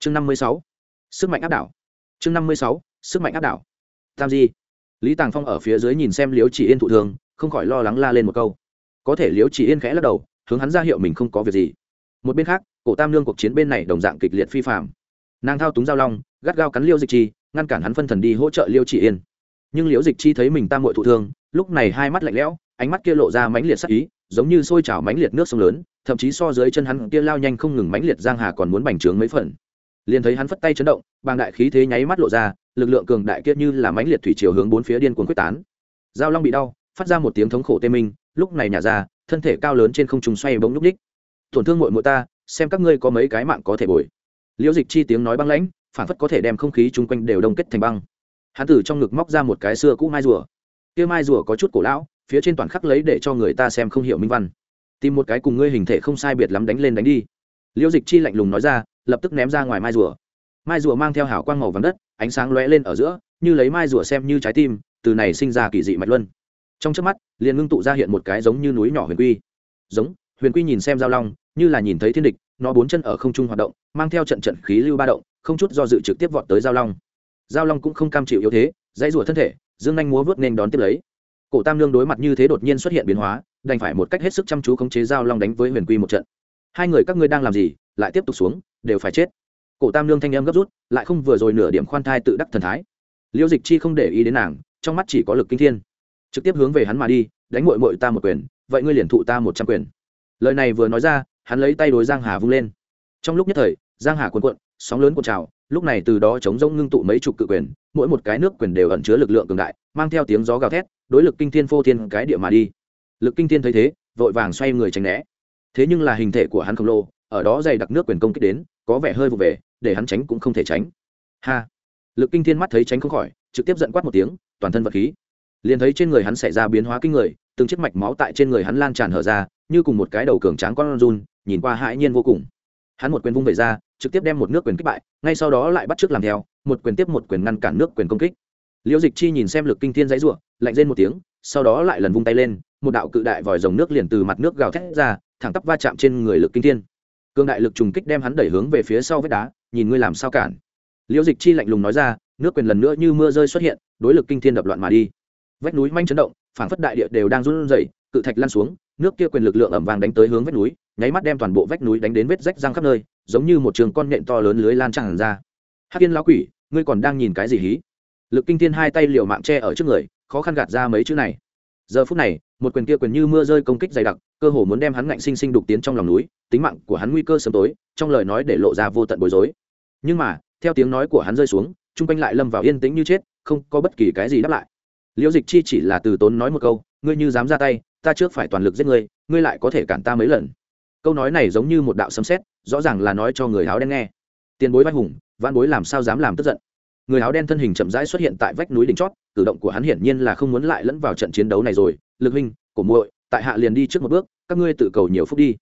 chương năm mươi sáu, sức mạnh áp đảo. Chương năm mươi sáu, sức mạnh áp đảo. Tam di. Lý tàng phong ở phía dưới nhìn xem liễu chỉ yên thụ thường không khỏi lo lắng la lên một câu. Có thể liễu chỉ yên khẽ lắc đầu, hướng hắn ra hiệu mình không có việc gì. Một bên khác, cổ tam lương cuộc chiến bên này đồng dạng kịch liệt phi phạm nàng thao túng giao long, gắt gao cắn liêu dịch chi, ngăn cản hắn phân thần đi hỗ trợ liêu chỉ yên. Nhưng liễu dịch chi thấy mình tam mội thụ thương, lúc này hai mắt lạnh lẽo, ánh mắt kia lộ ra mãnh liệt sắc ý, giống như sôi trào mãnh liệt nước sông lớn, thậm chí so dưới chân hắn kia lao nhanh không ngừng mãnh liệt giang hà còn muốn bành trướng mấy phần liền thấy hắn phất tay chấn động, bàng đại khí thế nháy mắt lộ ra, lực lượng cường đại kia như là mãnh liệt thủy chiều hướng bốn phía điên cuồng quyết tán. Giao long bị đau, phát ra một tiếng thống khổ tê minh, lúc này nhả ra, thân thể cao lớn trên không trung xoay bỗng nhúc ních tổn thương muội muội ta, xem các ngươi có mấy cái mạng có thể bồi. Liễu dịch chi tiếng nói băng lãnh, phản phất có thể đem không khí chung quanh đều đông kết thành băng. Hắn từ trong ngực móc ra một cái xưa cũ mai rùa. Kia mai rùa có chút cổ lão, phía trên toàn khắc lấy để cho người ta xem không hiểu minh văn. Tìm một cái cùng ngươi hình thể không sai biệt lắm đánh lên đánh đi. Liễu dịch chi lạnh lùng nói ra lập tức ném ra ngoài mai rùa. Mai rùa mang theo hảo quang màu vàng đất, ánh sáng lóe lên ở giữa, như lấy mai rùa xem như trái tim, từ này sinh ra kỳ dị mạch luân. Trong trước mắt, liền ngưng tụ ra hiện một cái giống như núi nhỏ huyền quy. Giống, huyền quy nhìn xem giao long, như là nhìn thấy thiên địch, nó bốn chân ở không trung hoạt động, mang theo trận trận khí lưu ba động, không chút do dự trực tiếp vọt tới giao long. Giao long cũng không cam chịu yếu thế, dãy rủa thân thể, dương nhanh múa vớt nên đón tiếp lấy. Cổ tam lương đối mặt như thế đột nhiên xuất hiện biến hóa, đành phải một cách hết sức chăm chú khống chế giao long đánh với huyền quy một trận hai người các ngươi đang làm gì, lại tiếp tục xuống, đều phải chết. Cổ tam lương thanh em gấp rút, lại không vừa rồi nửa điểm khoan thai tự đắc thần thái. Liêu dịch chi không để ý đến nàng, trong mắt chỉ có lực kinh thiên. Trực tiếp hướng về hắn mà đi, đánh mội mội ta một quyền, vậy ngươi liền thụ ta một trăm quyền. Lời này vừa nói ra, hắn lấy tay đối giang hà vung lên. Trong lúc nhất thời, giang hà cuộn cuộn, sóng lớn cuộn trào, lúc này từ đó chống rông ngưng tụ mấy chục cự quyền, mỗi một cái nước quyền đều ẩn chứa lực lượng cường đại, mang theo tiếng gió gào thét, đối lực kinh thiên phô thiên cái địa mà đi. Lực kinh thiên thấy thế, vội vàng xoay người tránh né thế nhưng là hình thể của hắn khổng lồ, ở đó dày đặc nước quyền công kích đến, có vẻ hơi vụ về, để hắn tránh cũng không thể tránh. Ha! Lực kinh thiên mắt thấy tránh không khỏi, trực tiếp giận quát một tiếng, toàn thân vật khí. Liền thấy trên người hắn xảy ra biến hóa kinh người, từng chiếc mạch máu tại trên người hắn lan tràn hở ra, như cùng một cái đầu cường tráng con run, nhìn qua hãi nhiên vô cùng. Hắn một quyền vung về ra, trực tiếp đem một nước quyền kích bại, ngay sau đó lại bắt t làm theo, một quyền tiếp một quyền ngăn cản nước quyền công kích. Liễu dịch chi nhìn xem lực kinh thiên dãy r lạnh lên một tiếng, sau đó lại lần vung tay lên một đạo cự đại vòi rồng nước liền từ mặt nước gào thét ra, thẳng tắp va chạm trên người lực kinh thiên. Cương đại lực trùng kích đem hắn đẩy hướng về phía sau vết đá, nhìn ngươi làm sao cản. Liễu dịch chi lạnh lùng nói ra, nước quyền lần nữa như mưa rơi xuất hiện, đối lực kinh thiên đập loạn mà đi. Vách núi manh chấn động, phảng phất đại địa đều đang run rẩy, cự thạch lan xuống, nước kia quyền lực lượng ẩm vàng đánh tới hướng vách núi, nháy mắt đem toàn bộ vách núi đánh đến vết rách răng khắp nơi, giống như một trường con nhện to lớn lưới lan tràn ra. Hắc yên lão quỷ, ngươi còn đang nhìn cái gì hí? Lực kinh thiên hai tay liều mạng che ở trước người, khó khăn gạt ra mấy chữ này giờ phút này, một quyền kia quyền như mưa rơi công kích dày đặc, cơ hồ muốn đem hắn ngạnh sinh sinh đục tiến trong lòng núi, tính mạng của hắn nguy cơ sớm tối, trong lời nói để lộ ra vô tận bối rối. Nhưng mà, theo tiếng nói của hắn rơi xuống, chung quanh lại lâm vào yên tĩnh như chết, không có bất kỳ cái gì đáp lại. Liễu dịch chi chỉ là từ tốn nói một câu, ngươi như dám ra tay, ta trước phải toàn lực giết ngươi ngươi lại có thể cản ta mấy lần? Câu nói này giống như một đạo sấm sét, rõ ràng là nói cho người áo đen nghe. Tiền bối vai hùng văn bối làm sao dám làm tức giận? Người áo đen thân hình chậm rãi xuất hiện tại vách núi đỉnh chót, cử động của hắn hiển nhiên là không muốn lại lẫn vào trận chiến đấu này rồi. Lực huynh, cổ muội, tại hạ liền đi trước một bước, các ngươi tự cầu nhiều phút đi.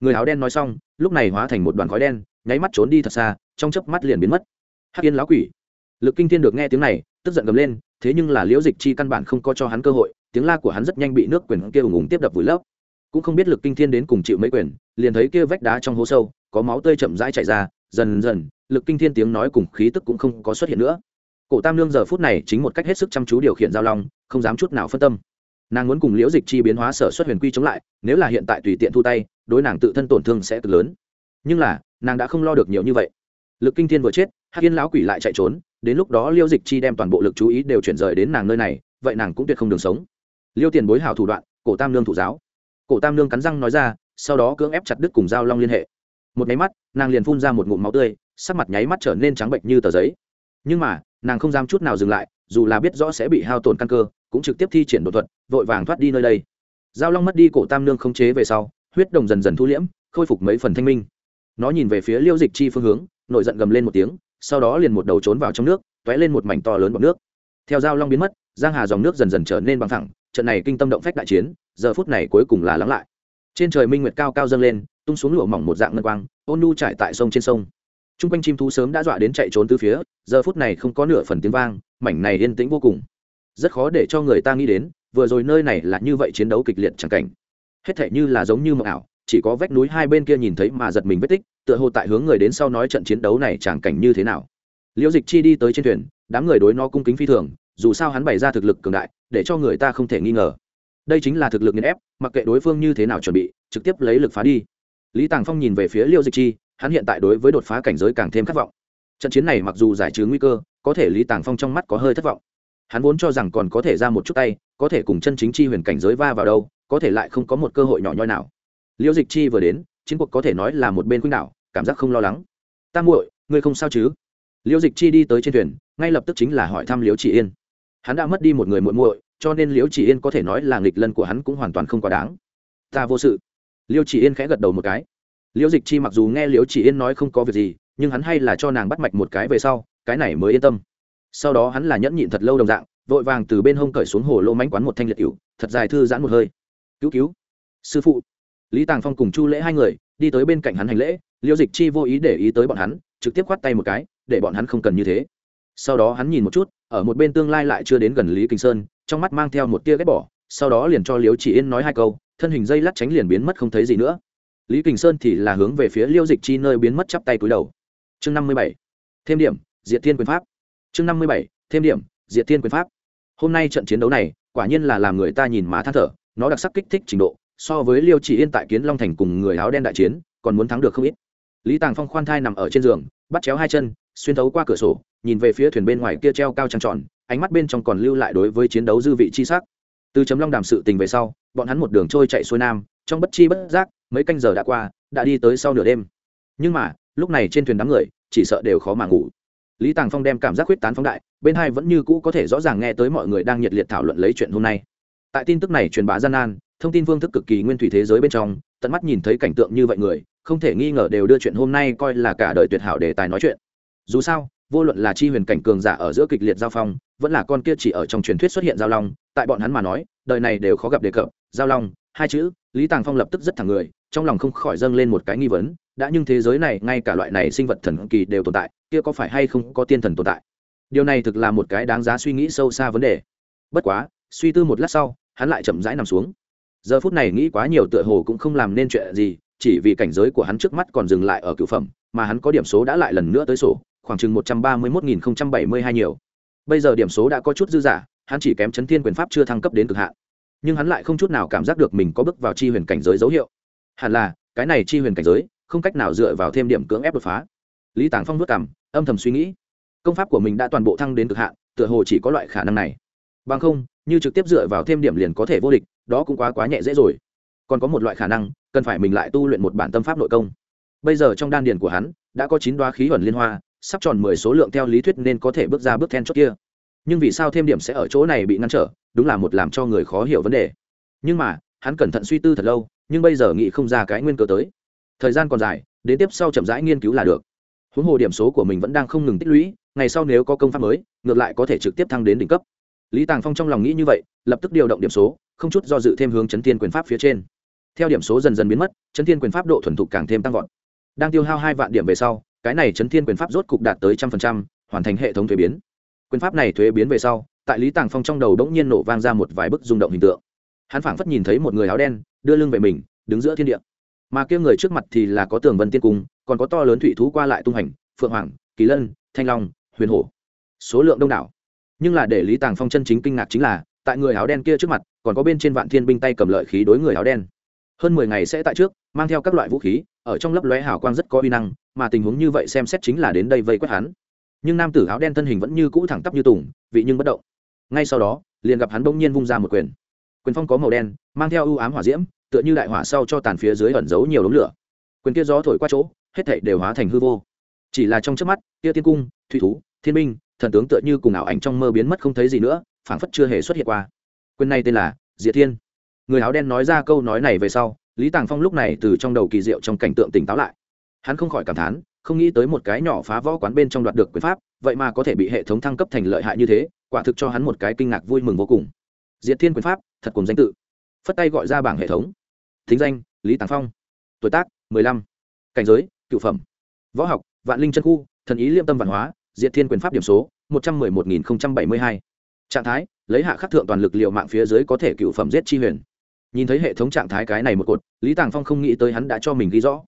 Người áo đen nói xong, lúc này hóa thành một đoàn khói đen, nháy mắt trốn đi thật xa, trong chớp mắt liền biến mất. Hắc yên lão quỷ. Lực kinh thiên được nghe tiếng này, tức giận gầm lên, thế nhưng là liễu dịch chi căn bản không có cho hắn cơ hội, tiếng la của hắn rất nhanh bị nước quyền kia ủng ủng tiếp đập vùi lấp. Cũng không biết lực kinh thiên đến cùng chịu mấy quyền, liền thấy kia vách đá trong hố sâu, có máu tươi chậm rãi chảy ra, dần dần lực kinh thiên tiếng nói cùng khí tức cũng không có xuất hiện nữa. Cổ tam lương giờ phút này chính một cách hết sức chăm chú điều khiển giao long, không dám chút nào phân tâm. Nàng muốn cùng liễu dịch chi biến hóa sở xuất huyền quy chống lại, nếu là hiện tại tùy tiện thu tay, đối nàng tự thân tổn thương sẽ cực lớn. Nhưng là, nàng đã không lo được nhiều như vậy. Lực kinh thiên vừa chết, hắc yên lão quỷ lại chạy trốn, đến lúc đó liêu dịch chi đem toàn bộ lực chú ý đều chuyển rời đến nàng nơi này, vậy nàng cũng tuyệt không đường sống. Liêu tiền bối hảo thủ đoạn, cổ tam lương thủ giáo. Cổ tam lương cắn răng nói ra, sau đó cưỡng ép chặt đứt cùng giao long liên hệ. Một máy mắt, nàng liền phun ra một ngụm máu tươi sắc mặt nháy mắt trở nên trắng bệnh như tờ giấy. Nhưng mà, nàng không dám chút nào dừng lại, dù là biết rõ sẽ bị hao tổn căn cơ, cũng trực tiếp thi triển đột thuật, vội vàng thoát đi nơi đây. Giao long mất đi cổ tam lương không chế về sau, huyết đồng dần dần thu liễm, khôi phục mấy phần thanh minh. Nó nhìn về phía liêu dịch chi phương hướng, nổi giận gầm lên một tiếng, sau đó liền một đầu trốn vào trong nước t ó é lên một mảnh to lớn bọc nước. Theo giao long biến mất, giang hà dòng nước dần dần trở nên bằng thẳng, trận này kinh tâm động phách đại chiến, giờ phút này cuối cùng là lắng lại. Trên trời minh nguyệt cao cao dâng lên, tung xuống lụa mỏng một dạng ngân quang, ôn nu trải tại sông trên sông t r u n g quanh chim thú sớm đã dọa đến chạy trốn từ phía, giờ phút này không có nửa phần tiếng vang, mảnh này yên tĩnh vô cùng. Rất khó để cho người ta nghĩ đến, vừa rồi nơi này là như vậy chiến đấu kịch liệt chẳng cảnh. Hết thể như là giống như mộng ảo, chỉ có vách núi hai bên kia nhìn thấy mà giật mình vết tích, tựa hồ tại hướng người đến sau nói trận chiến đấu này chẳng cảnh như thế nào. Liễu dịch chi đi tới trên thuyền, đám người đối nó cung kính phi thường, dù sao hắn bày ra thực lực cường đại, để cho người ta không thể nghi ngờ. Đây chính là thực lực nghiền ép, mặc kệ đối phương như thế nào chuẩn bị, trực tiếp lấy lực phá đi. Lý tàng phong nhìn về phía Liễu dịch chi hắn hiện tại đối với đột phá cảnh giới càng thêm khát vọng. Trận chiến này mặc dù giải trừ nguy cơ, có thể lý tàng phong trong mắt có hơi thất vọng. Hắn vốn cho rằng còn có thể ra một chút tay, có thể cùng chân chính chi huyền cảnh giới va vào đâu, có thể lại không có một cơ hội nhỏ nhoi nào. Liễu dịch chi vừa đến, chiến cuộc có thể nói là một bên khuynh đảo, cảm giác không lo lắng. Ta muội, ngươi không sao chứ? Liễu dịch chi đi tới trên thuyền, ngay lập tức chính là hỏi thăm Liễu chỉ yên. Hắn đã mất đi một người muội muội, cho nên Liễu chỉ yên có thể nói là nghịch lân của hắn cũng hoàn toàn không quá đáng. Ta vô sự. Liễu chỉ yên khẽ gật đầu một cái. Liễu dịch chi mặc dù nghe Liễu chỉ yên nói không có việc gì, nhưng hắn hay là cho nàng bắt mạch một cái về sau, cái này mới yên tâm. Sau đó hắn là nhẫn nhịn thật lâu đồng dạng, vội vàng từ bên hông cởi xuống hồ lô mánh quán một thanh liệt cựu thật dài thư giãn một hơi. Cứu cứu, sư phụ. Lý tàng phong cùng chu lễ hai người đi tới bên cạnh hắn hành lễ, Liễu dịch chi vô ý để ý tới bọn hắn, trực tiếp khoát tay một cái, để bọn hắn không cần như thế. Sau đó hắn nhìn một chút, ở một bên tương lai lại chưa đến gần lý kinh sơn, trong mắt mang theo một tia ghét bỏ, sau đó liền cho Liễu chỉ yên nói hai câu, thân hình dây lát tránh liền biến mất không thấy gì nữa lý kình sơn thì là hướng về phía liêu dịch chi nơi biến mất chắp tay cúi đầu. Chương năm mươi bảy, thêm điểm, diệt thiên quyền pháp. Chương năm mươi bảy, thêm điểm, diệt thiên quyền pháp. Hôm nay trận chiến đấu này, quả nhiên là làm người ta nhìn má than thở, nó đặc sắc kích thích trình độ, so với liêu chỉ yên tại kiến long thành cùng người áo đen đại chiến, còn muốn thắng được không ít. Lý tàng phong khoan thai nằm ở trên giường, bắt chéo hai chân, xuyên thấu qua cửa sổ, nhìn về phía thuyền bên ngoài kia treo cao trăng tròn, ánh mắt bên trong còn lưu lại đối với chiến đấu dư vị chi sắc. Từ chấm long đàm sự tình về sau, bọn hắn một đường trôi chạy xuôi nam, trong bất chi bất giác mấy canh giờ đã qua, đã đi tới sau nửa đêm. Nhưng mà, lúc này trên thuyền đám người, chỉ sợ đều khó mà ngủ. Lý tàng phong đem cảm giác huyết tán phóng đại, bên hai vẫn như cũ có thể rõ ràng nghe tới mọi người đang nhiệt liệt thảo luận lấy chuyện hôm nay. Tại tin tức này truyền bá gian nan, thông tin phương thức cực kỳ nguyên thủy thế giới bên trong, tận mắt nhìn thấy cảnh tượng như vậy người, không thể nghi ngờ đều đưa chuyện hôm nay coi là cả đời tuyệt hảo đề tài nói chuyện. Dù sao, vô luận là chi huyền cảnh cường giả ở giữa kịch liệt giao phong, vẫn là con kia chỉ ở trong truyền thuyết xuất hiện giao long, tại bọn hắn mà nói, đời này đều khó gặp đề cập. Giao long, hai chữ, lý tàng phong lập tức rất thẳng người trong lòng không khỏi dâng lên một cái nghi vấn, đã nhưng thế giới này, ngay cả loại này sinh vật thần kỳ đều tồn tại, kia có phải hay không có tiên thần tồn tại? Điều này thực là một cái đáng giá suy nghĩ sâu xa vấn đề. Bất quá, suy tư một lát sau, hắn lại chậm rãi nằm xuống. Giờ phút này nghĩ quá nhiều tựa hồ cũng không làm nên chuyện gì, chỉ vì cảnh giới của hắn trước mắt còn dừng lại ở cửu phẩm, mà hắn có điểm số đã lại lần nữa tới sổ, khoảng chừng một trăm ba mươi một nghìn không trăm bảy mươi hai nhiều. Bây giờ điểm số đã có chút dư giả, hắn chỉ kém chấn thiên quyền pháp chưa thăng cấp đến cực hạn. Nhưng hắn lại không chút nào cảm giác được mình có bước vào chi huyền cảnh giới dấu hiệu hẳn là, cái này chi huyền cảnh giới, không cách nào dựa vào thêm điểm cưỡng ép đột phá. Lý tàng phong vất cảm âm thầm suy nghĩ. Công pháp của mình đã toàn bộ thăng đến cực hạn, tựa hồ chỉ có loại khả năng này. Bằng không, như trực tiếp dựa vào thêm điểm liền có thể vô địch, đó cũng quá quá nhẹ dễ rồi. Còn có một loại khả năng, cần phải mình lại tu luyện một bản tâm pháp nội công. Bây giờ trong đan điền của hắn, đã có chín đoá khí ẩn liên hoa, sắp tròn mười số lượng theo lý thuyết nên có thể bước ra bước then chốt kia. Nhưng vì sao thêm điểm sẽ ở chỗ này bị ngăn trở, đúng là một làm cho người khó hiểu vấn đề. Nhưng mà, hắn cẩn thận suy tư thật lâu nhưng bây giờ nghĩ không ra cái nguyên cơ tới. Thời gian còn dài, đến tiếp sau chậm rãi nghiên cứu là được. Huống hồ điểm số của mình vẫn đang không ngừng tích lũy, ngày sau nếu có công pháp mới, ngược lại có thể trực tiếp thăng đến đỉnh cấp. Lý tàng phong trong lòng nghĩ như vậy, lập tức điều động điểm số, không chút do dự thêm hướng chấn thiên quyền pháp phía trên. Theo điểm số dần dần biến mất, chấn thiên quyền pháp độ thuần thục càng thêm tăng vọt. Đang tiêu hao hai vạn điểm về sau, cái này chấn thiên quyền pháp rốt cục đạt tới trăm phần trăm, hoàn thành hệ thống thuế biến. Quyền pháp này thuế biến về sau, tại lý tàng phong trong đầu đống nhiên nổ vang ra một vài bức rung động hình tượng hắn phảng phất nhìn thấy một người áo đen, đưa lưng về mình, đứng giữa thiên địa. Mà kia người trước mặt thì là có tường vân tiên cung, còn có to lớn thụy thú qua lại tung hành, phượng hoàng, kỳ lân, thanh long, huyền hổ. Số lượng đông đảo. Nhưng là để lý tàng phong chân chính kinh ngạc chính là, tại người áo đen kia trước mặt, còn có bên trên vạn thiên binh tay cầm lợi khí đối người áo đen. Hơn mười ngày sẽ tại trước, mang theo các loại vũ khí, ở trong lớp lóe hào quang rất có uy năng, mà tình huống như vậy xem xét chính là đến đây vây quét hắn. Nhưng nam tử áo đen thân hình vẫn như cũ thẳng tắp như tùng, vị nhưng bất động. Ngay sau đó, liền gặp hắn bỗng nhiên vung ra một quyền quyền phong có màu đen, mang theo ưu ám hỏa diễm, tựa như đại hỏa sau cho tàn phía dưới ẩn giấu nhiều đống lửa. Quyền kia gió thổi qua chỗ, hết thảy đều hóa thành hư vô. Chỉ là trong chớp mắt kia tiên cung, thủy thú, thiên minh, thần tướng tựa như cùng ảo ảnh trong mơ biến mất không thấy gì nữa, phảng phất chưa hề xuất hiện qua. Quyền này tên là diệt thiên. Người áo đen nói ra câu nói này về sau, lý tàng phong lúc này từ trong đầu kỳ diệu trong cảnh tượng tỉnh táo lại. Hắn không khỏi cảm thán, không nghĩ tới một cái nhỏ phá võ quán bên trong đoạt được quyền pháp, vậy mà có thể bị hệ thống thăng cấp thành lợi hại như thế, quả thực cho hắn một cái kinh ngạc vui mừng vô cùng diệt thiên quyền pháp, thật cùng danh tự. Phất tay gọi ra bảng hệ thống. Thính danh, lý tàng phong. Tuổi tác, mười lăm. Cảnh giới, cựu phẩm. Võ học, vạn linh chân khu, thần ý liêm tâm văn hóa, diệt thiên quyền pháp điểm số, một trăm mười một nghìn bảy mươi hai. Trạng thái, lấy hạ khắc thượng toàn lực liệu mạng phía dưới có thể cựu phẩm giết chi huyền. Nhìn thấy hệ thống trạng thái cái này một cột, lý tàng phong không nghĩ tới hắn đã cho mình ghi rõ.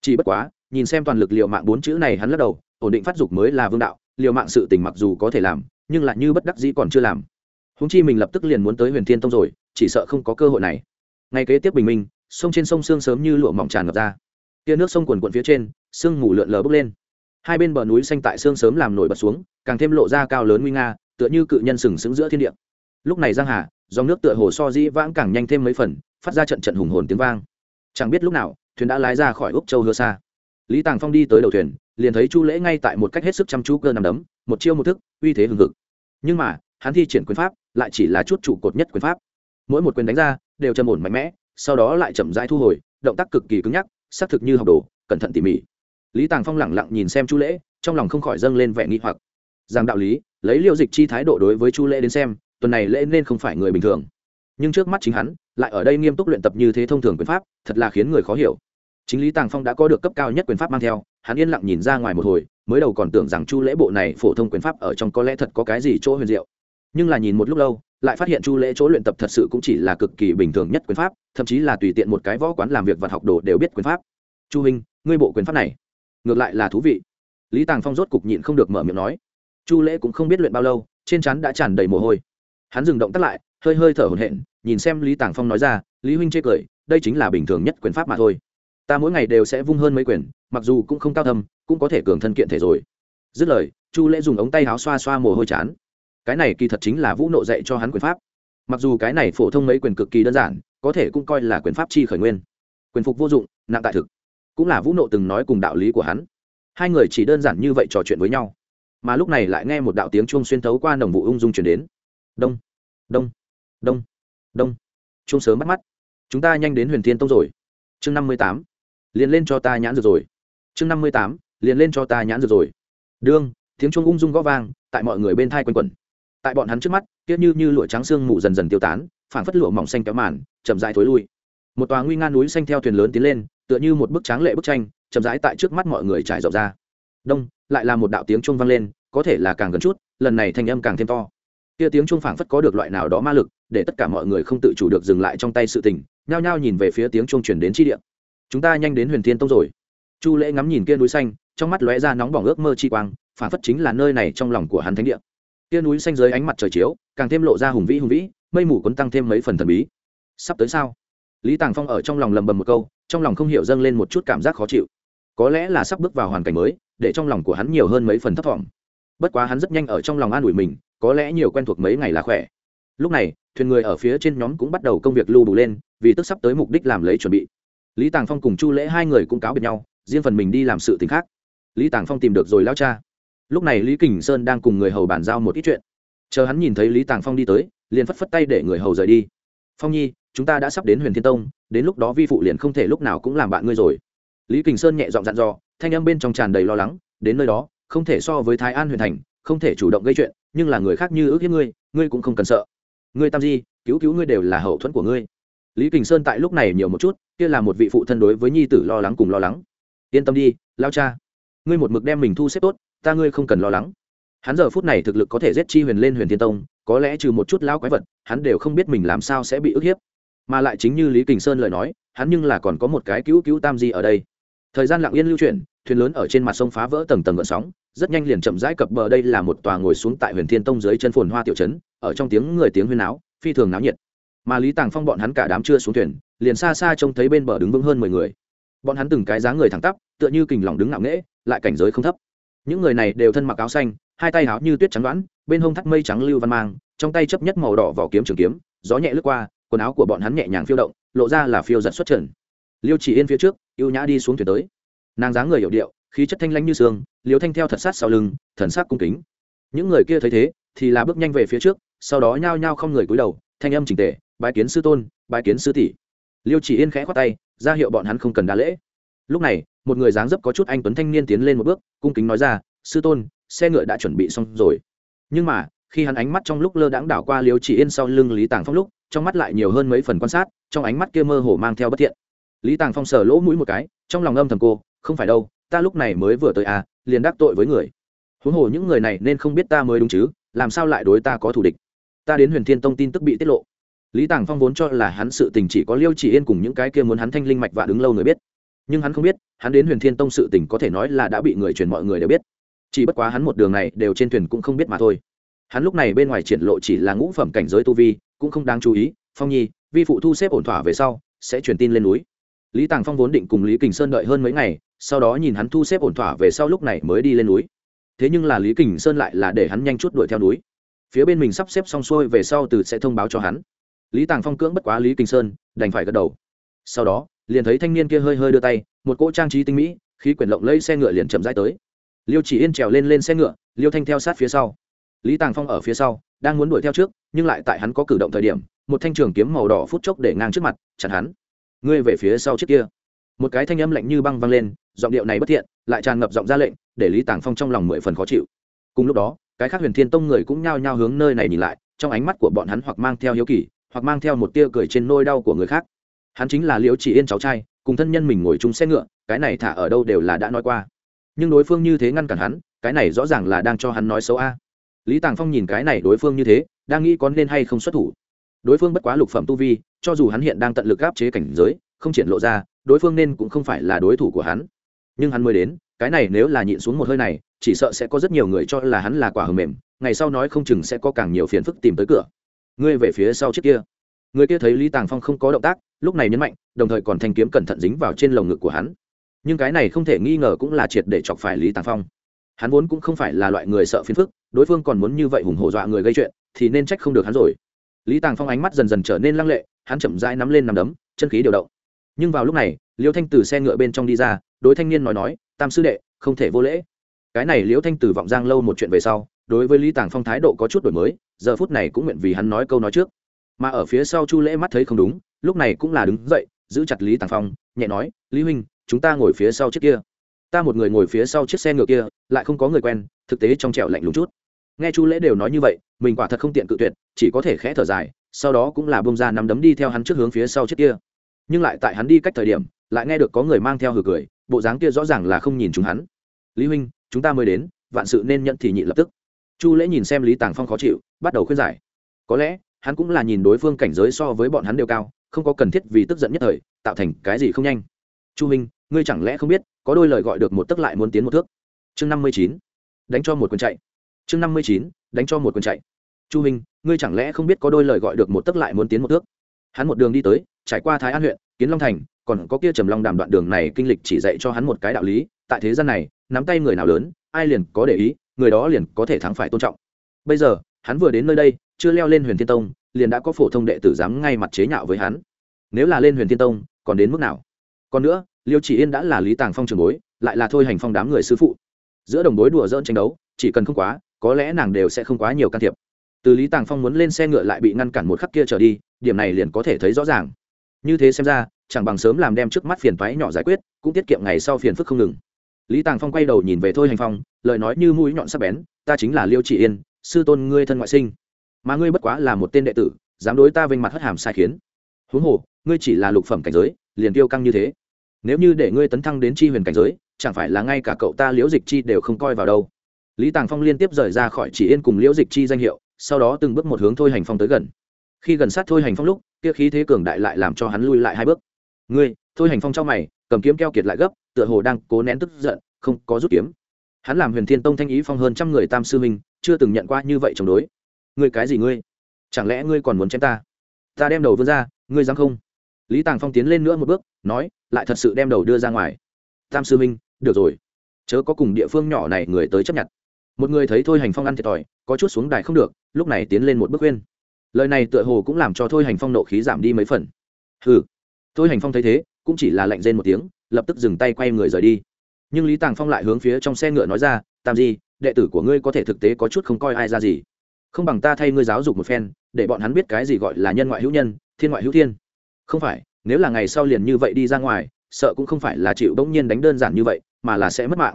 Chỉ bất quá, nhìn xem toàn lực liệu mạng bốn chữ này hắn lắc đầu, ổn định phát dục mới là vương đạo, liệu mạng sự tình mặc dù có thể làm, nhưng lại như bất đắc dĩ còn chưa làm húng chi mình lập tức liền muốn tới huyền thiên tông rồi, chỉ sợ không có cơ hội này. Ngay kế tiếp bình minh, sông trên sông sương sớm như lụa mỏng tràn ngập ra. Tia nước sông quần quận phía trên, sương mù lượn lờ bốc lên. Hai bên bờ núi xanh tại sương sớm làm nổi bật xuống, càng thêm lộ ra cao lớn nguy nga, tựa như cự nhân sừng sững giữa thiên địa. Lúc này giang hà, dòng nước tựa hồ so dĩ vãng càng nhanh thêm mấy phần, phát ra trận trận hùng hồn tiếng vang. Chẳng biết lúc nào, thuyền đã lái ra khỏi úc châu hứa xa. Lý tàng phong đi tới đầu thuyền, liền thấy chu lễ ngay tại một cách hết sức chăm chú cơ nằm đấm, một chiêu một thức, uy thế hừng hực. Nhưng mà hắn thi triển quyền pháp lại chỉ là chút trụ cột nhất quyền pháp. Mỗi một quyền đánh ra đều trầm ổn mạnh mẽ, sau đó lại chậm rãi thu hồi, động tác cực kỳ cứng nhắc, xác thực như học đồ, cẩn thận tỉ mỉ. Lý tàng phong lẳng lặng nhìn xem chu lễ, trong lòng không khỏi dâng lên vẻ nghi hoặc. Rằng đạo lý, lấy liệu dịch chi thái độ đối với chu lễ đến xem, tuần này lễ nên không phải người bình thường. Nhưng trước mắt chính hắn, lại ở đây nghiêm túc luyện tập như thế thông thường quyền pháp, thật là khiến người khó hiểu. Chính lý tàng phong đã có được cấp cao nhất quyền pháp mang theo, hắn yên lặng nhìn ra ngoài một hồi, mới đầu còn tưởng rằng chu lễ bộ này phổ thông quyền pháp ở trong có lẽ thật có cái gì chỗ huyền diệu nhưng là nhìn một lúc lâu, lại phát hiện chu lễ chỗ luyện tập thật sự cũng chỉ là cực kỳ bình thường nhất quyền pháp, thậm chí là tùy tiện một cái võ quán làm việc và học đồ đều biết quyền pháp. Chu huynh, ngươi bộ quyền pháp này, ngược lại là thú vị. Lý tàng phong rốt cục nhịn không được mở miệng nói. Chu lễ cũng không biết luyện bao lâu, trên chắn đã tràn đầy mồ hôi. Hắn dừng động tắt lại, hơi hơi thở hổn hển, nhìn xem lý tàng phong nói ra, lý huynh chê cười, đây chính là bình thường nhất quyền pháp mà thôi. Ta mỗi ngày đều sẽ vung hơn mấy quyền, mặc dù cũng không cao thâm, cũng có thể cường thân kiện thể rồi. Dứt lời, chu lễ dùng ống tay áo xoa xoa mồ hôi chán cái này kỳ thật chính là vũ nộ dạy cho hắn quyền pháp. Mặc dù cái này phổ thông mấy quyền cực kỳ đơn giản, có thể cũng coi là quyền pháp chi khởi nguyên. Quyền phục vô dụng, nặng tại thực. Cũng là vũ nộ từng nói cùng đạo lý của hắn. Hai người chỉ đơn giản như vậy trò chuyện với nhau. Mà lúc này lại nghe một đạo tiếng chuông xuyên thấu qua nồng vụ ung dung chuyển đến. Đông đông đông đông. Chuông sớm bắt mắt. Chúng ta nhanh đến huyền thiên tông rồi. Chương năm mươi tám. Liền lên cho ta nhãn được rồi. Chương năm mươi tám. Liền lên cho ta nhãn được rồi. Đương, tiếng chuông ung dung g ó vang, tại mọi người bên thai quanh quẩn tại bọn hắn trước mắt tiếc như như lụa trắng xương mù dần dần tiêu tán, phảng phất lụa mỏng xanh kéo màn, chậm rãi thối lui. Một tòa nguy nga núi xanh theo thuyền lớn tiến lên, tựa như một bức tráng lệ bức tranh, chậm rãi tại trước mắt mọi người trải rộng ra. Đông, lại là một đạo tiếng chuông vang lên, có thể là càng gần chút, lần này thanh âm càng thêm to. Kia tiếng chuông phảng phất có được loại nào đó ma lực, để tất cả mọi người không tự chủ được dừng lại trong tay sự tình, nhao nhao nhìn về phía tiếng chuông chuyển đến chi địa. Chúng ta nhanh đến huyền thiên tông rồi. Chu lễ ngắm nhìn kia núi xanh, trong mắt lóe ra nóng bỏng ước mơ chi quang, phảng phất chính là nơi này trong lòng của hắn thánh địa kia núi xanh dưới ánh mặt trời chiếu, càng thêm lộ ra hùng vĩ hùng vĩ, mây mù cuốn tăng thêm mấy phần thần bí. Sắp tới sao? Lý tàng phong ở trong lòng lầm bầm một câu, trong lòng không hiểu dâng lên một chút cảm giác khó chịu. Có lẽ là sắp bước vào hoàn cảnh mới, để trong lòng của hắn nhiều hơn mấy phần thấp thỏm bất quá hắn rất nhanh ở trong lòng an ủi mình, có lẽ nhiều quen thuộc mấy ngày là khỏe. Lúc này, thuyền người ở phía trên nhóm cũng bắt đầu công việc lưu đủ lên, vì tức sắp tới mục đích làm lấy chuẩn bị. Lý tàng phong cùng chu lễ hai người cũng cáo biệt nhau, riêng phần mình đi làm sự t ì n h khác. Lý tàng phong tìm được rồi lao cha lúc này lý kình sơn đang cùng người hầu bàn giao một ít chuyện. Chờ hắn nhìn thấy lý tàng phong đi tới, liền phất phất tay để người hầu rời đi. Phong nhi, chúng ta đã sắp đến huyền thiên tông, đến lúc đó vi phụ liền không thể lúc nào cũng làm bạn ngươi rồi. Lý kình sơn nhẹ giọng dặn dò, thanh âm bên trong tràn đầy lo lắng, đến nơi đó, không thể so với thái an huyền thành, không thể chủ động gây chuyện, nhưng là người khác như ước hiếp ngươi ngươi cũng không cần sợ. Ngươi tam di, cứu cứu ngươi đều là hậu thuẫn của ngươi. Lý kình sơn tại lúc này nhiều một chút, kia là một vị phụ thân đối với nhi tử lo lắng cùng lo lắng. Yên tâm đi, lao cha, ngươi một mực đem mình thu xếp tốt ta ngươi không cần lo lắng. Hắn giờ phút này thực lực có thể giết chi huyền lên huyền thiên tông, có lẽ trừ một chút lão quái vật, hắn đều không biết mình làm sao sẽ bị ức hiếp. Mà lại chính như lý kình sơn lời nói, hắn nhưng là còn có một cái cứu cứu tam di ở đây. Thời gian lặng yên lưu chuyển, thuyền lớn ở trên mặt sông phá vỡ tầng tầng gợn sóng, rất nhanh liền chậm rãi cập bờ đây là một tòa ngồi xuống tại huyền thiên tông dưới chân phồn hoa tiểu trấn, ở trong tiếng người tiếng huyên náo, phi thường náo nhiệt. Mà lý tàng phong bọn hắn cả đám chưa xuống thuyền, liền xa xa trông thấy bên bờ đứng vững hơn mười người. Bọn hắn từng cái dáng người thẳng tắp, tựa như kình lỏng đứng ngạo nghễ, lại cảnh giới không thấp những người này đều thân mặc áo xanh, hai tay áo như tuyết trắng đoán, bên hông thắt mây trắng lưu văn mang, trong tay chấp nhất màu đỏ vỏ kiếm trường kiếm, gió nhẹ lướt qua, quần áo của bọn hắn nhẹ nhàng phiêu động, lộ ra là phiêu giật xuất trần. Liêu chỉ yên phía trước, ưu nhã đi xuống thuyền tới. Nàng dáng người hiệu điệu, khí chất thanh lanh như sương liều thanh theo thật sát sau lưng, thần sắc cung kính. Những người kia thấy thế, thì là bước nhanh về phía trước, sau đó nhao nhao không người cúi đầu, thanh âm trình tề, bái kiến sư tôn, bái kiến sư tỷ. Liêu chỉ yên khẽ khoát tay, ra hiệu bọn hắn không cần đa lễ lúc này, một người dáng dấp có chút anh tuấn thanh niên tiến lên một bước, cung kính nói ra, sư tôn, xe ngựa đã chuẩn bị xong rồi. Nhưng mà, khi hắn ánh mắt trong lúc lơ đãng đảo qua liêu chỉ yên sau lưng lý tàng phong lúc, trong mắt lại nhiều hơn mấy phần quan sát, trong ánh mắt kia mơ hồ mang theo bất thiện. Lý tàng phong sờ lỗ mũi một cái, trong lòng âm thầm cô, không phải đâu, ta lúc này mới vừa tới à liền đắc tội với người. Huống hồ những người này nên không biết ta mới đúng chứ, làm sao lại đối ta có thù địch? Ta đến huyền thiên tông tin tức bị tiết lộ. Lý tàng phong vốn cho là hắn sự tình chỉ có liêu chỉ yên cùng những cái kia muốn hắn thanh linh mạch và đứng lâu người biết nhưng hắn không biết, hắn đến huyền thiên tông sự tình có thể nói là đã bị người truyền mọi người đều biết. Chỉ bất quá hắn một đường này đều trên thuyền cũng không biết mà thôi. Hắn lúc này bên ngoài triển lộ chỉ là ngũ phẩm cảnh giới tu vi, cũng không đáng chú ý, phong nhi, vi phụ thu xếp ổn thỏa về sau, sẽ truyền tin lên núi. Lý tàng phong vốn định cùng lý kình sơn đợi hơn mấy ngày, sau đó nhìn hắn thu xếp ổn thỏa về sau lúc này mới đi lên núi. Thế nhưng là lý kình sơn lại là để hắn nhanh chút đuổi theo núi. Phía bên mình sắp xếp xong xuôi về sau từ sẽ thông báo cho hắn. Lý tàng phong cưỡng bất quá lý kình sơn, đành phải gật đầu. Sau đó liền thấy thanh niên kia hơi hơi đưa tay, một cỗ trang trí tinh mỹ, khí quyển lộng lấy xe ngựa liền chậm rãi tới. Liêu chỉ yên trèo lên lên xe ngựa, liêu thanh theo sát phía sau. Lý tàng phong ở phía sau, đang muốn đuổi theo trước, nhưng lại tại hắn có cử động thời điểm, một thanh trường kiếm màu đỏ phút chốc để ngang trước mặt, chặn hắn. Ngươi về phía sau trước kia. Một cái thanh âm lạnh như băng văng lên, giọng điệu này bất thiện, lại tràn ngập giọng ra lệnh, để lý tàng phong trong lòng mười phần khó chịu. Cùng lúc đó, cái khác huyền thiên tông người cũng nhao nhao hướng nơi này nhìn lại, trong ánh mắt của bọn hắn hoặc mang theo hiếu kỳ, hoặc mang theo một tia cười trên nôi đau của người khác hắn chính là liễu chỉ yên cháu trai, cùng thân nhân mình ngồi chung xe ngựa, cái này thả ở đâu đều là đã nói qua. Nhưng đối phương như thế ngăn cản hắn, cái này rõ ràng là đang cho hắn nói xấu a. Lý tàng phong nhìn cái này đối phương như thế, đang nghĩ có nên hay không xuất thủ. Đối phương bất quá lục phẩm tu vi, cho dù hắn hiện đang tận lực áp chế cảnh giới, không triển lộ ra, đối phương nên cũng không phải là đối thủ của hắn. Nhưng hắn mới đến, cái này nếu là nhịn xuống một hơi này, chỉ sợ sẽ có rất nhiều người cho là hắn là quả hầm mềm, ngày sau nói không chừng sẽ có càng nhiều phiền phức tìm tới cửa. Ngươi về phía sau trước kia người kia thấy lý tàng phong không có động tác, lúc này nhấn mạnh, đồng thời còn thanh kiếm cẩn thận dính vào trên lồng ngực của hắn. Nhưng cái này không thể nghi ngờ cũng là triệt để chọc phải lý tàng phong. Hắn vốn cũng không phải là loại người sợ phiền phức, đối phương còn muốn như vậy hùng hổ dọa người gây chuyện, thì nên trách không được hắn rồi. Lý tàng phong ánh mắt dần dần trở nên lăng lệ, hắn chậm rãi nắm lên nằm đấm, chân khí điều động. Nhưng vào lúc này, liêu thanh từ xe ngựa bên trong đi ra, đối thanh niên nói nói, tam sư đệ, không thể vô lễ. Cái này liễu thanh từ vọng giang lâu một chuyện về sau, đối với lý tàng phong thái độ có chút đổi mới, giờ phút này cũng nguyện vì hắn nói câu nói trước mà ở phía sau chu lễ mắt thấy không đúng, lúc này cũng là đứng dậy, giữ chặt lý tàng phong, nhẹ nói, lý huynh, chúng ta ngồi phía sau chiếc kia. Ta một người ngồi phía sau chiếc xe ngựa kia, lại không có người quen, thực tế trong trẻo lạnh lùng chút. Nghe chu lễ đều nói như vậy, mình quả thật không tiện cự tuyệt, chỉ có thể khẽ thở dài, sau đó cũng là bông ra nắm đấm đi theo hắn trước hướng phía sau chiếc kia. Nhưng lại tại hắn đi cách thời điểm, lại nghe được có người mang theo hử cười, bộ dáng kia rõ ràng là không nhìn chúng hắn. Lý huynh, chúng ta mới đến, vạn sự nên nhận thì nhị lập tức. Chu lễ nhìn xem lý tàng phong khó chịu, bắt đầu khuyên giải. Có lẽ hắn cũng là nhìn đối phương cảnh giới so với bọn hắn đều cao, không có cần thiết vì tức giận nhất thời, tạo thành cái gì không nhanh. Chu minh, ngươi chẳng lẽ không biết, có đôi lời gọi được một tức lại muốn tiến một thước. Chương năm mươi chín, đánh cho một quân chạy. Chương năm mươi chín, đánh cho một quân chạy. Chu minh, ngươi chẳng lẽ không biết có đôi lời gọi được một tức lại muốn tiến một thước? Hắn một đường đi tới, trải qua thái an huyện, kiến long thành, còn có kia trầm long đàm đoạn đường này kinh lịch chỉ dạy cho hắn một cái đạo lý, tại thế gian này, nắm tay người nào lớn, ai liền có để ý, người đó liền có thể thắng phải tôn trọng. Bây giờ, hắn vừa đến nơi đây chưa leo lên huyền thiên tông, liền đã có phổ thông đệ tử dám ngay mặt chế nhạo với hắn. Nếu là lên huyền thiên tông, còn đến mức nào? Còn nữa, liêu chỉ yên đã là lý tàng phong trường bối, lại là thôi hành phong đám người sư phụ. Giữa đồng bối đùa dỡn tranh đấu, chỉ cần không quá, có lẽ nàng đều sẽ không quá nhiều can thiệp. Từ lý tàng phong muốn lên xe ngựa lại bị ngăn cản một khắc kia trở đi, điểm này liền có thể thấy rõ ràng. Như thế xem ra, chẳng bằng sớm làm đem trước mắt phiền toái nhỏ giải quyết, cũng tiết kiệm ngày sau phiền phức không ngừng. Lý tàng phong quay đầu nhìn về thôi hành phong, lời nói như mũi nhọn sắc bén, ta chính là liêu chỉ yên, sư tôn ngươi thân ngoại sinh mà ngươi bất quá là một tên đệ tử, dám đối ta vênh mặt hất hàm sai khiến. Huống hồ, ngươi chỉ là lục phẩm cảnh giới, liền tiêu căng như thế. Nếu như để ngươi tấn thăng đến chi huyền cảnh giới, chẳng phải là ngay cả cậu ta liễu dịch chi đều không coi vào đâu. Lý tàng phong liên tiếp rời ra khỏi chỉ yên cùng liễu dịch chi danh hiệu, sau đó từng bước một hướng thôi hành phong tới gần. Khi gần sát thôi hành phong lúc, kia khí thế cường đại lại làm cho hắn lui lại hai bước. Ngươi! Thôi hành phong trong mày, cầm kiếm keo kiệt lại gấp, tựa hồ đang cố nén tức giận, không có rút kiếm. Hắn làm huyền thiên tông thanh ý phong hơn trăm người tam sư minh chưa từng nhận qua như vậy chống đối ngươi cái gì ngươi? Chẳng lẽ ngươi còn muốn chém ta? Ta đem đầu vươn ra, ngươi dám không? Lý tàng phong tiến lên nữa một bước, nói, lại thật sự đem đầu đưa ra ngoài. Tam sư minh được rồi. Chớ có cùng địa phương nhỏ này người tới chấp nhận. Một người thấy thôi hành phong ăn thiệt thòi, có chút xuống đài không được, lúc này tiến lên một bước khuyên. Lời này tựa hồ cũng làm cho thôi hành phong nộ khí giảm đi mấy phần. Hừ. Thôi hành phong thấy thế, cũng chỉ là lạnh rên một tiếng, lập tức dừng tay quay người rời đi. Nhưng lý tàng phong lại hướng phía trong xe ngựa nói ra, tam di, đệ tử của ngươi có thể thực tế có chút không coi ai ra gì không bằng ta thay ngươi giáo dục một phen, để bọn hắn biết cái gì gọi là nhân ngoại hữu nhân, thiên ngoại hữu thiên. Không phải, nếu là ngày sau liền như vậy đi ra ngoài, sợ cũng không phải là chịu bỗng nhiên đánh đơn giản như vậy, mà là sẽ mất mạng.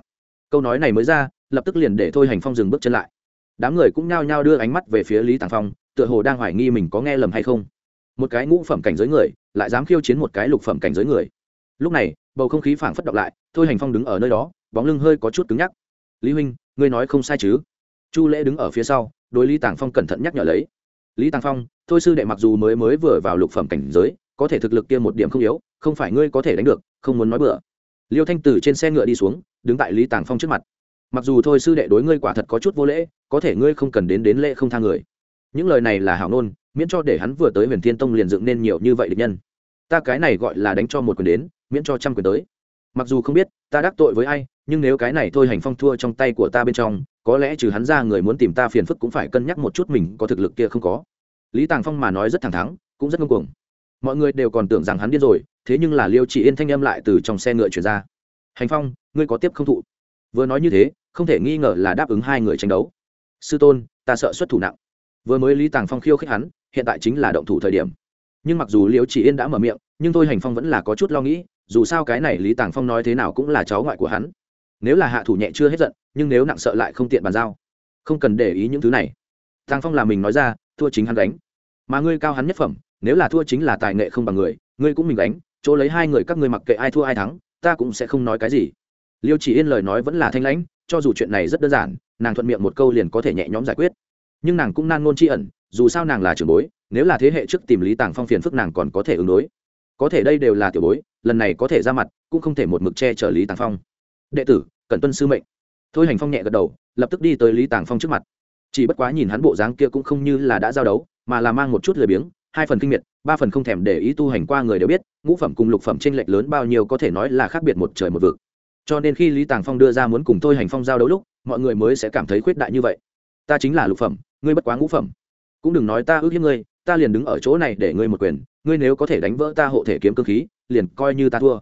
Câu nói này mới ra, lập tức liền để thôi hành phong dừng bước chân lại. Đám người cũng nhao nhao đưa ánh mắt về phía lý tàng phong, tựa hồ đang hoài nghi mình có nghe lầm hay không. Một cái ngũ phẩm cảnh giới người, lại dám khiêu chiến một cái lục phẩm cảnh giới người. Lúc này, bầu không khí phảng phất động lại, thôi hành phong đứng ở nơi đó, bóng lưng hơi có chút cứng nhắc. Lý huynh, ngươi nói không sai chứ? Chu lễ đứng ở phía sau, đối lý tàng phong cẩn thận nhắc nhở lấy. Lý tàng phong, thôi sư đệ mặc dù mới mới vừa vào lục phẩm cảnh giới, có thể thực lực kia một điểm không yếu, không phải ngươi có thể đánh được, không muốn nói bừa. Liêu thanh từ trên xe ngựa đi xuống, đứng tại lý tàng phong trước mặt. Mặc dù thôi sư đệ đối ngươi quả thật có chút vô lễ, có thể ngươi không cần đến đến lễ không tha người. Những lời này là hảo nôn miễn cho để hắn vừa tới huyền thiên tông liền dựng nên nhiều như vậy địch nhân. Ta cái này gọi là đánh cho một quyền đến, miễn cho trăm quyền tới. Mặc dù không biết, ta đắc tội với ai nhưng nếu cái này thôi hành phong thua trong tay của ta bên trong, có lẽ trừ hắn ra người muốn tìm ta phiền phức cũng phải cân nhắc một chút mình có thực lực kia không có. Lý tàng phong mà nói rất thẳng thắn, cũng rất ngông cuồng. Mọi người đều còn tưởng rằng hắn điên rồi, thế nhưng là liêu chỉ yên thanh âm lại từ trong xe ngựa chuyển ra. Hành phong, ngươi có tiếp không thụ? Vừa nói như thế, không thể nghi ngờ là đáp ứng hai người tranh đấu. Sư tôn, ta sợ xuất thủ nặng. Vừa mới lý tàng phong khiêu khích hắn, hiện tại chính là động thủ thời điểm. Nhưng mặc dù liêu chỉ yên đã mở miệng, nhưng thôi hành phong vẫn là có chút lo nghĩ, dù sao cái này lý tàng phong nói thế nào cũng là cháu ngoại của hắn nếu là hạ thủ nhẹ chưa hết giận, nhưng nếu nặng sợ lại không tiện bàn giao, không cần để ý những thứ này. Thang phong là mình nói ra, thua chính hắn đánh mà ngươi cao hắn nhất phẩm, nếu là thua chính là tài nghệ không bằng người, ngươi cũng mình đánh chỗ lấy hai người các ngươi mặc kệ ai thua ai thắng, ta cũng sẽ không nói cái gì. Liêu chỉ yên lời nói vẫn là thanh lãnh, cho dù chuyện này rất đơn giản, nàng thuận miệng một câu liền có thể nhẹ nhõm giải quyết. Nhưng nàng cũng nan ngôn tri ẩn, dù sao nàng là trưởng bối, nếu là thế hệ trước tìm lý tàng phong phiền phức nàng còn có thể ứng đối. Có thể đây đều là tiểu bối, lần này có thể ra mặt, cũng không thể một mực che chở lý tàng phong đệ tử cần tuân sư mệnh. Thôi hành phong nhẹ gật đầu, lập tức đi tới lý tàng phong trước mặt. Chỉ bất quá nhìn hắn bộ dáng kia cũng không như là đã giao đấu, mà là mang một chút lười biếng, hai phần kinh miệt, ba phần không thèm để ý tu hành qua người đều biết, ngũ phẩm cùng lục phẩm t r ê n lệch lớn bao nhiêu có thể nói là khác biệt một trời một vực. Cho nên khi lý tàng phong đưa ra muốn cùng thôi hành phong giao đấu lúc, mọi người mới sẽ cảm thấy khuyết đại như vậy. Ta chính là lục phẩm, ngươi bất quá ngũ phẩm. Cũng đừng nói ta ước hiếp ngươi, ta liền đứng ở chỗ này để ngươi một quyền, ngươi nếu có thể đánh vỡ ta hộ thể kiếm cơ khí, liền coi như ta thua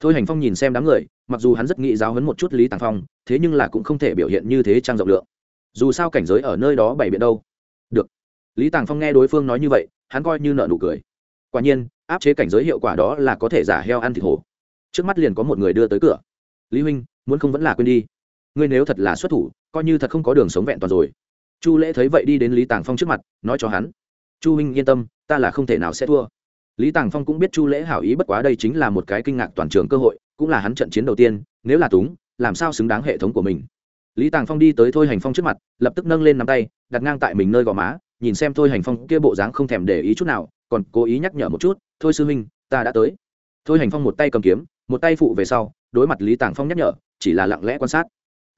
thôi hành phong nhìn xem đám người mặc dù hắn rất nghĩ giáo hấn một chút lý tàng phong thế nhưng là cũng không thể biểu hiện như thế trang rộng lượng dù sao cảnh giới ở nơi đó bày biện đâu được lý tàng phong nghe đối phương nói như vậy hắn coi như nợ nụ cười quả nhiên áp chế cảnh giới hiệu quả đó là có thể giả heo ăn thịt hổ trước mắt liền có một người đưa tới cửa lý huynh muốn không vẫn là quên đi ngươi nếu thật là xuất thủ coi như thật không có đường sống vẹn toàn rồi chu lễ thấy vậy đi đến lý tàng phong trước mặt nói cho hắn chu huynh yên tâm ta là không thể nào sẽ thua lý tàng phong cũng biết chu lễ hảo ý bất quá đây chính là một cái kinh ngạc toàn trường cơ hội, cũng là hắn trận chiến đầu tiên, nếu là túng, làm sao xứng đáng hệ thống của mình? Lý tàng phong đi tới thôi hành phong trước mặt, lập tức nâng lên nắm tay, đặt ngang tại mình nơi gò má, nhìn xem thôi hành phong kia bộ dáng không thèm để ý chút nào, còn cố ý nhắc nhở một chút, thôi sư huynh, ta đã tới. Thôi hành phong một tay cầm kiếm, một tay phụ về sau, đối mặt lý tàng phong nhắc nhở, chỉ là lặng lẽ quan sát.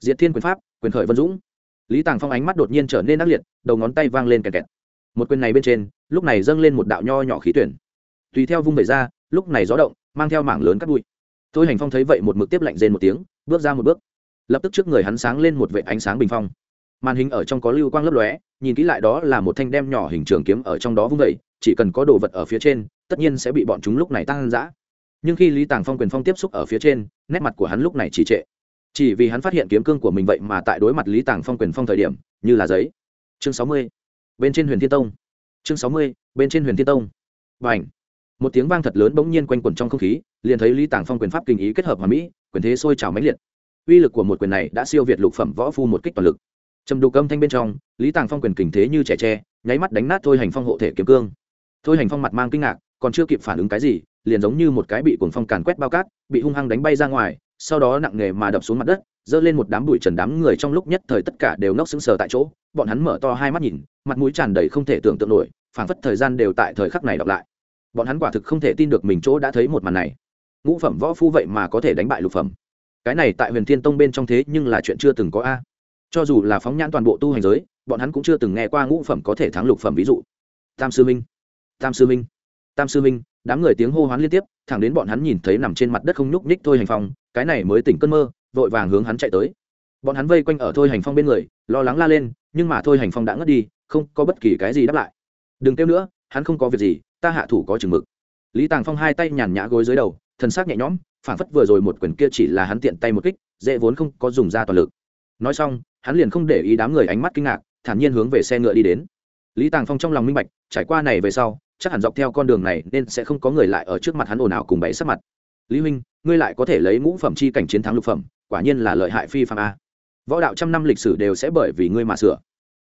Diệt thiên quyền pháp, quyền khởi vân dũng. Lý tàng phong ánh mắt đột nhiên trở nên ác liệt, đầu ngón tay vang lên kẹt kẹt. Một quyền này bên trên, lúc này dâng lên một đạo nho nhỏ khí tuyển tùy theo vung vẩy ra, lúc này gió động, mang theo mảng lớn cắt bụi. Thôi hành phong thấy vậy một mực tiếp lạnh rên một tiếng, bước ra một bước. Lập tức trước người hắn sáng lên một vệ ánh sáng bình phong. Màn hình ở trong có lưu quang lấp lóe, nhìn kỹ lại đó là một thanh đem nhỏ hình trường kiếm ở trong đó vung vẩy, chỉ cần có đồ vật ở phía trên, tất nhiên sẽ bị bọn chúng lúc này tăng dã. Nhưng khi lý tàng phong quyền phong tiếp xúc ở phía trên, nét mặt của hắn lúc này chỉ trệ. Chỉ vì hắn phát hiện kiếm cương của mình vậy mà tại đối mặt lý tàng phong quyền phong thời điểm, như là giấy. Chương sáu mươi. Bên trên huyền thiên tông. Chương sáu mươi. Bên trên huyền thiên tông. Và h một tiếng vang thật lớn bỗng nhiên quanh quẩn trong không khí, liền thấy lý tàng phong quyền pháp kinh ý kết hợp hòa mỹ, quyền thế sôi trào mãnh liệt. Uy lực của một quyền này đã siêu việt lục phẩm võ phu một kích toàn lực. Trầm đục âm thanh bên trong, lý tàng phong quyền kình thế như trẻ tre, nháy mắt đánh nát thôi hành phong hộ thể kiếm cương. Thôi hành phong mặt mang kinh ngạc, còn chưa kịp phản ứng cái gì, liền giống như một cái bị cuồng phong càn quét bao cát, bị hung hăng đánh bay ra ngoài, sau đó nặng nề mà đập xuống mặt đất, giơ lên một đám bụi trần đám người trong lúc nhất thời tất cả đều nốc sững sờ tại chỗ, bọn hắn mở to hai mắt nhìn, mặt mũi tràn đầy không thể tưởng tượng nổi, phảng phất thời gian đều tại thời khắc này đọc lại bọn hắn quả thực không thể tin được mình chỗ đã thấy một màn này. Ngũ phẩm võ phu vậy mà có thể đánh bại lục phẩm. Cái này tại huyền thiên tông bên trong thế nhưng là chuyện chưa từng có a. Cho dù là phóng nhãn toàn bộ tu hành giới, bọn hắn cũng chưa từng nghe qua ngũ phẩm có thể thắng lục phẩm ví dụ. Tam sư minh tam sư minh tam sư minh đám người tiếng hô hoán liên tiếp, thẳng đến bọn hắn nhìn thấy nằm trên mặt đất không nhúc nhích thôi hành phong, cái này mới tỉnh cơn mơ, vội vàng hướng hắn chạy tới. Bọn hắn vây quanh ở thôi hành phong bên người, lo lắng la lên, nhưng mà thôi hành phong đã ngất đi, không có bất kỳ cái gì đáp lại. Đừng kêu nữa hắn không có việc gì, ta hạ thủ có chừng mực. Lý tàng phong hai tay nhàn nhã gối dưới đầu thân xác nhẹ nhõm phản phất vừa rồi một quyền kia chỉ là hắn tiện tay một kích, dễ vốn không có dùng ra toàn lực. Nói xong, hắn liền không để ý đám người ánh mắt kinh ngạc, thản nhiên hướng về xe ngựa đi đến. Lý tàng phong trong lòng minh bạch, trải qua này về sau, chắc hẳn dọc theo con đường này nên sẽ không có người lại ở trước mặt hắn ồn ào cùng bẫy sắc mặt. Lý huynh ngươi lại có thể lấy ngũ phẩm chi cảnh chiến thắng lục phẩm, quả nhiên là lợi hại phi phạm a. Võ đạo trăm năm lịch sử đều sẽ bởi vì ngươi mà sửa.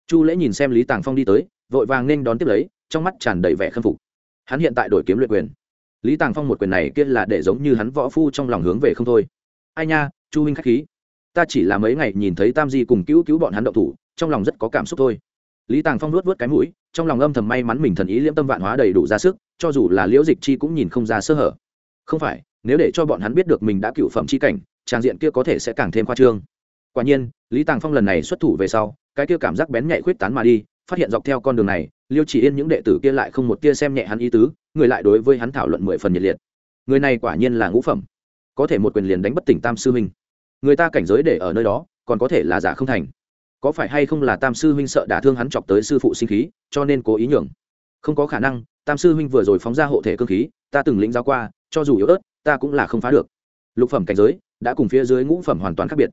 Chu lễ nhìn xem lý tàng phong đi tới vội vàng nên đón tiếp lấy, trong mắt tràn đầy vẻ khâm phục. Hắn hiện tại đổi kiếm luyện quyền. Lý tàng phong một quyền này kia là để giống như hắn võ phu trong lòng hướng về không thôi. Ai nha, chu huynh k h á c h khí. Ta chỉ là mấy ngày nhìn thấy tam di cùng cứu cứu bọn hắn đậu thủ, trong lòng rất có cảm xúc thôi. Lý tàng phong nuốt vớt cái mũi, trong lòng âm thầm may mắn mình thần ý liễm tâm vạn hóa đầy đủ ra sức, cho dù là liễu dịch chi cũng nhìn không ra sơ hở. Không phải, nếu để cho bọn hắn biết được mình đã cựu phẩm chi cảnh trang diện kia có thể sẽ càng thêm khoa trương. Quả nhiên, lý tàng phong lần này xuất thủ về sau, cái kia cảm giác bén nhạy khuyết tán mà đi phát hiện dọc theo con đường này, liêu chỉ yên những đệ tử kia lại không một tia xem nhẹ hắn ý tứ, người lại đối với hắn thảo luận mười phần nhiệt liệt. Người này quả nhiên là ngũ phẩm, có thể một quyền liền đánh bất tỉnh tam sư huynh. Người ta cảnh giới để ở nơi đó, còn có thể là giả không thành. Có phải hay không là tam sư huynh sợ đả thương hắn chọc tới sư phụ sinh khí, cho nên cố ý nhường? Không có khả năng, tam sư huynh vừa rồi phóng ra hộ thể cơ khí, ta từng lĩnh giáo qua, cho dù yếu ớt, ta cũng là không phá được. Lục phẩm cảnh giới, đã cùng phía dưới ngũ phẩm hoàn toàn khác biệt.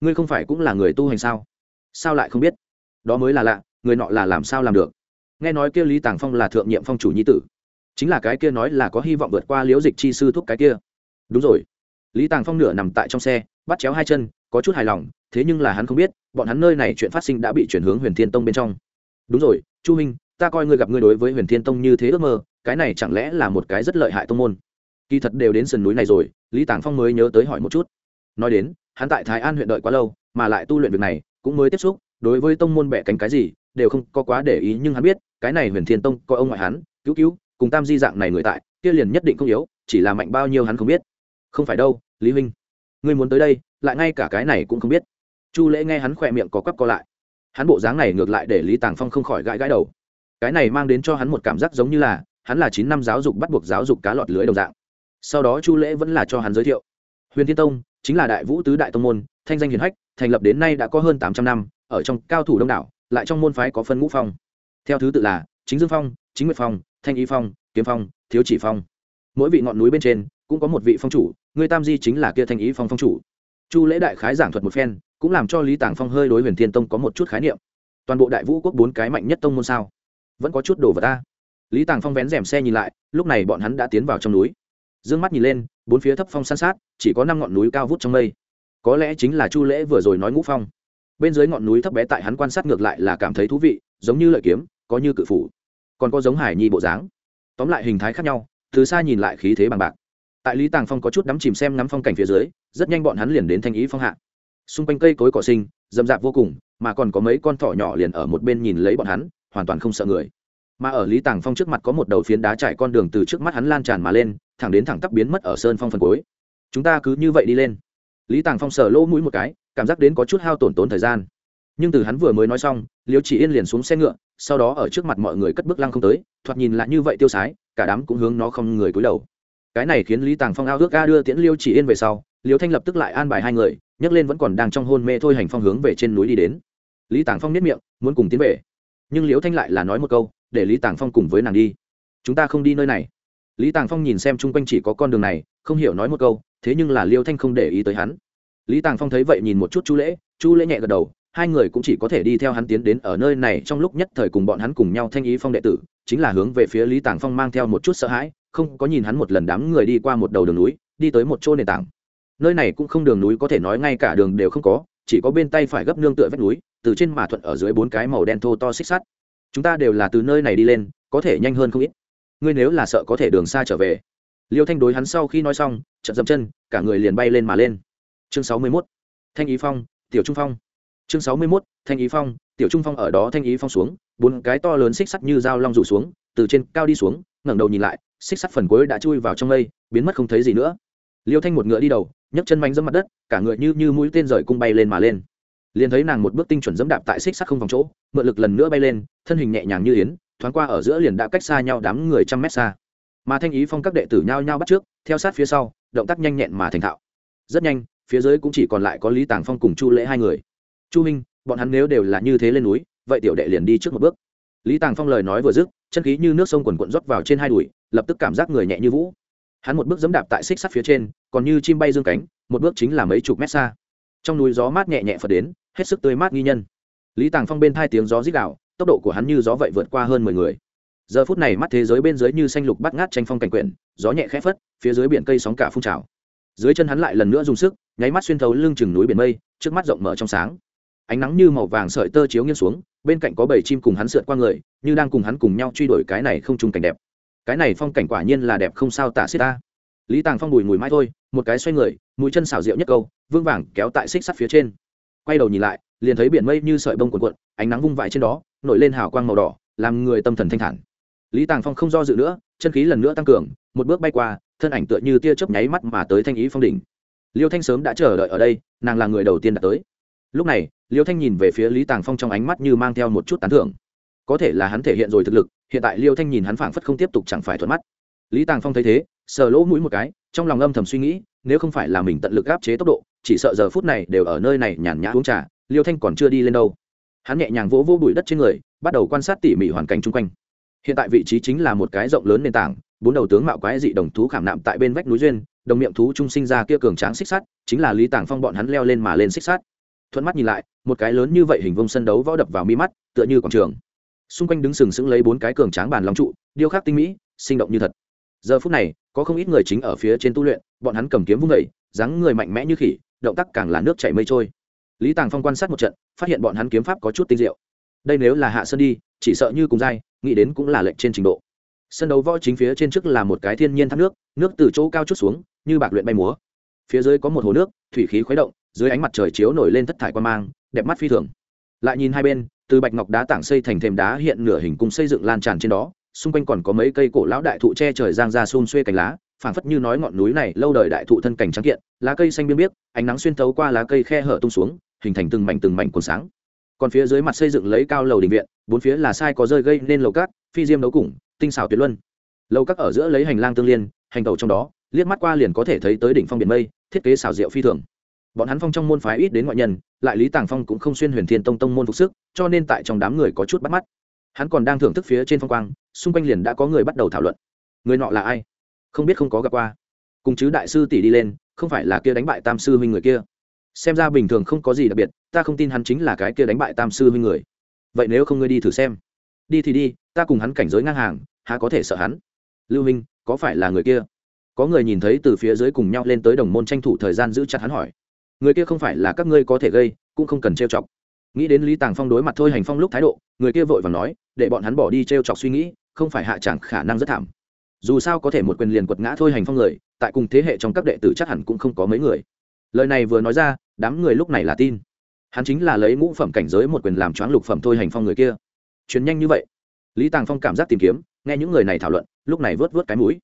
Ngươi không phải cũng là người tu hành sao? Sao lại không biết? Đó mới là lạ người nọ là làm sao làm được? Nghe nói kia lý tàng phong là thượng nhiệm phong chủ nhi tử. Chính là cái kia nói là có hy vọng vượt qua liễu dịch chi sư thúc cái kia. Đúng rồi. Lý tàng phong nửa nằm tại trong xe, bắt chéo hai chân, có chút hài lòng, thế nhưng là hắn không biết, bọn hắn nơi này chuyện phát sinh đã bị chuyển hướng huyền thiên tông bên trong. Đúng rồi, chu minh, ta coi ngươi gặp ngươi đối với huyền thiên tông như thế ước mơ, cái này chẳng lẽ là một cái rất lợi hại tông môn? Kỳ thật đều đến sườn núi này rồi, lý tàng phong mới nhớ tới hỏi một chút. Nói đến, hắn tại thái an huyện đợi quá lâu, mà lại tu luyện việc này, cũng mới tiếp xúc, đối với tông môn bẻ cánh cái gì đều không có quá để ý nhưng hắn biết, cái này huyền thiên tông coi ông ngoại hắn, cứu cứu, cùng tam di dạng này người tại, kia liền nhất định không yếu, chỉ là mạnh bao nhiêu hắn không biết. Không phải đâu, lý huynh, ngươi muốn tới đây, lại ngay cả cái này cũng không biết. Chu lễ nghe hắn khỏe miệng có quắp co lại. Hắn bộ dáng này ngược lại để lý tàng phong không khỏi gãi gãi đầu. Cái này mang đến cho hắn một cảm giác giống như là, hắn là chín năm giáo dục bắt buộc giáo dục cá lọt lưới đồng dạng. Sau đó chu lễ vẫn là cho hắn giới thiệu. Huyền thiên tông, chính là đại vũ tứ đại tông môn, thanh danh hiền hách, thành lập đến nay đã có hơn tám trăm năm, ở trong cao thủ đông đảo lại trong môn phái có phân ngũ phong. Theo thứ tự là chính dương phong, chính nguyệt phong, thanh y phong, kiếm phong, thiếu chỉ phong. Mỗi vị ngọn núi bên trên cũng có một vị phong chủ, người tam di chính là kia thanh ý phong phong chủ. Chu lễ đại khái giảng thuật một phen cũng làm cho lý tàng phong hơi đối huyền thiên tông có một chút khái niệm. Toàn bộ đại vũ quốc bốn cái mạnh nhất tông môn sao? Vẫn có chút đồ vật ta. Lý tàng phong vén rèm xe nhìn lại, lúc này bọn hắn đã tiến vào trong núi. D ư ơ n g mắt nhìn lên, bốn phía thấp phong san sát, chỉ có năm ngọn núi cao vút trong mây. Có lẽ chính là chu lễ vừa rồi nói ngũ phong bên dưới ngọn núi thấp bé tại hắn quan sát ngược lại là cảm thấy thú vị, giống như lợi kiếm, có như cự phủ, còn có giống hải nhi bộ dáng. Tóm lại hình thái khác nhau, từ xa nhìn lại khí thế bằng bạc. Tại lý tàng phong có chút đắm chìm xem ngắm phong cảnh phía dưới, rất nhanh bọn hắn liền đến thanh ý phong hạ. Xung quanh cây cối cỏ sinh, rậm rạp vô cùng, mà còn có mấy con thỏ nhỏ liền ở một bên nhìn lấy bọn hắn, hoàn toàn không sợ người. Mà ở lý tàng phong trước mặt có một đầu phiến đá trải con đường từ trước mắt hắn lan tràn mà lên, thẳng đến thẳng tắp biến mất ở sơn phong phần cuối. Chúng ta cứ như vậy đi lên. Lý tàng phong sờ lỗ mũi một cái cảm giác đến có chút hao tổn tốn thời gian. Nhưng từ hắn vừa mới nói xong, liêu chỉ yên liền xuống xe ngựa, sau đó ở trước mặt mọi người cất bước lăng không tới, thoạt nhìn lại như vậy tiêu sái, cả đám cũng hướng nó không người cúi đầu. Cái này khiến lý tàng phong ao ước ga đưa tiễn liêu chỉ yên về sau, liêu thanh lập tức lại an bài hai người, nhấc lên vẫn còn đang trong hôn mê thôi hành phong hướng về trên núi đi đến. Lý tàng phong nếp miệng, muốn cùng tiến về. Nhưng liêu thanh lại là nói một câu, để lý tàng phong cùng với nàng đi. Chúng ta không đi nơi này. Lý tàng phong nhìn xem chung quanh chỉ có con đường này, không hiểu nói một câu, thế nhưng là liêu thanh không để ý tới hắn lý tàng phong thấy vậy nhìn một chút chu lễ chu lễ nhẹ gật đầu, hai người cũng chỉ có thể đi theo hắn tiến đến ở nơi này trong lúc nhất thời cùng bọn hắn cùng nhau thanh ý phong đệ tử, chính là hướng về phía lý tàng phong mang theo một chút sợ hãi, không có nhìn hắn một lần đám người đi qua một đầu đường núi, đi tới một chỗ nền tảng. Nơi này cũng không đường núi có thể nói ngay cả đường đều không có, chỉ có bên tay phải gấp nương tựa vách núi, từ trên mà thuận ở dưới bốn cái màu đen thô to xích sắt. Chúng ta đều là từ nơi này đi lên, có thể nhanh hơn không ít. Ngươi nếu là sợ có thể đường xa trở về. Liêu thanh đối hắn sau khi nói xong chậm dậm chân, cả người liền bay lên mà lên chương sáu mươi 61. thanh ý phong, tiểu trung phong chương sáu mươi 61. thanh ý phong, tiểu trung phong ở đó thanh ý phong xuống, bốn cái to lớn xích sắt như dao long rủ xuống, từ trên cao đi xuống, ngẩng đầu nhìn lại, xích sắt phần cuối đã chui vào trong mây, biến mất không thấy gì nữa liêu thanh một ngựa đi đầu, nhấc chân manh dẫm mặt đất, cả người như như mũi tên rời cung bay lên mà lên liền thấy nàng một bước tinh chuẩn dẫm đạp tại xích sắt không vòng chỗ, mượn lực lần nữa bay lên, thân hình nhẹ nhàng như yến, thoáng qua ở giữa liền đã cách xa nhau đám người trăm mét xa mà thanh ý phong các đệ tử nhao nhao bắt trước, theo sát phía sau, động tác nhanh nhẹn mà thành thạo rất nhanh phía dưới cũng chỉ còn lại có lý tàng phong cùng chu lễ hai người chu minh bọn hắn nếu đều là như thế lên núi vậy tiểu đệ liền đi trước một bước lý tàng phong lời nói vừa dứt chân khí như nước sông quần quận rót vào trên hai đùi lập tức cảm giác người nhẹ như vũ hắn một bước dẫm đạp tại xích sắt phía trên còn như chim bay dương cánh một bước chính là mấy chục mét xa trong núi gió mát nhẹ nhẹ phật đến hết sức tươi mát nghi nhân lý tàng phong bên thai tiếng gió rít đạo tốc độ của hắn như gió vậy vượt qua hơn mười người giờ phút này mắt thế giới bên dưới như xanh lục bắt ngát tranh phong cảnh quyển gió nhẹ khẽ phất phía dưới biển cây sóng cả phun trào dưới chân hắn lại lần nữa dùng sức, nháy mắt xuyên thấu lưng chừng núi biển mây, trước mắt rộng mở trong sáng. Ánh nắng như màu vàng sợi tơ chiếu nghiêng xuống, bên cạnh có bảy chim cùng hắn sượt qua người, như đang cùng hắn cùng nhau truy đuổi cái này không trùng cảnh đẹp. Cái này phong cảnh quả nhiên là đẹp không sao tả xích ta. Lý tàng phong bùi mùi mãi thôi, một cái xoay người, mũi chân xảo diệu nhất câu, vương vàng kéo tại xích sắt phía trên. Quay đầu nhìn lại, liền thấy biển mây như sợi bông cuộn cuộn, ánh nắng vung vãi trên đó, nổi lên hào quang màu đỏ, làm người tâm thần thanh thản. Lý tàng phong không do dự nữa, chân khí lần nữa tăng cường, một bước bay qua thân ảnh tựa như tia chớp nháy mắt mà tới thanh ý phong đỉnh. Liêu thanh sớm đã chờ đợi ở đây, nàng là người đầu tiên đã tới. Lúc này, liêu thanh nhìn về phía lý tàng phong trong ánh mắt như mang theo một chút tán thưởng. Có thể là hắn thể hiện rồi thực lực, hiện tại liêu thanh nhìn hắn phảng phất không tiếp tục chẳng phải thuận mắt. Lý tàng phong thấy thế, sờ lỗ mũi một cái, trong lòng âm thầm suy nghĩ, nếu không phải là mình tận lực áp chế tốc độ, chỉ sợ giờ phút này đều ở nơi này nhàn nhã uống trà, liêu thanh còn chưa đi lên đâu. Hắn nhẹ nhàng vỗ vỗ bụi đất trên người, bắt đầu quan sát tỉ mỉ hoàn cảnh chung quanh. Hiện tại vị trí chính là một cái rộng lớn nền tảng bốn đầu tướng mạo quái dị đồng thú khảm nạm tại bên vách núi duyên, đồng miệng thú trung sinh ra kia cường tráng xích sắt, chính là lý tàng phong bọn hắn leo lên mà lên xích sắt. Thuận mắt nhìn lại, một cái lớn như vậy hình vông sân đấu võ đập vào mi mắt, tựa như quảng trường. Xung quanh đứng sừng sững lấy bốn cái cường tráng bàn long trụ, điêu khắc tinh mỹ, sinh động như thật. Giờ phút này, có không ít người chính ở phía trên tu luyện, bọn hắn cầm kiếm vung vẩy dáng người mạnh mẽ như khỉ, động tác càng là nước chảy mây trôi. Lý tàng phong quan sát một trận, phát hiện bọn hắn kiếm pháp có chút tinh diệu. Đây nếu là hạ sơn đi, chỉ sợ như cùng dai nghĩ đến cũng là lệnh trên trình độ sân đấu võ chính phía trên trước là một cái thiên nhiên thác nước nước từ chỗ cao chút xuống, như bạc luyện bay múa. Phía dưới có một hồ nước, thủy khí khuấy động, dưới ánh mặt trời chiếu nổi lên thất thải quan mang, đẹp mắt phi thường. Lại nhìn hai bên, từ bạch ngọc đá tảng xây thành thềm đá hiện nửa hình cung xây dựng lan tràn trên đó, xung quanh còn có mấy cây cổ lão đại thụ che trời giang ra xôn xuê cành lá, phảng phất như nói ngọn núi này lâu đời đại thụ thân cảnh trắng kiện, lá cây xanh biên biếc, ánh nắng xuyên thấu qua lá cây khe hở tung xuống, hình thành từng mảnh từng mảnh cuốn sáng còn phía dưới mặt xây dựng lấy cao lầu đình viện, bốn phía là sai có rơi gây nên lầu cát, phi diêm đấu củng tinh xảo tuyệt luân. Lầu cát ở giữa lấy hành lang tương liên, hành tàu trong đó, liếc mắt qua liền có thể thấy tới đỉnh phong biển mây, thiết kế xảo diệu phi thường. Bọn hắn phong trong môn phái ít đến ngoại nhân, lại lý tàng phong cũng không xuyên huyền thiên tông tông môn phục sức, cho nên tại trong đám người có chút bắt mắt. Hắn còn đang thưởng thức phía trên phong quang, xung quanh liền đã có người bắt đầu thảo luận. Người nọ là ai? Không biết không có gặp qua. Cùng chứ đại sư tỷ đi lên, không phải là kia đánh bại tam sư huynh người kia xem ra bình thường không có gì đặc biệt, ta không tin hắn chính là cái kia đánh bại tam sư huynh người. Vậy nếu không ngươi đi thử xem. Đi thì đi, ta cùng hắn cảnh giới ngang hàng, há có thể sợ hắn? Lưu minh, có phải là người kia? Có người nhìn thấy từ phía dưới cùng nhau lên tới đồng môn tranh thủ thời gian giữ chặt hắn hỏi. Người kia không phải là các ngươi có thể gây, cũng không cần trêu chọc. Nghĩ đến lý tàng phong đối mặt thôi hành phong lúc thái độ, người kia vội và nói, để bọn hắn bỏ đi trêu chọc suy nghĩ, không phải hạ chẳng khả năng rất thảm. Dù sao có thể một quyền liền quật ngã thôi hành phong người, tại cùng thế hệ trong các đệ tử chắc hẳn cũng không có mấy người lời này vừa nói ra, đám người lúc này là tin. Hắn chính là lấy ngũ phẩm cảnh giới một quyền làm choáng lục phẩm thôi hành phong người kia. Chuyến nhanh như vậy. Lý tàng phong cảm giác tìm kiếm, nghe những người này thảo luận, lúc này vớt vớt cái mũi.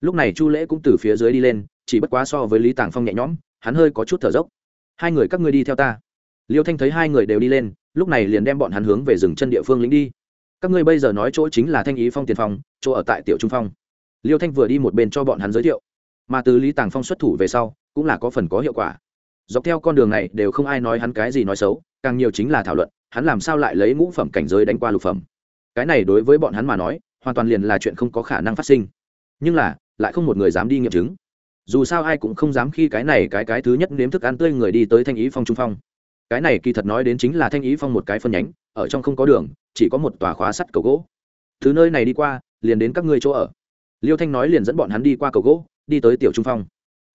Lúc này chu lễ cũng từ phía dưới đi lên, chỉ bất quá so với lý tàng phong nhẹ nhõm, hắn hơi có chút thở dốc. Hai người các ngươi đi theo ta. Liêu thanh thấy hai người đều đi lên, lúc này liền đem bọn hắn hướng về rừng chân địa phương lính đi. Các ngươi bây giờ nói chỗ chính là thanh ý phong tiền phong, chỗ ở tại tiểu trung phong. Liêu thanh vừa đi một bên cho bọn hắn giới thiệu. Mà từ lý tàng phong xuất thủ về sau cũng là có phần có hiệu quả. Dọc theo con đường này đều không ai nói hắn cái gì nói xấu, càng nhiều chính là thảo luận, hắn làm sao lại lấy ngũ phẩm cảnh giới đánh qua lục phẩm. Cái này đối với bọn hắn mà nói, hoàn toàn liền là chuyện không có khả năng phát sinh. Nhưng là, lại không một người dám đi nghiệm chứng. Dù sao ai cũng không dám khi cái này cái cái thứ nhất nếm thức ăn tươi người đi tới thanh ý phong trung phong. Cái này kỳ thật nói đến chính là thanh ý phong một cái phân nhánh, ở trong không có đường, chỉ có một tòa khóa sắt cầu gỗ. Thứ nơi này đi qua, liền đến các ngươi chỗ ở. Liêu thanh nói liền dẫn bọn hắn đi qua cầu gỗ, đi tới tiểu trung phong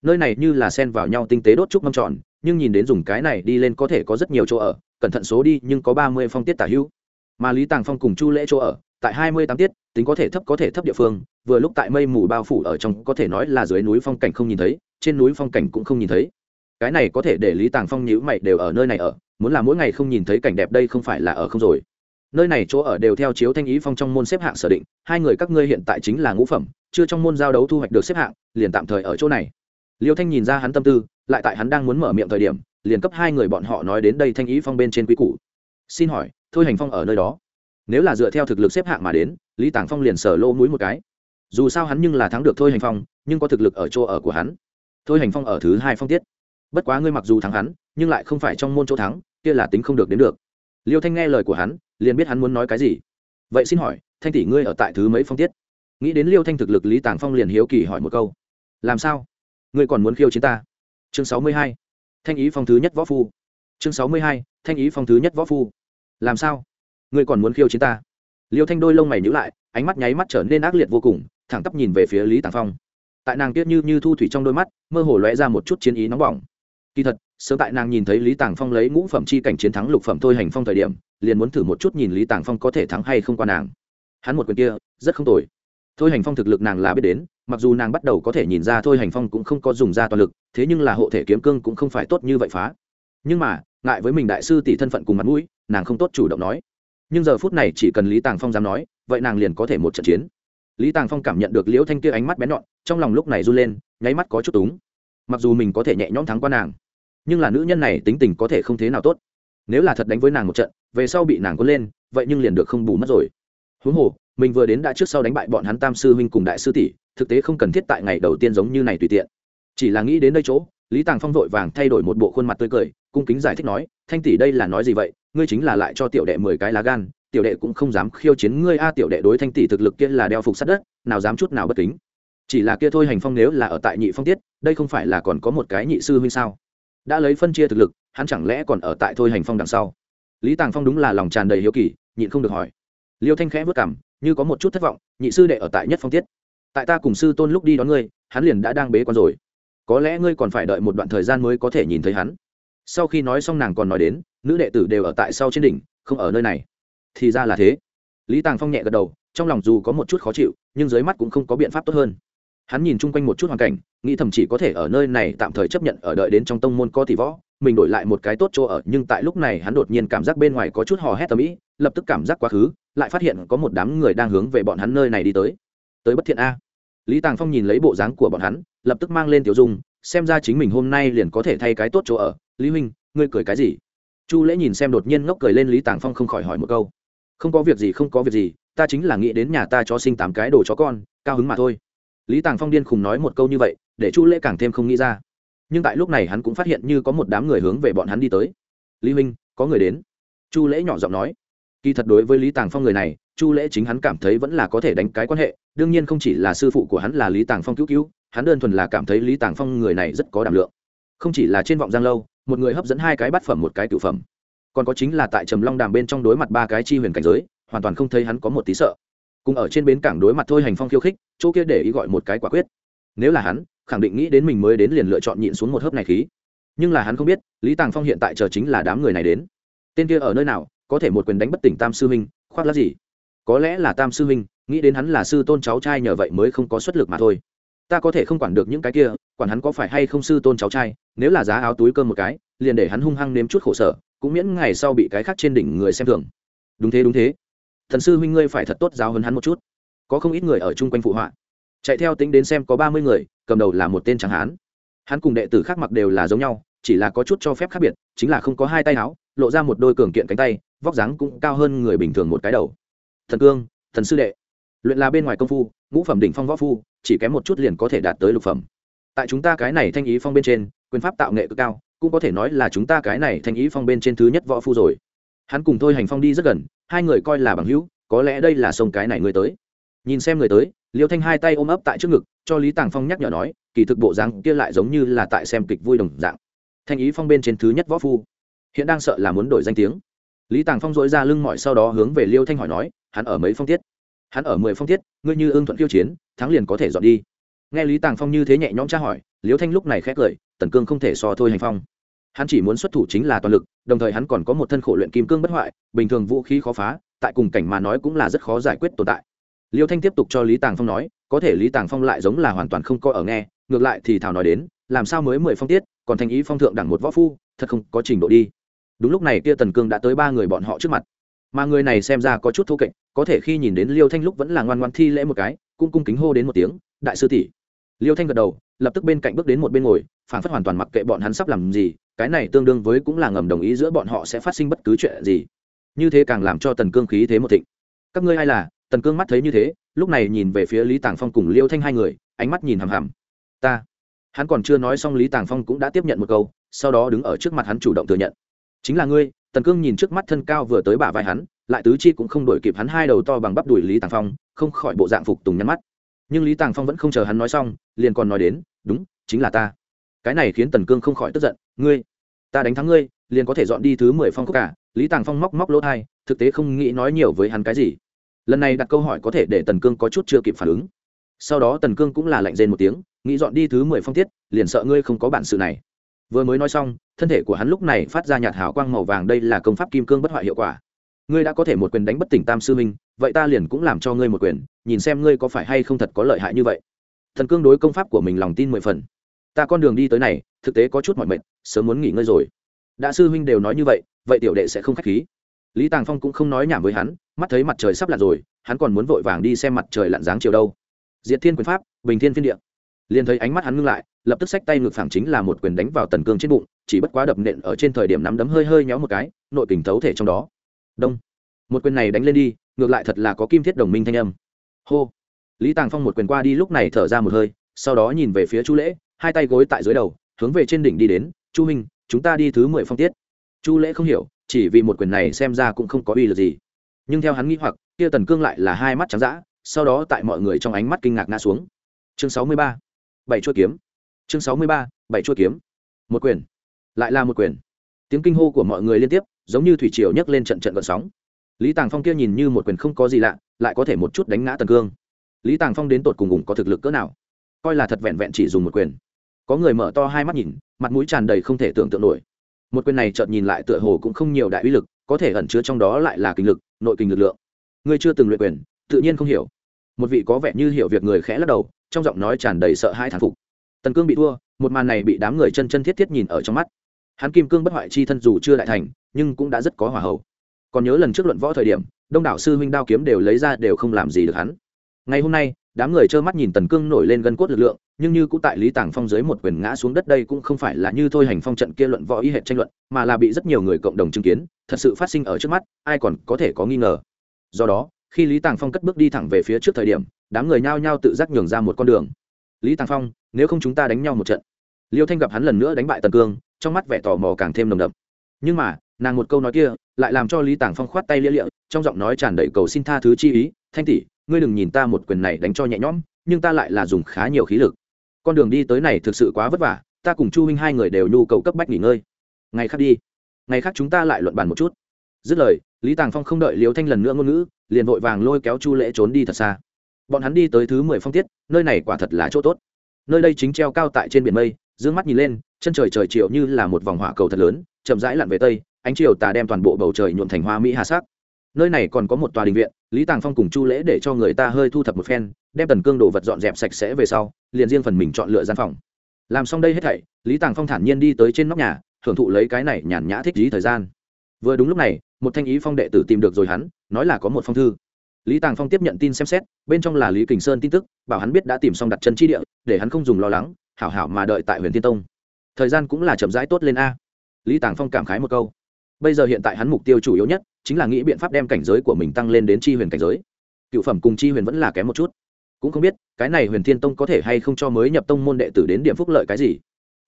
nơi này như là sen vào nhau tinh tế đốt trúc mâm tròn, nhưng nhìn đến dùng cái này đi lên có thể có rất nhiều chỗ ở, cẩn thận số đi nhưng có ba mươi phong tiết tả hữu. Mà lý tàng phong cùng chu lễ chỗ ở, tại hai mươi tám tiết, tính có thể thấp có thể thấp địa phương, vừa lúc tại mây mù bao phủ ở trong, có thể nói là dưới núi phong cảnh không nhìn thấy, trên núi phong cảnh cũng không nhìn thấy. Cái này có thể để lý tàng phong nhữ mày đều ở nơi này ở, muốn là mỗi ngày không nhìn thấy cảnh đẹp đây không phải là ở không rồi. Nơi này chỗ ở đều theo chiếu thanh ý phong trong môn xếp hạng sở định, hai người các ngươi hiện tại chính là ngũ phẩm, chưa trong môn giao đấu thu hoạch được xếp hạng, liền tạm thời ở chỗ này liêu thanh nhìn ra hắn tâm tư, lại tại hắn đang muốn mở miệng thời điểm, liền cấp hai người bọn họ nói đến đây thanh ý phong bên trên quý cũ xin hỏi, thôi hành phong ở nơi đó? Nếu là dựa theo thực lực xếp hạng mà đến, lý tàng phong liền sở lô mũi một cái. Dù sao hắn nhưng là thắng được thôi hành phong, nhưng có thực lực ở chỗ ở của hắn. Thôi hành phong ở thứ hai phong tiết. Bất quá ngươi mặc dù thắng hắn, nhưng lại không phải trong môn chỗ thắng, kia là tính không được đến được. Liêu thanh nghe lời của hắn, liền biết hắn muốn nói cái gì. Vậy xin hỏi, thanh tỷ ngươi ở tại thứ mấy phong tiết? Nghĩ đến liêu thanh thực lực lý tàng phong liền hiếu kỳ hỏi một câu. Làm sao? Ngươi còn muốn khiêu chiến ta? Chương sáu mươi hai, thanh ý phong thứ nhất võ phu. Chương sáu mươi hai, thanh ý phong thứ nhất võ phu. Làm sao? Ngươi còn muốn khiêu chiến ta? Liêu thanh đôi lông mày nhữ lại, ánh mắt nháy mắt trở nên ác liệt vô cùng, thẳng tắp nhìn về phía lý tàng phong. Tại nàng tiết như như thu thủy trong đôi mắt, mơ hồ lóe ra một chút chiến ý nóng bỏng. Kỳ thật, sớm tại nàng nhìn thấy lý tàng phong lấy ngũ phẩm chi cảnh chiến thắng lục phẩm thôi hành phong thời điểm, liền muốn thử một chút nhìn lý tàng phong có thể thắng hay không qua nàng. Hắn một quyền kia, rất không tồi. Thôi hành phong thực lực nàng là biết đến mặc dù nàng bắt đầu có thể nhìn ra thôi hành phong cũng không có dùng ra toàn lực, thế nhưng là hộ thể kiếm cương cũng không phải tốt như vậy phá. Nhưng mà, ngại với mình đại sư tỷ thân phận cùng mặt mũi, nàng không tốt chủ động nói. Nhưng giờ phút này chỉ cần lý tàng phong dám nói, vậy nàng liền có thể một trận chiến. Lý tàng phong cảm nhận được liễu thanh kia ánh mắt bén nhọn, trong lòng lúc này run lên, nháy mắt có chút túng. Mặc dù mình có thể nhẹ nhõm thắng qua nàng, nhưng là nữ nhân này tính tình có thể không thế nào tốt. Nếu là thật đánh với nàng một trận, về sau bị nàng có lên, vậy nhưng liền được không bù mất rồi. Huống hồ mình vừa đến đã trước sau đánh bại bọn hắn tam sư huynh cùng đại sư tỷ, thực tế không cần thiết tại ngày đầu tiên giống như này tùy tiện. Chỉ là nghĩ đến đây chỗ, lý tàng phong vội vàng thay đổi một bộ khuôn mặt tươi cười, cung kính giải thích nói, thanh tỷ đây là nói gì vậy? Ngươi chính là lại cho tiểu đệ mười cái lá gan, tiểu đệ cũng không dám khiêu chiến ngươi a, tiểu đệ đối thanh tỷ thực lực kia là đeo phục sát đất, nào dám chút nào bất kính. Chỉ là kia thôi hành phong nếu là ở tại nhị phong tiết, đây không phải là còn có một cái nhị sư huynh sao? Đã lấy phân chia thực lực, hắn chẳng lẽ còn ở tại thôi hành phong đằng sau? Lý tàng phong đúng là lòng tràn đầy hiếu kỳ, nhịn không được hỏi. Liêu thanh khẽ vất cảm như có một chút thất vọng, nhị sư đệ ở tại nhất phong tiết. Tại ta cùng sư tôn lúc đi đón ngươi, hắn liền đã đang bế con rồi. Có lẽ ngươi còn phải đợi một đoạn thời gian mới có thể nhìn thấy hắn. Sau khi nói xong nàng còn nói đến, nữ đệ tử đều ở tại sau trên đỉnh, không ở nơi này. Thì ra là thế. Lý tàng phong nhẹ gật đầu, trong lòng dù có một chút khó chịu, nhưng dưới mắt cũng không có biện pháp tốt hơn. Hắn nhìn chung quanh một chút hoàn cảnh, nghĩ thầm chỉ có thể ở nơi này tạm thời chấp nhận ở đợi đến trong tông môn có tỷ võ, mình đổi lại một cái tốt chỗ ở, nhưng tại lúc này hắn đột nhiên cảm giác bên ngoài có chút hò hét tầm ĩ lập tức cảm giác quá khứ lại phát hiện có một đám người đang hướng về bọn hắn nơi này đi tới. Tới bất thiện a. Lý tàng phong nhìn lấy bộ dáng của bọn hắn, lập tức mang lên tiểu dung, xem ra chính mình hôm nay liền có thể thay cái tốt chỗ ở. Lý huynh, ngươi cười cái gì? Chu lễ nhìn xem đột nhiên ngốc cười lên lý tàng phong không khỏi hỏi một câu. Không có việc gì, không có việc gì, ta chính là nghĩ đến nhà ta cho sinh tám cái đồ chó con, cao hứng mà thôi. Lý tàng phong điên khùng nói một câu như vậy, để chu lễ càng thêm không nghĩ ra. Nhưng tại lúc này hắn cũng phát hiện như có một đám người hướng về bọn hắn đi tới. Lý huynh, có người đến. Chu lễ nhỏ giọng nói kỳ thật đối với lý tàng phong người này, chu lễ chính hắn cảm thấy vẫn là có thể đánh cái quan hệ, đương nhiên không chỉ là sư phụ của hắn là lý tàng phong cứu cứu, hắn đơn thuần là cảm thấy lý tàng phong người này rất có đảm lượng. Không chỉ là trên vọng giang lâu, một người hấp dẫn hai cái bát phẩm một cái cựu phẩm. Còn có chính là tại trầm long đàm bên trong đối mặt ba cái chi huyền cảnh giới, hoàn toàn không thấy hắn có một tí sợ. Cùng ở trên bến cảng đối mặt thôi hành phong khiêu khích, chỗ kia để ý gọi một cái quả quyết. Nếu là hắn, khẳng định nghĩ đến mình mới đến liền lựa chọn nhịn xuống một hớp này khí. Nhưng là hắn không biết, lý tàng phong hiện tại chờ chính là đám người này đến. Tên kia ở nơi nào có thể một quyền đánh bất tỉnh tam sư huynh, khoác lát gì? Có lẽ là tam sư huynh, nghĩ đến hắn là sư tôn cháu trai nhờ vậy mới không có xuất lực mà thôi. Ta có thể không quản được những cái kia, quản hắn có phải hay không sư tôn cháu trai, nếu là giá áo túi cơm một cái, liền để hắn hung hăng nếm chút khổ sở, cũng miễn ngày sau bị cái khác trên đỉnh người xem thường. Đúng thế đúng thế. Thần sư huynh ngươi phải thật tốt giáo hơn hắn một chút. Có không ít người ở chung quanh phụ họa. Chạy theo tính đến xem có ba mươi người, cầm đầu là một tên tráng hán. Hắn cùng đệ tử khác mặc đều là giống nhau, chỉ là có chút cho phép khác biệt, chính là không có hai tay áo, lộ ra một đôi cường kiện cánh tay vóc dáng cũng cao hơn người bình thường một cái đầu. Thần cương, thần sư đệ. Luyện là bên ngoài công phu, ngũ phẩm đỉnh phong võ phu, chỉ kém một chút liền có thể đạt tới lục phẩm. Tại chúng ta cái này thanh ý phong bên trên, quyền pháp tạo nghệ cực cao, cũng có thể nói là chúng ta cái này thanh ý phong bên trên thứ nhất võ phu rồi. Hắn cùng thôi hành phong đi rất gần, hai người coi là bằng hữu, có lẽ đây là sông cái này người tới. Nhìn xem người tới, liêu thanh hai tay ôm ấp tại trước ngực, cho lý tàng phong nhắc nhở nói, kỳ thực bộ dáng kia lại giống như là tại xem kịch vui đồng dạng. Thanh ý phong bên trên thứ nhất võ phu. Hiện đang sợ là muốn đổi danh tiếng lý tàng phong dội ra lưng mọi sau đó hướng về liêu thanh hỏi nói, hắn ở mấy phong tiết? Hắn ở mười phong tiết, ngươi như ưng thuận khiêu chiến, thắng liền có thể dọn đi. Nghe lý tàng phong như thế nhẹ nhõm tra hỏi, liêu thanh lúc này khét cười, tần cương không thể so thôi hành phong. Hắn chỉ muốn xuất thủ chính là toàn lực, đồng thời hắn còn có một thân khổ luyện kim cương bất hoại, bình thường vũ khí khó phá, tại cùng cảnh mà nói cũng là rất khó giải quyết tồn tại. Liêu thanh tiếp tục cho lý tàng phong nói, có thể lý tàng phong lại giống là hoàn toàn không coi ở nghe, ngược lại thì thảo nói đến, làm sao mới mười phong tiết, còn thanh ý phong thượng đẳng một võ phu, thật không có trình độ đi đúng lúc này kia tần cương đã tới ba người bọn họ trước mặt. Mà người này xem ra có chút thô kệch, có thể khi nhìn đến liêu thanh lúc vẫn là ngoan ngoan thi lễ một cái, cũng cung kính hô đến một tiếng, đại sư tỷ. Liêu thanh gật đầu, lập tức bên cạnh bước đến một bên ngồi phản phất hoàn toàn mặc kệ bọn hắn sắp làm gì, cái này tương đương với cũng là ngầm đồng ý giữa bọn họ sẽ phát sinh bất cứ chuyện gì. Như thế càng làm cho tần cương khí thế một thịnh. Các ngươi ai là? Tần cương mắt thấy như thế, lúc này nhìn về phía lý tàng phong cùng liêu thanh hai người, ánh mắt nhìn hằm hằm. Ta. Hắn còn chưa nói xong lý tàng phong cũng đã tiếp nhận một câu, sau đó đứng ở trước mặt hắn chủ động thừa nhận chính là ngươi, tần cương nhìn trước mắt thân cao vừa tới bả vai hắn, lại tứ chi cũng không đổi kịp hắn hai đầu to bằng bắp đùi lý tàng phong, không khỏi bộ dạng phục tùng nhắn mắt. Nhưng lý tàng phong vẫn không chờ hắn nói xong, liền còn nói đến, đúng, chính là ta. Cái này khiến tần cương không khỏi tức giận, ngươi, ta đánh thắng ngươi, liền có thể dọn đi thứ mười phong cốc cả. Lý tàng phong móc móc lỗ thai, thực tế không nghĩ nói nhiều với hắn cái gì. Lần này đặt câu hỏi có thể để tần cương có chút chưa kịp phản ứng. Sau đó tần cương cũng là lạnh rên một tiếng, nghĩ dọn đi thứ mười phong tiết, liền sợ ngươi không có bản sự này vừa mới nói xong, thân thể của hắn lúc này phát ra nhạt hào quang màu vàng, đây là công pháp kim cương bất hoại hiệu quả. Ngươi đã có thể một quyền đánh bất tỉnh tam sư minh vậy ta liền cũng làm cho ngươi một quyền, nhìn xem ngươi có phải hay không thật có lợi hại như vậy. Thần cương đối công pháp của mình lòng tin mười phần. Ta con đường đi tới này, thực tế có chút mọi mệt, sớm muốn nghỉ ngơi rồi. Đã sư huynh đều nói như vậy vậy tiểu đệ sẽ không k h á c h khí. Lý tàng phong cũng không nói nhảm với hắn, mắt thấy mặt trời sắp lặn rồi, hắn còn muốn vội vàng đi xem mặt trời lặn dáng chiều đâu. Diệt thiên quyền pháp, bình thiên phiên địa. Liền thấy ánh mắt hắn ngưng lại lập tức xách tay ngược phẳng chính là một quyền đánh vào tần cương trên bụng, chỉ bất quá đập nện ở trên thời điểm nắm đấm hơi hơi nhéo một cái, nội kình thấu thể trong đó. Đông. Một quyền này đánh lên đi, ngược lại thật là có kim thiết đồng minh thanh âm. Hô. Lý tàng phong một quyền qua đi lúc này thở ra một hơi, sau đó nhìn về phía chu lễ, hai tay gối tại dưới đầu, hướng về trên đỉnh đi đến, chu minh chúng ta đi thứ mười phong tiết. Chu lễ không hiểu, chỉ vì một quyền này xem ra cũng không có uy lực gì. Nhưng theo hắn nghĩ hoặc, kia tần cương lại là hai mắt trắng d ã sau đó tại mọi người trong ánh mắt kinh ngạc ngã xuống. Chương sáu mươi ba. Bảy chuỗi kiếm chương sáu mươi ba, bảy chuôi kiếm. Một quyền. Lại là một quyền. Tiếng kinh hô của mọi người liên tiếp, giống như thủy triều nhấc lên trận trận gợn sóng. Lý tàng phong kia nhìn như một quyền không có gì lạ, lại có thể một chút đánh ngã tần cương. Lý tàng phong đến tột cùng cùng có thực lực cỡ nào? Coi là thật vẹn vẹn chỉ dùng một quyền. Có người mở to hai mắt nhìn, mặt mũi tràn đầy không thể tưởng tượng nổi. Một quyền này chợt nhìn lại tựa hồ cũng không nhiều đại uy lực, có thể ẩn chứa trong đó lại là kinh lực, nội kinh lực lượng. Ngươi chưa từng luyện quyền, tự nhiên không hiểu. Một vị có vẻ như hiểu việc người khẽ lắc đầu, trong giọng nói tràn đầy sợ hãi thán phục tần cương bị thua, một màn này bị đám người chân chân thiết thiết nhìn ở trong mắt. Hắn kim cương bất hoại chi thân dù chưa đại thành, nhưng cũng đã rất có hỏa hậu. Còn nhớ lần trước luận võ thời điểm, đông đảo sư huynh đao kiếm đều lấy ra đều không làm gì được hắn. Ngày hôm nay, đám người trơ mắt nhìn tần cương nổi lên gân cốt lực lượng, nhưng như cũng tại lý tàng phong dưới một quyền ngã xuống đất đây cũng không phải là như thôi hành phong trận kia luận võ y hệ tranh luận, mà là bị rất nhiều người cộng đồng chứng kiến, thật sự phát sinh ở trước mắt, ai còn có thể có nghi ngờ. Do đó, khi lý tàng phong cất bước đi thẳng về phía trước thời điểm, đám người nhao nhao tự giác nhường ra một con đường. Lý tàng phong nếu không chúng ta đánh nhau một trận. Liêu thanh gặp hắn lần nữa đánh bại tần cương, trong mắt vẻ tò mò càng thêm nồng đậm. Nhưng mà, nàng một câu nói kia, lại làm cho lý tàng phong khoát tay lia lịa, trong giọng nói tràn đầy cầu xin tha thứ chi ý, thanh tỷ, ngươi đừng nhìn ta một quyền này đánh cho nhẹ nhõm, nhưng ta lại là dùng khá nhiều khí lực. Con đường đi tới này thực sự quá vất vả, ta cùng chu huynh hai người đều nhu cầu cấp bách nghỉ ngơi. Ngày khác đi, ngày khác chúng ta lại luận bàn một chút. Dứt lời, lý tàng phong không đợi liêu thanh lần nữa ngôn ngữ, liền vội vàng lôi kéo chu lễ trốn đi thật xa. Bọn hắn đi tới thứ mười phong tiết, nơi này quả thật là chỗ tốt nơi đây chính treo cao tại trên biển mây, dương mắt nhìn lên, chân trời trời chiều như là một vòng hỏa cầu thật lớn, chậm rãi lặn về tây, ánh chiều tà đem toàn bộ bầu trời nhuộm thành hoa mỹ hà sắc. Nơi này còn có một tòa đình viện, lý tàng phong cùng chu lễ để cho người ta hơi thu thập một phen, đem tần cương đồ vật dọn dẹp sạch sẽ về sau, liền riêng phần mình chọn lựa gian phòng. Làm xong đây hết thảy, lý tàng phong thản nhiên đi tới trên nóc nhà, thưởng thụ lấy cái này nhàn nhã thích lý thời gian. Vừa đúng lúc này, một thanh ý phong đệ tử tìm được rồi hắn, nói là có một phong thư lý tàng phong tiếp nhận tin xem xét, bên trong là lý kình sơn tin tức, bảo hắn biết đã tìm xong đặt chân chi địa, để hắn không dùng lo lắng, hảo hảo mà đợi tại huyền thiên tông. Thời gian cũng là chậm rãi tốt lên a. Lý tàng phong cảm khái một câu. Bây giờ hiện tại hắn mục tiêu chủ yếu nhất, chính là nghĩ biện pháp đem cảnh giới của mình tăng lên đến chi huyền cảnh giới. Cựu phẩm cùng chi huyền vẫn là kém một chút. Cũng không biết, cái này huyền thiên tông có thể hay không cho mới nhập tông môn đệ tử đến điểm phúc lợi cái gì.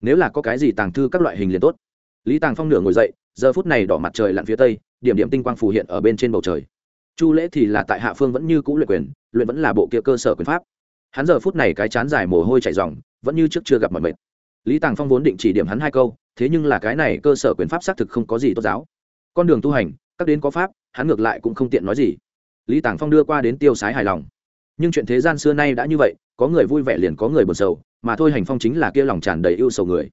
Nếu là có cái gì tàng thư các loại hình liền tốt. Lý tàng phong nửa ngồi dậy, giờ phút này đỏ mặt trời lặn phía tây, điểm điểm tinh quang phù hiện ở bên trên bầu trời chu lễ thì là tại hạ phương vẫn như cũ luyện quyền, luyện vẫn là bộ kia cơ sở quyền pháp. Hắn giờ phút này cái chán dài mồ hôi chảy dòng vẫn như trước chưa gặp mọi mệt. Lý tàng phong vốn định chỉ điểm hắn hai câu, thế nhưng là cái này cơ sở quyền pháp xác thực không có gì tốt giáo. Con đường tu hành, các đến có pháp, hắn ngược lại cũng không tiện nói gì. Lý tàng phong đưa qua đến tiêu sái hài lòng. Nhưng chuyện thế gian xưa nay đã như vậy, có người vui vẻ liền có người buồn sầu, mà thôi hành phong chính là kia lòng tràn đầy ưu sầu người.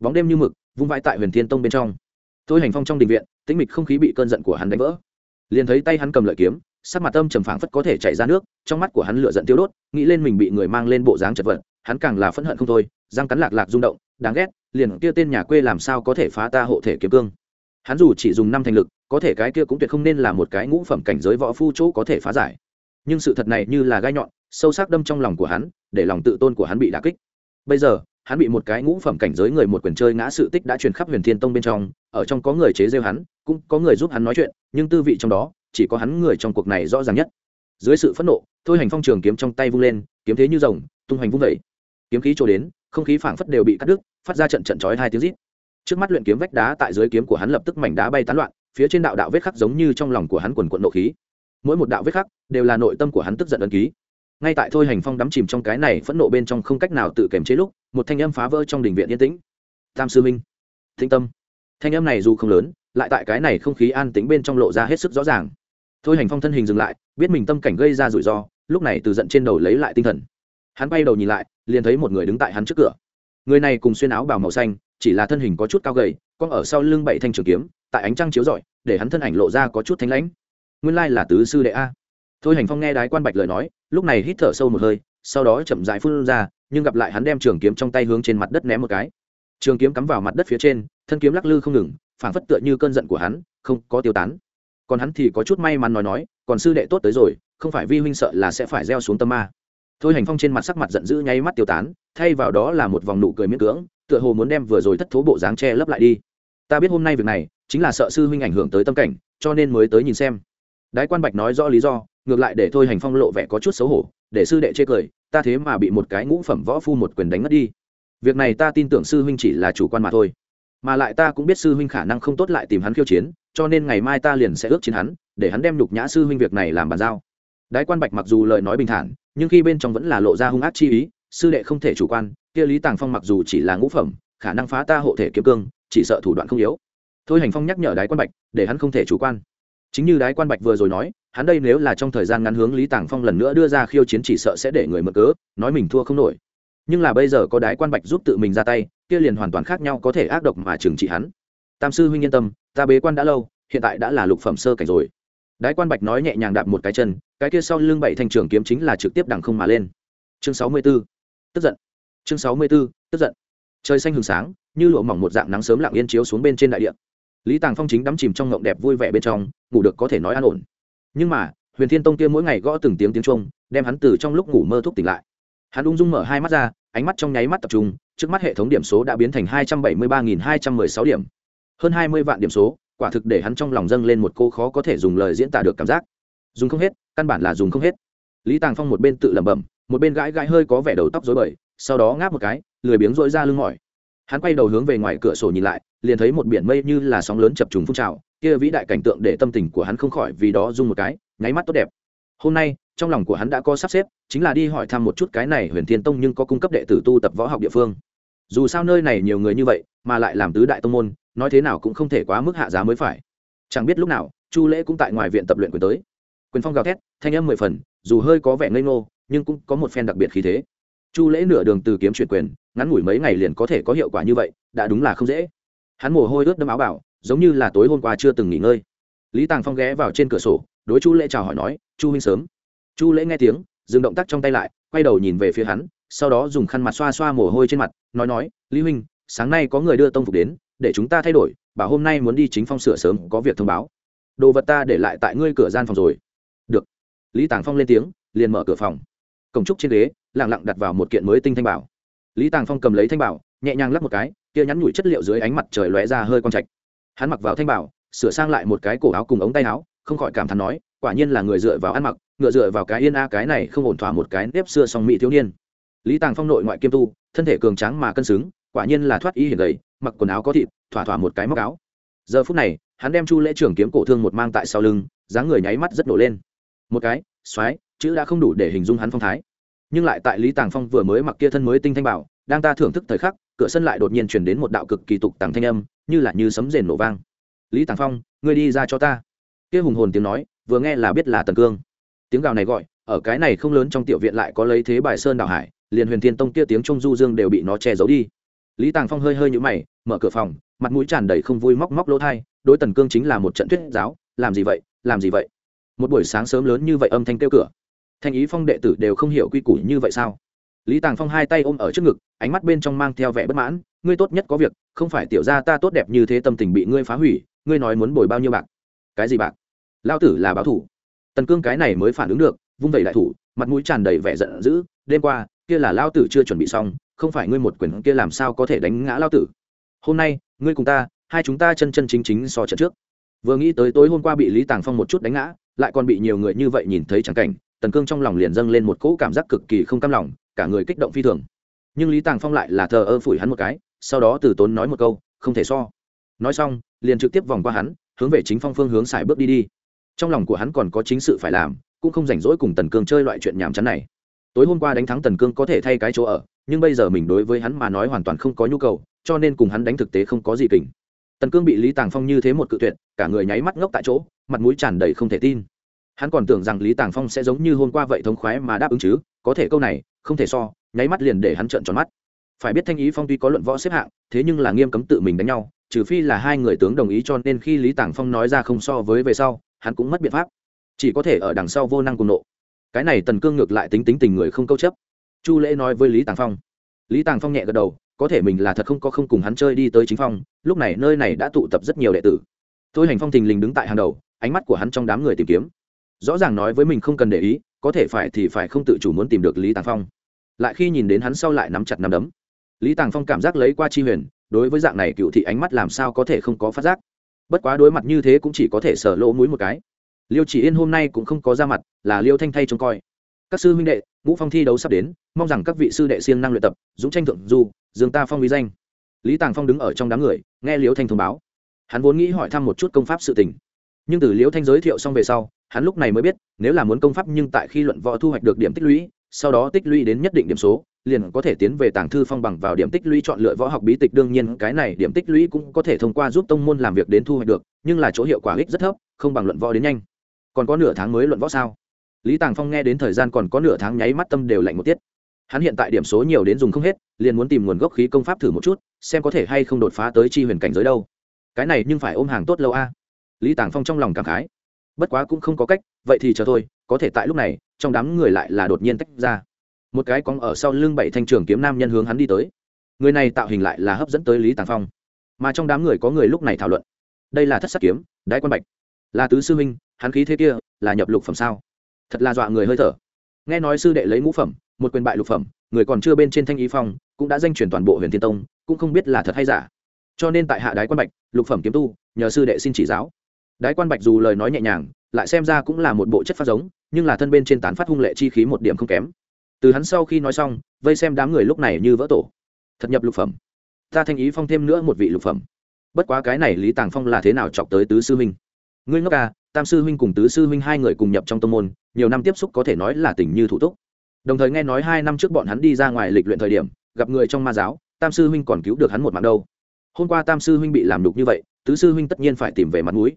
Bóng đêm như mực, vung vãi tại huyền thiên tông bên trong. Thôi hành phong trong đình viện, tĩnh mịch không khí bị cơn giận của hắn đánh vỡ liền thấy tay hắn cầm lợi kiếm, sắc mặt tâm trầm phảng phất có thể chảy ra nước, trong mắt của hắn lửa giận tiêu đốt, nghĩ lên mình bị người mang lên bộ dáng chật vật, hắn càng là phẫn hận không thôi, răng cắn lạc lạc rung động, đáng ghét, liền kia tên nhà quê làm sao có thể phá ta hộ thể kiếm cương. Hắn dù chỉ dùng năm thành lực, có thể cái kia cũng tuyệt không nên là một cái ngũ phẩm cảnh giới võ phu chỗ có thể phá giải. Nhưng sự thật này như là gai nhọn, sâu sắc đâm trong lòng của hắn, để lòng tự tôn của hắn bị đả kích. Bây giờ hắn bị một cái ngũ phẩm cảnh giới người một quyền chơi ngã sự tích đã truyền khắp huyền thiên tông bên trong, ở trong có người chế rêu hắn, cũng có người giúp hắn nói chuyện, nhưng tư vị trong đó, chỉ có hắn người trong cuộc này rõ ràng nhất. Dưới sự phẫn nộ, thôi hành phong trường kiếm trong tay vung lên, kiếm thế như rồng, tung hoành vung vẩy. Kiếm khí trổ đến, không khí phảng phất đều bị cắt đứt, phát ra trận trận chói hai tiếng rít. Trước mắt luyện kiếm vách đá tại dưới kiếm của hắn lập tức mảnh đá bay tán loạn, phía trên đạo đạo vết khắc giống như trong lòng của hắn quần quận nộ khí. Mỗi một đạo vết khắc đều là nội tâm của hắn tức giận ấn ký ngay tại thôi hành phong đắm chìm trong cái này phẫn nộ bên trong không cách nào tự kiềm chế lúc, một thanh âm phá vỡ trong đình viện yên tĩnh. Tam sư minh thinh tâm. Thanh âm này dù không lớn, lại tại cái này không khí an tĩnh bên trong lộ ra hết sức rõ ràng. Thôi hành phong thân hình dừng lại, biết mình tâm cảnh gây ra rủi ro, lúc này từ giận trên đầu lấy lại tinh thần. Hắn bay đầu nhìn lại, liền thấy một người đứng tại hắn trước cửa. Người này cùng xuyên áo bào màu xanh, chỉ là thân hình có chút cao gầy con ở sau lưng bảy thanh trường kiếm, tại ánh trăng chiếu rọi, để hắn thân ảnh lộ ra có chút thanh lãnh. Nguyên lai là tứ sư đệ a thôi hành phong nghe đái quan bạch lời nói, lúc này hít thở sâu một hơi, sau đó chậm dại phun ra, nhưng gặp lại hắn đem trường kiếm trong tay hướng trên mặt đất ném một cái. Trường kiếm cắm vào mặt đất phía trên, thân kiếm lắc lư không ngừng, phảng phất tựa như cơn giận của hắn, không có tiêu tán. Còn hắn thì có chút may mắn nói nói, còn sư đệ tốt tới rồi, không phải vi huynh sợ là sẽ phải gieo xuống tâm ma. Thôi hành phong trên mặt sắc mặt giận dữ nháy mắt tiêu tán, thay vào đó là một vòng nụ cười miễn cưỡng, tựa hồ muốn đem vừa rồi thất thố bộ dáng che lấp lại đi. Ta biết hôm nay việc này, chính là sợ sư huynh ảnh hưởng tới tâm cảnh, cho nên mới tới nhìn xem. Đái quan bạch nói rõ lý do ngược lại để thôi hành phong lộ vẻ có chút xấu hổ, để sư đệ chê cười, ta thế mà bị một cái ngũ phẩm võ phu một quyền đánh mất đi. Việc này ta tin tưởng sư huynh chỉ là chủ quan mà thôi. Mà lại ta cũng biết sư huynh khả năng không tốt lại tìm hắn khiêu chiến, cho nên ngày mai ta liền sẽ ước chiến hắn, để hắn đem nhục nhã sư huynh việc này làm bàn giao. Đái quan bạch mặc dù lời nói bình thản, nhưng khi bên trong vẫn là lộ ra hung ác chi ý, sư đệ không thể chủ quan, kia lý tàng phong mặc dù chỉ là ngũ phẩm, khả năng phá ta hộ thể kiếm cương, chỉ sợ thủ đoạn không yếu. Thôi hành phong nhắc nhở đái quan bạch, để hắn không thể chủ quan. Chính như đái quan bạch vừa rồi nói hắn đây nếu là trong thời gian ngắn hướng lý tàng phong lần nữa đưa ra khiêu chiến chỉ sợ sẽ để người mở cớ, nói mình thua không nổi. Nhưng là bây giờ có đái quan bạch giúp tự mình ra tay, kia liền hoàn toàn khác nhau có thể ác độc mà trừng trị hắn. Tam sư huynh yên tâm, ta bế quan đã lâu, hiện tại đã là lục phẩm sơ cảnh rồi. Đái quan bạch nói nhẹ nhàng đạp một cái chân, cái kia sau lưng bảy thanh trường kiếm chính là trực tiếp đằng không mà lên. Chương sáu mươi 64. tức giận. Chương sáu mươi 64. tức giận. Trời xanh hừng sáng, như lụa mỏng một dạng nắng sớm lặng yên chiếu xuống bên trên đại địa. Lý tàng phong chính đắm chìm trong ngộng đẹp vui vẻ bên trong, ngủ được có thể nói an ổn nhưng mà, huyền thiên tông kia mỗi ngày gõ từng tiếng tiếng trung đem hắn từ trong lúc ngủ mơ thúc tỉnh lại. Hắn ung dung mở hai mắt ra, ánh mắt trong nháy mắt tập trung, trước mắt hệ thống điểm số đã biến thành hai trăm bảy mươi ba nghìn hai trăm mười sáu điểm. Hơn hai mươi vạn điểm số, quả thực để hắn trong lòng dâng lên một cô khó có thể dùng lời diễn tả được cảm giác. Dùng không hết, căn bản là dùng không hết. Lý tàng phong một bên tự lẩm bẩm, một bên gãi gãi hơi có vẻ đầu tóc dối bời, sau đó ngáp một cái, lười biếng rỗi ra lưng mỏi. Hắn quay đầu hướng về ngoài cửa sổ nhìn lại, liền thấy một biển mây như là sóng lớn chập trùng phun trào kia vĩ đại cảnh tượng để tâm tình của hắn không khỏi vì đó rung một cái, nháy mắt tốt đẹp. Hôm nay, trong lòng của hắn đã có sắp xếp, chính là đi hỏi thăm một chút cái này huyền thiên tông nhưng có cung cấp đệ tử tu tập võ học địa phương. Dù sao nơi này nhiều người như vậy, mà lại làm tứ đại tông môn, nói thế nào cũng không thể quá mức hạ giá mới phải. Chẳng biết lúc nào, chu lễ cũng tại ngoài viện tập luyện quyền tới. Quyền phong gào thét, thanh âm mười phần, dù hơi có vẻ ngây ngô, nhưng cũng có một phen đặc biệt khí thế. Chu lễ nửa đường từ kiếm chuyển quyền, ngắn ngủi mấy ngày liền có thể có hiệu quả như vậy, đã đúng là không dễ. Hắn mồ hôi ướt đâm áo bảo giống như là tối hôm qua chưa từng nghỉ ngơi. Lý tàng phong ghé vào trên cửa sổ, đối chu lễ chào hỏi nói, chu huynh sớm. Chu lễ nghe tiếng, dừng động tác trong tay lại, quay đầu nhìn về phía hắn, sau đó dùng khăn mặt xoa xoa mồ hôi trên mặt, nói nói, lý huynh, sáng nay có người đưa tông phục đến, để chúng ta thay đổi bảo hôm nay muốn đi chính phong sửa sớm, có việc thông báo. Đồ vật ta để lại tại ngươi cửa gian phòng rồi. Được. Lý tàng phong lên tiếng, liền mở cửa phòng. Cổng trúc trên ghế, lặng lặng đặt vào một kiện mới tinh thanh bảo. Lý tàng phong cầm lấy thanh bảo, nhẹ nhàng lắp một cái, kia nhắn nhủi chất liệu dưới ánh mặt trời lóe ra hơi con trạch hắn mặc vào thanh bảo, sửa sang lại một cái cổ áo cùng ống tay áo, không khỏi cảm thán nói, quả nhiên là người dựa vào ăn mặc, ngựa dựa vào cái yên a, cái này không ổn thỏa một cái nếp xưa song mỹ thiếu niên. Lý tàng phong nội ngoại kiêm tu, thân thể cường tráng mà cân xứng, quả nhiên là thoát y hiền gầy mặc quần áo có thịt, thỏa thỏa một cái móc áo. Giờ phút này, hắn đem chu lễ trưởng kiếm cổ thương một mang tại sau lưng, dáng người nháy mắt rất nổ lên. Một cái xoáy chữ đã không đủ để hình dung hắn phong thái. Nhưng lại tại lý tàng phong vừa mới mặc kia thân mới tinh thanh bảo, đang ta thưởng thức thời khắc cửa sân lại đột nhiên chuyển đến một đạo cực kỳ tục tàng thanh âm, như là như sấm rền nổ vang. Lý tàng phong, ngươi đi ra cho ta. Kia hùng hồn tiếng nói, vừa nghe là biết là tần cương. Tiếng gào này gọi, ở cái này không lớn trong tiểu viện lại có lấy thế bài sơn đảo hải, liền huyền thiên tông kia tiếng trung du dương đều bị nó che giấu đi. Lý tàng phong hơi hơi nhũ mày, mở cửa phòng, mặt mũi tràn đầy không vui móc móc lỗ thai, đối tần cương chính là một trận thuyết giáo, làm gì vậy, làm gì vậy? Một buổi sáng sớm lớn như vậy âm thanh kêu cửa. Thanh ý phong đệ tử đều không hiểu quy củ như vậy sao? Lý tàng phong hai tay ôm ở trước ngực, ánh mắt bên trong mang theo vẻ bất mãn, ngươi tốt nhất có việc, không phải tiểu ra ta tốt đẹp như thế tâm tình bị ngươi phá hủy, ngươi nói muốn bồi bao nhiêu bạc? Cái gì bạc? Lao tử là báo thủ. Tần cương cái này mới phản ứng được, vung vẩy đại thủ, mặt mũi tràn đầy vẻ giận dữ, đêm qua, kia là lao tử chưa chuẩn bị xong, không phải ngươi một quyền kia làm sao có thể đánh ngã lao tử? Hôm nay, ngươi cùng ta, hai chúng ta chân chân chính chính so trận trước. Vừa nghĩ tới tối hôm qua bị lý tàng phong một chút đánh ngã, lại còn bị nhiều người như vậy nhìn thấy chẳng cảnh, tần cương trong lòng liền dâng lên một cỗ cảm giác cực kỳ không cam lòng cả người kích động phi thường. Nhưng lý tàng phong lại là thờ ơ phủi hắn một cái, sau đó từ tốn nói một câu, không thể so. Nói xong, liền trực tiếp vòng qua hắn, hướng về chính phong phương hướng xài bước đi đi. Trong lòng của hắn còn có chính sự phải làm, cũng không rảnh rỗi cùng tần cương chơi loại chuyện nhàm chán này. Tối hôm qua đánh thắng tần cương có thể thay cái chỗ ở, nhưng bây giờ mình đối với hắn mà nói hoàn toàn không có nhu cầu, cho nên cùng hắn đánh thực tế không có gì kỉnh tần cương bị lý tàng phong như thế một cự tuyệt, cả người nháy mắt ngốc tại chỗ, mặt mũi tràn đầy không thể tin hắn còn tưởng rằng lý tàng phong sẽ giống như hôm qua vậy thống khoái mà đáp ứng chứ, có thể câu này, không thể so, nháy mắt liền để hắn trợn tròn mắt. Phải biết thanh ý phong tuy có luận võ xếp hạng, thế nhưng là nghiêm cấm tự mình đánh nhau, trừ phi là hai người tướng đồng ý cho nên khi lý tàng phong nói ra không so với về sau, hắn cũng mất biện pháp. Chỉ có thể ở đằng sau vô năng cùng nộ. Cái này tần cương ngược lại tính tính tình người không câu chấp. Chu lễ nói với lý tàng phong. Lý tàng phong nhẹ gật đầu, có thể mình là thật không có không cùng hắn chơi đi tới chính phong, lúc này nơi này đã tụ tập rất nhiều đệ tử. Tôi hành phong thình lình đứng tại hàng đầu, ánh mắt của hắn trong đám người tìm kiếm rõ ràng nói với mình không cần để ý, có thể phải thì phải không tự chủ muốn tìm được lý tàng phong. Lại khi nhìn đến hắn sau lại nắm chặt nắm đấm. Lý tàng phong cảm giác lấy qua chi huyền, đối với dạng này cựu thị ánh mắt làm sao có thể không có phát giác. Bất quá đối mặt như thế cũng chỉ có thể sở lỗ mũi một cái. Liêu chỉ yên hôm nay cũng không có ra mặt, là liêu thanh thay trông coi. Các sư huynh đệ, ngũ phong thi đấu sắp đến, mong rằng các vị sư đệ siêng năng luyện tập, dũng tranh thượng du, dương ta phong uy danh. Lý tàng phong đứng ở trong đám người, nghe liêu thanh thông báo. Hắn vốn nghĩ hỏi thăm một chút công pháp sự tình nhưng từ Liễu thanh giới thiệu xong về sau, hắn lúc này mới biết, nếu là muốn công pháp nhưng tại khi luận võ thu hoạch được điểm tích lũy, sau đó tích lũy đến nhất định điểm số, liền có thể tiến về tàng thư phong bằng vào điểm tích lũy chọn lựa võ học bí tịch. Đương nhiên, cái này điểm tích lũy cũng có thể thông qua giúp tông môn làm việc đến thu hoạch được, nhưng là chỗ hiệu quả ích rất thấp, không bằng luận võ đến nhanh. Còn có nửa tháng mới luận võ sao? Lý tàng phong nghe đến thời gian còn có nửa tháng nháy mắt tâm đều lạnh một tiết. Hắn hiện tại điểm số nhiều đến dùng không hết, liền muốn tìm nguồn gốc khí công pháp thử một chút, xem có thể hay không đột phá tới chi huyền cảnh giới đâu. Cái này nhưng phải ôm hàng tốt lâu a lý tàng phong trong lòng cảm khái. Bất quá cũng không có cách, vậy thì chờ thôi, có thể tại lúc này, trong đám người lại là đột nhiên tách ra. Một cái cóng ở sau lưng bảy thanh trường kiếm nam nhân hướng hắn đi tới. Người này tạo hình lại là hấp dẫn tới lý tàng phong. Mà trong đám người có người lúc này thảo luận. Đây là thất sắc kiếm, đái quan bạch. Là tứ sư minh hắn khí thế kia, là nhập lục phẩm sao? Thật là dọa người hơi thở. Nghe nói sư đệ lấy ngũ phẩm, một quyền bại lục phẩm, người còn chưa bên trên thanh ý phong, cũng đã danh truyền toàn bộ huyền thiên tông, cũng không biết là thật hay giả. Cho nên tại hạ đái quan bạch, lục phẩm kiếm tu, nhờ sư đệ xin chỉ giáo đái quan bạch dù lời nói nhẹ nhàng, lại xem ra cũng là một bộ chất phát giống, nhưng là thân bên trên tán phát hung lệ chi khí một điểm không kém. Từ hắn sau khi nói xong, vây xem đám người lúc này như vỡ tổ. Thật nhập lục phẩm. Ta thanh ý phong thêm nữa một vị lục phẩm. Bất quá cái này lý tàng phong là thế nào chọc tới tứ sư huynh? Ngươi ngốc à tam sư huynh cùng tứ sư huynh hai người cùng nhập trong tông môn, nhiều năm tiếp xúc có thể nói là tình như thủ túc. Đồng thời nghe nói hai năm trước bọn hắn đi ra ngoài lịch luyện thời điểm, gặp người trong ma giáo, tam sư huynh còn cứu được hắn một mạng đâu. Hôm qua tam sư huynh bị làm đục như vậy, tứ sư huynh tất nhiên phải tìm về mặt mũi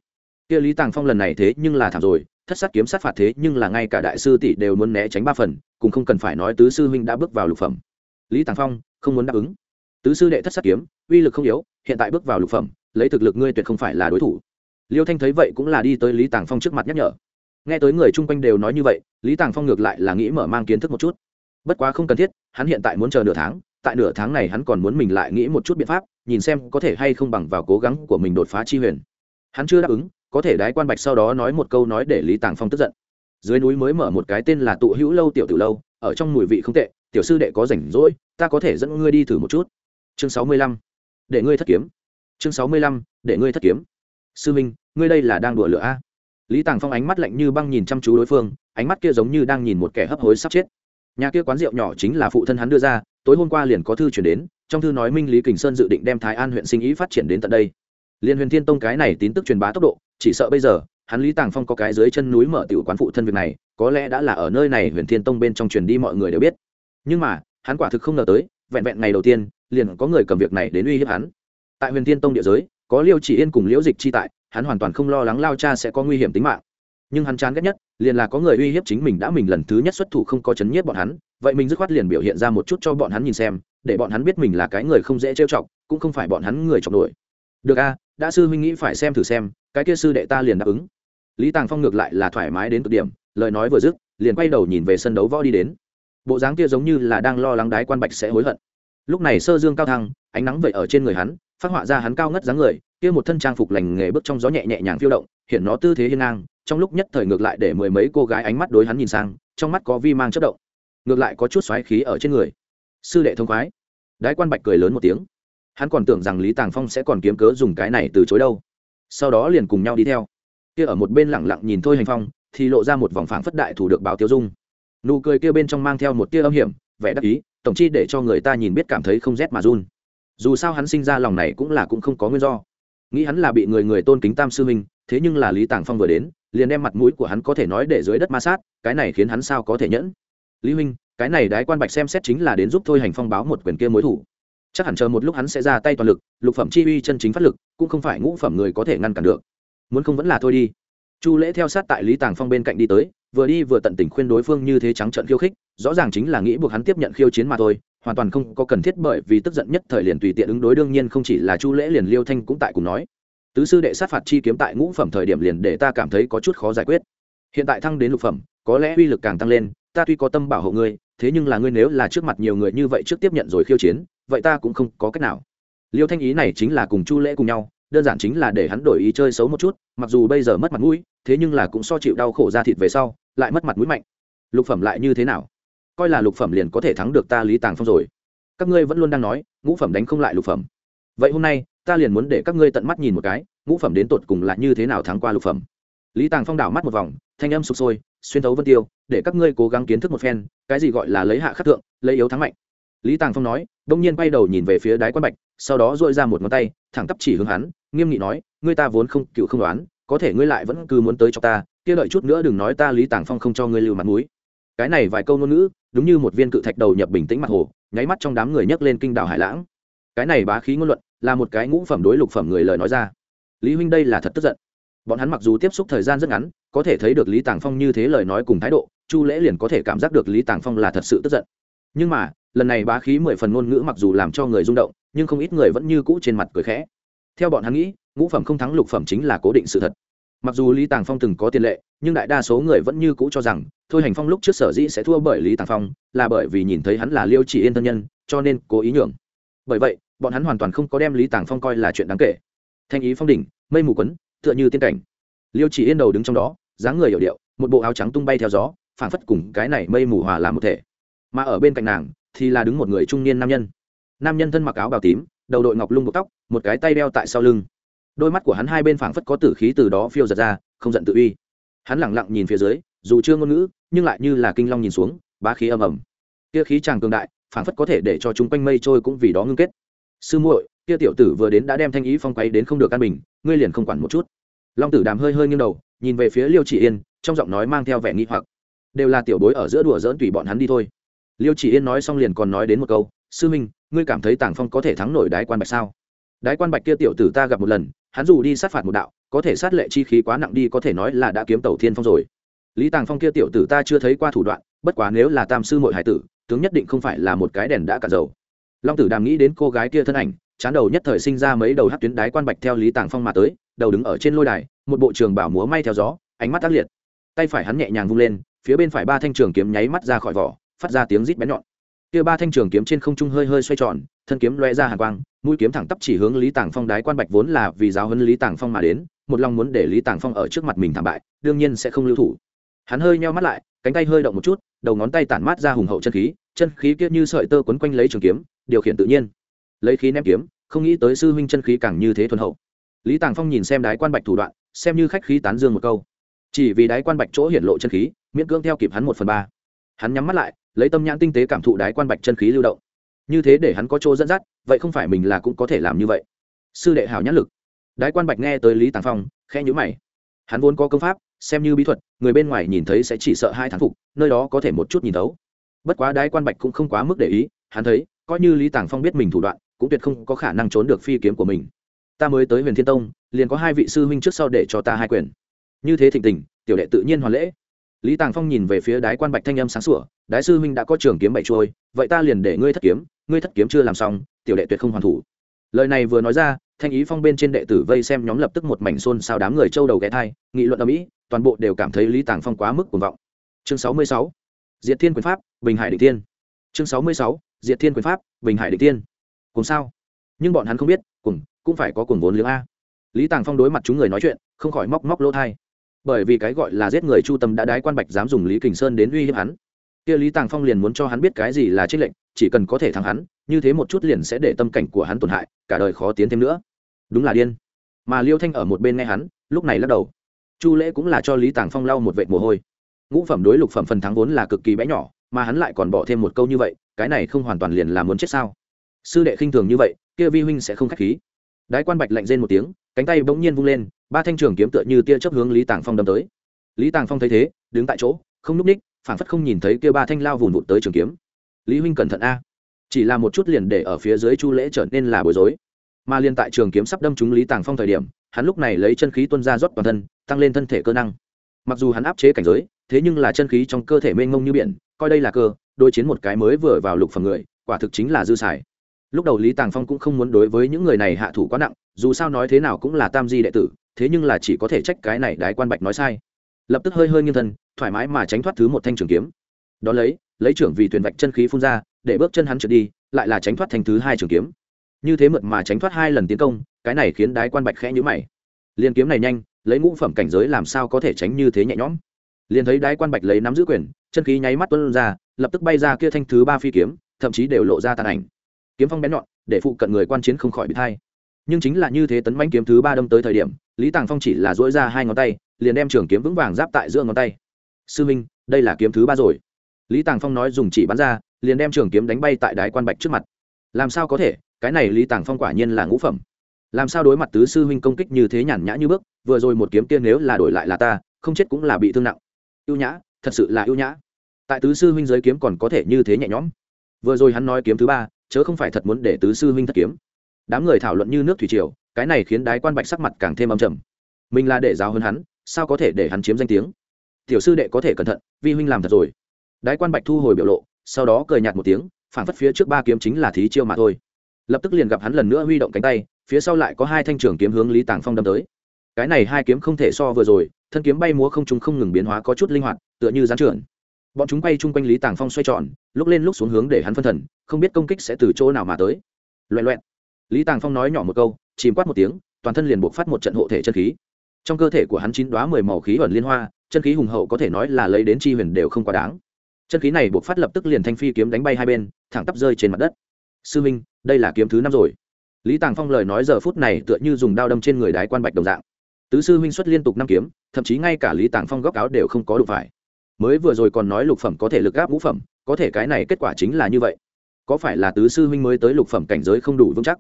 kia lý tàng phong lần này thế nhưng là thảm rồi, thất sát kiếm sát phạt thế nhưng là ngay cả đại sư tỷ đều muốn né tránh ba phần cùng không cần phải nói tứ sư huynh đã bước vào lục phẩm. Lý tàng phong không muốn đáp ứng. Tứ sư đệ thất sát kiếm, uy lực không yếu, hiện tại bước vào lục phẩm, lấy thực lực ngươi tuyệt không phải là đối thủ. Liêu thanh thấy vậy cũng là đi tới lý tàng phong trước mặt nhắc nhở. Nghe tới người chung quanh đều nói như vậy, lý tàng phong ngược lại là nghĩ mở mang kiến thức một chút. Bất quá không cần thiết, hắn hiện tại muốn chờ nửa tháng, tại nửa tháng này hắn còn muốn mình lại nghĩ một chút biện pháp, nhìn xem có thể hay không bằng vào cố gắng của mình đột phá chi huyền. Hắn chưa đáp ứng có thể đái quan bạch sau đó nói một câu nói để lý tàng phong tức giận. Dưới núi mới mở một cái tên là tụ hữu lâu tiểu tử lâu, ở trong mùi vị không tệ, tiểu sư đệ có rảnh rỗi, ta có thể dẫn ngươi đi thử một chút. Chương sáu mươi lăm, để ngươi thất kiếm. Chương sáu mươi lăm, để ngươi thất kiếm. Sư minh, ngươi đây là đang đùa lửa a? Lý tàng phong ánh mắt lạnh như băng nhìn chăm chú đối phương, ánh mắt kia giống như đang nhìn một kẻ hấp hối sắp chết. Nhà kia quán rượu nhỏ chính là phụ thân hắn đưa ra, tối hôm qua liền có thư chuyển đến, trong thư nói minh lý kình sơn dự định đem thái an huyện sinh ý phát triển đến tận đây. Liên huyền thiên tông cái này tín tức truyền bá tốc độ chỉ sợ bây giờ, hắn lý tàng phong có cái dưới chân núi mở tiểu quán phụ thân việc này, có lẽ đã là ở nơi này huyền thiên tông bên trong truyền đi mọi người đều biết. Nhưng mà, hắn quả thực không ngờ tới, vẹn vẹn ngày đầu tiên, liền có người cầm việc này đến uy hiếp hắn. Tại huyền thiên tông địa giới, có liêu chỉ yên cùng liễu dịch chi tại, hắn hoàn toàn không lo lắng lao cha sẽ có nguy hiểm tính mạng. Nhưng hắn chán ghét nhất, liền là có người uy hiếp chính mình đã mình lần thứ nhất xuất thủ không có chấn nhiếp bọn hắn, vậy mình dứt khoát liền biểu hiện ra một chút cho bọn hắn nhìn xem, để bọn hắn biết mình là cái người không dễ trêu chọc, cũng không phải bọn hắn người chọc nổi. Được a, đã sư huynh nghĩ phải xem thử xem cái kia sư đệ ta liền đáp ứng. Lý tàng phong ngược lại là thoải mái đến cực điểm, lời nói vừa dứt, liền quay đầu nhìn về sân đấu võ đi đến. Bộ dáng kia giống như là đang lo lắng đái quan bạch sẽ hối hận. Lúc này sơ dương cao thăng, ánh nắng vậy ở trên người hắn, phát họa ra hắn cao ngất dáng người, kia một thân trang phục lành nghề bước trong gió nhẹ nhẹ nhàng phiêu động, hiện nó tư thế hiên ngang, trong lúc nhất thời ngược lại để mười mấy cô gái ánh mắt đối hắn nhìn sang, trong mắt có vi mang chất động. Ngược lại có chút xoáy khí ở trên người. Sư đệ thông khoái. Đái quan bạch cười lớn một tiếng. Hắn còn tưởng rằng lý tàng phong sẽ còn kiếm cớ dùng cái này từ chối đâu sau đó liền cùng nhau đi theo. Kia ở một bên lẳng lặng nhìn thôi hành phong, thì lộ ra một vòng phảng phất đại thủ được báo tiêu dung. Nụ cười kia bên trong mang theo một tia âm hiểm, vẻ đắc ý, tổng chi để cho người ta nhìn biết cảm thấy không rét mà run. Dù sao hắn sinh ra lòng này cũng là cũng không có nguyên do. Nghĩ hắn là bị người người tôn kính tam sư huynh thế nhưng là lý tàng phong vừa đến, liền đem mặt mũi của hắn có thể nói để dưới đất ma sát, cái này khiến hắn sao có thể nhẫn. Lý huynh, cái này đái quan bạch xem xét chính là đến giúp thôi hành phong báo một quyền kia mối thủ chắc hẳn chờ một lúc hắn sẽ ra tay toàn lực, lục phẩm chi uy chân chính phát lực, cũng không phải ngũ phẩm người có thể ngăn cản được. Muốn không vẫn là thôi đi. Chu lễ theo sát tại lý tàng phong bên cạnh đi tới, vừa đi vừa tận tình khuyên đối phương như thế trắng trận khiêu khích, rõ ràng chính là nghĩ buộc hắn tiếp nhận khiêu chiến mà thôi, hoàn toàn không có cần thiết bởi vì tức giận nhất thời liền tùy tiện ứng đối, đương nhiên không chỉ là chu lễ liền liêu thanh cũng tại cùng nói. Tứ sư đệ sát phạt chi kiếm tại ngũ phẩm thời điểm liền để ta cảm thấy có chút khó giải quyết. Hiện tại thăng đến lục phẩm, có lẽ uy lực càng tăng lên, ta tuy có tâm bảo hộ ngươi, thế nhưng là ngươi nếu là trước mặt nhiều người như vậy trước tiếp nhận rồi khiêu chiến vậy ta cũng không có cách nào. Liêu thanh ý này chính là cùng chu lễ cùng nhau, đơn giản chính là để hắn đổi ý chơi xấu một chút, mặc dù bây giờ mất mặt mũi, thế nhưng là cũng so chịu đau khổ ra thịt về sau, lại mất mặt mũi mạnh. Lục phẩm lại như thế nào? Coi là lục phẩm liền có thể thắng được ta lý tàng phong rồi. Các ngươi vẫn luôn đang nói, ngũ phẩm đánh không lại lục phẩm. Vậy hôm nay, ta liền muốn để các ngươi tận mắt nhìn một cái, ngũ phẩm đến tột cùng là như thế nào thắng qua lục phẩm. Lý tàng phong đảo mắt một vòng, thanh âm sụp sôi, xuyên thấu vân tiêu, để các ngươi cố gắng kiến thức một phen, cái gì gọi là lấy hạ khắc thượng, lấy yếu thắng mạnh. Lý tàng phong nói đông nhiên bay đầu nhìn về phía đái quan bạch, sau đó dội ra một ngón tay, thẳng tắp chỉ hướng hắn, nghiêm nghị nói, ngươi ta vốn không, cựu không đoán, có thể ngươi lại vẫn cứ muốn tới cho ta, kia đợi chút nữa đừng nói ta lý tàng phong không cho ngươi lưu mặt mũi. Cái này vài câu ngôn ngữ, đúng như một viên cự thạch đầu nhập bình tĩnh mặt hồ, nháy mắt trong đám người nhấc lên kinh đảo hải lãng. Cái này bá khí ngôn luận, là một cái ngũ phẩm đối lục phẩm người lời nói ra. Lý huynh đây là thật tức giận. Bọn hắn mặc dù tiếp xúc thời gian rất ngắn, có thể thấy được lý tàng phong như thế lời nói cùng thái độ, chu lễ liền có thể cảm giác được lý tàng phong là thật sự tức giận. Nhưng mà lần này bá khí mười phần ngôn ngữ mặc dù làm cho người rung động, nhưng không ít người vẫn như cũ trên mặt cười khẽ. Theo bọn hắn nghĩ, ngũ phẩm không thắng lục phẩm chính là cố định sự thật. Mặc dù lý tàng phong từng có tiền lệ, nhưng đại đa số người vẫn như cũ cho rằng, thôi hành phong lúc trước sở dĩ sẽ thua bởi lý tàng phong, là bởi vì nhìn thấy hắn là liêu chỉ yên thân nhân, cho nên cố ý nhường bởi vậy, bọn hắn hoàn toàn không có đem lý tàng phong coi là chuyện đáng kể. Thanh ý phong đỉnh, mây mù quấn, tựa như tiên cảnh. Liêu chỉ yên đầu đứng trong đó, dáng người hiểu điệu, một bộ áo trắng tung bay theo gió, phảng phất cùng cái này mây mù hòa làm một thể. Mà ở bên cạnh nàng thì là đứng một người trung niên nam nhân. Nam nhân thân mặc áo bào tím, đầu đội ngọc lung bọc tóc, một cái tay đeo tại sau lưng. Đôi mắt của hắn hai bên phảng phất có tử khí từ đó phiêu giật ra, không giận tự uy. Hắn lẳng lặng nhìn phía dưới, dù chưa ngôn ngữ, nhưng lại như là kinh long nhìn xuống, bá khí âm ầm. Kia khí tràng cường đại, phảng phất có thể để cho chúng quanh mây trôi cũng vì đó ngưng kết. Sư muội, kia tiểu tử vừa đến đã đem thanh ý phong quấy đến không được căn bình, ngươi liền không quản một chút. Long tử đàm hơi hơi nghiêng đầu, nhìn về phía liêu chỉ yên, trong giọng nói mang theo vẻ nghi hoặc. Đều là tiểu bối ở giữa đùa dỡn tùy bọn hắn đi thôi liêu chỉ yên nói xong liền còn nói đến một câu, sư minh, ngươi cảm thấy tàng phong có thể thắng nổi đái quan bạch sao? Đái quan bạch kia tiểu tử ta gặp một lần, hắn dù đi sát phạt một đạo, có thể sát lệ chi khí quá nặng đi có thể nói là đã kiếm tàu thiên phong rồi. Lý tàng phong kia tiểu tử ta chưa thấy qua thủ đoạn, bất quá nếu là tam sư mội hải tử, tướng nhất định không phải là một cái đèn đã cả dầu. Long tử đàm nghĩ đến cô gái kia thân ảnh, chán đầu nhất thời sinh ra mấy đầu hát tuyến đái quan bạch theo lý tàng phong mà tới, đầu đứng ở trên lôi đài, một bộ trường bảo múa may theo gió, ánh mắt tác liệt. Tay phải hắn nhẹ nhàng vung lên, phía bên phải ba thanh trường kiếm nháy mắt ra khỏi vỏ phát ra tiếng rít bén nhọn. Kia ba thanh trường kiếm trên không trung hơi hơi xoay tròn, thân kiếm loe ra hàng quang, mũi kiếm thẳng tắp chỉ hướng lý tàng phong đái quan bạch vốn là vì giáo huấn lý tàng phong mà đến, một lòng muốn để lý tàng phong ở trước mặt mình thảm bại, đương nhiên sẽ không lưu thủ. Hắn hơi nheo mắt lại, cánh tay hơi động một chút, đầu ngón tay tản mát ra hùng hậu chân khí chân khí kia như sợi tơ quấn quanh lấy trường kiếm, điều khiển tự nhiên. Lấy khí ném kiếm, không nghĩ tới sư huynh chân khí càng như thế thuần hậu. Lý tàng phong nhìn xem đái quan bạch thủ đoạn, xem như khách khí tán dương một câu. Chỉ vì đái quan bạch chỗ hiển lộ chân khí, miễn cưỡng theo kịp hắn một phần ba. Hắn nhắm mắt lại lấy tâm nhãn tinh tế cảm thụ đái quan bạch chân khí lưu động. Như thế để hắn có chỗ dẫn dắt, vậy không phải mình là cũng có thể làm như vậy. Sư đệ hào nhãn lực. Đái quan bạch nghe tới lý tàng phong khe nhữ mày. Hắn vốn có công pháp, xem như bí thuật, người bên ngoài nhìn thấy sẽ chỉ sợ hai thán phục, nơi đó có thể một chút nhìn thấu. Bất quá đái quan bạch cũng không quá mức để ý, hắn thấy, coi như lý tàng phong biết mình thủ đoạn, cũng tuyệt không có khả năng trốn được phi kiếm của mình. Ta mới tới huyền thiên tông, liền có hai vị sư huynh trước sau để cho ta hai quyền. Như thế thịnh tình, tiểu đệ tự nhiên hoàn lễ lý tàng phong nhìn về phía đái quan bạch thanh âm sáng sủa, đái sư huynh đã có trường kiếm bảy trôi vậy ta liền để ngươi thất kiếm, ngươi thất kiếm chưa làm xong, tiểu đệ tuyệt không hoàn thủ. Lời này vừa nói ra, thanh ý phong bên trên đệ tử vây xem nhóm lập tức một mảnh xôn xao đám người châu đầu ghé thai, nghị luận ở mỹ toàn bộ đều cảm thấy lý tàng phong quá mức cuồng vọng. Chương sáu mươi sáu, diệt thiên quyền pháp, bình hải định tiên chương sáu mươi sáu, diệt thiên quyền pháp, bình hải định tiên cùng sao? Nhưng bọn hắn không biết cùng cũng phải có cùng vốn liếng a. Lý tàng phong đối mặt chúng người nói chuyện, không khỏi móc móc lỗ thai bởi vì cái gọi là giết người chu tâm đã đái quan bạch dám dùng lý kình sơn đến uy hiếp hắn. Kia lý tàng phong liền muốn cho hắn biết cái gì là trích lệnh chỉ cần có thể thắng hắn, như thế một chút liền sẽ để tâm cảnh của hắn tổn hại, cả đời khó tiến thêm nữa. Đúng là điên. Mà liêu thanh ở một bên nghe hắn, lúc này lắc đầu. Chu lễ cũng là cho lý tàng phong lau một vệ mồ hôi. Ngũ phẩm đối lục phẩm phần thắng vốn là cực kỳ bé nhỏ, mà hắn lại còn bỏ thêm một câu như vậy, cái này không hoàn toàn liền là muốn chết sao? Sư đệ khinh thường như vậy, kia vi huynh sẽ không k h á c h khí. Đái quan bạch lạnh rên một tiếng cánh tay bỗng nhiên vung lên, ba thanh trường kiếm tựa như tia chấp hướng lý tàng phong đâm tới. Lý tàng phong thấy thế, đứng tại chỗ, không n ú c ních phản phất không nhìn thấy kia ba thanh lao vùn vụt tới trường kiếm. Lý huynh cẩn thận a. Chỉ là một chút liền để ở phía dưới chu lễ trở nên là bối rối. Mà liền tại trường kiếm sắp đâm trúng lý tàng phong thời điểm, hắn lúc này lấy chân khí tuân ra rót toàn thân, tăng lên thân thể cơ năng. Mặc dù hắn áp chế cảnh giới, thế nhưng là chân khí trong cơ thể mênh mông như biển, coi đây là cơ đôi chiến một cái mới vừa vào lục phần người, quả thực chính là dư xài lúc đầu lý tàng phong cũng không muốn đối với những người này hạ thủ quá nặng, dù sao nói thế nào cũng là tam di đệ tử, thế nhưng là chỉ có thể trách cái này đái quan bạch nói sai. Lập tức hơi hơi nghiêng thân, thoải mái mà tránh thoát thứ một thanh trường kiếm. Đón lấy lấy trưởng vì thuyền vạch chân khí phun ra, để bước chân hắn trượt đi, lại là tránh thoát thành thứ hai trường kiếm. Như thế mượt mà tránh thoát hai lần tiến công, cái này khiến đái quan bạch khẽ nhữ mày. Liên kiếm này nhanh, lấy ngũ phẩm cảnh giới làm sao có thể tránh như thế nhẹ nhõm? Liền thấy đái quan bạch lấy nắm giữ quyền, chân khí nháy mắt tuân ra, lập tức bay ra kia thanh thứ ba phi kiếm, thậm chí đều lộ ra tàn ảnh kiếm phong bén nhọn, để phụ cận người quan chiến không khỏi bị thay. Nhưng chính là như thế tấn mãnh kiếm thứ ba đâm tới thời điểm, lý tàng phong chỉ là dỗi ra hai ngón tay, liền đem trường kiếm vững vàng giáp tại giữa ngón tay. Sư minh, đây là kiếm thứ ba rồi. Lý tàng phong nói dùng chỉ bắn ra, liền đem trường kiếm đánh bay tại đái quan bạch trước mặt. Làm sao có thể? Cái này lý tàng phong quả nhiên là ngũ phẩm. Làm sao đối mặt tứ sư huynh công kích như thế nhàn nhã như bước, vừa rồi một kiếm tiên nếu là đổi lại là ta, không chết cũng là bị thương nặng. Ưu nhã, thật sự là ưu nhã. Tại tứ sư huynh giới kiếm còn có thể như thế nhẹ nhõm. Vừa rồi hắn nói kiếm thứ ba chớ không phải thật muốn để tứ sư huynh thất kiếm. Đám người thảo luận như nước thủy triều, cái này khiến đái quan bạch sắc mặt càng thêm âm trầm. Mình là để giáo hơn hắn, sao có thể để hắn chiếm danh tiếng? Tiểu sư đệ có thể cẩn thận, vi huynh làm thật rồi. Đái quan bạch thu hồi biểu lộ, sau đó cười nhạt một tiếng phản phất phía trước ba kiếm chính là thí chiêu mà thôi. Lập tức liền gặp hắn lần nữa huy động cánh tay, phía sau lại có hai thanh trường kiếm hướng lý tàng phong đâm tới. Cái này hai kiếm không thể so vừa rồi, thân kiếm bay múa không chúng không ngừng biến hóa có chút linh hoạt, tựa như gián trưởng bọn chúng bay chung quanh lý tàng phong xoay tròn, lúc lên lúc xuống hướng để hắn phân thần, không biết công kích sẽ từ chỗ nào mà tới. Loẹ loẹn lý tàng phong nói nhỏ một câu, chìm quát một tiếng, toàn thân liền buộc phát một trận hộ thể chân khí. Trong cơ thể của hắn chín đoá mười màu khí ẩn liên hoa, chân khí hùng hậu có thể nói là lấy đến chi huyền đều không quá đáng. Chân khí này buộc phát lập tức liền thanh phi kiếm đánh bay hai bên, thẳng tắp rơi trên mặt đất. Sư minh, đây là kiếm thứ năm rồi. Lý tàng phong lời nói giờ phút này tựa như dùng đao đâm trên người đái quan bạch đồng dạng. Tứ sư huynh xuất liên tục năm kiếm, thậm chí ngay cả lý tàng phong góc áo đều không có đủ phải mới vừa rồi còn nói lục phẩm có thể lực gáp ngũ phẩm, có thể cái này kết quả chính là như vậy. Có phải là tứ sư huynh mới tới lục phẩm cảnh giới không đủ vững chắc?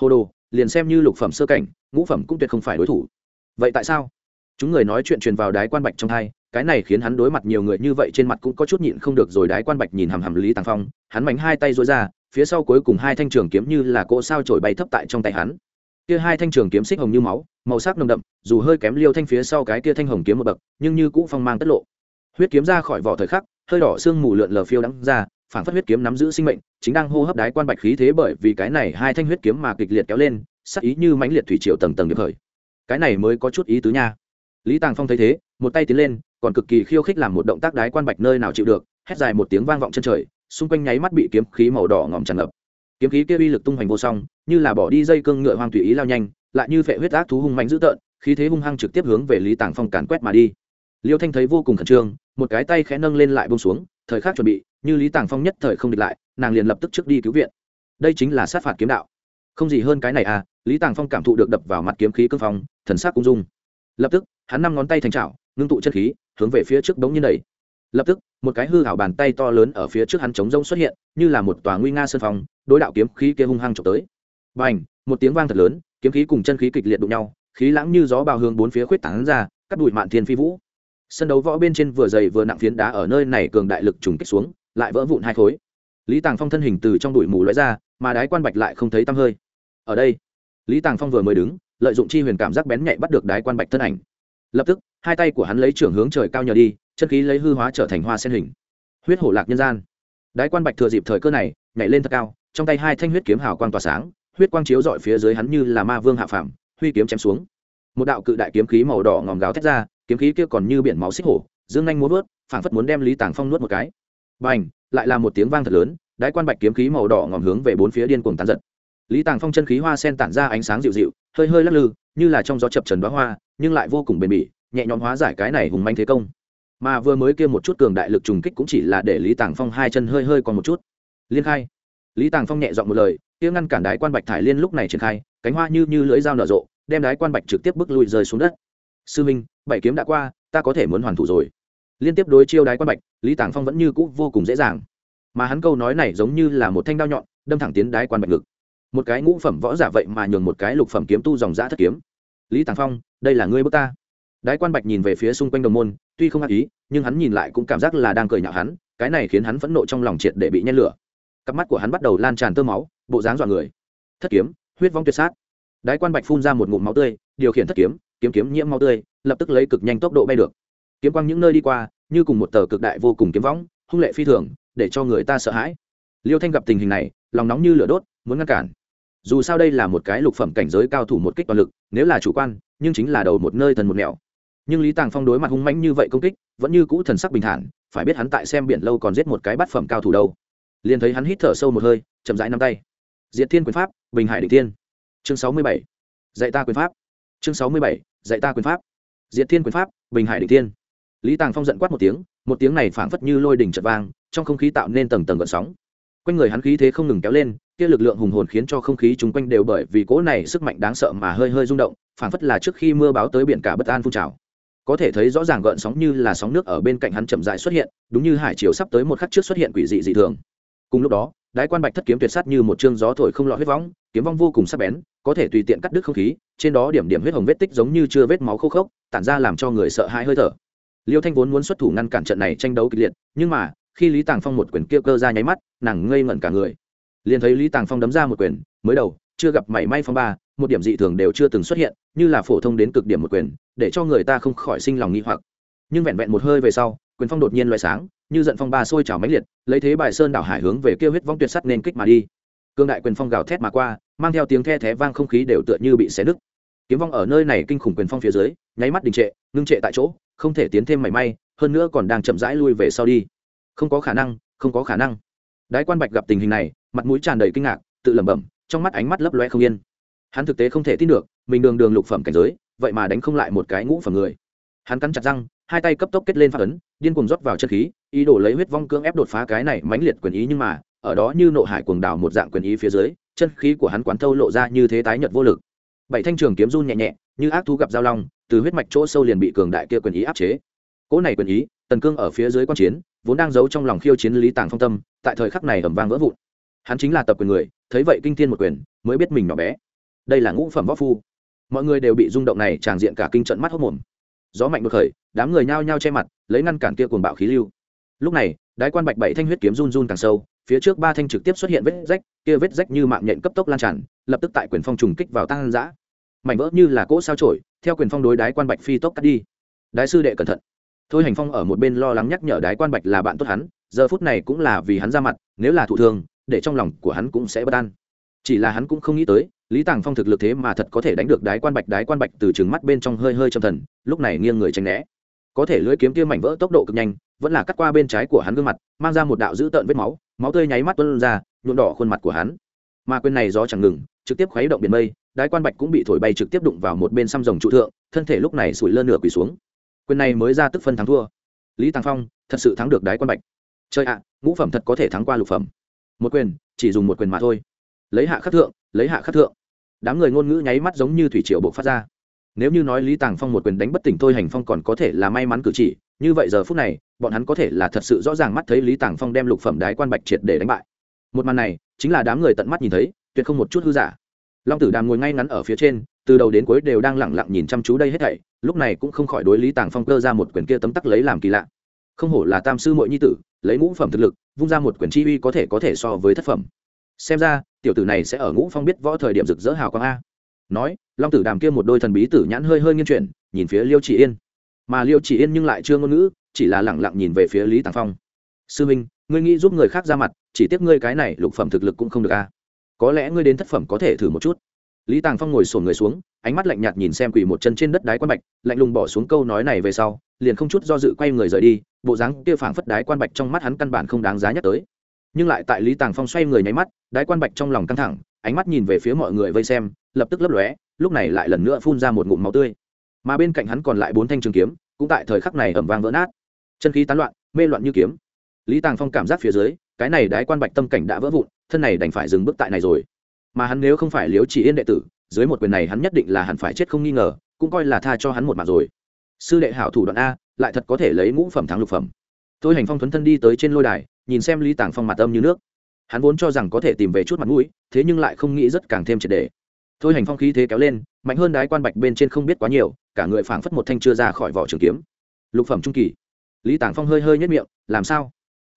Hồ đồ, liền xem như lục phẩm sơ cảnh, ngũ phẩm cũng tuyệt không phải đối thủ. Vậy tại sao? Chúng người nói chuyện truyền vào đái quan bạch trong hai, cái này khiến hắn đối mặt nhiều người như vậy trên mặt cũng có chút nhịn không được rồi đái quan bạch nhìn hằm hằm lý tàng phong, hắn mảnh hai tay rối ra, phía sau cuối cùng hai thanh trường kiếm như là cỗ sao trổi bay thấp tại trong tay hắn. Kia hai thanh trường kiếm xích hồng như máu, màu sắc nồng đậm, dù hơi kém liêu thanh phía sau cái kia thanh hồng kiếm một bậc, nhưng như cũ phong mang tất lộ huyết kiếm ra khỏi vỏ thời khắc, hơi đỏ sương mù lượn lờ phiêu đắng ra phản phát huyết kiếm nắm giữ sinh mệnh, chính đang hô hấp đái quan bạch khí thế bởi vì cái này hai thanh huyết kiếm mà kịch liệt kéo lên, sắc ý như mãnh liệt thủy triều tầng tầng được khởi. Cái này mới có chút ý tứ nha. Lý tàng phong thấy thế, một tay tiến lên, còn cực kỳ khiêu khích làm một động tác đái quan bạch nơi nào chịu được, hét dài một tiếng vang vọng chân trời, xung quanh nháy mắt bị kiếm khí màu đỏ ngòm tràn ngập. Kiếm khí kia uy lực tung hoành vô song, như là bỏ đi dây cương ngựa hoang tùy ý lao nhanh, lại như phệ huyết ác thú hung mạnh dữ tợn, khí thế hung hăng trực tiếp hướng về lý tàng phong càn quét mà đi. Liêu thanh thấy vô cùng khẩn trương một cái tay khẽ nâng lên lại bông xuống, thời khắc chuẩn bị, như lý tàng phong nhất thời không địch lại, nàng liền lập tức trước đi cứu viện. Đây chính là sát phạt kiếm đạo. Không gì hơn cái này à lý tàng phong cảm thụ được đập vào mặt kiếm khí cương phong, thần sắc cung dung. Lập tức, hắn năm ngón tay thành trào ngưng tụ chân khí, hướng về phía trước bóng như đầy lập tức, một cái hư hảo bàn tay to lớn ở phía trước hắn chống rông xuất hiện, như là một tòa nguy nga sân phong, đối đạo kiếm khí kia hung hăng trộm tới. B à n h một tiếng vang thật lớn, kiếm khí cùng chân khí kịch liệt đụng nhau, khí lãng như gió bào hướng bốn phía khuyết tảng ra, cắt đùi mạn thiên phi vũ sân đấu võ bên trên vừa dày vừa nặng phiến đá ở nơi này cường đại lực trùng kích xuống, lại vỡ vụn hai khối. Lý tàng phong thân hình từ trong đùi mù lóe ra, mà đái quan bạch lại không thấy tăm hơi. Ở đây, lý tàng phong vừa mới đứng, lợi dụng chi huyền cảm giác bén nhạy bắt được đái quan bạch thân ảnh. Lập tức, hai tay của hắn lấy trưởng hướng trời cao nhờ đi, chân khí lấy hư hóa trở thành hoa sen hình. Huyết hổ lạc nhân gian. Đái quan bạch thừa dịp thời cơ này, nhảy lên thật cao, trong tay hai thanh huyết kiếm hào quang tỏa sáng, huyết quang chiếu dọi phía dưới hắn như là ma vương hạ phàm, huy kiếm chém xuống. Một đạo cự đại kiếm khí màu đỏ ngòm gáo thét ra kiếm khí kia còn như biển máu xích hổ, dương anh muốn vớt, phảng phất muốn đem lý tàng phong nuốt một cái. B à n h lại là một tiếng vang thật lớn, đái quan bạch kiếm khí màu đỏ ngòm hướng về bốn phía điên cuồng tán giật. Lý tàng phong chân khí hoa sen tản ra ánh sáng dịu dịu, hơi hơi lắc lư, như là trong gió chập trần bá hoa, nhưng lại vô cùng bền bỉ, nhẹ nhõm hóa giải cái này hùng manh thế công. Mà vừa mới kia một chút cường đại lực trùng kích cũng chỉ là để lý tàng phong hai chân hơi hơi còn một chút. Liên khai. Lý tàng phong nhẹ dọn một lời, kia ngăn cản đái quan bạch thải liên lúc này triển khai, cánh hoa như như lưỡi dao nở rộ, đem đái quan bạch trực tiếp bước lui rơi xuống đất. Sư minh bảy kiếm đã qua, ta có thể muốn hoàn thủ rồi. Liên tiếp đối chiêu đái quan bạch, lý tàng phong vẫn như cũ vô cùng dễ dàng. Mà hắn câu nói này giống như là một thanh đao nhọn, đâm thẳng tiến đái quan bạch ngực. Một cái ngũ phẩm võ giả vậy mà nhường một cái lục phẩm kiếm tu dòng giã thất kiếm. Lý tàng phong, đây là ngươi bước ta. Đái quan bạch nhìn về phía xung quanh đồng môn, tuy không ác ý, nhưng hắn nhìn lại cũng cảm giác là đang cười nhạo hắn, cái này khiến hắn phẫn nộ trong lòng triệt để bị nhen lửa. Cặp mắt của hắn bắt đầu lan tràn tơ máu, bộ dáng dọa người. Thất kiếm, huyết vong tuyệt sát. Đái quan bạch phun ra một ngụm máu tươi, điều khiển thất kiếm kiếm kiếm nhiễm máu tươi, lập tức lấy cực nhanh tốc độ bay được. Kiếm quang những nơi đi qua, như cùng một tờ cực đại vô cùng kiếm võng, hung lệ phi thường, để cho người ta sợ hãi. Liêu thanh gặp tình hình này, lòng nóng như lửa đốt, muốn ngăn cản. Dù sao đây là một cái lục phẩm cảnh giới cao thủ một kích toàn lực, nếu là chủ quan, nhưng chính là đầu một nơi thần một nẻo. Nhưng lý tàng phong đối mặt hung mãnh như vậy công kích, vẫn như cũ thần sắc bình thản, phải biết hắn tại xem biển lâu còn giết một cái bát phẩm cao thủ đâu. Liền thấy hắn hít thở sâu một hơi, chậm rãi nắm tay. Diệt thiên quyền pháp, bình hải định thiên. Chương sáu mươi bảy. Dạy ta quyền pháp chương sáu mươi bảy, dạy ta quyền pháp. Diệt thiên quyền pháp, bình hải định thiên. Lý tàng phong giận quát một tiếng một tiếng này phảng phất như lôi đỉnh chật vang, trong không khí tạo nên tầng tầng gợn sóng. Quanh người hắn khí thế không ngừng kéo lên, kia lực lượng hùng hồn khiến cho không khí chung quanh đều bởi vì cỗ này sức mạnh đáng sợ mà hơi hơi rung động, phảng phất là trước khi mưa báo tới biển cả bất an phun trào. Có thể thấy rõ ràng gợn sóng như là sóng nước ở bên cạnh hắn chậm rãi xuất hiện, đúng như hải chiều sắp tới một khắc trước xuất hiện quỷ dị dị thường. Cùng lúc đó đái quan bạch thất kiếm tuyệt sát như một chương gió thổi không lọt huyết võng, kiếm vong vô cùng sắc bén, có thể tùy tiện cắt đứt không khí, trên đó điểm điểm huyết hồng vết tích giống như chưa vết máu khô khốc, tản ra làm cho người sợ hãi hơi thở. Liêu thanh vốn muốn xuất thủ ngăn cản trận này tranh đấu kịch liệt, nhưng mà, khi lý tàng phong một quyền kia cơ ra nháy mắt, nàng ngây ngẩn cả người. Liền thấy lý tàng phong đấm ra một quyền, mới đầu, chưa gặp mảy may phong ba, một điểm dị thường đều chưa từng xuất hiện, như là phổ thông đến cực điểm một quyền, để cho người ta không khỏi sinh lòng nghi hoặc. Nhưng vẹn vẹn một hơi về sau quyền phong đột nhiên loại sáng, như giận phong ba sôi trào mãnh liệt, lấy thế bài sơn đảo hải hướng về kêu huyết vong tuyệt sắt nên kích mà đi. Cương đại quyền phong gào thét mà qua, mang theo tiếng the thé vang không khí đều tựa như bị xé nứt. Kiếm vong ở nơi này kinh khủng quyền phong phía dưới, nháy mắt đình trệ, ngưng trệ tại chỗ, không thể tiến thêm mảy may, hơn nữa còn đang chậm rãi lui về sau đi. Không có khả năng, không có khả năng. Đái quan bạch gặp tình hình này, mặt mũi tràn đầy kinh ngạc, tự lẩm bẩm, trong mắt ánh mắt lấp loe không yên. Hắn thực tế không thể tin được, mình đường đường lục phẩm cảnh giới, vậy mà đánh không lại một cái ngũ phẩm người. Hắn cắn chặt răng, hai tay cấp tốc kết lên phát ấn điên cuồng rót vào chân khí, ý đồ lấy huyết vong cưỡng ép đột phá cái này mãnh liệt quyền ý nhưng mà, ở đó như nộ hải cuồng đảo một dạng quyền ý phía dưới, chân khí của hắn quán thâu lộ ra như thế tái nhợt vô lực. Bảy thanh trường kiếm run nhẹ nhẹ, như ác thú gặp giao long, từ huyết mạch chỗ sâu liền bị cường đại kia quyền ý áp chế. Cỗ này quyền ý, tần cương ở phía dưới quan chiến, vốn đang giấu trong lòng khiêu chiến lý tàng phong tâm, tại thời khắc này ẩm vang vỡ vụn. Hắn chính là tập quyền người, thấy vậy kinh thiên một quyền, mới biết mình nhỏ bé. Đây là ngũ phẩm võ phu. Mọi người đều bị rung động này tràng diện cả kinh trận mắt hốc mồm gió mạnh đột khởi, đám người nhao nhao che mặt, lấy ngăn cản kia cuồng bạo khí lưu. Lúc này, đái quan bạch bảy thanh huyết kiếm run run càng sâu, phía trước ba thanh trực tiếp xuất hiện vết rách, kia vết rách như mạng nhện cấp tốc lan tràn, lập tức tại quyền phong trùng kích vào tăng giã mảnh vỡ như là cỗ sao trổi theo quyền phong đối đái quan bạch phi tốc cắt đi. Đái sư đệ cẩn thận. Thôi hành phong ở một bên lo lắng nhắc nhở đái quan bạch là bạn tốt hắn, giờ phút này cũng là vì hắn ra mặt, nếu là thụ thương, để trong lòng của hắn cũng sẽ bất an chỉ là hắn cũng không nghĩ tới, lý tàng phong thực lực thế mà thật có thể đánh được đái quan bạch đái quan bạch từ trừng mắt bên trong hơi hơi châm thần, lúc này nghiêng người tránh né. Có thể lưỡi kiếm kia mảnh vỡ tốc độ cực nhanh, vẫn là cắt qua bên trái của hắn gương mặt, mang ra một đạo dữ tợn vết máu máu tươi nháy mắt tuân ra, nhuộm đỏ khuôn mặt của hắn. Mà quên này gió chẳng ngừng, trực tiếp khuấy động biển mây, đái quan bạch cũng bị thổi bay trực tiếp đụng vào một bên xăm rồng trụ thượng, thân thể lúc này sủi lơ nửa quỳ xuống. Quyền này mới ra tức phân thắng thua. Lý tàng phong, thật sự thắng được đái quan bạch. Chơi ạ, ngũ phẩm thật có thể thắng qua lục phẩm. Một quyền, chỉ dùng một quyền mà thôi lấy hạ khắc thượng, lấy hạ khắc thượng. Đám người ngôn ngữ nháy mắt giống như thủy triều buộc phát ra. Nếu như nói lý tàng phong một quyền đánh bất tỉnh thôi hành phong còn có thể là may mắn cử chỉ, như vậy giờ phút này, bọn hắn có thể là thật sự rõ ràng mắt thấy lý tàng phong đem lục phẩm đái quan bạch triệt để đánh bại. Một màn này, chính là đám người tận mắt nhìn thấy, tuyệt không một chút hư giả. Long tử đàm ngồi ngay ngắn ở phía trên, từ đầu đến cuối đều đang lẳng lặng nhìn chăm chú đây hết thảy, lúc này cũng không khỏi đối lý tàng phong cơ ra một quyền kia tấm tắc lấy làm kỳ lạ. Không hổ là tam sư mội nhi tử, lấy ngũ phẩm thực lực, vung ra một quyền chi uy có thể có thể so với thất phẩm xem ra, tiểu tử này sẽ ở ngũ phong biết võ thời điểm rực rỡ hào quang a. Nói, long tử đàm kia một đôi thần bí tử nhãn hơi hơi nghiên chuyển, nhìn phía liêu chỉ yên. Mà liêu chỉ yên nhưng lại chưa ngôn ngữ, chỉ là lẳng lặng nhìn về phía lý tàng phong. Sư minh, ngươi nghĩ giúp người khác ra mặt, chỉ tiếc ngươi cái này lục phẩm thực lực cũng không được a. Có lẽ ngươi đến thất phẩm có thể thử một chút. Lý tàng phong ngồi sổn người xuống, ánh mắt lạnh nhạt nhìn xem quỳ một chân trên đất đái quan bạch, lạnh lùng bỏ xuống câu nói này về sau, liền không chút do dự quay người rời đi, bộ dáng kia phảng phất đái quan bạch trong mắt hắn căn bản không đáng giá nhắc tới nhưng lại tại lý tàng phong xoay người nháy mắt, đái quan bạch trong lòng căng thẳng, ánh mắt nhìn về phía mọi người vây xem, lập tức lấp lóe, lúc này lại lần nữa phun ra một ngụm máu tươi. Mà bên cạnh hắn còn lại bốn thanh trường kiếm, cũng tại thời khắc này ẩm vang vỡ nát. Chân khí tán loạn, mê loạn như kiếm. Lý tàng phong cảm giác phía dưới, cái này đái quan bạch tâm cảnh đã vỡ vụn, thân này đành phải dừng bước tại này rồi. Mà hắn nếu không phải liếu chỉ yên đệ tử, dưới một quyền này hắn nhất định là hẳn phải chết không nghi ngờ, cũng coi là tha cho hắn một mặt rồi. Sư đệ hảo thủ đoạn a, lại thật có thể lấy ngũ phẩm thắng lục phẩm. Tôi hành phong thuấn thân đi tới trên lôi đài nhìn xem lý tàng phong mặt âm như nước. Hắn vốn cho rằng có thể tìm về chút mặt mũi, thế nhưng lại không nghĩ rất càng thêm triệt đề thôi hành phong khí thế kéo lên, mạnh hơn đái quan bạch bên trên không biết quá nhiều, cả người phảng phất một thanh chưa ra khỏi vỏ trường kiếm. Lục phẩm trung kỳ. Lý tàng phong hơi hơi nhất miệng, làm sao?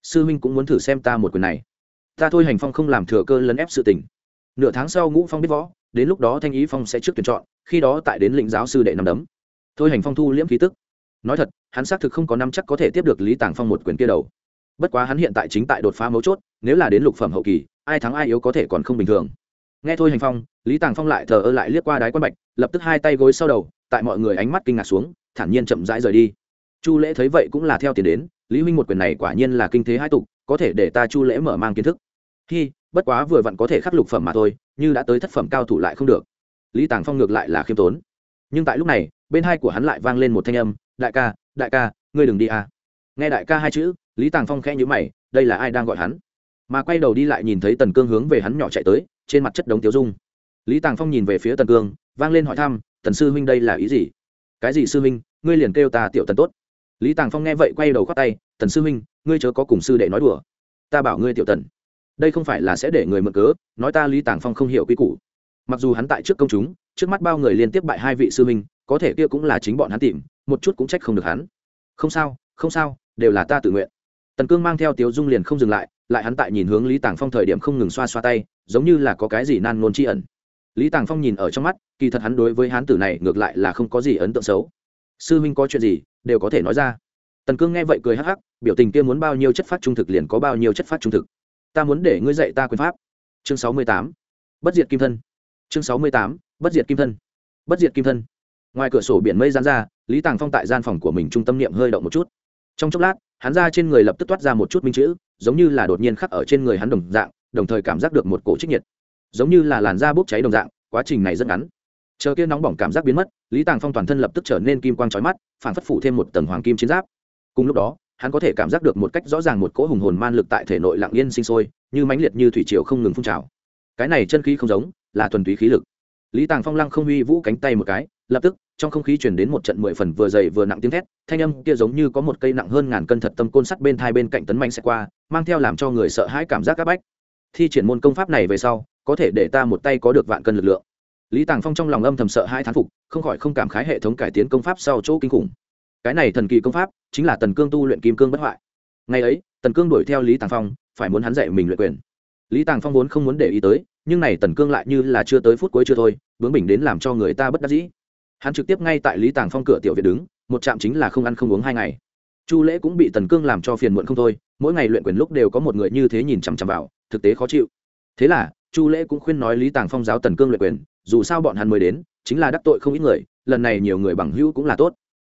Sư huynh cũng muốn thử xem ta một quyền này. Ta thôi hành phong không làm thừa cơ lấn ép sự tình. Nửa tháng sau ngũ phong biết võ, đến lúc đó thanh ý phong sẽ trước tuyển chọn, khi đó tại đến lĩnh giáo sư đệ nằm đấm. Thôi hành phong thu liễm khí tức. Nói thật, hắn xác thực không có năm chắc có thể tiếp được lý tàng phong một quyền kia đầu bất quá hắn hiện tại chính tại đột phá mấu chốt, nếu là đến lục phẩm hậu kỳ, ai thắng ai yếu có thể còn không bình thường. Nghe thôi hành phong, lý tàng phong lại thờ ơ lại liếc qua đái quan bạch, lập tức hai tay gối sau đầu, tại mọi người ánh mắt kinh ngạc xuống, thản nhiên chậm rãi rời đi. Chu lễ thấy vậy cũng là theo tiền đến, lý huynh một quyền này quả nhiên là kinh thế hai tục, có thể để ta chu lễ mở mang kiến thức. Hi, bất quá vừa vặn có thể khắc lục phẩm mà thôi, như đã tới thất phẩm cao thủ lại không được. Lý tàng phong ngược lại là khiêm tốn. Nhưng tại lúc này, bên hai của hắn lại vang lên một thanh âm, đại ca đại ca, ngươi đừng đi à. nghe đại ca hai chữ lý tàng phong khẽ nhữ mày, đây là ai đang gọi hắn? Mà quay đầu đi lại nhìn thấy tần cương hướng về hắn nhỏ chạy tới, trên mặt chất đống tiêu dung. Lý tàng phong nhìn về phía tần cương, vang lên hỏi thăm, tần sư huynh đây là ý gì? Cái gì sư huynh? Ngươi liền kêu ta tiểu tần tốt. Lý tàng phong nghe vậy quay đầu khoác tay, tần sư huynh, ngươi chớ có cùng sư đệ nói đùa. Ta bảo ngươi tiểu tần. Đây không phải là sẽ để người mượn cớ, nói ta lý tàng phong không hiểu quy củ. Mặc dù hắn tại trước công chúng, trước mắt bao người liên tiếp bại hai vị sư huynh, có thể kia cũng là chính bọn hắn tìm, một chút cũng trách không được hắn. Không sao không sao, đều là ta tự nguyện tần cương mang theo tiếu dung liền không dừng lại lại hắn tại nhìn hướng lý tàng phong thời điểm không ngừng xoa xoa tay, giống như là có cái gì nan nôn tri ẩn. Lý tàng phong nhìn ở trong mắt, kỳ thật hắn đối với hán tử này ngược lại là không có gì ấn tượng xấu. Sư huynh có chuyện gì, đều có thể nói ra. Tần cương nghe vậy cười hắc hắc, biểu tình kia muốn bao nhiêu chất phát trung thực liền có bao nhiêu chất phát trung thực. Ta muốn để ngươi dạy ta quyền pháp. Chương sáu mươi tám. Bất diệt kim thân. Chương sáu mươi tám. Bất diệt kim thân. Bất diệt kim thân. Ngoài cửa sổ biển mây gian ra, lý tàng phong tại gian phòng của mình trung tâm niệm hơi động một chút. Trong chốc lát hắn ra trên người lập tức toát ra một chút minh chữ, giống như là đột nhiên khắc ở trên người hắn đồng dạng, đồng thời cảm giác được một cổ trích nhiệt. Giống như là làn da bốc cháy đồng dạng, quá trình này rất ngắn. Chờ kia nóng bỏng cảm giác biến mất, lý tàng phong toàn thân lập tức trở nên kim quang trói mắt phản phất phủ thêm một tầng hoàng kim chiến giáp. Cùng lúc đó, hắn có thể cảm giác được một cách rõ ràng một cỗ hùng hồn man lực tại thể nội lặng yên sinh sôi, như mãnh liệt như thủy triều không ngừng phun trào. Cái này chân khí không giống, là thuần túy khí lực. Lý tàng phong lăng không huy vũ cánh tay một cái lập tức, trong không khí chuyển đến một trận mười phần vừa dày vừa nặng tiếng thét, thanh âm kia giống như có một cây nặng hơn ngàn cân thật tâm côn sắt bên thai bên cạnh tấn manh sẽ qua, mang theo làm cho người sợ hãi cảm giác áp bách. Thi triển môn công pháp này về sau, có thể để ta một tay có được vạn cân lực lượng. Lý tàng phong trong lòng âm thầm sợ hai thán phục, không khỏi không cảm khái hệ thống cải tiến công pháp sau chỗ kinh khủng. Cái này thần kỳ công pháp, chính là tần cương tu luyện kim cương bất hoại. Ngày ấy, tần cương đuổi theo lý tàng phong, phải muốn hắn dạy mình luyện quyền. Lý tàng phong vốn không muốn để ý tới, nhưng này tần cương lại như là chưa tới phút cuối chưa thôi, bướng bình đến làm cho người ta bất đắc dĩ hắn trực tiếp ngay tại lý tàng phong cửa tiểu việt đứng, một trạm chính là không ăn không uống hai ngày. Chu lễ cũng bị tần cương làm cho phiền muộn không thôi, mỗi ngày luyện quyền lúc đều có một người như thế nhìn chằm chằm vào, thực tế khó chịu. Thế là, chu lễ cũng khuyên nói lý tàng phong giáo tần cương luyện quyền, dù sao bọn hắn mới đến, chính là đắc tội không ít người, lần này nhiều người bằng hữu cũng là tốt.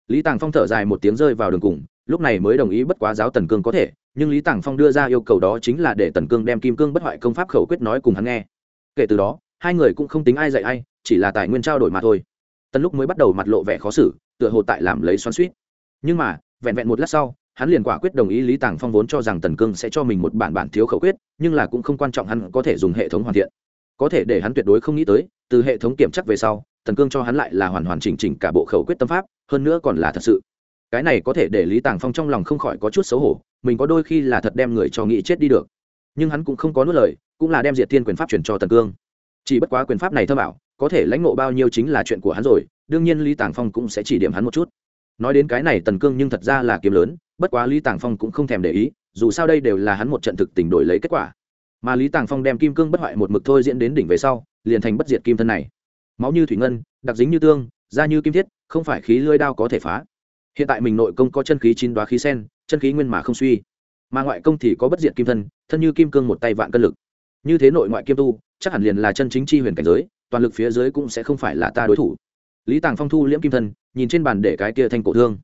Lý tàng phong thở dài một tiếng rơi vào đường cùng, lúc này mới đồng ý bất quá giáo tần cương có thể, nhưng lý tàng phong đưa ra yêu cầu đó chính là để tần cương đem kim cương bất hoại công pháp khẩu quyết nói cùng hắn nghe. Kể từ đó, hai người cũng không tính ai dạy ai, chỉ là tài nguyên trao đổi mà thôi tần lúc mới bắt đầu mặt lộ vẻ khó xử, tựa hồ tại làm lấy xoắn suýt. Nhưng mà, vẹn vẹn một lát sau, hắn liền quả quyết đồng ý lý tàng phong vốn cho rằng tần cương sẽ cho mình một bản bản thiếu khẩu quyết, nhưng là cũng không quan trọng hắn có thể dùng hệ thống hoàn thiện. Có thể để hắn tuyệt đối không nghĩ tới, từ hệ thống kiểm chắc về sau, tần cương cho hắn lại là hoàn hoàn chỉnh chỉnh cả bộ khẩu quyết tâm pháp, hơn nữa còn là thật sự. Cái này có thể để lý tàng phong trong lòng không khỏi có chút xấu hổ, mình có đôi khi là thật đem người cho nghĩ chết đi được. Nhưng hắn cũng không có nuốt lời, cũng là đem diệt thiên quyền pháp chuyển cho tần cương. Chỉ bất quá quyền pháp này thơ bảo có thể lãnh ngộ bao nhiêu chính là chuyện của hắn rồi, đương nhiên lý tàng phong cũng sẽ chỉ điểm hắn một chút. Nói đến cái này tần cương nhưng thật ra là kiếm lớn, bất quá lý tàng phong cũng không thèm để ý, dù sao đây đều là hắn một trận thực tình đổi lấy kết quả. Mà lý tàng phong đem kim cương bất hoại một mực thôi diễn đến đỉnh về sau, liền thành bất diệt kim thân này. Máu như thủy ngân, đặc dính như tương, da như kim thiết, không phải khí lưỡi đao có thể phá. Hiện tại mình nội công có chân khí chín đoá khí sen, chân khí nguyên mà không suy. Mà ngoại công thì có bất diệt kim thân thân như kim cương một tay vạn cân lực. Như thế nội ngoại kim tu, chắc hẳn liền là chân chính chi huyền cảnh giới toàn lực phía dưới cũng sẽ không phải là ta đối thủ. Lý tàng phong thu liễm kim thân nhìn trên bàn để cái kia thanh cổ thương.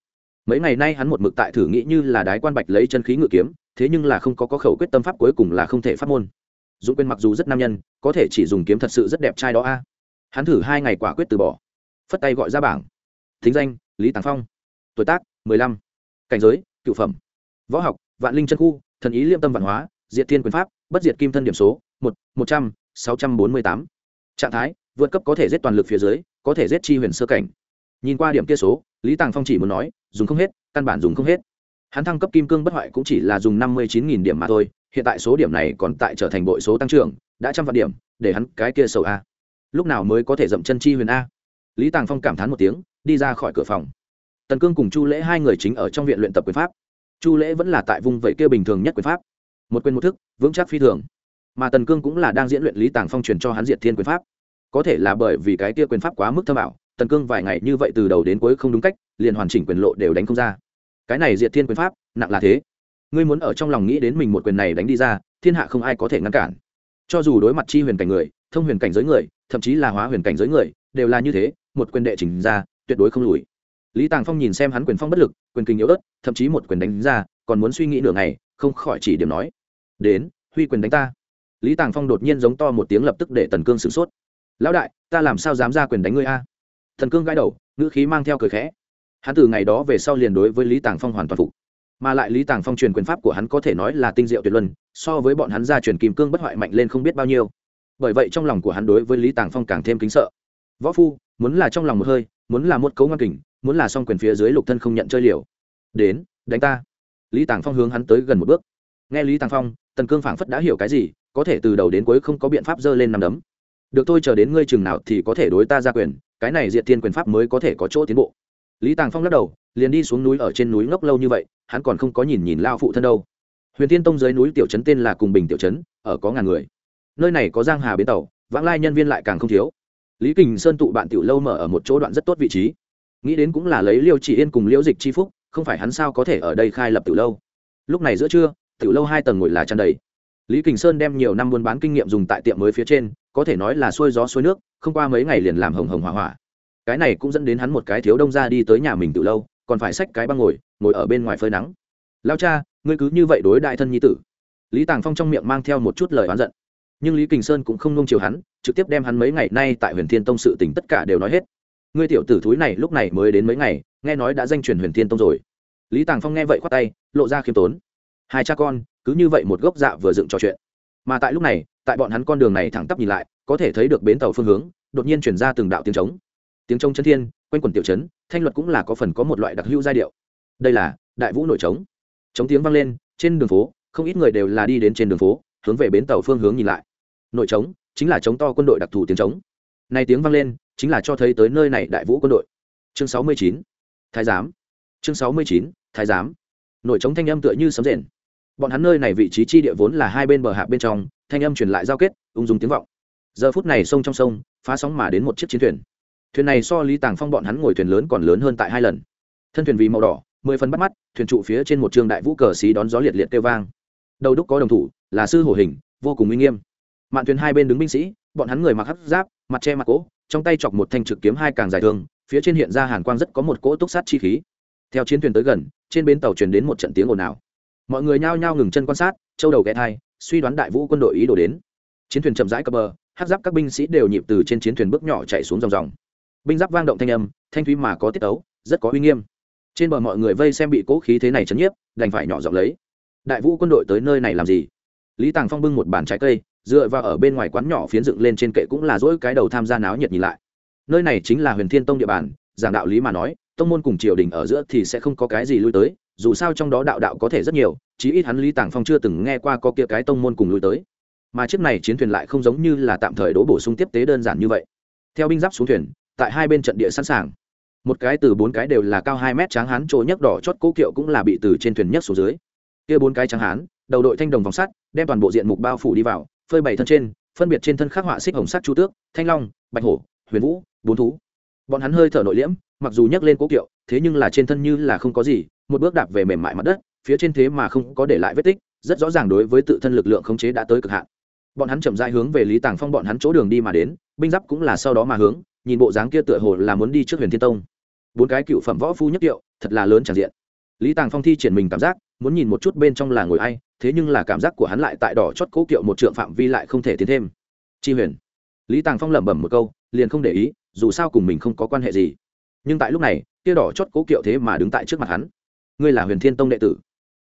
Mấy ngày nay hắn một mực tại thử nghĩ như là đái quan bạch lấy chân khí ngự kiếm thế nhưng là không có, có khẩu quyết tâm pháp cuối cùng là không thể phát môn. Dũng quên mặc dù rất nam nhân có thể chỉ dùng kiếm thật sự rất đẹp trai đó a. Hắn thử hai ngày quả quyết từ bỏ. Phất tay gọi ra bảng. Thính danh lý tàng phong. Tuổi tác mười lăm. Cảnh giới cựu phẩm. Võ học vạn linh chân khu thần ý liêm tâm văn hóa diệt thiên quyền pháp bất diệt kim thân điểm số một một trăm sáu trăm bốn mươi tám. Trạng thái vượt cấp có thể giết toàn lực phía dưới, có thể giết chi huyền sơ cảnh. Nhìn qua điểm kia số, lý tàng phong chỉ muốn nói, dùng không hết, căn bản dùng không hết. Hắn thăng cấp kim cương bất hoại cũng chỉ là dùng năm mươi chín điểm mà thôi, hiện tại số điểm này còn tại trở thành bội số tăng trưởng, đã trăm vạn điểm, để hắn cái kia sầu a. Lúc nào mới có thể dậm chân chi huyền a? Lý tàng phong cảm thán một tiếng, đi ra khỏi cửa phòng. Tần cương cùng chu lễ hai người chính ở trong viện luyện tập quyền pháp. Chu lễ vẫn là tại vùng vẫy kia bình thường nhất quyền pháp. Một quyền một thức, vững chắc phi thường. Mà tần cương cũng là đang diễn luyện lý tàng phong truyền cho hắn diệt thiên quyền pháp có thể là bởi vì cái kia quyền pháp quá mức thâm ảo, tần cương vài ngày như vậy từ đầu đến cuối không đúng cách, liền hoàn chỉnh quyền lộ đều đánh không ra. Cái này diệt thiên quyền pháp, nặng là thế. Ngươi muốn ở trong lòng nghĩ đến mình một quyền này đánh đi ra, thiên hạ không ai có thể ngăn cản. Cho dù đối mặt chi huyền cảnh người, thông huyền cảnh giới người, thậm chí là hóa huyền cảnh giới người, đều là như thế, một quyền đệ chỉnh ra, tuyệt đối không lùi. Lý tàng phong nhìn xem hắn quyền phong bất lực, quyền kinh yếu ớt, thậm chí một quyền đánh ra, còn muốn suy nghĩ nửa ngày, không khỏi chỉ điểm nói, đến, huy quyền đánh ta. Lý tàng phong đột nhiên giống to một tiếng lập tức để tần cương sửng sốt lão đại, ta làm sao dám ra quyền đánh ngươi a? Thần cương gãi đầu, ngữ khí mang theo cười khẽ. Hắn từ ngày đó về sau liền đối với lý tàng phong hoàn toàn phục. Mà lại lý tàng phong truyền quyền pháp của hắn có thể nói là tinh diệu tuyệt luân, so với bọn hắn ra truyền kim cương bất hoại mạnh lên không biết bao nhiêu. Bởi vậy trong lòng của hắn đối với lý tàng phong càng thêm kính sợ. Võ phu, muốn là trong lòng một hơi, muốn là một cấu ngang kình, muốn là xong quyền phía dưới lục thân không nhận chơi liều, đến, đánh ta. Lý tàng phong hướng hắn tới gần một bước. Nghe lý tàng phong, tần cương phảng phất đã hiểu cái gì, có thể từ đầu đến cuối không có biện pháp dơ lên nằm đấm được tôi chờ đến ngươi chừng nào thì có thể đối ta ra quyền, cái này diện thiên quyền pháp mới có thể có chỗ tiến bộ. Lý tàng phong lắc đầu, liền đi xuống núi ở trên núi ngốc lâu như vậy, hắn còn không có nhìn nhìn lao phụ thân đâu. Huyền thiên tông dưới núi tiểu trấn tên là cùng bình tiểu trấn, ở có ngàn người. Nơi này có giang hà bến tàu, vãng lai nhân viên lại càng không thiếu. Lý kình sơn tụ bạn tiểu lâu mở ở một chỗ đoạn rất tốt vị trí. Nghĩ đến cũng là lấy liêu chỉ yên cùng liễu dịch chi phúc, không phải hắn sao có thể ở đây khai lập tiểu lâu. Lúc này giữa trưa, tiểu lâu hai tầng ngồi là tràn đầy. Lý kình sơn đem nhiều năm buôn bán kinh nghiệm dùng tại tiệm mới phía trên có thể nói là xuôi gió xuôi nước, không qua mấy ngày liền làm hồng hồng hỏa hỏa. Cái này cũng dẫn đến hắn một cái thiếu đông ra đi tới nhà mình từ lâu, còn phải xách cái băng ngồi ngồi ở bên ngoài phơi nắng. Lao cha, ngươi cứ như vậy đối đại thân nhi tử. Lý tàng phong trong miệng mang theo một chút lời oán giận. Nhưng lý kình sơn cũng không nông chiều hắn, trực tiếp đem hắn mấy ngày nay tại huyền thiên tông sự tỉnh tất cả đều nói hết. Ngươi tiểu tử thúi này lúc này mới đến mấy ngày, nghe nói đã danh truyền huyền thiên tông rồi. Lý tàng phong nghe vậy khoát tay, lộ ra khiêm tốn. Hai cha con, cứ như vậy một gốc dạ vừa dựng trò chuyện. Mà tại lúc này tại bọn hắn con đường này thẳng tắp nhìn lại, có thể thấy được bến tàu phương hướng, đột nhiên chuyển ra từng đạo tiếng trống. Tiếng trống chân thiên, quanh quần tiểu trấn, thanh luật cũng là có phần có một loại đặc hữu giai điệu. Đây là đại vũ nổi trống. Trống tiếng vang lên, trên đường phố, không ít người đều là đi đến trên đường phố, hướng về bến tàu phương hướng nhìn lại. Nội trống chính là trống to quân đội đặc thù tiếng trống. Này tiếng vang lên, chính là cho thấy tới nơi này đại vũ quân đội. Chương sáu mươi chín, thái giám. Chương sáu mươi chín, thái giám. Nội trống thanh âm tựa như sấm rền bọn hắn nơi này vị trí chi địa vốn là hai bên bờ hạ bên trong, thanh âm truyền lại giao kết, ung dung tiếng vọng. Giờ phút này sông trong sông, phá sóng mà đến một chiếc chiến thuyền. Thuyền này so lý tàng phong bọn hắn ngồi thuyền lớn còn lớn hơn tại hai lần. Thân thuyền vì màu đỏ, mười phần bắt mắt, thuyền trụ phía trên một trường đại vũ cờ xí đón gió liệt liệt kêu vang. Đầu đúc có đồng thủ, là sư hổ hình, vô cùng uy nghiêm. Mạn thuyền hai bên đứng binh sĩ, bọn hắn người mặc hắc giáp, mặt che mặt cỗ, trong tay chọc một thanh trực kiếm hai càng dài thường, phía trên hiện ra hàn quang rất có một cỗ túc sát chi khí. Theo chiến thuyền tới gần, trên bến tàu truyền đến một trận tiếng ồn ào mọi người nhao nhao ngừng chân quan sát, châu đầu ghé thai, suy đoán đại vũ quân đội ý đồ đến. Chiến thuyền chậm rãi cập bờ, hát giáp các binh sĩ đều nhịp từ trên chiến thuyền bước nhỏ chạy xuống dòng dòng. Binh giáp vang động thanh âm, thanh thúy mà có tiết ấu rất có uy nghiêm. Trên bờ mọi người vây xem bị cố khí thế này chấn nhiếp, đành phải nhỏ giọng lấy. Đại vũ quân đội tới nơi này làm gì? Lý tàng phong bưng một bàn trái cây, dựa vào ở bên ngoài quán nhỏ phiến dựng lên trên kệ cũng là dỗi cái đầu tham gia náo nhiệt nhìn lại. Nơi này chính là huyền thiên tông địa bàn, giảng đạo lý mà nói, tông môn cùng triều đình ở giữa thì sẽ không có cái gì lui tới dù sao trong đó đạo đạo có thể rất nhiều, chí ít hắn lý tàng phong chưa từng nghe qua có kia cái tông môn cùng lui tới. Mà chiếc này chiến thuyền lại không giống như là tạm thời đỗ bổ sung tiếp tế đơn giản như vậy. Theo binh giáp xuống thuyền, tại hai bên trận địa sẵn sàng. Một cái từ bốn cái đều là cao hai mét tráng hán trôi nhấc đỏ chót cố kiệu cũng là bị từ trên thuyền nhấc xuống dưới. Kia bốn cái tráng hán, đầu đội thanh đồng vòng sắt, đem toàn bộ diện mục bao phủ đi vào, phơi bày thân trên, phân biệt trên thân khắc họa xích hồng sắt chu tước, thanh long, bạch hổ, huyền vũ, bốn thú. Bọn hắn hơi thở nội liễm, mặc dù nhấc lên cố kiệu, thế nhưng là trên thân như là không có gì một bước đạp về mềm mại mặt đất, phía trên thế mà không có để lại vết tích, rất rõ ràng đối với tự thân lực lượng khống chế đã tới cực hạn. Bọn hắn chậm rãi hướng về lý tàng phong bọn hắn chỗ đường đi mà đến, binh giáp cũng là sau đó mà hướng, nhìn bộ dáng kia tựa hồ là muốn đi trước huyền thiên tông. Bốn cái cựu phẩm võ phu nhất kiệu, thật là lớn tràn diện. Lý tàng phong thi triển mình cảm giác, muốn nhìn một chút bên trong là ngồi ai, thế nhưng là cảm giác của hắn lại tại đỏ chót cố kiệu một trượng phạm vi lại không thể tiến thêm. Chi huyền. Lý tàng phong lẩm bẩm một câu, liền không để ý, dù sao cùng mình không có quan hệ gì. Nhưng tại lúc này, kia đỏ chót cố kiệu thế mà đứng tại trước mặt hắn ngươi là huyền thiên tông đệ tử.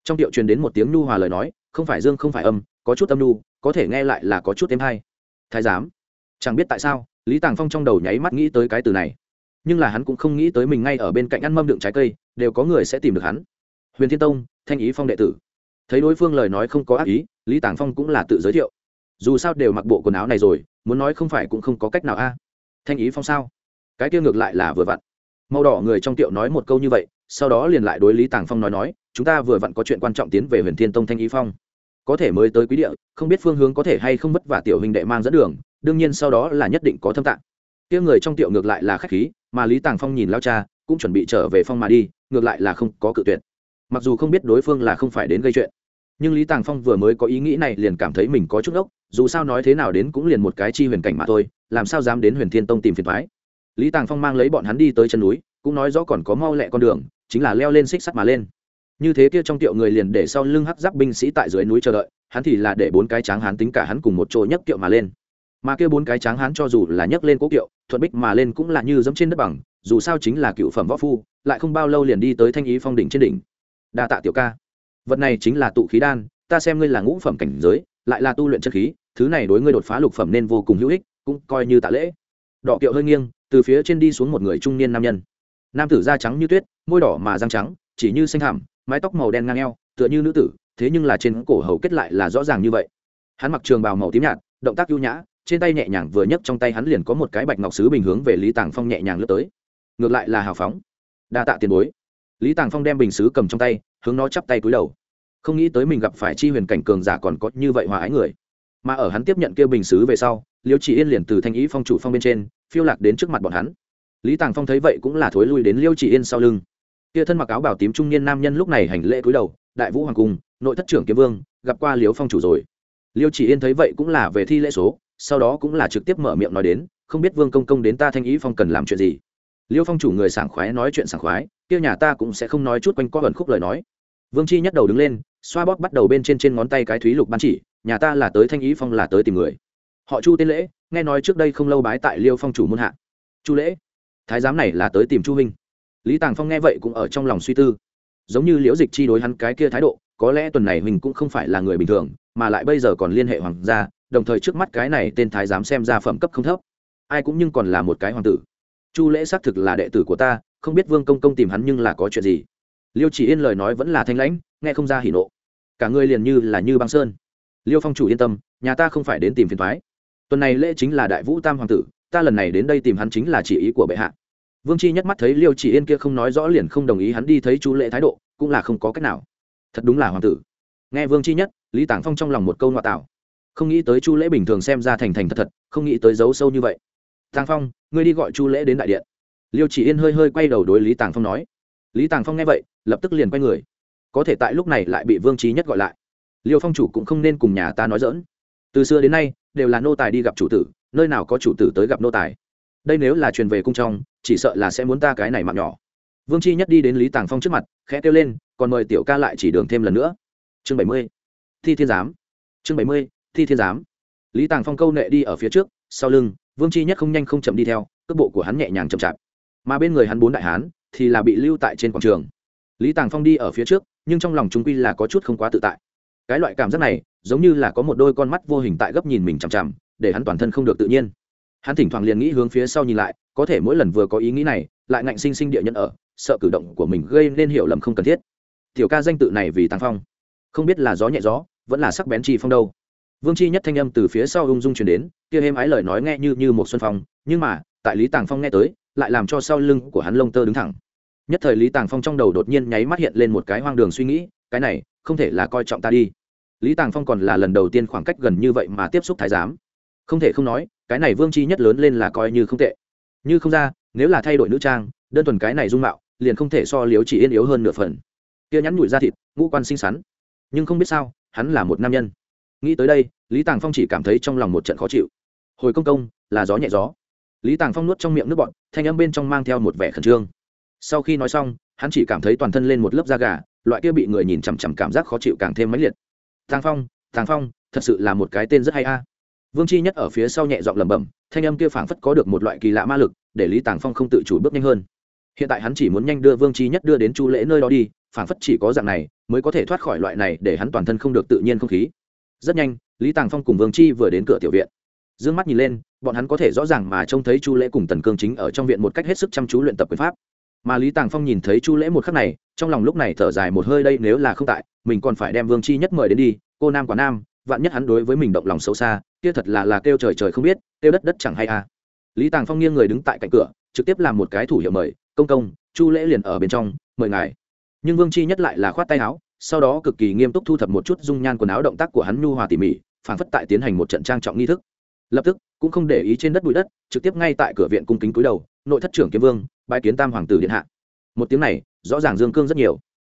Trong điệu truyền đến một tiếng nhu hòa lời nói, không phải dương, không phải âm, có chút âm nhu, có thể nghe lại là có chút thêm hay. Thái giám, chẳng biết tại sao, lý tàng phong trong đầu nháy mắt nghĩ tới cái từ này. Nhưng là hắn cũng không nghĩ tới mình ngay ở bên cạnh ăn mâm đựng trái cây, đều có người sẽ tìm được hắn. Huyền thiên tông, thanh ý phong đệ tử. Thấy đối phương lời nói không có ác ý, lý tàng phong cũng là tự giới thiệu. Dù sao đều mặc bộ quần áo này rồi, muốn nói không phải cũng không có cách nào a. Thanh ý phong sao? Cái kia ngược lại là vừa vặn. Màu đỏ người trong tiệu nói một câu như vậy sau đó liền lại đối lý tàng phong nói nói, chúng ta vừa vặn có chuyện quan trọng tiến về huyền thiên tông thanh Y phong. Có thể mới tới quý địa, không biết phương hướng có thể hay không vất vả tiểu hình đệ mang dẫn đường, đương nhiên sau đó là nhất định có thâm tạng. Kia người trong tiệu ngược lại là khách khí, mà lý tàng phong nhìn lao cha, cũng chuẩn bị trở về phong mà đi, ngược lại là không có cự tuyệt. Mặc dù không biết đối phương là không phải đến gây chuyện, nhưng lý tàng phong vừa mới có ý nghĩ này liền cảm thấy mình có chút ốc dù sao nói thế nào đến cũng liền một cái chi huyền cảnh mà thôi, làm sao dám đến huyền thiên tông tìm phiền thoái lý tàng phong mang lấy bọn hắn đi tới chân núi, cũng nói rõ còn có mau lẹ con đường chính là leo lên xích sắt mà lên. Như thế kia trong tiệu người liền để sau lưng hắc giáp binh sĩ tại dưới núi chờ đợi, hắn thì là để bốn cái tráng hắn tính cả hắn cùng một chỗ nhấc kiệu mà lên. Mà kia bốn cái tráng hắn cho dù là nhấc lên cố kiệu, thuận bích mà lên cũng là như dẫm trên đất bằng, dù sao chính là cựu phẩm võ phu, lại không bao lâu liền đi tới thanh ý phong đỉnh trên đỉnh. Đa tạ tiểu ca. Vật này chính là tụ khí đan, ta xem ngươi là ngũ phẩm cảnh giới, lại là tu luyện chất khí, thứ này đối ngươi đột phá lục phẩm nên vô cùng hữu ích, cũng coi như tạ lễ. Đọ kiệu hơi nghiêng, từ phía trên đi xuống một người trung niên nam nhân. Nam tử da trắng như tuyết môi đỏ mà răng trắng, chỉ như xanh hàm mái tóc màu đen ngang eo, tựa như nữ tử, thế nhưng là trên cổ hầu kết lại là rõ ràng như vậy. Hắn mặc trường bào màu tím nhạt, động tác ưu nhã, trên tay nhẹ nhàng vừa nhấc trong tay hắn liền có một cái bạch ngọc sứ bình hướng về lý tàng phong nhẹ nhàng lướt tới. Ngược lại là hào phóng. Đa tạ tiền bối. Lý tàng phong đem bình sứ cầm trong tay, hướng nó chắp tay cúi đầu. Không nghĩ tới mình gặp phải chi huyền cảnh cường giả còn có như vậy hòa ái người. Mà ở hắn tiếp nhận kêu bình sứ về sau, liêu chỉ yên liền từ thanh ý phong chủ phong bên trên, phiêu lạc đến trước mặt bọn hắn. Lý tàng phong thấy vậy cũng là thối lui đến liêu chỉ yên sau lưng kia thân mặc áo bảo tím trung niên nam nhân lúc này hành lễ cúi đầu, đại vũ hoàng cung, nội thất trưởng kiếm vương, gặp qua liêu phong chủ rồi. Liêu chỉ yên thấy vậy cũng là về thi lễ số, sau đó cũng là trực tiếp mở miệng nói đến, không biết vương công công đến ta thanh ý phong cần làm chuyện gì? Liêu phong chủ người sảng khoái nói chuyện sảng khoái, kia nhà ta cũng sẽ không nói chút quanh co ẩn khúc lời nói. Vương chi nhắc đầu đứng lên, xoa bóp bắt đầu bên trên trên ngón tay cái thúy lục ban chỉ, nhà ta là tới thanh ý phong là tới tìm người. Họ chu tên lễ, nghe nói trước đây không lâu bái tại liêu phong chủ môn hạ. Chu lễ, thái giám này là tới tìm chu huynh lý tàng phong nghe vậy cũng ở trong lòng suy tư. Giống như liễu dịch chi đối hắn cái kia thái độ, có lẽ tuần này mình cũng không phải là người bình thường, mà lại bây giờ còn liên hệ hoàng gia, đồng thời trước mắt cái này tên thái giám xem ra phẩm cấp không thấp. Ai cũng nhưng còn là một cái hoàng tử. Chu lễ xác thực là đệ tử của ta, không biết vương công công tìm hắn nhưng là có chuyện gì. Liêu chỉ yên lời nói vẫn là thanh lãnh, nghe không ra hỉ nộ. Cả người liền như là như băng sơn. Liêu phong chủ yên tâm, nhà ta không phải đến tìm phiền thoái tuần này lễ chính là đại vũ tam hoàng tử, ta lần này đến đây tìm hắn chính là chỉ ý của bệ hạ vương chi nhất mắt thấy liêu chỉ yên kia không nói rõ liền không đồng ý hắn đi thấy chu lễ thái độ, cũng là không có cách nào. Thật đúng là hoàng tử. Nghe vương chi nhất, lý Tàng phong trong lòng một câu ngoại tạo không nghĩ tới chu lễ bình thường xem ra thành thành thật thật, không nghĩ tới giấu sâu như vậy. Tàng phong, ngươi đi gọi chu lễ đến đại điện. Liêu chỉ yên hơi hơi quay đầu đối lý tàng phong nói. Lý tàng phong nghe vậy, lập tức liền quay người. Có thể tại lúc này lại bị vương trí nhất gọi lại. Liêu phong chủ cũng không nên cùng nhà ta nói dỡn từ xưa đến nay, đều là nô tài đi gặp chủ tử, nơi nào có chủ tử tới gặp nô tài đây nếu là truyền về cung trong, chỉ sợ là sẽ muốn ta cái này mạng nhỏ. Vương chi nhất đi đến lý tàng phong trước mặt, khẽ kêu lên, còn mời tiểu ca lại chỉ đường thêm lần nữa. Chương bảy mươi, thi thiên giám. Chương bảy mươi, thi thiên giám. Lý tàng phong câu nệ đi ở phía trước, sau lưng, vương chi nhất không nhanh không chậm đi theo, cước bộ của hắn nhẹ nhàng chậm chạp. Mà bên người hắn bốn đại hán, thì là bị lưu tại trên quảng trường. Lý tàng phong đi ở phía trước, nhưng trong lòng chúng quy là có chút không quá tự tại. Cái loại cảm giác này, giống như là có một đôi con mắt vô hình tại gấp nhìn mình chằm chằm, để hắn toàn thân không được tự nhiên hắn thỉnh thoảng liền nghĩ hướng phía sau nhìn lại, có thể mỗi lần vừa có ý nghĩ này, lại ngạnh sinh sinh địa nhân ở, sợ cử động của mình gây nên hiểu lầm không cần thiết. Tiểu ca danh tự này vì tàng phong. Không biết là gió nhẹ gió, vẫn là sắc bén chi phong đâu. Vương chi nhất thanh âm từ phía sau ung dung truyền đến, kia êm ái lời nói nghe như như một xuân phong, nhưng mà, tại lý tàng phong nghe tới, lại làm cho sau lưng của hắn lông tơ đứng thẳng. Nhất thời lý tàng phong trong đầu đột nhiên nháy mắt hiện lên một cái hoang đường suy nghĩ, cái này, không thể là coi trọng ta đi. Lý tàng phong còn là lần đầu tiên khoảng cách gần như vậy mà tiếp xúc thái giám. Không thể không nói cái này vương chi nhất lớn lên là coi như không tệ. Như không ra, nếu là thay đổi nữ trang, đơn thuần cái này dung mạo, liền không thể so liếu chỉ yên yếu hơn nửa phần. Kia nhắn nhủi ra thịt, ngũ quan xinh xắn. Nhưng không biết sao, hắn là một nam nhân. Nghĩ tới đây, lý tàng phong chỉ cảm thấy trong lòng một trận khó chịu. Hồi công công, là gió nhẹ gió. Lý tàng phong nuốt trong miệng nước bọn thanh âm bên trong mang theo một vẻ khẩn trương. Sau khi nói xong, hắn chỉ cảm thấy toàn thân lên một lớp da gà, loại kia bị người nhìn chằm chằm cảm giác khó chịu càng thêm mãnh liệt. Tàng phong tàng phong, thật sự là một cái tên rất hay a vương chi nhất ở phía sau nhẹ giọng lẩm bẩm, thanh âm kia phảng phất có được một loại kỳ lạ ma lực, để lý tàng phong không tự chủ bước nhanh hơn. Hiện tại hắn chỉ muốn nhanh đưa vương chi nhất đưa đến chu lễ nơi đó đi, phảng phất chỉ có dạng này, mới có thể thoát khỏi loại này để hắn toàn thân không được tự nhiên không khí. Rất nhanh, lý tàng phong cùng vương chi vừa đến cửa tiểu viện. D ư ơ n g mắt nhìn lên, bọn hắn có thể rõ ràng mà trông thấy chu lễ cùng tần cương chính ở trong viện một cách hết sức chăm chú luyện tập quyền pháp. Mà lý tàng phong nhìn thấy chu lễ một khắc này, trong lòng lúc này thở dài một hơi, đây nếu là không tại, mình còn phải đem vương chi nhất mời đến đi, cô nam quả nam vạn nhất hắn đối với mình động lòng sâu xa, kia thật là là kêu trời trời không biết, kêu đất đất chẳng hay à. Lý tàng phong nghiêng người đứng tại cạnh cửa, trực tiếp làm một cái thủ hiệu mời, công công, chu lễ liền ở bên trong, mời ngài. Nhưng vương chi nhất lại là khoát tay áo, sau đó cực kỳ nghiêm túc thu thập một chút dung nhan quần áo động tác của hắn nhu hòa tỉ mỉ phản phất tại tiến hành một trận trang trọng nghi thức. Lập tức, cũng không để ý trên đất bụi đất, trực tiếp ngay tại cửa viện cung kính cúi đầu, nội thất trưởng kiếm vương bãi kiến tam hoàng tử điện hạ. Một tiếng này, rõ ràng dương cương rất nhiều.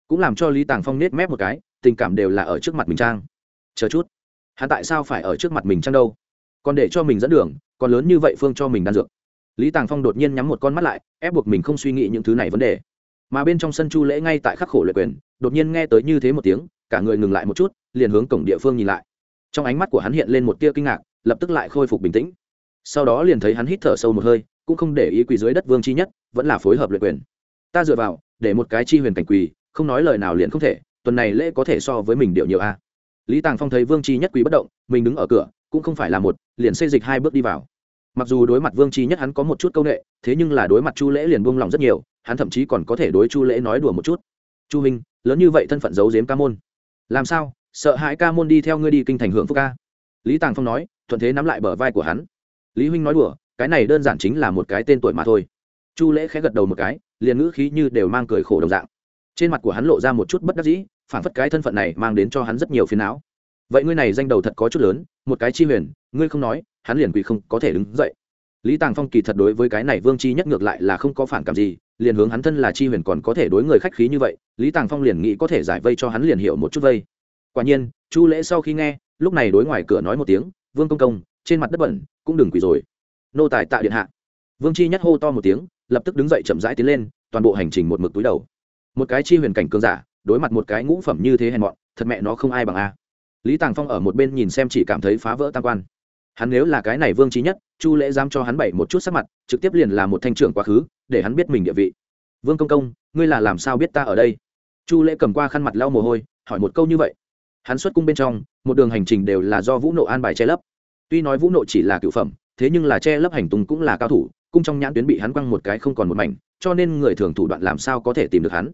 Cũng làm cho lý tàng phong nết mép một cái, tình cảm đều là ở trước mặt mình trang. Chờ chút hắn tại sao phải ở trước mặt mình chăng đâu? Còn để cho mình dẫn đường, còn lớn như vậy phương cho mình đan dược. Lý tàng phong đột nhiên nhắm một con mắt lại, ép buộc mình không suy nghĩ những thứ này vấn đề. Mà bên trong sân chu lễ ngay tại khắc khổ luyện quyền, đột nhiên nghe tới như thế một tiếng, cả người ngừng lại một chút, liền hướng cổng địa phương nhìn lại. Trong ánh mắt của hắn hiện lên một tia kinh ngạc, lập tức lại khôi phục bình tĩnh. Sau đó liền thấy hắn hít thở sâu một hơi, cũng không để ý quỳ dưới đất vương chi nhất, vẫn là phối hợp luyện quyền. Ta dựa vào, để một cái chi huyền cảnh quỳ, không nói lời nào liền không thể, tuần này lễ có thể so với mình điệu nhiều a lý tàng phong thấy vương chi nhất Quý bất động, mình đứng ở cửa, cũng không phải là một, liền xây dịch hai bước đi vào. Mặc dù đối mặt vương chi nhất hắn có một chút c â u n ệ thế nhưng là đối mặt chu lễ liền buông lòng rất nhiều, hắn thậm chí còn có thể đối chu lễ nói đùa một chút. Chu minh lớn như vậy thân phận giấu giếm ca môn, làm sao, sợ hãi ca môn đi theo ngươi đi kinh thành hưởng phúc ca? Lý tàng phong nói, thuận thế nắm lại bờ vai của hắn. Lý huynh nói đùa, cái này đơn giản chính là một cái tên tuổi mà thôi. Chu lễ khẽ gật đầu một cái, liền ngữ khí như đều mang cười khổ đồng dạng trên mặt của hắn lộ ra một chút bất đắc dĩ phản phất cái thân phận này mang đến cho hắn rất nhiều phiền não. Vậy ngươi này danh đầu thật có chút lớn, một cái chi huyền, ngươi không nói, hắn liền quỳ không có thể đứng dậy. Lý tàng phong kỳ thật đối với cái này vương chi nhất ngược lại là không có phản cảm gì, liền hướng hắn thân là chi huyền còn có thể đối người khách khí như vậy, lý tàng phong liền nghĩ có thể giải vây cho hắn liền hiểu một chút vây. Quả nhiên, chu lễ sau khi nghe, lúc này đối ngoài cửa nói một tiếng, vương công công, trên mặt đất bẩn, cũng đừng quỳ rồi. Nô tài tạ điện hạ. Vương chi nhất hô to một tiếng, lập tức đứng dậy chậm rãi tiến lên, toàn bộ hành trình một mực túi đầu một cái chi huyền cảnh cường giả, đối mặt một cái ngũ phẩm như thế hèn mọn, thật mẹ nó không ai bằng a. Lý tàng phong ở một bên nhìn xem chỉ cảm thấy phá vỡ tam quan. Hắn nếu là cái này vương trí nhất, chu lễ dám cho hắn bảy một chút sắc mặt, trực tiếp liền là một thanh trưởng quá khứ, để hắn biết mình địa vị. Vương công công, ngươi là làm sao biết ta ở đây? Chu lễ cầm qua khăn mặt lau mồ hôi, hỏi một câu như vậy. Hắn xuất cung bên trong, một đường hành trình đều là do vũ nộ an bài che lấp. Tuy nói vũ nộ chỉ là cựu phẩm, thế nhưng là che lấp hành tùng cũng là cao thủ, cung trong nhãn tuyến bị hắn quăng một cái không còn một mảnh, cho nên người thường thủ đoạn làm sao có thể tìm được hắn?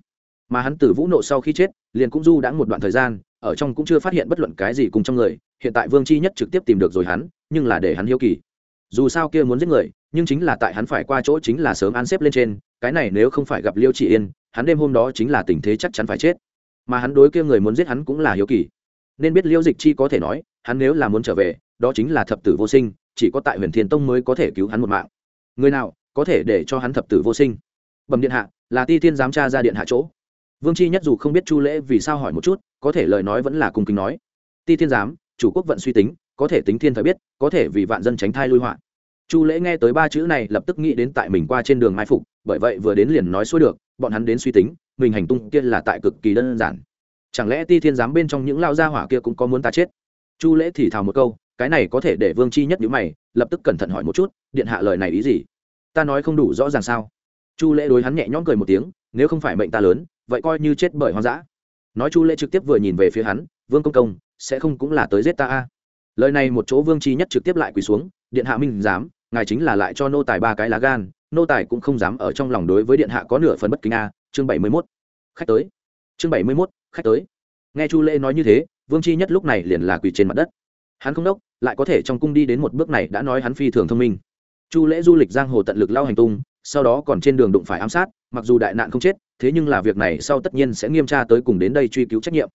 Mà hắn tử vũ nộ sau khi chết, liền cũng du đã một đoạn thời gian, ở trong cũng chưa phát hiện bất luận cái gì cùng trong người, hiện tại vương chi nhất trực tiếp tìm được rồi hắn, nhưng là để hắn hiếu kỳ. Dù sao kia muốn giết người, nhưng chính là tại hắn phải qua chỗ chính là sớm án xếp lên trên, cái này nếu không phải gặp liêu chị yên, hắn đêm hôm đó chính là tình thế chắc chắn phải chết. Mà hắn đối kia người muốn giết hắn cũng là hiếu kỳ. Nên biết liêu dịch chi có thể nói, hắn nếu là muốn trở về, đó chính là thập tử vô sinh, chỉ có tại huyền thiên tông mới có thể cứu hắn một mạng. Người nào có thể để cho hắn thập tử vô sinh? Bẩm điện hạ, là ti thiên giám tra ra điện hạ chỗ vương chi nhất dù không biết chu lễ vì sao hỏi một chút, có thể lời nói vẫn là cùng kính nói. Ti thiên giám, chủ quốc vận suy tính, có thể tính thiên thời biết, có thể vì vạn dân tránh thai lui hoạn chu lễ nghe tới ba chữ này lập tức nghĩ đến tại mình qua trên đường mai phục, bởi vậy vừa đến liền nói xuôi được, bọn hắn đến suy tính, mình hành tung kia là tại cực kỳ đơn giản. Chẳng lẽ ti thiên giám bên trong những lao gia hỏa kia cũng có muốn ta chết? Chu lễ thì thào một câu, cái này có thể để vương chi nhất nhữ mày, lập tức cẩn thận hỏi một chút, điện hạ lời này ý gì? Ta nói không đủ rõ ràng sao? Chu lễ đối hắn nhẹ nhõm cười một tiếng, nếu không phải mệnh ta lớn vậy coi như chết bởi hoang dã. Nói chu lễ trực tiếp vừa nhìn về phía hắn, vương công công, sẽ không cũng là tới giết ta a? Lời này một chỗ vương chi nhất trực tiếp lại quỳ xuống, điện hạ minh dám ngài chính là lại cho nô tài ba cái lá gan, nô tài cũng không dám ở trong lòng đối với điện hạ có nửa phần bất kính a. Chương bảy mươi mốt. Khách tới. Chương bảy mươi mốt, khách tới. Nghe chu lễ nói như thế, vương chi nhất lúc này liền là quỳ trên mặt đất. Hắn không đốc, lại có thể trong cung đi đến một bước này đã nói hắn phi thường thông minh. Chu lễ du lịch giang hồ tận lực lao hành tung, sau đó còn trên đường đụng phải ám sát mặc dù đại nạn không chết, thế nhưng là việc này sau tất nhiên sẽ nghiêm tra tới cùng đến đây truy cứu trách nhiệm.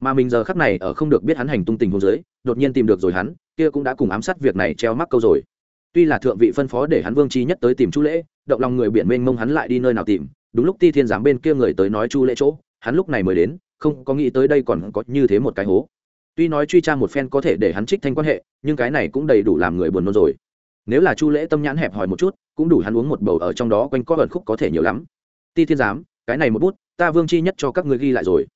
Mà mình giờ khắc này ở không được biết hắn hành tung tình hôn dưới, đột nhiên tìm được rồi hắn, kia cũng đã cùng ám sát việc này treo mắc câu rồi. Tuy là thượng vị phân phó để hắn vương chi nhất tới tìm chu lễ, động lòng người biển mênh mông hắn lại đi nơi nào tìm, đúng lúc ti thiên giám bên kia người tới nói chu lễ chỗ, hắn lúc này mới đến, không có nghĩ tới đây còn có như thế một cái hố. Tuy nói truy tra một phen có thể để hắn trích thanh quan hệ, nhưng cái này cũng đầy đủ làm người buồn nôn rồi. Nếu là chu lễ tâm nhãn hẹp hỏi một chút, cũng đủ hắn uống một bầu ở trong đó quanh có ẩn khúc có thể nhiều lắm ti thiên giám, cái này một bút, ta vương chi nhất cho các ngươi ghi lại rồi.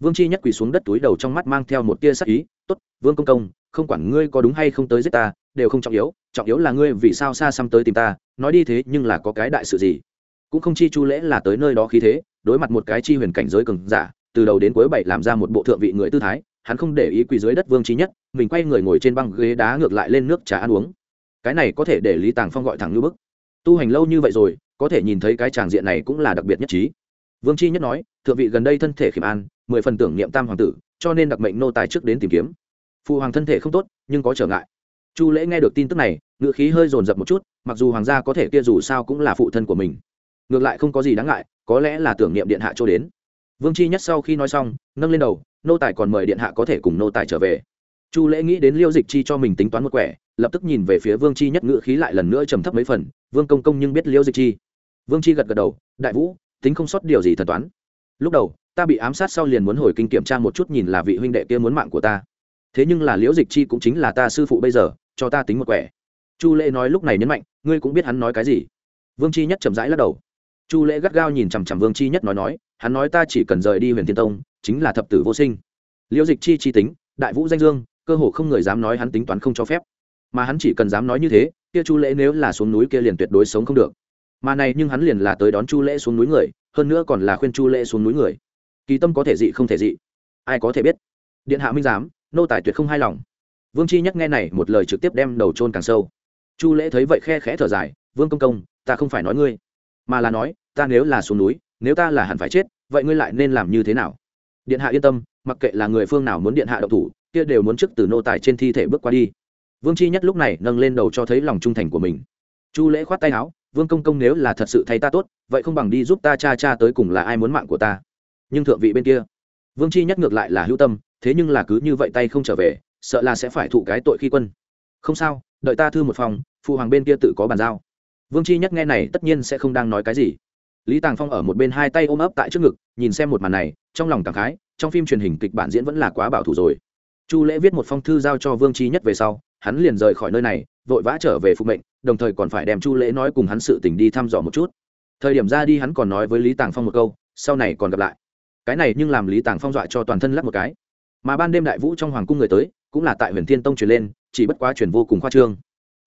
Vương chi nhất quỳ xuống đất túi đầu trong mắt mang theo một tia sắc ý, tốt, vương công công, không quản ngươi có đúng hay không tới giết ta, đều không trọng yếu trọng yếu là ngươi vì sao xa xăm tới tìm ta, nói đi thế nhưng là có cái đại sự gì? Cũng không chi chu lễ là tới nơi đó khí thế, đối mặt một cái chi huyền cảnh giới cường giả, từ đầu đến cuối bảy làm ra một bộ thượng vị người tư thái, hắn không để ý quỳ dưới đất vương chi nhất, mình quay người ngồi trên băng ghế đá ngược lại lên nước trà ăn uống. Cái này có thể để lý tàng phong gọi thẳng như bức. Tu hành lâu như vậy rồi có thể nhìn thấy cái tràng diện này cũng là đặc biệt nhất trí. Vương chi nhất nói, thượng vị gần đây thân thể khiêm an, mười phần tưởng niệm tam hoàng tử, cho nên đặc mệnh nô tài trước đến tìm kiếm. Phụ hoàng thân thể không tốt, nhưng có trở ngại. Chu lễ nghe được tin tức này ngựa khí hơi dồn dập một chút, mặc dù hoàng gia có thể kia dù sao cũng là phụ thân của mình. Ngược lại không có gì đáng ngại, có lẽ là tưởng niệm điện hạ cho đến. Vương chi nhất sau khi nói xong, nâng lên đầu, nô tài còn mời điện hạ có thể cùng nô tài trở về chu lễ nghĩ đến liêu dịch chi cho mình tính toán một quẻ, lập tức nhìn về phía vương chi nhất ngữ khí lại lần nữa trầm thấp mấy phần, vương công công nhưng biết liêu dịch chi. Vương chi gật gật đầu, đại vũ, tính không sót điều gì thần toán. Lúc đầu, ta bị ám sát sau liền muốn hồi kinh kiểm tra một chút nhìn là vị huynh đệ kia muốn mạng của ta. Thế nhưng là liễu dịch chi cũng chính là ta sư phụ bây giờ, cho ta tính một quẻ. Chu lễ nói lúc này nhấn mạnh, ngươi cũng biết hắn nói cái gì? Vương chi nhất chậm rãi lắc đầu. Chu lễ gắt gao nhìn chằm chằm vương chi nhất nói nói, hắn nói ta chỉ cần rời đi huyền thiên tông, chính là thập tử vô sinh. Liễu dịch chi chi tính, đại vũ danh dương cơ hồ không người dám nói hắn tính toán không cho phép. Mà hắn chỉ cần dám nói như thế, kia chu lễ nếu là xuống núi kia liền tuyệt đối sống không được. Mà này nhưng hắn liền là tới đón chu lễ xuống núi người, hơn nữa còn là khuyên chu lễ xuống núi người. Kỳ tâm có thể dị không thể dị. Ai có thể biết? Điện hạ minh giám, nô tài tuyệt không hài lòng. Vương chi nhắc nghe này một lời trực tiếp đem đầu trôn càng sâu. Chu lễ thấy vậy khe khẽ thở dài, vương công công, ta không phải nói ngươi, mà là nói, ta nếu là xuống núi, nếu ta là hẳn phải chết, vậy ngươi lại nên làm như thế nào? Điện hạ yên tâm, mặc kệ là người phương nào muốn điện hạ độc thủ kia đều muốn trước từ nô tài trên thi thể bước qua đi. Vương chi nhất lúc này nâng lên đầu cho thấy lòng trung thành của mình. Chu lễ khoát tay áo, vương công công nếu là thật sự thay ta tốt, vậy không bằng đi giúp ta cha cha tới cùng là ai muốn mạng của ta. Nhưng thượng vị bên kia, vương chi nhất ngược lại là hữu tâm, thế nhưng là cứ như vậy tay không trở về, sợ là sẽ phải thụ cái tội khi quân. Không sao, đợi ta thư một phòng, phụ hoàng bên kia tự có bàn giao. Vương chi nhất nghe này tất nhiên sẽ không đang nói cái gì. Lý tàng phong ở một bên hai tay ôm ấp tại trước ngực, nhìn xem một màn này, trong lòng cảm khái, trong phim truyền hình kịch bản diễn vẫn là quá bảo thủ rồi chu lễ viết một phong thư giao cho vương chi nhất về sau, hắn liền rời khỏi nơi này, vội vã trở về phục mệnh, đồng thời còn phải đem chu lễ nói cùng hắn sự tình đi thăm dò một chút. Thời điểm ra đi hắn còn nói với lý tàng phong một câu, sau này còn gặp lại. Cái này nhưng làm lý tàng phong dọa cho toàn thân lắp một cái. Mà ban đêm đại vũ trong hoàng cung người tới, cũng là tại huyền thiên tông truyền lên, chỉ bất quá truyền vô cùng khoa trương.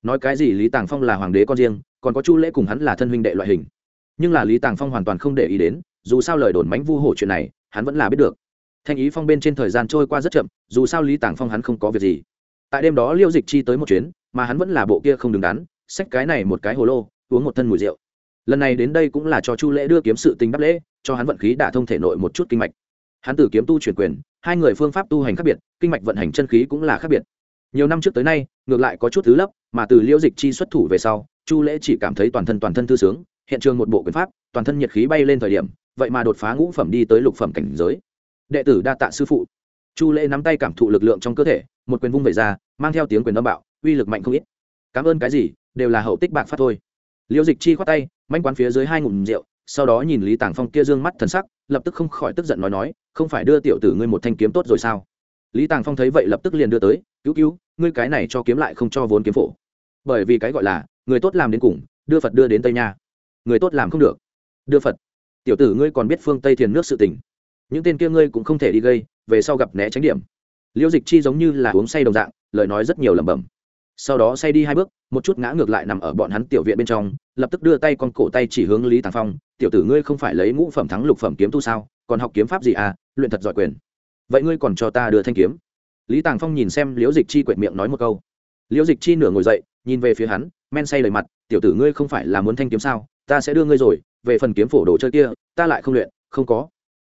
Nói cái gì lý tàng phong là hoàng đế con riêng, còn có chu lễ cùng hắn là thân huynh đệ loại hình. Nhưng là lý tàng phong hoàn toàn không để ý đến, dù sao lời đồn mánh vu hổ chuyện này, hắn vẫn là biết được thanh ý phong bên trên thời gian trôi qua rất chậm, dù sao lý tàng phong hắn không có việc gì. Tại đêm đó liêu dịch chi tới một chuyến, mà hắn vẫn là bộ kia không đứng đắn, xách cái này một cái hồ lô, uống một thân mùi rượu. Lần này đến đây cũng là cho chu lễ đưa kiếm sự tình đáp lễ, cho hắn vận khí đả thông thể nội một chút kinh mạch. Hắn từ kiếm tu chuyển quyền, hai người phương pháp tu hành khác biệt, kinh mạch vận hành chân khí cũng là khác biệt. Nhiều năm trước tới nay, ngược lại có chút thứ lấp, mà từ liễu dịch chi xuất thủ về sau, chu lễ chỉ cảm thấy toàn thân toàn thân thư sướng, hiện trường một bộ quyền pháp, toàn thân nhiệt khí bay lên thời điểm, vậy mà đột phá ngũ phẩm đi tới lục phẩm cảnh giới đệ tử đa tạ sư phụ. Chu lễ nắm tay cảm thụ lực lượng trong cơ thể, một quyền vung về ra, mang theo tiếng quyền âm bạo, uy lực mạnh không ít. Cảm ơn cái gì, đều là hậu tích bạc phát thôi. Liễu dịch chi khoát tay, manh quán phía dưới hai ngụm rượu, sau đó nhìn lý tàng phong kia dương mắt thần sắc, lập tức không khỏi tức giận nói nói, không phải đưa tiểu tử ngươi một thanh kiếm tốt rồi sao? Lý tàng phong thấy vậy lập tức liền đưa tới, cứu cứu, ngươi cái này cho kiếm lại không cho vốn kiếm phổ. Bởi vì cái gọi là, người tốt làm đến cùng, đưa phật đưa đến tây nha. Người tốt làm không được, đưa phật. Tiểu tử ngươi còn biết phương tây thiền nước sự tình những tên kia ngươi cũng không thể đi gây, về sau gặp né tránh điểm. Liễu dịch chi giống như là uống say đồng dạng, lời nói rất nhiều lẩm bẩm. Sau đó say đi hai bước, một chút ngã ngược lại nằm ở bọn hắn tiểu viện bên trong, lập tức đưa tay con cổ tay chỉ hướng lý tàng phong, tiểu tử ngươi không phải lấy ngũ phẩm thắng lục phẩm kiếm tu sao, còn học kiếm pháp gì à luyện thật giỏi quyền. Vậy ngươi còn cho ta đưa thanh kiếm. Lý tàng phong nhìn xem liễu dịch chi quệt miệng nói một câu. Liễu dịch chi nửa ngồi dậy, nhìn về phía hắn, men say lời mặt, tiểu tử ngươi không phải là muốn thanh kiếm sao, ta sẽ đưa ngươi rồi, về phần kiếm phổ đồ chơi kia, ta lại không luyện, không có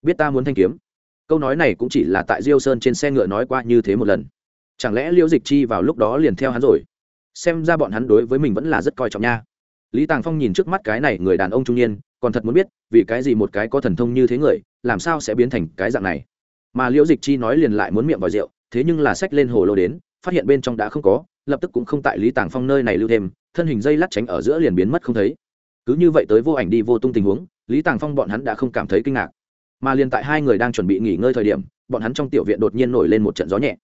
biết ta muốn thanh kiếm. Câu nói này cũng chỉ là tại diêu sơn trên xe ngựa nói qua như thế một lần. Chẳng lẽ liễu dịch chi vào lúc đó liền theo hắn rồi? Xem ra bọn hắn đối với mình vẫn là rất coi trọng nha. Lý tàng phong nhìn trước mắt cái này người đàn ông trung niên, còn thật muốn biết, vì cái gì một cái có thần thông như thế người, làm sao sẽ biến thành cái dạng này? Mà liễu dịch chi nói liền lại muốn miệng vào rượu, thế nhưng là sách lên hồ lô đến, phát hiện bên trong đã không có, lập tức cũng không tại lý tàng phong nơi này lưu thêm, thân hình dây lát tránh ở giữa liền biến mất không thấy. Cứ như vậy tới vô ảnh đi vô tung tình huống, lý tàng phong bọn hắn đã không cảm thấy kinh ngạc mà liền tại hai người đang chuẩn bị nghỉ ngơi thời điểm, bọn hắn trong tiểu viện đột nhiên nổi lên một trận gió nhẹ.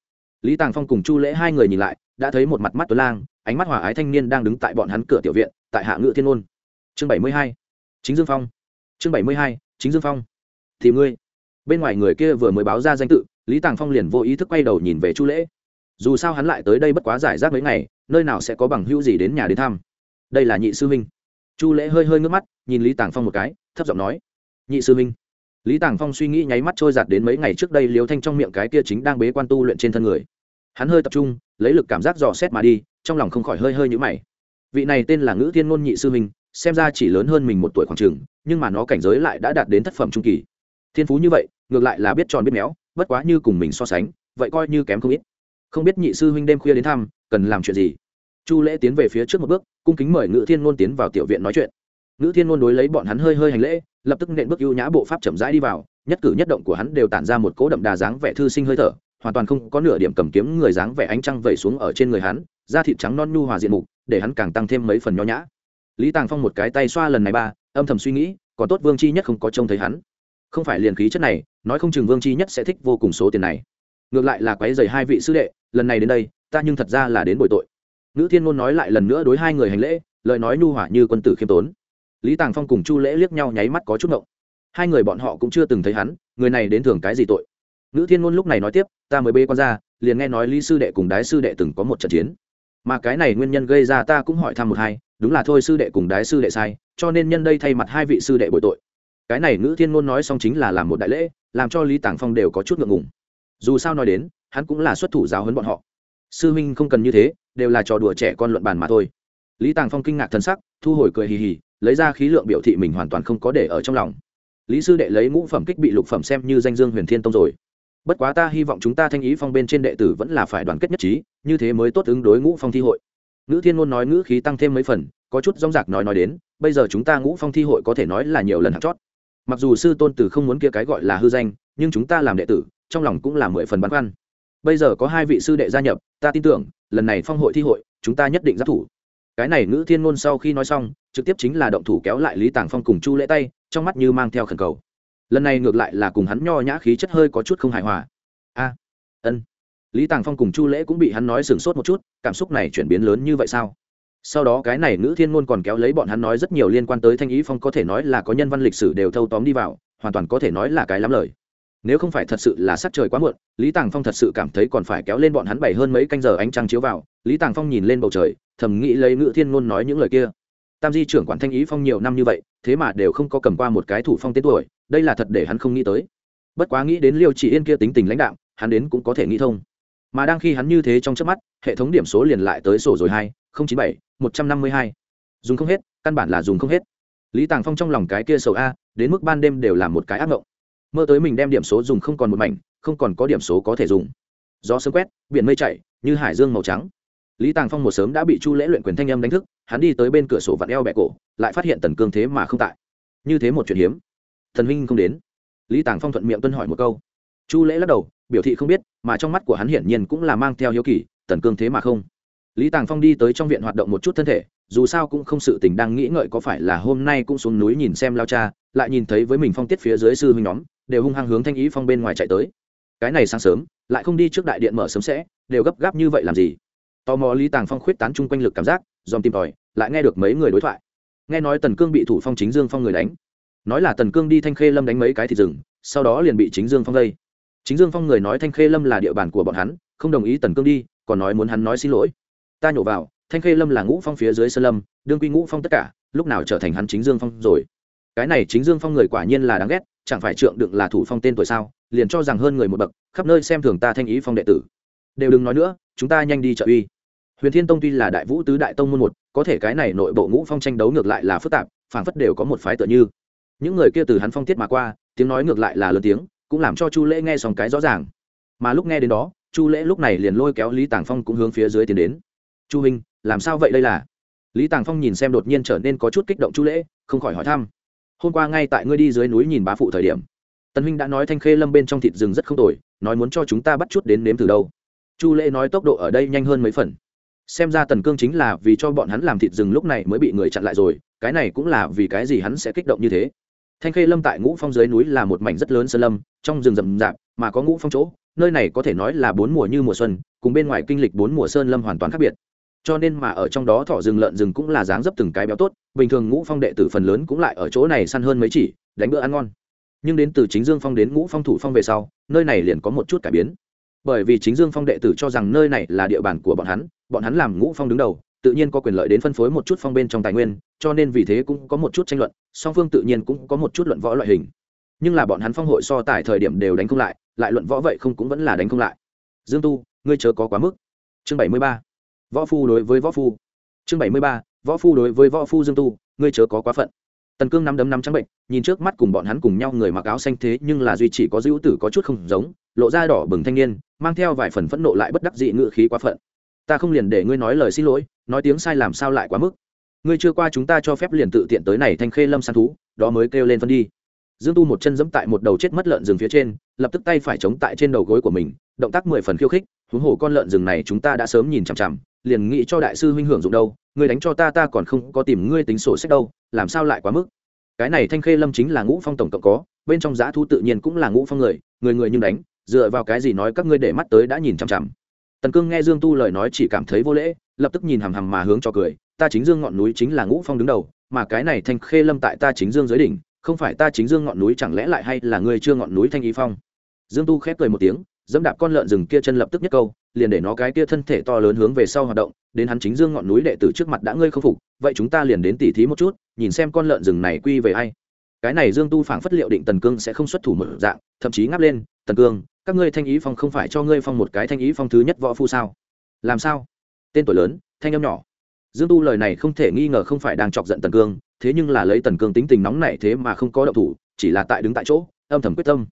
Lý tàng phong cùng chu lễ hai người nhìn lại, đã thấy một mặt mắt tuấn lang, ánh mắt hòa ái thanh niên đang đứng tại bọn hắn cửa tiểu viện, tại hạ ngự thiên ôn chương bảy mươi hai, chính dương phong. Chương bảy mươi hai, chính dương phong. Thì ngươi. Bên ngoài người kia vừa mới báo ra danh tự, lý tàng phong liền vô ý thức quay đầu nhìn về chu lễ. Dù sao hắn lại tới đây bất quá giải rác mấy ngày, nơi nào sẽ có bằng hữu gì đến nhà đến thăm. Đây là nhị sư huynh. Chu lễ hơi hơi ngước mắt, nhìn lý tàng phong một cái, thấp giọng nói. Nhị sư huynh lý tàng phong suy nghĩ nháy mắt trôi giạt đến mấy ngày trước đây liều thanh trong miệng cái kia chính đang bế quan tu luyện trên thân người. Hắn hơi tập trung, lấy lực cảm giác dò xét mà đi, trong lòng không khỏi hơi hơi nhữ mày. Vị này tên là ngữ thiên ngôn nhị sư huynh xem ra chỉ lớn hơn mình một tuổi khoảng trường nhưng mà nó cảnh giới lại đã đạt đến thất phẩm trung kỳ. Thiên phú như vậy, ngược lại là biết tròn biết méo, bất quá như cùng mình so sánh, vậy coi như kém không ít. Không biết nhị sư huynh đêm khuya đến thăm, cần làm chuyện gì? Chu lễ tiến về phía trước một bước, cung kính mời ngữ thiên ngôn tiến vào tiểu viện nói chuyện. Ngữ thiên ngôn đối lấy bọn hắn hơi hơi hành lễ lập tức nện bước ưu nhã bộ pháp chậm rãi đi vào, nhất cử nhất động của hắn đều tản ra một cỗ đậm đà dáng vẻ thư sinh hơi thở, hoàn toàn không có nửa điểm cầm kiếm người dáng vẻ ánh trăng vẩy xuống ở trên người hắn, da thịt trắng non nhu hòa diện mục, để hắn càng tăng thêm mấy phần nho nhã. Lý tàng phong một cái tay xoa lần này ba, âm thầm suy nghĩ, còn tốt vương chi nhất không có trông thấy hắn. Không phải liền khí chất này, nói không chừng vương chi nhất sẽ thích vô cùng số tiền này. Ngược lại là quái dày hai vị sư đệ, lần này đến đây, ta nhưng thật ra là đến bồi tội. Nữ thiên ngôn nói lại lần nữa đối hai người hành lễ, lời nói nhu hỏa như quân tử khiêm tốn lý tàng phong cùng chu lễ liếc nhau nháy mắt có chút ngộng. Hai người bọn họ cũng chưa từng thấy hắn, người này đến thường cái gì tội? Ngữ thiên ngôn lúc này nói tiếp, ta mới bê con ra, liền nghe nói lý sư đệ cùng đái sư đệ từng có một trận chiến. Mà cái này nguyên nhân gây ra ta cũng hỏi thăm một hai, đúng là thôi sư đệ cùng đái sư đệ sai, cho nên nhân đây thay mặt hai vị sư đệ bồi tội. Cái này ngữ thiên ngôn nói xong chính là làm một đại lễ, làm cho lý tàng phong đều có chút ngượng ngùng. Dù sao nói đến, hắn cũng là xuất thủ giáo huấn bọn họ. Sư huynh không cần như thế, đều là trò đùa trẻ con luận bàn mà thôi. Lý tàng phong kinh ngạc thân sắc, thu hồi cười hì hì lấy ra khí lượng biểu thị mình hoàn toàn không có để ở trong lòng. Lý sư đệ lấy ngũ phẩm kích bị lục phẩm xem như danh dương huyền thiên tông rồi. Bất quá ta hy vọng chúng ta thanh ý phong bên trên đệ tử vẫn là phải đoàn kết nhất trí, như thế mới tốt ứng đối ngũ phong thi hội. Ngữ thiên ngôn nói ngữ khí tăng thêm mấy phần, có chút rong rạc nói nói đến, bây giờ chúng ta ngũ phong thi hội có thể nói là nhiều lần hạt chót. Mặc dù sư tôn tử không muốn kia cái gọi là hư danh, nhưng chúng ta làm đệ tử, trong lòng cũng là mười phần băn khoăn. Bây giờ có hai vị sư đệ gia nhập, ta tin tưởng, lần này phong hội thi hội, chúng ta nhất định giáp thủ cái này ngữ thiên ngôn sau khi nói xong, trực tiếp chính là động thủ kéo lại lý tàng phong cùng chu lễ tay, trong mắt như mang theo khẩn cầu. Lần này ngược lại là cùng hắn nho nhã khí chất hơi có chút không hài hòa. A, ân. Lý tàng phong cùng chu lễ cũng bị hắn nói sửng sốt một chút, cảm xúc này chuyển biến lớn như vậy sao? Sau đó cái này ngữ thiên ngôn còn kéo lấy bọn hắn nói rất nhiều liên quan tới thanh ý phong có thể nói là có nhân văn lịch sử đều thâu tóm đi vào, hoàn toàn có thể nói là cái lắm lời nếu không phải thật sự là sắc trời quá muộn, lý tàng phong thật sự cảm thấy còn phải kéo lên bọn hắn bảy hơn mấy canh giờ ánh trăng chiếu vào. Lý tàng phong nhìn lên bầu trời, thầm nghĩ lấy ngữ thiên ngôn nói những lời kia. Tam di trưởng quản thanh ý phong nhiều năm như vậy, thế mà đều không có cầm qua một cái thủ phong tên tuổi, đây là thật để hắn không nghĩ tới. Bất quá nghĩ đến liêu chỉ yên kia tính tình lãnh đạo hắn đến cũng có thể nghĩ thông. Mà đang khi hắn như thế trong trước mắt, hệ thống điểm số liền lại tới sổ rồi hai, không chín bảy, một trăm năm mươi hai. Dùng không hết, căn bản là dùng không hết. Lý tàng phong trong lòng cái kia sầu a, đến mức ban đêm đều là một cái ác mộng mơ tới mình đem điểm số dùng không còn một mảnh, không còn có điểm số có thể dùng. Gió sớm quét, biển mây chảy, như hải dương màu trắng. Lý tàng phong một sớm đã bị chu lễ luyện quyền thanh âm đánh thức, hắn đi tới bên cửa sổ vặn eo bẹ cổ, lại phát hiện tần cương thế mà không tại. Như thế một chuyện hiếm. Thần huynh không đến. Lý tàng phong thuận miệng tuân hỏi một câu. Chu lễ lắc đầu, biểu thị không biết, mà trong mắt của hắn hiển nhiên cũng là mang theo hiếu kỳ, tần cương thế mà không. Lý tàng phong đi tới trong viện hoạt động một chút thân thể dù sao cũng không sự tình đang nghĩ ngợi có phải là hôm nay cũng xuống núi nhìn xem lao cha, lại nhìn thấy với mình phong tiết phía dưới sư huynh nhóm, đều hung hăng hướng thanh ý phong bên ngoài chạy tới. Cái này sáng sớm, lại không đi trước đại điện mở sớm sẽ, đều gấp gáp như vậy làm gì? Tò mò lý tàng phong khuyết tán chung quanh lực cảm giác, dòm tìm tòi, lại nghe được mấy người đối thoại. Nghe nói tần cương bị thủ phong chính dương phong người đánh. Nói là tần cương đi thanh khê lâm đánh mấy cái thì rừng sau đó liền bị chính dương phong gây chính dương phong người nói thanh khê lâm là địa bàn của bọn hắn, không đồng ý tần cương đi, còn nói muốn hắn nói xin lỗi. Ta nhổ vào thanh khê lâm là ngũ phong phía dưới sơn lâm, đương quy ngũ phong tất cả, lúc nào trở thành hắn chính dương phong rồi? Cái này chính dương phong người quả nhiên là đáng ghét, chẳng phải trượng đựng là thủ phong tên tuổi sao, liền cho rằng hơn người một bậc, khắp nơi xem thường ta thanh ý phong đệ tử. Đều đừng nói nữa, chúng ta nhanh đi trợ uy. Huyền thiên tông tuy là đại vũ tứ đại tông môn một, có thể cái này nội bộ ngũ phong tranh đấu ngược lại là phức tạp, phảng phất đều có một phái tựa như. Những người kia từ hắn phong tiết mà qua, tiếng nói ngược lại là lớn tiếng, cũng làm cho chu lễ nghe xong cái rõ ràng. Mà lúc nghe đến đó, chu lễ lúc này liền lôi kéo lý tàng phong cũng hướng phía dưới tiến đến chu huynh, làm sao vậy đây là? Lý tàng phong nhìn xem đột nhiên trở nên có chút kích động chu lễ, không khỏi hỏi thăm. Hôm qua ngay tại ngươi đi dưới núi nhìn bá phụ thời điểm, tần huynh đã nói thanh khê lâm bên trong thịt rừng rất không tồi, nói muốn cho chúng ta bắt chút đến nếm từ đâu. Chu lễ nói tốc độ ở đây nhanh hơn mấy phần. Xem ra tần cương chính là vì cho bọn hắn làm thịt rừng lúc này mới bị người chặn lại rồi, cái này cũng là vì cái gì hắn sẽ kích động như thế. Thanh khê lâm tại ngũ phong dưới núi là một mảnh rất lớn sơn lâm, trong rừng rậm rạp, mà có ngũ phong chỗ, nơi này có thể nói là bốn mùa như mùa xuân, cùng bên ngoài kinh lịch bốn mùa sơn lâm hoàn toàn khác biệt cho nên mà ở trong đó thỏ rừng lợn rừng cũng là dáng dấp từng cái béo tốt, bình thường ngũ phong đệ tử phần lớn cũng lại ở chỗ này săn hơn mấy chỉ, đánh bữa ăn ngon. Nhưng đến từ chính dương phong đến ngũ phong thủ phong về sau, nơi này liền có một chút cải biến. Bởi vì chính dương phong đệ tử cho rằng nơi này là địa bàn của bọn hắn bọn hắn làm ngũ phong đứng đầu, tự nhiên có quyền lợi đến phân phối một chút phong bên trong tài nguyên, cho nên vì thế cũng có một chút tranh luận, song phương tự nhiên cũng có một chút luận võ loại hình. Nhưng là bọn hắn phong hội so tài thời điểm đều đánh không lại lại luận võ vậy không cũng vẫn là đánh không lại. Dương tu, ngươi chớ có quá mức. Chương bảy mươi ba võ phu đối với võ phu. Chương bảy mươi ba, võ phu đối với võ phu dương tu, ngươi chớ có quá phận. Tần cương năm đấm năm trắng bệnh, nhìn trước mắt cùng bọn hắn cùng nhau người mặc áo xanh thế nhưng là duy chỉ có dữ tử có chút không giống, lộ ra đỏ bừng thanh niên, mang theo vài phần phẫn nộ lại bất đắc dị ngự khí quá phận. Ta không liền để ngươi nói lời xin lỗi, nói tiếng sai làm sao lại quá mức. Ngươi chưa qua chúng ta cho phép liền tự tiện tới này thanh khê lâm săn thú, đó mới kêu lên phân đi. Dương tu một chân giẫm tại một đầu chết mất lợn rừng phía trên, lập tức tay phải chống tại trên đầu gối của mình, động tác mười phần khiêu khích, huống hồ con lợn rừng này chúng ta đã sớm nhìn chằm chằm liền nghĩ cho đại sư huynh hưởng dụng đâu, ngươi đánh cho ta ta còn không có tìm ngươi tính sổ sách đâu, làm sao lại quá mức? Cái này thanh khê lâm chính là ngũ phong tổng cộng có, bên trong giá thu tự nhiên cũng là ngũ phong người người người nhưng đánh, dựa vào cái gì nói các ngươi để mắt tới đã nhìn chằm chằm. Tần cương nghe dương tu lời nói chỉ cảm thấy vô lễ, lập tức nhìn hằm hằm mà hướng cho cười, ta chính dương ngọn núi chính là ngũ phong đứng đầu, mà cái này thanh khê lâm tại ta chính dương dưới đỉnh, không phải ta chính dương ngọn núi chẳng lẽ lại hay là ngươi chưa ngọn núi thanh ý phong? Dương tu khép cười một tiếng, dẫm đạp con lợn rừng kia chân lập tức nhất câu liền để nó cái kia thân thể to lớn hướng về sau hoạt động, đến hắn chính dương ngọn núi đệ tử trước mặt đã ngươi không phục, vậy chúng ta liền đến tỉ thí một chút, nhìn xem con lợn rừng này quy về ai. Cái này dương tu phảng phất liệu định tần cương sẽ không xuất thủ một dạng, thậm chí ngáp lên, tần cương, các ngươi thanh ý phong không phải cho ngươi phong một cái thanh ý phong thứ nhất võ phu sao? Làm sao? Tên tuổi lớn, thanh âm nhỏ. Dương tu lời này không thể nghi ngờ không phải đang chọc giận tần cương, thế nhưng là lấy tần cương tính tình nóng này thế mà không có động thủ, chỉ là tại đứng tại chỗ, âm thầm quyết tâm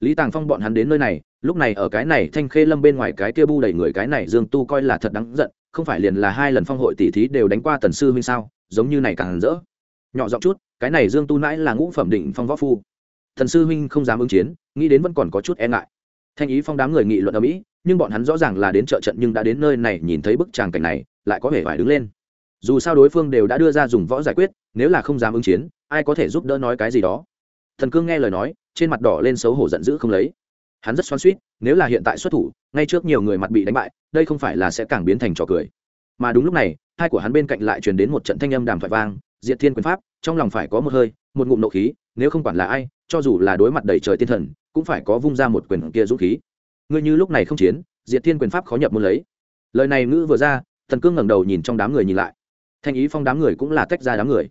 lý tàng phong bọn hắn đến nơi này, lúc này ở cái này thanh khê lâm bên ngoài cái kia bu đầy người cái này dương tu coi là thật đáng giận, không phải liền là hai lần phong hội tỷ thí đều đánh qua tần sư huynh sao, giống như này càng rỡ. Nhỏ giọng chút, cái này dương tu mãi là ngũ phẩm định phong võ phu. Thần sư huynh không dám ứng chiến, nghĩ đến vẫn còn có chút e ngại. Thanh ý phong đám người nghị luận ở mỹ, nhưng bọn hắn rõ ràng là đến trợ trận nhưng đã đến nơi này nhìn thấy bức tràng cảnh này, lại có vẻ phải đứng lên. Dù sao đối phương đều đã đưa ra dùng võ giải quyết, nếu là không dám ứng chiến, ai có thể giúp đỡ nói cái gì đó thần cương nghe lời nói, trên mặt đỏ lên xấu hổ giận dữ không lấy. Hắn rất xoan suýt nếu là hiện tại xuất thủ, ngay trước nhiều người mặt bị đánh bại, đây không phải là sẽ càng biến thành trò cười. Mà đúng lúc này hai của hắn bên cạnh lại truyền đến một trận thanh âm đàm thoại vang, diệt thiên quyền pháp, trong lòng phải có một hơi, một ngụm nộ khí, nếu không quản là ai, cho dù là đối mặt đầy trời tiên thần, cũng phải có vung ra một quyền kia dũng khí. Ngươi như lúc này không chiến, diệt thiên quyền pháp khó nhập muốn lấy. Lời này ngữ vừa ra, thần cương ngẩng đầu nhìn trong đám người nhìn lại. Thanh ý phong đám người cũng là tách ra đám người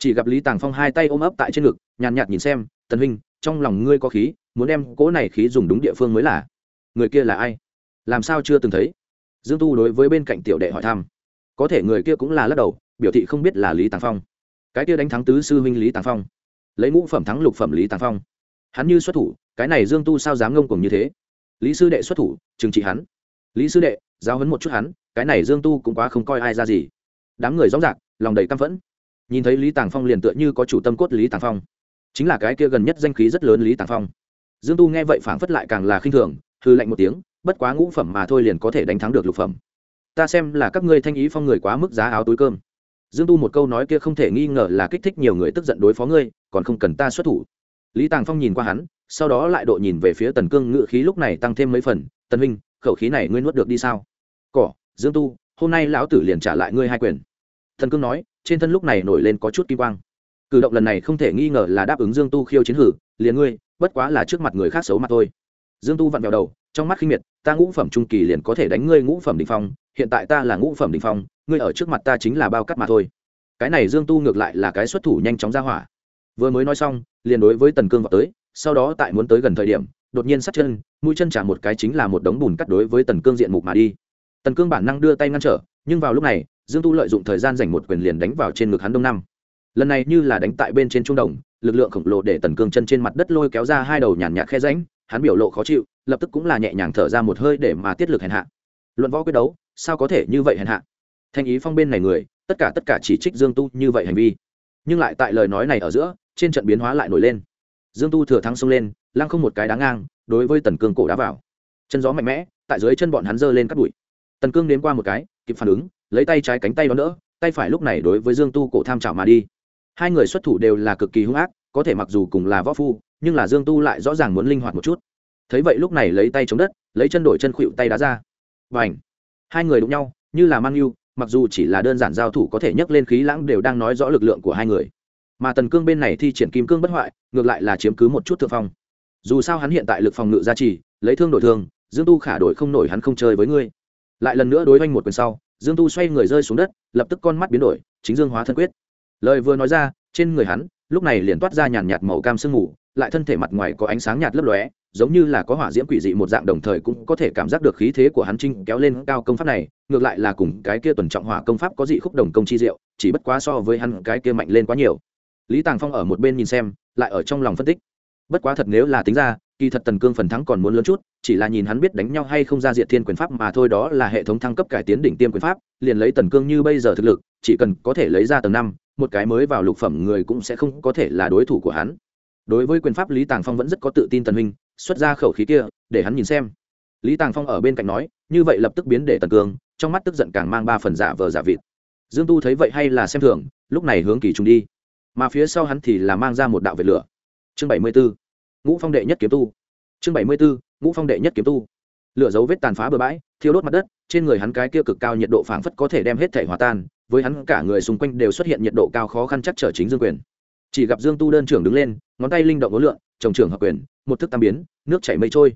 chỉ gặp lý tàng phong hai tay ôm ấp tại trên ngực, nhàn nhạt nhìn xem, tần huynh, trong lòng ngươi có khí, muốn đem cỗ này khí dùng đúng địa phương mới là. Người kia là ai? Làm sao chưa từng thấy? Dương tu đối với bên cạnh tiểu đệ hỏi thăm. Có thể người kia cũng là lắc đầu, biểu thị không biết là lý tàng phong. Cái kia đánh thắng tứ sư huynh lý tàng phong. Lấy ngũ phẩm thắng lục phẩm lý tàng phong. Hắn như xuất thủ, cái này dương tu sao dám ngông cuồng như thế? Lý sư đệ xuất thủ, trừng trị hắn. Lý sư đệ, giáo hấn một chút hắn, cái này dương tu cũng quá không coi ai ra gì. Đám người rõ rạc, lòng đầy căm phẫn nhìn thấy lý tàng phong liền tựa như có chủ tâm cốt lý tàng phong chính là cái kia gần nhất danh khí rất lớn lý tàng phong dương tu nghe vậy phảng phất lại càng là khinh thường hư lạnh một tiếng bất quá ngũ phẩm mà thôi liền có thể đánh thắng được lục phẩm ta xem là các ngươi thanh ý phong người quá mức giá áo túi cơm dương tu một câu nói kia không thể nghi ngờ là kích thích nhiều người tức giận đối phó ngươi còn không cần ta xuất thủ lý tàng phong nhìn qua hắn sau đó lại độ nhìn về phía tần cương ngự khí lúc này tăng thêm mấy phần tần huynh khẩu khí này ngươi nuốt được đi sao cỏ dương tu hôm nay lão tử liền trả lại ngươi hai quyền thần cương nói trên thân lúc này nổi lên có chút kim quang. Cử động lần này không thể nghi ngờ là đáp ứng dương tu khiêu chiến hử, liền ngươi, bất quá là trước mặt người khác xấu mặt thôi. Dương tu vặn vẹo đầu, trong mắt khinh miệt, ta ngũ phẩm trung kỳ liền có thể đánh ngươi ngũ phẩm đình phong, hiện tại ta là ngũ phẩm đình phong, ngươi ở trước mặt ta chính là bao cắt mà thôi. Cái này dương tu ngược lại là cái xuất thủ nhanh chóng ra hỏa. Vừa mới nói xong, liền đối với tần cương vào tới, sau đó tại muốn tới gần thời điểm, đột nhiên sát chân, mũi chân trả một cái chính là một đống bùn cắt đối với tần cương diện mục mà đi. Tần cương bản năng đưa tay ngăn trở, nhưng vào lúc này dương tu lợi dụng thời gian dành một quyền liền đánh vào trên ngực hắn đông năm lần này như là đánh tại bên trên trung đồng, lực lượng khổng lồ để tần cương chân trên mặt đất lôi kéo ra hai đầu nhàn nhạt khe ránh hắn biểu lộ khó chịu, lập tức cũng là nhẹ nhàng thở ra một hơi để mà tiết lực hèn hạ. Luận võ quyết đấu, sao có thể như vậy hèn hạ? Thanh ý phong bên này người, tất cả tất cả chỉ trích dương tu như vậy hành vi. Nhưng lại tại lời nói này ở giữa, trên trận biến hóa lại nổi lên. Dương tu thừa thắng xông lên, lăng không một cái đá ngang, đối với tần cương cổ đá vào. Chân gió mạnh mẽ, tại dưới chân bọn hắn giơ lên cắt bụi tần cương đến qua một cái, kịp phản ứng lấy tay trái cánh tay đón đỡ tay phải lúc này đối với dương tu cổ tham trào mà đi. Hai người xuất thủ đều là cực kỳ hung ác, có thể mặc dù cùng là võ phu, nhưng là dương tu lại rõ ràng muốn linh hoạt một chút. Thấy vậy lúc này lấy tay chống đất, lấy chân đổi chân khuỵu tay đá ra. Và ảnh hai người đụng nhau, như là mang yêu, mặc dù chỉ là đơn giản giao thủ có thể nhấc lên khí lãng đều đang nói rõ lực lượng của hai người. Mà tần cương bên này thi triển kim cương bất hoại, ngược lại là chiếm cứ một chút thượng phong. Dù sao hắn hiện tại lực phòng ngự gia trì, lấy thương đổi thương, dương tu khả đổi không nổi hắn không chơi với ngươi. Lại lần nữa đối oanh một quyền sau dương tu xoay người rơi xuống đất, lập tức con mắt biến đổi, chính dương hóa thân quyết. Lời vừa nói ra, trên người hắn, lúc này liền toát ra nhàn nhạt màu cam sương mù, lại thân thể mặt ngoài có ánh sáng nhạt lấp lóe, giống như là có hỏa diễm quỷ dị một dạng đồng thời cũng có thể cảm giác được khí thế của hắn trinh kéo lên cao công pháp này, ngược lại là cùng cái kia tuần trọng hỏa công pháp có dị khúc đồng công chi diệu, chỉ bất quá so với hắn cái kia mạnh lên quá nhiều. Lý tàng phong ở một bên nhìn xem, lại ở trong lòng phân tích. Bất quá thật nếu là tính ra kỳ thật tần cương phần thắng còn muốn lớn chút, chỉ là nhìn hắn biết đánh nhau hay không ra diện thiên quyền pháp mà thôi đó là hệ thống thăng cấp cải tiến đỉnh tiêm quyền pháp, liền lấy tần cương như bây giờ thực lực, chỉ cần có thể lấy ra tầng năm, một cái mới vào lục phẩm người cũng sẽ không có thể là đối thủ của hắn. Đối với quyền pháp, lý tàng phong vẫn rất có tự tin tần huynh, xuất ra khẩu khí kia, để hắn nhìn xem. Lý tàng phong ở bên cạnh nói, như vậy lập tức biến để tần cương, trong mắt tức giận càng mang ba phần giả vờ giả vịt. Dương tu thấy vậy hay là xem thường, lúc này hướng kỳ trung đi. Mà phía sau hắn thì là mang ra một đạo vệt lửa. Chương bảy mươi bốn ngũ phong đệ nhất kiếm tu. Chương bảy mươi bốn ngũ phong đệ nhất kiếm tu. Lửa dấu vết tàn phá bừa bãi, thiêu đốt mặt đất, trên người hắn cái kia cực cao nhiệt độ phảng phất có thể đem hết thể hòa tan, với hắn cả người xung quanh đều xuất hiện nhiệt độ cao khó khăn chắc trở chính dương quyền. Chỉ gặp dương tu đơn trưởng đứng lên, ngón tay linh động ngối lượn trồng trưởng hợp quyền, một thức tam biến, nước chảy mây trôi.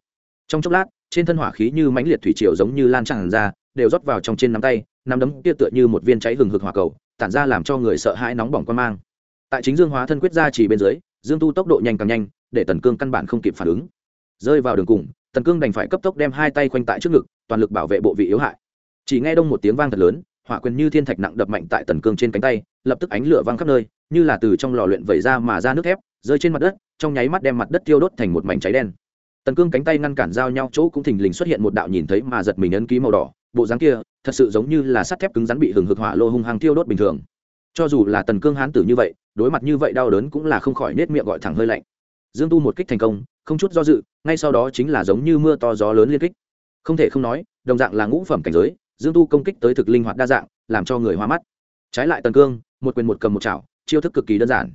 Trong chốc lát, trên thân hỏa khí như mãnh liệt thủy triều giống như lan tràn ra, đều rót vào trong trên nắm tay, nắm đấm kia tựa như một viên cháy hừng hực hỏa cầu, tản ra làm cho người sợ hãi nóng bỏng quan mang. Tại chính dương hóa thân quyết ra chỉ bên dưới, dương tu tốc độ nhanh càng nhanh để tần cương căn bản không kịp phản ứng. Rơi vào đường cùng, tần cương đành phải cấp tốc đem hai tay khoanh tại trước ngực, toàn lực bảo vệ bộ vị yếu hại. Chỉ nghe đông một tiếng vang thật lớn, hỏa quyền như thiên thạch nặng đập mạnh tại tần cương trên cánh tay, lập tức ánh lửa văng khắp nơi, như là từ trong lò luyện vẩy ra mà ra nước thép, rơi trên mặt đất, trong nháy mắt đem mặt đất tiêu đốt thành một mảnh cháy đen. Tần cương cánh tay ngăn cản giao nhau, chỗ cũng thình lình xuất hiện một đạo nhìn thấy mà giật mình ấn ký màu đỏ, bộ dáng kia, thật sự giống như là sắt thép cứng rắn bị hừng hực hỏa lô hung hăng tiêu đốt bình thường. Cho dù là tần cương hán tử như vậy, đối mặt như vậy đau đớn cũng là không khỏi nết miệng gọi thẳng hơi lạnh dương tu một kích thành công, không chút do dự, ngay sau đó chính là giống như mưa to gió lớn liên kích. Không thể không nói, đồng dạng là ngũ phẩm cảnh giới, dương tu công kích tới thực linh hoạt đa dạng, làm cho người hoa mắt. Trái lại tần cương, một quyền một cầm một chảo, chiêu thức cực kỳ đơn giản.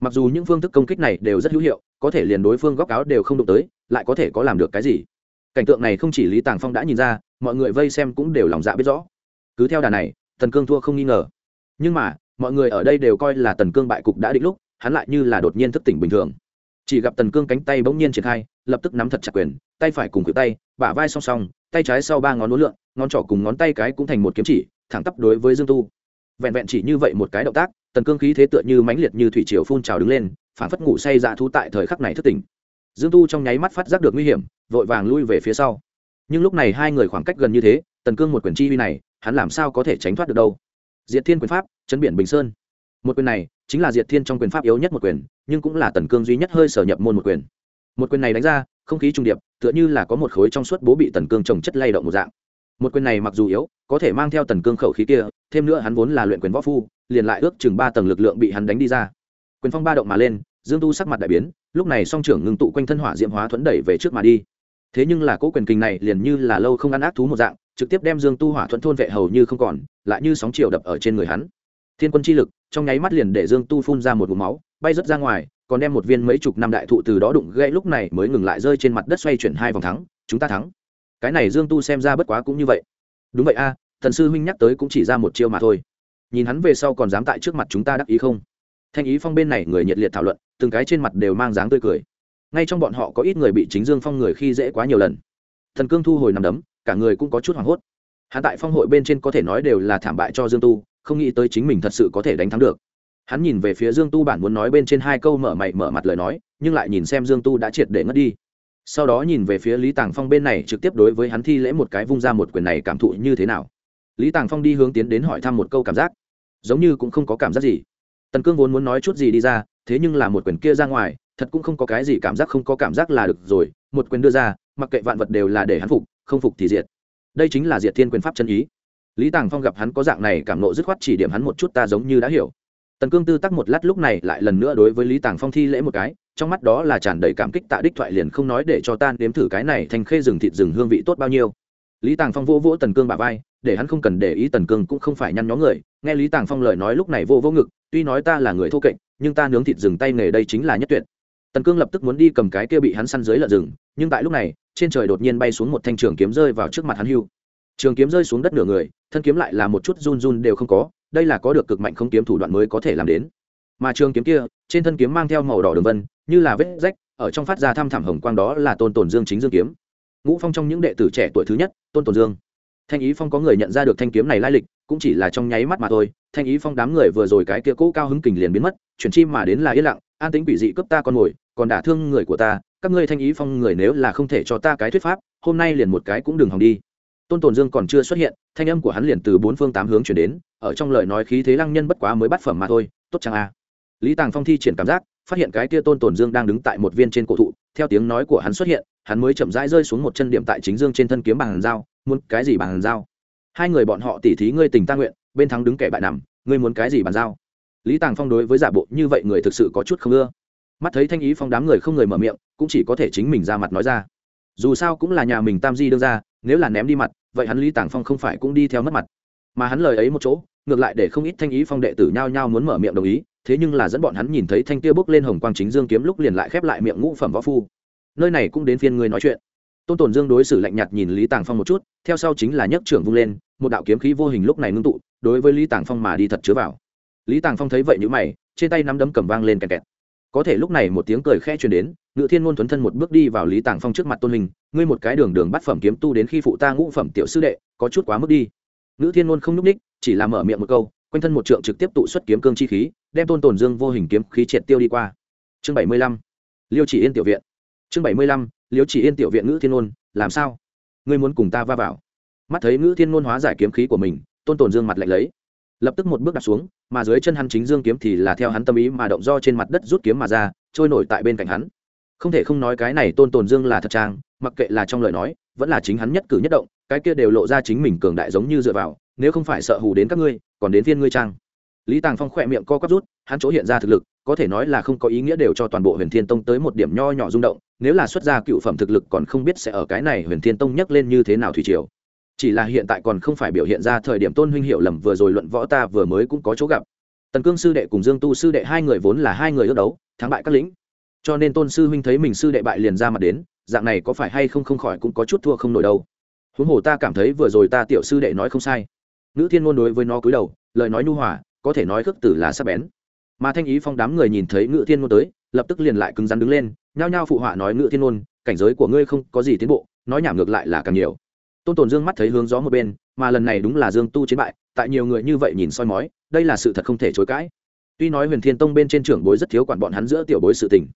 Mặc dù những phương thức công kích này đều rất hữu hiệu, có thể liền đối phương góc áo đều không đụng tới, lại có thể có làm được cái gì? Cảnh tượng này không chỉ lý tàng phong đã nhìn ra, mọi người vây xem cũng đều lòng dạ biết rõ. Cứ theo đà này, tần cương thua không nghi ngờ. Nhưng mà, mọi người ở đây đều coi là tần cương bại cục đã định lúc, hắn lại như là đột nhiên thức tỉnh bình thường chỉ gặp tần cương cánh tay bỗng nhiên triển khai, lập tức nắm thật chặt quyền, tay phải cùng cự tay, bả vai song song, tay trái sau ba ngón lúa lượn, ngón trỏ cùng ngón tay cái cũng thành một kiếm chỉ, thẳng tắp đối với dương tu. Vẹn vẹn chỉ như vậy một cái động tác, tần cương khí thế tựa như mãnh liệt như thủy triều phun trào đứng lên, phản phất ngủ say dạ thu tại thời khắc này thất tỉnh. Dương tu trong nháy mắt phát giác được nguy hiểm, vội vàng lui về phía sau. Nhưng lúc này hai người khoảng cách gần như thế, tần cương một quyền chi uy này, hắn làm sao có thể tránh thoát được đâu? Diệt thiên quyền pháp, chấn biển bình sơn. Một quyền này, chính là diệt thiên trong quyền pháp yếu nhất một quyền nhưng cũng là tần cương duy nhất hơi sở nhập môn một quyền. Một quyền này đánh ra, không khí trung điệp, tựa như là có một khối trong suốt bố bị tần cương trồng chất lay động một dạng. Một quyền này mặc dù yếu, có thể mang theo tần cương khẩu khí kia, thêm nữa hắn vốn là luyện quyền võ phu, liền lại ước chừng ba tầng lực lượng bị hắn đánh đi ra. Quyền phong ba động mà lên, dương tu sắc mặt đại biến, lúc này song trưởng ngưng tụ quanh thân hỏa diễm hóa thuẫn đẩy về trước mà đi. Thế nhưng là cỗ quyền kình này liền như là lâu không ăn ác thú một dạng, trực tiếp đem dương tu hỏa thuẫn thôn vệ hầu như không còn, lại như sóng chiều đập ở trên người hắn. Thiên quân chi lực, trong nháy mắt liền để dương tu phun ra một vùng máu bay rớt ra ngoài, còn đem một viên mấy chục năm đại thụ từ đó đụng gãy lúc này mới ngừng lại rơi trên mặt đất xoay chuyển hai vòng thắng, chúng ta thắng. Cái này dương tu xem ra bất quá cũng như vậy. Đúng vậy a, thần sư huynh nhắc tới cũng chỉ ra một chiêu mà thôi. Nhìn hắn về sau còn dám tại trước mặt chúng ta đắc ý không? Thanh ý phong bên này người nhiệt liệt thảo luận, từng cái trên mặt đều mang dáng tươi cười. Ngay trong bọn họ có ít người bị chính dương phong người khi dễ quá nhiều lần. Thần cương thu hồi nằm đấm, cả người cũng có chút hoảng hốt. Hắn tại phong hội bên trên có thể nói đều là thảm bại cho dương tu, không nghĩ tới chính mình thật sự có thể đánh thắng được hắn nhìn về phía dương tu bản muốn nói bên trên hai câu mở mày mở mặt lời nói, nhưng lại nhìn xem dương tu đã triệt để ngất đi. Sau đó nhìn về phía lý tàng phong bên này trực tiếp đối với hắn thi lễ một cái vung ra một quyền này cảm thụ như thế nào. Lý tàng phong đi hướng tiến đến hỏi thăm một câu cảm giác. Giống như cũng không có cảm giác gì. Tần cương vốn muốn nói chút gì đi ra, thế nhưng là một quyền kia ra ngoài, thật cũng không có cái gì cảm giác không có cảm giác là được rồi, một quyền đưa ra, mặc kệ vạn vật đều là để hắn phục, không phục thì diệt. Đây chính là diệt thiên quyền pháp chân ý. Lý tàng phong gặp hắn có dạng này cảm nộ dứt khoát chỉ điểm hắn một chút ta giống như đã hiểu tần cương tư tắc một lát lúc này lại lần nữa đối với lý tàng phong thi lễ một cái, trong mắt đó là tràn đầy cảm kích tạ đích thoại liền không nói để cho tan đếm thử cái này thành khê rừng thịt rừng hương vị tốt bao nhiêu. Lý tàng phong vô vỗ tần cương bà vai, để hắn không cần để ý tần cương cũng không phải nhăn nhó người, nghe lý tàng phong lời nói lúc này vô vô ngực, tuy nói ta là người thô kệch, nhưng ta nướng thịt rừng tay nghề đây chính là nhất tuyệt. Tần cương lập tức muốn đi cầm cái kia bị hắn săn dưới lợn rừng, nhưng tại lúc này, trên trời đột nhiên bay xuống một thanh trường kiếm rơi vào trước mặt hắn hưu. Trường kiếm rơi xuống đất nửa người, thân kiếm lại là một chút run run đều không có đây là có được cực mạnh không kiếm thủ đoạn mới có thể làm đến. Mà trường kiếm kia, trên thân kiếm mang theo màu đỏ đường vân, như là vết rách, ở trong phát ra thăm thẳm hồng quang đó là tôn tồn dương chính dương kiếm. Ngũ phong trong những đệ tử trẻ tuổi thứ nhất, tôn tồn dương. Thanh ý phong có người nhận ra được thanh kiếm này lai lịch, cũng chỉ là trong nháy mắt mà thôi, thanh ý phong đám người vừa rồi cái kia cũ cao hứng kình liền biến mất, chuyển chim mà đến là yên lặng, an tính quỷ dị cướp ta con mồi còn đả thương người của ta, các ngươi thanh ý phong người nếu là không thể cho ta cái thuyết pháp, hôm nay liền một cái cũng đừng hòng đi. Tôn tồn dương còn chưa xuất hiện, thanh âm của hắn liền từ bốn phương tám hướng chuyển đến ở trong lời nói khí thế lăng nhân bất quá mới bắt phẩm mà thôi, tốt chẳng a? Lý tàng phong thi triển cảm giác, phát hiện cái kia tôn tồn dương đang đứng tại một viên trên cổ thụ, theo tiếng nói của hắn xuất hiện, hắn mới chậm rãi rơi xuống một chân điểm tại chính dương trên thân kiếm bằng dao, muốn cái gì bằng dao? Hai người bọn họ tỉ thí ngươi tình ta nguyện, bên thắng đứng kẻ bại nằm, ngươi muốn cái gì bàn dao? Lý tàng phong đối với giả bộ như vậy người thực sự có chút không ưa. Mắt thấy thanh ý phong đám người không người mở miệng, cũng chỉ có thể chính mình ra mặt nói ra. Dù sao cũng là nhà mình tam di đương ra nếu là ném đi mặt, vậy hắn lý tàng phong không phải cũng đi theo mất mặt mà hắn lời ấy một chỗ, ngược lại để không ít thanh ý phong đệ tử nhao nhao muốn mở miệng đồng ý, thế nhưng là dẫn bọn hắn nhìn thấy thanh kia bước lên hồng quang chính dương kiếm lúc liền lại khép lại miệng ngũ phẩm võ phu. Nơi này cũng đến phiên người nói chuyện. Tôn tồn dương đối xử lạnh nhạt nhìn lý tàng phong một chút, theo sau chính là nhấc trưởng vung lên, một đạo kiếm khí vô hình lúc này ngưng tụ, đối với lý tàng phong mà đi thật chứa vào. Lý tàng phong thấy vậy n mày, trên tay nắm đấm cầm vang lên kẹt kẹt. Có thể lúc này một tiếng cười khẽ truyền đến, ngự thiên ngôn thuấn thân một bước đi vào lý tàng phong trước mặt tôn hình, ngươi một cái đường đường bắt phẩm kiếm tu đến khi phụ ta ngũ phẩm tiểu sư đệ, có chút quá mức đi. Ngữ thiên ngôn không nhúc ních, chỉ là mở miệng một câu, quanh thân một trượng trực tiếp tụ xuất kiếm cương chi khí, đem tôn tồn dương vô hình kiếm khí triệt tiêu đi qua. Chương bảy mươi lăm, liêu chỉ yên tiểu viện. Chương bảy mươi lăm, liêu chỉ yên tiểu viện ngữ thiên ngôn làm sao? Ngươi muốn cùng ta va vào? Mắt thấy ngữ thiên ngôn hóa giải kiếm khí của mình, tôn tồn dương mặt lạnh lấy. Lập tức một bước đặt xuống, mà dưới chân hắn chính dương kiếm thì là theo hắn tâm ý mà động do trên mặt đất rút kiếm mà ra, trôi nổi tại bên cạnh hắn. Không thể không nói cái này tôn tồn dương là thật trang, mặc kệ là trong lời nói, vẫn là chính hắn nhất cử nhất động cái kia đều lộ ra chính mình cường đại giống như dựa vào, nếu không phải sợ hù đến các ngươi, còn đến phiên ngươi trang lý tàng phong khỏe miệng co quắp rút, hắn chỗ hiện ra thực lực, có thể nói là không có ý nghĩa đều cho toàn bộ huyền thiên tông tới một điểm nho nhỏ rung động, nếu là xuất gia cựu phẩm thực lực còn không biết sẽ ở cái này huyền thiên tông nhắc lên như thế nào thủy triều. Chỉ là hiện tại còn không phải biểu hiện ra thời điểm tôn huynh hiệu lầm vừa rồi luận võ ta vừa mới cũng có chỗ gặp. Tần cương sư đệ cùng dương tu sư đệ hai người vốn là hai người ước đấu, thắng bại các lĩnh. Cho nên tôn sư huynh thấy mình sư đệ bại liền ra mặt đến, dạng này có phải hay không không khỏi cũng có chút thua không nổi đâu huống hồ ta cảm thấy vừa rồi ta tiểu sư đệ nói không sai. Nữ thiên ngôn đối với nó cúi đầu, lời nói nhu hòa, có thể nói khước tử là sắc bén. Mà thanh ý phong đám người nhìn thấy ngự thiên ngôn tới, lập tức liền lại cứng rắn đứng lên, nhao nhao phụ họa nói ngự thiên ngôn cảnh giới của ngươi không có gì tiến bộ, nói nhảm ngược lại là càng nhiều. Tôn tồn dương mắt thấy hướng gió một bên, mà lần này đúng là dương tu chiến bại, tại nhiều người như vậy nhìn soi mói, đây là sự thật không thể chối cãi. Tuy nói huyền thiên tông bên trên trưởng bối rất thiếu quản bọn hắn giữa tiểu bối sự tình.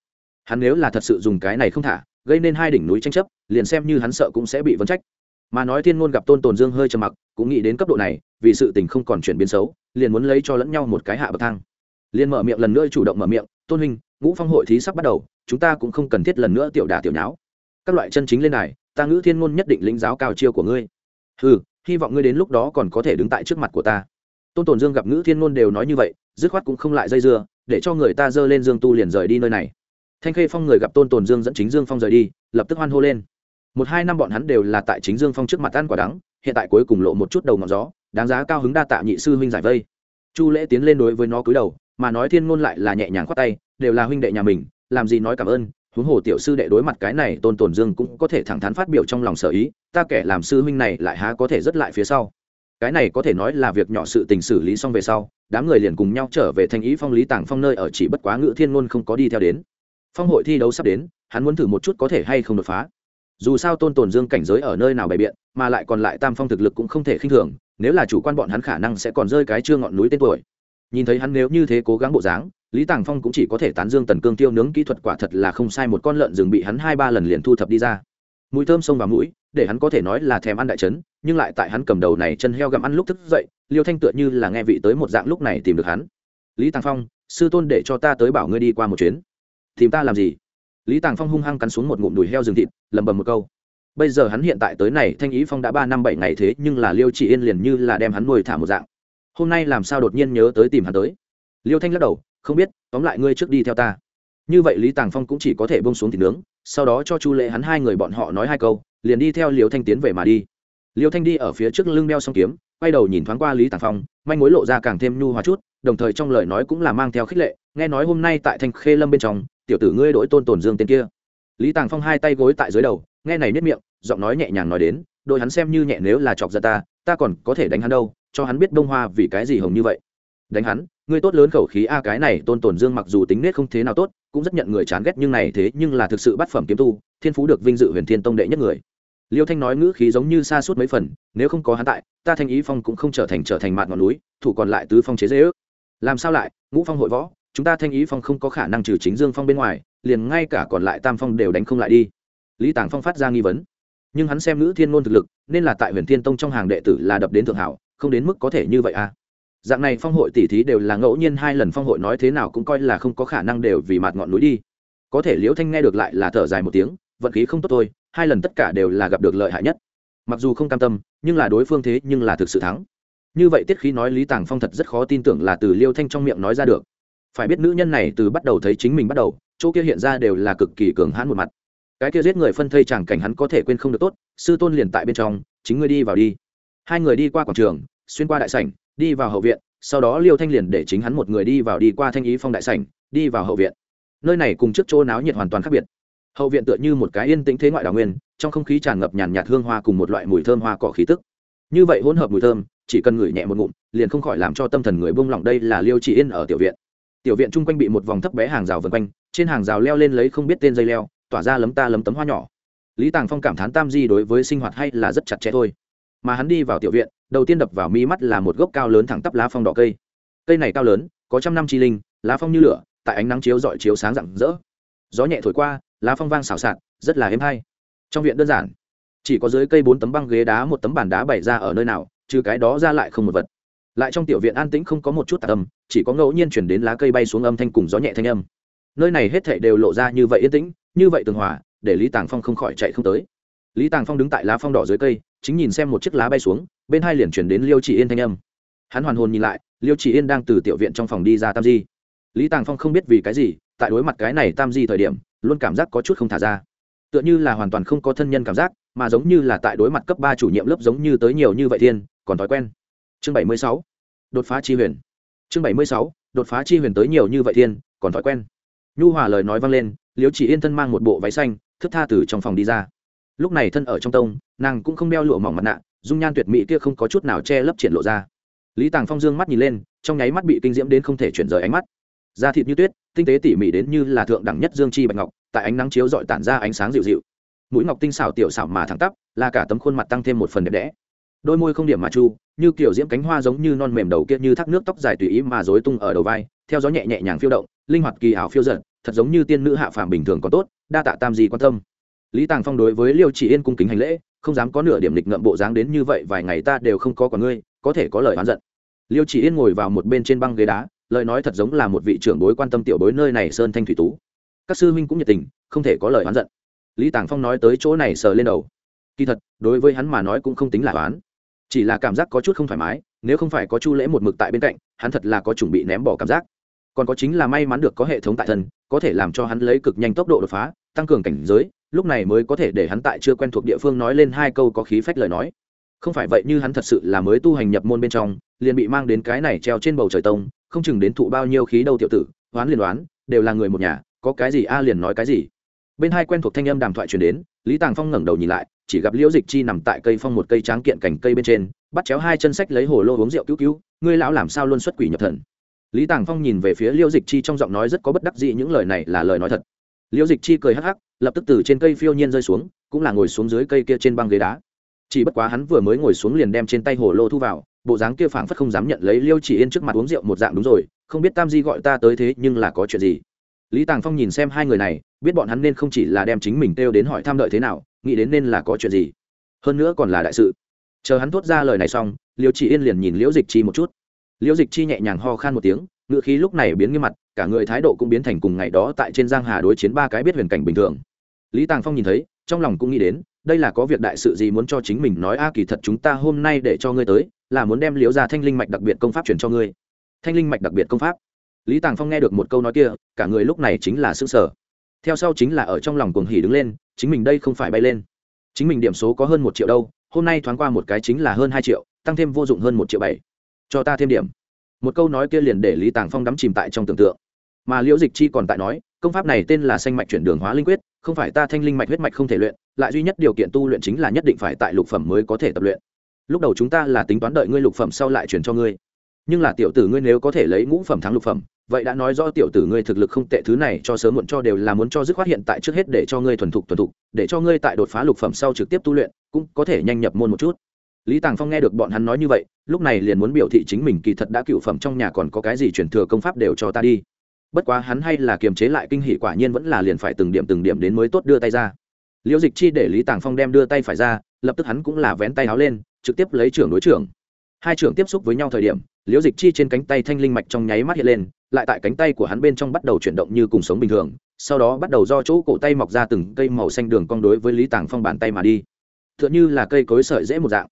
Hắn nếu là thật sự dùng cái này không thả, gây nên hai đỉnh núi tranh chấp, liền xem như hắn sợ cũng sẽ bị vấn trách mà nói thiên ngôn gặp tôn tồn dương hơi trầm mặc, cũng nghĩ đến cấp độ này, vì sự tình không còn chuyển biến xấu, liền muốn lấy cho lẫn nhau một cái hạ bậc thang. Liền mở miệng lần nữa chủ động mở miệng, tôn huynh, ngũ phong hội thí sắp bắt đầu, chúng ta cũng không cần thiết lần nữa tiểu đà tiểu nháo. Các loại chân chính lên này ta ngữ thiên ngôn nhất định lĩnh giáo cao chiêu của ngươi. Ừ hy vọng ngươi đến lúc đó còn có thể đứng tại trước mặt của ta. Tôn tồn dương gặp ngữ thiên ngôn đều nói như vậy, dứt khoát cũng không lại dây dưa, để cho người ta dơ lên dương tu liền rời đi nơi này. Thanh khê phong người gặp tôn tồn dương dẫn chính dương phong rời đi, lập tức hoan hô lên một hai năm bọn hắn đều là tại chính dương phong trước mặt ăn quả đắng, hiện tại cuối cùng lộ một chút đầu ngọn gió, đáng giá cao hứng đa tạ nhị sư huynh giải vây. Chu lễ tiến lên đối với nó cúi đầu, mà nói thiên ngôn lại là nhẹ nhàng khoát tay, đều là huynh đệ nhà mình, làm gì nói cảm ơn, huống hồ tiểu sư đệ đối mặt cái này tôn tồn dương cũng có thể thẳng thắn phát biểu trong lòng sở ý, ta kẻ làm sư huynh này lại há có thể rất lại phía sau. Cái này có thể nói là việc nhỏ sự tình xử lý xong về sau, đám người liền cùng nhau trở về thanh ý phong lý tàng phong nơi ở chỉ bất quá ngữ thiên ngôn không có đi theo đến. Phong hội thi đấu sắp đến, hắn muốn thử một chút có thể hay không đột phá dù sao tôn tồn dương cảnh giới ở nơi nào bày biện, mà lại còn lại tam phong thực lực cũng không thể khinh thường, nếu là chủ quan bọn hắn khả năng sẽ còn rơi cái chưa ngọn núi tên tuổi. Nhìn thấy hắn nếu như thế cố gắng bộ dáng, lý tàng phong cũng chỉ có thể tán dương tần cương tiêu nướng kỹ thuật quả thật là không sai một con lợn rừng bị hắn hai ba lần liền thu thập đi ra. Mùi thơm sông vào mũi, để hắn có thể nói là thèm ăn đại trấn, nhưng lại tại hắn cầm đầu này chân heo gặm ăn lúc thức dậy, liêu thanh tựa như là nghe vị tới một dạng lúc này tìm được hắn. Lý tàng phong, sư tôn để cho ta tới bảo ngươi đi qua một chuyến. Tìm ta làm gì? Lý tàng phong hung hăng cắn xuống một ngụm đùi heo rừng thịt lầm bầm một câu. Bây giờ hắn hiện tại tới này, thanh ý phong đã ba năm bảy ngày thế, nhưng là liêu chỉ yên liền như là đem hắn nuôi thả một dạng. Hôm nay làm sao đột nhiên nhớ tới tìm hắn tới? Liêu thanh lắc đầu, không biết, tóm lại ngươi trước đi theo ta. Như vậy lý tàng phong cũng chỉ có thể bông xuống thịt nướng, sau đó cho chu lệ hắn hai người bọn họ nói hai câu, liền đi theo liêu thanh tiến về mà đi. Liêu thanh đi ở phía trước lưng đeo song kiếm quay đầu nhìn thoáng qua lý tàng phong, manh mối lộ ra càng thêm nhu hóa chút, đồng thời trong lời nói cũng là mang theo khích lệ, nghe nói hôm nay tại thanh khê lâm bên trong, tiểu tử ngươi đổi tôn tồn dương tên kia. Lý tàng phong hai tay gối tại dưới đầu, nghe này nếp miệng, giọng nói nhẹ nhàng nói đến đội hắn xem như nhẹ nếu là chọc ra ta ta còn có thể đánh hắn đâu, cho hắn biết đông hoa vì cái gì hồng như vậy. Đánh hắn? Ngươi tốt lớn khẩu khí a, cái này tôn tồn dương mặc dù tính nết không thế nào tốt, cũng rất nhận người chán ghét, nhưng này thế nhưng là thực sự bắt phẩm kiếm tu, thiên phú được vinh dự huyền thiên tông đệ nhất người liêu thanh nói ngữ khí giống như xa suốt mấy phần, nếu không có hắn tại, ta thanh ý phong cũng không trở thành trở thành mạn ngọn núi, thủ còn lại tứ phong chế dễ ước. Làm sao lại, ngũ phong hội võ, chúng ta thanh ý phong không có khả năng trừ chính dương phong bên ngoài, liền ngay cả còn lại tam phong đều đánh không lại đi. Lý tàng phong phát ra nghi vấn. Nhưng hắn xem nữ thiên ngôn thực lực, nên là tại huyền thiên tông trong hàng đệ tử là đập đến thượng hảo, không đến mức có thể như vậy à. Dạng này phong hội tỷ thí đều là ngẫu nhiên hai lần phong hội nói thế nào cũng coi là không có khả năng đều vì mạt ngọn núi đi. Có thể liễu thanh nghe được lại là thở dài một tiếng, vận khí không tốt thôi hai lần tất cả đều là gặp được lợi hại nhất. Mặc dù không cam tâm, nhưng là đối phương thế nhưng là thực sự thắng. Như vậy tiết khí nói lý tàng phong thật rất khó tin tưởng là từ liêu thanh trong miệng nói ra được. Phải biết nữ nhân này từ bắt đầu thấy chính mình bắt đầu, chỗ kia hiện ra đều là cực kỳ cường hãn một mặt. Cái kia giết người phân thây chẳng cảnh hắn có thể quên không được tốt, sư tôn liền tại bên trong, chính ngươi đi vào đi. Hai người đi qua quảng trường, xuyên qua đại sảnh, đi vào hậu viện, sau đó liêu thanh liền để chính hắn một người đi vào đi qua thanh ý phong đại sảnh, đi vào hậu viện. Nơi này cùng trước chỗ náo nhiệt hoàn toàn khác biệt hậu viện tựa như một cái yên tĩnh thế ngoại đào nguyên, trong không khí tràn ngập nhàn nhạt hương hoa cùng một loại mùi thơm hoa cỏ khí tức. Như vậy hỗn hợp mùi thơm, chỉ cần ngửi nhẹ một ngụm, liền không khỏi làm cho tâm thần người buông lỏng. Đây là liêu chỉ yên ở tiểu viện. Tiểu viện chung quanh bị một vòng thấp bé hàng rào vân quanh, trên hàng rào leo lên lấy không biết tên dây leo, tỏa ra lấm ta lấm tấm hoa nhỏ. Lý tàng phong cảm thán tam di đối với sinh hoạt hay là rất chặt chẽ thôi. Mà hắn đi vào tiểu viện, đầu tiên đập vào mi mắt là một gốc cao lớn thẳng tắp lá phong đỏ cây. Cây này cao lớn, có trăm năm chi linh, lá phong như lửa, tại ánh nắng chiếu dọi chiếu sáng rạng rỡ. Gió nhẹ thổi qua lá phong vang xào xạc, rất là êm hay. Trong viện đơn giản, chỉ có dưới cây bốn tấm băng ghế đá một tấm bàn đá bày ra ở nơi nào, trừ cái đó ra lại không một vật. Lại trong tiểu viện an tĩnh không có một chút tạc âm, chỉ có ngẫu nhiên chuyển đến lá cây bay xuống âm thanh cùng gió nhẹ thanh âm. Nơi này hết thảy đều lộ ra như vậy yên tĩnh, như vậy tường hòa, để lý tàng phong không khỏi chạy không tới. Lý tàng phong đứng tại lá phong đỏ dưới cây, chính nhìn xem một chiếc lá bay xuống, bên hai liền chuyển đến liêu chỉ yên thanh âm. Hắn hoàn hồn nhìn lại, liêu chỉ yên đang từ tiểu viện trong phòng đi ra tam di. Lý tàng phong không biết vì cái gì, tại đối mặt cái này tam di thời điểm luôn cảm giác có chút không thả ra. Tựa như là hoàn toàn không có thân nhân cảm giác, mà giống như là tại đối mặt cấp ba chủ nhiệm lớp giống như tới nhiều như vậy thiên, còn thói quen. Chương bảy mươi sáu, đột phá chi huyền. Chương bảy mươi sáu, đột phá chi huyền tới nhiều như vậy thiên, còn thói quen. Nhu hòa lời nói vang lên liếu chỉ yên thân mang một bộ váy xanh, thức tha từ trong phòng đi ra. Lúc này thân ở trong tông, nàng cũng không đeo lụa mỏng mặt nạ, dung nhan tuyệt mỹ kia không có chút nào che lấp triển lộ ra. Lý tàng phong dương mắt nhìn lên, trong nháy mắt bị kinh diễm đến không thể chuyển rời ánh mắt. Da thịt như tuyết tinh tế tỉ mỉ đến như là thượng đẳng nhất dương chi bạch ngọc, tại ánh nắng chiếu dọi tản ra ánh sáng dịu dịu. Mũi ngọc tinh xảo tiểu xảo mà thẳng tắp, là cả tấm khuôn mặt tăng thêm một phần đẹp đẽ. Đôi môi không điểm mà chu, như kiểu diễm cánh hoa giống như non mềm đầu kia như thác nước tóc dài tùy ý mà rối tung ở đầu vai, theo gió nhẹ nhẹ nhàng phiêu động, linh hoạt kỳ ảo phiêu giận thật giống như tiên nữ hạ phàm bình thường có tốt, đa tạ tam gì quan tâm. Lý tàng phong đối với liêu chỉ yên cung kính hành lễ, không dám có nửa điểm lịch ngậm bộ dáng đến như vậy, vài ngày ta đều không có còn ngươi, có thể có lời oán giận. Liêu chỉ yên ngồi vào một bên trên băng ghế đá lời nói thật giống là một vị trưởng bối quan tâm tiểu bối nơi này sơn thanh thủy tú. Các sư huynh cũng nhiệt tình, không thể có lời oán giận. Lý tàng phong nói tới chỗ này sờ lên đầu. Kỳ thật, đối với hắn mà nói cũng không tính là oán. Chỉ là cảm giác có chút không thoải mái, nếu không phải có chu lễ một mực tại bên cạnh, hắn thật là có chuẩn bị ném bỏ cảm giác. Còn có chính là may mắn được có hệ thống tại thân, có thể làm cho hắn lấy cực nhanh tốc độ đột phá, tăng cường cảnh giới, lúc này mới có thể để hắn tại chưa quen thuộc địa phương nói lên hai câu có khí phách lời nói. Không phải vậy như hắn thật sự là mới tu hành nhập môn bên trong, liền bị mang đến cái này treo trên bầu trời tông không chừng đến thụ bao nhiêu khí đâu tiểu tử đoán liền đoán đều là người một nhà, có cái gì a liền nói cái gì. Bên hai quen thuộc thanh âm đàm thoại truyền đến, lý tàng phong ngẩng đầu nhìn lại, chỉ gặp liễu dịch chi nằm tại cây phong một cây tráng kiện cành cây bên trên, bắt chéo hai chân sách lấy hồ lô uống rượu cứu cứu, ngươi lão làm sao luôn xuất quỷ nhập thần? Lý tàng phong nhìn về phía liễu dịch chi trong giọng nói rất có bất đắc dĩ, những lời này là lời nói thật. Liễu dịch chi cười hắc hắc, lập tức từ trên cây phiêu nhiên rơi xuống, cũng là ngồi xuống dưới cây kia trên băng ghế đá. Chỉ bất quá hắn vừa mới ngồi xuống liền đem trên tay hồ lô thu vào bộ dáng kia phảng phất không dám nhận lấy liêu chỉ yên trước mặt uống rượu một dạng đúng rồi, không biết tam di gọi ta tới thế nhưng là có chuyện gì? Lý tàng phong nhìn xem hai người này, biết bọn hắn nên không chỉ là đem chính mình têu đến hỏi thăm đợi thế nào, nghĩ đến nên là có chuyện gì. Hơn nữa còn là đại sự. Chờ hắn thốt ra lời này xong, liêu chỉ yên liền nhìn liễu dịch chi một chút. Liễu dịch chi nhẹ nhàng ho khan một tiếng, ngựa khí lúc này biến nghiêm mặt, cả người thái độ cũng biến thành cùng ngày đó tại trên giang hà đối chiến ba cái biết huyền cảnh bình thường. Lý tàng phong nhìn thấy, trong lòng cũng nghĩ đến đây là có việc đại sự gì muốn cho chính mình nói, a, kỳ thật chúng ta hôm nay để cho ngươi tới, là muốn đem liễu ra thanh linh mạch đặc biệt công pháp truyền cho ngươi. Thanh linh mạch đặc biệt công pháp. Lý tàng phong nghe được một câu nói kia, cả người lúc này chính là xứ sở theo sau chính là ở trong lòng cuồng hỉ đứng lên, chính mình đây không phải bay lên. Chính mình điểm số có hơn một triệu đâu, hôm nay thoáng qua một cái chính là hơn hai triệu, tăng thêm vô dụng hơn một triệu bảy. Cho ta thêm điểm. Một câu nói kia liền để lý tàng phong đắm chìm tại trong tưởng tượng. Mà liễu dịch chi còn tại nói, công pháp này tên là sanh mạch chuyển đường hóa linh quyết, không phải ta thanh linh mạch huyết mạch không thể luyện lại duy nhất điều kiện tu luyện chính là nhất định phải tại lục phẩm mới có thể tập luyện. Lúc đầu chúng ta là tính toán đợi ngươi lục phẩm sau lại chuyển cho ngươi. Nhưng là tiểu tử ngươi nếu có thể lấy ngũ phẩm thắng lục phẩm, vậy đã nói rõ tiểu tử ngươi thực lực không tệ, thứ này cho sớm muộn cho đều là muốn cho dứt khoát hiện tại trước hết để cho ngươi thuần thục thuần thục, để cho ngươi tại đột phá lục phẩm sau trực tiếp tu luyện, cũng có thể nhanh nhập môn một chút. Lý tàng phong nghe được bọn hắn nói như vậy, lúc này liền muốn biểu thị chính mình kỳ thật đã cựu phẩm trong nhà còn có cái gì chuyển thừa công pháp đều cho ta đi. Bất quá hắn hay là kiềm chế lại kinh hỷ quả nhiên vẫn là liền phải từng điểm từng điểm đến mới tốt đưa tay ra liễu dịch chi để lý tàng phong đem đưa tay phải ra, lập tức hắn cũng là vén tay áo lên, trực tiếp lấy trưởng đối trưởng. Hai trưởng tiếp xúc với nhau thời điểm, liễu dịch chi trên cánh tay thanh linh mạch trong nháy mắt hiện lên, lại tại cánh tay của hắn bên trong bắt đầu chuyển động như cùng sống bình thường, sau đó bắt đầu do chỗ cổ tay mọc ra từng cây màu xanh đường cong đối với lý tàng phong bàn tay mà đi. T h ư ợ n h ư là cây cối sợi dễ một dạng.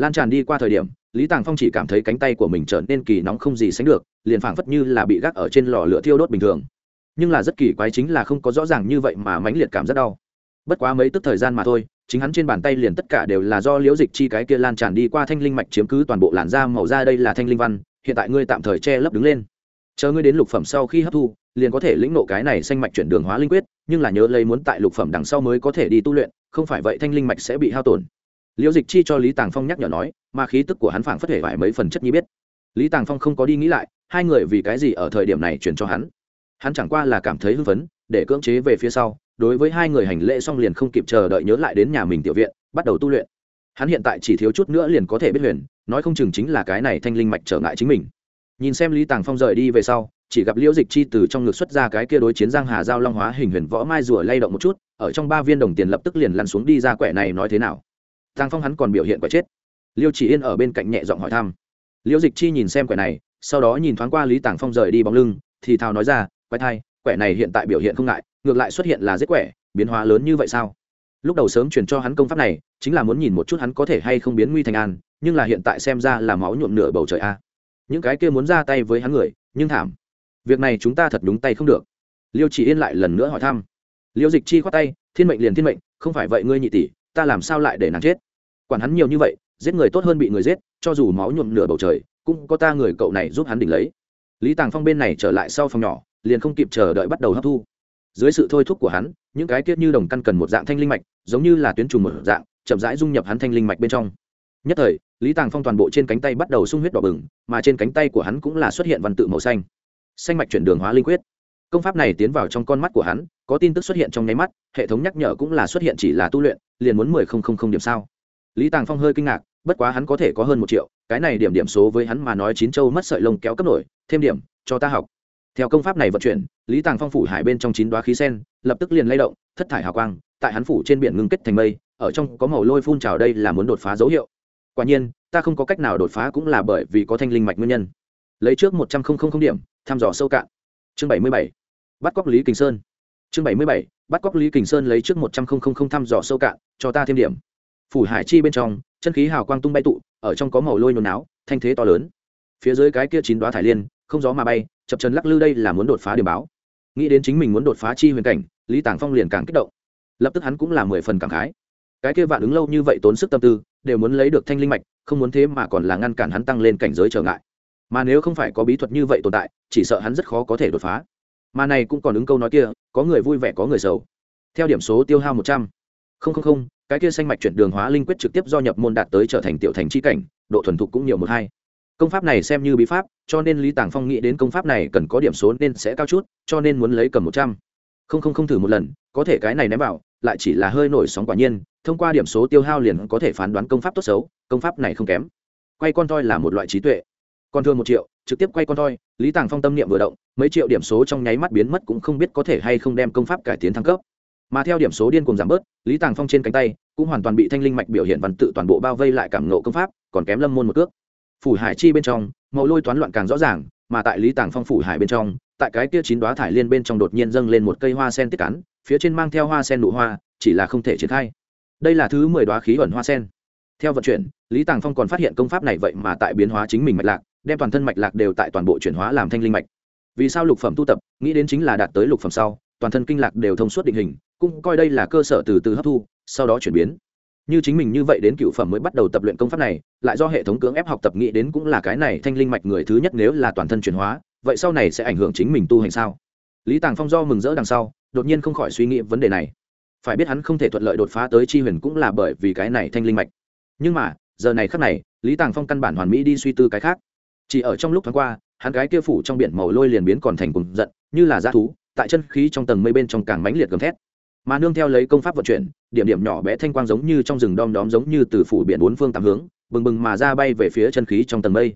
Lan tràn đi qua thời điểm, lý tàng phong chỉ cảm thấy cánh tay của mình trở nên kỳ nóng không gì sánh được, liền phảng phất như là bị gác ở trên lò lửa thiêu đốt bình thường. Nhưng là rất kỳ quái chính là không có rõ ràng như vậy mà mãnh liệt cảm rất đau bất quá mấy tức thời gian mà thôi, chính hắn trên bàn tay liền tất cả đều là do liễu dịch chi cái kia lan tràn đi qua thanh linh mạch chiếm cứ toàn bộ làn da màu da đây là thanh linh văn, hiện tại ngươi tạm thời che lấp đứng lên. Chờ ngươi đến lục phẩm sau khi hấp thu, liền có thể lĩnh nộ cái này xanh mạch chuyển đường hóa linh quyết, nhưng là nhớ lấy muốn tại lục phẩm đằng sau mới có thể đi tu luyện, không phải vậy thanh linh mạch sẽ bị hao tổn. Liễu dịch chi cho lý tàng phong nhắc nhở nói, mà khí tức của hắn phảng phất thể vải mấy phần chất nhi biết. Lý tàng phong không có đi nghĩ lại, hai người vì cái gì ở thời điểm này chuyển cho hắn? Hắn chẳng qua là cảm thấy hưng phấn, để cưỡng chế về phía sau đối với hai người hành lễ xong liền không kịp chờ đợi nhớ lại đến nhà mình tiểu viện, bắt đầu tu luyện. Hắn hiện tại chỉ thiếu chút nữa liền có thể biết huyền, nói không chừng chính là cái này thanh linh mạch trở ngại chính mình. Nhìn xem lý tàng phong rời đi về sau, chỉ gặp liễu dịch chi từ trong ngực xuất ra cái kia đối chiến giang hà giao long hóa hình huyền võ mai rùa lay động một chút, ở trong ba viên đồng tiền lập tức liền lăn xuống đi ra quẻ này nói thế nào. Tàng phong hắn còn biểu hiện quả chết. Liêu chỉ yên ở bên cạnh nhẹ giọng hỏi thăm. Liễu dịch chi nhìn xem quẻ này, sau đó nhìn thoáng qua lý tàng phong rời đi bóng lưng, thì thào nói ra, quái thai, quẻ này hiện tại biểu hiện không ngại ngược lại xuất hiện là giết quẻ, biến hóa lớn như vậy sao? Lúc đầu sớm truyền cho hắn công pháp này, chính là muốn nhìn một chút hắn có thể hay không biến nguy thành an, nhưng là hiện tại xem ra là máu nhuộm nửa bầu trời a. Những cái kia muốn ra tay với hắn người, nhưng thảm. Việc này chúng ta thật đúng tay không được. Liêu chỉ yên lại lần nữa hỏi thăm. Liêu dịch chi khoát tay, thiên mệnh liền thiên mệnh, không phải vậy ngươi nhị tỷ, ta làm sao lại để nàng chết? Quản hắn nhiều như vậy, giết người tốt hơn bị người giết, cho dù máu nhuộm nửa bầu trời, cũng có ta người cậu này giúp hắn đỉnh lấy. Lý tàng phong bên này trở lại sau phòng nhỏ, liền không kịp chờ đợi bắt đầu hấp thu dưới sự thôi thúc của hắn, những cái tiết như đồng căn cần một dạng thanh linh mạch, giống như là tuyến trùng một dạng, chậm rãi dung nhập hắn thanh linh mạch bên trong. Nhất thời, lý tàng phong toàn bộ trên cánh tay bắt đầu sung huyết đỏ bừng, mà trên cánh tay của hắn cũng là xuất hiện văn tự màu xanh. Xanh mạch chuyển đường hóa linh quyết. Công pháp này tiến vào trong con mắt của hắn, có tin tức xuất hiện trong nháy mắt, hệ thống nhắc nhở cũng là xuất hiện chỉ là tu luyện, liền muốn mười không không không điểm sao. Lý tàng phong hơi kinh ngạc, bất quá hắn có thể có hơn một triệu, cái này điểm điểm số với hắn mà nói chín châu mất sợi lông kéo cấp nổi, thêm điểm, cho ta học theo công pháp này vận chuyển, lý tàng phong phủ hải bên trong chín đoá khí sen, lập tức liền lay động, thất thải hào quang, tại hắn phủ trên biển ngưng kết thành mây, ở trong có màu lôi phun trào đây là muốn đột phá dấu hiệu. Quả nhiên, ta không có cách nào đột phá cũng là bởi vì có thanh linh mạch nguyên nhân. Lấy trước một trăm linh điểm thăm dò sâu cạn. Chương bảy mươi bảy, bắt cóc lý kình sơn. Chương bảy mươi bảy, bắt cóc lý kình sơn lấy trước một trăm linh thăm dò sâu cạn, cho ta thêm điểm. Phủ hải chi bên trong, chân khí hào quang tung bay tụ, ở trong có màu lôi nôn áo, thanh thế to lớn. Phía dưới cái kia chín đoá thải liên không gió mà bay, chập chân lắc lư đây là muốn đột phá điểm báo. Nghĩ đến chính mình muốn đột phá chi huyền cảnh, lý tàng phong liền càng kích động. Lập tức hắn cũng là mười phần cảm khái. Cái kia vạn ứng lâu như vậy tốn sức tâm tư, đều muốn lấy được thanh linh mạch, không muốn thế mà còn là ngăn cản hắn tăng lên cảnh giới trở ngại. Mà nếu không phải có bí thuật như vậy tồn tại, chỉ sợ hắn rất khó có thể đột phá. Mà này cũng còn ứng câu nói kia, có người vui vẻ có người giàu. Theo điểm số tiêu hao một trăm. Linh cái kia xanh mạch chuyển đường hóa linh quyết trực tiếp do nhập môn đạt tới trở thành tiểu thành c h i cảnh, độ thuần thục cũng nhiều một hai công pháp này xem như bí pháp, cho nên lý tàng phong nghĩ đến công pháp này cần có điểm số nên sẽ cao chút, cho nên muốn lấy cầm một trăm. Không không không thử một lần, có thể cái này ném vào, lại chỉ là hơi nổi sóng quả nhiên, thông qua điểm số tiêu hao liền có thể phán đoán công pháp tốt xấu, công pháp này không kém. Quay con toi là một loại trí tuệ. Con thương một triệu, trực tiếp quay con toi, lý tàng phong tâm niệm vừa động, mấy triệu điểm số trong nháy mắt biến mất cũng không biết có thể hay không đem công pháp cải tiến thăng cấp. Mà theo điểm số điên cùng giảm bớt, lý tàng phong trên cánh tay cũng hoàn toàn bị thanh linh mạch biểu hiện văn tự toàn bộ bao vây lại cảm nộ công pháp, còn kém lâm môn một cước phủ hải chi bên trong mẫu lôi toán loạn càng rõ ràng, mà tại lý tàng phong phủ hải bên trong, tại cái kia chín đoá thải liên bên trong đột nhiên dâng lên một cây hoa sen tiết cắn, phía trên mang theo hoa sen nụ hoa, chỉ là không thể triển khai. Đây là thứ mười đoá khí ẩn hoa sen. Theo vận chuyển, lý tàng phong còn phát hiện công pháp này vậy mà tại biến hóa chính mình mạch lạc, đem toàn thân mạch lạc đều tại toàn bộ chuyển hóa làm thanh linh mạch. Vì sao lục phẩm tu tập, nghĩ đến chính là đạt tới lục phẩm sau, toàn thân kinh lạc đều thông suốt định hình, cũng coi đây là cơ sở từ từ hấp thu, sau đó chuyển biến như chính mình như vậy đến cựu phẩm mới bắt đầu tập luyện công pháp này, lại do hệ thống cưỡng ép học tập nghĩ đến cũng là cái này thanh linh mạch người thứ nhất nếu là toàn thân chuyển hóa, vậy sau này sẽ ảnh hưởng chính mình tu hành sao? Lý tàng phong do mừng rỡ đằng sau, đột nhiên không khỏi suy nghĩ vấn đề này. Phải biết hắn không thể thuận lợi đột phá tới chi huyền cũng là bởi vì cái này thanh linh mạch. Nhưng mà, giờ này khắc này, lý tàng phong căn bản hoàn mỹ đi suy tư cái khác. Chỉ ở trong lúc thoáng qua, hắn gái kia phủ trong biển màu lôi liền biến còn thành cùng giận, như là g thú, tại chân khí trong tầng mây bên trong càng mãnh liệt gầm thét mà nương theo lấy công pháp vận chuyển, điểm điểm nhỏ bé thanh quang giống như trong rừng đom đóm giống như từ phủ biển bốn phương tám hướng, bừng bừng mà ra bay về phía chân khí trong tầng mây.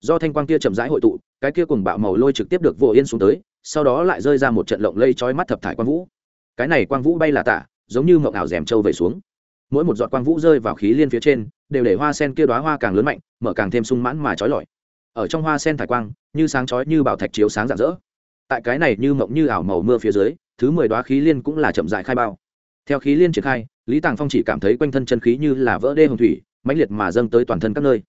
Do thanh quang kia chậm rãi hội tụ, cái kia cùng bạo màu lôi trực tiếp được vô yên xuống tới, sau đó lại rơi ra một trận lộng lây chói mắt thập thải quang vũ. Cái này quang vũ bay là tả, giống như mộng ảo rèm trâu về xuống. Mỗi một giọt quang vũ rơi vào khí liên phía trên, đều để hoa sen kia đoá hoa càng lớn mạnh, mở càng thêm sung mãn mà trói lọi. Ở trong hoa sen thải quang, như sáng chói như bảo thạch chiếu sáng rạng rỡ. Tại cái này như mộng như ảo màu mưa phía dưới thứ mười đoá khí liên cũng là chậm dại khai bao. Theo khí liên triển khai, lý tàng phong chỉ cảm thấy quanh thân chân khí như là vỡ đê hồng thủy, mãnh liệt mà dâng tới toàn thân các nơi.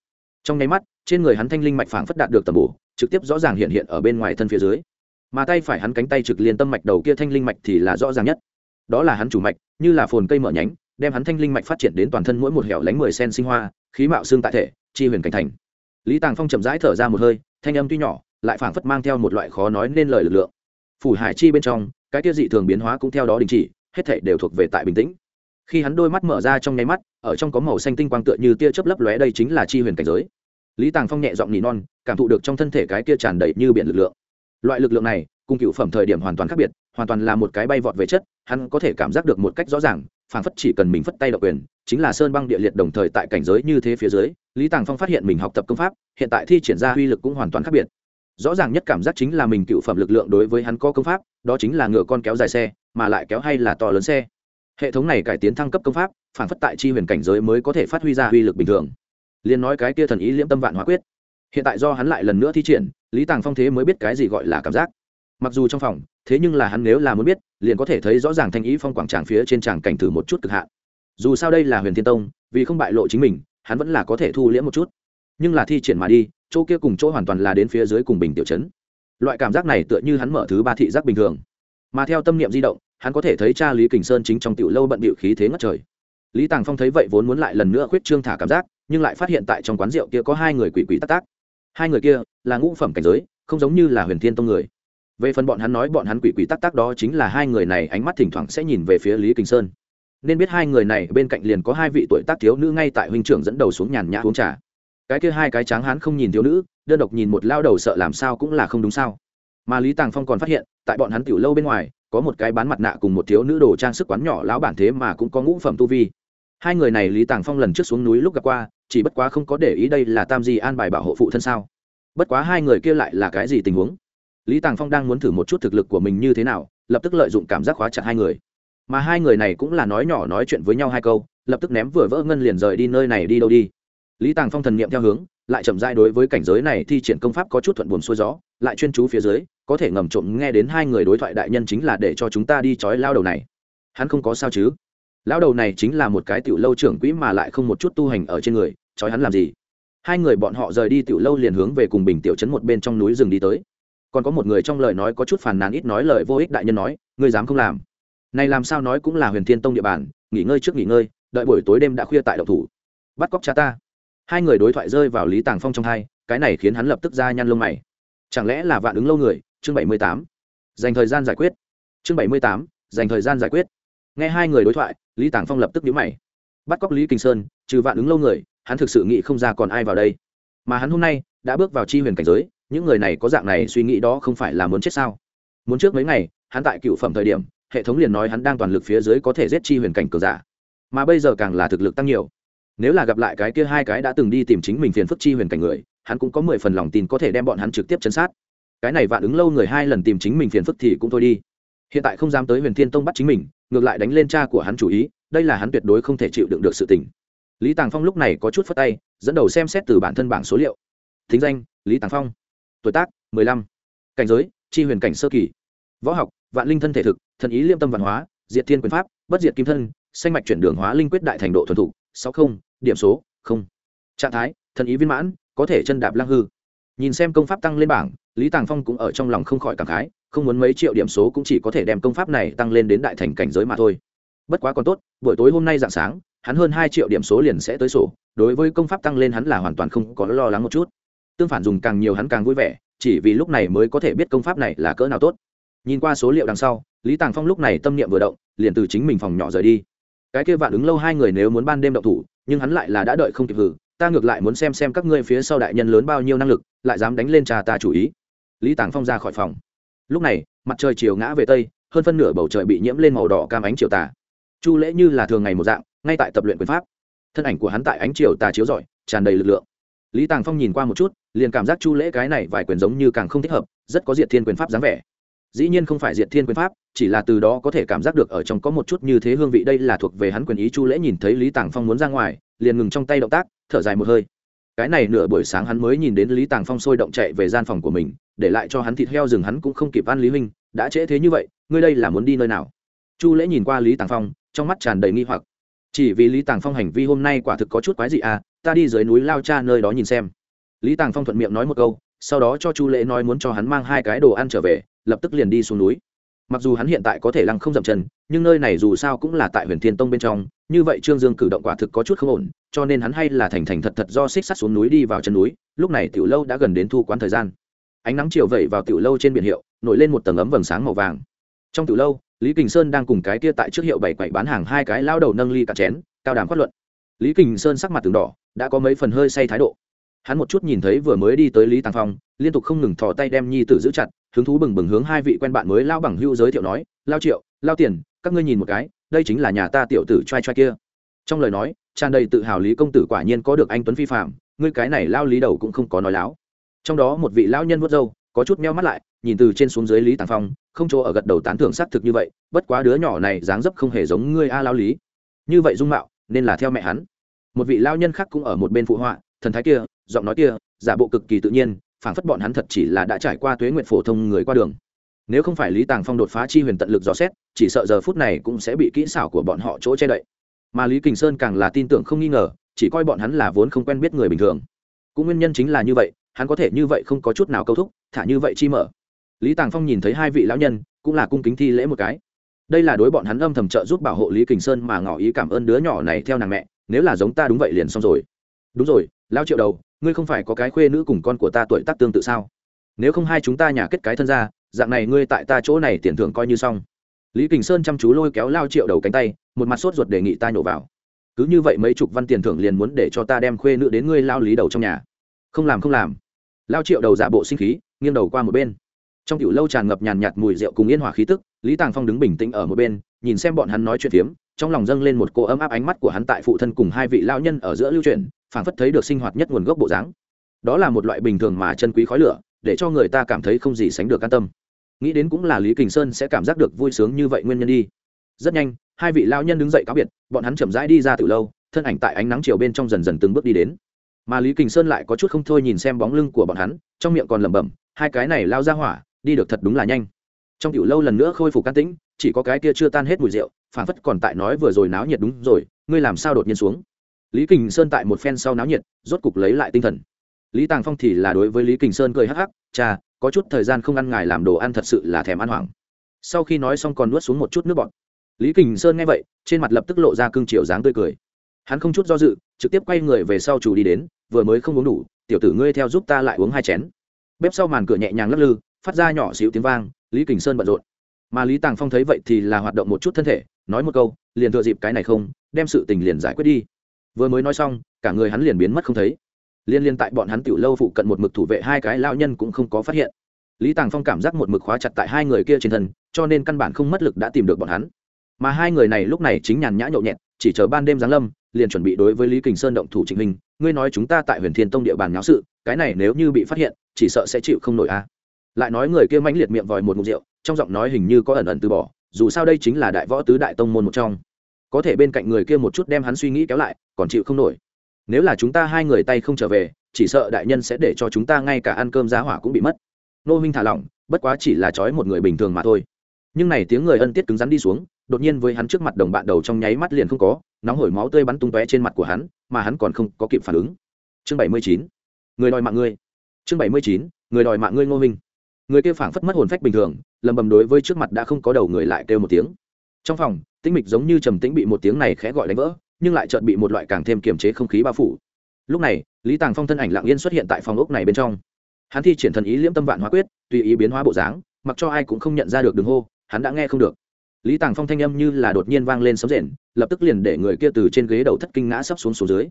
Trong nháy mắt, trên người hắn thanh linh mạch phảng phất đạt được tầm bổ, trực tiếp rõ ràng hiện hiện ở bên ngoài thân phía dưới. Mà tay phải hắn cánh tay trực liên tâm mạch đầu kia thanh linh mạch thì là rõ ràng nhất. Đó là hắn chủ mạch, như là phồn cây mở nhánh, đem hắn thanh linh mạch phát triển đến toàn thân mỗi một hẻo lánh mười sen sinh hoa, khí mạo xương tại thể, chi huyền cảnh thành. Lý tàng phong chậm rãi thở ra một hơi, thanh âm tuy nhỏ, lại phảng phất mang theo một loại khó nói nên lời lực lượng. Phủ hải chi bên trong cái kia dị thường biến hóa cũng theo đó đình chỉ, hết thảy đều thuộc về tại bình tĩnh. Khi hắn đôi mắt mở ra trong nháy mắt, ở trong có màu xanh tinh quang tựa như tia chớp lấp lóe đây chính là chi huyền cảnh giới. Lý tàng phong nhẹ giọng nỉ non, cảm thụ được trong thân thể cái kia tràn đầy như biển lực lượng. Loại lực lượng này, cùng cựu phẩm thời điểm hoàn toàn khác biệt, hoàn toàn là một cái bay vọt về chất, hắn có thể cảm giác được một cách rõ ràng phản phất chỉ cần mình phất tay độc quyền, chính là sơn băng địa liệt đồng thời tại cảnh giới như thế phía dưới, lý tàng phong phát hiện mình học tập công pháp, hiện tại thi triển ra uy lực cũng hoàn toàn khác biệt rõ ràng nhất cảm giác chính là mình cựu phẩm lực lượng đối với hắn có công pháp, đó chính là ngựa con kéo dài xe, mà lại kéo hay là to lớn xe. Hệ thống này cải tiến thăng cấp công pháp, phản phất tại chi huyền cảnh giới mới có thể phát huy ra uy lực bình thường. Liền nói cái kia thần ý liễm tâm vạn hóa quyết. Hiện tại do hắn lại lần nữa thi triển, lý tàng phong thế mới biết cái gì gọi là cảm giác. Mặc dù trong phòng, thế nhưng là hắn nếu là muốn biết, liền có thể thấy rõ ràng thanh ý phong quảng tràng phía trên tràng cảnh thử một chút cực hạn. Dù sao đây là huyền thiên tông, vì không bại lộ chính mình, hắn vẫn là có thể thu liễm một chút. Nhưng là thi triển mà đi chỗ kia cùng chỗ hoàn toàn là đến phía dưới cùng bình tiểu chấn loại cảm giác này tựa như hắn mở thứ ba thị giác bình thường. Mà theo tâm niệm di động, hắn có thể thấy cha lý kình sơn chính trong tiểu lâu bận bịu khí thế ngất trời. Lý tàng phong thấy vậy vốn muốn lại lần nữa khuyết trương thả cảm giác, nhưng lại phát hiện tại trong quán rượu kia có hai người quỷ quỷ tắc tác hai người kia là ngũ phẩm cảnh giới, không giống như là huyền thiên tông người. Về phần bọn hắn nói bọn hắn quỷ quỷ tắc tác đó chính là hai người này, ánh mắt thỉnh thoảng sẽ nhìn về phía lý kình sơn. Nên biết hai người này bên cạnh liền có hai vị tuổi tác thiếu nữ ngay tại huynh trưởng dẫn đầu xuống nhàn nhã uống trà cái kia hai cái tráng hán không nhìn thiếu nữ, đơn độc nhìn một lao đầu sợ làm sao cũng là không đúng sao. Mà lý tàng phong còn phát hiện, tại bọn hắn tiểu lâu bên ngoài, có một cái bán mặt nạ cùng một thiếu nữ đồ trang sức quán nhỏ lão bản thế mà cũng có ngũ phẩm tu vi. Hai người này lý tàng phong lần trước xuống núi lúc gặp qua, chỉ bất quá không có để ý đây là tam di an bài bảo hộ phụ thân sao. Bất quá hai người kia lại là cái gì tình huống? Lý tàng phong đang muốn thử một chút thực lực của mình như thế nào, lập tức lợi dụng cảm giác khóa chặt hai người. Mà hai người này cũng là nói nhỏ nói chuyện với nhau hai câu, lập tức ném vừa vỡ ngân liền rời đi nơi này đi đâu đi lý tàng phong thần niệm theo hướng, lại chậm dai đối với cảnh giới này thi triển công pháp có chút thuận buồn xuôi gió, lại chuyên chú phía dưới, có thể ngầm trộm nghe đến hai người đối thoại đại nhân chính là để cho chúng ta đi trói lao đầu này. Hắn không có sao chứ? Lao đầu này chính là một cái tiểu lâu trưởng quỹ mà lại không một chút tu hành ở trên người, trói hắn làm gì? Hai người bọn họ rời đi tiểu lâu liền hướng về cùng bình tiểu trấn một bên trong núi rừng đi tới. Còn có một người trong lời nói có chút phàn nàn ít nói lời vô ích đại nhân nói, ngươi dám không làm? Này làm sao nói cũng là huyền thiên tông địa bàn, nghỉ ngơi trước nghỉ ngơi, đợi buổi tối đêm đã khuya tại độc thủ. Bắt cóc cha ta hai người đối thoại rơi vào lý tàng phong trong hai, cái này khiến hắn lập tức ra nhăn lông mày. Chẳng lẽ là vạn ứng lâu người? Chương bảy mươi tám. Dành thời gian giải quyết. Chương bảy mươi tám, dành thời gian giải quyết. Nghe hai người đối thoại, lý tàng phong lập tức nhíu mày. Bắt cóc lý kinh sơn, trừ vạn ứng lâu người, hắn thực sự nghĩ không ra còn ai vào đây. Mà hắn hôm nay đã bước vào chi huyền cảnh giới, những người này có dạng này suy nghĩ đó không phải là muốn chết sao? Muốn trước mấy ngày, hắn tại cựu phẩm thời điểm, hệ thống liền nói hắn đang toàn lực phía dưới có thể giết chi huyền cảnh cường giả. Mà bây giờ càng là thực lực tăng nhiều nếu là gặp lại cái kia hai cái đã từng đi tìm chính mình phiền phức chi huyền cảnh người, hắn cũng có mười phần lòng tin có thể đem bọn hắn trực tiếp chấn sát. Cái này vạn ứng lâu người hai lần tìm chính mình phiền phức thì cũng thôi đi. Hiện tại không dám tới huyền thiên tông bắt chính mình, ngược lại đánh lên cha của hắn chủ ý, đây là hắn tuyệt đối không thể chịu đựng được sự tình. Lý tàng phong lúc này có chút phất tay, dẫn đầu xem xét từ bản thân bảng số liệu. Thính danh, lý tàng phong. Tuổi tác, mười lăm. Cảnh giới, chi huyền cảnh sơ kỳ. Võ học, vạn linh thân thể thực, thần ý liêm tâm văn hóa, diệt thiên quyền pháp, bất diệt kim thân, sanh mạch chuyển đường hóa linh quyết đại thành độ thuần thủ sáu không, điểm số, không. Trạng thái, thần ý viên mãn, có thể chân đạp lăng hư. Nhìn xem công pháp tăng lên bảng, lý tàng phong cũng ở trong lòng không khỏi cảm khái, không muốn mấy triệu điểm số cũng chỉ có thể đem công pháp này tăng lên đến đại thành cảnh giới mà thôi. Bất quá còn tốt, buổi tối hôm nay dạng sáng, hắn hơn hai triệu điểm số liền sẽ tới sổ, đối với công pháp tăng lên hắn là hoàn toàn không có lo lắng một chút. Tương phản dùng càng nhiều hắn càng vui vẻ, chỉ vì lúc này mới có thể biết công pháp này là cỡ nào tốt. Nhìn qua số liệu đằng sau, lý tàng phong lúc này tâm niệm vừa động, liền từ chính mình phòng nhỏ rời đi cái kia vạn ứng lâu hai người nếu muốn ban đêm động thủ, nhưng hắn lại là đã đợi không kịp hử ta ngược lại muốn xem xem các ngươi phía sau đại nhân lớn bao nhiêu năng lực, lại dám đánh lên trà ta chủ ý. Lý tàng phong ra khỏi phòng. Lúc này, mặt trời chiều ngã về tây, hơn phân nửa bầu trời bị nhiễm lên màu đỏ cam ánh chiều tà. Chu lễ như là thường ngày một dạng, ngay tại tập luyện quyền pháp. Thân ảnh của hắn tại ánh chiều tà chiếu rọi, tràn đầy lực lượng. Lý tàng phong nhìn qua một chút, liền cảm giác chu lễ cái này vài quyền giống như càng không thích hợp, rất có diệt thiên quyền pháp dáng vẻ dĩ nhiên không phải diệt thiên quyền pháp, chỉ là từ đó có thể cảm giác được ở trong có một chút như thế hương vị. Đây là thuộc về hắn quyền ý chu lễ nhìn thấy lý tàng phong muốn ra ngoài, liền ngừng trong tay động tác, thở dài một hơi. Cái này nửa buổi sáng hắn mới nhìn đến lý tàng phong sôi động chạy về gian phòng của mình, để lại cho hắn thịt heo rừng hắn cũng không kịp ăn lý huynh, đã trễ thế như vậy, ngươi đây là muốn đi nơi nào? Chu lễ nhìn qua lý tàng phong, trong mắt tràn đầy nghi hoặc. Chỉ vì lý tàng phong hành vi hôm nay quả thực có chút quái gì à ta đi dưới núi lao cha nơi đó nhìn xem. Lý tàng phong thuận miệng nói một câu, sau đó cho chu lễ nói muốn cho hắn mang hai cái đồ ăn trở về lập tức liền đi xuống núi. Mặc dù hắn hiện tại có thể lăng không dậm chân, nhưng nơi này dù sao cũng là tại huyền thiên tông bên trong, như vậy trương dương cử động quả thực có chút không ổn, cho nên hắn hay là thành thành thật thật do xích sắt xuống núi đi vào chân núi, lúc này tiểu lâu đã gần đến thu quán thời gian. Ánh nắng chiều vẩy vào tiểu lâu trên biển hiệu, nổi lên một tầng ấm vầng sáng màu vàng. Trong tiểu lâu, lý kình sơn đang cùng cái kia tại trước hiệu bảy quậy bán hàng hai cái lao đầu nâng ly cả chén, cao đàm phát luận. Lý kình sơn sắc mặt từng đỏ, đã có mấy phần hơi say thái độ. Hắn một chút nhìn thấy vừa mới đi tới lý tàng phong, liên tục không ngừng thò tay đem nhi tử giữ chặt hứng thú bừng bừng hướng hai vị quen bạn mới lao bằng hưu giới thiệu nói, lao triệu, lao tiền, các ngươi nhìn một cái, đây chính là nhà ta tiểu tử trai trai kia. Trong lời nói, tràn đầy tự hào lý công tử quả nhiên có được anh tuấn phi phạm ngươi cái này lao lý đầu cũng không có nói láo. Trong đó một vị lao nhân vớt râu, có chút meo mắt lại, nhìn từ trên xuống dưới lý tàng phong, không chỗ ở gật đầu tán thưởng xác thực như vậy, bất quá đứa nhỏ này dáng dấp không hề giống ngươi a lao lý. Như vậy dung mạo, nên là theo mẹ hắn. Một vị lao nhân khác cũng ở một bên phụ họa, thần thái kia, giọng nói kia, giả bộ cực kỳ tự nhiên phảng phất bọn hắn thật chỉ là đã trải qua tuế nguyện phổ thông người qua đường. Nếu không phải lý tàng phong đột phá chi huyền tận lực dò xét, chỉ sợ giờ phút này cũng sẽ bị kỹ xảo của bọn họ chỗ che đậy. Mà lý kình sơn càng là tin tưởng không nghi ngờ, chỉ coi bọn hắn là vốn không quen biết người bình thường. Cũng nguyên nhân chính là như vậy, hắn có thể như vậy không có chút nào câu thúc, thả như vậy chi mở. Lý tàng phong nhìn thấy hai vị lão nhân, cũng là cung kính thi lễ một cái. Đây là đối bọn hắn âm thầm trợ giúp bảo hộ lý kình sơn mà ngỏ ý cảm ơn đứa nhỏ này theo nàng mẹ, nếu là giống ta đúng vậy liền xong rồi. Đúng rồi, lao triệu đầu ngươi không phải có cái khuê nữ cùng con của ta tuổi tác tương tự sao? Nếu không hai chúng ta nhà kết cái thân ra, dạng này ngươi tại ta chỗ này tiền thưởng coi như xong. Lý kình sơn chăm chú lôi kéo lao triệu đầu cánh tay, một mặt sốt ruột đề nghị ta nhổ vào. Cứ như vậy mấy chục văn tiền thưởng liền muốn để cho ta đem khuê nữ đến ngươi lao lý đầu trong nhà. Không làm không làm. Lao triệu đầu giả bộ sinh khí, nghiêng đầu qua một bên. Trong tiểu lâu tràn ngập nhàn nhạt mùi rượu cùng yên hòa khí tức, lý tàng phong đứng bình tĩnh ở một bên, nhìn xem bọn hắn nói chuyện phiếm trong lòng dâng lên một cô ấm áp ánh mắt của hắn tại phụ thân cùng hai vị lao nhân ở giữa lưu truyền, phảng phất thấy được sinh hoạt nhất nguồn gốc bộ dáng. Đó là một loại bình thường mà chân quý khói lửa, để cho người ta cảm thấy không gì sánh được an tâm. Nghĩ đến cũng là lý kình sơn sẽ cảm giác được vui sướng như vậy nguyên nhân đi. Rất nhanh, hai vị lao nhân đứng dậy cáo biệt, bọn hắn chậm rãi đi ra từ lâu, thân ảnh tại ánh nắng chiều bên trong dần dần từng bước đi đến. Mà lý kình sơn lại có chút không thôi nhìn xem bóng lưng của bọn hắn, trong miệng còn lẩm bẩm, hai cái này lao ra hỏa, đi được thật đúng là nhanh. Trong tiểu lâu lần nữa khôi phục can tĩnh, chỉ có cái kia chưa tan hết mùi rượu phản phất còn tại nói vừa rồi náo nhiệt đúng rồi, ngươi làm sao đột nhiên xuống? Lý kình sơn tại một phen sau náo nhiệt, rốt cục lấy lại tinh thần. Lý tàng phong thì là đối với lý kình sơn cười hắc hắc, cha, có chút thời gian không ăn ngài làm đồ ăn thật sự là thèm ăn hoảng. Sau khi nói xong còn nuốt xuống một chút nước bọt. Lý kình sơn nghe vậy, trên mặt lập tức lộ ra cương chiều dáng tươi cười. Hắn không chút do dự, trực tiếp quay người về sau chủ đi đến, vừa mới không uống đủ, tiểu tử ngươi theo giúp ta lại uống hai chén. Bếp sau màn cửa nhẹ nhàng lắc lư, phát ra nhỏ xíu tiếng vang, lý kình sơn bận rộn. Mà lý tàng phong thấy vậy thì là hoạt động một chút thân thể nói một câu, liền thừa dịp cái này không, đem sự tình liền giải quyết đi. Vừa mới nói xong, cả người hắn liền biến mất không thấy. Liên liên tại bọn hắn tiểu lâu phụ cận một mực thủ vệ hai cái lao nhân cũng không có phát hiện. Lý tàng phong cảm giác một mực khóa chặt tại hai người kia trên thân, cho nên căn bản không mất lực đã tìm được bọn hắn. Mà hai người này lúc này chính nhàn nhã nhậu nhẹt, chỉ chờ ban đêm giáng lâm, liền chuẩn bị đối với lý kình sơn động thủ trịnh minh ngươi nói chúng ta tại huyền thiên tông địa bàn nháo sự, cái này nếu như bị phát hiện, chỉ sợ sẽ chịu không nổi a. Lại nói người kia mãnh liệt miệng vòi một mục rượu, trong giọng nói hình như có ẩn ẩn từ bỏ dù sao đây chính là đại võ tứ đại tông môn một trong. Có thể bên cạnh người kia một chút đem hắn suy nghĩ kéo lại, còn chịu không nổi. Nếu là chúng ta hai người tay không trở về, chỉ sợ đại nhân sẽ để cho chúng ta ngay cả ăn cơm giá hỏa cũng bị mất. Nô minh thả lỏng, bất quá chỉ là trói một người bình thường mà thôi. Nhưng này tiếng người ân tiết cứng rắn đi xuống, đột nhiên với hắn trước mặt đồng bạn đầu trong nháy mắt liền không có, nóng hổi máu tươi bắn tung tóe trên mặt của hắn, mà hắn còn không có kịp phản ứng. Chương bảy mươi chín. Người đòi mạng ngươi. Chương bảy mươi chín. Người đòi mạng ngươi, ngô minh người kia phảng phất mất hồn phách bình thường, lầm bầm đối với trước mặt đã không có đầu người lại kêu một tiếng. Trong phòng, tĩnh mịch giống như trầm tĩnh bị một tiếng này khẽ gọi đánh vỡ, nhưng lại chợt bị một loại càng thêm kiềm chế không khí bao phủ. Lúc này, lý tàng phong thân ảnh lặng yên xuất hiện tại phòng ốc này bên trong. Hắn thi triển thần ý liễm tâm vạn hóa quyết, tùy ý biến hóa bộ dáng, mặc cho ai cũng không nhận ra được đường hô, hắn đã nghe không được. Lý tàng phong thanh âm như là đột nhiên vang lên sấm rền, lập tức liền để người kia từ trên ghế đầu thất kinh ngã sấp xuống xuống dưới.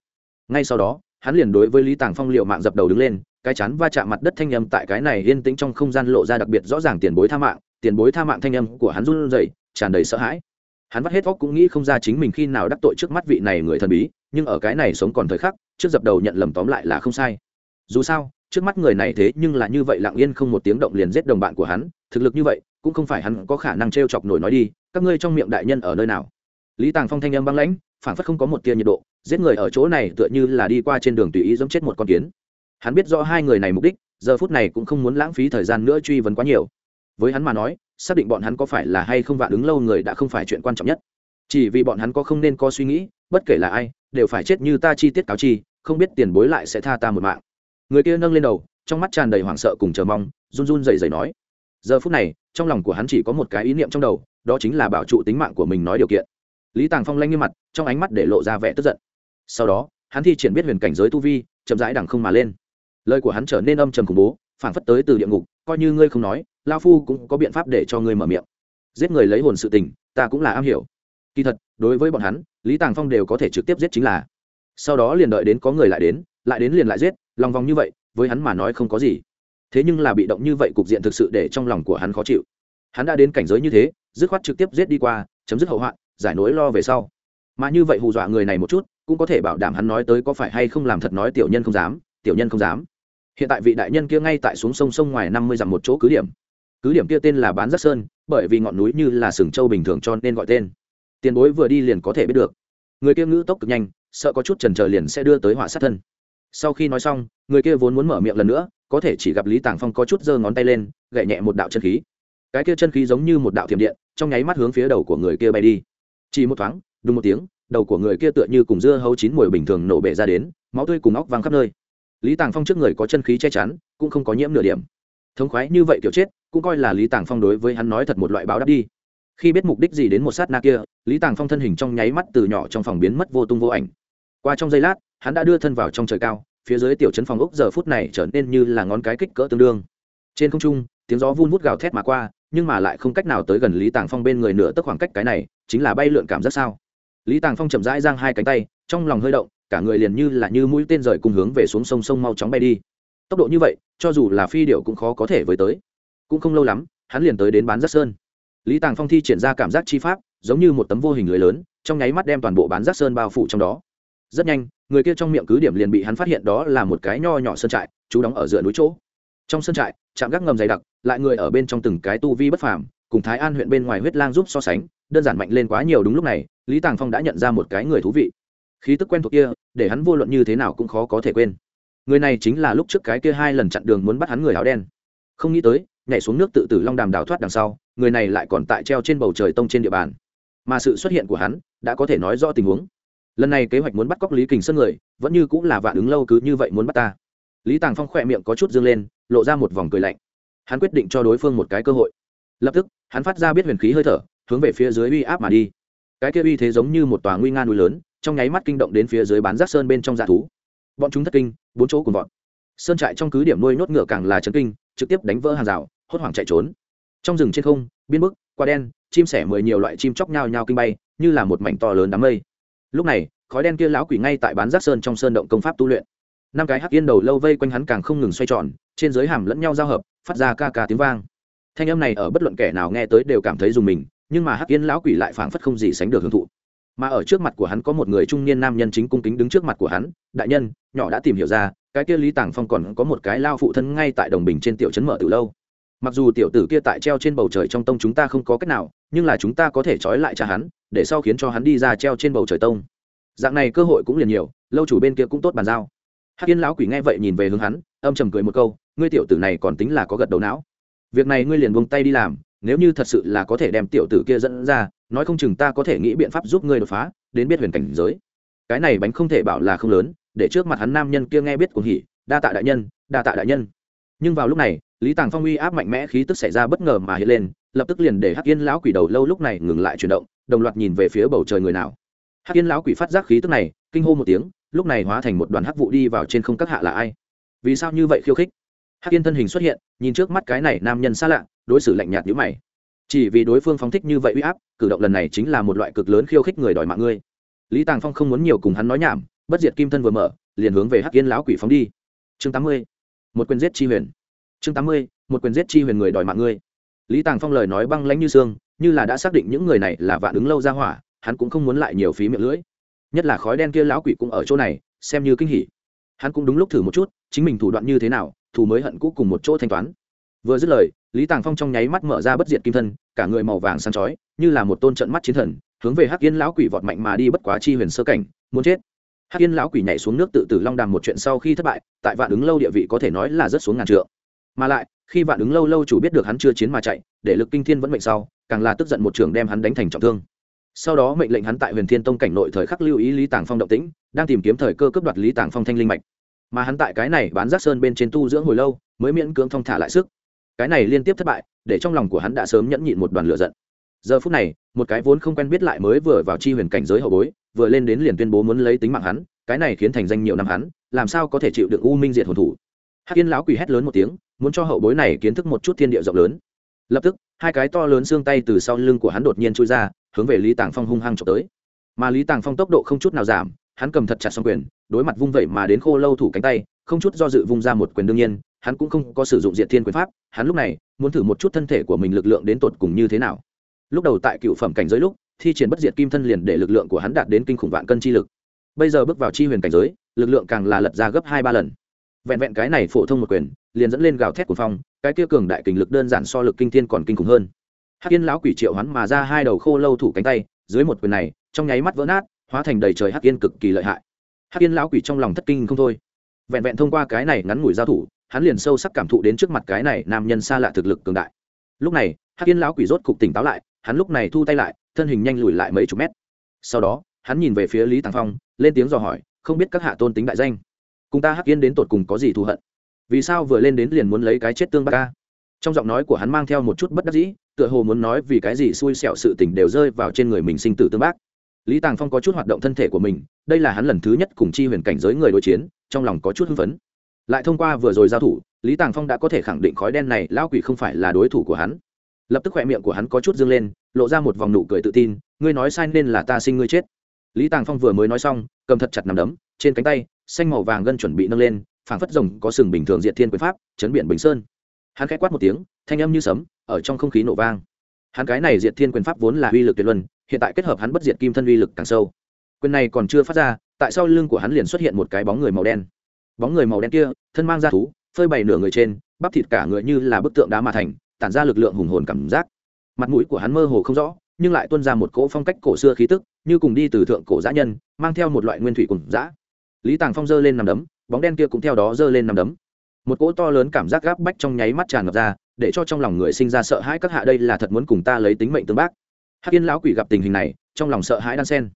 Ngay sau đó hắn liền đối với lý tàng phong liệu mạng dập đầu đứng lên, cái chắn va chạm mặt đất thanh âm tại cái này yên tĩnh trong không gian lộ ra đặc biệt rõ ràng tiền bối tha mạng, tiền bối tha mạng thanh âm của hắn run rẩy, tràn đầy sợ hãi. Hắn vắt hết óc cũng nghĩ không ra chính mình khi nào đắc tội trước mắt vị này người thần bí, nhưng ở cái này sống còn thời khắc, trước dập đầu nhận lầm tóm lại là không sai. Dù sao, trước mắt người này thế nhưng là như vậy lặng yên không một tiếng động liền giết đồng bạn của hắn, thực lực như vậy, cũng không phải hắn có khả năng t chọc nổi nói đi, các ngươi trong miệng đại nhân ở nơi nào? Lý tàng phong thanh âm băng lãnh phản phất không có một tia nhiệt độ, giết người ở chỗ này tựa như là đi qua trên đường tùy ý giống chết một con kiến. Hắn biết rõ hai người này mục đích, giờ phút này cũng không muốn lãng phí thời gian nữa truy vấn quá nhiều. Với hắn mà nói, xác định bọn hắn có phải là hay không vạn ứng lâu người đã không phải chuyện quan trọng nhất. Chỉ vì bọn hắn có không nên có suy nghĩ, bất kể là ai, đều phải chết như ta chi tiết cáo chi, không biết tiền bối lại sẽ tha ta một mạng. Người kia nâng lên đầu, trong mắt tràn đầy hoảng sợ cùng chờ mong, run run dày dày nói. Giờ phút này, trong lòng của hắn chỉ có một cái ý niệm trong đầu, đó chính là bảo trụ tính mạng của mình nói điều kiện lý tàng phong lanh như mặt, trong ánh mắt để lộ ra vẻ tức giận. Sau đó, hắn thi triển biết huyền cảnh giới tu vi, chậm rãi đằng không mà lên. Lời của hắn trở nên âm trầm khủng bố phản phất tới từ địa ngục, coi như ngươi không nói, lao phu cũng có biện pháp để cho ngươi mở miệng. Giết người lấy hồn sự tình, ta cũng là am hiểu. Kỳ thật, đối với bọn hắn, lý tàng phong đều có thể trực tiếp giết chính là. Sau đó liền đợi đến có người lại đến lại đến liền lại giết, lòng vòng như vậy, với hắn mà nói không có gì. Thế nhưng là bị động như vậy cục diện thực sự để trong lòng của hắn khó chịu. Hắn đã đến cảnh giới như thế, dứt khoát trực tiếp giết đi qua, chấm dứt hậu hoạn giải nỗi lo về sau. Mà như vậy hù dọa người này một chút, cũng có thể bảo đảm hắn nói tới có phải hay không làm thật nói tiểu nhân không dám, tiểu nhân không dám. Hiện tại vị đại nhân kia ngay tại xuống sông sông ngoài năm mươi dặm một chỗ cứ điểm. Cứ điểm kia tên là bán giác sơn, bởi vì ngọn núi như là sừng châu bình thường cho nên gọi tên. Tiền bối vừa đi liền có thể biết được. Người kia ngữ tốc cực nhanh, sợ có chút trần trờ liền sẽ đưa tới họa sát thân. Sau khi nói xong, người kia vốn muốn mở miệng lần nữa, có thể chỉ gặp lý tàng phong có chút giơ ngón tay lên, gậy nhẹ một đạo chân khí. Cái kia chân khí giống như một đạo thiểm điện, trong nháy mắt hướng phía đầu của người kia bay đi chỉ một thoáng đúng một tiếng, đầu của người kia tựa như cùng dưa hấu chín mùi bình thường nổ bể ra đến, máu tươi cùng óc văng khắp nơi. Lý tàng phong trước người có chân khí che chắn, cũng không có nhiễm nửa điểm. Thống khoái như vậy kiểu chết, cũng coi là lý tàng phong đối với hắn nói thật một loại báo đáp đi. Khi biết mục đích gì đến một sát na kia, lý tàng phong thân hình trong nháy mắt từ nhỏ trong phòng biến mất vô tung vô ảnh. Qua trong giây lát, hắn đã đưa thân vào trong trời cao, phía dưới tiểu trấn phòng ốc giờ phút này trở nên như là ngón cái kích cỡ tương đương. Trên không trung tiếng gió vun vút gào thét mà qua, nhưng mà lại không cách nào tới gần lý tàng phong bên người nửa tức khoảng cách cái này, chính là bay lượn cảm giác sao. Lý tàng phong chậm rãi giang hai cánh tay, trong lòng hơi động, cả người liền như là như mũi tên rời cùng hướng về xuống sông sông mau chóng bay đi. Tốc độ như vậy, cho dù là phi điệu cũng khó có thể với tới. Cũng không lâu lắm, hắn liền tới đến bán giác sơn. Lý tàng phong thi triển ra cảm giác chi pháp, giống như một tấm vô hình lưới lớn, trong nháy mắt đem toàn bộ bán giác sơn bao phủ trong đó. Rất nhanh, người kia trong miệng cứ điểm liền bị hắn phát hiện đó là một cái nho nhỏ sơn trại chú đóng ở giữa núi chỗ trong sân trại trạm gác ngầm dày đặc, lại người ở bên trong từng cái tu vi bất phàm, cùng thái an huyện bên ngoài huyết lang giúp so sánh, đơn giản mạnh lên quá nhiều đúng lúc này, lý tàng phong đã nhận ra một cái người thú vị. Khí tức quen thuộc kia, để hắn vô luận như thế nào cũng khó có thể quên. Người này chính là lúc trước cái kia hai lần chặn đường muốn bắt hắn người áo đen. Không nghĩ tới, nhảy xuống nước tự tử long đàm đào thoát đằng sau, người này lại còn tại treo trên bầu trời tông trên địa bàn. Mà sự xuất hiện của hắn, đã có thể nói rõ tình huống. Lần này kế hoạch muốn bắt cóc lý kình sơn người, vẫn như cũng là vạn ứng lâu cứ như vậy muốn bắt ta. Lý tàng phong khỏe miệng có chút dương lên lộ ra một vòng cười lạnh. Hắn quyết định cho đối phương một cái cơ hội. Lập tức, hắn phát ra biết huyền khí hơi thở, hướng về phía dưới uy áp mà đi. Cái kia uy thế giống như một tòa nguy nga núi lớn, trong nháy mắt kinh động đến phía dưới bán giác sơn bên trong dạ thú. Bọn chúng thất kinh, bốn chỗ cùng vọt. Sơn trại trong cứ điểm nuôi nốt ngựa càng là chấn kinh, trực tiếp đánh vỡ hàng rào, hốt hoảng chạy trốn. Trong rừng trên không, biên bức qua đen, chim sẻ mười nhiều loại chim chóc nhao nhao kinh bay, như là một mảnh to lớn đám mây. Lúc này, khói đen kia lão quỷ ngay tại bán giác sơn trong sơn động công pháp tu luyện năm cái hắc yên đầu lâu vây quanh hắn càng không ngừng xoay tròn, trên giới hàm lẫn nhau giao hợp, phát ra ca ca tiếng vang. Thanh âm này ở bất luận kẻ nào nghe tới đều cảm thấy dùng mình, nhưng mà hắc yên lão quỷ lại phảng phất không gì sánh được hưởng thụ. Mà ở trước mặt của hắn có một người trung niên nam nhân chính cung kính đứng trước mặt của hắn, đại nhân, nhỏ đã tìm hiểu ra, cái kia lý tàng phong còn có một cái lao phụ thân ngay tại đồng bình trên tiểu trấn mở từ lâu. Mặc dù tiểu tử kia tại treo trên bầu trời trong tông chúng ta không có cách nào, nhưng là chúng ta có thể trói lại cha hắn, để sau khiến cho hắn đi ra treo trên bầu trời tông. Dạng này cơ hội cũng liền nhiều, lâu chủ bên kia cũng tốt bàn giao hắc yên lão quỷ nghe vậy nhìn về hướng hắn, âm trầm cười một câu, ngươi tiểu tử này còn tính là có gật đầu não. Việc này ngươi liền buông tay đi làm, nếu như thật sự là có thể đem tiểu tử kia dẫn ra, nói không chừng ta có thể nghĩ biện pháp giúp ngươi đột phá đến biết huyền cảnh giới. Cái này bánh không thể bảo là không lớn, để trước mặt hắn nam nhân kia nghe biết cuồng hỉ, đa tạ đại nhân, đa tạ đại nhân. Nhưng vào lúc này, lý tàng phong uy áp mạnh mẽ, khí tức xảy ra bất ngờ mà hiện lên, lập tức liền để hắc yên lão quỷ đầu lâu lúc này ngừng lại chuyển động, đồng loạt nhìn về phía bầu trời người nào. Hắc yên lão quỷ phát giác khí tức này, kinh hô một tiếng lúc này hóa thành một đoàn hắc vụ đi vào trên không các hạ là ai? Vì sao như vậy khiêu khích? Hắc yên thân hình xuất hiện, nhìn trước mắt cái này nam nhân xa lạ, đối xử lạnh nhạt nhữ mày. Chỉ vì đối phương phóng thích như vậy uy áp, cử động lần này chính là một loại cực lớn khiêu khích người đòi mạng ngươi. Lý tàng phong không muốn nhiều cùng hắn nói nhảm, bất diệt kim thân vừa mở, liền hướng về hắc yên lão quỷ phóng đi. Chương tám mươi, một quyền giết chi huyền. Chương tám mươi, một quyền giết chi huyền người đòi mạng ngươi. Lý tàng phong lời nói băng lãnh như xương, như là đã xác định những người này là vạn ứng lâu ra hỏa, hắn cũng không muốn lại nhiều phí miệng lưỡi nhất là khói đen kia lão quỷ cũng ở chỗ này, xem như kinh hỉ. Hắn cũng đúng lúc thử một chút, chính mình thủ đoạn như thế nào, thủ mới hận cũ cùng một chỗ thanh toán. Vừa dứt lời, lý tàng phong trong nháy mắt mở ra bất diệt kim thân, cả người màu vàng sáng chói, như là một tôn trận mắt chiến thần, hướng về hắc yên lão quỷ vọt mạnh mà đi bất quá chi huyền sơ cảnh, muốn chết. Hắc yên lão quỷ nhảy xuống nước tự tử long đàm một chuyện sau khi thất bại, tại vạn ứng lâu địa vị có thể nói là rất xuống ngàn trượng. Mà lại, khi vạn ứng lâu lâu chủ biết được hắn chưa chiến mà chạy, để lực kinh thiên vẫn mệnh sau, càng là tức giận một trường đem hắn đánh thành trọng thương sau đó mệnh lệnh hắn tại huyền thiên tông cảnh nội thời khắc lưu ý lý tàng phong động tĩnh, đang tìm kiếm thời cơ cướp đoạt lý tàng phong thanh linh mạch. Mà hắn tại cái này bán giác sơn bên trên tu dưỡng hồi lâu, mới miễn cưỡng thong thả lại sức. Cái này liên tiếp thất bại, để trong lòng của hắn đã sớm nhẫn nhịn một đoàn lửa giận. Giờ phút này, một cái vốn không quen biết lại mới vừa vào chi huyền cảnh giới hậu bối, vừa lên đến liền tuyên bố muốn lấy tính mạng hắn, cái này khiến thành danh nhiều năm hắn, làm sao có thể chịu được u minh diệt hồn thủ. Hắc yên lão quỷ hét lớn một tiếng, muốn cho hậu bối này kiến thức một chút thiên địa rộng lớn. Lập tức, hai cái to lớn xương tay từ sau lưng của hắn đột nhiên trôi ra hướng về lý tàng phong hung hăng trộm tới. Mà lý tàng phong tốc độ không chút nào giảm, hắn cầm thật chặt xong quyền, đối mặt vung vẩy mà đến khô lâu thủ cánh tay, không chút do dự vung ra một quyền đương nhiên, hắn cũng không có sử dụng diện thiên quyền pháp, hắn lúc này muốn thử một chút thân thể của mình lực lượng đến tột cùng như thế nào. Lúc đầu tại cựu phẩm cảnh giới lúc, thi triển bất diệt kim thân liền để lực lượng của hắn đạt đến kinh khủng vạn cân chi lực. Bây giờ bước vào chi huyền cảnh giới, lực lượng càng là lật ra gấp hai ba lần. Vẹn vẹn cái này phổ thông một quyền, liền dẫn lên gào thét của phong, cái kia cường đại kình lực đơn giản so lực kinh thiên còn kinh khủng hơn hắc yên lão quỷ triệu hắn mà ra hai đầu khô lâu thủ cánh tay, dưới một quyền này, trong nháy mắt vỡ nát, hóa thành đầy trời hắc yên cực kỳ lợi hại. Hắc yên lão quỷ trong lòng thất kinh không thôi. Vẹn vẹn thông qua cái này ngắn ngủi giao thủ, hắn liền sâu sắc cảm thụ đến trước mặt cái này nam nhân xa lạ thực lực cường đại. Lúc này, hắc yên lão quỷ rốt cục tỉnh táo lại, hắn lúc này thu tay lại, thân hình nhanh lùi lại mấy chục mét. Sau đó, hắn nhìn về phía lý tàng phong, lên tiếng dò hỏi, không biết các hạ tôn tính đại danh? Cùng ta hắc yên đến tột cùng có gì thù hận? Vì sao vừa lên đến liền muốn lấy cái chết tương ba ca? Trong giọng nói của hắn mang theo một chút bất đắc dĩ, tựa hồ muốn nói vì cái gì xui xẻo sự tình đều rơi vào trên người mình sinh tử tương bác. Lý tàng phong có chút hoạt động thân thể của mình, đây là hắn lần thứ nhất cùng chi huyền cảnh giới người đối chiến, trong lòng có chút hưng phấn. Lại thông qua vừa rồi giao thủ, lý tàng phong đã có thể khẳng định khói đen này lão quỷ không phải là đối thủ của hắn. Lập tức khoe miệng của hắn có chút dương lên, lộ ra một vòng nụ cười tự tin, ngươi nói sai nên là ta sinh ngươi chết. Lý tàng phong vừa mới nói xong, cầm thật chặt nằm đấm, trên cánh tay, xanh màu vàng gân chuẩn bị nâng lên, phảng phất rồng có sừng bình thường diệt thiên quyền pháp, chấn biển bình sơn hắn khẽ quát một tiếng, thanh âm như sấm, ở trong không khí nổ vang. Hắn cái này diệt thiên quyền pháp vốn là uy lực tuyệt luân, hiện tại kết hợp hắn bất diệt kim thân uy lực càng sâu. Quyền này còn chưa phát ra, tại sau lưng của hắn liền xuất hiện một cái bóng người màu đen. Bóng người màu đen kia, thân mang ra thú, phơi bày nửa người trên, bắp thịt cả người như là bức tượng đá mà thành, tản ra lực lượng hùng hồn cảm giác. Mặt mũi của hắn mơ hồ không rõ, nhưng lại tuôn ra một cỗ phong cách cổ xưa khí tức, như cùng đi từ thượng cổ giã nhân, mang theo một loại nguyên thủy cùng dã. Lý tàng phong dơ lên nằm đấm, bóng đen kia cũng theo đó dơ lên nằm đấm một cỗ to lớn cảm giác gáp bách trong nháy mắt tràn ngập ra, để cho trong lòng người sinh ra sợ hãi các hạ đây là thật muốn cùng ta lấy tính mệnh tương bác. Hắc yên lão quỷ gặp tình hình này, trong lòng sợ hãi đan sen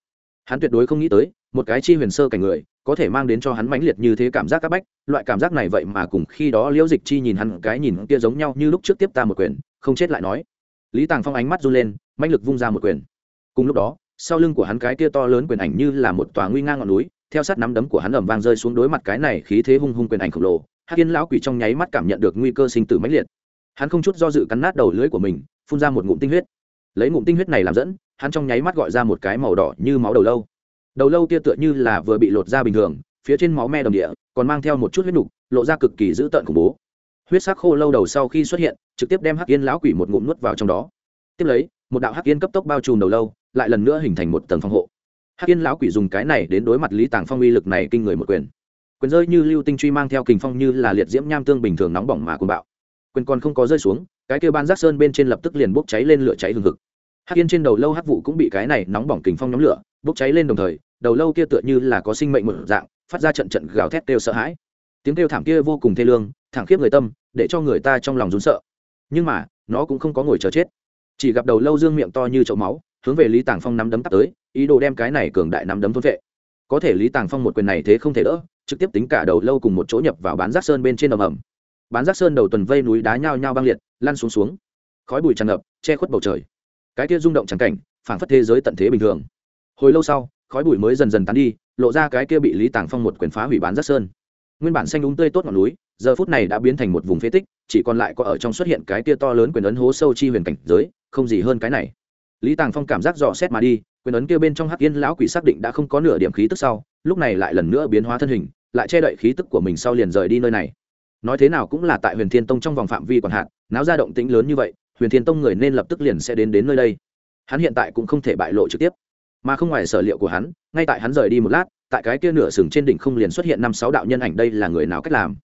hắn tuyệt đối không nghĩ tới, một cái chi huyền sơ cảnh người, có thể mang đến cho hắn mãnh liệt như thế cảm giác các bách, loại cảm giác này vậy mà cùng khi đó liễu dịch chi nhìn hắn cái nhìn kia giống nhau như lúc trước tiếp ta một quyền, không chết lại nói. Lý tàng phong ánh mắt run lên, mãnh lực vung ra một quyền. Cùng lúc đó, sau lưng của hắn cái kia to lớn quyền ảnh như là một tòa nguy ngang ngọn núi, theo sát nắm đấm của hắn ẩm vang rơi xuống đối mặt cái này khí thế hung hung quyền ảnh khổng lồ hắc yên lão quỷ trong nháy mắt cảm nhận được nguy cơ sinh tử mãnh liệt. Hắn không chút do dự cắn nát đầu lưỡi của mình, phun ra một ngụm tinh huyết. Lấy ngụm tinh huyết này làm dẫn, hắn trong nháy mắt gọi ra một cái màu đỏ như máu đầu lâu. Đầu lâu kia tựa như là vừa bị lột ra bình thường, phía trên máu me đồng địa, còn mang theo một chút huyết nục, lộ ra cực kỳ dữ tợn khủng bố. Huyết sắc khô lâu đầu sau khi xuất hiện, trực tiếp đem hắc yên lão quỷ một ngụm nuốt vào trong đó. Tiếp lấy, một đạo hắc yên cấp tốc bao trùm đầu lâu, lại lần nữa hình thành một tầng phòng hộ. Hắc yên lão quỷ dùng cái này đến đối mặt lý tàng phong uy lực này kinh người một quyền quyền rơi như lưu tinh truy mang theo kình phong như là liệt diễm nham tương bình thường nóng bỏng mà cuồng bạo. Quyền còn không có rơi xuống, cái kia ban giác sơn bên trên lập tức liền bốc cháy lên lửa cháy hừng hực. Hắc yên trên đầu lâu hắc vụ cũng bị cái này nóng bỏng kình phong nhóm lửa bốc cháy lên đồng thời, đầu lâu kia tựa như là có sinh mệnh một dạng, phát ra trận trận gào thét kêu sợ hãi. Tiếng kêu thảm kia vô cùng thê lương thẳng khiếp người tâm, để cho người ta trong lòng rún sợ. Nhưng mà, nó cũng không có ngồi chờ chết. Chỉ gặp đầu lâu dương miệng to như chậu máu, hướng về lý tàng phong nắm đấm tắt tới, ý đồ đem cái này cường đại nắm đấm thôn vệ. Có thể lý tàng phong một quyền này thế không thể đỡ trực tiếp tính cả đầu lâu cùng một chỗ nhập vào bán giác sơn bên trên ầm ầm. Bán giác sơn đầu tuần vây núi đá nhao nhao băng liệt, lăn xuống xuống. Khói bụi tràn ngập, che khuất bầu trời. Cái kia rung động trắng cảnh, phảng phất thế giới tận thế bình thường. Hồi lâu sau, khói bụi mới dần dần tán đi, lộ ra cái kia bị lý tàng phong một quyền phá hủy bán giác sơn. Nguyên bản xanh đúng tươi tốt ngọn núi, giờ phút này đã biến thành một vùng phế tích, chỉ còn lại có ở trong xuất hiện cái kia to lớn quyền ấn hố sâu chi huyền cảnh giới, không gì hơn cái này lý tàng phong cảm giác dò xét mà đi, quyền ấn kia bên trong hắc yên lão quỷ xác định đã không có nửa điểm khí tức sau, lúc này lại lần nữa biến hóa thân hình, lại che đậy khí tức của mình sau liền rời đi nơi này. Nói thế nào cũng là tại huyền thiên tông trong vòng phạm vi còn hạn, náo ra động tĩnh lớn như vậy, huyền thiên tông người nên lập tức liền sẽ đến đến nơi đây. Hắn hiện tại cũng không thể bại lộ trực tiếp. Mà không ngoài sở liệu của hắn, ngay tại hắn rời đi một lát, tại cái kia nửa sừng trên đỉnh không liền xuất hiện năm sáu đạo nhân ảnh đây là người nào cách làm?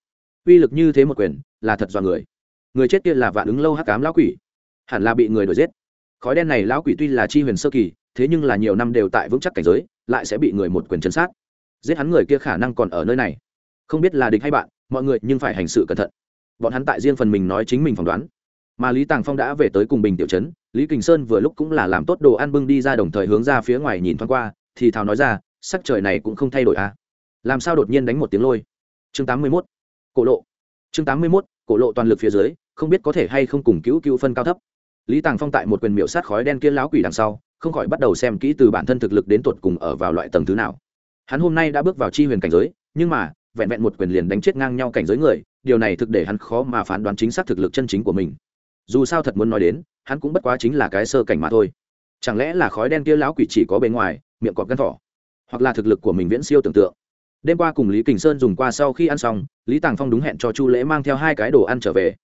Uy lực như thế một quyền, là thật do người. Người chết kia là vạn ứng lâu hắc cám lão quỷ. Hẳn là bị người đuổi giết khói đen này lão quỷ tuy là chi huyền sơ kỳ, thế nhưng là nhiều năm đều tại vững chắc cảnh giới, lại sẽ bị người một quyền chân sát. Giết hắn người kia khả năng còn ở nơi này. Không biết là địch hay bạn, mọi người nhưng phải hành sự cẩn thận. Bọn hắn tại riêng phần mình nói chính mình phỏng đoán. Mà lý tàng phong đã về tới cùng bình tiểu trấn, lý kình sơn vừa lúc cũng là làm tốt đồ ăn bưng đi ra đồng thời hướng ra phía ngoài nhìn thoáng qua, thì thào nói ra, sắc trời này cũng không thay đổi à? Làm sao đột nhiên đánh một tiếng lôi? Chương tám mươi mốt, cổ lộ. Chương tám mươi mốt, cổ lộ toàn lực phía dưới, không biết có thể hay không cùng cứu cứu phân cao thấp lý tàng phong tại một quyền miệu sát khói đen kia láo quỷ đằng sau, không khỏi bắt đầu xem kỹ từ bản thân thực lực đến tột cùng ở vào loại tầng thứ nào. Hắn hôm nay đã bước vào chi huyền cảnh giới, nhưng mà, vẹn vẹn một quyền liền đánh chết ngang nhau cảnh giới người, điều này thực để hắn khó mà phán đoán chính xác thực lực chân chính của mình. Dù sao thật muốn nói đến, hắn cũng bất quá chính là cái sơ cảnh mà thôi. Chẳng lẽ là khói đen kia láo quỷ chỉ có bề ngoài, miệng cọp gắn thỏ? Hoặc là thực lực của mình viễn siêu tưởng tượng? Đêm qua cùng lý kình sơn dùng qua sau khi ăn xong, lý tàng phong đúng hẹn cho chu lễ mang theo hai cái đồ ăn trở về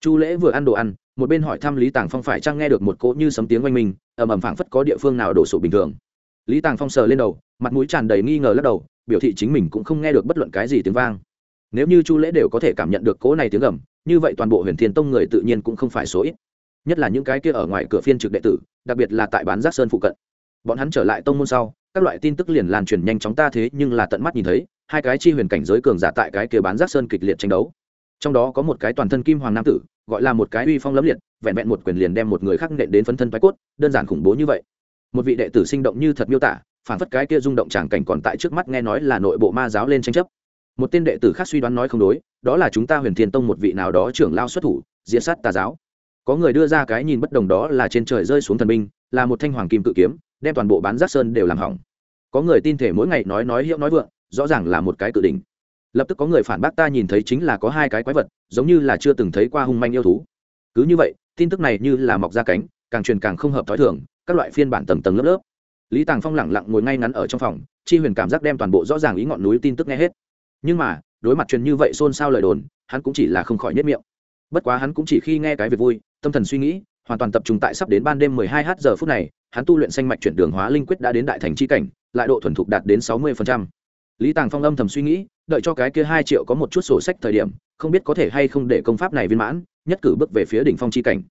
chu lễ vừa ăn đồ ăn, một bên hỏi thăm lý tàng phong phải chăng nghe được một cỗ như sấm tiếng oanh minh, ầm ầm phảng phất có địa phương nào đổ sụp bình thường. Lý tàng phong sờ lên đầu, mặt mũi tràn đầy nghi ngờ lắc đầu, biểu thị chính mình cũng không nghe được bất luận cái gì tiếng vang. Nếu như chu lễ đều có thể cảm nhận được cỗ này tiếng gầm, như vậy toàn bộ huyền thiên tông người tự nhiên cũng không phải số ít. Nhất là những cái kia ở ngoài cửa phiên trực đệ tử, đặc biệt là tại bán giác sơn phụ cận. Bọn hắn trở lại tông môn sau, các loại tin tức liền lan truyền nhanh chóng ta thế nhưng là tận mắt nhìn thấy, hai cái chi huyền cảnh giới cường giả tại cái kia bán giác sơn kịch liệt tranh đấu trong đó có một cái toàn thân kim hoàng nam tử, gọi là một cái uy phong lẫm liệt, vẹn vẹn một quyền liền đem một người khác nện đến phấn thân thoái cốt, đơn giản khủng bố như vậy. Một vị đệ tử sinh động như thật miêu tả, phản phất cái kia rung động tràng cảnh còn tại trước mắt nghe nói là nội bộ ma giáo lên tranh chấp. Một tên đệ tử khác suy đoán nói không đối, đó là chúng ta huyền thiên tông một vị nào đó trưởng lao xuất thủ diễn sát tà giáo. Có người đưa ra cái nhìn bất đồng đó là trên trời rơi xuống thần binh, là một thanh hoàng kim cự kiếm, đem toàn bộ bán giác sơn đều làm hỏng. Có người tin thể mỗi ngày nói nói hiệu nói vượng, rõ ràng là một cái cự đỉnh lập tức có người phản bác ta nhìn thấy chính là có hai cái quái vật, giống như là chưa từng thấy qua hung manh yêu thú. Cứ như vậy, tin tức này như là mọc ra cánh, càng truyền càng không hợp t h ó i thường, các loại phiên bản tầng tầng lớp lớp. Lý tàng phong lẳng lặng ngồi ngay ngắn ở trong phòng, chi huyền cảm giác đem toàn bộ rõ ràng ý ngọn núi tin tức nghe hết. Nhưng mà, đối mặt truyền như vậy xôn xao lời đồn, hắn cũng chỉ là không khỏi nhất miệng. Bất quá hắn cũng chỉ khi nghe cái việc vui, tâm thần suy nghĩ, hoàn toàn tập trung tại sắp đến ban đêm mười hai h giờ phút này, hắn tu luyện xanh mạch chuyển đường hóa linh quyết đã đến đại thành c h i cảnh, lại độ thuần thục đạt đến sáu mươi lý tàng phong âm thầm suy nghĩ đợi cho cái kia hai triệu có một chút sổ sách thời điểm, không biết có thể hay không để công pháp này viên mãn, nhất cử bước về phía đỉnh phong c h i cảnh.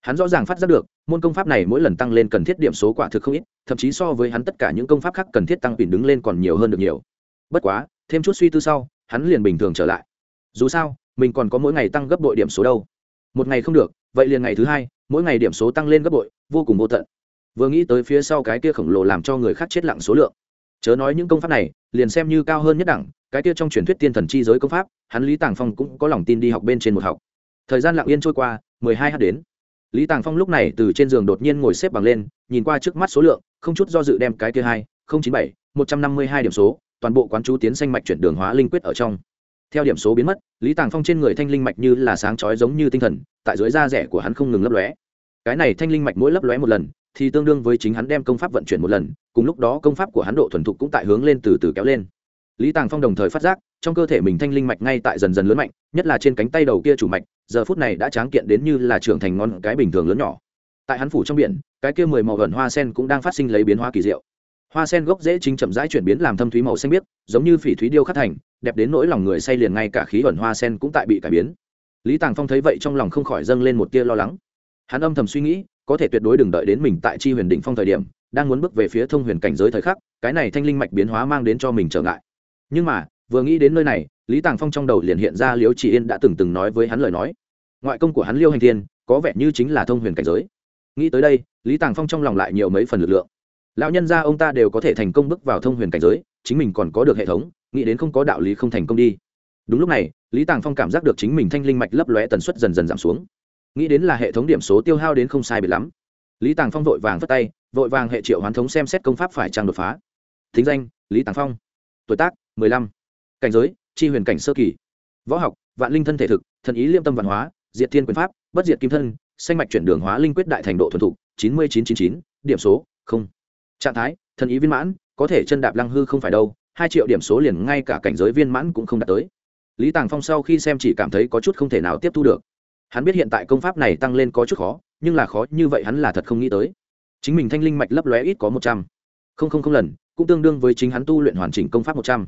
Hắn rõ ràng phát giác được, môn công pháp này mỗi lần tăng lên cần thiết điểm số quả thực không ít, thậm chí so với hắn tất cả những công pháp khác cần thiết tăng pin đứng lên còn nhiều hơn được nhiều. Bất quá, thêm chút suy tư sau, hắn liền bình thường trở lại. Dù sao, mình còn có mỗi ngày tăng gấp bội điểm số đâu. Một ngày không được, vậy liền ngày thứ hai, mỗi ngày điểm số tăng lên gấp bội, vô cùng vô tận. Vừa nghĩ tới phía sau cái kia khổng lồ làm cho người khác chết lặng số lượng. Chớ nói những công pháp này liền xem như cao hơn nhất đẳng, cái kia trong truyền thuyết tiên thần chi giới công pháp, hắn lý tàng phong cũng có lòng tin đi học bên trên một học. Thời gian lặng yên trôi qua, mười hai h đến. Lý tàng phong lúc này từ trên giường đột nhiên ngồi xếp bằng lên, nhìn qua trước mắt số lượng, không chút do dự đem cái kia hai, không chín bảy, một trăm năm mươi hai điểm số, toàn bộ quán chú tiến xanh mạch chuyển đường hóa linh quyết ở trong. Theo điểm số biến mất, lý tàng phong trên người thanh linh mạch như là sáng chói giống như tinh thần, tại dưới da rẻ của hắn không ngừng lấp lóe. Cái này thanh linh mạch mỗi lấp lóe một lần thì tương đương với chính hắn đem công pháp vận chuyển một lần, cùng lúc đó công pháp của hắn độ thuần thục cũng tại hướng lên từ từ kéo lên. Lý tàng phong đồng thời phát giác, trong cơ thể mình thanh linh mạch ngay tại dần dần lớn mạnh, nhất là trên cánh tay đầu kia chủ mạch, giờ phút này đã tráng kiện đến như là trưởng thành ngon cái bình thường lớn nhỏ. Tại hắn phủ trong biển, cái kia mười màu gần hoa sen cũng đang phát sinh lấy biến hóa kỳ diệu. Hoa sen gốc dễ chính chậm rãi chuyển biến làm thâm thúy màu xanh biếc, giống như phỉ thúy điêu khắc thành, đẹp đến nỗi lòng người say liền ngay cả khí ẩn hoa sen cũng tại bị cải biến. Lý tàng phong thấy vậy trong lòng không khỏi dâng lên một tia lo lắng. Hắn âm thầm suy nghĩ có thể tuyệt đối đừng đợi đến mình tại chi huyền đỉnh phong thời điểm, đang muốn bước về phía thông huyền cảnh giới thời khắc, cái này thanh linh mạch biến hóa mang đến cho mình trở ngại. Nhưng mà, vừa nghĩ đến nơi này, lý tàng phong trong đầu liền hiện ra liễu chỉ yên đã từng từng nói với hắn lời nói. Ngoại công của hắn liêu hành thiên, có vẻ như chính là thông huyền cảnh giới. Nghĩ tới đây, lý tàng phong trong lòng lại nhiều mấy phần lực lượng. Lão nhân gia ông ta đều có thể thành công bước vào thông huyền cảnh giới, chính mình còn có được hệ thống, nghĩ đến không có đạo lý không thành công đi. Đúng lúc này, lý tàng phong cảm giác được chính mình thanh linh mạch lấp lóe tần suất dần dần giảm xuống nghĩ đến là hệ thống điểm số tiêu hao đến không sai biệt lắm. Lý tàng phong vội vàng phất tay, vội vàng hệ triệu hoán thống xem xét công pháp phải trang đột phá. Thính danh, lý tàng phong. Tuổi tác, mười lăm. Cảnh giới, chi huyền cảnh sơ kỳ. Võ học, vạn linh thân thể thực, thần ý liêm tâm văn hóa, diệt thiên quyền pháp, bất diệt kim thân sanh mạch chuyển đường hóa linh quyết đại thành độ thuần thục, chín mươi chín chín chín, điểm số, không. Trạng thái, thần ý viên mãn, có thể chân đạp lăng hư không phải đâu, hai triệu điểm số liền ngay cả cảnh giới viên mãn cũng không đạt tới. Lý tàng phong sau khi xem chỉ cảm thấy có chút không thể nào tiếp thu được hắn biết hiện tại công pháp này tăng lên có chút khó, nhưng là khó như vậy hắn là thật không nghĩ tới. Chính mình thanh linh mạch lấp lóe ít có một trăm. Không không không lần, cũng tương đương với chính hắn tu luyện hoàn chỉnh công pháp một trăm.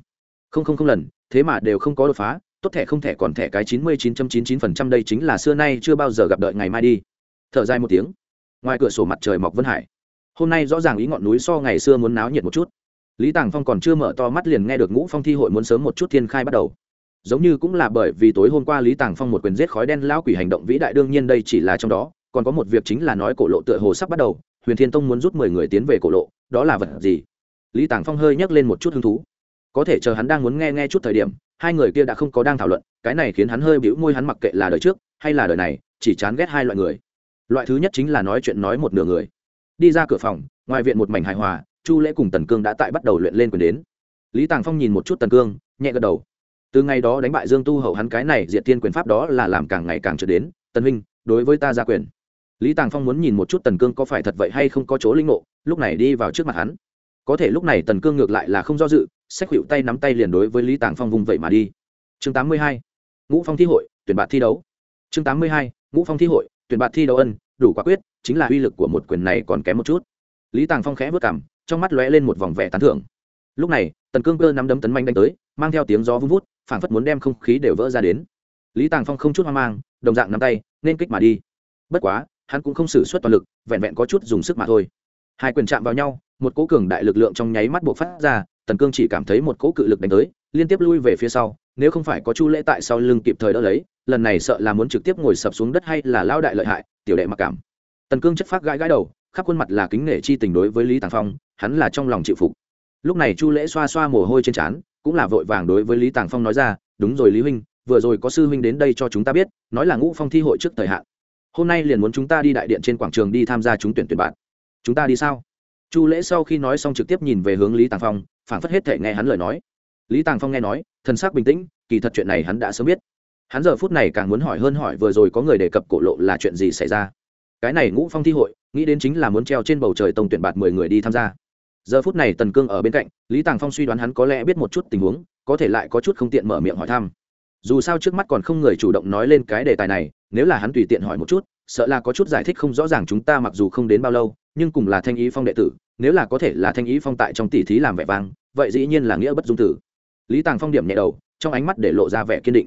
Không không không lần, thế mà đều không có đột phá, tốt thẻ không thẻ còn thẻ cái chín mươi chín trăm chín chín phần trăm đây chính là xưa nay chưa bao giờ gặp đợi ngày mai đi. Thở dài một tiếng. Ngoài cửa sổ mặt trời mọc vân hải. Hôm nay rõ ràng ý ngọn núi so ngày xưa muốn náo nhiệt một chút. Lý tàng phong còn chưa mở to mắt liền nghe được ngũ phong thi hội muốn sớm một chút thiên khai bắt đầu giống như cũng là bởi vì tối hôm qua lý tàng phong một quyền giết khói đen lão quỷ hành động vĩ đại đương nhiên đây chỉ là trong đó, còn có một việc chính là nói cổ lộ tựa hồ sắp bắt đầu, huyền thiên tông muốn rút mười người tiến về cổ lộ, đó là vật gì? Lý tàng phong hơi nhắc lên một chút hứng thú. Có thể chờ hắn đang muốn nghe nghe chút thời điểm, hai người kia đã không có đang thảo luận, cái này khiến hắn hơi bĩu môi hắn mặc kệ là đời trước hay là đời này, chỉ chán ghét hai loại người. Loại thứ nhất chính là nói chuyện nói một nửa người. Đi ra cửa phòng, ngoài viện một mảnh hài hòa, chu lễ cùng tần cương đã tại bắt đầu luyện lên quyền đến. Lý tàng phong nhìn một chút tần cương, nhẹ gật đầu từ ngày đó đánh bại dương tu hậu hắn cái này diệt tiên quyền pháp đó là làm càng ngày càng trở đến. Tần huynh, đối với ta ra quyền. Lý tàng phong muốn nhìn một chút tần cương có phải thật vậy hay không có chỗ linh mộ lúc này đi vào trước mặt hắn. Có thể lúc này tần cương ngược lại là không do dự sách hữu tay nắm tay liền đối với lý tàng phong vùng vậy mà đi. Chương 82. ngũ phong thi hội, tuyển bạt thi đấu. Chương 82. ngũ phong thi hội, tuyển bạt thi đấu ân, đủ quả quyết, chính là uy lực của một quyền này còn kém một chút. Lý tàng phong khẽ vất cảm trong mắt lóe lên một vòng vẻ tán thưởng. Lúc này, tần cương cơ nắm đấm tấn manh đánh tới, mang theo tiếng gió vung vút phảng phất muốn đem không khí đều vỡ ra đến. Lý tàng phong không chút hoang mang, đồng dạng nắm tay, nên kích mà đi. Bất quá, hắn cũng không xử suất toàn lực, vẹn vẹn có chút dùng sức mà thôi. Hai quyền chạm vào nhau, một cỗ cường đại lực lượng trong nháy mắt buộc phát ra, tần cương chỉ cảm thấy một cỗ cự lực đánh tới, liên tiếp lui về phía sau, nếu không phải có chu lễ tại sau lưng kịp thời đỡ lấy, lần này sợ là muốn trực tiếp ngồi sập xuống đất hay là lao đại lợi hại, tiểu đệ mặc cảm. Tần cương chất phát gãi gãi đầu, khắp khuôn mặt là kính nể chi tình đối với lý tàng phong, hắn là trong lòng chịu phục. Lúc này chu lễ xoa xoa mồ hôi trên trán cũng là vội vàng đối với lý tàng phong nói ra, đúng rồi lý huynh, vừa rồi có sư huynh đến đây cho chúng ta biết, nói là ngũ phong thi hội trước thời hạn. Hôm nay liền muốn chúng ta đi đại điện trên quảng trường đi tham gia chúng tuyển tuyển bạn. Chúng ta đi sao? Chu lễ sau khi nói xong trực tiếp nhìn về hướng lý tàng phong phản phất hết thể nghe hắn lời nói. Lý tàng phong nghe nói, thần sắc bình tĩnh, kỳ thật chuyện này hắn đã sớm biết. Hắn giờ phút này càng muốn hỏi hơn hỏi vừa rồi có người đề cập cổ lộ là chuyện gì xảy ra. Cái này ngũ phong thi hội, nghĩ đến chính là muốn treo trên bầu trời tổng tuyển bạt mười người đi tham gia giờ phút này tần cương ở bên cạnh, lý tàng phong suy đoán hắn có lẽ biết một chút tình huống, có thể lại có chút không tiện mở miệng hỏi thăm. Dù sao trước mắt còn không người chủ động nói lên cái đề tài này, nếu là hắn tùy tiện hỏi một chút, sợ là có chút giải thích không rõ ràng chúng ta mặc dù không đến bao lâu, nhưng cùng là thanh ý phong đệ tử, nếu là có thể là thanh ý phong tại trong tỷ thí làm vẻ vang, vậy dĩ nhiên là nghĩa bất dung tử. Lý tàng phong điểm nhẹ đầu, trong ánh mắt để lộ ra vẻ kiên định.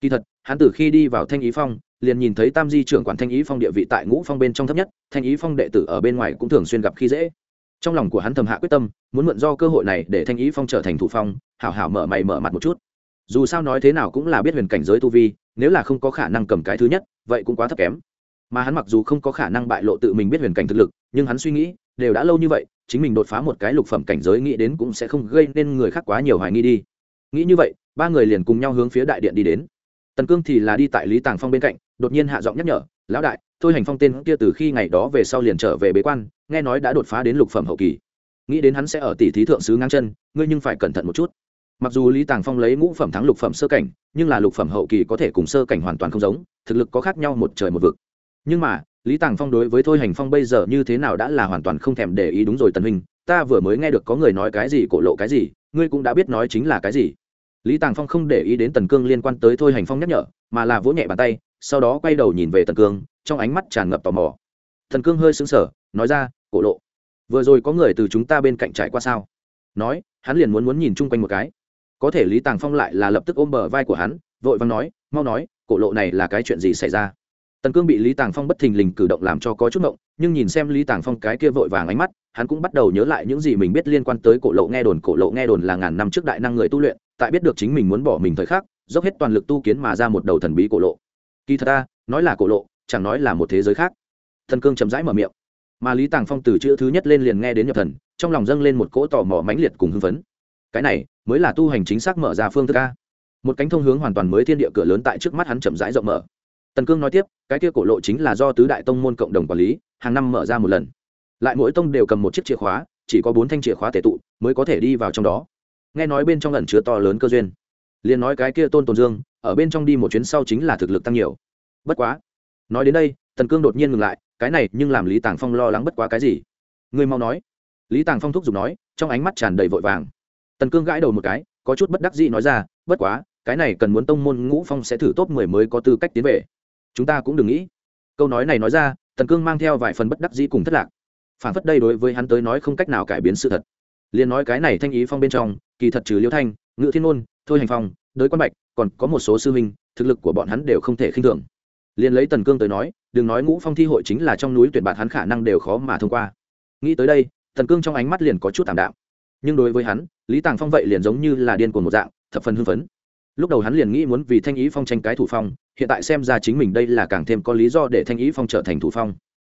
Kỳ thật, hắn từ khi đi vào thanh ý phong, liền nhìn thấy tam di trưởng quản thanh ý phong địa vị tại ngũ phong bên trong thấp nhất, thanh ý phong đệ tử ở bên ngoài cũng thường xuyên gặp khi dễ trong lòng của hắn thầm hạ quyết tâm, muốn mượn do cơ hội này để thanh ý phong trở thành thủ phong, hảo hảo mở mày mở mặt một chút. Dù sao nói thế nào cũng là biết huyền cảnh giới tu vi, nếu là không có khả năng cầm cái thứ nhất, vậy cũng quá thấp kém. Mà hắn mặc dù không có khả năng bại lộ tự mình biết huyền cảnh thực lực, nhưng hắn suy nghĩ, đều đã lâu như vậy, chính mình đột phá một cái lục phẩm cảnh giới nghĩ đến cũng sẽ không gây nên người khác quá nhiều hoài nghi đi. Nghĩ như vậy, ba người liền cùng nhau hướng phía đại điện đi đến. Tần cương thì là đi tại lý tàng phong bên cạnh, đột nhiên hạ giọng nhắc nhở, lão đại thôi hành phong tên kia từ khi ngày đó về sau liền trở về bế quan, nghe nói đã đột phá đến lục phẩm hậu kỳ. Nghĩ đến hắn sẽ ở tỷ thí thượng sứ ngang chân, ngươi nhưng phải cẩn thận một chút. Mặc dù lý tàng phong lấy ngũ phẩm thắng lục phẩm sơ cảnh, nhưng là lục phẩm hậu kỳ có thể cùng sơ cảnh hoàn toàn không giống, thực lực có khác nhau một trời một vực. Nhưng mà, lý tàng phong đối với thôi hành phong bây giờ như thế nào đã là hoàn toàn không thèm để ý đúng rồi tần huynh, ta vừa mới nghe được có người nói cái gì cổ lộ cái gì, ngươi cũng đã biết nói chính là cái gì. Lý tàng phong không để ý đến tần cương liên quan tới thôi hành phong nhắc nhở, mà là vỗ nhẹ bàn tay, sau đó quay đầu nhìn về tần cương trong ánh mắt tràn ngập tò mò. Thần cương hơi xứng sở nói ra, cổ lộ, vừa rồi có người từ chúng ta bên cạnh trải qua sao? Nói, hắn liền muốn muốn nhìn chung quanh một cái. Có thể lý tàng phong lại là lập tức ôm bờ vai của hắn, vội vàng nói, mau nói, cổ lộ này là cái chuyện gì xảy ra? Tần cương bị lý tàng phong bất thình lình cử động làm cho có chút ngộng, nhưng nhìn xem lý tàng phong cái kia vội vàng ánh mắt, hắn cũng bắt đầu nhớ lại những gì mình biết liên quan tới cổ lộ. Nghe đồn cổ lộ, nghe đồn là ngàn năm trước đại năng người tu luyện, tại biết được chính mình muốn bỏ mình thời khắc, dốc hết toàn lực tu kiến mà ra một đầu thần bí cổ lộ. Kỳ thật ta, nói là cổ lộ chẳng nói là một thế giới khác. Thần cương chậm rãi mở miệng. Mà lý tàng phong từ chữ thứ nhất lên liền nghe đến nhập thần, trong lòng dâng lên một cỗ tò mò mãnh liệt cùng hưng phấn. Cái này mới là tu hành chính xác mở ra phương thức a. Một cánh thông hướng hoàn toàn mới thiên địa cửa lớn tại trước mắt hắn chậm rãi rộng mở. Tần cương nói tiếp, cái kia cổ lộ chính là do tứ đại tông môn cộng đồng quản lý, hàng năm mở ra một lần. Lại mỗi tông đều cầm một chiếc chìa khóa, chỉ có bốn thanh chìa khóa tệ tụ, mới có thể đi vào trong đó. Nghe nói bên trong ẩn chứa to lớn cơ duyên. Liền nói cái kia tôn tồn dương, ở bên trong đi một chuyến sau chính là thực lực tăng nhiều. Bất quá nói đến đây tần cương đột nhiên ngừng lại cái này nhưng làm lý tàng phong lo lắng bất quá cái gì? Ngươi mau nói. Lý tàng phong thúc giục nói trong ánh mắt tràn đầy vội vàng. Tần cương gãi đầu một cái có chút bất đắc dĩ nói ra bất quá cái này cần muốn tông môn ngũ phong sẽ thử tốt mười mới có tư cách tiến về. Chúng ta cũng đừng nghĩ. Câu nói này nói ra tần cương mang theo vài phần bất đắc dĩ cùng thất lạc. Phản phất đây đối với hắn tới nói không cách nào cải biến sự thật. Liền nói cái này thanh ý phong bên trong kỳ thật trừ liêu thanh ngự thiên ôn thôi hành phong đới quan bạch còn có một số sư minh, thực lực của bọn hắn đều không thể khinh thường liền lấy tần cương tới nói đừng nói ngũ phong thi hội chính là trong núi tuyển bạt hắn khả năng đều khó mà thông qua. Nghĩ tới đây tần cương trong ánh mắt liền có chút tạm đạo, nhưng đối với hắn lý tàng phong vậy liền giống như là điên của một dạng thập phần hưng phấn. Lúc đầu hắn liền nghĩ muốn vì thanh ý phong tranh cái thủ phong hiện tại xem ra chính mình đây là càng thêm có lý do để thanh ý phong trở thành thủ phong.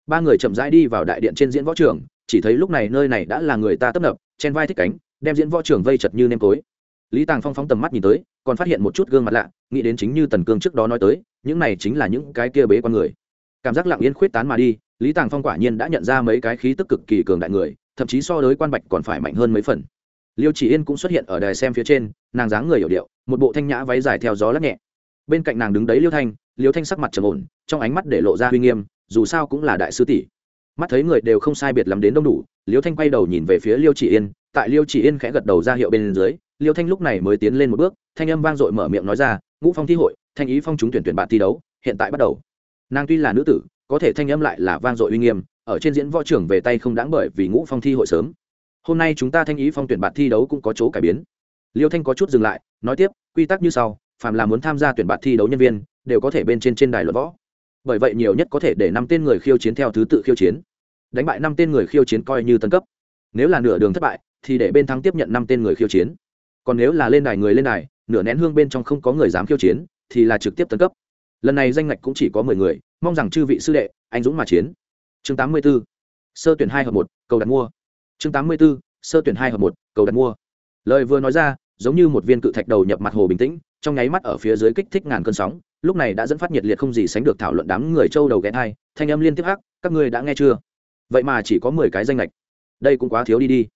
Ba người chậm rãi đi vào đại điện trên diễn võ trường chỉ thấy lúc này nơi này đã là người ta tấp nập chen vai thích cánh đem diễn võ trường vây chật như nêm tối lý tàng phong phóng tầm mắt nhìn tới, còn phát hiện một chút gương mặt lạ, nghĩ đến chính như tần cương trước đó nói tới, những này chính là những cái kia bế con người. Cảm giác lặng yên khuyết tán mà đi, lý tàng phong quả nhiên đã nhận ra mấy cái khí tức cực kỳ cường đại người, thậm chí so với quan bạch còn phải mạnh hơn mấy phần. Liêu chỉ yên cũng xuất hiện ở đài xem phía trên, nàng dáng người hiểu điệu, một bộ thanh nhã váy dài theo gió lắc nhẹ. Bên cạnh nàng đứng đấy liêu thanh liêu thanh sắc mặt trầm ổn, trong ánh mắt để lộ ra uy nghiêm, dù sao cũng là đại sư tỷ. Mắt thấy người đều không sai biệt lắm đến đông đủ, liêu thanh quay đầu nhìn về phía liêu chỉ yên, tại liêu chỉ yên khẽ gật đầu ra hiệu bên dưới liêu thanh lúc này mới tiến lên một bước, thanh âm vang dội mở miệng nói ra, ngũ phong thi hội, thanh ý phong chúng tuyển tuyển bạn thi đấu, hiện tại bắt đầu. Nàng tuy là nữ tử, có thể thanh âm lại là vang dội uy nghiêm, ở trên diễn võ trưởng về tay không đáng bởi vì ngũ phong thi hội sớm. Hôm nay chúng ta thanh ý phong tuyển bạn thi đấu cũng có chỗ cải biến. Liêu thanh có chút dừng lại, nói tiếp, quy tắc như sau, phàm là muốn tham gia tuyển bạn thi đấu nhân viên, đều có thể bên trên trên đài luận võ. Bởi vậy nhiều nhất có thể để năm tên người khiêu chiến theo thứ tự khiêu chiến. Đánh bại năm tên người khiêu chiến coi như tân cấp. Nếu là nửa đường thất bại, thì để bên thắng tiếp nhận năm tên người khiêu chiến còn nếu là lên đài người lên đài, nửa nén hương bên trong không có người dám khiêu chiến, thì là trực tiếp tân cấp. Lần này danh ngạch cũng chỉ có mười người, mong rằng chư vị sư đệ, anh dũng mà chiến. Chương tám mươi b ố sơ tuyển hai hợp một, cầu đặt mua. Chương tám mươi b ố sơ tuyển hai hợp một, cầu đặt mua. Lời vừa nói ra, giống như một viên cự thạch đầu nhập mặt hồ bình tĩnh, trong nháy mắt ở phía dưới kích thích ngàn cơn sóng, lúc này đã dẫn phát nhiệt liệt không gì sánh được thảo luận đám người châu đầu ghé thai thanh âm liên tiếp hắc, các ngươi đã nghe chưa? Vậy mà chỉ có mười cái danh lệch đây cũng quá thiếu đi đi.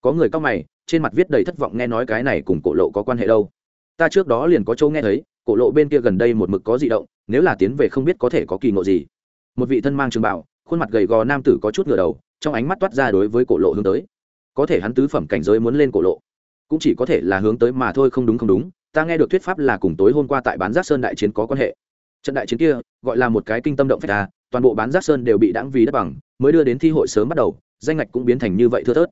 Có người cao mày trên mặt viết đầy thất vọng nghe nói cái này cùng cổ lộ có quan hệ đâu. Ta trước đó liền có châu nghe thấy, cổ lộ bên kia gần đây một mực có di động, nếu là tiến về không biết có thể có kỳ ngộ gì. Một vị thân mang trường bảo khuôn mặt gầy gò nam tử có chút ngửa đầu, trong ánh mắt toát ra đối với cổ lộ hướng tới. Có thể hắn tứ phẩm cảnh giới muốn lên cổ lộ, cũng chỉ có thể là hướng tới mà thôi không đúng không đúng, ta nghe được thuyết pháp là cùng tối hôm qua tại bán giác sơn đại chiến có quan hệ. Trận đại chiến kia, gọi là một cái kinh tâm động phách ta toàn bộ bán giác sơn đều bị đáng vì đất bằng, mới đưa đến thi hội sớm bắt đầu, danh ngạch cũng biến thành như vậy thưa thớt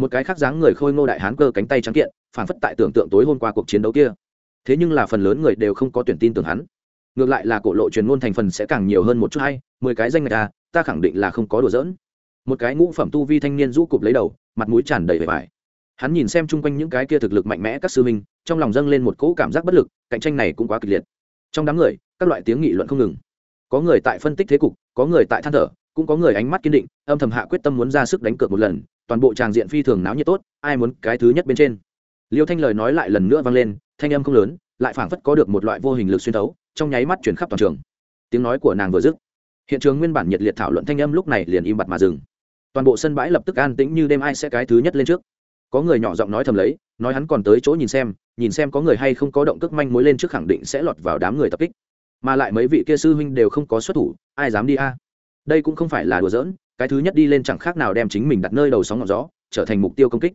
một cái khác dáng người khôi ngô đại hán cơ cánh tay trắng kiện phản phất tại tưởng tượng tối hôm qua cuộc chiến đấu kia. Thế nhưng là phần lớn người đều không có tuyển tin tưởng hắn. Ngược lại là cổ lộ truyền ngôn thành phần sẽ càng nhiều hơn một chút hay, mười cái danh người ta à, ta khẳng định là không có đùa giỡn. Một cái ngũ phẩm tu vi thanh niên rũ cụp lấy đầu, mặt mũi tràn đầy vẻ vải. Hắn nhìn xem chung quanh những cái kia thực lực mạnh mẽ các sư minh trong lòng dâng lên một cỗ cảm giác bất lực, cạnh tranh này cũng quá kịch liệt. Trong đám người, các loại tiếng nghị luận không ngừng. Có người tại phân tích thế cục, có người tại than thở, cũng có người ánh mắt kiên định, âm thầm hạ quyết tâm muốn ra sức đánh cược một lần toàn bộ tràng diện phi thường náo nhiệt tốt, ai muốn cái thứ nhất bên trên. Liêu thanh lời nói lại lần nữa vang lên, thanh âm không lớn, lại phảng phất có được một loại vô hình lực xuyên thấu, trong nháy mắt chuyển khắp toàn trường. Tiếng nói của nàng vừa dứt, hiện trường nguyên bản nhiệt liệt thảo luận thanh âm lúc này liền im bặt mà dừng. Toàn bộ sân bãi lập tức an tĩnh như đêm ai sẽ cái thứ nhất lên trước. Có người nhỏ giọng nói thầm lấy, nói hắn còn tới chỗ nhìn xem nhìn xem có người hay không có động cước manh mối lên trước khẳng định sẽ lọt vào đám người tập kích. Mà lại mấy vị kia sư huynh đều không có xuất thủ, ai dám đi a? Đây cũng không phải là đùa giỡn cái thứ nhất đi lên chẳng khác nào đem chính mình đặt nơi đầu sóng ngọn gió, trở thành mục tiêu công kích.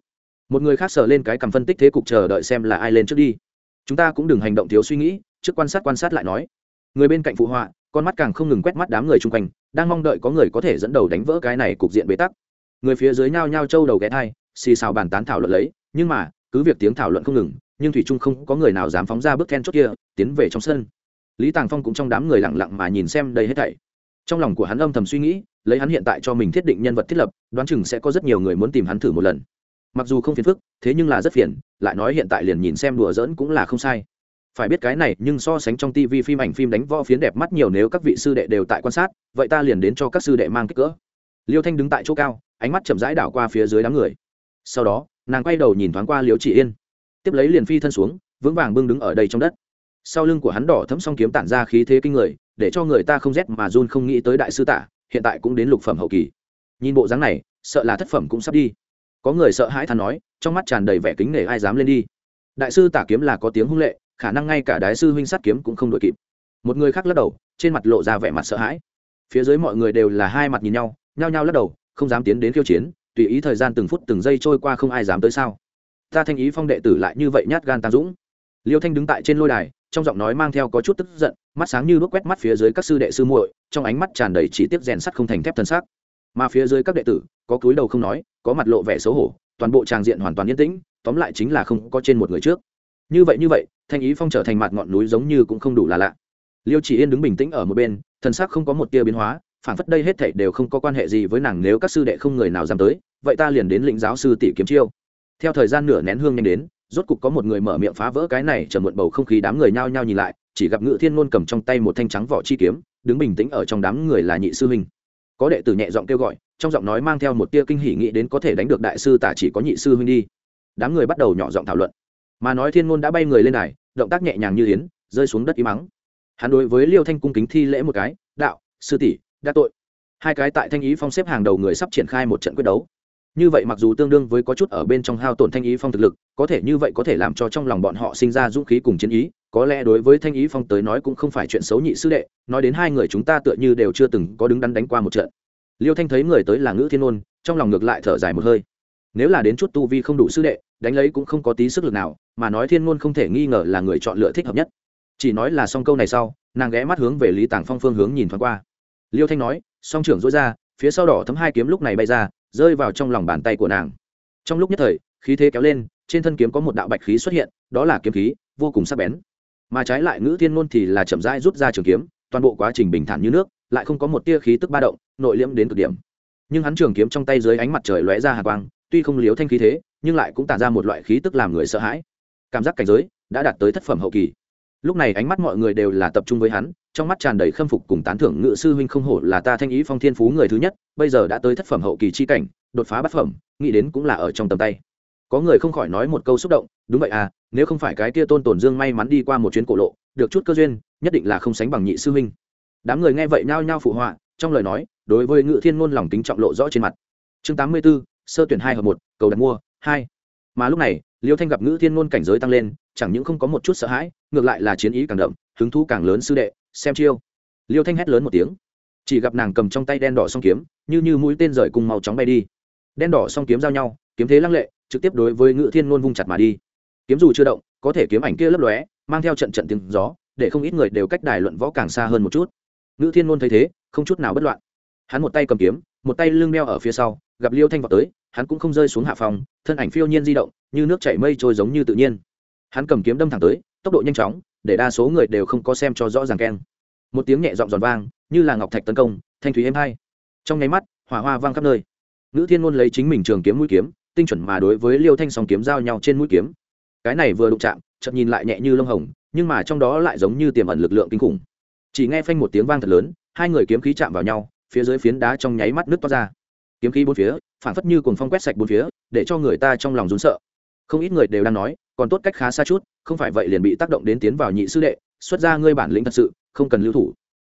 Một người khác sờ lên cái cầm phân tích thế cục chờ đợi xem là ai lên trước đi. Chúng ta cũng đừng hành động thiếu suy nghĩ, trước quan sát quan sát lại nói. Người bên cạnh phụ họa, con mắt càng không ngừng quét mắt đám người chung quanh, đang mong đợi có người có thể dẫn đầu đánh vỡ cái này cục diện bế tắc. Người phía dưới nhao nhao trâu đầu ghé thai, xì xào bàn tán thảo luận lấy, nhưng mà, cứ việc tiếng thảo luận không ngừng, nhưng thủy trung không có người nào dám phóng ra bước then chốt kia, tiến về trong sân. Lý tàng phong cũng trong đám người lặng lặng mà nhìn xem đây hết thảy. Trong lòng của hắn âm thầm suy nghĩ lấy hắn hiện tại cho mình thiết định nhân vật thiết lập, đoán chừng sẽ có rất nhiều người muốn tìm hắn thử một lần. Mặc dù không phiền phức, thế nhưng là rất phiền, lại nói hiện tại liền nhìn xem đùa giỡn cũng là không sai. Phải biết cái này, nhưng so sánh trong tv phim ảnh phim đánh võ phiến đẹp mắt nhiều nếu các vị sư đệ đều tại quan sát, vậy ta liền đến cho các sư đệ mang kích cỡ. Liêu thanh đứng tại chỗ cao, ánh mắt chậm rãi đảo qua phía dưới đám người. Sau đó, nàng quay đầu nhìn thoáng qua liễu chỉ yên. Tiếp lấy liền phi thân xuống, vững vàng bưng đứng ở đây trong đất. Sau lưng của hắn đỏ thấm song kiếm tản ra khí thế kinh người, để cho người ta không rét mà run không nghĩ tới đại sư tả hiện tại cũng đến lục phẩm hậu kỳ. Nhìn bộ dáng này, sợ là thất phẩm cũng sắp đi. Có người sợ hãi thắn nói, trong mắt tràn đầy vẻ kính nể ai dám lên đi. Đại sư tả kiếm là có tiếng hung lệ, khả năng ngay cả đái sư huynh sát kiếm cũng không đội kịp. Một người khác lắc đầu, trên mặt lộ ra vẻ mặt sợ hãi. Phía dưới mọi người đều là hai mặt nhìn nhau, nhao nhao lắc đầu, không dám tiến đến khiêu chiến, tùy ý thời gian từng phút từng giây trôi qua không ai dám tới sao. Ta thanh ý phong đệ tử lại như vậy nhát gan tam dũng. Liêu thanh đứng tại trên lôi đài, trong giọng nói mang theo có chút tức giận mắt sáng như bước quét mắt phía dưới các sư đệ sư muội, trong ánh mắt tràn đầy chỉ tiếp rèn sắt không thành thép thân xác. Mà phía dưới các đệ tử, có cúi đầu không nói, có mặt lộ vẻ xấu hổ, toàn bộ tràng diện hoàn toàn yên tĩnh, tóm lại chính là không có trên một người trước. Như vậy như vậy, thanh ý phong trở thành mặt ngọn núi giống như cũng không đủ là lạ. Liêu chỉ yên đứng bình tĩnh ở một bên, thân sắc không có một tia biến hóa phản phất đây hết thảy đều không có quan hệ gì với nàng nếu các sư đệ không người nào dám tới, vậy ta liền đến lĩnh giáo sư tỷ kiếm chiêu. Theo thời gian nửa nén hương nhanh đến, rốt cục có một người mở miệng phá vỡ cái này chờ muộn bầu không khí đám người nhao nhao nhìn lại chỉ gặp ngự thiên ngôn cầm trong tay một thanh trắng vỏ chi kiếm, đứng bình tĩnh ở trong đám người là nhị sư huynh. Có đệ tử nhẹ giọng kêu gọi, trong giọng nói mang theo một tia kinh hỉ nghĩ đến có thể đánh được đại sư tả chỉ có nhị sư huynh đi. Đám người bắt đầu nhỏ giọng thảo luận. Mà nói thiên ngôn đã bay người lên này động tác nhẹ nhàng như yến, rơi xuống đất y mắng hắn đối với liêu thanh cung kính thi lễ một cái, đạo, sư tỷ, đã tội. Hai cái tại thanh ý phong xếp hàng đầu người sắp triển khai một trận quyết đấu như vậy mặc dù tương đương với có chút ở bên trong hao tổn thanh ý phong thực lực, có thể như vậy có thể làm cho trong lòng bọn họ sinh ra dũng khí cùng chiến ý, có lẽ đối với thanh ý phong tới nói cũng không phải chuyện xấu nhị sư đệ, nói đến hai người chúng ta tựa như đều chưa từng có đứng đắn đánh qua một trận. Liêu thanh thấy người tới là ngữ thiên ôn, trong lòng ngược lại thở dài một hơi. Nếu là đến chút tu vi không đủ sư đệ, đánh lấy cũng không có tí sức lực nào, mà nói thiên ngôn không thể nghi ngờ là người chọn lựa thích hợp nhất. Chỉ nói là xong câu này sau, nàng ghé mắt hướng về lý tàng phong phương hướng nhìn thoáng qua. Liêu thanh nói, song trưởng dối ra, phía sau đỏ thấm hai kiếm lúc này bay ra rơi vào trong lòng bàn tay của nàng. Trong lúc nhất thời, khí thế kéo lên, trên thân kiếm có một đạo bạch khí xuất hiện, đó là kiếm khí, vô cùng sắc bén. Mà trái lại ngữ thiên ngôn thì là chậm rãi rút ra trường kiếm, toàn bộ quá trình bình thản như nước, lại không có một tia khí tức ba động, nội liễm đến cực điểm. Nhưng hắn trường kiếm trong tay dưới ánh mặt trời lóe ra hà quang, tuy không liếu thanh khí thế, nhưng lại cũng tản ra một loại khí tức làm người sợ hãi. Cảm giác cảnh giới đã đạt tới thất phẩm hậu kỳ lúc này ánh mắt mọi người đều là tập trung với hắn trong mắt tràn đầy khâm phục cùng tán thưởng ngự sư huynh không hổ là ta thanh ý phong thiên phú người thứ nhất bây giờ đã tới thất phẩm hậu kỳ chi cảnh đột phá bát phẩm nghĩ đến cũng là ở trong tầm tay. Có người không khỏi nói một câu xúc động đúng vậy à nếu không phải cái kia tôn tổn dương may mắn đi qua một chuyến cổ lộ được chút cơ duyên nhất định là không sánh bằng nhị sư huynh. Đám người nghe vậy nhao nhao phụ họa trong lời nói đối với ngự thiên ngôn lòng tính trọng lộ rõ trên mặt. Chương tám mươi 84, sơ tuyển hai hợp một cầu đặt mua hai. Mà lúc này liêu thanh gặp ngữ thiên ngôn cảnh giới tăng lên chẳng những không có một chút sợ hãi, ngược lại là chiến ý càng đậm, hứng thú càng lớn sư đệ, xem chiêu. Liêu thanh hét lớn một tiếng. Chỉ gặp nàng cầm trong tay đen đỏ song kiếm, như như mũi tên rời cùng màu chóng bay đi. Đen đỏ song kiếm giao nhau, kiếm thế lăng lệ, trực tiếp đối với ngự thiên ngôn vung chặt mà đi. Kiếm dù chưa động, có thể kiếm ảnh kia lấp lóe, mang theo trận trận tiếng gió, để không ít người đều cách đài luận võ càng xa hơn một chút. Ngự thiên ngôn thấy thế, không chút nào bất loạn. Hắn một tay cầm kiếm, một tay lưng đeo ở phía sau, gặp liêu thanh vào tới, hắn cũng không rơi xuống hạ phòng, thân ảnh phiêu nhiên di động, như nước chảy mây trôi giống như tự nhiên hắn cầm kiếm đâm thẳng tới, tốc độ nhanh chóng, để đa số người đều không có xem cho rõ ràng keng. Một tiếng nhẹ giọng giòn vang, như là ngọc thạch tấn công, thanh thúy êm hai. Trong nháy mắt, hỏa hoa vang khắp nơi. Nữ thiên ngôn lấy chính mình trường kiếm mũi kiếm, tinh chuẩn mà đối với liêu thanh song kiếm giao nhau trên mũi kiếm. Cái này vừa đụng chạm, chợt nhìn lại nhẹ như lông hồng, nhưng mà trong đó lại giống như tiềm ẩn lực lượng kinh khủng. Chỉ nghe phanh một tiếng vang thật lớn, hai người kiếm khí chạm vào nhau, phía dưới phiến đá trong nháy mắt nước toát ra. Kiếm khí bốn phía, phản phất như cuồng phong quét sạch bốn phía, để cho người ta trong lòng rún sợ không ít người đều đang nói, còn tốt cách khá xa chút, không phải vậy liền bị tác động đến tiến vào nhị sư đệ, xuất ra ngươi bản lĩnh thật sự, không cần lưu thủ.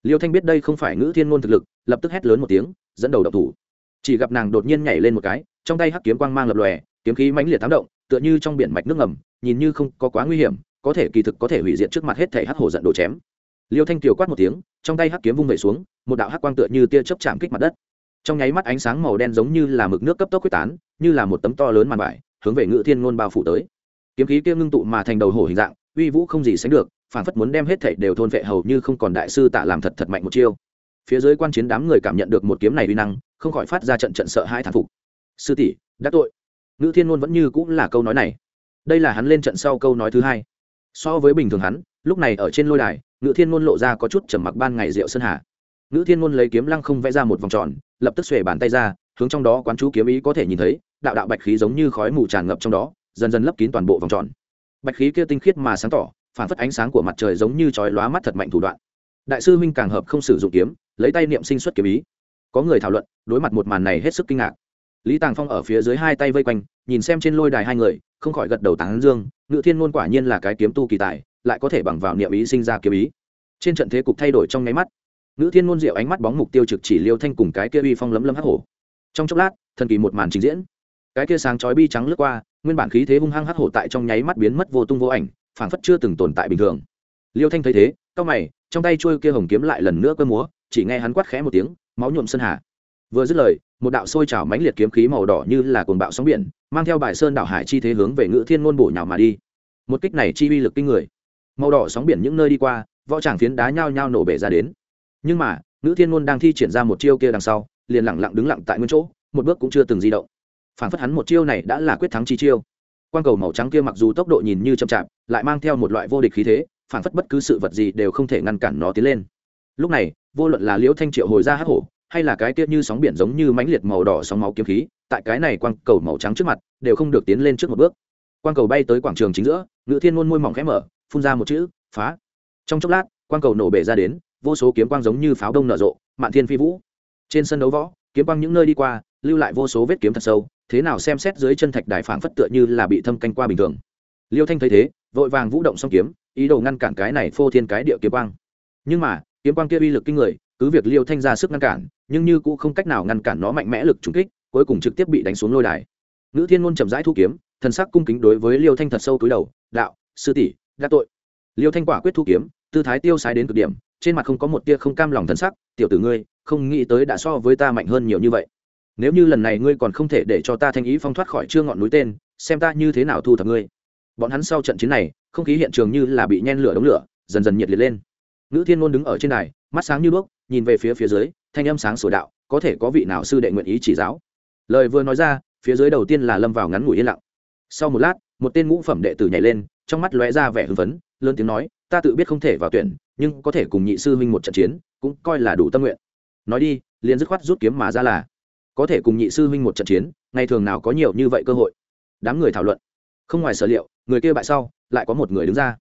Liêu thanh biết đây không phải ngữ thiên ngôn thực lực, lập tức hét lớn một tiếng, dẫn đầu độc thủ. Chỉ gặp nàng đột nhiên nhảy lên một cái, trong tay hắc kiếm quang mang lập lòe, kiếm khí mãnh liệt tám động, tựa như trong biển mạch nước ngầm, nhìn như không có quá nguy hiểm, có thể kỳ thực có thể hủy diệt trước mặt hết thể hắc hổ giận đồ chém. Liêu thanh kiều quát một tiếng, trong tay hắc kiếm vung về xuống, một đạo hắc quang tựa như tia chớp chạm kích mặt đất. Trong nháy mắt ánh sáng màu đen giống như là mực nước cấp tốc quyết tán, như là một tấm to lớn màn vải hướng về ngự thiên ngôn bao phủ tới. Kiếm khí kia ngưng tụ mà thành đầu hổ hình dạng, uy vũ không gì sánh được, phản phất muốn đem hết thảy đều thôn vệ hầu như không còn đại sư tạ làm thật thật mạnh một chiêu. Phía dưới quan chiến đám người cảm nhận được một kiếm này uy năng, không khỏi phát ra trận trận sợ hai thán phục. Sư tỷ đắc tội. Ngự thiên ngôn vẫn như cũng là câu nói này. Đây là hắn lên trận sau câu nói thứ hai. So với bình thường hắn, lúc này ở trên lôi đài, ngự thiên ngôn lộ ra có chút trầm mặc ban ngày rượu sơn hà. Ngự thiên ngôn lấy kiếm lăng không vẽ ra một vòng tròn, lập tức xuề bàn tay ra hướng trong đó quán chú kiếm ý có thể nhìn thấy, đạo đạo bạch khí giống như khói mù tràn ngập trong đó, dần dần lấp kín toàn bộ vòng tròn. Bạch khí kia tinh khiết mà sáng tỏ, phản phất ánh sáng của mặt trời giống như chói lóa mắt thật mạnh thủ đoạn. Đại sư huynh càng hợp không sử dụng kiếm, lấy tay niệm sinh xuất kiếm ý. Có người thảo luận, đối mặt một màn này hết sức kinh ngạc. Lý tàng phong ở phía dưới hai tay vây quanh, nhìn xem trên lôi đài hai người, không khỏi gật đầu tán dương, ngự thiên ngôn quả nhiên là cái kiếm tu kỳ tài, lại có thể bằng vào niệm ý sinh ra kiếm ý. Trên trận thế cục thay đổi trong nháy mắt, ngự thiên ngôn diệu ánh mắt bóng mục tiêu trực chỉ liêu thanh cùng cái kia uy phong lấm lấm hắc hổ trong chốc lát, thần kỳ một màn trình diễn. Cái kia sáng chói bi trắng lướt qua, nguyên bản khí thế hung hăng hắc hổ tại trong nháy mắt biến mất vô tung vô ảnh, phảng phất chưa từng tồn tại bình thường. Liêu thanh thấy thế cao mày, trong tay trôi kia hồng kiếm lại lần nữa cơ múa, chỉ nghe hắn quát khẽ một tiếng, máu nhuộm sân hà. Vừa dứt lời, một đạo sôi trào mãnh liệt kiếm khí màu đỏ như là cuồng bạo sóng biển, mang theo bài sơn đảo hải chi thế hướng về ngự thiên ngôn bổ nhào mà đi. Một kích này chi uy lực kinh người. Màu đỏ sóng biển những nơi đi qua, võ tràng phiến đá nhao nhao nổ bể ra đến. Nhưng mà nữ thiên ngôn đang thi triển ra một chiêu kia đằng sau liền lẳng lặng đứng lặng tại nguyên chỗ, một bước cũng chưa từng di động. Phản phất hắn một chiêu này đã là quyết thắng chi chiêu. Quan cầu màu trắng kia mặc dù tốc độ nhìn như chậm chạp, lại mang theo một loại vô địch khí thế, phản phất bất cứ sự vật gì đều không thể ngăn cản nó tiến lên. Lúc này, vô luận là liễu thanh triệu hồi ra hắc hổ, hay là cái kia như sóng biển giống như mãnh liệt màu đỏ sóng máu kiếm khí, tại cái này quang cầu màu trắng trước mặt, đều không được tiến lên trước một bước. Quang cầu bay tới quảng trường chính giữa, ngự thiên ngôn môi mỏng khẽ mở, phun ra một chữ, phá. Trong chốc lát, quang cầu nổ bể ra đến, vô số kiếm quang giống như pháo đông nở rộ, mạn thiên phi vũ trên sân đấu võ, kiếm quang những nơi đi qua, lưu lại vô số vết kiếm thật sâu, thế nào xem xét dưới chân thạch đài phảng phất tựa như là bị thâm canh qua bình thường. Liêu thanh thấy thế, vội vàng vũ động xong kiếm, ý đồ ngăn cản cái này phô thiên cái địa kiếm quang. Nhưng mà, kiếm quang kia uy lực kinh người, cứ việc liêu thanh ra sức ngăn cản, nhưng như cũng không cách nào ngăn cản nó mạnh mẽ lực trúng kích, cuối cùng trực tiếp bị đánh xuống lôi đài. Nữ thiên ngôn chậm rãi thu kiếm, thần sắc cung kính đối với liêu thanh thật sâu túi đầu, đạo, sư tỷ, đã tội. Liêu thanh quả quyết thu kiếm, tư thái tiêu sái đến cực điểm, trên mặt không có một tia không cam lòng thần sắc, tiểu tử ngươi không nghĩ tới đã so với ta mạnh hơn nhiều như vậy. Nếu như lần này ngươi còn không thể để cho ta thanh ý phong thoát khỏi chưa ngọn núi tên, xem ta như thế nào thu thập ngươi. Bọn hắn sau trận chiến này, không khí hiện trường như là bị nhen lửa đống lửa, dần dần nhiệt liệt lên. Nữ thiên ngôn đứng ở trên đài, mắt sáng như đuốc, nhìn về phía phía dưới, thanh âm sáng sủa đạo, có thể có vị nào sư đệ nguyện ý chỉ giáo? Lời vừa nói ra, phía dưới đầu tiên là lâm vào ngắn ngủi yên lặng. Sau một lát, một tên ngũ phẩm đệ tử nhảy lên, trong mắt lóe ra vẻ hưng phấn, lớn tiếng nói, ta tự biết không thể vào tuyển, nhưng có thể cùng nhị sư huynh một trận chiến, cũng coi là đủ tâm nguyện nói đi, liền dứt khoát rút kiếm mà ra là, có thể cùng nhị sư huynh một trận chiến, ngày thường nào có nhiều như vậy cơ hội. Đám người thảo luận. Không ngoài sở liệu, người kia bại sau, lại có một người đứng ra.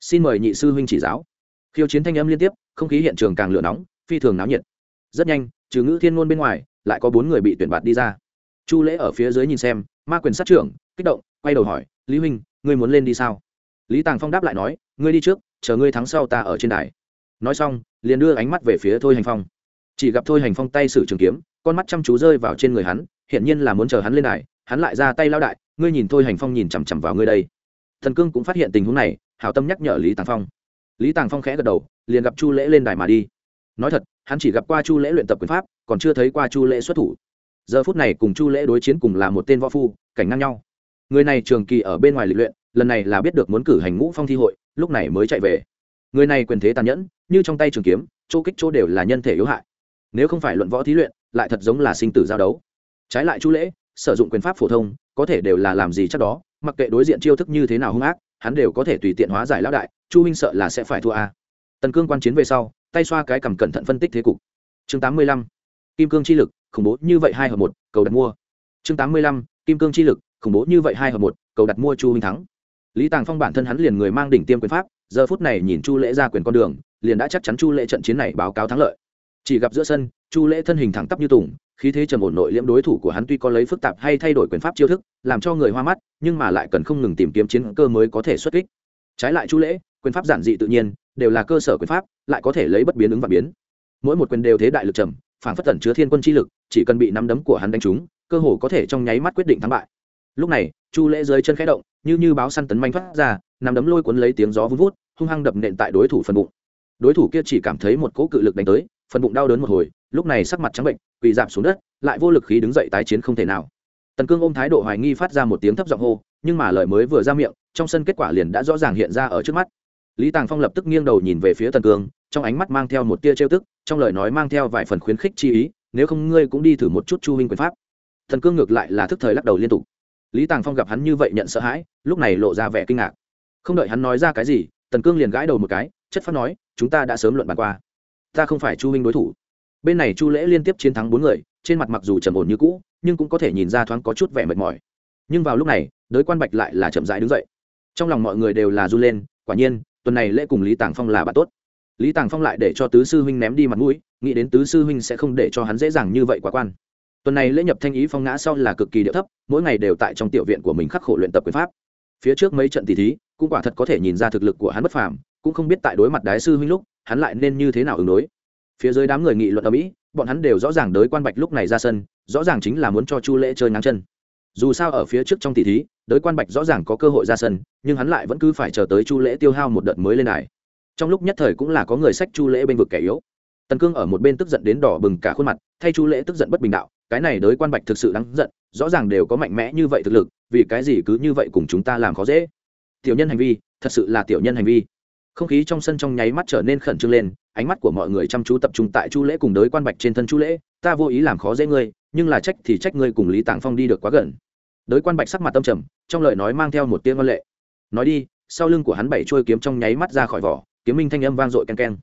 Xin mời nhị sư huynh chỉ giáo. Khiêu chiến thanh âm liên tiếp, không khí hiện trường càng lửa nóng, phi thường náo nhiệt. Rất nhanh, trừ ngữ thiên ngôn bên ngoài, lại có bốn người bị tuyển bạt đi ra. Chu lễ ở phía dưới nhìn xem, ma quyền sát trưởng, kích động, quay đầu hỏi, lý huynh, ngươi muốn lên đi sao? Lý tàng phong đáp lại nói, ngươi đi trước, chờ ngươi thắng sau ta ở trên đài. Nói xong, liền đưa ánh mắt về phía thôi hành phong chỉ gặp thôi hành phong tay sử trường kiếm, con mắt chăm chú rơi vào trên người hắn hiện nhiên là muốn chờ hắn lên đài, hắn lại ra tay lao đại, ngươi nhìn thôi hành phong nhìn chằm chằm vào ngươi đây. Thần cương cũng phát hiện tình huống này, hảo tâm nhắc nhở lý tàng phong. Lý tàng phong khẽ gật đầu, liền gặp chu lễ lên đài mà đi. Nói thật, hắn chỉ gặp qua chu lễ luyện tập quyền pháp, còn chưa thấy qua chu lễ xuất thủ. Giờ phút này cùng chu lễ đối chiến cùng là một tên võ phu, cảnh ngang nhau. Người này trường kỳ ở bên ngoài lịch luyện, lần này là biết được muốn cử hành ngũ phong thi hội, lúc này mới chạy về. Người này quyền thế tàn nhẫn, như trong tay trường kiếm, chỗ kích chỗ đều là nhân thể yếu hại nếu không phải luận võ thí luyện, lại thật giống là sinh tử giao đấu. Trái lại chu lễ, sử dụng quyền pháp phổ thông, có thể đều là làm gì chắc đó, mặc kệ đối diện chiêu thức như thế nào hung ác, hắn đều có thể tùy tiện hóa giải lão đại, chu huynh sợ là sẽ phải thua a. Tần cương quan chiến về sau, tay xoa cái cầm cẩn thận phân tích thế cục. Chương tám mươi lăm, kim cương chi lực, khủng bố như vậy hai hợp một, cầu đặt mua. Chương tám mươi lăm, kim cương chi lực, khủng bố như vậy hai hợp một, cầu đặt mua chu huynh thắng. Lý tàng phong bản thân hắn liền người mang đỉnh tiêm quyền pháp, giờ phút này nhìn chu lễ ra quyền con đường, liền đã chắc chắn chu lễ trận chiến này báo cáo thắng lợi chỉ gặp giữa sân, chu lễ thân hình thẳng tắp như tùng, khí thế trầm ổn nội liễm đối thủ của hắn tuy có lấy phức tạp hay thay đổi quyền pháp chiêu thức, làm cho người hoa mắt, nhưng mà lại cần không ngừng tìm kiếm chiến cơ mới có thể xuất kích. Trái lại chu lễ, quyền pháp giản dị tự nhiên, đều là cơ sở quyền pháp, lại có thể lấy bất biến ứng và biến. Mỗi một quyền đều thế đại lực trầm phản phất tẩn chứa thiên quân chi lực, chỉ cần bị nắm đấm của hắn đánh trúng, cơ hồ có thể trong nháy mắt quyết định thắng bại. Lúc này, chu lễ dưới chân khẽ động, như như báo săn tấn manh thoát ra, nắm đấm lôi cuốn lấy tiếng gió vun vút, hung hăng đập nện tại đối thủ phần bụng. Đối thủ kia chỉ cảm thấy một cỗ cự lực đánh tới phần bụng đau đớn một hồi, lúc này sắc mặt trắng bệnh, quỳ dạp xuống đất, lại vô lực khí đứng dậy tái chiến không thể nào. Tần cương ôm thái độ hoài nghi phát ra một tiếng thấp giọng hô, nhưng mà lời mới vừa ra miệng, trong sân kết quả liền đã rõ ràng hiện ra ở trước mắt. Lý tàng phong lập tức nghiêng đầu nhìn về phía tần cương, trong ánh mắt mang theo một tia trêu tức, trong lời nói mang theo vài phần khuyến khích chi ý, nếu không ngươi cũng đi thử một chút chu huynh quyền pháp. Thần cương ngược lại là thức thời lắc đầu liên tục. Lý tàng phong gặp hắn như vậy nhận sợ hãi, lúc này lộ ra vẻ kinh ngạc. Không đợi hắn nói ra cái gì, tần cương liền gãi đầu một cái, chất phát nói, chúng ta đã sớm luận bàn qua ta không phải chu huynh đối thủ. Bên này chu lễ liên tiếp chiến thắng bốn người, trên mặt mặc dù trầm ổn như cũ, nhưng cũng có thể nhìn ra thoáng có chút vẻ mệt mỏi. Nhưng vào lúc này, đới quan bạch lại là chậm rãi đứng dậy. Trong lòng mọi người đều là run lên, quả nhiên, tuần này lễ cùng lý tàng phong là bạn tốt. Lý tàng phong lại để cho tứ sư huynh ném đi mặt mũi, nghĩ đến tứ sư huynh sẽ không để cho hắn dễ dàng như vậy quá quan. Tuần này lễ nhập thanh ý phong ngã sau là cực kỳ điệu thấp, mỗi ngày đều tại trong tiểu viện của mình khắc khổ luyện tập quyền pháp. Phía trước mấy trận tỷ thí, cũng quả thật có thể nhìn ra thực lực của hắn bất phàm cũng không biết tại đối mặt đái sư huynh lúc, hắn lại nên như thế nào ứng đối. Phía dưới đám người nghị luận ở mỹ bọn hắn đều rõ ràng đới quan bạch lúc này ra sân, rõ ràng chính là muốn cho chu lễ chơi ngang chân. Dù sao ở phía trước trong tỷ thí, đới quan bạch rõ ràng có cơ hội ra sân, nhưng hắn lại vẫn cứ phải chờ tới chu lễ tiêu hao một đợt mới lên đài. Trong lúc nhất thời cũng là có người sách chu lễ bên vực kẻ yếu. Tần cương ở một bên tức giận đến đỏ bừng cả khuôn mặt, thay chu lễ tức giận bất bình đạo, cái này đới quan bạch thực sự đáng giận, rõ ràng đều có mạnh mẽ như vậy thực lực, vì cái gì cứ như vậy cùng chúng ta làm khó dễ? Tiểu nhân hành vi, thật sự là tiểu nhân hành vi không khí trong sân trong nháy mắt trở nên khẩn trương lên, ánh mắt của mọi người chăm chú tập trung tại chu lễ cùng đới quan bạch trên thân chu lễ. Ta vô ý làm khó dễ ngươi, nhưng là trách thì trách ngươi cùng lý tàng phong đi được quá gần. Đới quan bạch sắc mặt tâm trầm, trong lời nói mang theo một tiếng văn lệ. Nói đi, sau lưng của hắn bảy trôi kiếm trong nháy mắt ra khỏi vỏ, kiếm minh thanh âm vang dội ken ken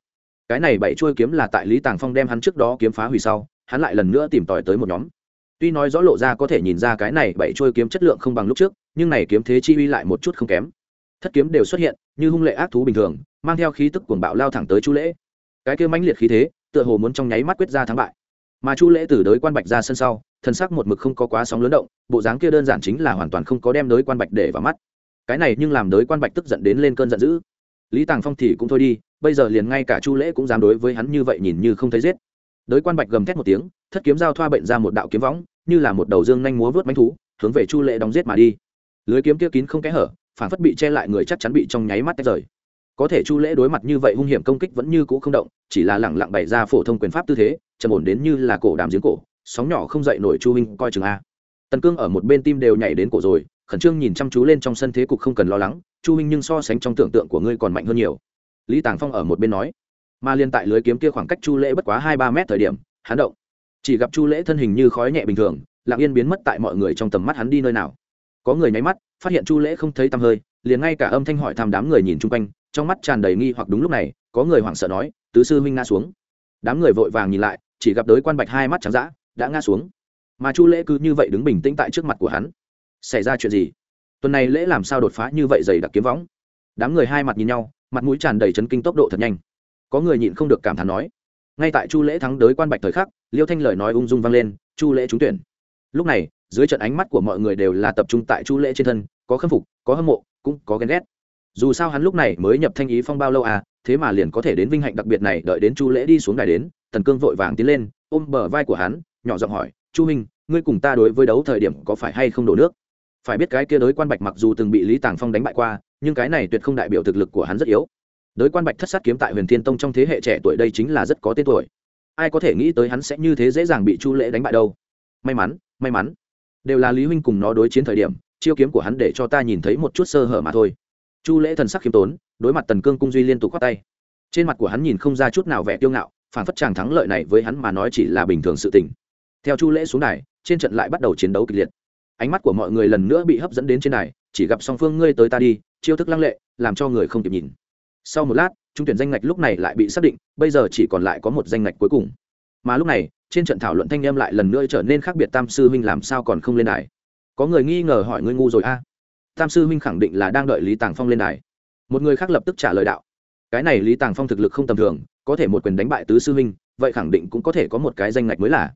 cái này bảy trôi kiếm là tại lý tàng phong đem hắn trước đó kiếm phá hủy sau, hắn lại lần nữa tìm tòi tới một nhóm. Tuy nói rõ lộ ra có thể nhìn ra cái này bảy trôi kiếm chất lượng không bằng lúc trước, nhưng này kiếm thế chi uy lại một chút không kém thất kiếm đều xuất hiện, như hung lệ ác thú bình thường, mang theo khí tức cuồng bạo lao thẳng tới chu lễ. Cái kia mãnh liệt khí thế, tựa hồ muốn trong nháy mắt quyết ra thắng bại. Mà chu lễ từ đới quan bạch ra sân sau thân sắc một mực không có quá sóng lớn động, bộ dáng kia đơn giản chính là hoàn toàn không có đem đới quan bạch để vào mắt. Cái này nhưng làm đới quan bạch tức giận đến lên cơn giận dữ. Lý tàng phong thì cũng thôi đi, bây giờ liền ngay cả chu lễ cũng dám đối với hắn như vậy nhìn như không thấy giết. Đới quan bạch gầm thét một tiếng, thất kiếm giao thoa bệnh ra một đạo kiếm võng, như là một đầu dương nhanh múa vớt mánh thú, hướng về chu lễ đóng giết mà đi. Lưới kiếm kia kín không kẽ hở phản phất bị che lại người chắc chắn bị trong nháy mắt tách rời. Có thể chu lễ đối mặt như vậy hung hiểm công kích vẫn như cũ không động, chỉ là lẳng lặng bày ra phổ thông quyền pháp tư thế, trầm ổn đến như là cổ đàm giếng cổ, sóng nhỏ không dậy nổi chu huynh coi chừng a. Tần cương ở một bên tim đều nhảy đến cổ rồi, khẩn trương nhìn chăm chú lên trong sân thế cục không cần lo lắng, chu huynh nhưng so sánh trong tưởng tượng của ngươi còn mạnh hơn nhiều. Lý tàng phong ở một bên nói, mà liên tại lưới kiếm kia khoảng cách chu lễ bất quá hai ba mét thời điểm, hắn động. Chỉ gặp chu lễ thân hình như khói nhẹ bình thường, lặng yên biến mất tại mọi người trong tầm mắt hắn đi nơi nào. Có người nháy mắt phát hiện chu lễ không thấy tăm hơi, liền ngay cả âm thanh hỏi thăm đám người nhìn chung quanh, trong mắt tràn đầy nghi hoặc đúng lúc này, có người hoảng sợ nói, tứ sư huynh ngã xuống. Đám người vội vàng nhìn lại, chỉ gặp đới quan bạch hai mắt trắng d đã ngã xuống. Mà chu lễ cứ như vậy đứng bình tĩnh tại trước mặt của hắn. Xảy ra chuyện gì? Tuần này lễ làm sao đột phá như vậy dày đặc kiếm võng? Đám người hai mặt nhìn nhau, mặt mũi tràn đầy chấn kinh tốc độ thật nhanh. Có người nhịn không được cảm thán nói, ngay tại chu lễ thắng đới quan bạch thời khắc, liêu thanh lời nói ung dung vang lên, chu lễ trúng tuyển. Lúc này dưới trận ánh mắt của mọi người đều là tập trung tại chu lễ trên thân, có khâm phục, có hâm mộ, cũng có ghen ghét. Dù sao hắn lúc này mới nhập thanh ý phong bao lâu à thế mà liền có thể đến vinh hạnh đặc biệt này, đợi đến chu lễ đi xuống đài đến, tần cương vội vàng tiến lên, ôm bờ vai của hắn, nhỏ giọng hỏi, chu minh ngươi cùng ta đối với đấu thời điểm có phải hay không đổ nước? Phải biết cái kia đối quan bạch mặc dù từng bị lý tàng phong đánh bại qua, nhưng cái này tuyệt không đại biểu thực lực của hắn rất yếu. Đối quan bạch thất sát kiếm tại huyền thiên tông trong thế hệ trẻ tuổi đây chính là rất có tên tuổi. Ai có thể nghĩ tới hắn sẽ như thế dễ dàng bị chu lễ đánh bại đâu? May mắn may mắn đều là lý huynh cùng nó đối chiến thời điểm, chiêu kiếm của hắn để cho ta nhìn thấy một chút sơ hở mà thôi. Chu lễ thần sắc khiêm tốn, đối mặt tần cương cung duy liên tục khoác tay. Trên mặt của hắn nhìn không ra chút nào vẻ kiêu ngạo, phản phất chàng thắng lợi này với hắn mà nói chỉ là bình thường sự tình. Theo chu lễ xuống đài, trên trận lại bắt đầu chiến đấu kịch liệt. Ánh mắt của mọi người lần nữa bị hấp dẫn đến trên đài, chỉ gặp song phương ngươi tới ta đi, chiêu thức lăng lệ, làm cho người không kịp nhìn. Sau một lát, trung tuyển danh ngạch lúc này lại bị xác định, bây giờ chỉ còn lại có một danh ngạch cuối cùng. Mà lúc này trên trận thảo luận thanh em lại lần nữa trở nên khác biệt, tam sư huynh làm sao còn không lên đài? Có người nghi ngờ hỏi ngươi ngu rồi a? Tam sư huynh khẳng định là đang đợi lý tàng phong lên đài. Một người khác lập tức trả lời đạo. Cái này lý tàng phong thực lực không tầm thường, có thể một quyền đánh bại tứ sư huynh, vậy khẳng định cũng có thể có một cái danh ngạch mới là.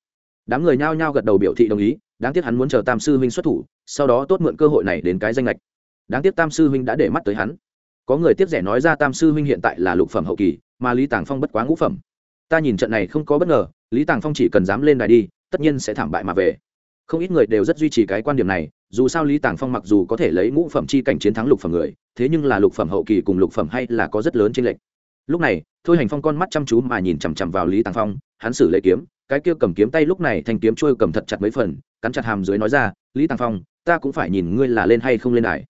Đám người nhao nhao gật đầu biểu thị đồng ý, đáng tiếc hắn muốn chờ tam sư huynh xuất thủ, sau đó tốt mượn cơ hội này đến cái danh lệch đáng tiếc tam sư huynh đã để mắt tới hắn. Có người tiếp rẻ nói ra tam sư huynh hiện tại là lục phẩm hậu kỳ, mà lý tàng phong bất quá ngũ phẩm. Ta nhìn trận này không có bất ngờ lý tàng phong chỉ cần dám lên đài đi, tất nhiên sẽ thảm bại mà về. Không ít người đều rất duy trì cái quan điểm này, dù sao lý tàng phong mặc dù có thể lấy ngũ phẩm chi cảnh chiến thắng lục phẩm người, thế nhưng là lục phẩm hậu kỳ cùng lục phẩm hay là có rất lớn trên lệch. Lúc này, thôi hành phong con mắt chăm chú mà nhìn chằm chằm vào lý tàng phong, hắn xử lấy kiếm, cái kia cầm kiếm tay lúc này thành kiếm trôi cầm thật chặt mấy phần, cắn chặt hàm dưới nói ra, lý tàng phong, ta cũng phải nhìn ngươi là lên hay không lên đài.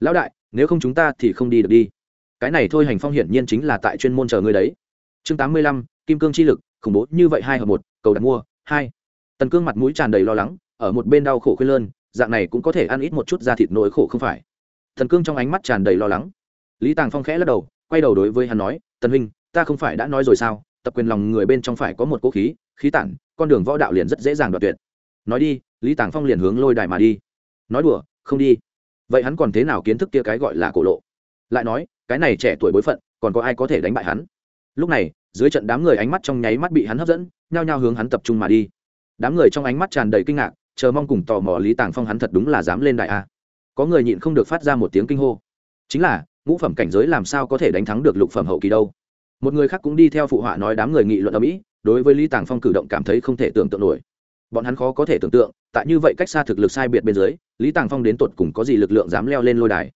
Lão đại, nếu không chúng ta thì không đi được đi. Cái này thôi hành phong hiển nhiên chính là tại chuyên môn chờ ngươi đấy. Chương tám mươi lăm, kim cương chi lực khủng bố như vậy hai hợp một, cầu đặt mua, hai. Tần cương mặt mũi tràn đầy lo lắng, ở một bên đau khổ khuyên lơn, dạng này cũng có thể ăn ít một chút da thịt nỗi khổ không phải. Thần cương trong ánh mắt tràn đầy lo lắng. Lý tàng phong khẽ lắc đầu, quay đầu đối với hắn nói, tần huynh, ta không phải đã nói rồi sao? Tập quyền lòng người bên trong phải có một cố khí khí tản, con đường võ đạo liền rất dễ dàng đoạt tuyệt. Nói đi, lý tàng phong liền hướng lôi đài mà đi. Nói đùa, không đi. Vậy hắn còn thế nào kiến thức kia cái gọi là cổ lộ? Lại nói, cái này trẻ tuổi bối phận, còn có ai có thể đánh bại hắn? Lúc này dưới trận đám người ánh mắt trong nháy mắt bị hắn hấp dẫn, nhao nhao hướng hắn tập trung mà đi. Đám người trong ánh mắt tràn đầy kinh ngạc, chờ mong cùng tò mò lý tàng phong hắn thật đúng là dám lên đại a. Có người nhịn không được phát ra một tiếng kinh hô. Chính là, ngũ phẩm cảnh giới làm sao có thể đánh thắng được lục phẩm hậu kỳ đâu? Một người khác cũng đi theo phụ họa nói đám người nghị luận ở mỹ đối với lý tàng phong cử động cảm thấy không thể tưởng tượng nổi. Bọn hắn khó có thể tưởng tượng, tại như vậy cách xa thực lực sai biệt bên dưới, lý tàng phong đến tột cùng có gì lực lượng dám leo lên lôi đài.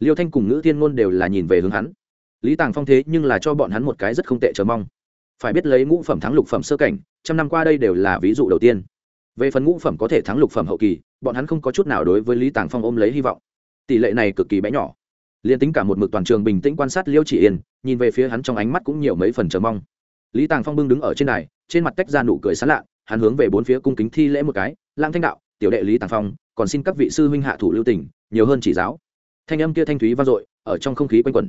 Liêu thanh cùng ngữ thiên ngôn đều là nhìn về hướng hắn lý tàng phong thế nhưng là cho bọn hắn một cái rất không tệ chờ mong. Phải biết lấy ngũ phẩm thắng lục phẩm sơ cảnh, trăm năm qua đây đều là ví dụ đầu tiên. Về phần ngũ phẩm có thể thắng lục phẩm hậu kỳ, bọn hắn không có chút nào đối với lý tàng phong ôm lấy hy vọng. Tỷ lệ này cực kỳ bé nhỏ. Liền tính cả một mực toàn trường bình tĩnh quan sát liêu chỉ yên, nhìn về phía hắn trong ánh mắt cũng nhiều mấy phần chờ mong. Lý tàng phong bưng đứng ở trên này trên mặt tách ra nụ cười sán lạ, hắn hướng về bốn phía cung kính thi lễ một cái lang thanh đạo, tiểu đệ lý tàng phong, còn xin các vị sư huynh hạ thủ lưu tỉnh nhiều hơn chỉ giáo. Thanh âm kia thanh thúy vang dội, ở trong không khí quanh quẩn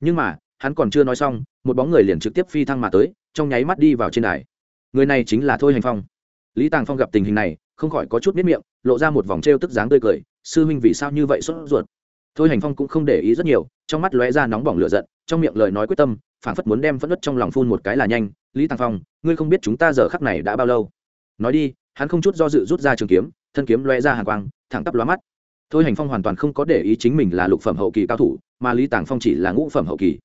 nhưng mà, hắn còn chưa nói xong, một bóng người liền trực tiếp phi thăng mà tới, trong nháy mắt đi vào trên đài. Người này chính là thôi hành phong. Lý tàng phong gặp tình hình này, không khỏi có chút miết miệng, lộ ra một vòng t r e o tức dáng tươi cười, sư huynh vì sao như vậy sốt ruột? Thôi hành phong cũng không để ý rất nhiều, trong mắt lóe ra nóng bỏng lửa giận, trong miệng lời nói quyết tâm phản phất muốn đem phất đất trong lòng phun một cái là nhanh, lý tàng phong, ngươi không biết chúng ta giờ khắc này đã bao lâu? Nói đi, hắn không chút do dự rút ra trường kiếm, thân kiếm lóe ra hàng quang, thẳng tắp lóa mắt. Thôi hành phong hoàn toàn không có để ý chính mình là lục phẩm hậu kỳ cao thủ mà lý tàng phong chỉ là ngũ phẩm hậu kỳ.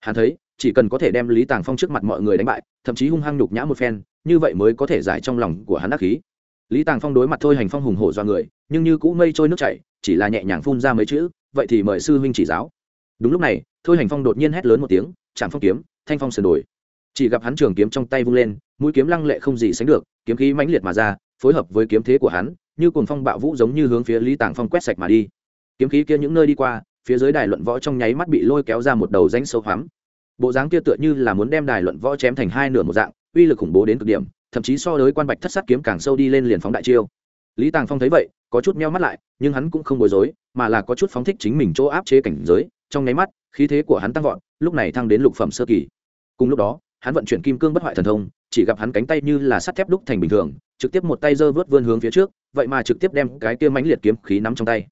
Hắn thấy, chỉ cần có thể đem lý tàng phong trước mặt mọi người đánh bại, thậm chí hung hăng nhục nhã một phen, như vậy mới có thể giải trong lòng của hắn đắc khí. Lý tàng phong đối mặt thôi hành phong hùng hổ do người, nhưng như cũ mây trôi nước chảy, chỉ là nhẹ nhàng phun ra mấy chữ, vậy thì mời sư huynh chỉ giáo. Đúng lúc này, thôi hành phong đột nhiên hét lớn một tiếng chạm phong kiếm, thanh phong sườn đổi chỉ gặp hắn trường kiếm trong tay vung lên, mũi kiếm lăng lệ không gì sánh được, kiếm khí mãnh liệt mà ra, phối hợp với kiếm thế của hắn, như cồn phong bạo vũ giống như hướng phía lý tàng phong quét sạch mà đi. Kiếm khí kia những nơi đi qua phía dưới đài luận võ trong nháy mắt bị lôi kéo ra một đầu rãnh sâu hoắm. Bộ dáng kia tựa như là muốn đem đài luận võ chém thành hai nửa một dạng, uy lực khủng bố đến cực điểm, thậm chí so với quan bạch thất sát kiếm càng sâu đi lên liền phóng đại chiêu. Lý tàng phong thấy vậy, có chút meo mắt lại, nhưng hắn cũng không bối rối, mà là có chút phóng thích chính mình chỗ áp chế cảnh giới, trong nháy mắt, khí thế của hắn tăng vọt, lúc này thăng đến lục phẩm sơ kỳ. Cùng lúc đó, hắn vận chuyển kim cương bất hoại thần thông, chỉ gặp hắn cánh tay như là sắt thép đúc thành bình thường, trực tiếp một tay giơ vớt vươn hướng phía trước, vậy mà trực tiếp đem cái kia mãnh liệt kiếm khí nắm trong tay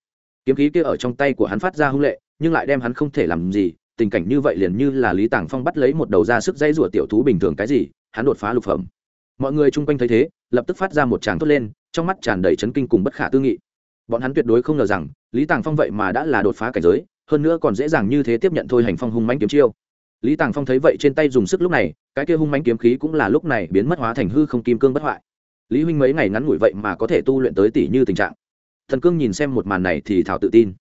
kiếm khí kia ở trong tay của hắn phát ra hung lệ, nhưng lại đem hắn không thể làm gì, tình cảnh như vậy liền như là lý tàng phong bắt lấy một đầu ra sức dây rủa tiểu thú bình thường cái gì, hắn đột phá lục phẩm. Mọi người chung quanh thấy thế, lập tức phát ra một tràng thốt lên, trong mắt tràn đầy chấn kinh cùng bất khả tư nghị. Bọn hắn tuyệt đối không ngờ rằng, lý tàng phong vậy mà đã là đột phá cảnh giới, hơn nữa còn dễ dàng như thế tiếp nhận thôi hành phong hung mãnh kiếm chiêu. Lý tàng phong thấy vậy trên tay dùng sức lúc này, cái kia hung mãnh kiếm khí cũng là lúc này biến mất hóa thành hư không kim cương bất hoại. Lý huynh mấy ngày ngắn ngủi vậy mà có thể tu luyện tới tỷ như tình trạng thần cương nhìn xem một màn này thì thảo tự tin.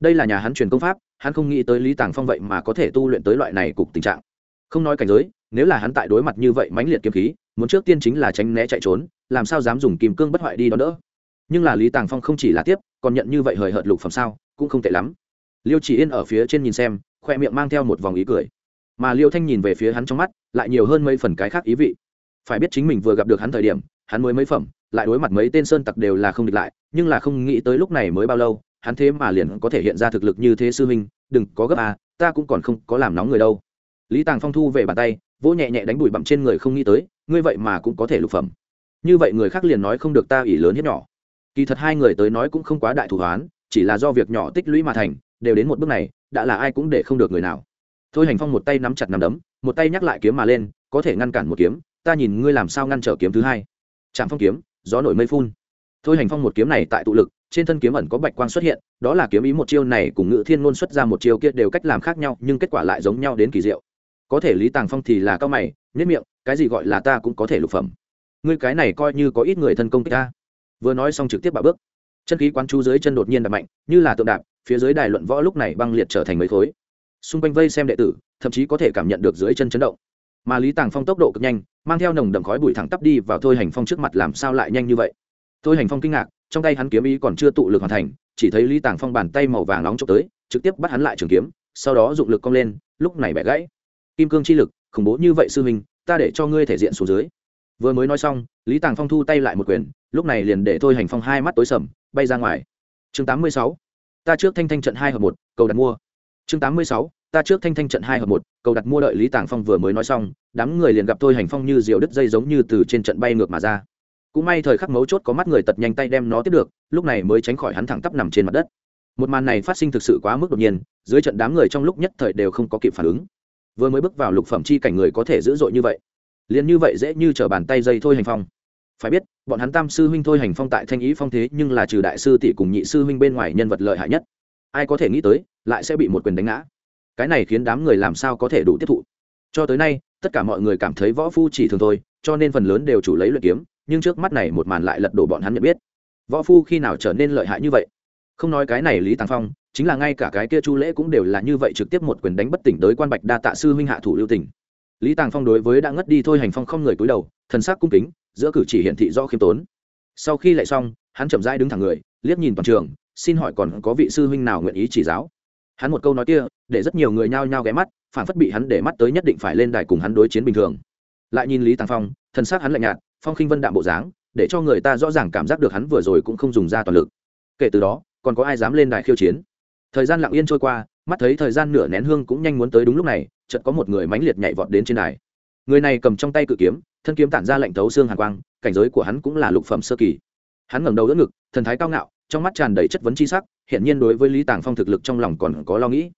Đây là nhà hắn truyền công pháp, hắn không nghĩ tới lý tàng phong vậy mà có thể tu luyện tới loại này cục tình trạng. Không nói cảnh giới, nếu là hắn tại đối mặt như vậy mãnh liệt kiếm khí, muốn trước tiên chính là tránh né chạy trốn, làm sao dám dùng kim cương bất hoại đi đó đỡ? Nhưng là lý tàng phong không chỉ là tiếp, còn nhận như vậy hời hợt lục phẩm sao, cũng không tệ lắm. Liêu chỉ yên ở phía trên nhìn xem, khoe miệng mang theo một vòng ý cười. Mà liêu thanh nhìn về phía hắn trong mắt, lại nhiều hơn mấy phần cái khác ý vị. Phải biết chính mình vừa gặp được hắn thời điểm, hắn mới mấy phẩm lại đối mặt mấy tên sơn tặc đều là không địch lại, nhưng là không nghĩ tới lúc này mới bao lâu, hắn thế mà liền có thể hiện ra thực lực như thế sư huynh, đừng có gấp à ta cũng còn không có làm nóng người đâu. Lý tàng phong thu về bàn tay, vỗ nhẹ nhẹ đánh bụi bặm trên người không nghĩ tới, ngươi vậy mà cũng có thể lục phẩm. Như vậy người khác liền nói không được ta ỷ lớn hiếp nhỏ. Kỳ thật hai người tới nói cũng không quá đại thủ hoán, chỉ là do việc nhỏ tích lũy mà thành, đều đến một bước này, đã là ai cũng để không được người nào. Thôi hành phong một tay nắm chặt nắm đấm, một tay nhắc lại kiếm mà lên, có thể ngăn cản một kiếm, ta nhìn ngươi làm sao ngăn trở kiếm thứ hai. Trạm phong kiếm gió nổi mây phun. Thôi hành phong một kiếm này tại tụ lực, trên thân kiếm ẩn có bạch quang xuất hiện, đó là kiếm ý một chiêu này cùng ngự thiên ngôn xuất ra một chiêu kia đều cách làm khác nhau, nhưng kết quả lại giống nhau đến kỳ diệu. Có thể lý tàng phong thì là cao mày nhất miệng, cái gì gọi là ta cũng có thể lục phẩm. Ngươi cái này coi như có ít người thân công ta. Vừa nói xong trực tiếp bạo bước. Chân khí quán chú dưới chân đột nhiên đập mạnh, như là tượng đạp, phía dưới đài luận võ lúc này băng liệt trở thành mấy khối. Xung quanh vây xem đệ tử, thậm chí có thể cảm nhận được dưới chân chấn động. Mà lý tàng phong tốc độ cực nhanh mang theo nồng đậm khói bụi thẳng tắp đi vào thôi hành phong trước mặt làm sao lại nhanh như vậy? Thôi hành phong kinh ngạc, trong tay hắn kiếm ý còn chưa tụ lực hoàn thành, chỉ thấy lý tàng phong bàn tay màu vàng nóng trộm tới, trực tiếp bắt hắn lại trường kiếm, sau đó dụng lực cong lên, lúc này bẻ gãy. Kim cương chi lực, khủng bố như vậy sư huynh, ta để cho ngươi thể diện xuống dưới. Vừa mới nói xong, lý tàng phong thu tay lại một quyền, lúc này liền để thôi hành phong hai mắt tối sầm, bay ra ngoài. Chương tám mươi sáu, ta trước thanh thanh trận hai hợp một, cầu đặt mua. Chương tám mươi sáu ta trước thanh thanh trận hai hợp một, cầu đặt mua đợi lý tàng phong vừa mới nói xong, đám người liền gặp thôi hành phong như diều đứt dây giống như từ trên trận bay ngược mà ra. Cũng may thời khắc mấu chốt có mắt người tật nhanh tay đem nó tiếp được, lúc này mới tránh khỏi hắn thẳng tắp nằm trên mặt đất. Một màn này phát sinh thực sự quá mức đột nhiên, dưới trận đám người trong lúc nhất thời đều không có kịp phản ứng. Vừa mới bước vào lục phẩm chi cảnh người có thể dữ dội như vậy. Liền như vậy dễ như t r ở bàn tay dây thôi hành phong. Phải biết, bọn hắn tam sư huynh thôi hành phong tại thanh ý phong thế nhưng là trừ đại sư tỷ cùng nhị sư huynh bên ngoài nhân vật lợi hại nhất. Ai có thể nghĩ tới, lại sẽ bị một quyền đánh ngã cái này khiến đám người làm sao có thể đủ tiếp thụ. Cho tới nay, tất cả mọi người cảm thấy võ phu chỉ thường thôi, cho nên phần lớn đều chủ lấy luyện kiếm, nhưng trước mắt này một màn lại lật đổ bọn hắn nhận biết. Võ phu khi nào trở nên lợi hại như vậy? Không nói cái này lý tàng phong, chính là ngay cả cái kia chu lễ cũng đều là như vậy trực tiếp một quyền đánh bất tỉnh tới quan bạch đa tạ sư huynh hạ thủ lưu tỉnh lý tàng phong đối với đã ngất đi thôi hành phong không người cúi đầu, thần sắc cung kính, giữa cử chỉ hiện thị do khiêm tốn. Sau khi lại xong, hắn chậm rãi đứng thẳng người, liếc nhìn toàn trường, xin hỏi còn có vị sư huynh nào nguyện ý chỉ giáo? Hắn một câu nói kia, để rất nhiều người nhao nhao ghé mắt phản phất bị hắn để mắt tới nhất định phải lên đài cùng hắn đối chiến bình thường. Lại nhìn lý tàng phong thần sắc hắn lạnh nhạt, phong khinh vân đạm bộ dáng, để cho người ta rõ ràng cảm giác được hắn vừa rồi cũng không dùng ra toàn lực. Kể từ đó, còn có ai dám lên đài khiêu chiến? Thời gian lặng yên trôi qua, mắt thấy thời gian nửa nén hương cũng nhanh muốn tới đúng lúc này, chợt có một người mãnh liệt nhảy vọt đến trên đài. Người này cầm trong tay cự kiếm, thân kiếm tản ra lệnh thấu xương hàn quang, cảnh giới của hắn cũng là lục phẩm sơ kỳ. Hắn ngẩng đầu đỡ ngực, thần thái cao ngạo trong mắt tràn đầy chất vấn c h i sắc hiện nhiên đối với lý tàng phong thực lực trong lòng còn có lo nghĩ.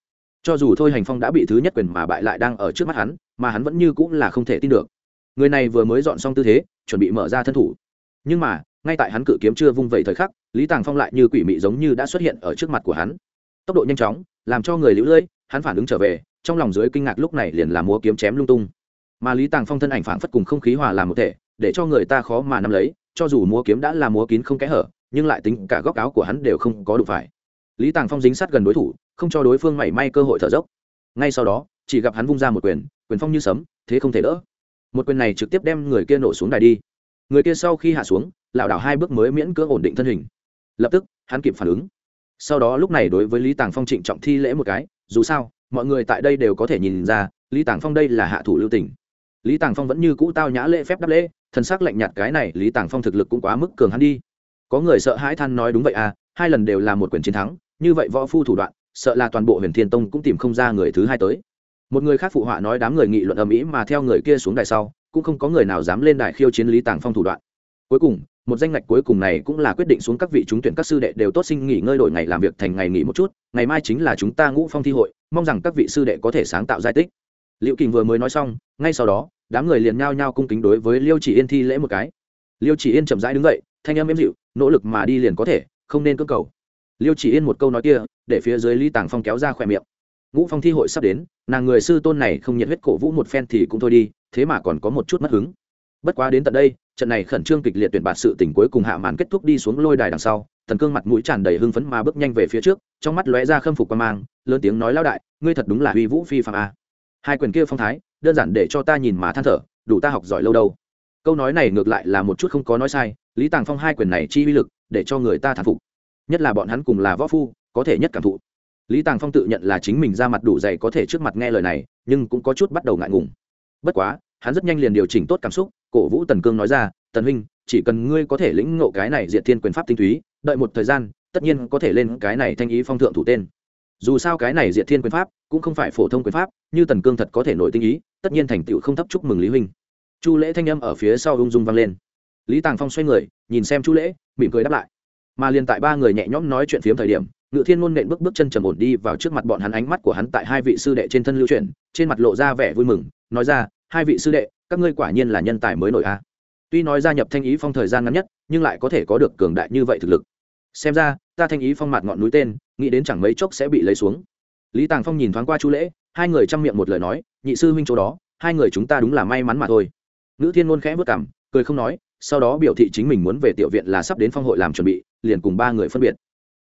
Cho dù thôi hành phong đã bị thứ nhất quyền mà bại lại đang ở trước mắt hắn, mà hắn vẫn như cũng là không thể tin được. Người này vừa mới dọn xong tư thế, chuẩn bị mở ra thân thủ. Nhưng mà, ngay tại hắn cự kiếm chưa vung vẩy thời khắc, lý tàng phong lại như quỷ mị giống như đã xuất hiện ở trước mặt của hắn. Tốc độ nhanh chóng, làm cho người lũ lưỡi hắn phản ứng trở về, trong lòng dưới kinh ngạc lúc này liền làm múa kiếm chém lung tung. Mà lý tàng phong thân ảnh phảng phất cùng không khí hòa làm một thể, để cho người ta khó mà nắm lấy, cho dù múa kiếm đã là múa kín không kẽ hở nhưng lại tính cả góc áo của hắn đều không có đủ phải. Lý tàng phong dính sát gần đối thủ, không cho đối phương mảy may cơ hội thở dốc. Ngay sau đó, chỉ gặp hắn vung ra một quyền quyền phong như sấm, thế không thể đỡ. Một quyền này trực tiếp đem người kia nổ xuống đài đi. Người kia sau khi hạ xuống, lảo đảo hai bước mới miễn cưỡng ổn định thân hình. Lập tức, hắn kịp phản ứng. Sau đó lúc này đối với lý tàng phong trịnh trọng thi lễ một cái, dù sao, mọi người tại đây đều có thể nhìn ra, lý tàng phong đây là hạ thủ lưu tỉnh lý tàng phong vẫn như cũ tao nhã lễ phép đáp lễ thân xác lạnh nhạt cái này, lý tàng phong thực lực cũng quá mức cường hắn đi có người sợ hãi than nói đúng vậy à hai lần đều là một quyền chiến thắng, như vậy võ phu thủ đoạn, sợ là toàn bộ huyền thiên tông cũng tìm không ra người thứ hai tới. Một người khác phụ họa nói đám người nghị luận ầm ĩ mà theo người kia xuống đài sau, cũng không có người nào dám lên đài khiêu chiến lý tàng phong thủ đoạn. Cuối cùng, một danh ngạch cuối cùng này cũng là quyết định xuống các vị trúng tuyển các sư đệ đều tốt sinh nghỉ ngơi đổi ngày làm việc thành ngày nghỉ một chút, ngày mai chính là chúng ta ngũ phong thi hội, mong rằng các vị sư đệ có thể sáng tạo giải tích. Liệu kình vừa mới nói xong, ngay sau đó, đám người liền nhao nhao cung kính đối với liêu chỉ yên thi lễ một cái. Liêu chỉ yên chậm rãi đứng dậy thanh âm êm dịu, nỗ lực mà đi liền có thể, không nên cơ cầu. Liêu chỉ yên một câu nói kia, để phía dưới lý tàng phong kéo ra khỏe miệng. Ngũ phong thi hội sắp đến, nàng người sư tôn này không nhiệt huyết cổ vũ một phen thì cũng thôi đi, thế mà còn có một chút mất hứng. Bất quá đến tận đây, trận này khẩn trương kịch liệt tuyển bạt sự tỉnh cuối cùng hạ màn kết thúc đi xuống lôi đài đằng sau, thần cương mặt mũi tràn đầy hưng phấn mà bước nhanh về phía trước, trong mắt lóe ra khâm phục qua mang, lớn tiếng nói lao đại, ngươi thật đúng là uy vũ phi phạm a. Hai quyền kia phong thái, đơn giản để cho ta nhìn mà than thở, đủ ta học giỏi lâu đâu. Câu nói này ngược lại là một chút không có nói sai lý tàng phong hai quyền này chi uy lực, để cho người ta thán phục. Nhất là bọn hắn cùng là võ phu, có thể nhất cảm thụ. Lý tàng phong tự nhận là chính mình ra mặt đủ dày có thể trước mặt nghe lời này, nhưng cũng có chút bắt đầu ngại ngùng. Bất quá, hắn rất nhanh liền điều chỉnh tốt cảm xúc, cổ vũ tần cương nói ra, tần huynh, chỉ cần ngươi có thể lĩnh ngộ cái này diệt thiên quyền pháp tinh túy, đợi một thời gian, tất nhiên có thể lên cái này thanh ý phong thượng thủ tên. Dù sao cái này diệt thiên quyền pháp cũng không phải phổ thông quyền pháp, như tần cương thật có thể nổi tinh ý, tất nhiên thành tựu không thấp chúc mừng lý huynh. Chu lễ thanh âm ở phía sau ung dung vang lên lý tàng phong xoay người, nhìn xem chu lễ, mỉm cười đáp lại. Mà liền tại ba người nhẹ nhõm nói chuyện phiếm thời điểm, ngự thiên ngôn nện bước bước chân trầm ổn đi vào trước mặt bọn hắn ánh mắt của hắn tại hai vị sư đệ trên thân lưu chuyển, trên mặt lộ ra vẻ vui mừng, nói ra, hai vị sư đệ, các ngươi quả nhiên là nhân tài mới nổi a. Tuy nói gia nhập thanh ý phong thời gian ngắn nhất, nhưng lại có thể có được cường đại như vậy thực lực. Xem ra, ta thanh ý phong mặt ngọn núi tên, nghĩ đến chẳng mấy chốc sẽ bị lấy xuống. Lý tàng phong nhìn thoáng qua chu lễ, hai người chăm miệng một lời nói, nhị sư huynh chỗ đó, hai người chúng ta đúng là may mắn mà thôi. Nữ thiên ngôn khẽ vất cảm cười không nói sau đó biểu thị chính mình muốn về tiểu viện là sắp đến phong hội làm chuẩn bị, liền cùng ba người phân biệt.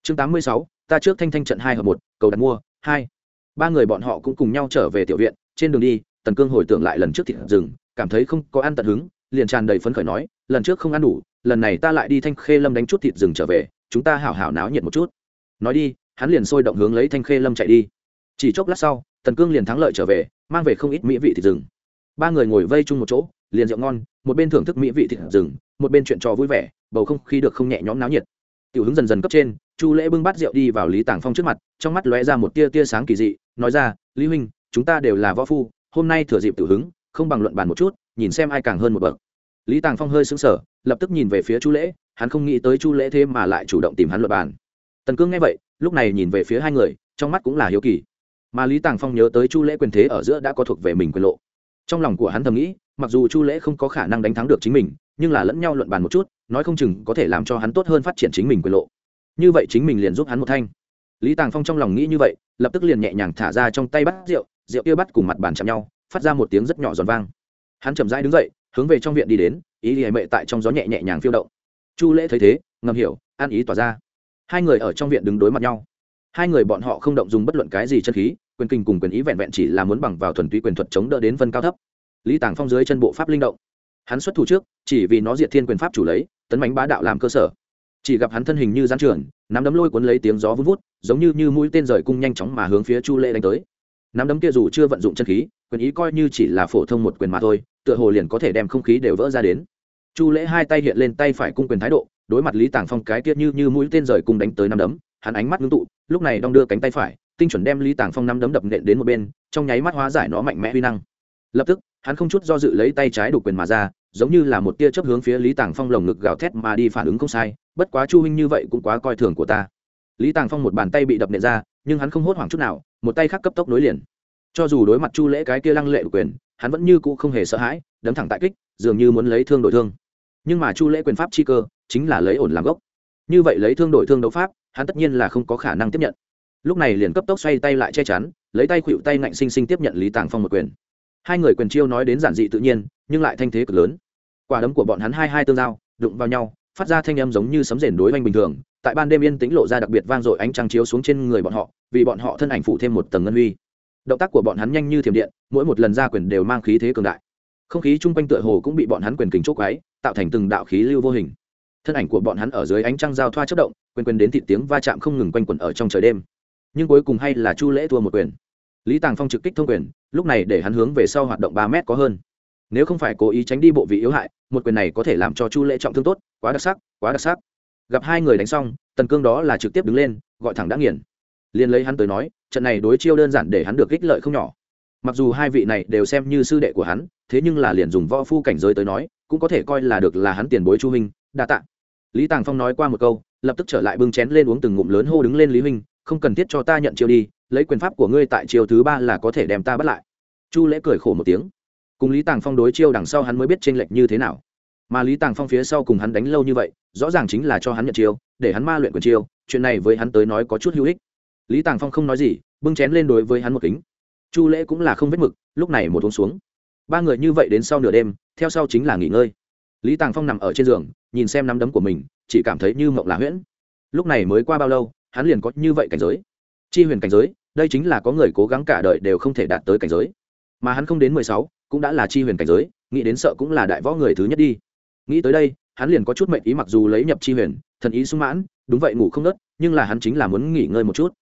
Chương tám mươi sáu, ta trước thanh thanh trận hai hợp một, cầu đặt mua, hai. Ba người bọn họ cũng cùng nhau trở về tiểu viện, trên đường đi, tần cương hồi tưởng lại lần trước thịt rừng cảm thấy không có ăn tận hứng, liền tràn đầy phấn khởi nói, lần trước không ăn đủ, lần này ta lại đi thanh khê lâm đánh chút thịt rừng trở về, chúng ta hảo hảo náo nhiệt một chút. Nói đi, hắn liền sôi động hướng lấy thanh khê lâm chạy đi. Chỉ chốc lát sau, tần cương liền thắng lợi trở về, mang về không ít mỹ vị thịt rừng. Ba người ngồi vây chung một chỗ liền rượu ngon, một bên thưởng thức mỹ vị thịt rừng, một bên chuyện trò vui vẻ, bầu không khí được không nhẹ nhõm náo nhiệt. Tiểu hứng dần dần cấp trên, chu lễ bưng bát rượu đi vào lý tàng phong trước mặt, trong mắt lóe ra một tia tia sáng kỳ dị, nói ra, lý huynh, chúng ta đều là võ phu, hôm nay thừa dịp tiểu hứng, không bằng luận bàn một chút, nhìn xem ai càng hơn một bậc. Lý tàng phong hơi sững sờ, lập tức nhìn về phía chu lễ, hắn không nghĩ tới chu lễ thế mà lại chủ động tìm hắn luận bàn. Tần cương nghe vậy, lúc này nhìn về phía hai người, trong mắt cũng là hiếu kỳ. Mà lý tàng phong nhớ tới chu lễ quyền thế ở giữa đã có thuộc về mình quyền lộ trong lòng của hắn thầm nghĩ, mặc dù chu lễ không có khả năng đánh thắng được chính mình, nhưng là lẫn nhau luận bàn một chút, nói không chừng có thể làm cho hắn tốt hơn phát triển chính mình quyền lộ. Như vậy chính mình liền giúp hắn một thanh. Lý tàng phong trong lòng nghĩ như vậy, lập tức liền nhẹ nhàng thả ra trong tay bắt rượu rượu kia bắt cùng mặt bàn chạm nhau, phát ra một tiếng rất nhỏ giòn vang. Hắn chậm rãi đứng dậy, hướng về trong viện đi đến, ý hề mệ tại trong gió nhẹ nhẹ nhàng phiêu động. Chu lễ thấy thế, ngầm hiểu ăn ý tỏa ra. Hai người ở trong viện đứng đối mặt nhau. Hai người bọn họ không động dùng bất luận cái gì chân khí quyền kinh cùng quyền ý vẹn vẹn chỉ là muốn bằng vào thuần túy quyền thuật chống đỡ đến vân cao thấp. Lý tàng phong dưới chân bộ pháp linh động. Hắn xuất thủ trước, chỉ vì nó diệt thiên quyền pháp chủ lấy, tấn bánh bá đạo làm cơ sở. Chỉ gặp hắn thân hình như gián trưởng, nắm đấm lôi cuốn lấy tiếng gió vun vút, giống như như mũi tên rời cung nhanh chóng mà hướng phía chu lễ đánh tới. Nắm đấm kia dù chưa vận dụng chân khí, quyền ý coi như chỉ là phổ thông một quyền mà thôi, tựa hồ liền có thể đem không khí đều vỡ ra đến. Chu lễ hai tay hiện lên tay phải cung quyền thái độ, đối mặt lý tàng phong cái kia như như mũi tên rời cung đánh tới nắm đấm, hắn ánh mắt ngưng tụ, lúc này đong đưa cánh tay phải tinh chuẩn đem lý tàng phong nắm đấm đập nện đến một bên, trong nháy mắt hóa giải nó mạnh mẽ huy năng. Lập tức, hắn không chút do dự lấy tay trái đục quyền mà ra, giống như là một tia chớp hướng phía lý tàng phong lồng ngực gào thét mà đi phản ứng không sai, bất quá chu huynh như vậy cũng quá coi thường của ta. Lý tàng phong một bàn tay bị đập nện ra, nhưng hắn không hốt hoảng chút nào, một tay khác cấp tốc nối liền. Cho dù đối mặt chu lễ cái kia lăng lệ quyền, hắn vẫn như cũ không hề sợ hãi, đấm thẳng tại kích, dường như muốn lấy thương đổi thương. Nhưng mà chu lễ quyền pháp chi cơ, chính là lấy ổn làm gốc. Như vậy lấy thương đổi thương đấu pháp, hắn tất nhiên là không có khả năng tiếp nhận lúc này liền cấp tốc xoay tay lại che chắn, lấy tay khuỵu tay ngạnh sinh sinh tiếp nhận lý tàng phong một quyền. Hai người quyền chiêu nói đến giản dị tự nhiên, nhưng lại thanh thế cực lớn. Quả đấm của bọn hắn hai hai tương giao, đụng vào nhau, phát ra thanh âm giống như sấm rền đối oanh bình thường, tại ban đêm yên tĩnh lộ ra đặc biệt vang dội ánh trăng chiếu xuống trên người bọn họ, vì bọn họ thân ảnh phụ thêm một tầng ngân huy. Động tác của bọn hắn nhanh như thiểm điện, mỗi một lần ra quyền đều mang khí thế cường đại. Không khí chung quanh tựa hồ cũng bị bọn hắn quyền kính chốt quáy tạo thành từng đạo khí lưu vô hình. Thân ảnh của bọn hắn ở dưới ánh trăng giao thoa chất động quên quên đến thị tiếng va chạm không ngừng quanh quẩn ở trong trời đêm nhưng cuối cùng hay là chu lễ thua một quyền. Lý tàng phong trực kích thông quyền, lúc này để hắn hướng về sau hoạt động ba mét có hơn. Nếu không phải cố ý tránh đi bộ vị yếu hại, một quyền này có thể làm cho chu lễ trọng thương tốt, quá đặc sắc, quá đặc sắc. Gặp hai người đánh xong, tần cương đó là trực tiếp đứng lên, gọi thẳng đã nghiền. Liền lấy hắn tới nói, trận này đối chiêu đơn giản để hắn được ích lợi không nhỏ. Mặc dù hai vị này đều xem như sư đệ của hắn, thế nhưng là liền dùng võ phu cảnh giới tới nói, cũng có thể coi là được là hắn tiền bối chu huynh, đa tạ. Lý tàng phong nói qua một câu, lập tức trở lại bưng chén lên uống từng ngụm lớn hô đứng lên lý huynh không cần thiết cho ta nhận chiêu đi, lấy quyền pháp của ngươi tại chiêu thứ ba là có thể đem ta bắt lại. Chu lễ cười khổ một tiếng. Cùng lý tàng phong đối chiêu đằng sau hắn mới biết t r ê n lệch như thế nào. Mà lý tàng phong phía sau cùng hắn đánh lâu như vậy, rõ ràng chính là cho hắn nhận chiêu, để hắn ma luyện quyền chiêu, chuyện này với hắn tới nói có chút hữu ích. Lý tàng phong không nói gì, bưng chén lên đối với hắn một kính. Chu lễ cũng là không vết mực, lúc này một uống xuống. Ba người như vậy đến sau nửa đêm, theo sau chính là nghỉ ngơi. Lý tàng phong nằm ở trên giường, nhìn xem nắm đấm của mình, chỉ cảm thấy như mộng là huyễn. Lúc này mới qua bao lâu hắn liền có như vậy cảnh giới. Chi huyền cảnh giới, đây chính là có người cố gắng cả đời đều không thể đạt tới cảnh giới. Mà hắn không đến mười sáu, cũng đã là chi huyền cảnh giới, nghĩ đến sợ cũng là đại võ người thứ nhất đi. Nghĩ tới đây, hắn liền có chút mệnh ý mặc dù lấy nhập chi huyền, thần ý sung mãn, đúng vậy ngủ không nớt, nhưng là hắn chính là muốn nghỉ ngơi một chút.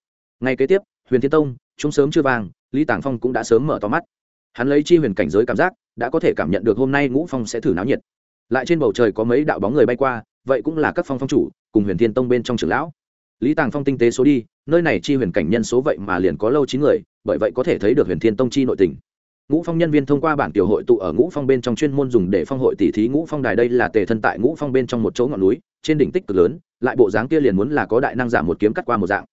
Ngay kế tiếp, huyền thiên tông, chúng sớm chưa vàng, lý tàng phong cũng đã sớm mở to mắt. Hắn lấy chi huyền cảnh giới cảm giác, đã có thể cảm nhận được hôm nay ngũ phong sẽ thử náo nhiệt. Lại trên bầu trời có mấy đạo bóng người bay qua, vậy cũng là các phong phong chủ, cùng huyền thiên tông bên trong trưởng lão lý tàng phong tinh tế số đi, nơi này chi huyền cảnh nhân số vậy mà liền có lâu chín người, bởi vậy có thể thấy được huyền thiên tông chi nội tình. Ngũ phong nhân viên thông qua bản tiểu hội tụ ở ngũ phong bên trong chuyên môn dùng để phong hội tỷ thí ngũ phong đài đây là tề thân tại ngũ phong bên trong một chỗ ngọn núi, trên đỉnh tích cực lớn, lại bộ dáng kia liền muốn là có đại năng giảm một kiếm cắt qua một dạng.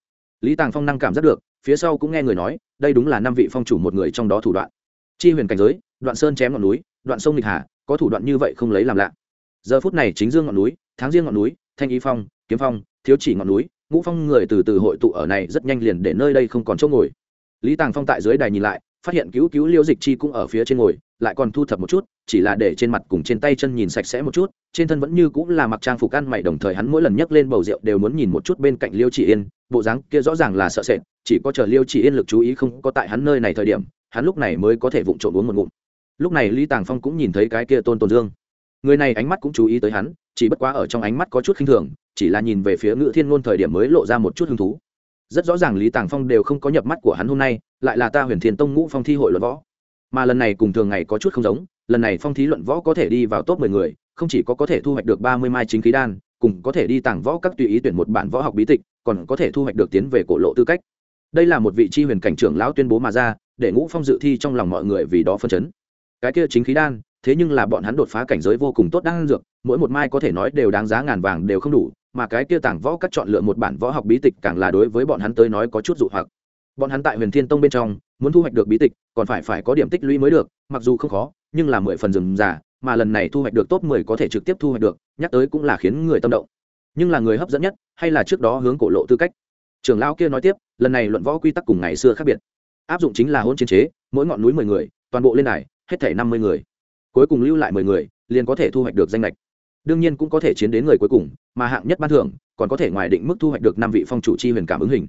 Lý tàng phong năng cảm giác được, phía sau cũng nghe người nói, đây đúng là năm vị phong chủ một người trong đó thủ đoạn. Chi huyền cảnh giới, đoạn sơn chém ngọn núi, đoạn sông nghịch hà, có thủ đoạn như vậy không lấy làm lạ. Giờ phút này chính dương ngọn núi, tháng riêng ngọn núi, thanh y phong, kiếm phong, thiếu chỉ ngọn núi ngũ phong người từ từ hội tụ ở này rất nhanh liền để nơi đây không còn chỗ ngồi. Lý tàng phong tại dưới đài nhìn lại, phát hiện cứu cứu liêu dịch chi cũng ở phía trên ngồi, lại còn thu thập một chút, chỉ là để trên mặt cùng trên tay chân nhìn sạch sẽ một chút, trên thân vẫn như cũng là mặc trang phục ăn mày đồng thời hắn mỗi lần nhấc lên bầu rượu đều muốn nhìn một chút bên cạnh liêu chỉ yên, bộ dáng kia rõ ràng là sợ sệt, chỉ có chờ liêu chỉ yên lực chú ý không có tại hắn nơi này thời điểm, hắn lúc này mới có thể vụng trộn uống một ngụm. Lúc này lý tàng phong cũng nhìn thấy cái kia tôn tồn dương. Người này ánh mắt cũng chú ý tới hắn, chỉ bất quá ở trong ánh mắt có chút khinh thường chỉ là nhìn về phía ngự thiên ngôn thời điểm mới lộ ra một chút hứng thú. Rất rõ ràng lý tàng phong đều không có nhập mắt của hắn hôm nay, lại là ta huyền thiên tông ngũ phong thi hội luận võ. Mà lần này cùng thường ngày có chút không giống, lần này phong thí luận võ có thể đi vào top mười người, không chỉ có có thể thu hoạch được ba mươi mai chính khí đan, cùng có thể đi tàng võ các tùy ý tuyển một bản võ học bí tịch, còn có thể thu hoạch được tiến về cổ lộ tư cách. Đây là một vị tri huyền cảnh trưởng lão tuyên bố mà ra, để ngũ phong dự thi trong lòng mọi người vì đó phân chấn. Cái kia chính khí đan, thế nhưng là bọn hắn đột phá cảnh giới vô cùng tốt đang dược, mỗi một mai có thể nói đều đáng giá ngàn vàng đều không đủ mà cái kia tảng võ các chọn lựa một bản võ học bí tịch càng là đối với bọn hắn tới nói có chút dụ hoặc. Bọn hắn tại huyền thiên tông bên trong, muốn thu hoạch được bí tịch, còn phải phải có điểm tích lũy mới được, mặc dù không khó, nhưng là mười phần rừng giả mà lần này thu hoạch được top mười có thể trực tiếp thu hoạch được, nhắc tới cũng là khiến người tâm động. Nhưng là người hấp dẫn nhất, hay là trước đó hướng cổ lộ tư cách? Trưởng lão kia nói tiếp, lần này luận võ quy tắc cùng ngày xưa khác biệt. Áp dụng chính là hôn chiến chế, mỗi ngọn núi mười người, toàn bộ lên này hết thể năm mươi người. Cuối cùng lưu lại mười người, liền có thể thu hoạch được danh lệch đương nhiên cũng có thể chiến đến người cuối cùng, mà hạng nhất ban thưởng, còn có thể ngoài định mức thu hoạch được năm vị phong chủ chi huyền cảm ứng hình.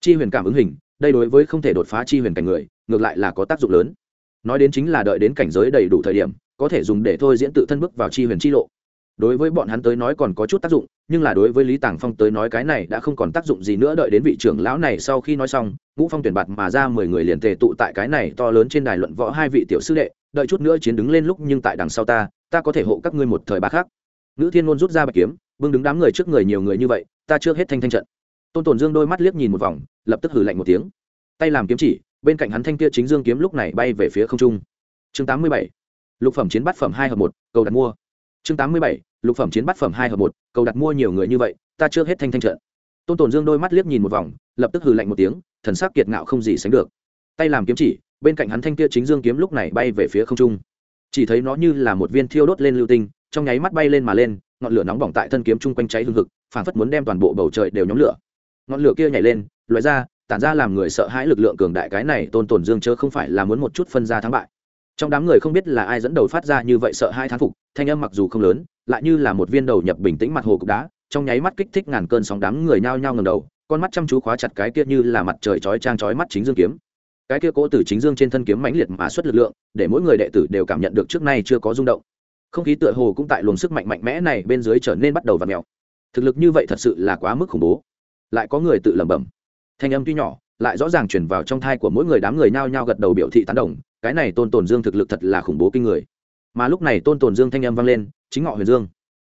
Chi huyền cảm ứng hình, đây đối với không thể đột phá chi huyền cảnh người, ngược lại là có tác dụng lớn. Nói đến chính là đợi đến cảnh giới đầy đủ thời điểm, có thể dùng để thôi diễn tự thân bước vào chi huyền chi lộ. Đối với bọn hắn tới nói còn có chút tác dụng, nhưng là đối với lý tàng phong tới nói cái này đã không còn tác dụng gì nữa, đợi đến vị trưởng lão này sau khi nói xong, ngũ phong tuyển bạt mà ra mười người liền tề tụ tại cái này to lớn trên đài luận võ hai vị tiểu sư đệ, đợi chút nữa chiến đứng lên lúc nhưng tại đằng sau ta ta có thể hộ các ngươi một thời ba khác ngữ thiên ngôn rút ra bạch kiếm, bưng đứng đám người trước người nhiều người như vậy, ta chưa hết thanh thanh trận. Tôn tồn dương đôi mắt liếc nhìn một vòng, lập tức hử lạnh một tiếng. Tay làm kiếm chỉ, bên cạnh hắn thanh kia chính dương kiếm lúc này bay về phía không trung. Chương tám mươi bảy, lục phẩm chiến bát phẩm hai hợp một, cầu đặt mua. Chương tám mươi bảy, lục phẩm chiến bát phẩm hai hợp một, cầu đặt mua nhiều người như vậy, ta chưa hết thanh thanh trận. Tôn tồn dương đôi mắt liếc nhìn một vòng, lập tức hừ lạnh một tiếng, thần sắc kiệt ngạo không gì sánh được. Tay làm kiếm chỉ, bên cạnh hắn thanh kia chính dương kiếm lúc này bay về phía không trung. Chỉ thấy nó như là một viên thiêu đốt lên lưu tinh trong nháy mắt bay lên mà lên, ngọn lửa nóng bỏng tại thân kiếm chung quanh cháy hương hực phản phất muốn đem toàn bộ bầu trời đều nhóm lửa. Ngọn lửa kia nhảy lên, loại ra, tản ra làm người sợ hãi lực lượng cường đại cái này tôn tồn dương chớ không phải là muốn một chút phân ra thắng bại. Trong đám người không biết là ai dẫn đầu phát ra như vậy sợ hai thán phục, thanh âm mặc dù không lớn, lại như là một viên đầu nhập bình tĩnh mặt hồ cục đá, trong nháy mắt kích thích ngàn cơn sóng đám người nhao nhao ngầm đầu, con mắt chăm chú khóa chặt cái kia như là mặt trời chói trang chói mắt chính dương kiếm. Cái kia cố tử chính dương trên thân kiếm mãnh liệt mà xuất lực lượng, để mỗi người đệ tử đều cảm nhận được trước nay chưa có rung động không khí tựa hồ cũng tại luồng sức mạnh mạnh mẽ này bên dưới trở nên bắt đầu và mèo. Thực lực như vậy thật sự là quá mức khủng bố. Lại có người tự lẩm bẩm. Thanh âm tuy nhỏ, lại rõ ràng chuyển vào trong thai của mỗi người đám người nhao nhao gật đầu biểu thị tán đồng, cái này tôn tồn dương thực lực thật là khủng bố kinh người. Mà lúc này tôn tồn dương thanh âm vang lên, chính ngọ huyền dương.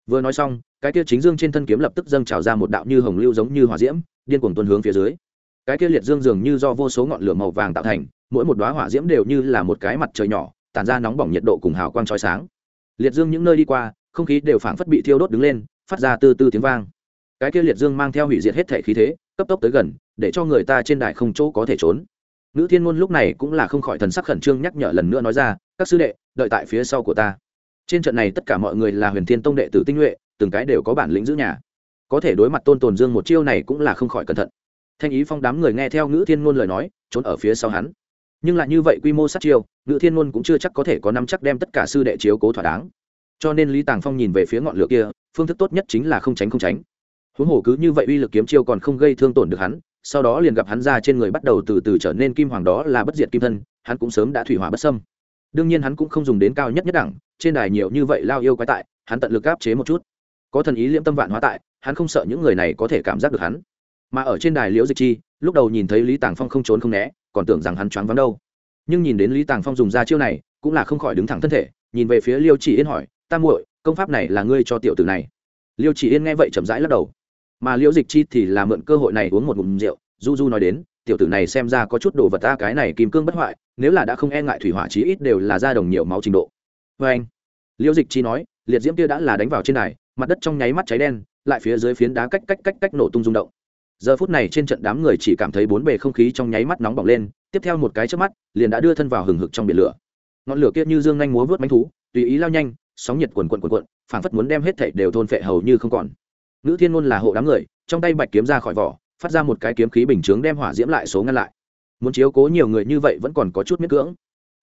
Vừa nói xong, cái kia chính dương trên thân kiếm lập tức dâng trào ra một đạo như hồng lưu giống như hỏa diễm, điên cuồng tuân hướng phía dưới. Cái kia liệt dương dường như do vô số ngọn lửa màu vàng tạo thành, mỗi một đoá hỏa diễm đều như là một cái mặt trời nhỏ, tản ra nóng bỏng nhiệt độ cùng hào quang chói sáng liệt dương những nơi đi qua, không khí đều phảng phất bị thiêu đốt đứng lên, phát ra từ từ tiếng vang. Cái kia liệt dương mang theo hủy diệt hết thể khí thế, cấp tốc tới gần, để cho người ta trên đài không chỗ có thể trốn. Nữ thiên ngôn lúc này cũng là không khỏi thần sắc khẩn trương nhắc nhở lần nữa nói ra, các sư đệ, đợi tại phía sau của ta. Trên trận này tất cả mọi người là huyền thiên tông đệ tử tinh nhuệ, từng cái đều có bản lĩnh giữ nhà. Có thể đối mặt tôn tồn dương một chiêu này cũng là không khỏi cẩn thận. Thanh ý phong đám người nghe theo ngữ thiên ngôn lời nói, trốn ở phía sau hắn nhưng lại như vậy quy mô sát chiêu, ngự thiên môn cũng chưa chắc có thể có năm chắc đem tất cả sư đệ chiếu cố thỏa đáng. Cho nên lý tàng phong nhìn về phía ngọn lửa kia, phương thức tốt nhất chính là không tránh không tránh. Huống hồ cứ như vậy uy lực kiếm chiêu còn không gây thương tổn được hắn, sau đó liền gặp hắn ra trên người bắt đầu từ từ trở nên kim hoàng đó là bất diệt kim thân, hắn cũng sớm đã thủy hỏa bất sâm đương nhiên hắn cũng không dùng đến cao nhất nhất đẳng, trên đài nhiều như vậy lao yêu quái tại, hắn tận lực áp chế một chút. Có thần ý liễm tâm vạn hóa tại, hắn không sợ những người này có thể cảm giác được hắn. Mà ở trên đài liễu dịch chi, lúc đầu nhìn thấy lý tàng phong không trốn không né còn tưởng rằng hắn choáng vắng đâu. Nhưng nhìn đến lý tàng phong dùng ra chiêu này, cũng là không khỏi đứng thẳng thân thể, nhìn về phía liêu chỉ yên hỏi, ta muội, công pháp này là ngươi cho tiểu tử này? Liêu chỉ yên nghe vậy chậm rãi lắc đầu. Mà liễu dịch chi thì là mượn cơ hội này uống một ngụm rượu, du du nói đến, tiểu tử này xem ra có chút đồ vật ta, cái này kim cương bất hoại, nếu là đã không e ngại thủy hỏa chí ít đều là ra đồng nhiều máu trình độ. Vê anh, liễu dịch chi nói, liệt diễm kia đã là đánh vào trên đài, mặt đất trong nháy mắt cháy đen, lại phía dưới phiến đá cách cách cách cách nổ tung rung động giờ phút này trên trận đám người chỉ cảm thấy bốn bề không khí trong nháy mắt nóng bỏng lên, tiếp theo một cái trước mắt, liền đã đưa thân vào hừng hực trong biển lửa. Ngọn lửa kia như dương nhanh múa vớt bánh thú, tùy ý lao nhanh, sóng nhiệt quần quần quần quần phảng phất muốn đem hết thảy đều thôn phệ hầu như không còn. Nữ thiên ngôn là hộ đám người, trong tay bạch kiếm ra khỏi vỏ, phát ra một cái kiếm khí bình chướng đem hỏa diễm lại số ngăn lại. Muốn chiếu cố nhiều người như vậy vẫn còn có chút miết cưỡng.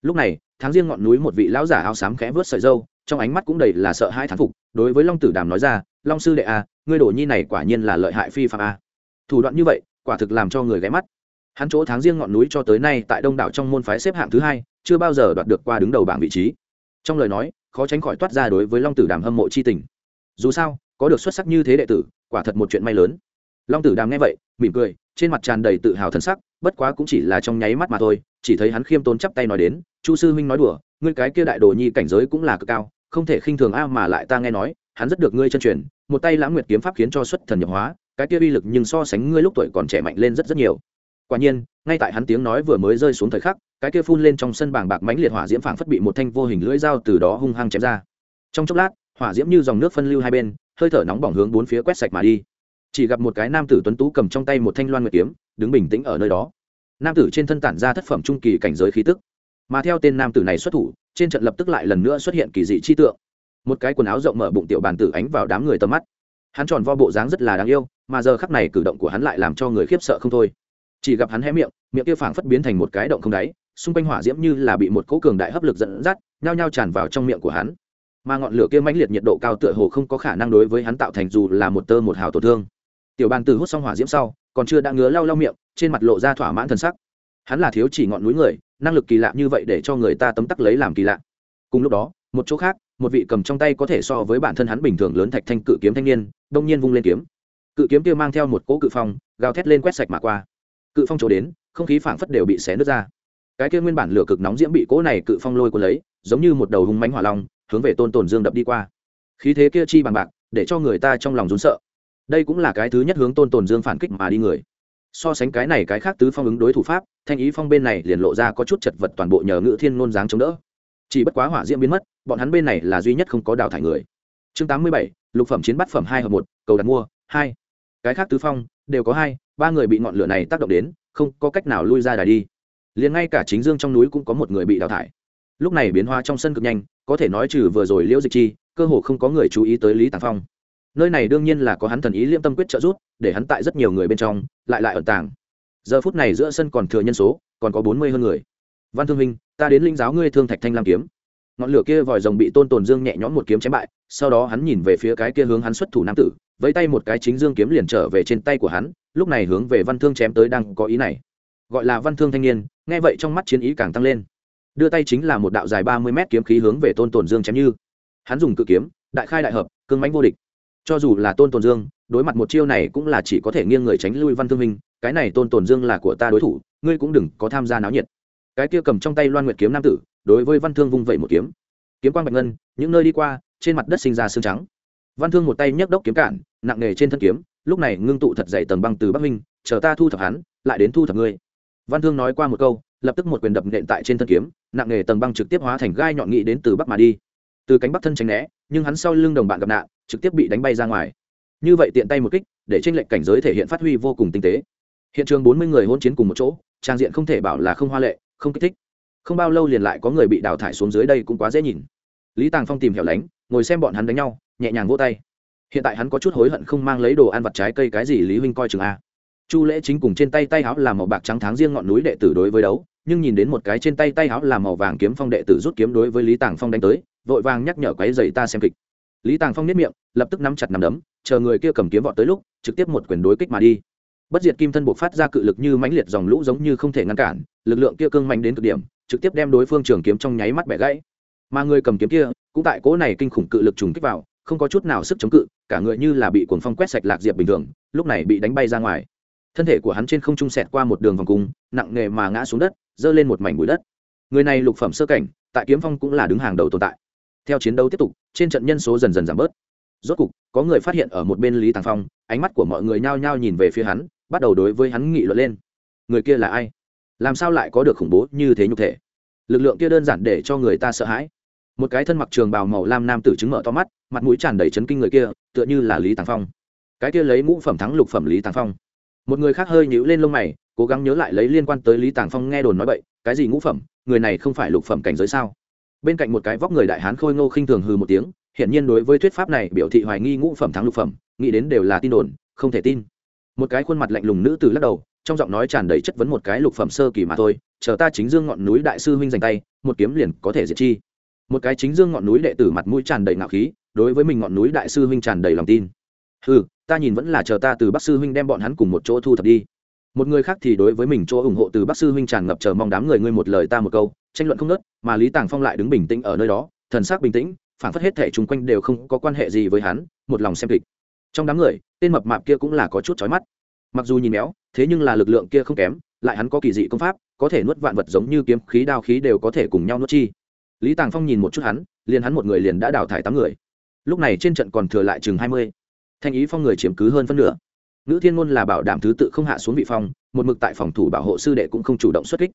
Lúc này, tháng riêng ngọn núi một vị lão giả áo xám khẽ vớt sợi dâu trong ánh mắt cũng đầy là sợ hãi thán phục, đối với long tử đàm nói ra, long sư đệ a ngươi đổ nhi này quả nhiên là lợi hại phi phạm a à thủ đoạn như vậy, quả thực làm cho người ghé mắt. Hắn chỗ tháng riêng ngọn núi cho tới nay tại đông đảo trong môn phái xếp hạng thứ hai, chưa bao giờ đoạt được qua đứng đầu bảng vị trí. Trong lời nói, khó tránh khỏi toát ra đối với long tử đàm hâm mộ c h i tình. Dù sao, có được xuất sắc như thế đệ tử, quả thật một chuyện may lớn. Long tử đàm nghe vậy, mỉm cười, trên mặt tràn đầy tự hào thân sắc, bất quá cũng chỉ là trong nháy mắt mà thôi, chỉ thấy hắn khiêm tốn chắp tay nói đến, chu sư huynh nói đùa, ngươi cái kia đại đồ nhi cảnh giới cũng là cực cao, không thể khinh thường a mà lại ta nghe nói, hắn rất được ngươi chân truyền, một tay lãng nguyệt kiếm pháp khiến cho xuất thần nhập hóa cái kia uy lực nhưng so sánh ngươi lúc tuổi còn trẻ mạnh lên rất rất nhiều. Quả nhiên, ngay tại hắn tiếng nói vừa mới rơi xuống thời khắc, cái kia phun lên trong sân bảng bạc mãnh liệt hỏa diễm phảng phất bị một thanh vô hình lưỡi dao từ đó hung hăng chém ra. Trong chốc lát, hỏa diễm như dòng nước phân lưu hai bên, hơi thở nóng bỏng hướng bốn phía quét sạch mà đi. Chỉ gặp một cái nam tử tuấn tú cầm trong tay một thanh loan nguyệt kiếm, đứng bình tĩnh ở nơi đó. Nam tử trên thân tản ra thất phẩm trung kỳ cảnh giới khí tức. Mà theo tên nam tử này xuất thủ, trên trận lập tức lại lần nữa xuất hiện kỳ dị chi tượng. Một cái quần áo rộng mở bụng tiểu bàn tử ánh vào đám người tầm mắt. Hắn tròn vo bộ dáng rất là đáng yêu mà giờ khắc này cử động của hắn lại làm cho người khiếp sợ không thôi. Chỉ gặp hắn hé miệng miệng kia phảng phất biến thành một cái động không đáy, xung quanh hỏa diễm như là bị một cỗ cường đại hấp lực dẫn dắt, nhao nhao tràn vào trong miệng của hắn. Mà ngọn lửa kia mãnh liệt nhiệt độ cao tựa hồ không có khả năng đối với hắn tạo thành dù là một tơ một hào tổn thương. Tiểu bàn tử hút xong hỏa diễm sau, còn chưa đã ngứa lau lau miệng, trên mặt lộ ra thỏa mãn thần sắc. Hắn là thiếu chỉ ngọn núi người, năng lực kỳ lạ như vậy để cho người ta tấm tắc lấy làm kỳ lạ. Cùng lúc đó, một chỗ khác, một vị cầm trong tay có thể so với bản thân hắn bình thường lớn thạch thanh cự kiếm thanh niên, đông nhiên vung lên kiếm cự kiếm kia mang theo một cỗ cự phong, gào thét lên quét sạch mà qua. Cự phong chỗ đến, không khí phảng phất đều bị xé nứt ra. Cái kia nguyên bản lửa cực nóng diễm bị cỗ này cự phong lôi cuốn lấy, giống như một đầu hung mánh hỏa long, hướng về tôn tồn dương đập đi qua. Khí thế kia chi bằng bạc, để cho người ta trong lòng rún sợ. Đây cũng là cái thứ nhất hướng tôn tồn dương phản kích mà đi người. So sánh cái này cái khác tứ phong ứng đối thủ pháp, thanh ý phong bên này liền lộ ra có chút chật vật toàn bộ nhờ ngự thiên ngôn dáng chống đỡ. Chỉ bất quá hỏa diễm biến mất, bọn hắn bên này là duy nhất không có đào thải người. Chương tám mươi bảy, lục phẩm chiến bắt phẩm hai hợp một, cầu đặt mua, hai cái khác tứ phong, đều có hai, ba người bị ngọn lửa này tác động đến, không có cách nào lui ra đài đi. Liền ngay cả chính dương trong núi cũng có một người bị đào thải. Lúc này biến hóa trong sân cực nhanh, có thể nói trừ vừa rồi liễu dịch chi, cơ hồ không có người chú ý tới lý tàng phong. Nơi này đương nhiên là có hắn thần ý liễm tâm quyết trợ giúp, để hắn tại rất nhiều người bên trong, lại lại ẩn tàng. Giờ phút này giữa sân còn thừa nhân số, còn có bốn mươi hơn người. Văn thương minh, ta đến linh giáo ngươi thương thạch thanh lam kiếm. Ngọn lửa kia vòi rồng bị tôn tồn dương nhẹ nhõm một kiếm chém bại, sau đó hắn nhìn về phía cái kia hướng hắn xuất thủ nam tử vẫy tay một cái chính dương kiếm liền trở về trên tay của hắn, lúc này hướng về văn thương chém tới đang có ý này. Gọi là văn thương thanh niên, nghe vậy trong mắt chiến ý càng tăng lên. Đưa tay chính là một đạo dài ba mươi mét kiếm khí hướng về tôn tồn dương chém như. Hắn dùng cự kiếm, đại khai đại hợp, cương mãnh vô địch. Cho dù là tôn tồn dương, đối mặt một chiêu này cũng là chỉ có thể nghiêng người tránh lui văn thương minh cái này tôn tồn dương là của ta đối thủ, ngươi cũng đừng có tham gia náo nhiệt. Cái kia cầm trong tay loan nguyệt kiếm nam tử, đối với văn thương vung vẩy một kiếm. Kiếm quang bạch ngân, những nơi đi qua, trên mặt đất sinh ra xương trắng văn thương một tay nhấc đốc kiếm cản, nặng nề trên thân kiếm, lúc này ngưng tụ thật dày tầng băng từ bắc minh, chờ ta thu thập hắn, lại đến thu thập ngươi. Văn thương nói qua một câu, lập tức một quyền đập nện tại trên thân kiếm, nặng nề tầng băng trực tiếp hóa thành gai nhọn nghị đến từ bắc mà đi. Từ cánh bắc thân tránh né, nhưng hắn sau lưng đồng bạn gặp nạn, trực tiếp bị đánh bay ra ngoài. Như vậy tiện tay một kích, để tranh lệnh cảnh giới thể hiện phát huy vô cùng tinh tế. Hiện trường bốn mươi người hôn chiến cùng một chỗ, trang diện không thể bảo là không hoa lệ, không kích thích. Không bao lâu liền lại có người bị đào thải xuống dưới đây cũng quá dễ nhìn. Lý tàng phong tìm hẻo lánh, ngồi xem bọn hắn đánh nhau nhẹ nhàng vỗ tay. Hiện tại hắn có chút hối hận không mang lấy đồ ăn vặt trái cây cái gì lý huynh coi chừng a. Chu lễ chính cùng trên tay tay áo làm màu bạc trắng tháng riêng ngọn núi đệ tử đối với đấu, nhưng nhìn đến một cái trên tay tay áo làm màu vàng kiếm phong đệ tử rút kiếm đối với lý tàng phong đánh tới, vội vàng nhắc nhở quấy dày ta xem kịch. Lý tàng phong nếp miệng, lập tức nắm chặt nằm đấm, chờ người kia cầm kiếm vọt tới lúc, trực tiếp một quyền đối kích mà đi. Bất diệt kim thân buộc phát ra cự lực như mãnh liệt dòng lũ giống như không thể ngăn cản, lực lượng kia cương mạnh đến cực điểm, trực tiếp đem đối phương trường kiếm trong nháy mắt bẻ gãy. Mà người cầm kiếm kia, cũng tại cỗ này kinh khủng cự lực trùng kích vào không có chút nào sức chống cự, cả người như là bị cuồng phong quét sạch lạc diệp bình thường, lúc này bị đánh bay ra ngoài. Thân thể của hắn trên không trung sẹt qua một đường vòng cung, nặng nề mà ngã xuống đất, giơ lên một mảnh bụi đất. Người này lục phẩm sơ cảnh, tại kiếm phong cũng là đứng hàng đầu tồn tại. Theo chiến đấu tiếp tục, trên trận nhân số dần dần giảm bớt. Rốt cục, có người phát hiện ở một bên lý tàng phong, ánh mắt của mọi người nhao nhao nhìn về phía hắn, bắt đầu đối với hắn nghị luận lên. Người kia là ai? Làm sao lại có được khủng bố như thế nhục thể? Lực lượng kia đơn giản để cho người ta sợ hãi một cái thân mặc trường bào màu lam nam tử chứng mở to mắt, mặt mũi tràn đầy chấn kinh người kia, tựa như là lý tàng phong. Cái kia lấy ngũ phẩm thắng lục phẩm lý tàng phong. Một người khác hơi nhíu lên lông mày, cố gắng nhớ lại lấy liên quan tới lý tàng phong nghe đồn nói bậy, cái gì ngũ phẩm, người này không phải lục phẩm cảnh giới sao? Bên cạnh một cái vóc người đại hán khôi ngô khinh thường hừ một tiếng, hiển nhiên đối với thuyết pháp này biểu thị hoài nghi ngũ phẩm thắng lục phẩm, nghĩ đến đều là tin đồn, không thể tin. Một cái khuôn mặt lạnh lùng nữ tử lắc đầu, trong giọng nói tràn đầy chất vấn một cái lục phẩm sơ kỳ mà thôi, chờ ta chính dương ngọn núi đại sư huynh dành tay, một kiếm liền có thể diệt chi một cái chính dương ngọn núi đệ tử mặt mũi tràn đầy ngạo khí, đối với mình ngọn núi đại sư huynh tràn đầy lòng tin. Ừ ta nhìn vẫn là chờ ta từ bắc sư huynh đem bọn hắn cùng một chỗ thu thập đi. Một người khác thì đối với mình chỗ ủng hộ từ bắc sư huynh tràn ngập chờ mong đám người ngươi một lời ta một câu, tranh luận không nớt mà lý tàng phong lại đứng bình tĩnh ở nơi đó, thần sắc bình tĩnh phản phất hết thể chung quanh đều không có quan hệ gì với hắn, một lòng xem kịch. Trong đám người, tên mập mạp kia cũng là có chút chói mắt. Mặc dù nhìn méo, thế nhưng là lực lượng kia không kém, lại hắn có kỳ dị công pháp, có thể nuốt vạn vật giống như kiếm khí đao khí đều có thể cùng nhau nuốt chi lý tàng phong nhìn một chút hắn, liền hắn một người liền đã đào thải tám người. Lúc này trên trận còn thừa lại chừng hai mươi. Thanh ý phong người chiếm cứ hơn phân nửa. Nữ thiên ngôn là bảo đảm thứ tự không hạ xuống vị phong, một mực tại phòng thủ bảo hộ sư đệ cũng không chủ động xuất kích.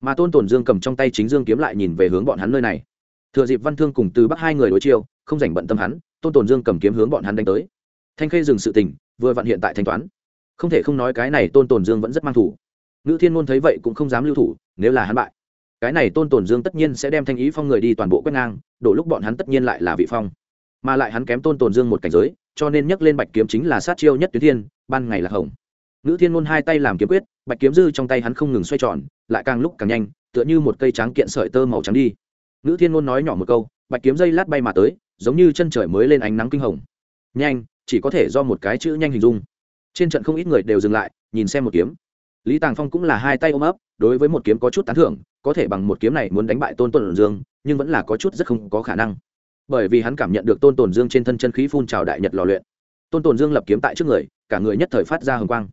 Mà tôn tồn dương cầm trong tay chính dương kiếm lại nhìn về hướng bọn hắn nơi này. Thừa dịp văn thương cùng từ bắc hai người đối chiêu, không dành bận tâm hắn, tôn tồn dương cầm kiếm hướng bọn hắn đánh tới. Thanh khê dừng sự tình, vừa vặn hiện tại thanh toán. Không thể không nói cái này tôn tồn dương vẫn rất mang thủ. Nữ thiên ngôn thấy vậy cũng không dám lưu thủ, nếu là hắn bại cái này tôn tồn dương tất nhiên sẽ đem thanh ý phong người đi toàn bộ quét ngang, đổ lúc bọn hắn tất nhiên lại là vị phong. Mà lại hắn kém tôn tồn dương một cảnh giới, cho nên nhắc lên bạch kiếm chính là sát chiêu nhất tuyến thiên, ban ngày là hồng. Nữ thiên ngôn hai tay làm kiếm quyết, bạch kiếm dư trong tay hắn không ngừng xoay tròn, lại càng lúc càng nhanh, tựa như một cây trắng kiện sợi tơ màu trắng đi. Nữ thiên ngôn nói nhỏ một câu, bạch kiếm dây lát bay mà tới, giống như chân trời mới lên ánh nắng kinh hồng. Nhanh, chỉ có thể do một cái chữ nhanh hình dung. Trên trận không ít người đều dừng lại, nhìn xem một kiếm lý tàng phong cũng là hai tay ôm ấp, đối với một kiếm có chút tán thưởng, có thể bằng một kiếm này muốn đánh bại tôn tồn dương, nhưng vẫn là có chút rất không có khả năng. Bởi vì hắn cảm nhận được tôn tồn dương trên thân chân khí phun trào đại nhật lò luyện. Tôn tồn dương lập kiếm tại trước người, cả người nhất thời phát ra hồng quang.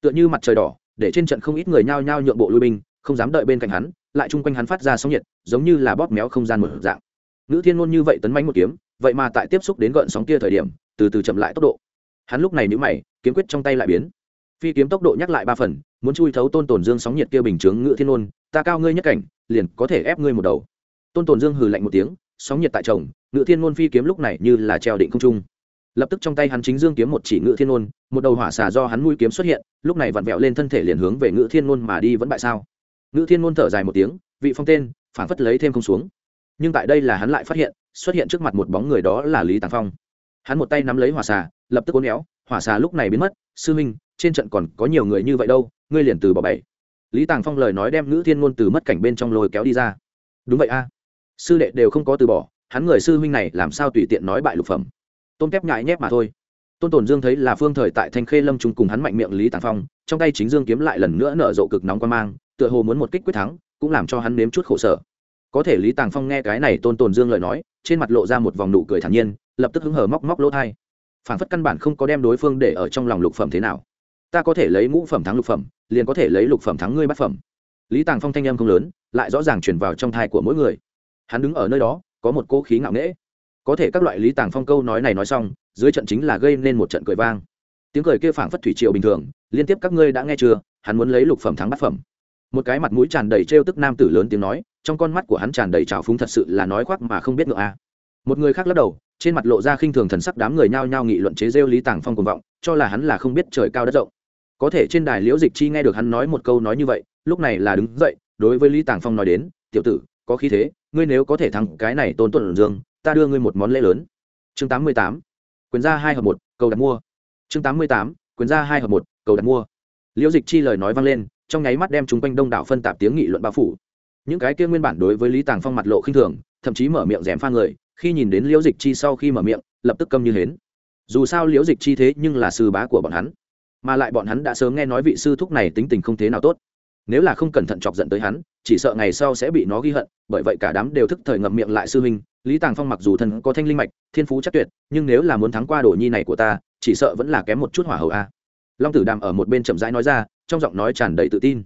Tựa như mặt trời đỏ, để trên trận không ít người nhao nhao nhượng bộ lui binh, không dám đợi bên cạnh hắn, lại chung quanh hắn phát ra sóng nhiệt, giống như là bóp méo không gian một dạng. Nữ thiên ngôn như vậy tấn mánh một kiếm, vậy mà tại tiếp xúc đến gợn sóng kia thời điểm, từ từ chậm lại tốc độ. Hắn lúc này nhữ mày, kiếm quyết trong tay lại biến. Phi kiếm tốc độ nhắc lại ba phần muốn chui thấu tôn tồn dương sóng nhiệt kia bình chướng ngự thiên ôn, ta cao ngươi nhất cảnh, liền có thể ép ngươi một đầu. Tôn tồn dương hừ lạnh một tiếng, sóng nhiệt tại chồng, ngự thiên ôn phi kiếm lúc này như là treo định không trung. Lập tức trong tay hắn chính dương kiếm một chỉ ngự thiên ôn một đầu hỏa xà do hắn mũi kiếm xuất hiện, lúc này vặn vẹo lên thân thể liền hướng về ngự thiên ôn mà đi vẫn bại sao. Ngự thiên ôn thở dài một tiếng, vị phong tên phản phất lấy thêm không xuống. Nhưng tại đây là hắn lại phát hiện, xuất hiện trước mặt một bóng người đó là lý tàng phong. Hắn một tay nắm lấy hỏa xà, lập tức cố néo hỏa xà lúc này biến mất, sư minh trên trận còn có nhiều người như vậy đâu, ngươi liền từ bỏ bảy. Lý tàng phong lời nói đem ngữ thiên ngôn từ mất cảnh bên trong lôi kéo đi ra. Đúng vậy a. Sư đệ đều không có từ bỏ, hắn người sư huynh này làm sao tùy tiện nói bại lục phẩm. Tôn kép nhại nhép mà thôi. Tôn tồn dương thấy là phương thời tại thanh khê lâm trung cùng hắn mạnh miệng lý tàng phong, trong tay chính dương kiếm lại lần nữa nở rộ cực nóng quan mang, tựa hồ muốn một kích quyết thắng, cũng làm cho hắn nếm chút khổ sở. Có thể lý tàng phong nghe cái này tôn tồn dương lời nói, trên mặt lộ ra một vòng nụ cười thản nhiên, lập tức hứng hờ móc móc lỗ thai phản phất căn bản không có đem đối phương để ở trong lòng lục phẩm thế nào ta có thể lấy ngũ phẩm thắng lục phẩm, liền có thể lấy lục phẩm thắng ngươi bát phẩm. Lý tàng phong thanh âm không lớn, lại rõ ràng chuyển vào trong thai của mỗi người. Hắn đứng ở nơi đó, có một cỗ khí ngạo nghễ. Có thể các loại lý tàng phong câu nói này nói xong, dưới trận chính là gây nên một trận cười vang. Tiếng cười kia phảng phất thủy triều bình thường, liên tiếp các ngươi đã nghe chưa, hắn muốn lấy lục phẩm thắng bát phẩm. Một cái mặt mũi tràn đầy trêu tức nam tử lớn tiếng nói, trong con mắt của hắn tràn đầy trào phúng thật sự là nói khoác mà không biết ngựa a. Một người khác lắc đầu, trên mặt lộ ra khinh thường thần sắc đám người nhao nhao nghị luận chế rêu lý tàng phong cuồng vọng, cho là hắn là không biết trời cao đất rộng có thể trên đài liễu dịch chi nghe được hắn nói một câu nói như vậy, lúc này là đứng dậy, đối với lý tàng phong nói đến, tiểu tử, có khí thế, ngươi nếu có thể thắng cái này tôn tuần dương, ta đưa ngươi một món lễ lớn. Chương tám mươi tám, quyền ra hai hợp một, cầu đặt mua. Chương tám mươi tám, quyền ra hai hợp một, cầu đặt mua. Liễu dịch chi lời nói vang lên, trong nháy mắt đem chung quanh đông đảo phân tạp tiếng nghị luận bao phủ. Những cái kia nguyên bản đối với lý tàng phong mặt lộ khinh thường, thậm chí mở miệng rèm pha người, khi nhìn đến liễu dịch chi sau khi mở miệng, lập tức câm như hến. Dù sao liễu dịch chi thế nhưng là sư bá của bọn hắn mà lại bọn hắn đã sớm nghe nói vị sư thúc này tính tình không thế nào tốt. Nếu là không cẩn thận chọc giận tới hắn, chỉ sợ ngày sau sẽ bị nó ghi hận, bởi vậy cả đám đều thức thời ngậm miệng lại sư huynh, lý tàng phong mặc dù thân có thanh linh mạch, thiên phú chắc tuyệt, nhưng nếu là muốn thắng qua đồ nhi này của ta, chỉ sợ vẫn là kém một chút hỏa hậu a. Long tử đàm ở một bên chậm rãi nói ra, trong giọng nói tràn đầy tự tin.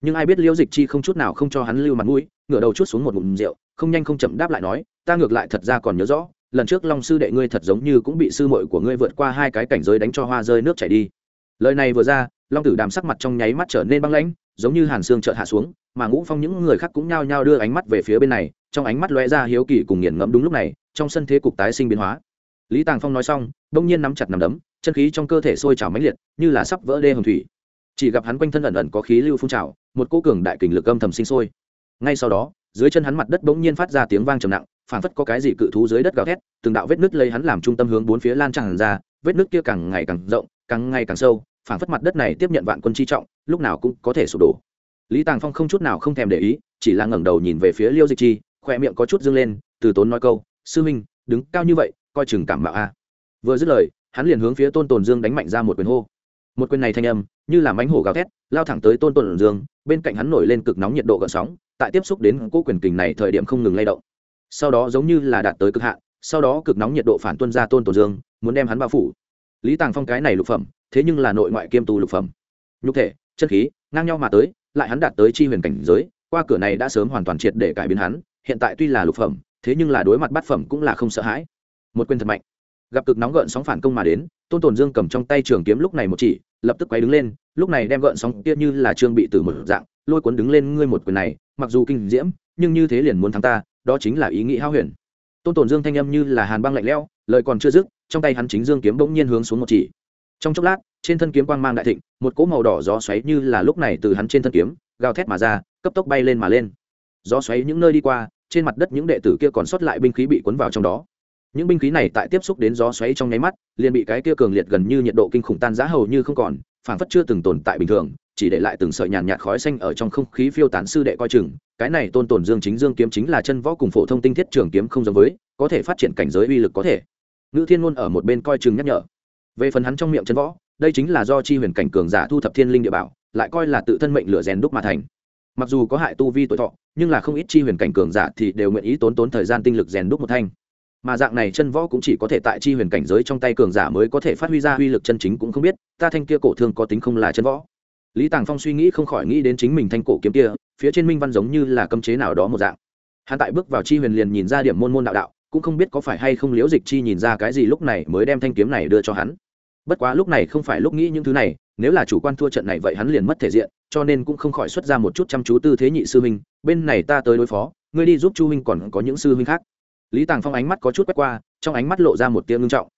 Nhưng ai biết liễu dịch chi không chút nào không cho hắn lưu mặt mũi, ngửa đầu chút xuống một ngụm rượu, không nhanh không chậm đáp lại nói, ta ngược lại thật ra còn nhớ rõ, lần trước long sư đệ ngươi thật giống như cũng bị sư muội của ngươi vượt qua hai cái cảnh giới đánh cho hoa rơi nước chảy đi lời này vừa ra, long tử đàm sắc mặt trong nháy mắt trở nên băng lãnh, giống như hàn xương chợt hạ xuống, mà ngũ phong những người khác cũng nhao nhao đưa ánh mắt về phía bên này, trong ánh mắt lóe ra hiếu kỳ cùng nghiền ngẫm đúng lúc này, trong sân thế cục tái sinh biến hóa. Lý tàng phong nói xong đông nhiên nắm chặt nằm đấm, chân khí trong cơ thể sôi trào mãnh liệt, như là sắp vỡ đê hồng thủy. Chỉ gặp hắn quanh thân ẩn ẩn có khí lưu phun trào, một cô cường đại kình lực âm thầm sinh sôi. Ngay sau đó, dưới chân hắn mặt đất bỗng nhiên phát ra tiếng vang trầm nặng phản phất có cái gì cự thú dưới đất gào thét, từng đạo vết nứt lấy hắn làm trung tâm hướng bốn phía lan tràn ra, vết nứt kia càng ngày càng rộng, càng ngày càng sâu phảng phất mặt đất này tiếp nhận vạn quân chi trọng, lúc nào cũng có thể sụp đổ. Lý tàng phong không chút nào không thèm để ý, chỉ là ngẩng đầu nhìn về phía liêu dịch chi khoe miệng có chút dâng lên, từ tốn nói câu, sư huynh, đứng cao như vậy, coi chừng cảm mạo a. Vừa dứt lời, hắn liền hướng phía tôn tồn dương đánh mạnh ra một quyền hô. Một quyền này thanh âm, như là mánh hổ gào thét, lao thẳng tới tôn tồn dương, bên cạnh hắn nổi lên cực nóng nhiệt độ gợn sóng, tại tiếp xúc đến cỗ quyền kình này thời điểm không ngừng lay động. Sau đó giống như là đạt tới cực hạn, sau đó cực nóng nhiệt độ phản tuân ra tôn tồn dương, muốn đem hắn bao phủ lý tàng phong cái này lục phẩm, thế nhưng là nội ngoại kiêm tu lục phẩm. Nhục thể, chân khí, ngang nhau mà tới, lại hắn đạt tới chi huyền cảnh giới, qua cửa này đã sớm hoàn toàn triệt để cải biến hắn, hiện tại tuy là lục phẩm, thế nhưng là đối mặt bát phẩm cũng là không sợ hãi. Một quyền thật mạnh. Gặp cực nóng gợn sóng phản công mà đến, tôn tồn dương cầm trong tay trường kiếm lúc này một chỉ, lập tức quay đứng lên, lúc này đem gợn sóng kia như là trương bị từ một dạng, lôi cuốn đứng lên ngươi một quyền này, mặc dù kinh diễm, nhưng như thế liền muốn thắng ta, đó chính là ý nghĩ hao huyền. Tôn tồn dương thanh âm như là hàn băng lạnh lẽo, lời còn chưa dứt trong tay hắn chính dương kiếm bỗng nhiên hướng xuống một chỉ. Trong chốc lát, trên thân kiếm quang mang đại thịnh, một cỗ màu đỏ gió xoáy như là lúc này từ hắn trên thân kiếm, gào thét mà ra, cấp tốc bay lên mà lên. Gió xoáy những nơi đi qua, trên mặt đất những đệ tử kia còn sót lại binh khí bị cuốn vào trong đó. Những binh khí này tại tiếp xúc đến gió xoáy trong nháy mắt, liền bị cái kia cường liệt gần như nhiệt độ kinh khủng tan giá hầu như không còn phản phất chưa từng tồn tại bình thường, chỉ để lại từng sợi nhàn nhạt khói xanh ở trong không khí phiêu tán sư đệ coi chừng. Cái này tôn tồn dương chính dương kiếm chính là chân võ cùng phổ thông tinh thiết trường kiếm không giống với, có thể phát triển cảnh giới uy lực có thể ngữ thiên ngôn ở một bên coi chừng nhắc nhở. Về phần hắn trong miệng chân võ, đây chính là do chi huyền cảnh cường giả thu thập thiên linh địa bảo, lại coi là tự thân mệnh lửa rèn đúc mà thành. Mặc dù có hại tu vi tuổi thọ, nhưng là không ít chi huyền cảnh cường giả thì đều nguyện ý tốn tốn thời gian tinh lực rèn đúc một thanh. Mà dạng này chân võ cũng chỉ có thể tại chi huyền cảnh giới trong tay cường giả mới có thể phát huy ra uy lực chân chính cũng không biết, ta thanh kia cổ thương có tính không là chân võ. Lý tàng phong suy nghĩ không khỏi nghĩ đến chính mình thanh cổ kiếm kia, phía trên minh văn giống như là cấm chế nào đó một dạng. Hắn tại bước vào chi huyền liền nhìn ra điểm môn môn đạo đạo cũng không biết có phải hay không liễu dịch chi nhìn ra cái gì lúc này mới đem thanh kiếm này đưa cho hắn. Bất quá lúc này không phải lúc nghĩ những thứ này, nếu là chủ quan thua trận này vậy hắn liền mất thể diện, cho nên cũng không khỏi xuất ra một chút chăm chú tư thế nhị sư huynh, bên này ta tới đối phó, ngươi đi giúp chu huynh còn có những sư huynh khác. Lý tàng phong ánh mắt có chút quét qua, trong ánh mắt lộ ra một tiếng ngưng trọng.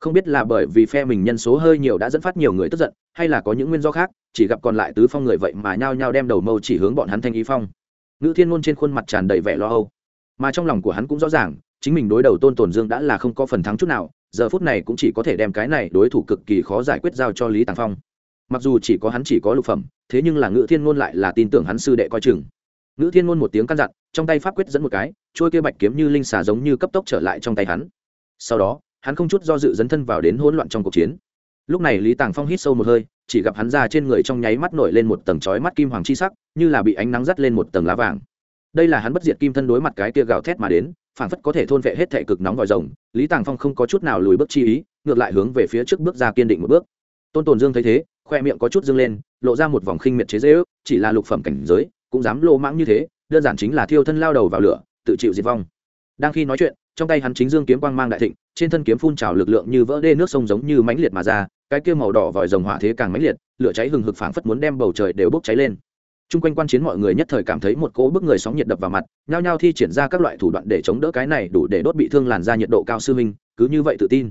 Không biết là bởi vì phe mình nhân số hơi nhiều đã dẫn phát nhiều người tức giận, hay là có những nguyên do khác, chỉ gặp còn lại tứ phong người vậy mà nhao nhao đem đầu mâu chỉ hướng bọn hắn thanh ý phong. Ngữ thiên ngôn trên khuôn mặt tràn đầy vẻ lo âu. Mà trong lòng của hắn cũng rõ ràng chính mình đối đầu tôn tồn dương đã là không có phần thắng chút nào, giờ phút này cũng chỉ có thể đem cái này đối thủ cực kỳ khó giải quyết giao cho lý tàng phong. Mặc dù chỉ có hắn chỉ có lục phẩm, thế nhưng là ngữ thiên ngôn lại là tin tưởng hắn sư đệ coi chừng. Ngữ thiên ngôn một tiếng căn dặn, trong tay pháp quyết dẫn một cái trôi kia bạch kiếm như linh xà giống như cấp tốc trở lại trong tay hắn. Sau đó, hắn không chút do dự dấn thân vào đến hỗn loạn trong cuộc chiến. Lúc này lý tàng phong hít sâu một hơi, chỉ gặp hắn ra trên người trong nháy mắt nổi lên một tầng chói mắt kim hoàng chi sắc, như là bị ánh nắng dắt lên một tầng lá vàng. Đây là hắn bất diệt kim thân đối mặt cái kia gào thét mà đến phản phất có thể thôn vệ hết thể cực nóng vòi rồng, lý tàng phong không có chút nào lùi bước chi ý, ngược lại hướng về phía trước bước ra kiên định một bước. Tôn tồn dương thấy thế, khoe miệng có chút dâng lên, lộ ra một vòng khinh miệt chế dễ ước chỉ là lục phẩm cảnh giới, cũng dám lô mãng như thế, đơn giản chính là thiêu thân lao đầu vào lửa, tự chịu diệt vong. Đang khi nói chuyện, trong tay hắn chính dương kiếm quang mang đại thịnh, trên thân kiếm phun trào lực lượng như vỡ đê nước sông giống như mãnh liệt mà ra, cái kia màu đỏ vòi rồng hỏa thế càng mãnh liệt, lửa cháy hừng hực phảng phất muốn đem bầu trời đều bốc cháy lên chung quanh quan chiến mọi người nhất thời cảm thấy một cỗ bức người sóng nhiệt đập vào mặt, nhao nhao thi triển ra các loại thủ đoạn để chống đỡ cái này đủ để đốt bị thương làn da nhiệt độ cao sư minh, cứ như vậy tự tin.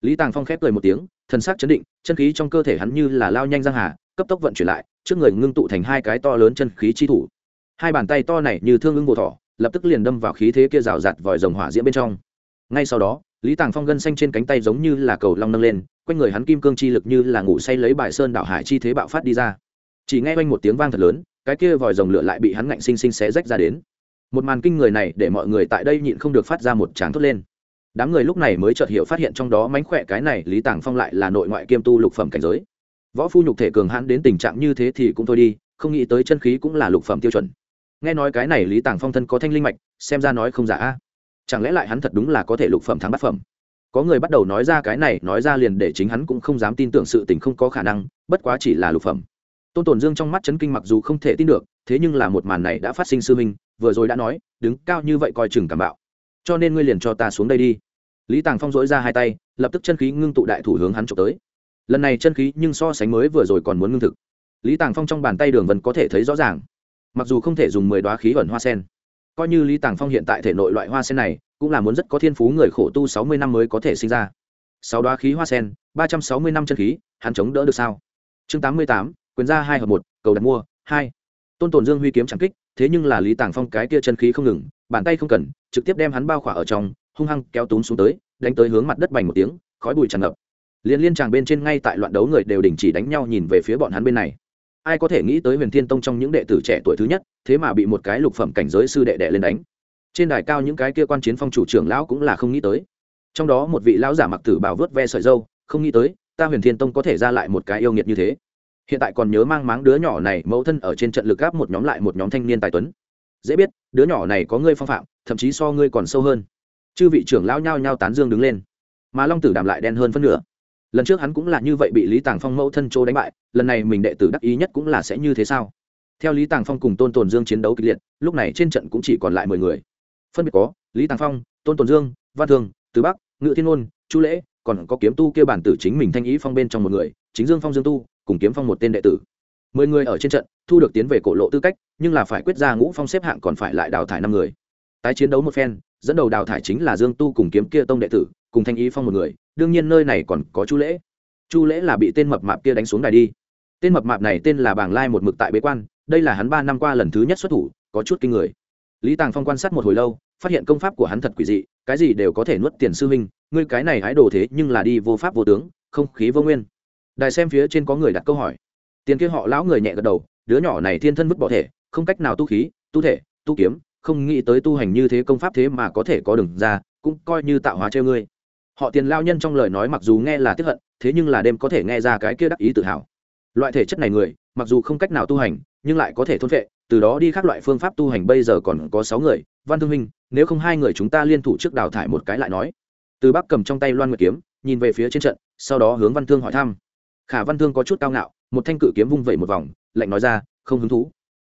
Lý Tàng Phong khép cười một tiếng, thần sắc chấn định, chân khí trong cơ thể hắn như là lao nhanh giang hà, cấp tốc vận chuyển lại, trước người ngưng tụ thành hai cái to lớn chân khí chi thủ. Hai bàn tay to này như thương ưng bồ thỏ, lập tức liền đâm vào khí thế kia rào rạt vòi rồng hỏa diễm bên trong. Ngay sau đó, Lý Tàng Phong gân xanh trên cánh tay giống như là cầu long nâng lên, quanh người hắn kim cương chi lực như là ngủ say lấy bài sơn đảo hải chi thế bạo phát đi ra. Chỉ nghe quanh một tiếng vang thật lớn, cái kia vòi rồng lửa lại bị hắn ngạnh sinh sinh xé rách ra đến. Một màn kinh người này để mọi người tại đây nhịn không được phát ra một tràng thốt lên. Đám người lúc này mới chợt hiểu phát hiện trong đó mánh khỏe cái này lý tàng phong lại là nội ngoại kiêm tu lục phẩm cảnh giới. Võ phu nhục thể cường hãn đến tình trạng như thế thì cũng thôi đi, không nghĩ tới chân khí cũng là lục phẩm tiêu chuẩn. Nghe nói cái này lý tàng phong thân có thanh linh mạch, xem ra nói không giả a. Chẳng lẽ lại hắn thật đúng là có thể lục phẩm thắng bát phẩm? Có người bắt đầu nói ra cái này, nói ra liền để chính hắn cũng không dám tin tưởng sự tình không có khả năng, bất quá chỉ là lục phẩm tôn tồn dương trong mắt chấn kinh mặc dù không thể tin được, thế nhưng là một màn này đã phát sinh sư minh vừa rồi đã nói, đứng cao như vậy coi chừng cảm bạo. Cho nên ngươi liền cho ta xuống đây đi. Lý tàng phong dỗi ra hai tay, lập tức chân khí ngưng tụ đại thủ hướng hắn trộm tới. Lần này chân khí nhưng so sánh mới vừa rồi còn muốn ngưng thực. Lý tàng phong trong bàn tay đường vân có thể thấy rõ ràng. Mặc dù không thể dùng mười đoá khí ẩn hoa sen, coi như lý tàng phong hiện tại thể nội loại hoa sen này, cũng là muốn rất có thiên phú người khổ tu sáu mươi năm mới có thể sinh ra. Sáu đoá khí hoa sen, ba trăm sáu mươi năm chân khí, hắn chống đỡ được sao? Chương tám mươi tám quyền ra hai hợp một, cầu đặt mua, hai. Tôn tồn dương huy kiếm chẳng kích, thế nhưng là lý tàng phong cái kia chân khí không ngừng, bàn tay không cần, trực tiếp đem hắn bao khỏa ở trong, hung hăng kéo túm xuống tới, đánh tới hướng mặt đất bành một tiếng, khói bụi tràn ngập. Liên liên tràng bên trên ngay tại loạn đấu người đều đình chỉ đánh nhau nhìn về phía bọn hắn bên này. Ai có thể nghĩ tới huyền thiên tông trong những đệ tử trẻ tuổi thứ nhất, thế mà bị một cái lục phẩm cảnh giới sư đệ đệ lên đánh. Trên đài cao những cái kia quan chiến phong chủ trưởng lão cũng là không nghĩ tới. Trong đó một vị lão giả mặc tử bào vớt ve sợi dâu không nghĩ tới, ta huyền thiên tông có thể ra lại một cái yêu nghiệt như thế hiện tại còn nhớ mang máng đứa nhỏ này mẫu thân ở trên trận lực gáp một nhóm lại một nhóm thanh niên tài tuấn. Dễ biết, đứa nhỏ này có ngươi phong phạm, thậm chí so ngươi còn sâu hơn. Chư vị trưởng lão nhao nhao tán dương đứng lên. Mà long tử đàm lại đen hơn phân nửa. Lần trước hắn cũng là như vậy bị lý tàng phong mẫu thân châu đánh bại, lần này mình đệ tử đắc ý nhất cũng là sẽ như thế sao? Theo lý tàng phong cùng tôn tồn dương chiến đấu kịch liệt, lúc này trên trận cũng chỉ còn lại mười người. Phân biệt có, lý tàng phong, tôn tồn dương, văn thương tứ bắc, ngự thiên ôn chu lễ, còn có kiếm tu kêu bản tử chính mình thanh ý phong bên trong một người, chính dương phong dương tu cùng kiếm phong một tên đệ tử. Mười người ở trên trận, thu được tiến về cổ lộ tư cách, nhưng là phải quyết ra ngũ phong xếp hạng còn phải lại đào thải năm người. Tái chiến đấu một phen, dẫn đầu đào thải chính là dương tu cùng kiếm kia tông đệ tử, cùng thanh ý phong một người, đương nhiên nơi này còn có chu lễ. Chu lễ là bị tên mập mạp kia đánh xuống đài đi. Tên mập mạp này tên là bàng lai một mực tại bế quan, đây là hắn ba năm qua lần thứ nhất xuất thủ, có chút kinh người. Lý tàng phong quan sát một hồi lâu, phát hiện công pháp của hắn thật quỷ dị, cái gì đều có thể nuốt tiền sư huynh, ngươi cái này hái đồ thế nhưng là đi vô pháp vô tướng, không khí vô nguyên đài xem phía trên có người đặt câu hỏi. Tiền kia họ lão người nhẹ gật đầu, đứa nhỏ này thiên thân vứt bỏ thể, không cách nào tu khí, tu thể, tu kiếm, không nghĩ tới tu hành như thế công pháp thế mà có thể có đường ra, cũng coi như tạo hóa treo ngươi. Họ tiền lao nhân trong lời nói mặc dù nghe là tiếp hận, thế nhưng là đêm có thể nghe ra cái kia đắc ý tự hào. Loại thể chất này người, mặc dù không cách nào tu hành, nhưng lại có thể thôn vệ từ đó đi các loại phương pháp tu hành bây giờ còn có sáu người, văn thương minh, nếu không hai người chúng ta liên thủ trước đào thải một cái lại nói. Từ bắc cầm trong tay loan nguyệt kiếm, nhìn về phía trên trận, sau đó hướng văn thương hỏi thăm khả văn thương có chút cao ngạo, một thanh cự kiếm vung vẩy một vòng, lạnh nói ra, không hứng thú.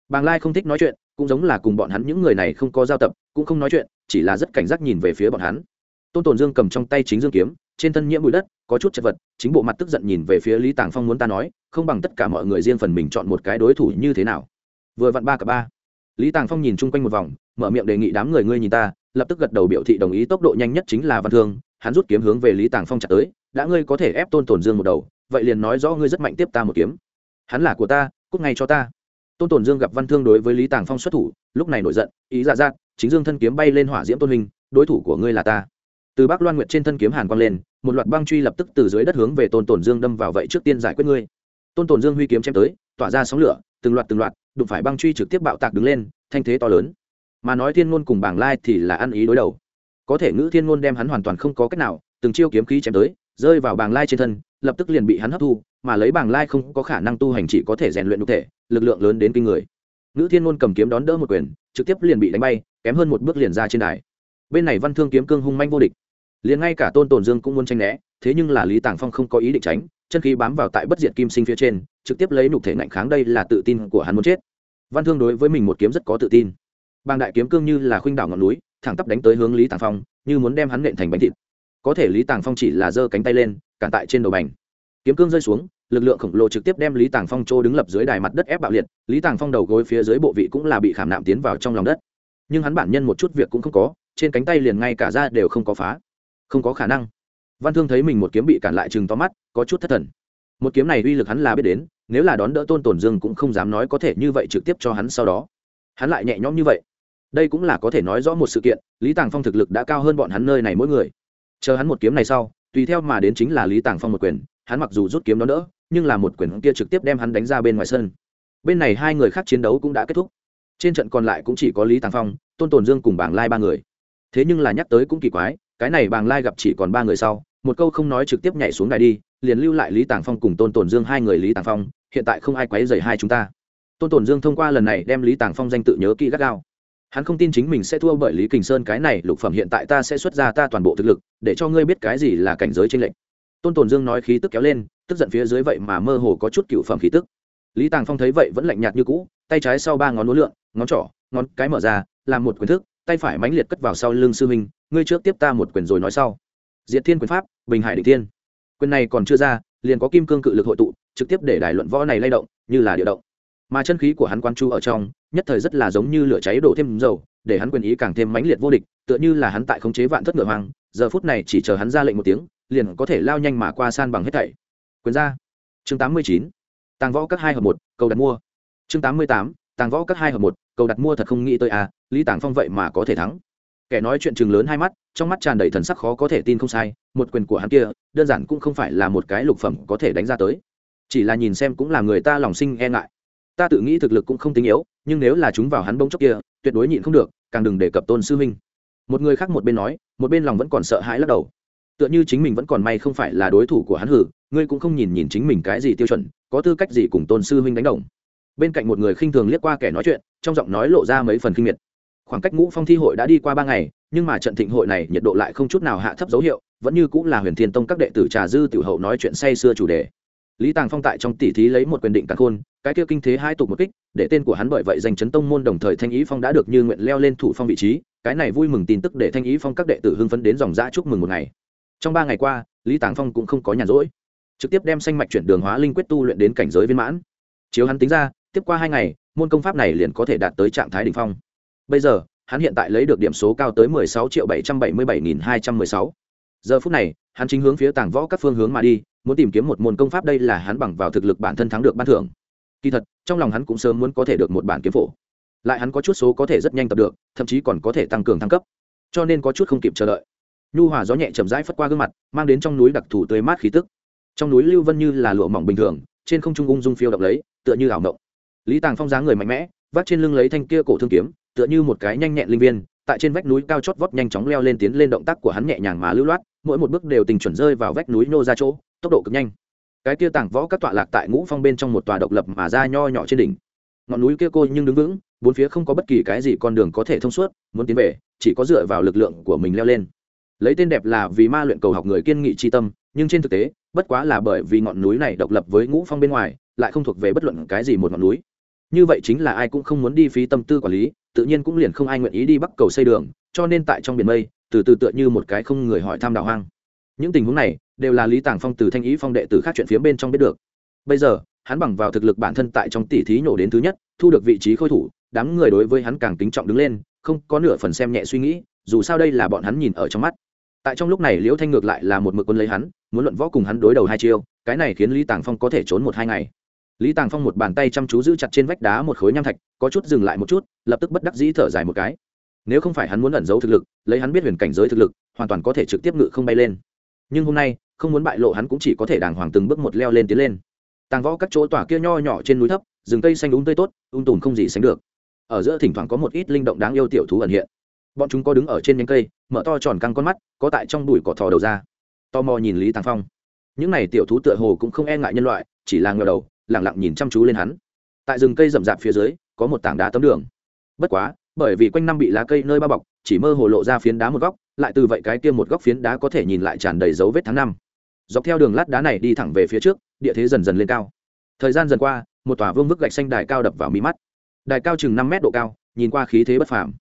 Bàng lai không thích nói chuyện, cũng giống là cùng bọn hắn những người này không có giao tập, cũng không nói chuyện, chỉ là rất cảnh giác nhìn về phía bọn hắn. Tôn tồn dương cầm trong tay chính dương kiếm, trên thân nhiễm bụi đất, có chút chật vật, chính bộ mặt tức giận nhìn về phía lý tàng phong muốn ta nói, không bằng tất cả mọi người riêng phần mình chọn một cái đối thủ như thế nào. Vừa vặn ba cả ba. Lý tàng phong nhìn chung quanh một vòng, mở miệng đề nghị đám người ngươi nhìn ta, lập tức gật đầu biểu thị đồng ý tốc độ nhanh nhất chính là văn thương hắn rút kiếm hướng về lý tàng phong chặt tới, đã ngươi có thể ép tôn tồn dương một đầu, vậy liền nói rõ ngươi rất mạnh tiếp ta một kiếm. Hắn là của ta cúc ngay cho ta. Tôn tồn dương gặp văn thương đối với lý tàng phong xuất thủ, lúc này nổi giận, ý dạ dạt chính dương thân kiếm bay lên hỏa diễm tôn hình đối thủ của ngươi là ta. Từ bắc loan nguyệt trên thân kiếm hàn quang lên, một loạt băng truy lập tức từ dưới đất hướng về tôn tồn dương đâm vào vậy trước tiên giải quyết ngươi. Tôn tồn dương huy kiếm chém tới, tỏa ra sóng lửa, từng loạt từng loạt, đụng phải băng truy trực tiếp bạo tạc đứng lên, thanh thế to lớn. Mà nói thiên ngôn cùng bảng lai thì là ăn ý đối đầu có thể ngữ thiên ngôn đem hắn hoàn toàn không có cách nào, từng chiêu kiếm khí chém tới, rơi vào bảng lai trên thân, lập tức liền bị hắn hấp thu, mà lấy bảng lai không có khả năng tu hành chỉ có thể rèn luyện cụ thể, lực lượng lớn đến kinh người. Ngữ thiên ngôn cầm kiếm đón đỡ một quyền, trực tiếp liền bị đánh bay, kém hơn một bước liền ra trên đài. Bên này văn thương kiếm cương hung manh vô địch. Liền ngay cả tôn tồn dương cũng muốn tranh né, thế nhưng là lý tàng phong không có ý định tránh, chân khí bám vào tại bất diệt kim sinh phía trên, trực tiếp lấy nục thể ngạnh kháng đây là tự tin của hắn muốn chết. Văn thương đối với mình một kiếm rất có tự tin. Bàng đại kiếm cương như là khuynh đảo ngọn núi thẳng tắp đánh tới hướng lý tàng phong, như muốn đem hắn nện thành bánh thịt. Có thể lý tàng phong chỉ là giơ cánh tay lên, cản tại trên đầu bành. Kiếm cương rơi xuống, lực lượng khổng lồ trực tiếp đem lý tàng phong trô đứng lập dưới đài mặt đất ép bạo liệt, lý tàng phong đầu gối phía dưới bộ vị cũng là bị khảm nạm tiến vào trong lòng đất. Nhưng hắn bản nhân một chút việc cũng không có, trên cánh tay liền ngay cả ra đều không có phá. Không có khả năng. Văn thương thấy mình một kiếm bị cản lại chừng to mắt, có chút thất thần. Một kiếm này uy lực hắn là biết đến, nếu là đón đỡ tôn tổn dương cũng không dám nói có thể như vậy trực tiếp cho hắn sau đó. Hắn lại nhẹ nhõm như vậy đây cũng là có thể nói rõ một sự kiện, lý tàng phong thực lực đã cao hơn bọn hắn nơi này mỗi người. Chờ hắn một kiếm này sau, tùy theo mà đến chính là lý tàng phong một quyền, hắn mặc dù rút kiếm đó đỡ, nhưng là một quyền kia trực tiếp đem hắn đánh ra bên ngoài sân. Bên này hai người khác chiến đấu cũng đã kết thúc. Trên trận còn lại cũng chỉ có lý tàng phong, tôn tồn dương cùng bảng lai ba người. Thế nhưng là nhắc tới cũng kỳ quái, cái này bàng lai gặp chỉ còn ba người sau, một câu không nói trực tiếp nhảy xuống đài đi, liền lưu lại lý tàng phong cùng tôn tồn dương hai người lý tàng phong, hiện tại không ai quấy dày hai chúng ta. Tôn tồn dương thông qua lần này đem lý tàng phong danh tự nhớ kỹ gắt gao hắn không tin chính mình sẽ thua bởi lý kình sơn, cái này lục phẩm hiện tại ta sẽ xuất ra ta toàn bộ thực lực, để cho ngươi biết cái gì là cảnh giới tranh lệch. Tôn tồn dương nói khí tức kéo lên, tức giận phía dưới vậy mà mơ hồ có chút cựu phẩm khí tức. Lý tàng phong thấy vậy vẫn lạnh nhạt như cũ, tay trái sau ba ngón lúa lượn, ngón trỏ, ngón cái mở ra, làm một quyền thức, tay phải mãnh liệt cất vào sau lưng sư huynh, ngươi trước tiếp ta một quyền rồi nói sau. Diệt thiên quyền pháp, bình hải định thiên. Quyền này còn chưa ra, liền có kim cương cự lực hội tụ, trực tiếp để đài luận võ này lay động, như là địa động mà chân khí của hắn quan chu ở trong, nhất thời rất là giống như lửa cháy đổ thêm dầu, để hắn quyền ý càng thêm mãnh liệt vô địch, tựa như là hắn tại khống chế vạn thất ngựa hoang, giờ phút này chỉ chờ hắn ra lệnh một tiếng, liền có thể lao nhanh mà qua san bằng hết thảy. Quyền ra. Chương tám mươi chín. Tàng võ các hai hợp một, cầu đặt mua. Chương tám mươi tám. Tàng võ các hai hợp một, cầu đặt mua thật không nghĩ tới à lý tàng phong vậy mà có thể thắng. Kẻ nói chuyện chừng lớn hai mắt, trong mắt tràn đầy thần sắc khó có thể tin không sai, một quyền của hắn kia, đơn giản cũng không phải là một cái lục phẩm có thể đánh ra tới. Chỉ là nhìn xem cũng là người ta lòng sinh e ngại ta tự nghĩ thực lực cũng không tính yếu, nhưng nếu là chúng vào hắn bông chốc kia, tuyệt đối nhịn không được, càng đừng đề cập tôn sư huynh. Một người khác một bên nói, một bên lòng vẫn còn sợ hãi lắc đầu. Tựa như chính mình vẫn còn may không phải là đối thủ của hắn hử, ngươi cũng không nhìn nhìn chính mình cái gì tiêu chuẩn, có tư cách gì cùng tôn sư huynh đánh đồng. Bên cạnh một người khinh thường liếc qua kẻ nói chuyện, trong giọng nói lộ ra mấy phần kinh miệt. Khoảng cách ngũ phong thi hội đã đi qua ba ngày, nhưng mà trận thịnh hội này nhiệt độ lại không chút nào hạ thấp dấu hiệu, vẫn như cũng là huyền thiên tông các đệ tử trà dư tiểu hậu nói chuyện say xưa chủ đề. Lý tàng phong tại trong tỷ thí lấy một quyền định cắn khôn cái kia kinh thế hai tục một kích, để tên của hắn bởi vậy giành chấn tông môn đồng thời thanh ý phong đã được như nguyện leo lên thủ phong vị trí, cái này vui mừng tin tức để thanh ý phong các đệ tử hưng phấn đến dòng dã chúc mừng một ngày. Trong ba ngày qua, lý tàng phong cũng không có nhàn rỗi, trực tiếp đem xanh mạch chuyển đường hóa linh quyết tu luyện đến cảnh giới viên mãn. Chiếu hắn tính ra, tiếp qua hai ngày, môn công pháp này liền có thể đạt tới trạng thái đỉnh phong. Bây giờ, hắn hiện tại lấy được điểm số cao tới mười sáu triệu bảy trăm bảy mươi bảy nghìn hai trăm mười sáu. Giờ phút này, hắn chính hướng phía tàng võ các phương hướng mà đi, muốn tìm kiếm một môn công pháp đây là hắn bằng vào thực lực bản thân thắng được ban thưởng kỳ thật, trong lòng hắn cũng sớm muốn có thể được một bản kiếm phổ. Lại hắn có chút số có thể rất nhanh tập được, thậm chí còn có thể tăng cường thăng cấp. Cho nên có chút không kịp chờ đợi. Nhu hòa gió nhẹ chậm rãi phất qua gương mặt, mang đến trong núi đặc thù tươi mát khí tức. Trong núi lưu vân như là lụa mỏng bình thường, trên không trung ung dung phiêu độc lấy, tựa như ảo mộng. Lý tàng phong dáng người mạnh mẽ, vác trên lưng lấy thanh kia cổ thương kiếm, tựa như một cái nhanh nhẹn linh viên, tại trên vách núi cao chót vót nhanh chóng leo lên tiến lên động tác của hắn nhẹ nhàng mà lưu loát, mỗi một bước đều tình chuẩn rơi vào vách núi nô ra chỗ, tốc độ cực nhanh cái kia tàng võ các tọa lạc tại ngũ phong bên trong một tòa độc lập mà ra nho nhỏ trên đỉnh. Ngọn núi kia cô nhưng đứng vững, bốn phía không có bất kỳ cái gì con đường có thể thông suốt, muốn tiến về, chỉ có dựa vào lực lượng của mình leo lên. Lấy tên đẹp là vì ma luyện cầu học người kiên nghị tri tâm, nhưng trên thực tế, bất quá là bởi vì ngọn núi này độc lập với ngũ phong bên ngoài, lại không thuộc về bất luận cái gì một ngọn núi. Như vậy chính là ai cũng không muốn đi phí tâm tư quản lý, tự nhiên cũng liền không ai nguyện ý đi bắc cầu xây đường, cho nên tại trong biển mây, từ từ tựa như một cái không người hỏi tham đào hoang những tình huống này đều là lý tàng phong từ thanh ý phong đệ tử khác chuyện phía bên trong biết được. Bây giờ, hắn bằng vào thực lực bản thân tại trong tỷ thí nhổ đến thứ nhất, thu được vị trí khôi thủ, đám người đối với hắn càng kính trọng đứng lên, không có nửa phần xem nhẹ suy nghĩ, dù sao đây là bọn hắn nhìn ở trong mắt. Tại trong lúc này liễu thanh ngược lại là một mực quân lấy hắn, muốn luận võ cùng hắn đối đầu hai chiêu, cái này khiến lý tàng phong có thể trốn một hai ngày. Lý tàng phong một bàn tay chăm chú giữ chặt trên vách đá một khối nham thạch, có chút dừng lại một chút, lập tức bất đắc dĩ thở dài một cái. Nếu không phải hắn muốn ẩn giấu thực lực, lấy hắn biết huyền cảnh giới thực lực, hoàn toàn có thể trực tiếp ngự không bay lên nhưng hôm nay, không muốn bại lộ hắn cũng chỉ có thể đàng hoàng từng bước một leo lên tiến lên. Tàng võ các chỗ tỏa kia nho nhỏ trên núi thấp, rừng cây xanh đúng tươi tốt, ung tùm không gì sánh được. Ở giữa thỉnh thoảng có một ít linh động đáng yêu tiểu thú ẩn hiện. Bọn chúng có đứng ở trên nhánh cây, mở to tròn căng con mắt, có tại trong bụi cỏ thò đầu ra. Tò mò nhìn lý tàng phong. Những này tiểu thú tựa hồ cũng không e ngại nhân loại, chỉ là ngờ đầu lẳng lặng nhìn chăm chú lên hắn. Tại rừng cây rậm rạp phía dưới, có một tảng đá tấm đường. Bất quá, bởi vì quanh năm bị lá cây nơi bao bọc, chỉ mơ hồ lộ ra phiến đá một góc lại từ vậy cái kia một góc phiến đá có thể nhìn lại tràn đầy dấu vết tháng năm. Dọc theo đường lát đá này đi thẳng về phía trước, địa thế dần dần lên cao. Thời gian dần qua, một tòa vương vức gạch xanh đài cao đập vào mí mắt. Đài cao chừng năm mét độ cao, nhìn qua khí thế bất phàm.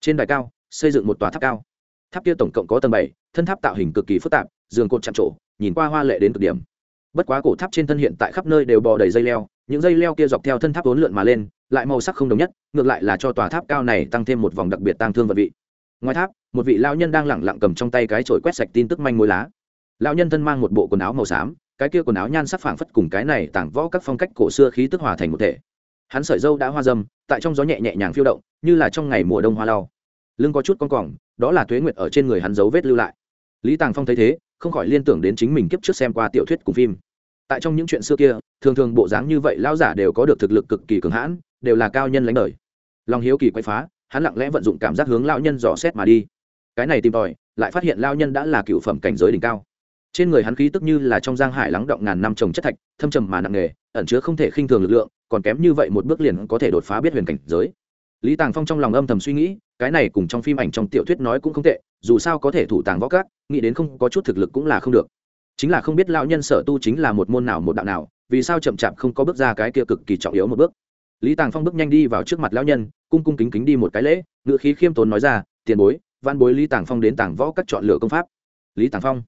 Trên đài cao, xây dựng một tòa tháp cao. Tháp kia tổng cộng có tầng bảy, thân tháp tạo hình cực kỳ phức tạp, giường cột chạm trổ, nhìn qua hoa lệ đến cực điểm. Bất quá cổ tháp trên thân hiện tại khắp nơi đều bò đầy dây leo, những dây leo kia dọc theo thân tháp vốn lượn mà lên, lại màu sắc không đồng nhất, ngược lại là cho tòa tháp cao này tăng thêm một vòng đặc biệt tăng thương vật vị ngoài tháp, một vị lao nhân đang lẳng lặng cầm trong tay cái chổi quét sạch tin tức manh mối lá. Lao nhân thân mang một bộ quần áo màu xám, cái kia quần áo nhan sắc phảng phất cùng cái này tảng võ các phong cách cổ xưa khí tức hòa thành một thể. Hắn sợi dâu đã hoa dâm, tại trong gió nhẹ nhẹ nhàng phiêu động, như là trong ngày mùa đông hoa lau. Lưng có chút con cỏng đó là thuế nguyệt ở trên người hắn dấu vết lưu lại. Lý tàng phong thấy thế, không khỏi liên tưởng đến chính mình kiếp trước xem qua tiểu thuyết cùng phim. Tại trong những chuyện xưa kia, thường thường bộ dáng như vậy lao giả đều có được thực lực cực kỳ cường hãn, đều là cao nhân lãnh đời. Lòng hiếu kỳ quay phá hắn lặng lẽ vận dụng cảm giác hướng lao nhân dò xét mà đi. Cái này tìm tòi, lại phát hiện lao nhân đã là cựu phẩm cảnh giới đỉnh cao. Trên người hắn khí tức như là trong giang hải lắng động ngàn năm trồng chất thạch, thâm trầm mà nặng nề, ẩn chứa không thể khinh thường lực lượng, còn kém như vậy một bước liền có thể đột phá biết huyền cảnh giới. Lý tàng phong trong lòng âm thầm suy nghĩ, cái này cùng trong phim ảnh trong tiểu thuyết nói cũng không tệ, dù sao có thể thủ tàng võ cát nghĩ đến không có chút thực lực cũng là không được. Chính là không biết lão nhân sở tu chính là một môn nào một đạo nào, vì sao chậm chạp không có bước ra cái kia cực kỳ trọng yếu một bước lý tàng phong bước nhanh đi vào trước mặt lão nhân, cung cung kính kính đi một cái lễ ngự khí khiêm tốn nói ra, tiền bối văn bối lý tàng phong đến tàng võ các chọn lựa công pháp. Lý tàng phong,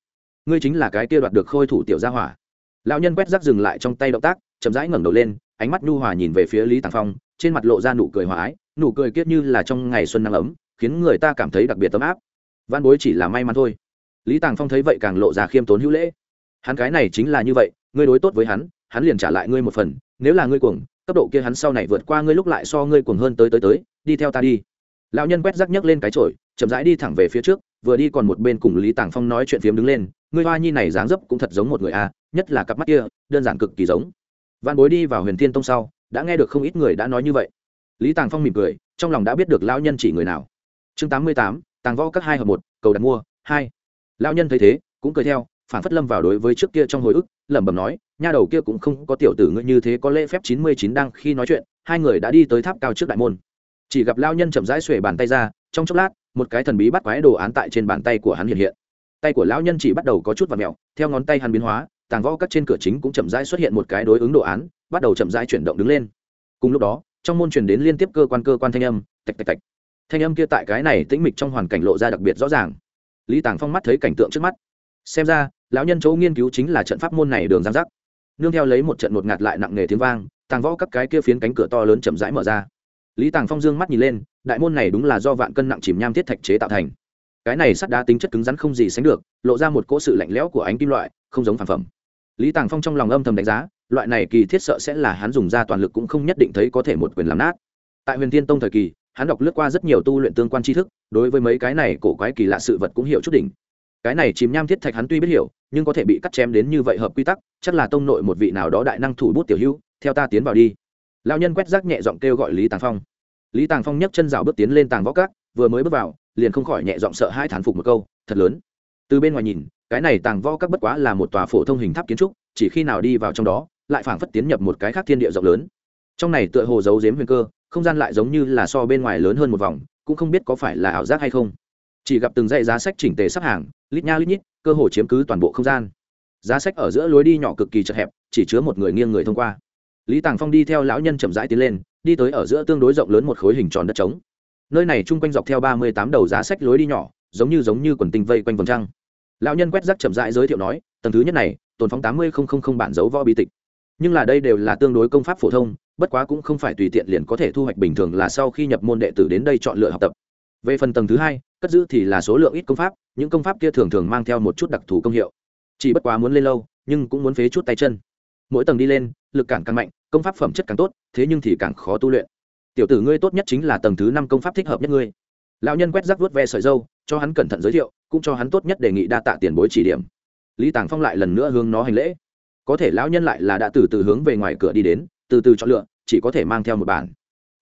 ngươi chính là cái kia đoạt được khôi thủ tiểu gia hỏa. Lão nhân quét rác dừng lại trong tay động tác, chậm rãi ngẩng đầu lên, ánh mắt nhu hòa nhìn về phía lý tàng phong, trên mặt lộ ra nụ cười hòa ái, nụ cười kiết như là trong ngày xuân nắng ấm, khiến người ta cảm thấy đặc biệt ấm áp. Văn bối chỉ là may mắn thôi. Lý tàng phong thấy vậy càng lộ ra khiêm tốn hữu lễ. Hắn cái này chính là như vậy, ngươi đối tốt với hắn hắn liền trả lại ngươi một phần, nếu là ngươi cuồng cấp độ kia hắn sau này vượt qua ngươi lúc lại so ngươi cuồng hơn tới tới tới, đi theo ta đi. Lão nhân quét rắc nhấc lên cái chổi, chậm rãi đi thẳng về phía trước, vừa đi còn một bên cùng lý tàng phong nói chuyện phiếm đứng lên, ngươi hoa nhi này dáng dấp cũng thật giống một người a, nhất là cặp mắt kia, đơn giản cực kỳ giống. Văn bối đi vào huyền thiên tông sau, đã nghe được không ít người đã nói như vậy. Lý tàng phong mỉm cười, trong lòng đã biết được lão nhân chỉ người nào. Chương tám mươi tám, tàng võ các hai hợp một, cầu đặt mua, hai. Lão nhân thấy thế, cũng cười theo, phản phất lâm vào đối với trước kia trong hồi ức, lẩm bẩm nói nha đầu kia cũng không có tiểu tử ngươi như thế có lễ phép chín mươi chín đang khi nói chuyện, hai người đã đi tới tháp cao trước đại môn. Chỉ gặp lao nhân chậm rãi xuề bàn tay ra, trong chốc lát, một cái thần bí bắt quái đồ án tại trên bàn tay của hắn hiện hiện. Tay của lão nhân chỉ bắt đầu có chút và mẹo theo ngón tay hắn biến hóa, tàng võ các trên cửa chính cũng chậm rãi xuất hiện một cái đối ứng đồ án, bắt đầu chậm rãi chuyển động đứng lên. Cùng lúc đó, trong môn truyền đến liên tiếp cơ quan cơ quan thanh âm, tạch tạch tạch. Thanh âm kia tại cái này tĩnh mịch trong hoàn cảnh lộ ra đặc biệt rõ ràng. Lý tàng phong mắt thấy cảnh tượng trước mắt. Xem ra, lão nhân chỗ nghiên cứu chính là trận pháp môn này đường giang giác nương theo lấy một trận một ngạt lại nặng nề tiếng vang, tàng võ các cái kia phiến cánh cửa to lớn chậm rãi mở ra. Lý tàng phong dương mắt nhìn lên, đại môn này đúng là do vạn cân nặng chìm nham thiết thạch chế tạo thành. Cái này sắt đá tính chất cứng rắn không gì sánh được, lộ ra một cỗ sự lạnh lẽo của ánh kim loại, không giống phản phẩm. Lý tàng phong trong lòng âm thầm đánh giá, loại này kỳ thiết sợ sẽ là hắn dùng ra toàn lực cũng không nhất định thấy có thể một quyền làm nát. Tại huyền thiên tông thời kỳ, hắn đọc lướt qua rất nhiều tu luyện tương quan tri thức, đối với mấy cái này cổ quái kỳ lạ sự vật cũng hiểu chút đỉnh cái này chìm nham thiết thạch hắn tuy biết hiểu, nhưng có thể bị cắt chém đến như vậy hợp quy tắc, chắc là tông nội một vị nào đó đại năng thủ bút tiểu hữu, theo ta tiến vào đi. Lao nhân quét rác nhẹ giọng kêu gọi lý tàng phong. Lý tàng phong nhấc chân rào bước tiến lên tàng võ cát vừa mới bước vào, liền không khỏi nhẹ giọng sợ hai thán phục một câu, thật lớn. Từ bên ngoài nhìn, cái này tàng võ các bất quá là một tòa phổ thông hình tháp kiến trúc, chỉ khi nào đi vào trong đó, lại phảng phất tiến nhập một cái khác thiên địa rộng lớn. Trong này tựa hồ giấu giếm huyền cơ, không gian lại giống như là so bên ngoài lớn hơn một vòng, cũng không biết có phải là ảo giác hay không chỉ gặp từng dãy giá sách chỉnh tề sắp hàng, lít nha lít nhít, cơ hồ chiếm cứ toàn bộ không gian. Giá sách ở giữa lối đi nhỏ cực kỳ chật hẹp, chỉ chứa một người nghiêng người thông qua. Lý tàng phong đi theo lão nhân chậm rãi tiến lên, đi tới ở giữa tương đối rộng lớn một khối hình tròn đất trống. Nơi này chung quanh dọc theo ba mươi tám đầu giá sách lối đi nhỏ, giống như giống như quần tinh vây quanh vòng trăng. Lão nhân quét rác chậm rãi giới thiệu nói, tầng thứ nhất này, tồn phóng tám mươi bản dấu võ bí tịch. Nhưng là đây đều là tương đối công pháp phổ thông, bất quá cũng không phải tùy tiện liền có thể thu hoạch bình thường là sau khi nhập môn đệ tử đến đây chọn lựa học tập về phần tầng thứ hai, cất giữ thì là số lượng ít công pháp, những công pháp kia thường thường mang theo một chút đặc thù công hiệu. Chỉ bất quá muốn lên lâu, nhưng cũng muốn phế chút tay chân. Mỗi tầng đi lên, lực càng càng mạnh, công pháp phẩm chất càng tốt, thế nhưng thì càng khó tu luyện. Tiểu tử ngươi tốt nhất chính là tầng thứ năm công pháp thích hợp nhất ngươi. Lão nhân quét rác vuốt ve sợi dâu cho hắn cẩn thận giới thiệu, cũng cho hắn tốt nhất đề nghị đa tạ tiền bối chỉ điểm. Lý tàng phong lại lần nữa hướng nó hành lễ. Có thể lão nhân lại là đã từ từ hướng về ngoài cửa đi đến, từ từ chọn lựa, chỉ có thể mang theo một bản.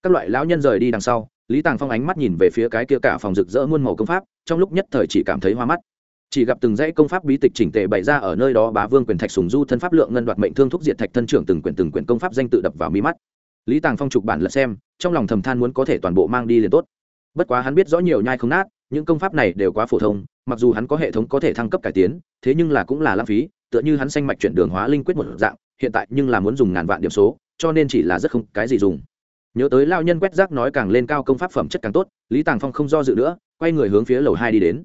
Các loại lão nhân rời đi đằng sau lý tàng phong ánh mắt nhìn về phía cái kia cả phòng rực rỡ muôn màu công pháp, trong lúc nhất thời chỉ cảm thấy hoa mắt. Chỉ gặp từng dãy công pháp bí tịch chỉnh tề bày ra ở nơi đó bá vương quyền thạch sùng du thân pháp lượng ngân đoạt mệnh thương thúc diệt thạch thân trưởng từng quyển từng quyển công pháp danh tự đập vào mi mắt. Lý tàng phong chụp bản lật xem, trong lòng thầm than muốn có thể toàn bộ mang đi liền tốt. Bất quá hắn biết rõ nhiều nhai không nát, những công pháp này đều quá phổ thông, mặc dù hắn có hệ thống có thể thăng cấp cải tiến, thế nhưng là cũng là lãng phí, tựa như hắn xanh mạch chuyển đường hóa linh quyết một dạng, hiện tại nhưng là muốn dùng ngàn vạn điểm số, cho nên chỉ là rất không cái gì dùng nhớ tới lao nhân quét rác nói càng lên cao công pháp phẩm chất càng tốt, lý tàng phong không do dự nữa, quay người hướng phía lầu hai đi đến.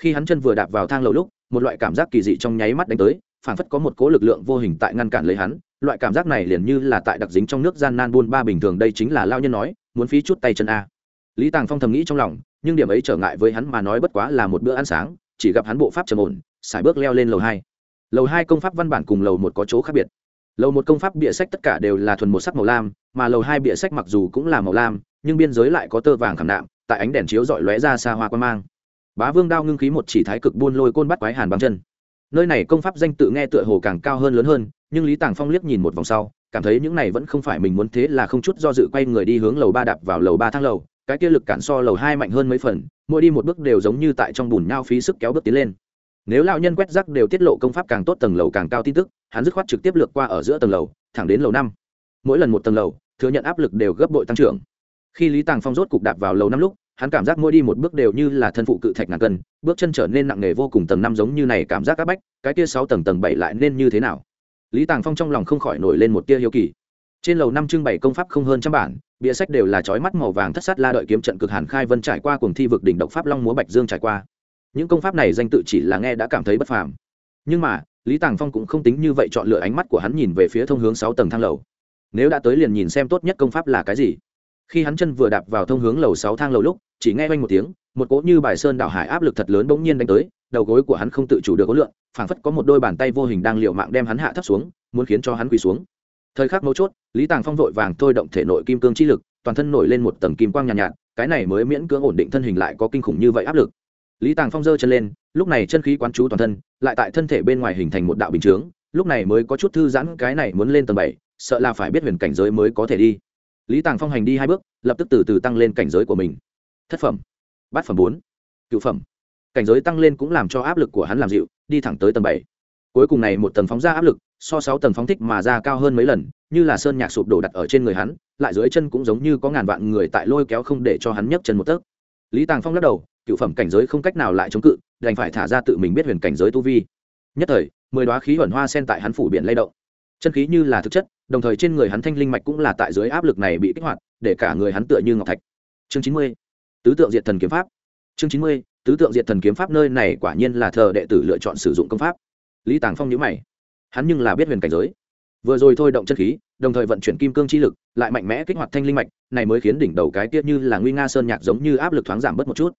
Khi hắn chân vừa đạp vào thang lầu lúc, một loại cảm giác kỳ dị trong nháy mắt đánh tới phảng phất có một cố lực lượng vô hình tại ngăn cản lấy hắn, loại cảm giác này liền như là tại đặc dính trong nước gian nan buôn ba bình thường, đây chính là lao nhân nói, muốn phí chút tay chân a. Lý tàng phong thầm nghĩ trong lòng, nhưng điểm ấy trở ngại với hắn mà nói bất quá là một bữa ăn sáng, chỉ gặp hắn bộ pháp trầm ổn xài bước leo lên lầu hai. Lầu hai công pháp văn bản cùng lầu một có chỗ khác biệt lầu một công pháp bịa sách tất cả đều là thuần một sắc màu lam, mà lầu hai bịa sách mặc dù cũng là màu lam, nhưng biên giới lại có tơ vàng khảm nạm tại ánh đèn chiếu dọi lóe ra xa hoa quan mang. Bá vương đao ngưng khí một chỉ thái cực buôn lôi côn bắt quái hàn bằng chân. Nơi này công pháp danh tự nghe tựa hồ càng cao hơn lớn hơn, nhưng lý tàng phong liếc nhìn một vòng sau, cảm thấy những này vẫn không phải mình muốn thế là không chút do dự quay người đi hướng lầu ba đạp vào lầu ba thang lầu, cái kia lực cản so lầu hai mạnh hơn mấy phần, mỗi đi một bước đều giống như tại trong bùn nhau phí sức kéo bước tiến lên. Nếu lão nhân quét rác đều tiết lộ công pháp càng tốt tầng lầu càng cao tin tức hắn dứt khoát trực tiếp lược qua ở giữa tầng lầu, thẳng đến lầu năm. Mỗi lần một tầng lầu, thừa nhận áp lực đều gấp bội tăng trưởng. Khi lý tàng phong rốt cục đạp vào lầu năm lúc, hắn cảm giác mỗi đi một bước đều như là thân phụ cự thạch ngàn cân, bước chân trở nên nặng nề vô cùng tầng năm giống như này cảm giác áp bách, cái tia sáu tầng tầng bảy lại nên như thế nào? Lý tàng phong trong lòng không khỏi nổi lên một tia hiếu kỳ. Trên lầu năm trưng bày công pháp không hơn trăm bản bịa sách đều là chói mắt màu vàng thất sát la đợi kiếm trận cực hàn khai vân trải qua cùng thi vực đỉnh độc pháp long múa bạch dương trải qua. Những công pháp này danh tự chỉ là nghe đã cảm thấy bất phàm. Nhưng mà lý tàng phong cũng không tính như vậy chọn lựa ánh mắt của hắn nhìn về phía thông hướng sáu tầng thang lầu. Nếu đã tới liền nhìn xem tốt nhất công pháp là cái gì. Khi hắn chân vừa đạp vào thông hướng lầu sáu thang lầu lúc chỉ nghe oanh một tiếng một cỗ như bài sơn đảo hải áp lực thật lớn bỗng nhiên đánh tới đầu gối của hắn không tự chủ được có lượng phảng phất có một đôi bàn tay vô hình đang liệu mạng đem hắn hạ thấp xuống muốn khiến cho hắn quỳ xuống. Thời khắc mấu chốt lý tàng phong vội vàng thôi động thể nội kim cương chi lực toàn thân nổi lên một tầng kim quang nhàn nhạt, nhạt cái này mới miễn cưỡng ổn định thân hình lại có kinh khủng như vậy áp lực. Lý tàng phong giơ chân lên lúc này chân khí quán chú toàn thân, lại tại thân thể bên ngoài hình thành một đạo bình chướng, lúc này mới có chút thư giãn, cái này muốn lên tầng bảy, sợ là phải biết huyền cảnh giới mới có thể đi. Lý tàng phong hành đi hai bước, lập tức từ từ tăng lên cảnh giới của mình. Thất phẩm, bát phẩm bốn, cựu phẩm. Cảnh giới tăng lên cũng làm cho áp lực của hắn làm dịu, đi thẳng tới tầng bảy. Cuối cùng này một tầng phóng ra áp lực, so sáu tầng phóng thích mà ra cao hơn mấy lần, như là sơn nhạc sụp đổ đặt ở trên người hắn, lại dưới chân cũng giống như có ngàn vạn người tại lôi kéo không để cho hắn nhấc chân một tấc. Lý tàng phong lắc đầu, cựu phẩm cảnh giới không cách nào lại chống cự đành phải thả ra tự mình biết huyền cảnh giới tu vi. Nhất thời, mười đoá khí hẩn hoa sen tại hắn phủ biển lay động. Chân khí như là thực chất, đồng thời trên người hắn thanh linh mạch cũng là tại dưới áp lực này bị kích hoạt, để cả người hắn tựa như ngọc thạch. Chương chín mươi, tứ tượng diệt thần kiếm pháp. Chương chín mươi, tứ tượng diệt thần kiếm pháp nơi này quả nhiên là thờ đệ tử lựa chọn sử dụng công pháp. Lý tàng phong nhớ mày. Hắn nhưng là biết huyền cảnh giới. Vừa rồi thôi động chân khí, đồng thời vận chuyển kim cương chi lực, lại mạnh mẽ kích hoạt thanh linh mạch, này mới khiến đỉnh đầu cái tiết như là nguy nga sơn nhạc giống như áp lực thoáng giảm bớt một chút.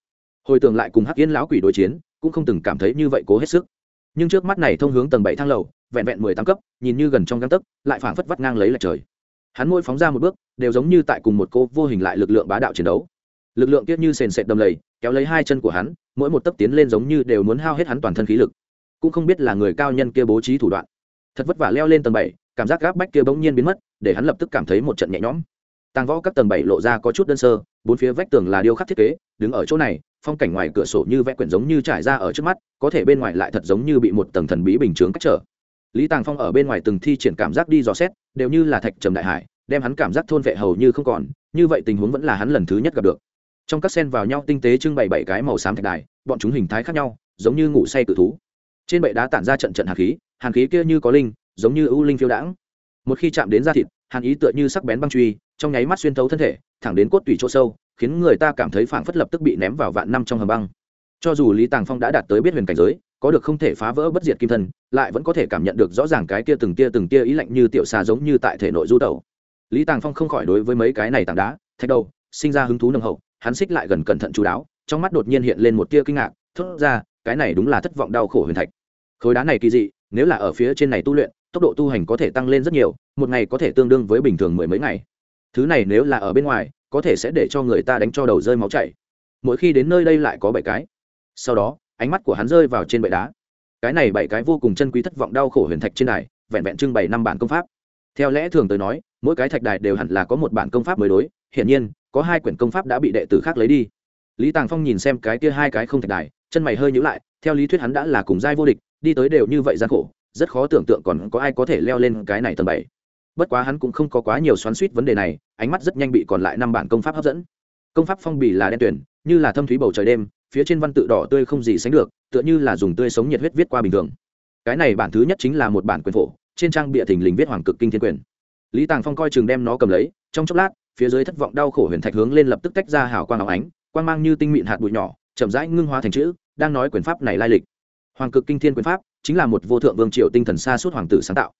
Hồi tưởng lại cùng hắc yên lão quỷ đối chiến cũng không từng cảm thấy như vậy cố hết sức. Nhưng trước mắt này thông hướng tầng bảy thang lầu, vẹn vẹn mười tám cấp, nhìn như gần trong găng tấc, lại phảng phất vắt ngang lấy lệch trời. Hắn môi phóng ra một bước, đều giống như tại cùng một cô vô hình lại lực lượng bá đạo chiến đấu. Lực lượng kiết như sền sệt đầm lầy, kéo lấy hai chân của hắn, mỗi một tấc tiến lên giống như đều muốn hao hết hắn toàn thân khí lực. Cũng không biết là người cao nhân kia bố trí thủ đoạn. Thật vất vả leo lên tầng bảy, cảm giác gáp bách kia bỗng nhiên biến mất, để hắn lập tức cảm thấy một trận nhẹ nhõm tàng võ các tầng bảy lộ ra có chút đơn sơ, bốn phía vách tường là điêu khắc thiết kế, đứng ở chỗ này, phong cảnh ngoài cửa sổ như vẽ quyển giống như trải ra ở trước mắt, có thể bên ngoài lại thật giống như bị một tầng thần bí bình chướng cách trở. Lý tàng phong ở bên ngoài từng thi triển cảm giác đi dò xét, đều như là thạch trầm đại hải, đem hắn cảm giác thôn vệ hầu như không còn, như vậy tình huống vẫn là hắn lần thứ nhất gặp được. Trong các sen vào nhau tinh tế trưng bày bảy cái màu xám thạch đài, bọn chúng hình thái khác nhau, giống như ngủ say cự thú. Trên bệ đá tản ra trận trận hàn khí hàn khí kia như có linh, giống như ưu linh phiêu đãng. Một khi chạm đến da thịt hàn ý tựa như sắc bén băng truy, trong nháy mắt xuyên thấu thân thể, thẳng đến cốt tủy chỗ sâu, khiến người ta cảm thấy phảng phất lập tức bị ném vào vạn năm trong hầm băng. Cho dù lý tàng phong đã đạt tới biết huyền cảnh giới, có được không thể phá vỡ bất diệt kim thân, lại vẫn có thể cảm nhận được rõ ràng cái kia từng tia từng tia ý lạnh như tiểu xà giống như tại thể nội du tẩu. Lý tàng phong không khỏi đối với mấy cái này tảng đá, thạch đầu, sinh ra hứng thú nồng hậu, hắn xích lại gần cẩn thận chú đáo, trong mắt đột nhiên hiện lên một tia kinh ngạc, thốt ra, cái này đúng là thất vọng đau khổ huyền thạch. Khối đá này kỳ dị, nếu là ở phía trên này tu luyện tốc độ tu hành có thể tăng lên rất nhiều, một ngày có thể tương đương với bình thường mười mấy ngày. Thứ này nếu là ở bên ngoài, có thể sẽ để cho người ta đánh cho đầu rơi máu chảy. Mỗi khi đến nơi đây lại có bảy cái. Sau đó, ánh mắt của hắn rơi vào trên bệ đá. Cái này bảy cái vô cùng chân quý thất vọng đau khổ huyền thạch trên đài, vẹn vẹn trưng bày năm bản công pháp. Theo lẽ thường tới nói, mỗi cái thạch đài đều hẳn là có một bản công pháp mới đối, hiển nhiên, có hai quyển công pháp đã bị đệ tử khác lấy đi. Lý tàng phong nhìn xem cái kia hai cái không thạch đài, chân mày hơi nhữ lại, theo lý thuyết hắn đã là cùng giai vô địch, đi tới đều như vậy gian khổ rất khó tưởng tượng còn có ai có thể leo lên cái này tầng bảy. Bất quá hắn cũng không có quá nhiều xoắn suýt vấn đề này, ánh mắt rất nhanh bị còn lại năm bản công pháp hấp dẫn. Công pháp phong bì là đen tuyển như là thâm thúy bầu trời đêm, phía trên văn tự đỏ tươi không gì sánh được, tựa như là dùng tươi sống nhiệt huyết viết qua bình thường. Cái này bản thứ nhất chính là một bản quyền phổ, trên trang bịa thình lình viết hoàng cực kinh thiên quyền. Lý tàng phong coi chừng đem nó cầm lấy, trong chốc lát, phía dưới thất vọng đau khổ huyền thạch hướng lên lập tức tách ra hào quang áo ánh, quang mang như tinh mịn hạt bụi nhỏ, chậm rãi ngưng hóa thành chữ, đang nói quyền pháp này lai lịch. Hoàng cực kinh thiên quyền pháp chính là một vô thượng vương triều tinh thần xa suốt hoàng tử sáng tạo.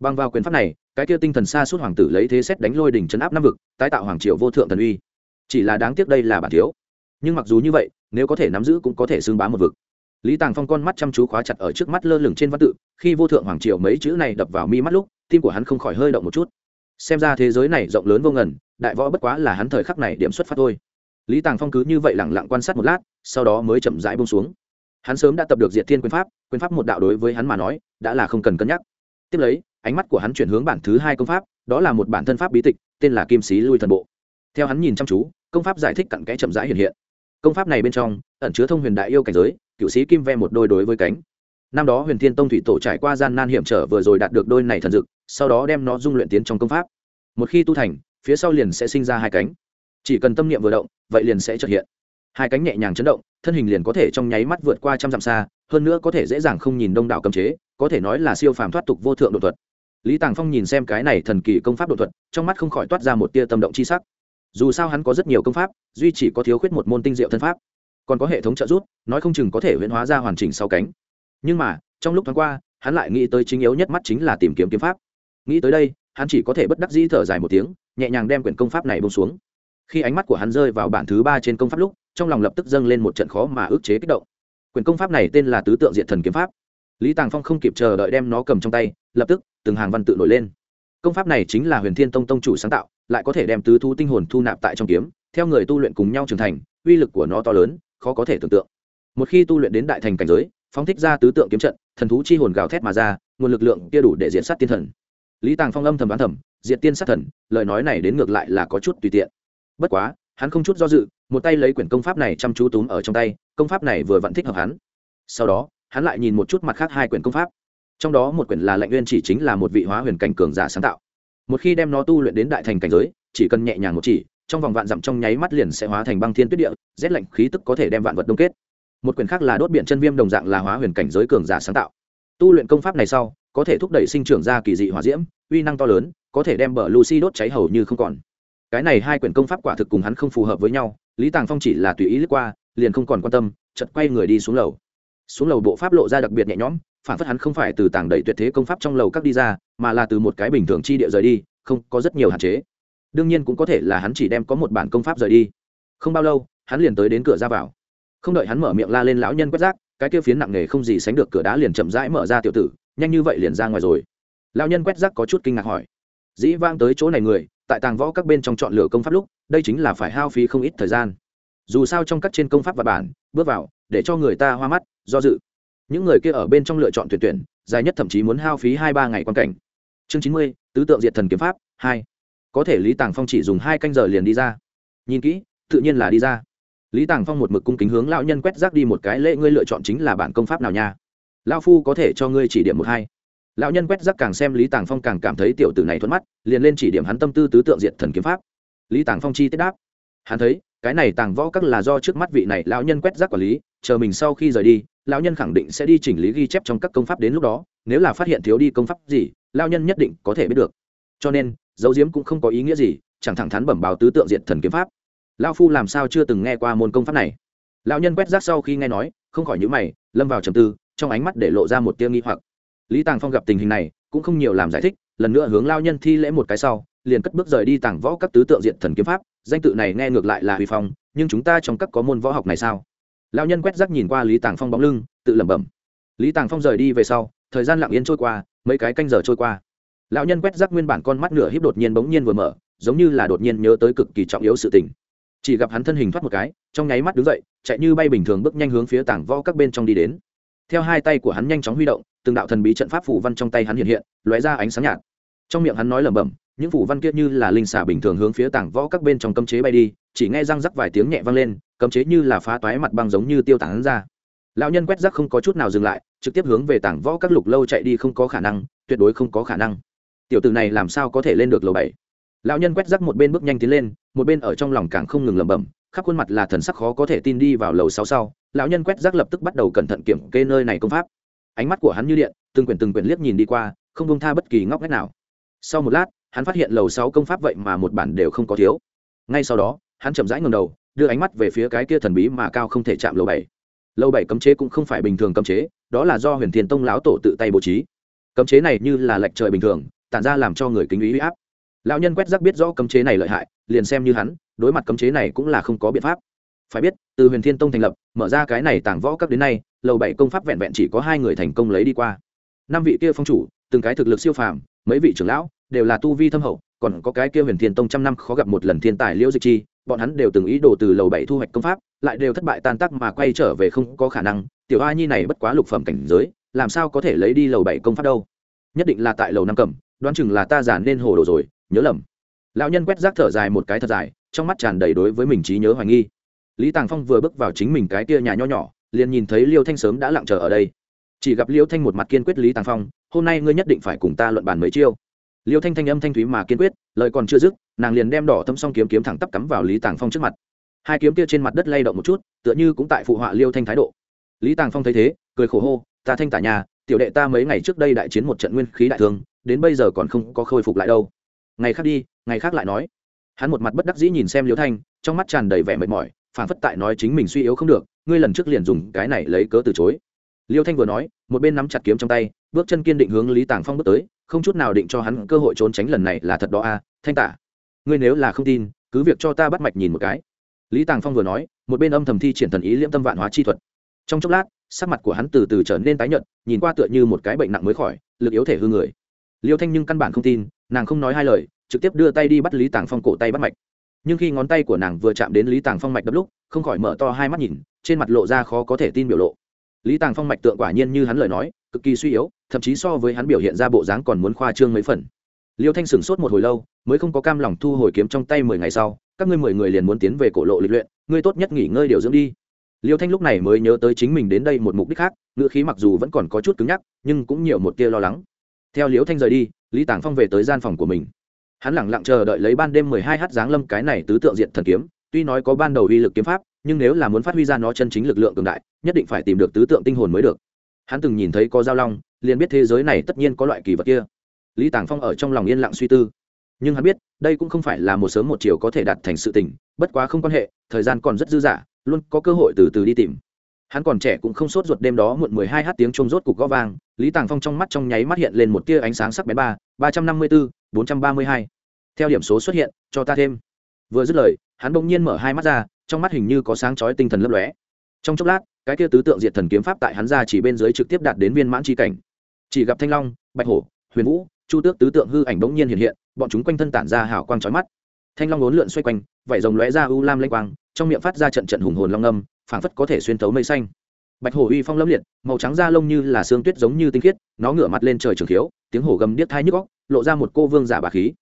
Bằng vào quyền pháp này, cái kia tinh thần xa suốt hoàng tử lấy thế xét đánh lôi đỉnh chấn áp năm vực, tái tạo hoàng triều vô thượng thần uy. Chỉ là đáng tiếc đây là bản thiếu. Nhưng mặc dù như vậy, nếu có thể nắm giữ cũng có thể xưng bá một vực. Lý tàng phong con mắt chăm chú khóa chặt ở trước mắt lơ lửng trên văn tự, khi vô thượng hoàng triều mấy chữ này đập vào mi mắt lúc, tim của hắn không khỏi hơi động một chút. Xem ra thế giới này rộng lớn vô ngần, đại võ bất quá là hắn thời khắc này điểm xuất phát thôi. Lý tàng phong cứ như vậy lẳng lặng quan sát một lát, sau đó mới chậm rãi bông xuống hắn sớm đã tập được diệt thiên quyền pháp quyền pháp một đạo đối với hắn mà nói, đã là không cần cân nhắc. Tiếp lấy, ánh mắt của hắn chuyển hướng bản thứ hai công pháp, đó là một bản thân pháp bí tịch, tên là kim sĩ lui thần bộ. Theo hắn nhìn chăm chú, công pháp giải thích cặn kẽ chậm rãi hiện hiện. Công pháp này bên trong, ẩn chứa thông huyền đại yêu cảnh giới cựu sĩ kim ve một đôi đối với cánh. Năm đó huyền thiên tông thủy tổ trải qua gian nan hiểm trở vừa rồi đạt được đôi này thần dực sau đó đem nó dung luyện tiến trong công pháp. Một khi tu thành, phía sau liền sẽ sinh ra hai cánh. Chỉ cần tâm niệm vừa động, vậy liền sẽ trật hiện hai cánh nhẹ nhàng chấn động, thân hình liền có thể trong nháy mắt vượt qua trăm dặm xa, hơn nữa có thể dễ dàng không nhìn đông đảo cầm chế, có thể nói là siêu phàm thoát tục vô thượng đột thuật. Lý tàng phong nhìn xem cái này thần kỳ công pháp đột thuật, trong mắt không khỏi toát ra một tia tâm động c h i sắc. Dù sao hắn có rất nhiều công pháp, duy chỉ có thiếu khuyết một môn tinh diệu thân pháp, còn có hệ thống trợ giúp, nói không chừng có thể huyễn hóa ra hoàn chỉnh sau cánh. Nhưng mà, trong lúc thoáng qua, hắn lại nghĩ tới chính yếu nhất mắt chính là tìm kiếm kiếm pháp. Nghĩ tới đây, hắn chỉ có thể bất đắc dĩ thở dài một tiếng, nhẹ nhàng đem quyển công pháp này bông xuống khi ánh mắt của hắn rơi vào bản thứ ba trên công pháp lúc, trong lòng lập tức dâng lên một trận khó mà ức chế kích động. Quyển công pháp này tên là tứ tượng diện thần kiếm pháp. Lý tàng phong không kịp chờ đợi đem nó cầm trong tay, lập tức, từng hàng văn tự nổi lên. Công pháp này chính là huyền thiên tông tông chủ sáng tạo, lại có thể đem tứ thu tinh hồn thu nạp tại trong kiếm, theo người tu luyện cùng nhau trưởng thành, uy lực của nó to lớn, khó có thể tưởng tượng. Một khi tu luyện đến đại thành cảnh giới, phóng thích ra tứ tượng kiếm trận, thần thú chi hồn gào thét mà ra, nguồn lực lượng kia đủ để diện sát tiên thần. Lý tàng phong âm thầm đoán thầm diện tiên sát thần, lời nói này đến ngược lại là có chút tùy tiện bất quá, hắn không chút do dự, một tay lấy quyển công pháp này chăm chú túm ở trong tay, công pháp này vừa vẫn thích hợp hắn. Sau đó, hắn lại nhìn một chút mặt khác hai quyển công pháp. Trong đó một quyển là lệnh nguyên chỉ chính là một vị hóa huyền cảnh cường giả sáng tạo. Một khi đem nó tu luyện đến đại thành cảnh giới, chỉ cần nhẹ nhàng một chỉ, trong vòng vạn dặm trong nháy mắt liền sẽ hóa thành băng thiên tuyết địa, rét lạnh khí tức có thể đem vạn vật đông kết. Một quyển khác là đốt biển chân viêm đồng dạng là hóa huyền cảnh giới cường giả sáng tạo. Tu luyện công pháp này sau, có thể thúc đẩy sinh trưởng ra kỳ dị hỏa diễm, uy năng to lớn, có thể đem bờ lucy đốt cháy hầu như không còn cái này hai quyển công pháp quả thực cùng hắn không phù hợp với nhau, lý tàng phong chỉ là tùy ý lướt qua, liền không còn quan tâm chật quay người đi xuống lầu. Xuống lầu bộ pháp lộ ra đặc biệt nhẹ nhõm, phản phất hắn không phải từ tảng đầy tuyệt thế công pháp trong lầu các đi ra, mà là từ một cái bình thường chi địa rời đi, không có rất nhiều hạn chế. Đương nhiên cũng có thể là hắn chỉ đem có một bản công pháp rời đi. Không bao lâu, hắn liền tới đến cửa ra vào. Không đợi hắn mở miệng la lên lão nhân quét rác, cái kia phiến nặng nề không gì sánh được cửa đá liền chậm rãi mở ra tiểu tử, nhanh như vậy liền ra ngoài rồi. Lão nhân quét rác có chút kinh ngạc hỏi. Dĩ vang tới chỗ này người tại tàng võ các bên trong chọn lựa công pháp lúc, đây chính là phải hao phí không ít thời gian. Dù sao trong các trên công pháp và bản, bước vào, để cho người ta hoa mắt, do dự. Những người kia ở bên trong lựa chọn tuyển tuyển, dài nhất thậm chí muốn hao phí hai ba ngày quan cảnh. Chương chín mươi, tứ tượng diệt thần kiếm pháp, hai. Có thể lý tàng phong chỉ dùng hai canh giờ liền đi ra. Nhìn kỹ, tự nhiên là đi ra. Lý tàng phong một mực cung kính hướng lão nhân quét rác đi một cái, lễ ngươi lựa chọn chính là bản công pháp nào nha. Lão phu có thể cho ngươi chỉ điểm một hai lão nhân quét rắc càng xem lý tàng phong càng cảm thấy tiểu tử này thuận mắt, liền lên chỉ điểm hắn tâm tư tứ tượng diệt thần kiếm pháp. Lý tàng phong chi tiết đáp. Hắn thấy, cái này tàng võ các là do trước mắt vị này lão nhân quét rác quản lý, chờ mình sau khi rời đi, lão nhân khẳng định sẽ đi chỉnh lý ghi chép trong các công pháp đến lúc đó, nếu là phát hiện thiếu đi công pháp gì, lão nhân nhất định có thể biết được. Cho nên, dấu diếm cũng không có ý nghĩa gì, chẳng thẳng thắn bẩm báo tứ tượng diệt thần kiếm pháp. Lão phu làm sao chưa từng nghe qua môn công pháp này? Lão nhân quét rác sau khi nghe nói, không khỏi nhữ mày, lâm vào trầm tư, trong ánh mắt để lộ ra một tia nghi hoặc lý tàng phong gặp tình hình này, cũng không nhiều làm giải thích, lần nữa hướng lao nhân thi lễ một cái sau, liền cất bước rời đi tàng võ các tứ tượng diện thần kiếm pháp, danh tự này nghe ngược lại là huy phong, nhưng chúng ta trong các có môn võ học này sao? Lao nhân quét rác nhìn qua lý tàng phong bóng lưng, tự lẩm bẩm. Lý tàng phong rời đi về sau, thời gian lặng yên trôi qua, mấy cái canh giờ trôi qua. Lão nhân quét rác nguyên bản con mắt nửa híp đột nhiên bỗng nhiên vừa mở, giống như là đột nhiên nhớ tới cực kỳ trọng yếu sự tình. Chỉ gặp hắn thân hình thoát một cái, trong nháy mắt đứng dậy, chạy như bay bình thường bước nhanh hướng phía tảng võ các bên trong đi đến theo hai tay của hắn nhanh chóng huy động, từng đạo thần bí trận pháp phủ văn trong tay hắn hiện hiện, lóe ra ánh sáng nhạt. Trong miệng hắn nói lẩm bẩm, những phủ văn kia như là linh xả bình thường hướng phía tảng võ các bên trong cấm chế bay đi, chỉ nghe răng rắc vài tiếng nhẹ vang lên, cấm chế như là phá toái mặt băng giống như tiêu tán ra. Lão nhân quét rác không có chút nào dừng lại, trực tiếp hướng về tảng võ các lục lâu chạy đi không có khả năng, tuyệt đối không có khả năng. Tiểu tử này làm sao có thể lên được lầu bảy? Lão nhân quét rác một bên bước nhanh tiến lên, một bên ở trong lòng càng không ngừng lẩm bẩm, khắp khuôn mặt là thần sắc khó có thể tin đi vào lầu sáu sau lão nhân quét rác lập tức bắt đầu cẩn thận kiểm kê nơi này công pháp. Ánh mắt của hắn như điện, từng quyển từng quyển liếc nhìn đi qua, không bông tha bất kỳ ngóc ngách nào. Sau một lát, hắn phát hiện lầu sáu công pháp vậy mà một bản đều không có thiếu. Ngay sau đó, hắn chậm rãi ngầm đầu, đưa ánh mắt về phía cái kia thần bí mà cao không thể chạm lầu bảy. Lầu bảy cấm chế cũng không phải bình thường cấm chế, đó là do huyền thiền tông lão tổ tự tay bố trí. Cấm chế này như là lệch trời bình thường, tản ra làm cho người kính ý áp. Lão nhân quét rác biết rõ cấm chế này lợi hại, liền xem như hắn, đối mặt cấm chế này cũng là không có biện pháp phải biết, từ huyền thiên tông thành lập, mở ra cái này tàng võ các đến nay, lầu bảy công pháp vẹn vẹn chỉ có hai người thành công lấy đi qua. Năm vị kia phong chủ, từng cái thực lực siêu phàm, mấy vị trưởng lão, đều là tu vi thâm hậu, còn có cái kia huyền thiên tông trăm năm khó gặp một lần thiên tài liễu dịch chi, bọn hắn đều từng ý đồ từ lầu bảy thu hoạch công pháp, lại đều thất bại tan tác mà quay trở về không có khả năng, tiểu a nhi này bất quá lục phẩm cảnh giới, làm sao có thể lấy đi lầu bảy công pháp đâu? Nhất định là tại lầu năm cầm, đoán chừng là ta giản nên hồ đồ rồi, nhớ lầm. Lão nhân quét rác thở dài một cái thật dài, trong mắt tràn đầy đối với mình trí nhớ hoài nghi lý tàng phong vừa bước vào chính mình cái kia nhà nho nhỏ, liền nhìn thấy liêu thanh sớm đã lặng chờ ở đây. Chỉ gặp liêu thanh một mặt kiên quyết lý tàng phong, hôm nay ngươi nhất định phải cùng ta luận bàn mấy chiêu. Liêu thanh thanh âm thanh thúy mà kiên quyết, lời còn chưa dứt, nàng liền đem đỏ thâm xong kiếm kiếm thẳng tắp cắm vào lý tàng phong trước mặt. Hai kiếm kia trên mặt đất lay động một chút, tựa như cũng tại phụ họa liêu thanh thái độ. Lý tàng phong thấy thế, cười khổ hô, ta thanh tả nhà, tiểu đệ ta mấy ngày trước đây đại chiến một trận nguyên khí đại thương, đến bây giờ còn không có khôi phục lại đâu. Ngày khác đi, ngày khác lại nói. Hắn một mặt bất đắc dĩ nhìn xem liêu thanh, trong mắt tràn đầy vẻ mệt mỏi phản phất tại nói chính mình suy yếu không được, ngươi lần trước liền dùng cái này lấy cớ từ chối. Liêu thanh vừa nói, một bên nắm chặt kiếm trong tay, bước chân kiên định hướng lý tàng phong bước tới, không chút nào định cho hắn cơ hội trốn tránh lần này là thật đó a thanh tả. Ngươi nếu là không tin, cứ việc cho ta bắt mạch nhìn một cái. Lý tàng phong vừa nói, một bên âm thầm thi triển thần ý liễm tâm vạn hóa chi thuật. Trong chốc lát, sắc mặt của hắn từ từ trở nên tái nhợt, nhìn qua tựa như một cái bệnh nặng mới khỏi, lực yếu thể hư người. Liêu thanh nhưng căn bản không tin, nàng không nói hai lời, trực tiếp đưa tay đi bắt lý tàng phong cổ tay bắt mạch nhưng khi ngón tay của nàng vừa chạm đến lý tàng phong mạch đập lúc, không khỏi mở to hai mắt nhìn, trên mặt lộ ra khó có thể tin biểu lộ. Lý tàng phong mạch tượng quả nhiên như hắn lời nói, cực kỳ suy yếu, thậm chí so với hắn biểu hiện ra bộ dáng còn muốn khoa trương mấy phần. Liêu thanh sửng sốt một hồi lâu, mới không có cam lòng thu hồi kiếm trong tay mười ngày sau, các ngươi mười người liền muốn tiến về cổ lộ lịch luyện, ngươi tốt nhất nghỉ ngơi điều dưỡng đi. Liêu thanh lúc này mới nhớ tới chính mình đến đây một mục đích khác, ngữ khí mặc dù vẫn còn có chút cứng nhắc, nhưng cũng nhiều một tia lo lắng. Theo liêu thanh rời đi, lý tàng phong về tới gian phòng của mình hắn lẳng lặng chờ đợi lấy ban đêm mười hai h giáng lâm cái này tứ tượng diện thần kiếm, tuy nói có ban đầu uy lực kiếm pháp, nhưng nếu là muốn phát huy ra nó chân chính lực lượng cường đại, nhất định phải tìm được tứ tượng tinh hồn mới được. Hắn từng nhìn thấy có giao long, liền biết thế giới này tất nhiên có loại kỳ vật kia. Lý tàng phong ở trong lòng yên lặng suy tư. Nhưng hắn biết, đây cũng không phải là một sớm một chiều có thể đạt thành sự tình, bất quá không quan hệ, thời gian còn rất dư dả, luôn có cơ hội từ từ đi tìm. Hắn còn trẻ cũng không sốt ruột đêm đó muộn mười hai h tiếng trông rốt cục gó vang, lý tàng phong trong mắt trong nháy mắt hiện lên một tia ánh sáng sắc bén ba ba trăm năm mươi bốn bốn trăm ba mươi hai. Theo điểm số xuất hiện, cho ta thêm. Vừa dứt lời, hắn bỗng nhiên mở hai mắt ra, trong mắt hình như có sáng chói tinh thần lấp lóe. Trong chốc lát, cái kia tứ tượng diệt thần kiếm pháp tại hắn ra chỉ bên dưới trực tiếp đạt đến viên mãn tri cảnh. Chỉ gặp thanh long, bạch hổ, huyền vũ, chu tước tứ tượng hư ảnh bỗng nhiên hiện hiện, bọn chúng quanh thân tản ra hào quang chói mắt. Thanh long ốn lượn xoay quanh, vảy rồng lóe ra u lam lênh quang, trong miệng phát ra trận trận hùng hồn long âm, phảng phất có thể xuyên thấu mây xanh bạch hổ uy phong lâm liệt, màu trắng da lông như là xương tuyết giống như tinh khiết, nó ngửa mặt lên trời trường khiếu, tiếng hổ gầm điếc thai nhức góc lộ ra một cô vương giả bà khí.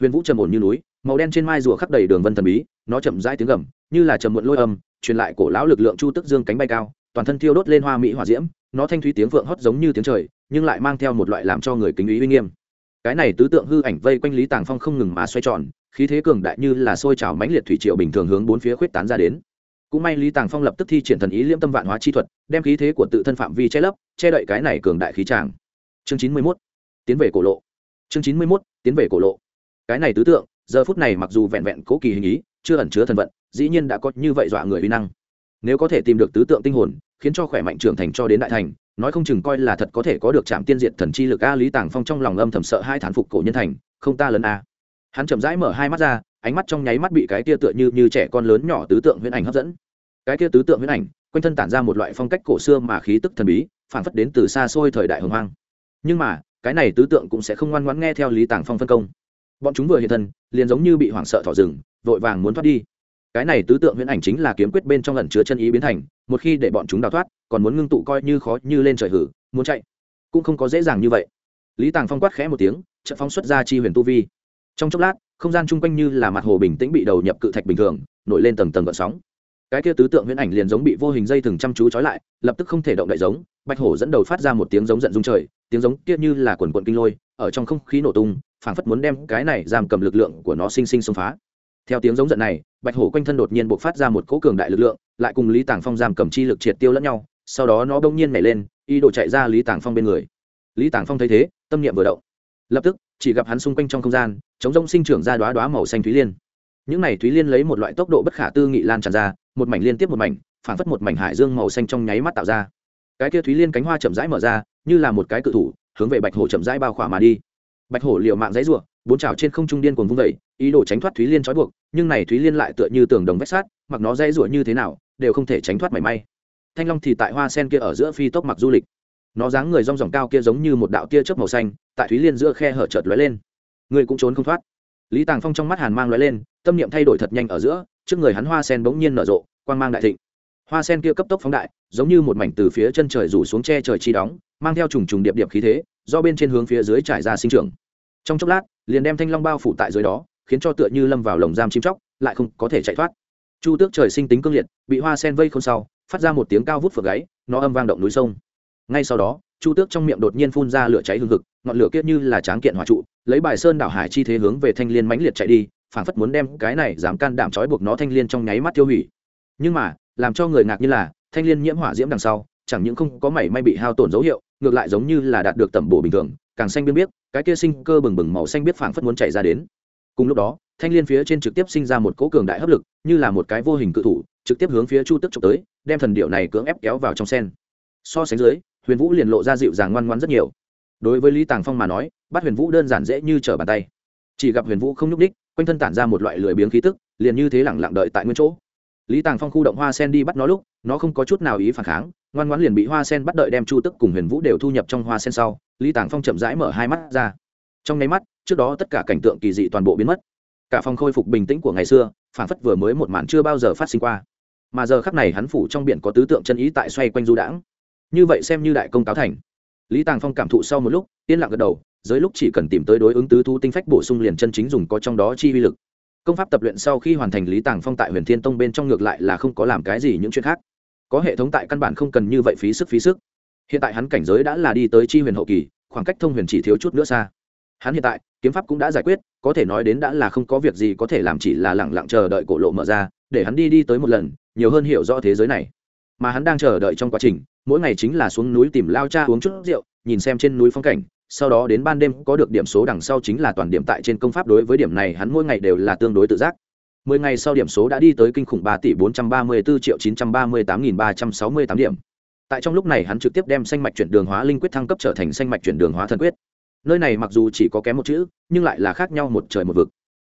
Huyền vũ trầm ổn như núi, màu đen trên mai rùa khắp đầy đường vân thần bí, nó chậm rãi tiếng gầm, như là trầm muộn lôi âm, truyền lại cổ lão lực lượng chu tức dương cánh bay cao, toàn thân thiêu đốt lên hoa mỹ hỏa diễm, nó thanh thúy tiếng vượng hót giống như tiếng trời, nhưng lại mang theo một loại làm cho người kính ý uy nghiêm. Cái này tứ tượng hư ảnh vây quanh lý tàng phong không ngừng mà xoay tròn, khí thế cường đại như là sôi trào mãnh liệt thủy triệu bình thường hướng bốn phía khuyết tán ra đến cũng may lý tàng phong lập tức thi triển thần ý liễm tâm vạn hóa chi thuật, đem khí thế của tự thân phạm vi che lấp, che đậy cái này cường đại khí tràng. Chương chín mươi mốt, tiến về cổ lộ. Chương chín mươi mốt, tiến về cổ lộ. Cái này tứ tượng, giờ phút này mặc dù vẹn vẹn cố kỳ hình ý, chưa ẩn chứa thần vận, dĩ nhiên đã có như vậy dọa người uy năng. Nếu có thể tìm được tứ tượng tinh hồn, khiến cho khỏe mạnh trưởng thành cho đến đại thành, nói không chừng coi là thật có thể có được trạm tiên diệt thần chi lực a lý tàng phong trong lòng âm thầm sợ hai thán phục cổ nhân thành, không ta lớn a hắn chậm rãi mở hai mắt ra, ánh mắt trong nháy mắt bị cái tia tựa như như trẻ con lớn nhỏ tứ tượng huyễn ảnh hấp dẫn. Cái tia tứ tượng huyễn ảnh, quanh thân tản ra một loại phong cách cổ xưa mà khí tức thần bí phản phất đến từ xa xôi thời đại hồng hoang. Nhưng mà, cái này tứ tượng cũng sẽ không ngoan ngoãn nghe theo lý tàng phong phân công. Bọn chúng vừa hiện thân, liền giống như bị hoảng sợ thỏ rừng, vội vàng muốn thoát đi. Cái này tứ tượng huyễn ảnh chính là kiếm quyết bên trong lần chứa chân ý biến thành, một khi để bọn chúng đào thoát, còn muốn ngưng tụ coi như khó như lên trời hử, muốn chạy. Cũng không có dễ dàng như vậy. Lý tàng phong quát khẽ một tiếng trận phong xuất ra chi huyền tu vi trong chốc lát, không gian chung quanh như là mặt hồ bình tĩnh bị đầu nhập cự thạch bình thường, nổi lên tầng tầng gợn sóng. Cái kia tứ tượng huyễn ảnh liền giống bị vô hình dây thừng chăm chú trói lại, lập tức không thể động đậy giống, bạch hổ dẫn đầu phát ra một tiếng giống giận dung trời, tiếng giống kia như là quần quận kinh lôi, ở trong không khí nổ tung, phảng phất muốn đem cái này giam cầm lực lượng của nó sinh sinh xông phá. Theo tiếng giống giận này, bạch hổ quanh thân đột nhiên b ộ c phát ra một cỗ cường đại lực lượng, lại cùng lý tàng phong giam cầm chi lực triệt tiêu lẫn nhau, sau đó nó bỗng nhiên nhảy lên y đổ chạy ra lý tàng phong bên người. Lý tàng phong thấy thế, tâm niệm vừa động. Lập tức chỉ gặp hắn xung quanh trong không gian, chống rông sinh trưởng ra đoá đoá màu xanh thúy liên. Những này thúy liên lấy một loại tốc độ bất khả tư nghị lan tràn ra, một mảnh liên tiếp một mảnh, phản phất một mảnh hải dương màu xanh trong nháy mắt tạo ra. Cái kia thúy liên cánh hoa chậm rãi mở ra, như là một cái cự thủ, hướng về bạch hổ chậm rãi bao khỏa mà đi. Bạch hổ liều mạng dãy ruộng bốn trào trên không trung điên cuồng vung vẩy ý đồ tránh thoát thúy liên trói buộc, nhưng này thúy liên lại tựa như tường đồng vách sát mặc nó dãy ruộng như thế nào, đều không thể tránh thoát mảy may. Thanh long thì tại hoa sen kia ở giữa phi tốc mặc du lịch nó dáng người rong ròng cao kia giống như một đạo tia chớp màu xanh, tại thúy liên giữa khe hở chợt lóe lên. Người cũng trốn không thoát. Lý tàng phong trong mắt hàn mang lóe lên, tâm niệm thay đổi thật nhanh ở giữa, trước người hắn hoa sen bỗng nhiên nở rộ, quang mang đại thịnh. Hoa sen kia cấp tốc phóng đại, giống như một mảnh từ phía chân trời rủ xuống che trời chi đóng, mang theo trùng trùng điệp điệp khí thế, do bên trên hướng phía dưới trải ra sinh trưởng. Trong chốc lát, liền đem thanh long bao phủ tại dưới đó, khiến cho tựa như lâm vào lồng giam chim chóc, lại không có thể chạy thoát. Chu tước trời sinh tính cương liệt, bị hoa sen vây không sau, phát ra một tiếng cao vút phượng gáy, nó âm vang động núi sông ngay sau đó, chu tước trong miệng đột nhiên phun ra lửa cháy hương thực ngọn lửa kiết như là tráng kiện hỏa trụ, lấy bài sơn đảo hải chi thế hướng về thanh liên mãnh liệt chạy đi, phảng phất muốn đem cái này dám can đảm trói buộc nó thanh liên trong nháy mắt tiêu hủy. Nhưng mà, làm cho người ngạc như là, thanh liên nhiễm hỏa diễm đằng sau, chẳng những không có mảy may bị hao tổn dấu hiệu, ngược lại giống như là đạt được tẩm bổ bình thường, càng xanh biên biết cái kia sinh cơ bừng bừng màu xanh biết phảng phất muốn chạy ra đến. Cùng lúc đó, thanh liên phía trên trực tiếp sinh ra một cỗ cường đại hấp lực, như là một cái vô hình cự thủ, trực tiếp hướng phía chu tức trộm tới, đem thần điệu này cưỡng ép kéo vào trong sen. So sánh dưới huyền vũ liền lộ ra dịu dàng ngoan ngoan rất nhiều. Đối với lý tàng phong mà nói, bắt huyền vũ đơn giản dễ như trở bàn tay. Chỉ gặp huyền vũ không nhúc đích quanh thân tản ra một loại lười biếng khí tức, liền như thế lẳng lặng đợi tại nguyên chỗ. Lý tàng phong khu động hoa sen đi bắt nó lúc, nó không có chút nào ý phản kháng, ngoan ngoãn liền bị hoa sen bắt đợi đem chu tức cùng huyền vũ đều thu nhập trong hoa sen sau, lý tàng phong chậm rãi mở hai mắt ra. Trong nháy mắt, trước đó tất cả cảnh tượng kỳ dị toàn bộ biến mất. Cả phòng khôi phục bình tĩnh của ngày xưa, phản phất vừa mới một màn chưa bao giờ phát sinh qua. Mà giờ khắc này hắn phủ trong biển có tứ tượng chân ý tại xoay quanh du đãng như vậy xem như đại công cáo thành. Lý tàng phong cảm thụ sau một lúc, yên lặng gật đầu, dưới lúc chỉ cần tìm tới đối ứng tứ thu tinh phách bổ sung liền chân chính dùng có trong đó chi uy lực. Công pháp tập luyện sau khi hoàn thành lý tàng phong tại huyền thiên tông bên trong ngược lại là không có làm cái gì những chuyện khác. Có hệ thống tại căn bản không cần như vậy phí sức phí sức. Hiện tại hắn cảnh giới đã là đi tới chi huyền hậu kỳ, khoảng cách thông huyền chỉ thiếu chút nữa xa. Hắn hiện tại, kiếm pháp cũng đã giải quyết, có thể nói đến đã là không có việc gì có thể làm chỉ là lẳng lặng chờ đợi cổ lộ mở ra, để hắn đi đi tới một lần, nhiều hơn hiểu rõ thế giới này. Mà hắn đang chờ đợi trong quá trình mỗi ngày chính là xuống núi tìm lao cha uống chút rượu, nhìn xem trên núi phong cảnh, sau đó đến ban đêm có được điểm số đằng sau chính là toàn điểm tại trên công pháp đối với điểm này hắn mỗi ngày đều là tương đối tự giác. Mười ngày sau điểm số đã đi tới kinh khủng ba tỷ bốn trăm ba mươi bốn triệu chín trăm ba mươi tám nghìn ba trăm sáu mươi tám điểm. Tại trong lúc này hắn trực tiếp đem xanh mạch chuyển đường hóa linh quyết thăng cấp trở thành xanh mạch chuyển đường hóa thần quyết. Nơi này mặc dù chỉ có kém một chữ, nhưng lại là khác nhau một trời một vực.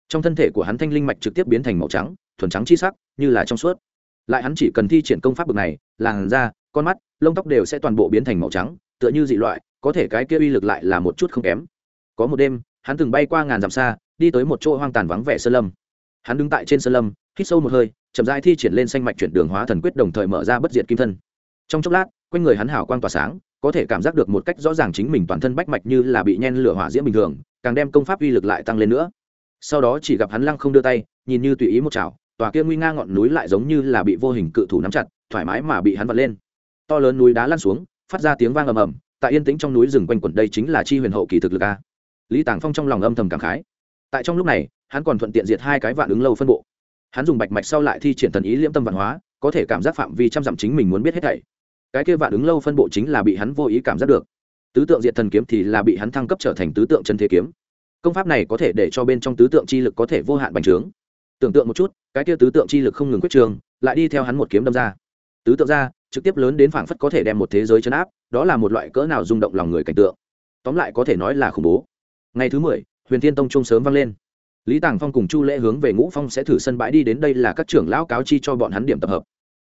Trong thân thể của hắn thanh linh mạch trực tiếp biến thành màu trắng, thuần trắng chi sắc, như là trong suốt. Lại hắn chỉ cần thi triển công pháp bực này, làn da con mắt, lông tóc đều sẽ toàn bộ biến thành màu trắng, tựa như dị loại, có thể cái kia uy lực lại là một chút không kém. Có một đêm, hắn từng bay qua ngàn dặm xa, đi tới một chỗ hoang tàn vắng vẻ sơn lâm. Hắn đứng tại trên sơn lâm, hít sâu một hơi, chậm rãi thi triển lên xanh mạch chuyển đường hóa thần quyết đồng thời mở ra bất diệt kim thân. Trong chốc lát, quanh người hắn hảo quang tỏa sáng, có thể cảm giác được một cách rõ ràng chính mình toàn thân bách mạch như là bị nhen lửa hỏa diễm bình thường, càng đem công pháp uy lực lại tăng lên nữa. Sau đó chỉ gặp hắn lăng không đưa tay, nhìn như tùy ý một chảo, tòa kia nguy nga ngọn núi lại giống như là bị vô hình cự thủ nắm chặt, thoải mái mà bị hắn vật lên to lớn núi đá lăn xuống, phát ra tiếng vang ầm ầm, tại yên tĩnh trong núi rừng quanh quẩn đây chính là chi huyền hậu kỳ thực lực a. Lý tàng phong trong lòng âm thầm cảm khái. Tại trong lúc này, hắn còn thuận tiện diệt hai cái vạn ứng lâu phân bộ. Hắn dùng bạch mạch sau lại thi triển thần ý liễm tâm văn hóa, có thể cảm giác phạm vi trăm dặm chính mình muốn biết hết thảy. Cái kia vạn ứng lâu phân bộ chính là bị hắn vô ý cảm giác được. Tứ tượng diệt thần kiếm thì là bị hắn thăng cấp trở thành tứ tượng chân thế kiếm. Công pháp này có thể để cho bên trong tứ tượng chi lực có thể vô hạn bành trướng. Tưởng tượng một chút, cái kia tứ tượng chi lực không ngừng quyết trường, lại đi theo hắn một kiếm đâm ra tứ tượng ra, trực tiếp lớn đến phảng phất có thể đem một thế giới chấn áp, đó là một loại cỡ nào rung động lòng người cảnh tượng. Tóm lại có thể nói là khủng bố. Ngày thứ mười, huyền thiên tông trung sớm vang lên. Lý tàng phong cùng chu lễ hướng về ngũ phong sẽ thử sân bãi đi đến đây là các trưởng lão cáo chi cho bọn hắn điểm tập hợp.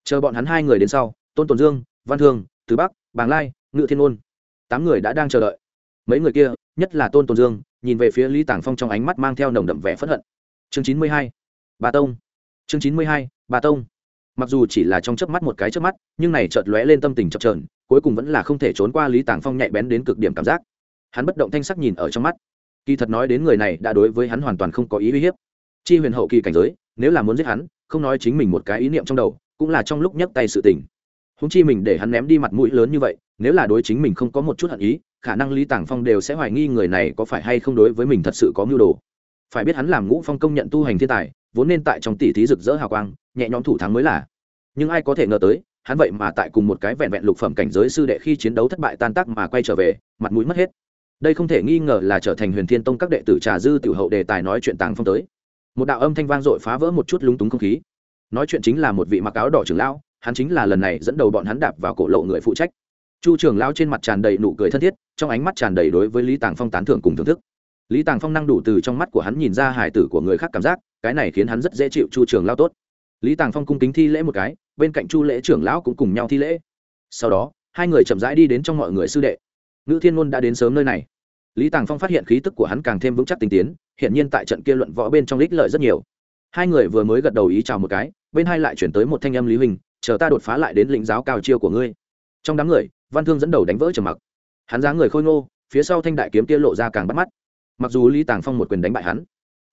Chờ bọn hắn hai người đến sau, tôn tồn dương, văn thương thứ bắc, bàng lai, ngự thiên ôn tám người đã đang chờ đợi. Mấy người kia, nhất là tôn tồn dương, nhìn về phía lý tàng phong trong ánh mắt mang theo nồng đậm vẻ phẫn hận. Chương chín mươi hai, bà tông. Chương chín mươi hai, bà tông mặc dù chỉ là trong chớp mắt một cái chớp mắt, nhưng này chợt lóe lên tâm tình chập trờn cuối cùng vẫn là không thể trốn qua lý tàng phong nhạy bén đến cực điểm cảm giác. Hắn bất động thanh sắc nhìn ở trong mắt. Kỳ thật nói đến người này đã đối với hắn hoàn toàn không có ý uy hiếp. Chi huyền hậu kỳ cảnh giới, nếu là muốn giết hắn, không nói chính mình một cái ý niệm trong đầu, cũng là trong lúc nhấc tay sự tình. Húng chi mình để hắn ném đi mặt mũi lớn như vậy, nếu là đối chính mình không có một chút hận ý, khả năng lý tàng phong đều sẽ hoài nghi người này có phải hay không đối với mình thật sự có mưu đồ. Phải biết hắn làm ngũ phong công nhận tu hành thiên tài, vốn nên tại trong tỷ thí rực rỡ hào quang nhẹ nhõm thủ thắng mới là. Nhưng ai có thể ngờ tới, hắn vậy mà tại cùng một cái vẹn vẹn lục phẩm cảnh giới sư đệ khi chiến đấu thất bại tan tác mà quay trở về, mặt mũi mất hết. Đây không thể nghi ngờ là trở thành huyền thiên tông các đệ tử trà dư tiểu hậu đề tài nói chuyện tàng phong tới. Một đạo âm thanh vang dội phá vỡ một chút lúng túng không khí. Nói chuyện chính là một vị mặc áo đỏ trưởng lão, hắn chính là lần này dẫn đầu bọn hắn đạp vào cổ lộ người phụ trách. Chu trưởng lão trên mặt tràn đầy nụ cười thân thiết, trong ánh mắt tràn đầy đối với lý tàng phong tán thưởng cùng thưởng thức. Lý tàng phong năng đủ từ trong mắt của hắn nhìn ra hài tử của người khác cảm giác, cái này khiến hắn rất dễ chịu chu trường lao tốt lý tàng phong cung kính thi lễ một cái, bên cạnh chu lễ trưởng lão cũng cùng nhau thi lễ. Sau đó, hai người chậm rãi đi đến trong mọi người sư đệ. Ngữ thiên ngôn đã đến sớm nơi này. Lý tàng phong phát hiện khí tức của hắn càng thêm vững chắc tinh tiến hiện nhiên tại trận kia luận võ bên trong lích lợi rất nhiều. Hai người vừa mới gật đầu ý chào một cái, bên hai lại chuyển tới một thanh âm lý huỳnh, chờ ta đột phá lại đến lĩnh giáo cao chiêu của ngươi. Trong đám người, văn thương dẫn đầu đánh vỡ trầm mặc. Hắn giá người khôi ngô, phía sau thanh đại kiếm kia lộ ra càng bắt mắt. Mặc dù lý tàng phong một quyền đánh bại hắn,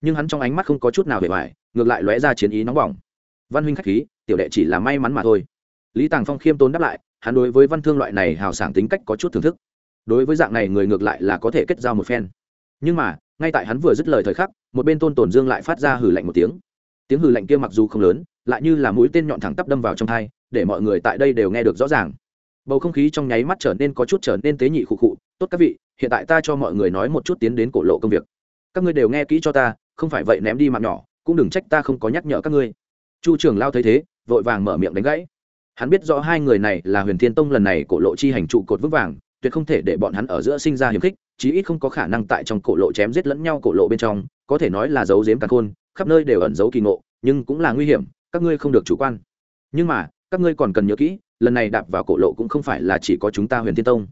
nhưng hắn trong ánh mắt không có chút nào bề ngoài, ngược lại lóe ra chiến ý nóng bỏng văn huynh k h á c h khí, tiểu đệ chỉ là may mắn mà thôi. Lý tàng phong khiêm tốn đáp lại, hắn đối với văn thương loại này hào sảng tính cách có chút thưởng thức. Đối với dạng này người ngược lại là có thể kết giao một phen. Nhưng mà, ngay tại hắn vừa dứt lời thời khắc, một bên tôn tổn dương lại phát ra hử lạnh một tiếng. Tiếng hử lạnh kia mặc dù không lớn, lại như là mũi tên nhọn thẳng tắp đâm vào trong thai, để mọi người tại đây đều nghe được rõ ràng. Bầu không khí trong nháy mắt trở nên có chút trở nên tế nhị khụ khụ. Tốt các vị, hiện tại ta cho mọi người nói một chút tiến đến cổ lộ công việc. Các ngươi đều nghe kỹ cho ta, không phải vậy ném đi mạng nhỏ, cũng đừng trách ta không có nhắc nhở các ngươi chu trường lao thấy thế, vội vàng mở miệng đánh gãy. Hắn biết rõ hai người này là huyền thiên tông lần này cổ lộ chi hành trụ cột vững vàng, tuyệt không thể để bọn hắn ở giữa sinh ra hiềm khích, chí ít không có khả năng tại trong cổ lộ chém giết lẫn nhau cổ lộ bên trong, có thể nói là giấu giếm cả khôn, khắp nơi đều ẩn giấu kỳ ngộ, nhưng cũng là nguy hiểm, các ngươi không được chủ quan. Nhưng mà, các ngươi còn cần nhớ kỹ, lần này đạp vào cổ lộ cũng không phải là chỉ có chúng ta huyền thiên tông.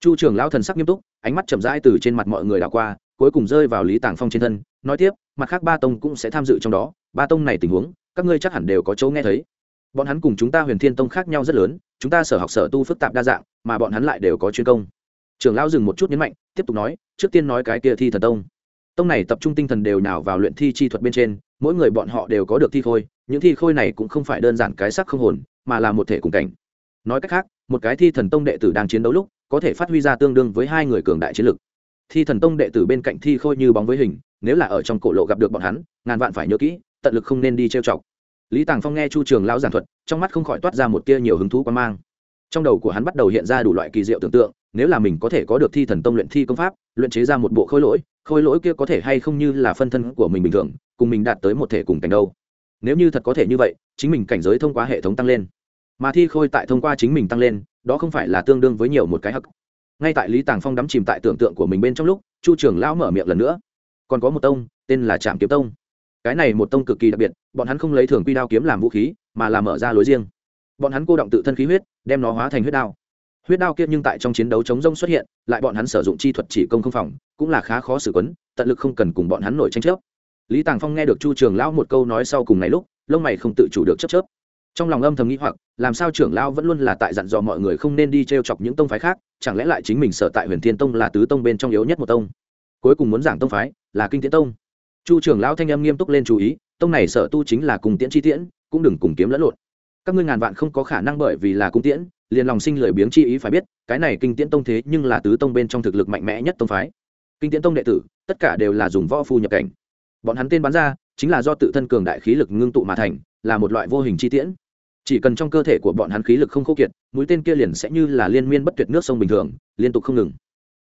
Chu trường lão thần sắc nghiêm túc, ánh mắt chậm rãi từ trên mặt mọi người đảo qua, cuối cùng rơi vào lý tàng phong trên thân, nói tiếp, mặt khác ba tông cũng sẽ tham dự trong đó, ba tông này tình huống các ngươi chắc hẳn đều có chỗ nghe thấy. Bọn hắn cùng chúng ta huyền thiên tông khác nhau rất lớn, chúng ta sở học sở tu phức tạp đa dạng, mà bọn hắn lại đều có chuyên công. Trưởng lão dừng một chút nhấn mạnh, tiếp tục nói, trước tiên nói cái kia thi thần tông. Tông này tập trung tinh thần đều nào vào luyện thi chi thuật bên trên, mỗi người bọn họ đều có được thi khôi, những thi khôi này cũng không phải đơn giản cái sắc không hồn, mà là một thể cùng cảnh. Nói cách khác, một cái thi thần tông đệ tử đang chiến đấu lúc, có thể phát huy ra tương đương với hai người cường đại chiến lực. Thi thần tông đệ tử bên cạnh thi khôi như bóng với hình, nếu là ở trong cổ lộ gặp được bọn hắn, ngàn vạn phải nhớ kỹ tận lực không nên đi trêu chọc. Lý tàng phong nghe chu trường lão giảng thuật, trong mắt không khỏi toát ra một tia nhiều hứng thú quan mang. Trong đầu của hắn bắt đầu hiện ra đủ loại kỳ diệu tưởng tượng, nếu là mình có thể có được thi thần tông luyện thi công pháp, luyện chế ra một bộ khôi lỗi khôi lỗi kia có thể hay không như là phân thân của mình bình thường, cùng mình đạt tới một thể cùng cảnh đâu. Nếu như thật có thể như vậy, chính mình cảnh giới thông qua hệ thống tăng lên. Mà thi khôi tại thông qua chính mình tăng lên, đó không phải là tương đương với nhiều một cái hắc ngay tại lý tàng phong đắm chìm tại tưởng tượng của mình bên trong lúc, chu trường lão mở miệng lần nữa. Còn có một tông, tên là trạm kiếm tông cái này một tông cực kỳ đặc biệt, bọn hắn không lấy thường quy đao kiếm làm vũ khí, mà là mở ra lối riêng. Bọn hắn cô động tự thân khí huyết, đem nó hóa thành huyết đao. Huyết đao kia nhưng tại trong chiến đấu chống rông xuất hiện, lại bọn hắn sử dụng chi thuật chỉ công không phòng, cũng là khá khó xử quấn, tận lực không cần cùng bọn hắn nổi tranh chấp. Lý tàng phong nghe được chu trường lão một câu nói sau cùng này lúc, lông mày không tự chủ được chấp chớp. Trong lòng âm thầm nghĩ hoặc, làm sao trưởng lão vẫn luôn là tại dặn dò mọi người không nên đi t r e o chọc những tông phái khác, chẳng lẽ lại chính mình sợ tại huyền thiên tông là tứ tông bên trong yếu nhất một tông? Cuối cùng muốn giảng tông phái là kinh tiến tông chu trưởng lão thanh âm nghiêm túc lên chú ý, tông này sợ tu chính là cùng tiễn chi tiễn, cũng đừng cùng kiếm lẫn lộn. Các ngươi ngàn vạn không có khả năng bởi vì là cung tiễn, liền lòng sinh lười biếng chi ý phải biết, cái này kinh tiễn tông thế nhưng là tứ tông bên trong thực lực mạnh mẽ nhất tông phái. Kinh tiễn tông đệ tử, tất cả đều là dùng võ phu nhập cảnh. Bọn hắn tên bắn ra, chính là do tự thân cường đại khí lực ngưng tụ mà thành, là một loại vô hình chi tiễn. Chỉ cần trong cơ thể của bọn hắn khí lực không khô kiệt, mũi tên kia liền sẽ như là liên miên bất tuyệt nước sông bình thường, liên tục không ngừng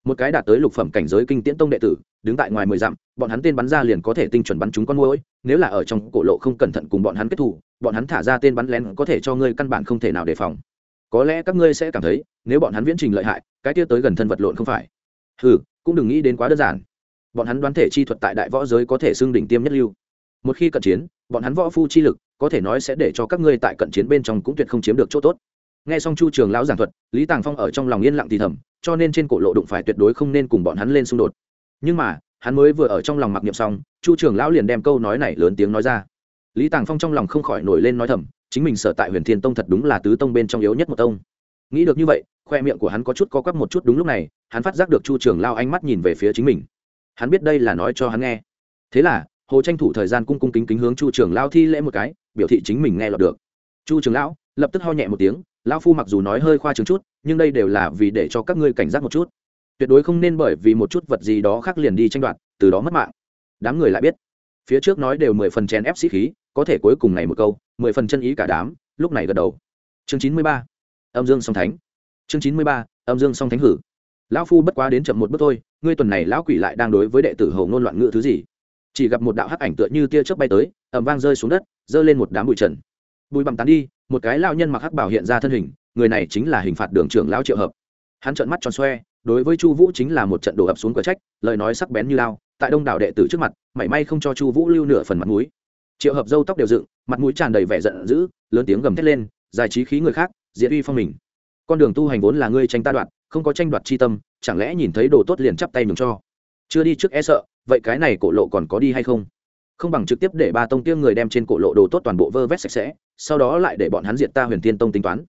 một cái đạt tới lục phẩm cảnh giới kinh tiễn tông đệ tử, đứng tại ngoài mười dặm, bọn hắn tên bắn ra liền có thể tinh chuẩn bắn chúng con môi nếu là ở trong cổ lộ không cẩn thận cùng bọn hắn kết thủ bọn hắn thả ra tên bắn lén có thể cho ngươi căn bản không thể nào đề phòng. Có lẽ các ngươi sẽ cảm thấy, nếu bọn hắn viễn trình lợi hại, cái tiết tới gần thân vật lộn không phải. Ừ cũng đừng nghĩ đến quá đơn giản. Bọn hắn đoán thể chi thuật tại đại võ giới có thể xưng đỉnh tiêm nhất lưu. Một khi cận chiến, bọn hắn võ phu chi lực, có thể nói sẽ để cho các ngươi tại cận chiến bên trong cũng tuyệt không chiếm được chỗ tốt. Nghe xong chu trường lão giảng thuật, lý tàng phong ở trong lòng yên lặng thì thầm cho nên trên cổ lộ đụng phải tuyệt đối không nên cùng bọn hắn lên xung đột. Nhưng mà, hắn mới vừa ở trong lòng mặc niệm xong, chu trường lão liền đem câu nói này lớn tiếng nói ra. Lý tàng phong trong lòng không khỏi nổi lên nói thầm, chính mình sở tại huyền thiên tông thật đúng là tứ tông bên trong yếu nhất một tông. Nghĩ được như vậy, khoe miệng của hắn có chút co quắp một chút đúng lúc này, hắn phát giác được chu trường lao ánh mắt nhìn về phía chính mình. Hắn biết đây là nói cho hắn nghe. Thế là, hồ tranh thủ thời gian cung cung kính kính hướng chu trường lao thi lễ một cái, biểu thị chính mình nghe lọt được. Chu trường lão lập tức ho nhẹ một tiếng lão phu mặc dù nói hơi khoa trương chút, nhưng đây đều là vì để cho các ngươi cảnh giác một chút. Tuyệt đối không nên bởi vì một chút vật gì đó khác liền đi tranh đoạt, từ đó mất mạng. Đám người lại biết. Phía trước nói đều mười phần chèn ép sĩ khí, có thể cuối cùng này một câu, mười phần chân ý cả đám, lúc này gật đầu. Chương chín mươi ba. Âm dương song thánh. Chương chín mươi ba, âm dương song thánh hử. Lão phu bất quá đến chậm một bước thôi, ngươi tuần này lão quỷ lại đang đối với đệ tử hầu ngôn loạn ngữ thứ gì? Chỉ gặp một đạo hắc ảnh tựa như tia chớp bay tới ẩm vang rơi xuống đất, giơ lên một đám bụi trần. Bụi bằm tán đi một cái lao nhân mặc hắc bảo hiện ra thân hình, người này chính là hình phạt đường trưởng lão triệu hợp. Hắn trợn mắt tròn xoe, đối với chu vũ chính là một trận đổ ập xuống cửa trách, lời nói sắc bén như lao, tại đông đảo đệ tử trước mặt, mảy may không cho chu vũ lưu nửa phần mặt mũi. Triệu hợp dâu tóc đều dựng, mặt mũi tràn đầy vẻ giận dữ, lớn tiếng gầm thét lên, giải trí khí người khác diễn uy phong mình. Con đường tu hành vốn là ngươi tranh ta đoạn không có tranh đoạt chi tâm, chẳng lẽ nhìn thấy đồ tốt liền chắp tay nhường cho? Chưa đi trước e sợ, vậy cái này cổ lộ còn có đi hay không? Không bằng trực tiếp để ba tông tiêm người đem trên cổ lộ đồ tốt toàn bộ vơ vét sạch sẽ, sau đó lại để bọn hắn diệt ta huyền thiên tông tính toán.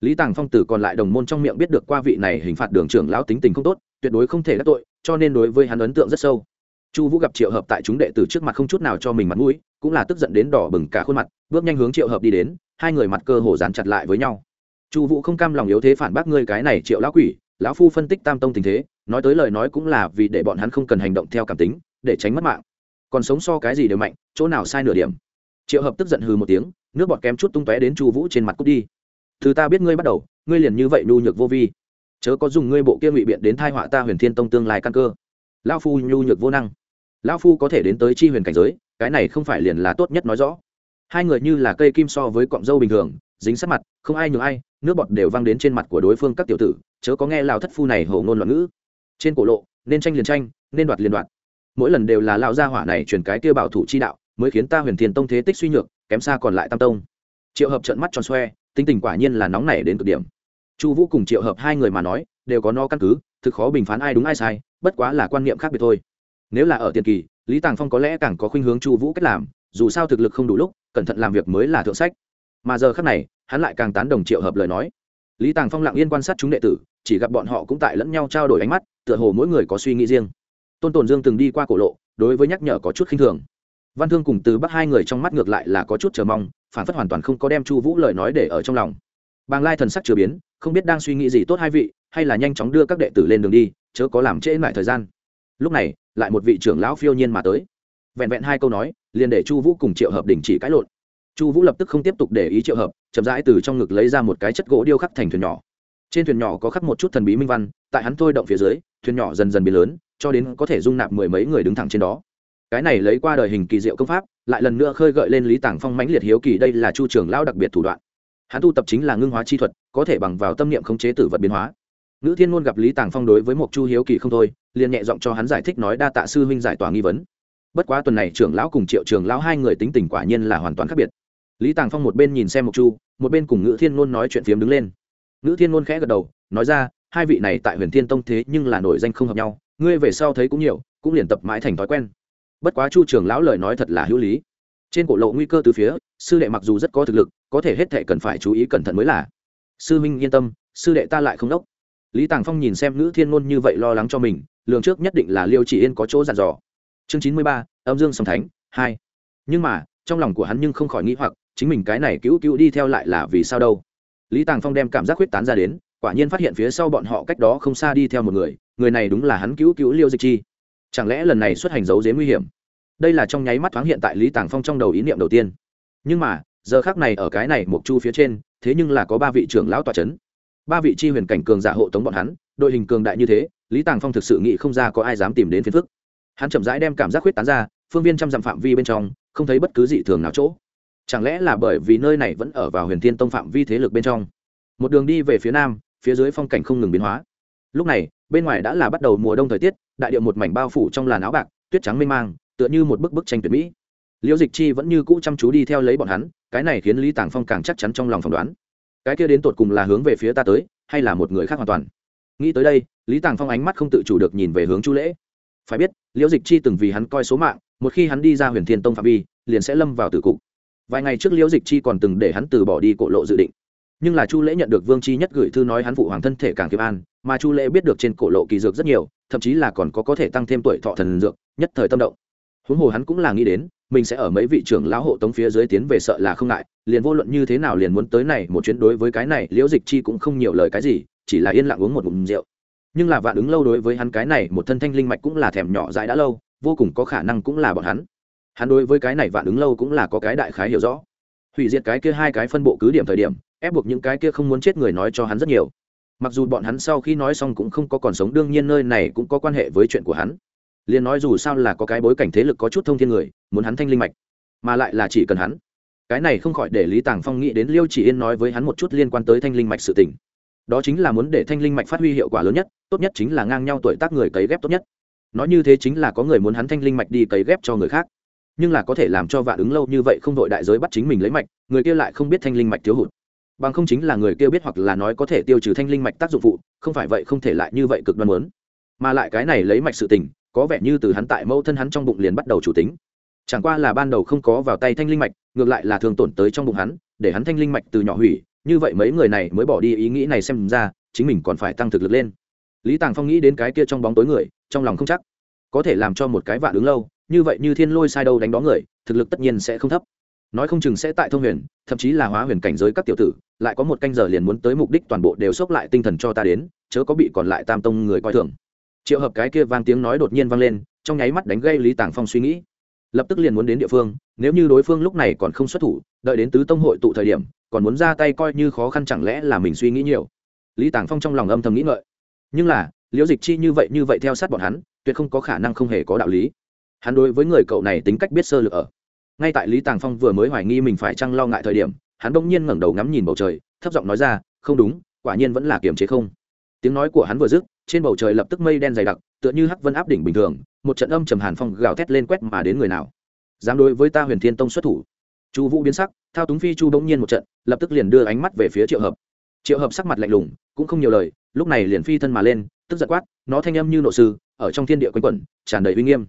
Lý tàng phong tử còn lại đồng môn trong miệng biết được qua vị này hình phạt đường trưởng lão tính tình không tốt, tuyệt đối không thể đắc tội, cho nên đối với hắn ấn tượng rất sâu. Chu vũ gặp triệu hợp tại chúng đệ tử trước mặt không chút nào cho mình mặt mũi, cũng là tức giận đến đỏ bừng cả khuôn mặt, bước nhanh hướng triệu hợp đi đến, hai người mặt cơ hồ dán chặt lại với nhau. Chu vũ không cam lòng yếu thế phản bác ngươi cái này triệu lão quỷ, lão phu phân tích tam tông tình thế, nói tới lời nói cũng là vì để bọn hắn không cần hành động theo cảm tính, để tránh mất mạng còn sống so cái gì đều mạnh, chỗ nào sai nửa điểm. Triệu hợp tức giận hừ một tiếng, nước bọt kém chút tung tóe đến chu vũ trên mặt cút đi. Thứ ta biết ngươi bắt đầu, ngươi liền như vậy nhu nhược vô vi. Chớ có dùng ngươi bộ kia ngụy biện đến thai họa ta huyền thiên tông tương lai căn cơ. Lão phu nhu nhược vô năng. Lão phu có thể đến tới chi huyền cảnh giới, cái này không phải liền là tốt nhất nói rõ. Hai người như là cây kim so với cọng dâu bình thường, dính sát mặt, không ai nhường ai, nước bọt đều văng đến trên mặt của đối phương các tiểu tử, chớ có nghe lào thất phu này hổ ngôn loạn ngữ. Trên cổ lộ, nên tranh liền tranh, nên đoạt liền đoạt mỗi lần đều là Lão gia hỏa này truyền cái kia bảo thủ chi đạo, mới khiến ta huyền Thiên tông thế tích suy nhược, kém xa còn lại tam tông. Triệu hợp trợn mắt tròn xoe tinh tình quả nhiên là nóng nảy đến cực điểm. Chu vũ cùng triệu hợp hai người mà nói, đều có no căn cứ, thực khó bình phán ai đúng ai sai, bất quá là quan niệm khác biệt thôi. Nếu là ở tiền kỳ, lý tàng phong có lẽ càng có khuynh hướng chu vũ cách làm, dù sao thực lực không đủ lúc, cẩn thận làm việc mới là thượng sách. Mà giờ khác này, hắn lại càng tán đồng triệu hợp lời nói. Lý tàng phong lặng yên quan sát chúng đệ tử, chỉ gặp bọn họ cũng tại lẫn nhau trao đổi ánh mắt, tựa hồ mỗi người có suy nghĩ riêng tôn tồn dương từng đi qua cổ lộ, đối với nhắc nhở có chút khinh thường. Văn thương cùng từ bắc hai người trong mắt ngược lại là có chút chờ mong, phản phất hoàn toàn không có đem chu vũ lời nói để ở trong lòng. Bàng lai thần sắc chưa biến, không biết đang suy nghĩ gì tốt hai vị, hay là nhanh chóng đưa các đệ tử lên đường đi, chớ có làm trễ lại thời gian. Lúc này, lại một vị trưởng lão phiêu nhiên mà tới. Vẹn vẹn hai câu nói, liền để chu vũ cùng triệu hợp đình chỉ cãi lộn. Chu vũ lập tức không tiếp tục để ý triệu hợp, chậm rãi từ trong ngực lấy ra một cái chất gỗ điêu khắc thành thuyền nhỏ. Trên thuyền nhỏ có khắc một chút thần bí minh văn, tại hắn thôi động phía dưới, thuyền nhỏ dần dần biến lớn cho đến có thể dung nạp mười mấy người đứng thẳng trên đó. Cái này lấy qua đời hình kỳ diệu công pháp, lại lần nữa khơi gợi lên lý tàng phong mãnh liệt hiếu kỳ đây là chu trường Lão đặc biệt thủ đoạn. Hắn tu tập chính là ngưng hóa chi thuật, có thể bằng vào tâm niệm khống chế tử vật biến hóa. Nữ thiên ngôn gặp lý tàng phong đối với một chu hiếu kỳ không thôi, liền nhẹ giọng cho hắn giải thích nói đa tạ sư huynh giải tỏa nghi vấn. Bất quá tuần này trưởng lão cùng triệu trường lão hai người tính tình quả nhiên là hoàn toàn khác biệt. Lý tàng phong một bên nhìn xem một chu, một bên cùng ngữ thiên ngôn nói chuyện phiếm đứng lên. Ngữ thiên ngôn khẽ gật đầu, nói ra, hai vị này tại huyền thiên tông thế nhưng là nổi danh không hợp nhau ngươi về sau thấy cũng nhiều, cũng liền tập mãi thành thói quen. Bất quá chu trường lão lời nói thật là hữu lý. Trên cổ lộ nguy cơ từ phía, sư đệ mặc dù rất có thực lực, có thể hết thệ cần phải chú ý cẩn thận mới là. Sư minh yên tâm, sư đệ ta lại không đốc. Lý tàng phong nhìn xem Nữ thiên ngôn như vậy lo lắng cho mình, lường trước nhất định là liêu chỉ yên có chỗ dặn dò. Chương chín mươi ba, âm dương song thánh, hai. Nhưng mà, trong lòng của hắn nhưng không khỏi nghĩ hoặc, chính mình cái này cứu cứu đi theo lại là vì sao đâu. Lý tàng phong đem cảm giác huyết tán ra đến quả nhiên phát hiện phía sau bọn họ cách đó không xa đi theo một người người này đúng là hắn cứu cứu liêu dịch chi. Chẳng lẽ lần này xuất hành giấu dế nguy hiểm? Đây là trong nháy mắt thoáng hiện tại lý tàng phong trong đầu ý niệm đầu tiên. Nhưng mà, giờ khác này ở cái này mục chu phía trên, thế nhưng là có ba vị trưởng lão tòa c h ấ n ba vị chi huyền cảnh cường giả hộ tống bọn hắn, đội hình cường đại như thế, lý tàng phong thực sự nghĩ không ra có ai dám tìm đến phiền phức. Hắn chậm rãi đem cảm giác khuyết tán ra, phương viên trăm dặm phạm vi bên trong, không thấy bất cứ dị thường nào chỗ. Chẳng lẽ là bởi vì nơi này vẫn ở vào huyền thiên tông phạm vi thế lực bên trong? Một đường đi về phía nam phía dưới phong cảnh không ngừng biến hóa. Lúc này, bên ngoài đã là bắt đầu mùa đông thời tiết, đại điệu một mảnh bao phủ trong làn áo bạc, tuyết trắng mênh mang, tựa như một bức bức tranh tuyệt mỹ. Liễu dịch chi vẫn như cũ chăm chú đi theo lấy bọn hắn, cái này khiến lý tàng phong càng chắc chắn trong lòng phỏng đoán. Cái kia đến tột cùng là hướng về phía ta tới, hay là một người khác hoàn toàn? Nghĩ tới đây, lý tàng phong ánh mắt không tự chủ được nhìn về hướng chu lễ. Phải biết, liễu dịch chi từng vì hắn coi số mạng, một khi hắn đi ra huyền thiên tông phạm vi, liền sẽ lâm vào tử cục. Vài ngày trước liễu dịch chi còn từng để hắn từ bỏ đi cổ lộ dự định nhưng là chu lễ nhận được vương chi nhất gửi thư nói hắn phụ hoàng thân thể càng kiêm an, mà chu lễ biết được trên cổ lộ kỳ dược rất nhiều, thậm chí là còn có có thể tăng thêm tuổi thọ thần dược, nhất thời tâm động. Huống hồ hắn cũng là nghĩ đến, mình sẽ ở mấy vị trưởng lão hộ tống phía dưới tiến về sợ là không ngại, liền vô luận như thế nào liền muốn tới này, một chuyến đối với cái này, liễu dịch chi cũng không nhiều lời cái gì, chỉ là yên lặng uống một ngụm rượu. Nhưng là vạn ứng lâu đối với hắn cái này, một thân thanh linh mạch cũng là thèm nhỏ dãi đã lâu, vô cùng có khả năng cũng là bọn hắn. Hắn đối với cái này vạn ứng lâu cũng là có cái đại khái hiểu rõ. Hủy diệt cái kia hai cái phân bộ cứ điểm thời điểm ép buộc những cái kia không muốn chết người nói cho hắn rất nhiều. Mặc dù bọn hắn sau khi nói xong cũng không có còn sống, đương nhiên nơi này cũng có quan hệ với chuyện của hắn. Liền nói dù sao là có cái bối cảnh thế lực có chút thông thiên người, muốn hắn thanh linh mạch, mà lại là chỉ cần hắn. Cái này không khỏi để lý tàng phong nghĩ đến liêu chỉ yên nói với hắn một chút liên quan tới thanh linh mạch sự tình. Đó chính là muốn để thanh linh mạch phát huy hiệu quả lớn nhất, tốt nhất chính là ngang nhau tuổi tác người cấy ghép tốt nhất. Nói như thế chính là có người muốn hắn thanh linh mạch đi cấy ghép cho người khác, nhưng là có thể làm cho vạn ứng lâu như vậy không đội đại giới bắt chính mình lấy mạch, người kia lại không biết thanh linh mạch thiếu hụt bằng không chính là người kia biết hoặc là nói có thể tiêu trừ thanh linh mạch tác dụng phụ, không phải vậy không thể lại như vậy cực đoan muốn. Mà lại cái này lấy mạch sự tình, có vẻ như từ hắn tại mẫu thân hắn trong bụng liền bắt đầu chủ tính. Chẳng qua là ban đầu không có vào tay thanh linh mạch, ngược lại là thường tổn tới trong bụng hắn, để hắn thanh linh mạch từ nhỏ hủy, như vậy mấy người này mới bỏ đi ý nghĩ này xem ra, chính mình còn phải tăng thực lực lên. Lý tàng phong nghĩ đến cái kia trong bóng tối người, trong lòng không chắc. Có thể làm cho một cái vạn đứng lâu, như vậy như thiên lôi sai đâu đánh đó người, thực lực tất nhiên sẽ không thấp nói không chừng sẽ tại thông huyền, thậm chí là hóa huyền cảnh giới các tiểu tử, lại có một canh giờ liền muốn tới mục đích toàn bộ đều xốc lại tinh thần cho ta đến, chớ có bị còn lại tam tông người coi thường. Triệu hợp cái kia vang tiếng nói đột nhiên vang lên, trong nháy mắt đánh gây lý tàng phong suy nghĩ. Lập tức liền muốn đến địa phương, nếu như đối phương lúc này còn không xuất thủ, đợi đến tứ tông hội tụ thời điểm, còn muốn ra tay coi như khó khăn chẳng lẽ là mình suy nghĩ nhiều. Lý tàng phong trong lòng âm thầm nghĩ ngợi. Nhưng là, liễu dịch chi như vậy như vậy theo sát bọn hắn, tuyệt không có khả năng không hề có đạo lý. Hắn đối với người cậu này tính cách biết sơ lược ở ngay tại lý tàng phong vừa mới hoài nghi mình phải chăng lo ngại thời điểm, hắn bỗng nhiên ngẩng đầu ngắm nhìn bầu trời, thấp giọng nói ra, không đúng, quả nhiên vẫn là kiềm chế không. Tiếng nói của hắn vừa dứt, trên bầu trời lập tức mây đen dày đặc, tựa như hắc vân áp đỉnh bình thường, một trận âm trầm hàn phong gào thét lên quét mà đến người nào. Dám đối với ta huyền thiên tông xuất thủ. Chu vũ biến sắc, thao túng phi chu bỗng nhiên một trận, lập tức liền đưa ánh mắt về phía triệu hợp. Triệu hợp sắc mặt lạnh lùng, cũng không nhiều lời, lúc này liền phi thân mà lên, tức giật quát, nó thanh âm như nộ sư, ở trong thiên địa quanh quẩn, tràn đầy uy nghiêm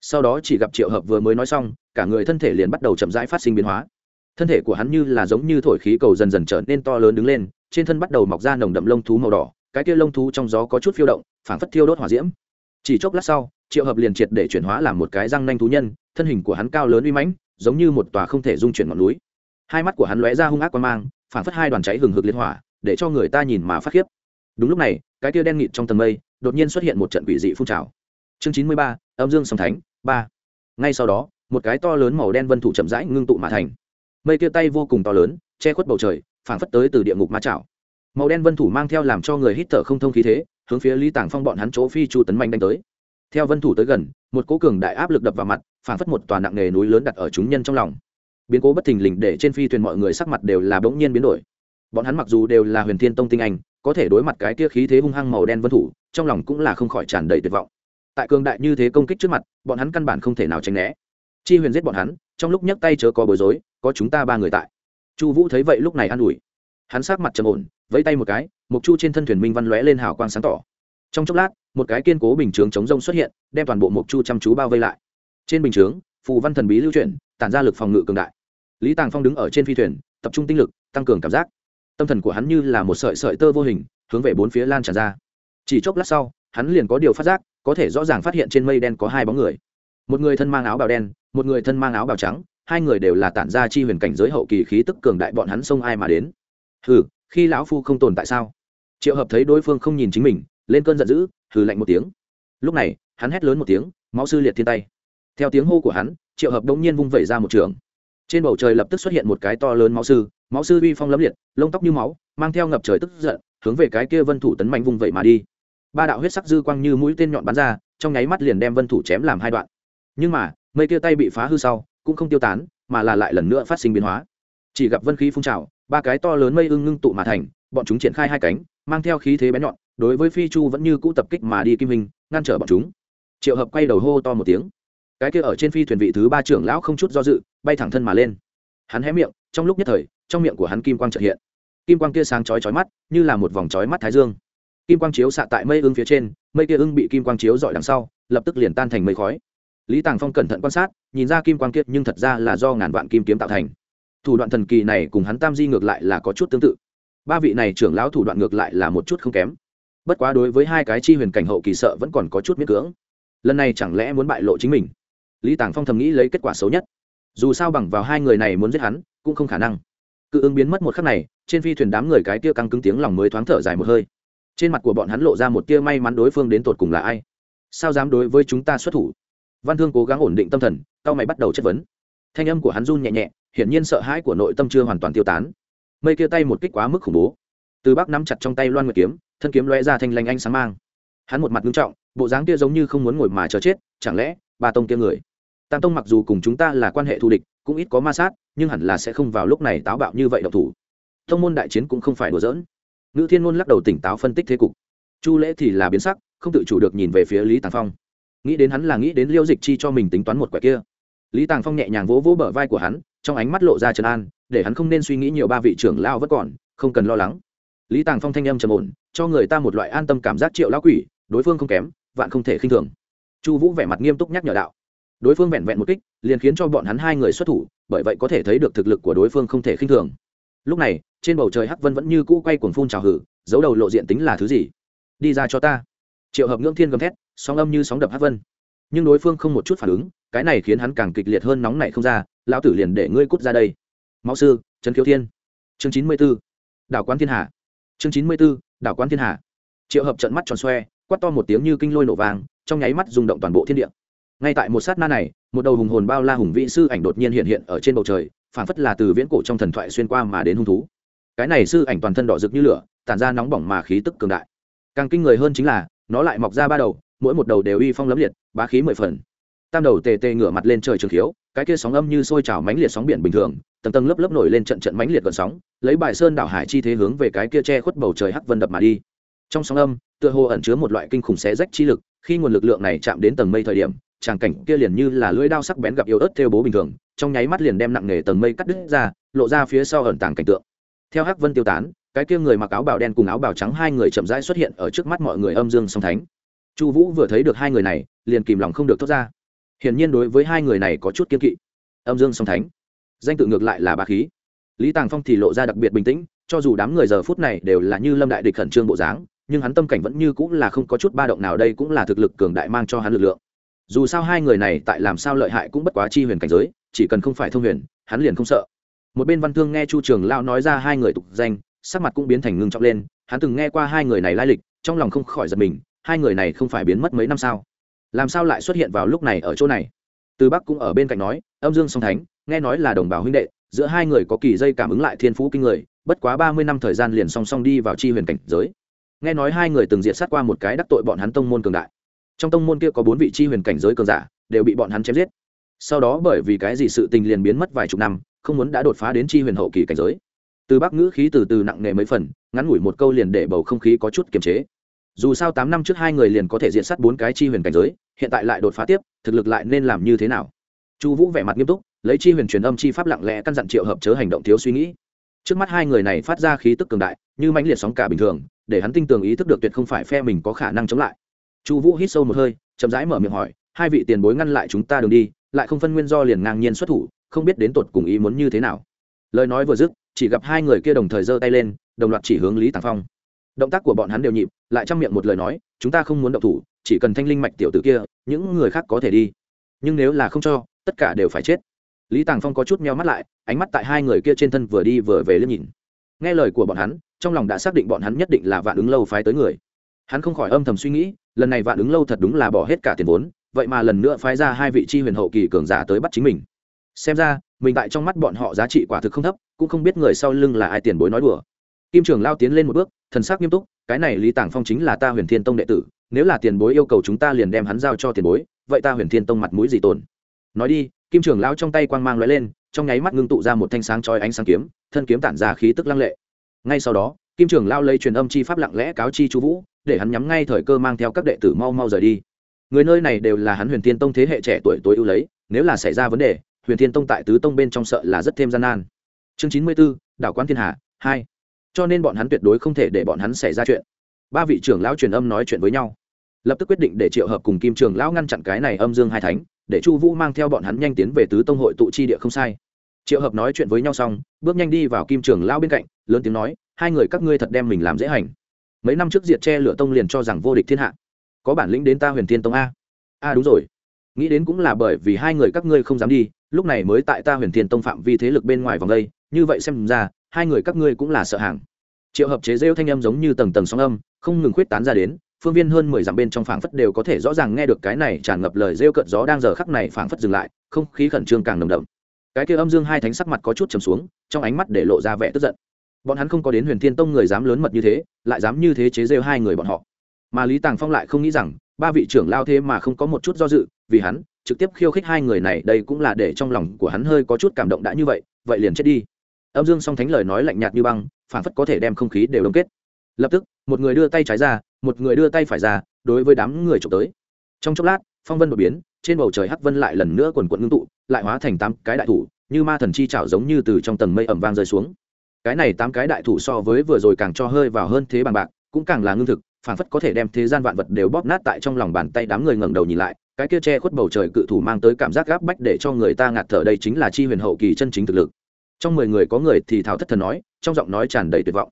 sau đó chỉ gặp triệu hợp vừa mới nói xong, cả người thân thể liền bắt đầu chậm rãi phát sinh biến hóa. Thân thể của hắn như là giống như thổi khí cầu dần dần trở nên to lớn đứng lên, trên thân bắt đầu mọc ra nồng đậm lông thú màu đỏ, cái kia lông thú trong gió có chút phiêu động, phảng phất thiêu đốt hỏa diễm. Chỉ chốc lát sau, triệu hợp liền triệt để chuyển hóa làm một cái răng nanh thú nhân, thân hình của hắn cao lớn uy mãnh, giống như một tòa không thể dung chuyển ngọn núi. Hai mắt của hắn lóe ra hung ác quan mang, phảng phất hai đoàn cháy hừng hực liên hỏa, để cho người ta nhìn mà phát khiếp. Đúng lúc này, cái kia đen nghịt trong tầng mây, đột nhiên xuất hiện một trận quỷ dị phun trào. Chương chín mươi ba, âm dương song thánh ba ngay sau đó một cái to lớn màu đen vân thủ chậm rãi ngưng tụ mà thành mây kia tay vô cùng to lớn che khuất bầu trời phảng phất tới từ địa ngục ma chảo màu đen vân thủ mang theo làm cho người hít thở không thông khí thế hướng phía lý tàng phong bọn hắn chỗ phi chu tấn manh đánh tới theo vân thủ tới gần một cố cường đại áp lực đập vào mặt phảng phất một tòa nặng nghề núi lớn đặt ở chúng nhân trong lòng biến cố bất thình lình để trên phi thuyền mọi người sắc mặt đều là bỗng nhiên biến đổi bọn hắn mặc dù đều là huyền thiên tông tinh anh có thể đối mặt cái kia khí thế hung hăng màu đen vân thủ trong lòng cũng là không khỏi tràn đầy tuyệt vọng tại cường đại như thế công kích trước mặt, bọn hắn căn bản không thể nào tránh né. Chi huyền giết bọn hắn, trong lúc nhấc tay chớ có bối rối, có chúng ta ba người tại. Chu vũ thấy vậy lúc này an ủi. Hắn sát mặt trầm ổn, vẫy tay một cái mục chu trên thân thuyền minh văn lóe lên hào quang sáng tỏ. Trong chốc lát, một cái kiên cố bình chướng chống rông xuất hiện, đem toàn bộ mục chu chăm chú bao vây lại. Trên bình chướng, phù văn thần bí lưu chuyển, tản ra lực phòng ngự cường đại. Lý tàng phong đứng ở trên phi thuyền, tập trung tinh lực, tăng cường cảm giác. Tâm thần của hắn như là một sợi sợi tơ vô hình, hướng về bốn phía lan tràn ra. Chỉ chốc lát sau, hắn liền có điều phát giác có thể rõ ràng phát hiện trên mây đen có hai bóng người. Một người thân mang áo bào đen, một người thân mang áo bào trắng, hai người đều là tản ra chi huyền cảnh giới hậu kỳ khí tức cường đại bọn hắn xông ai mà đến. Hừ, khi lão phu không tồn tại sao? Triệu hợp thấy đối phương không nhìn chính mình, lên cơn giận dữ, hừ lạnh một tiếng. Lúc này, hắn hét lớn một tiếng, máu sư liệt thiên tay. Theo tiếng hô của hắn, triệu hợp đông nhiên vung vẩy ra một trường. Trên bầu trời lập tức xuất hiện một cái to lớn máu sư máu sư uy phong lấm liệt, lông tóc như máu, mang theo ngập trời tức giận, hướng về cái kia vân thủ tấn mạnh vung vẩy mà đi ba đạo huyết sắc dư quang như mũi tên nhọn bắn ra, trong nháy mắt liền đem vân thủ chém làm hai đoạn. Nhưng mà, mây kia tay bị phá hư sau, cũng không tiêu tán, mà là lại lần nữa phát sinh biến hóa. Chỉ gặp vân khí phun trào, ba cái to lớn mây ưng ngưng tụ mà thành, bọn chúng triển khai hai cánh, mang theo khí thế bén nhọn, đối với phi chu vẫn như cũ tập kích mà đi kim hình, ngăn trở bọn chúng. Triệu hợp quay đầu hô to một tiếng. Cái kia ở trên phi thuyền vị thứ ba trưởng lão không chút do dự, bay thẳng thân mà lên. Hắn hé miệng, trong lúc nhất thời, trong miệng của hắn kim quang trợ hiện. Kim quang kia sáng chói chói mắt, như là một vòng chói mắt thái dương kim quang chiếu xạ tại mây ưng phía trên, mây kia ưng bị kim quang chiếu dọi đằng sau, lập tức liền tan thành mây khói. Lý tàng phong cẩn thận quan sát, nhìn ra kim quang kiệt nhưng thật ra là do ngàn vạn kim kiếm tạo thành. Thủ đoạn thần kỳ này cùng hắn tam di ngược lại là có chút tương tự. Ba vị này trưởng lão thủ đoạn ngược lại là một chút không kém. Bất quá đối với hai cái chi huyền cảnh hậu kỳ sợ vẫn còn có chút miễn cưỡng. Lần này chẳng lẽ muốn bại lộ chính mình? Lý tàng phong thầm nghĩ lấy kết quả xấu nhất. Dù sao bằng vào hai người này muốn giết hắn, cũng không khả năng. Cự ứng biến mất một khắc này, trên phi thuyền đám người cái tia căng cứng tiếng lòng mới thoáng thở dài một hơi trên mặt của bọn hắn lộ ra một tia may mắn đối phương đến tột cùng là ai. Sao dám đối với chúng ta xuất thủ? Văn thương cố gắng ổn định tâm thần cao mày bắt đầu chất vấn. Thanh âm của hắn run nhẹ nhẹ, hiển nhiên sợ hãi của nội tâm chưa hoàn toàn tiêu tán. Mây kia tay một kích quá mức khủng bố. Từ bắc nắm chặt trong tay loan nguyệt kiếm, thân kiếm lóe ra thanh lanh anh sáng mang. Hắn một mặt nghiêm trọng, bộ dáng kia giống như không muốn ngồi mà chờ chết, chẳng lẽ ba tông kia người? Tam tông mặc dù cùng chúng ta là quan hệ thù địch, cũng ít có ma sát, nhưng hẳn là sẽ không vào lúc này táo bạo như vậy độc thủ. Thông môn đại chiến cũng không phải đùa giỡn ngữ thiên ngôn lắc đầu tỉnh táo phân tích thế cục. Chu lễ thì là biến sắc, không tự chủ được nhìn về phía lý tàng phong. Nghĩ đến hắn là nghĩ đến liêu dịch chi cho mình tính toán một quẻ kia. Lý tàng phong nhẹ nhàng vỗ vỗ bờ vai của hắn, trong ánh mắt lộ ra trấn an, để hắn không nên suy nghĩ nhiều ba vị trưởng lao vẫn còn, không cần lo lắng. Lý tàng phong thanh âm trầm ổn, cho người ta một loại an tâm cảm giác triệu lão quỷ, đối phương không kém, vạn không thể khinh thường. Chu vũ vẻ mặt nghiêm túc nhắc nhở đạo. Đối phương vẹn vẹn một kích, liền khiến cho bọn hắn hai người xuất thủ, bởi vậy có thể thấy được thực lực của đối phương không thể khinh thường lúc này trên bầu trời hắc vân vẫn như cũ quay cuồng phun trào hử giấu đầu lộ diện tính là thứ gì? Đi ra cho ta. Triệu hợp ngưỡng thiên gầm thét sóng âm như sóng đập hắc vân. Nhưng đối phương không một chút phản ứng cái này khiến hắn càng kịch liệt hơn nóng nảy không ra lão tử liền để ngươi cút ra đây. Máu sư trấn khiếu thiên. Chương chín mươi b ố đảo quán thiên hạ, chương chín mươi b ố đảo quán thiên hạ. triệu hợp trận mắt tròn xoe quắt to một tiếng như kinh lôi nổ vàng trong nháy mắt rung động toàn bộ thiên địa. Ngay tại một sát na này một đầu hùng hồn bao la hùng vĩ sư ảnh đột nhiên hiện hiện ở trên bầu trời phản phất là từ viễn cổ trong thần thoại xuyên qua mà đến hung thú. Cái này sư ảnh toàn thân đỏ rực như lửa, tản ra nóng bỏng mà khí tức cường đại. Càng kinh người hơn chính là, nó lại mọc ra ba đầu, mỗi một đầu đều uy phong lấm liệt, bá khí mười phần. Tam đầu tề tề ngửa mặt lên trời trường khiếu, cái kia sóng âm như sôi trào mánh liệt sóng biển bình thường, tầng tầng lớp lớp nổi lên trận trận mánh liệt gần sóng, lấy bài sơn đảo hải chi thế hướng về cái kia che khuất bầu trời hắc vân đập mà đi. Trong sóng âm, tựa hồ ẩn chứa một loại kinh khủng xé rách chi lực, khi nguồn lực lượng này chạm đến tầng mây thời điểm tràng cảnh kia liền như là lưỡi đao sắc bén gặp yếu ớt theo bố bình thường, trong nháy mắt liền đem nặng nề tầng mây cắt đứt ra, lộ ra phía sau ẩn tàng cảnh tượng. Theo hắc vân tiêu tán, cái kia người mặc áo bào đen cùng áo bào trắng hai người chậm rãi xuất hiện ở trước mắt mọi người âm dương song thánh. Chu vũ vừa thấy được hai người này, liền kìm lòng không được thốt ra. Hiển nhiên đối với hai người này có chút kiên kỵ. Âm dương song thánh. Danh tự ngược lại là bà khí. Lý tàng phong thì lộ ra đặc biệt bình tĩnh, cho dù đám người giờ phút này đều là như lâm đại địch khẩn trương bộ dáng, nhưng hắn tâm cảnh vẫn như cũng là không có chút ba động nào, đây cũng là thực lực cường đại mang cho hắn lực lượng dù sao hai người này tại làm sao lợi hại cũng bất quá chi huyền cảnh giới, chỉ cần không phải thông huyền, hắn liền không sợ. Một bên văn thương nghe chu trường lao nói ra hai người tục danh, sắc mặt cũng biến thành ngưng trọng lên, hắn từng nghe qua hai người này lai lịch, trong lòng không khỏi giật mình, hai người này không phải biến mất mấy năm sao? Làm sao lại xuất hiện vào lúc này ở chỗ này? Từ bắc cũng ở bên cạnh nói, âm dương song thánh, nghe nói là đồng bào huynh đệ, giữa hai người có kỳ dây cảm ứng lại thiên phú kinh người, bất quá ba mươi năm thời gian liền song song đi vào chi huyền cảnh giới. Nghe nói hai người từng diệt sát qua một cái đắc tội bọn hắn tông môn cường đại trong tông môn kia có bốn vị chi huyền cảnh giới cường giả, đều bị bọn hắn chém giết. Sau đó bởi vì cái gì sự tình liền biến mất vài chục năm, không muốn đã đột phá đến chi huyền hậu kỳ cảnh giới. Từ bắc ngữ khí từ từ nặng nề mấy phần, ngắn ngủi một câu liền để bầu không khí có chút kiềm chế. Dù sao tám năm trước hai người liền có thể diện sát bốn cái chi huyền cảnh giới, hiện tại lại đột phá tiếp, thực lực lại nên làm như thế nào? Chu vũ vẻ mặt nghiêm túc, lấy chi huyền truyền âm chi pháp lặng lẽ căn dặn triệu hợp chớ hành động thiếu suy nghĩ. Trước mắt hai người này phát ra khí tức cường đại, như mãnh liệt sóng cả bình thường, để hắn tinh tường ý thức được tuyệt không phải phe mình có khả năng chống lại chu vũ hít sâu một hơi, chậm rãi mở miệng hỏi, hai vị tiền bối ngăn lại chúng ta đường đi, lại không phân nguyên do liền ngang nhiên xuất thủ, không biết đến tột cùng ý muốn như thế nào? Lời nói vừa dứt, chỉ gặp hai người kia đồng thời giơ tay lên, đồng loạt chỉ hướng lý tàng phong. Động tác của bọn hắn đều nhịp, lại trang miệng một lời nói, chúng ta không muốn động thủ, chỉ cần thanh linh mạch tiểu tử kia, những người khác có thể đi. Nhưng nếu là không cho, tất cả đều phải chết. Lý tàng phong có chút meo mắt lại, ánh mắt tại hai người kia trên thân vừa đi vừa về liếc nhìn. Nghe lời của bọn hắn, trong lòng đã xác định bọn hắn nhất định là vạn ứng lâu phái tới người hắn không khỏi âm thầm suy nghĩ, lần này vạn ứng lâu thật đúng là bỏ hết cả tiền vốn, vậy mà lần nữa phái ra hai vị chi huyền hậu kỳ cường giả tới bắt chính mình. Xem ra, mình tại trong mắt bọn họ giá trị quả thực không thấp, cũng không biết người sau lưng là ai tiền bối nói đùa. Kim trường lao tiến lên một bước, thần sắc nghiêm túc, cái này lý tàng phong chính là ta huyền thiên tông đệ tử, nếu là tiền bối yêu cầu chúng ta liền đem hắn giao cho tiền bối, vậy ta huyền thiên tông mặt mũi gì tồn nói đi, kim trường lao trong tay quang mang lóe lên, trong nháy mắt ngưng tụ ra một thanh sáng chói ánh sáng kiếm, thân kiếm tản ra khí tức lăng lệ. Ngay sau đó, kim trường lao lấy truyền âm chi pháp lặng lẽ cáo chi chú vũ để hắn nhắm ngay thời cơ mang theo các đệ tử mau mau rời đi. Người nơi này đều là hắn huyền thiên tông thế hệ trẻ tuổi tối ưu lấy, nếu là xảy ra vấn đề, huyền thiên tông tại tứ tông bên trong sợ là rất thêm gian nan. Chương chín mươi b ố đảo quan thiên hà, hai. Cho nên bọn hắn tuyệt đối không thể để bọn hắn xảy ra chuyện. Ba vị trưởng lão truyền âm nói chuyện với nhau. Lập tức quyết định để triệu hợp cùng kim trường lão ngăn chặn cái này âm dương hai thánh, để chu vũ mang theo bọn hắn nhanh tiến về tứ tông hội tụ chi địa không sai. Triệu hợp nói chuyện với nhau xong, bước nhanh đi vào kim trường lão bên cạnh, lớn tiếng nói, hai người các ngươi thật đem mình làm dễ hành mấy năm trước diệt tre lửa tông liền cho rằng vô địch thiên hạ. Có bản lĩnh đến ta huyền thiên tông a. A đúng rồi. Nghĩ đến cũng là bởi vì hai người các ngươi không dám đi, lúc này mới tại ta huyền thiên tông phạm vi thế lực bên ngoài vòng đây, như vậy xem ra, hai người các ngươi cũng là sợ hàng. Triệu hợp chế rêu thanh âm giống như tầng tầng sóng âm, không ngừng khuyết tán ra đến, phương viên hơn mười dặm bên trong phảng phất đều có thể rõ ràng nghe được cái này tràn ngập lời rêu cận gió đang giờ khắc này phảng phất dừng lại, không khí khẩn trương càng nồng đậm. Cái kia âm dương hai thánh sắc mặt có chút trầm xuống, trong ánh mắt để lộ ra vẻ tức giận bọn hắn không có đến huyền thiên tông người dám lớn mật như thế, lại dám như thế chế rêu hai người bọn họ. Mà lý tàng phong lại không nghĩ rằng, ba vị trưởng lao thế mà không có một chút do dự, vì hắn, trực tiếp khiêu khích hai người này, đây cũng là để trong lòng của hắn hơi có chút cảm động đã như vậy vậy liền chết đi. Âm dương song thánh lời nói lạnh nhạt như băng, phản phất có thể đem không khí đều đông kết. Lập tức, một người đưa tay trái ra, một người đưa tay phải ra, đối với đám người trộm tới. Trong chốc lát, phong vân đột biến, trên bầu trời hắc vân lại lần nữa quần quận ngưng tụ, lại hóa thành tám cái đại thủ, như ma thần chi chảo giống như từ trong tầng mây ẩm vang rơi xuống cái này tám cái đại thủ so với vừa rồi càng cho hơi vào hơn thế bằng bạc, cũng càng là ngưng thực, phản phất có thể đem thế gian vạn vật đều bóp nát tại trong lòng bàn tay đám người ngẩng đầu nhìn lại, cái kia che khuất bầu trời cự thủ mang tới cảm giác gáp bách để cho người ta ngạt thở đây chính là chi huyền hậu kỳ chân chính thực lực. Trong mười người có người thì thảo thất thần nói, trong giọng nói tràn đầy tuyệt vọng.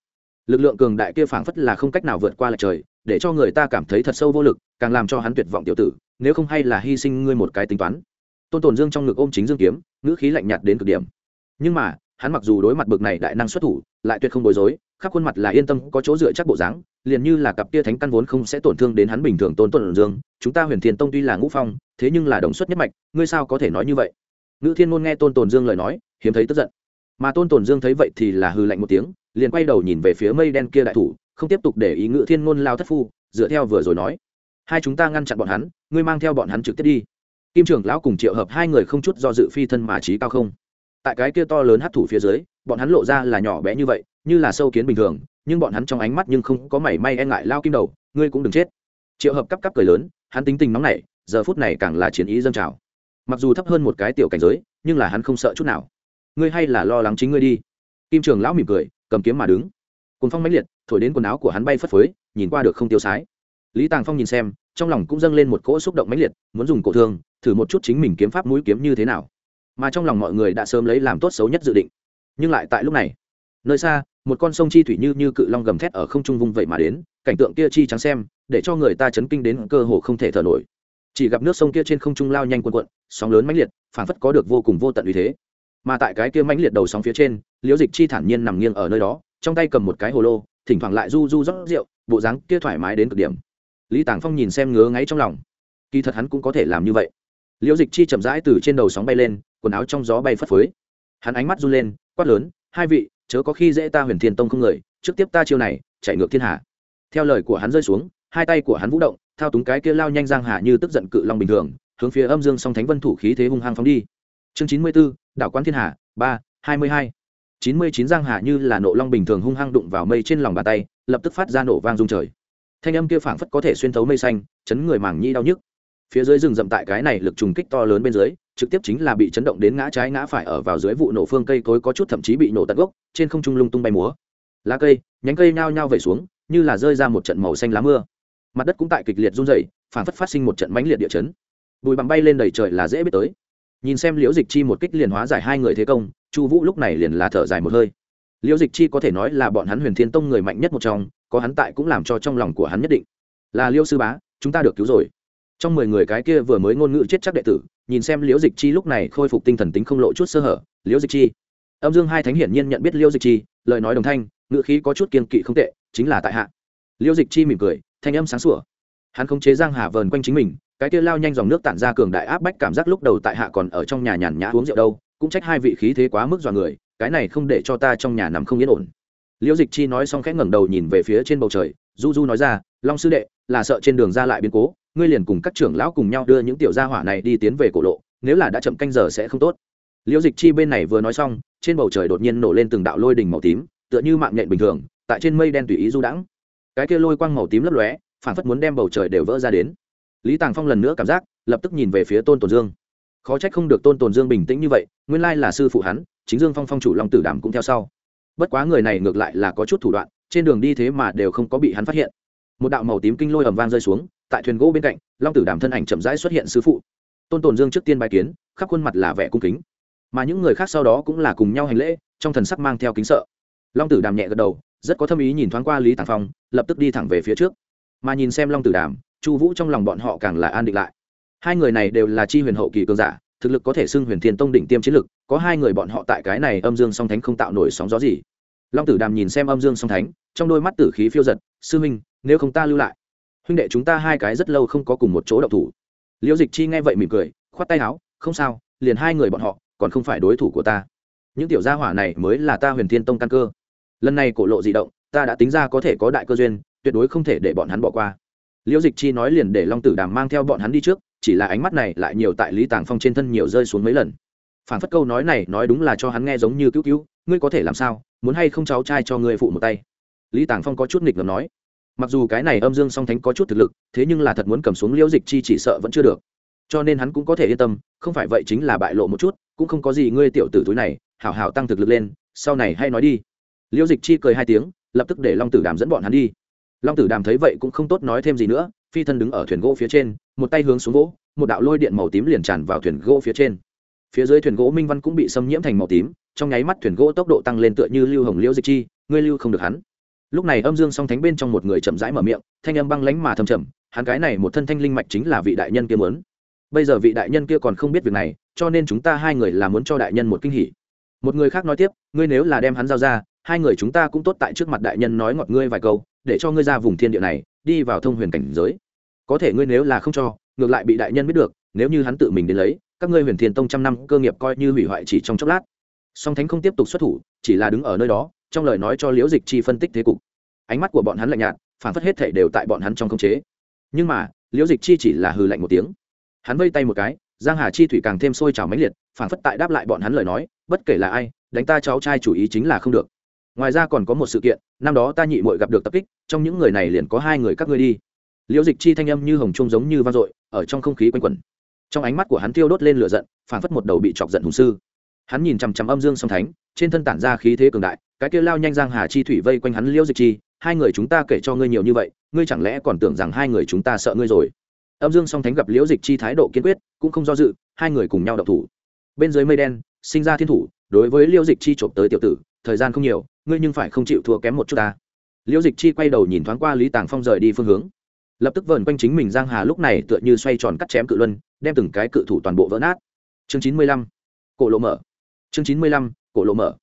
Lực lượng cường đại kia phảng phất là không cách nào vượt qua lại trời, để cho người ta cảm thấy thật sâu vô lực, càng làm cho hắn tuyệt vọng tiểu tử, nếu không hay là hy sinh ngươi một cái tính toán. Tôn tồn dương trong ngực ôm chính dương kiếm, ngữ khí lạnh nhạt đến cực điểm. Nhưng mà hắn mặc dù đối mặt bực này đại năng xuất thủ, lại tuyệt không bối rối, khắp khuôn mặt là yên tâm, có chỗ dựa chắc bộ dáng, liền như là cặp tia thánh căn vốn không sẽ tổn thương đến hắn bình thường tôn tôn dương, chúng ta huyền thiên tông tuy là ngũ phong, thế nhưng là đồng xuất nhất mạch, ngươi sao có thể nói như vậy? Ngữ thiên ngôn nghe tôn tồn dương lời nói, hiếm thấy tức giận. Mà tôn tồn dương thấy vậy thì là hư lạnh một tiếng, liền quay đầu nhìn về phía mây đen kia đại thủ, không tiếp tục để ý ngữ thiên ngôn lao thất phu, dựa theo vừa rồi nói. Hai chúng ta ngăn chặn bọn hắn, ngươi mang theo bọn hắn trực tiếp đi. Kim trưởng lão cùng triệu hợp hai người không chút do dự phi thân mà trí cao không tại cái kia to lớn hấp thủ phía dưới, bọn hắn lộ ra là nhỏ bé như vậy, như là sâu kiến bình thường, nhưng bọn hắn trong ánh mắt nhưng không có mảy may e ngại lao kim đầu, ngươi cũng đừng chết. Triệu hợp cắp cắp cười lớn, hắn tính tình nóng nảy, giờ phút này càng là chiến ý dâng trào. Mặc dù thấp hơn một cái tiểu cảnh giới, nhưng là hắn không sợ chút nào. Ngươi hay là lo lắng chính ngươi đi. Kim trường lão mỉm cười, cầm kiếm mà đứng. Cùng phong mãnh liệt, thổi đến quần áo của hắn bay phất phới, nhìn qua được không tiêu sái. Lý tàng phong nhìn xem, trong lòng cũng dâng lên một cỗ xúc động mãnh liệt, muốn dùng cổ thương, thử một chút chính mình kiếm pháp mũi kiếm như thế nào mà trong lòng mọi người đã sớm lấy làm tốt xấu nhất dự định. Nhưng lại tại lúc này, nơi xa, một con sông chi thủy như như cự long gầm thét ở không trung vung vậy mà đến, cảnh tượng kia chi trắng xem, để cho người ta chấn kinh đến cơ hồ không thể thở nổi. Chỉ gặp nước sông kia trên không trung lao nhanh quần quận sóng lớn mãnh liệt, phảng phất có được vô cùng vô tận uy thế. Mà tại cái kia mãnh liệt đầu sóng phía trên, liễu dịch chi thản nhiên nằm nghiêng ở nơi đó, trong tay cầm một cái hồ lô, thỉnh thoảng lại du du rót rượu, bộ dáng kia thoải mái đến cực điểm. Lý tàng phong nhìn xem ngứa ngáy trong lòng. Kỳ thật hắn cũng có thể làm như vậy. Liễu dịch chi chậm rãi từ trên đầu sóng bay lên quần áo trong gió bay phất phới. Hắn ánh mắt run lên, quát lớn, hai vị, chớ có khi dễ ta huyền thiên tông không người, trước tiếp ta chiêu này, chạy ngược thiên hạ. Theo lời của hắn rơi xuống, hai tay của hắn vũ động, thao túng cái kia lao nhanh giang hạ như tức giận cự long bình thường, hướng phía âm dương song thánh vân thủ khí thế hung hăng phóng đi. Chương chín mươi b ố đảo quán thiên hạ, ba, hai mươi hai. chín mươi chín giang hạ như là nộ long bình thường hung hăng đụng vào mây trên lòng bàn tay, lập tức phát ra nổ vang rung trời. Thanh âm kia phảng phất có thể xuyên thấu mây xanh, chấn người màng nhi đau nhức. Phía dưới rừng rậm tại cái này lực trùng kích to lớn bên dưới trực tiếp chính là bị chấn động đến ngã trái ngã phải ở vào dưới vụ nổ phương cây cối có chút thậm chí bị nổ tận gốc, trên không trung lung tung bay múa. Lá cây, nhánh cây nhao nhao về xuống, như là rơi ra một trận màu xanh lá mưa. Mặt đất cũng tại kịch liệt run rẩy phản phất phát sinh một trận mãnh liệt địa chấn. Bùi bằng bay lên đầy trời là dễ biết tới. Nhìn xem liễu dịch chi một kích liền hóa giải hai người thế công, chu vũ lúc này liền là thở dài một hơi. Liễu dịch chi có thể nói là bọn hắn huyền thiên tông người mạnh nhất một trong, có hắn tại cũng làm cho trong lòng của hắn nhất định. Là liễu sư bá, chúng ta được cứu rồi. Trong mười người cái kia vừa mới ngôn ngữ chết chắc đệ tử nhìn xem liễu dịch chi lúc này khôi phục tinh thần tính không lộ chút sơ hở. Liễu dịch chi. Âm dương hai thánh hiển nhiên nhận biết liễu dịch chi, lời nói đồng thanh, ngữ khí có chút kiên kỵ không tệ, chính là tại hạ. Liễu dịch chi mỉm cười, thanh âm sáng sủa. Hắn không chế giang hà vờn quanh chính mình, cái kia lao nhanh dòng nước tản ra cường đại áp bách cảm giác lúc đầu tại hạ còn ở trong nhà nhàn nhã uống rượu đâu, cũng trách hai vị khí thế quá mức dọa người, cái này không để cho ta trong nhà nằm không yên ổn. Liễu dịch chi nói xong khẽ ngẩng đầu nhìn về phía trên bầu trời, du du nói ra, long sư đệ, là sợ trên đường ra lại biến cố ngươi liền cùng các trưởng lão cùng nhau đưa những tiểu gia hỏa này đi tiến về cổ lộ, nếu là đã chậm canh giờ sẽ không tốt. Liễu dịch chi bên này vừa nói xong, trên bầu trời đột nhiên nổ lên từng đạo lôi đỉnh màu tím, tựa như mạng nhện bình thường, tại trên mây đen tùy ý du đãng. Cái kia lôi quang màu tím lấp lóe, phản phất muốn đem bầu trời đều vỡ ra đến. Lý tàng phong lần nữa cảm giác, lập tức nhìn về phía tôn tồn dương. Khó trách không được tôn tồn dương bình tĩnh như vậy, nguyên lai là sư phụ hắn, chính dương phong phong chủ long tử Đàm cũng theo sau. Bất quá người này ngược lại là có chút thủ đoạn, trên đường đi thế mà đều không có bị hắn phát hiện. Một đạo màu tím kinh lôi ầm vang rơi xuống tại thuyền gỗ bên cạnh, long tử đàm thân ảnh chậm rãi xuất hiện sư phụ. Tôn tồn dương trước tiên bài kiến, khắp khuôn mặt là vẻ cung kính. Mà những người khác sau đó cũng là cùng nhau hành lễ, trong thần sắc mang theo kính sợ. Long tử đàm nhẹ gật đầu, rất có tâm ý nhìn thoáng qua lý tàng phong, lập tức đi thẳng về phía trước. Mà nhìn xem long tử đàm, chu vũ trong lòng bọn họ càng là an định lại. Hai người này đều là chi huyền hậu kỳ cương giả, thực lực có thể xưng huyền thiên tông đỉnh tiêm chiến lực, có hai người bọn họ tại cái này âm dương song thánh không tạo nổi sóng gió gì. Long tử đàm nhìn xem âm dương song thánh, trong đôi mắt tử khí phiêu giật, sư minh, nếu không ta lưu lại huynh đệ chúng ta hai cái rất lâu không có cùng một chỗ đậu thủ. Liễu dịch chi nghe vậy mỉm cười, khoát tay áo, không sao, liền hai người bọn họ, còn không phải đối thủ của ta. Những tiểu gia hỏa này mới là ta huyền thiên tông căn cơ. Lần này cổ lộ di động, ta đã tính ra có thể có đại cơ duyên, tuyệt đối không thể để bọn hắn bỏ qua. Liễu dịch chi nói liền để long tử đàm mang theo bọn hắn đi trước, chỉ là ánh mắt này lại nhiều tại lý tàng phong trên thân nhiều rơi xuống mấy lần. Phản phất câu nói này nói đúng là cho hắn nghe giống như cứu cứu, ngươi có thể làm sao? Muốn hay không cháu trai cho ngươi phụ một tay? Lý tàng phong có chút nghịch ngầm nói mặc dù cái này âm dương song thánh có chút thực lực, thế nhưng là thật muốn cầm xuống liễu dịch chi chỉ sợ vẫn chưa được. Cho nên hắn cũng có thể yên tâm, không phải vậy chính là bại lộ một chút, cũng không có gì ngươi tiểu tử túi này, hảo hảo tăng thực lực lên, sau này hay nói đi. Liễu dịch chi cười hai tiếng, lập tức để long tử đàm dẫn bọn hắn đi. Long tử đàm thấy vậy cũng không tốt nói thêm gì nữa, phi thân đứng ở thuyền gỗ phía trên, một tay hướng xuống gỗ, một đạo lôi điện màu tím liền tràn vào thuyền gỗ phía trên. Phía dưới thuyền gỗ minh văn cũng bị xâm nhiễm thành màu tím, trong nháy mắt thuyền gỗ tốc độ tăng lên tựa như lưu hồng liễu dịch chi, ngươi lưu không được hắn lúc này âm dương song thánh bên trong một người chậm rãi mở miệng, thanh âm băng lánh mà thâm trầm, hắn cái này một thân thanh linh mạch chính là vị đại nhân kia muốn. Bây giờ vị đại nhân kia còn không biết việc này, cho nên chúng ta hai người là muốn cho đại nhân một kinh hỉ. Một người khác nói tiếp, ngươi nếu là đem hắn giao ra, hai người chúng ta cũng tốt tại trước mặt đại nhân nói ngọt ngươi vài câu, để cho ngươi ra vùng thiên địa này, đi vào thông huyền cảnh giới. Có thể ngươi nếu là không cho, ngược lại bị đại nhân biết được, nếu như hắn tự mình đến lấy, các ngươi huyền thiên tông trăm năm cơ nghiệp coi như hủy hoại chỉ trong chốc lát. Song thánh không tiếp tục xuất thủ, chỉ là đứng ở nơi đó trong lời nói cho liễu dịch chi phân tích thế cục. Ánh mắt của bọn hắn lạnh nhạt phản phất hết thể đều tại bọn hắn trong khống chế. Nhưng mà, liễu dịch chi chỉ là hừ lạnh một tiếng. Hắn vây tay một cái, giang hà chi thủy càng thêm sôi trào mãnh liệt phản phất tại đáp lại bọn hắn lời nói, bất kể là ai, đánh ta cháu trai chủ ý chính là không được. Ngoài ra còn có một sự kiện, năm đó ta nhị muội gặp được tập kích, trong những người này liền có hai người các ngươi đi. Liễu dịch chi thanh âm như hồng trung giống như vang dội, ở trong không khí quanh quẩn. Trong ánh mắt của hắn tiêu đốt lên lửa giận phản phất một đầu bị chọc giận hùng sư. Hắn nhìn chằm chằm âm dương song thánh trên thân tản ra khí thế cường đại, cái kia lao nhanh giang hà chi thủy vây quanh hắn liễu dịch chi, hai người chúng ta kể cho ngươi nhiều như vậy, ngươi chẳng lẽ còn tưởng rằng hai người chúng ta sợ ngươi rồi? Âm dương song thánh gặp liễu dịch chi thái độ kiên quyết, cũng không do dự, hai người cùng nhau độc thủ. Bên dưới mây đen, sinh ra thiên thủ, đối với liễu dịch chi trộm tới tiểu tử, thời gian không nhiều, ngươi nhưng phải không chịu thua kém một chút ta. Liễu dịch chi quay đầu nhìn thoáng qua lý tàng phong rời đi phương hướng. Lập tức vờn quanh chính mình giang hà lúc này tựa như xoay tròn cắt chém cự luân, đem từng cái cự thủ toàn bộ vỡ nát. Chương chín mươi lăm, cổ lộ mở. Chương chín mươi lăm cổ lộ mở.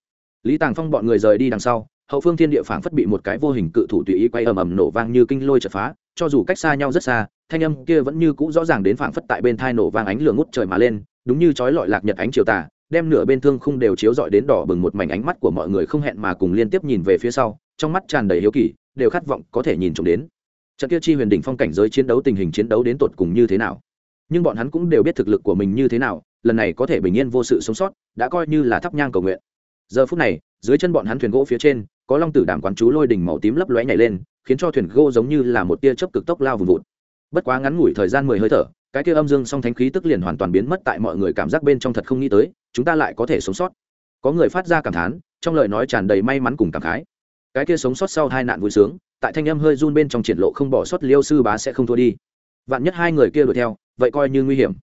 Lý tàng phong bọn người rời đi đằng sau, hậu phương thiên địa phảng phất bị một cái vô hình cự thủ tùy ý quay ầm ầm nổ vang như kinh lôi chật phá, cho dù cách xa nhau rất xa, thanh âm kia vẫn như cũ rõ ràng đến phảng phất tại bên thai nổ vang ánh lửa ngút trời mà lên, đúng như chói lọi lạc nhật ánh chiều tà, đem nửa bên thương khung đều chiếu rọi đến đỏ bừng một mảnh ánh mắt của mọi người không hẹn mà cùng liên tiếp nhìn về phía sau, trong mắt tràn đầy hiếu kỳ, đều khát vọng có thể nhìn trộm đến. Trận kia chi huyền đỉnh phong cảnh giới chiến đấu tình hình chiến đấu đến tột cùng như thế nào? Nhưng bọn hắn cũng đều biết thực lực của mình như thế nào lần này có thể bình yên vô sự sống sót, đã coi như là thắp nhang cầu nguyện. Giờ phút này, dưới chân bọn hắn thuyền gỗ phía trên, có long tử đảm quán chú lôi đỉnh màu tím lấp lóe nhảy lên, khiến cho thuyền gỗ giống như là một tia chớp cực tốc lao vùng vụt. Bất quá ngắn ngủi thời gian mười hơi thở, cái kia âm dương song thánh khí tức liền hoàn toàn biến mất tại mọi người cảm giác bên trong thật không nghĩ tới, chúng ta lại có thể sống sót. Có người phát ra cảm thán, trong lời nói tràn đầy may mắn cùng cảm khái. Cái kia sống sót sau hai nạn vui sướng, tại thanh âm hơi run bên trong triển lộ không bỏ sót liêu sư bá sẽ không thua đi. Vạn nhất hai người kia đuổi theo, vậy coi như nguy hiểm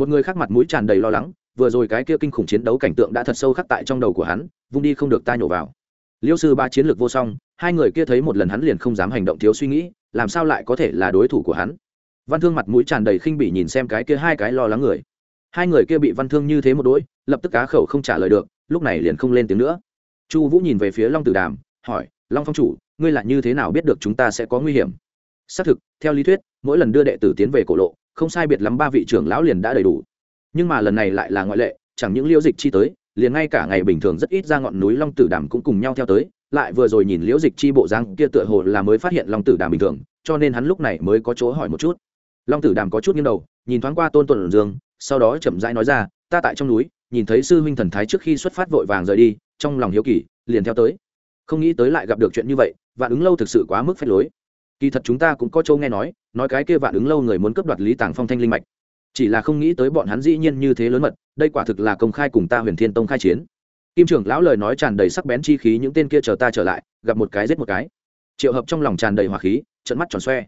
một người khác mặt mũi tràn đầy lo lắng, vừa rồi cái kia kinh khủng chiến đấu cảnh tượng đã thật sâu khắc tại trong đầu của hắn, vung đi không được ta nhổ vào. Liêu sư ba chiến lược vô song, hai người kia thấy một lần hắn liền không dám hành động thiếu suy nghĩ, làm sao lại có thể là đối thủ của hắn? Văn thương mặt mũi tràn đầy khinh bỉ nhìn xem cái kia hai cái lo lắng người. Hai người kia bị văn thương như thế một đỗi lập tức cá khẩu không trả lời được, lúc này liền không lên tiếng nữa. Chu vũ nhìn về phía long tử đàm, hỏi, long phong chủ, ngươi là như thế nào biết được chúng ta sẽ có nguy hiểm? Xác thực, theo lý thuyết, mỗi lần đưa đệ tử tiến về cổ lộ không sai biệt lắm ba vị trưởng lão liền đã đầy đủ. Nhưng mà lần này lại là ngoại lệ, chẳng những liễu dịch chi tới, liền ngay cả ngày bình thường rất ít ra ngọn núi long tử đàm cũng cùng nhau theo tới, lại vừa rồi nhìn liễu dịch chi bộ giang kia tựa hồ là mới phát hiện long tử đàm bình thường, cho nên hắn lúc này mới có chỗ hỏi một chút. Long tử đàm có chút nghiêng đầu, nhìn thoáng qua tôn tuần dương, sau đó chậm rãi nói ra, ta tại trong núi, nhìn thấy sư huynh thần thái trước khi xuất phát vội vàng rời đi, trong lòng hiếu kỳ, liền theo tới. Không nghĩ tới lại gặp được chuyện như vậy, vạn ứng lâu thực sự quá mức phép lối kỳ thật chúng ta cũng có châu nghe nói nói cái kia vạn ứng lâu người muốn cướp đoạt lý tàng phong thanh linh mạch. Chỉ là không nghĩ tới bọn hắn dĩ nhiên như thế lớn mật, đây quả thực là công khai cùng ta huyền thiên tông khai chiến. Kim trưởng lão lời nói tràn đầy sắc bén chi khí, những tên kia chờ ta trở lại, gặp một cái giết một cái. Triệu hợp trong lòng tràn đầy hỏa khí trận mắt tròn xoe.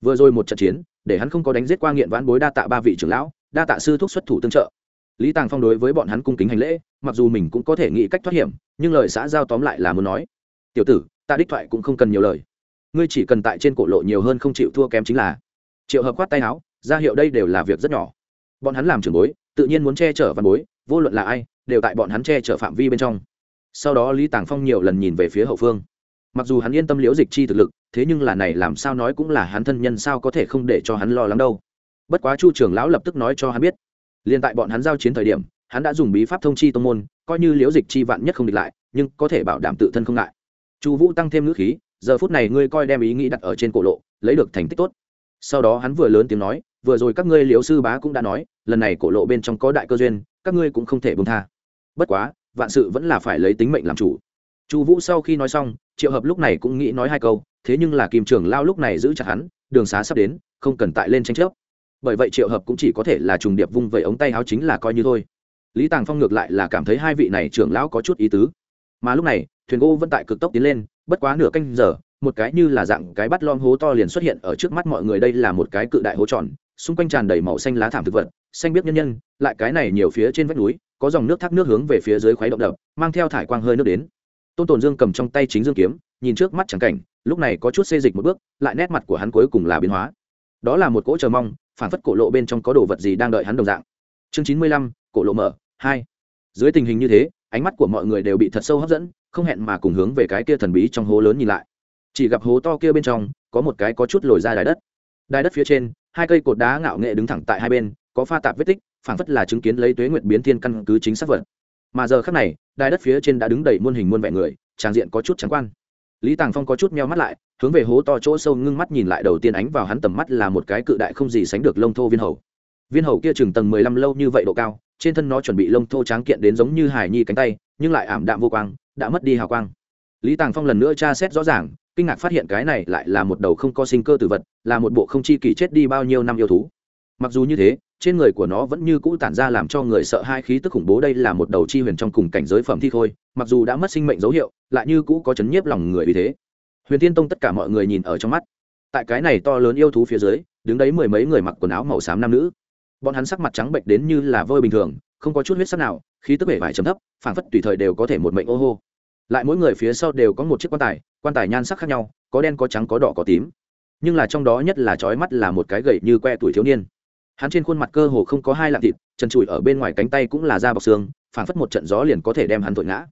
Vừa rồi một trận chiến, để hắn không có đánh giết qua nghiện vãn bối đa tạ ba vị trưởng lão, đa tạ sư thuốc xuất thủ tương trợ. Lý tàng phong đối với bọn hắn cung kính hành lễ, mặc dù mình cũng có thể nghĩ cách thoát hiểm, nhưng lời xã giao tóm lại là muốn nói. Tiểu tử, ta đích thoại cũng không cần nhiều lời ngươi chỉ cần tại trên cổ lộ nhiều hơn không chịu thua kém chính là triệu hợp khoát tay áo, ra hiệu đây đều là việc rất nhỏ. Bọn hắn làm trưởng bối, tự nhiên muốn che chở văn bối, vô luận là ai, đều tại bọn hắn che chở phạm vi bên trong. Sau đó lý tàng phong nhiều lần nhìn về phía hậu phương. Mặc dù hắn yên tâm liễu dịch chi thực lực, thế nhưng là này làm sao nói cũng là hắn thân nhân sao có thể không để cho hắn lo lắng đâu. Bất quá chu trưởng lão lập tức nói cho hắn biết, liền tại bọn hắn giao chiến thời điểm, hắn đã dùng bí pháp thông chi tông môn, coi như liễu dịch chi vạn nhất không địch lại, nhưng có thể bảo đảm tự thân không ngại. Chu vũ tăng thêm ngữ khí giờ phút này ngươi coi đem ý nghĩ đặt ở trên cổ lộ, lấy được thành tích tốt. Sau đó hắn vừa lớn tiếng nói, vừa rồi các ngươi liễu sư bá cũng đã nói, lần này cổ lộ bên trong có đại cơ duyên, các ngươi cũng không thể bông tha. Bất quá, vạn sự vẫn là phải lấy tính mệnh làm chủ. Chu vũ sau khi nói xong, triệu hợp lúc này cũng nghĩ nói hai câu, thế nhưng là kim trường lao lúc này giữ chặt hắn, đường xá sắp đến, không cần tại lên tranh chấp. Bởi vậy triệu hợp cũng chỉ có thể là trùng điệp vung vẩy ống tay áo chính là coi như thôi. Lý tàng phong ngược lại là cảm thấy hai vị này trưởng lão có chút ý tứ. Mà lúc này thuyền gỗ vẫn tại cực tốc tiến lên, bất quá nửa canh giờ, một cái như là dạng cái bắt lon hố to liền xuất hiện ở trước mắt mọi người. Đây là một cái cự đại hố tròn, xung quanh tràn đầy màu xanh lá thảm thực vật, xanh biếc nhân nhân, lại cái này nhiều phía trên vách núi, có dòng nước thác nước hướng về phía dưới khoáy động đập, mang theo thải quang hơi nước đến. Tôn tồn dương cầm trong tay chính dương kiếm, nhìn trước mắt chẳng cảnh, lúc này có chút xê dịch một bước, lại nét mặt của hắn cuối cùng là biến hóa. Đó là một cỗ chờ mong phản phất cổ lộ bên trong có đồ vật gì đang đợi hắn đồng dạng. Chương chín mươi lăm, cổ lộ mở, hai. Dưới tình hình như thế, ánh mắt của mọi người đều bị thật sâu hấp dẫn không hẹn mà cùng hướng về cái kia thần bí trong hố lớn nhìn lại. Chỉ gặp hố to kia bên trong, có một cái có chút lồi ra đài đất. Đài đất phía trên, hai cây cột đá ngạo nghệ đứng thẳng tại hai bên, có pha tạp vết tích, phảng phất là chứng kiến lấy tuế nguyện biến thiên căn cứ chính xác vật. Mà giờ khác này, đài đất phía trên đã đứng đầy muôn hình muôn vẻ người, tràng diện có chút trắng quan. Lý tàng phong có chút meo mắt lại, hướng về hố to chỗ sâu ngưng mắt nhìn lại đầu tiên ánh vào hắn tầm mắt là một cái cự đại không gì sánh được lông thô viên hầu. Viên hầu kia chừng tầng mười lăm lâu như vậy độ cao, trên thân nó chuẩn bị lông thô tráng kiện đến giống như hải nhi cánh tay, nhưng lại ảm đạm vô quang đã mất đi hào quang. Lý tàng phong lần nữa tra xét rõ ràng, kinh ngạc phát hiện cái này lại là một đầu không có sinh cơ tử vật, là một bộ không chi kỳ chết đi bao nhiêu năm yêu thú. Mặc dù như thế, trên người của nó vẫn như cũ tản ra làm cho người sợ hai khí tức khủng bố đây là một đầu chi huyền trong cùng cảnh giới phẩm thi thôi mặc dù đã mất sinh mệnh dấu hiệu, lại như cũ có chấn nhiếp lòng người vì thế. Huyền thiên tông tất cả mọi người nhìn ở trong mắt. Tại cái này to lớn yêu thú phía dưới, đứng đấy mười mấy người mặc quần áo màu xám nam nữ. Bọn hắn sắc mặt trắng bệnh đến như là vôi bình thường không có chút huyết sắc nào, khí tức bể vải chấm thấp, phảng phất tùy thời đều có thể một mệnh ô hô. Lại mỗi người phía sau đều có một chiếc quan tài quan tài nhan sắc khác nhau, có đen có trắng có đỏ có tím. Nhưng là trong đó nhất là trói mắt là một cái gậy như que tuổi thiếu niên. Hắn trên khuôn mặt cơ hồ không có hai lạng thịt, chân trụi ở bên ngoài cánh tay cũng là da bọc xương, phảng phất một trận gió liền có thể đem hắn thổi ngã.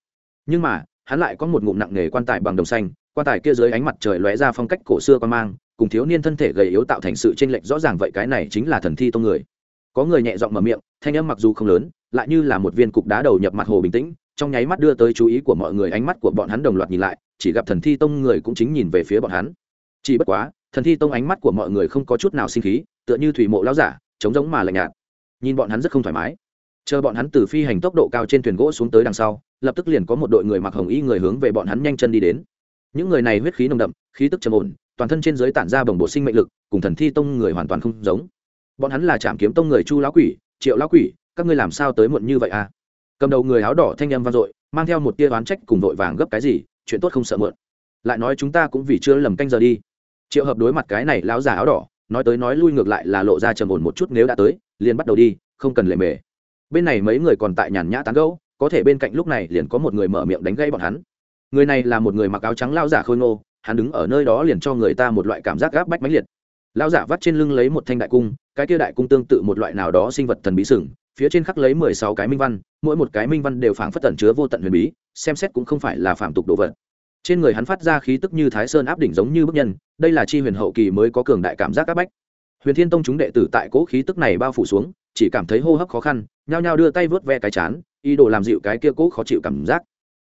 Nhưng mà, hắn lại có một ngụm nặng nghề quan tài bằng đồng xanh, quan tài kia dưới ánh mặt trời lóe ra phong cách cổ xưa quan mang, cùng thiếu niên thân thể gầy yếu tạo thành sự chênh lệch rõ ràng vậy cái này chính là thần thi tông người. Có người nhẹ giọng mở miệng, thanh âm mặc dù không lớn lại như là một viên cục đá đầu nhập mặt hồ bình tĩnh, trong nháy mắt đưa tới chú ý của mọi người, ánh mắt của bọn hắn đồng loạt nhìn lại, chỉ gặp thần thi tông người cũng chính nhìn về phía bọn hắn. Chỉ bất quá, thần thi tông ánh mắt của mọi người không có chút nào sinh khí, tựa như thủy mộ lão giả, trống giống mà lạnh nhạt. Nhìn bọn hắn rất không thoải mái. Chờ bọn hắn từ phi hành tốc độ cao trên thuyền gỗ xuống tới đằng sau, lập tức liền có một đội người mặc hồng y người hướng về bọn hắn nhanh chân đi đến. Những người này huyết khí nồng đậm, khí tức trầm ổn, toàn thân trên giới tản ra bồng bộ sinh mệnh lực, cùng thần thi tông người hoàn toàn không giống. Bọn hắn là trạm kiếm tông người chu lão quỷ, triệu lão quỷ các ngươi làm sao tới muộn như vậy à? Cầm đầu người áo đỏ thanh em vang dội, mang theo một tia oán trách cùng vội vàng gấp cái gì, chuyện tốt không sợ mượn lại nói chúng ta cũng vì chưa lầm canh giờ đi. Triệu hợp đối mặt cái này lão già áo đỏ, nói tới nói lui ngược lại là lộ ra trầm ổn một chút nếu đã tới, liền bắt đầu đi, không cần lệ mề. Bên này mấy người còn tại nhàn nhã tán gẫu, có thể bên cạnh lúc này liền có một người mở miệng đánh gây bọn hắn. Người này là một người mặc áo trắng lao giả khôi ngô, hắn đứng ở nơi đó liền cho người ta một loại cảm giác gáp bách mãnh liệt. Lao giả vắt trên lưng lấy một thanh đại cung, cái kia đại cung tương tự một loại nào đó sinh vật thần bí sừng phía trên khắc lấy mười sáu cái minh văn, mỗi một cái minh văn đều phảng phất tẩn chứa vô tận huyền bí, xem xét cũng không phải là phạm tục đồ vật. Trên người hắn phát ra khí tức như thái sơn áp đỉnh giống như bức nhân, đây là chi huyền hậu kỳ mới có cường đại cảm giác áp bách. Huyền thiên tông chúng đệ tử tại cố khí tức này bao phủ xuống, chỉ cảm thấy hô hấp khó khăn, nhao nhao đưa tay vớt ve cái chán, ý đồ làm dịu cái kia cố khó chịu cảm giác.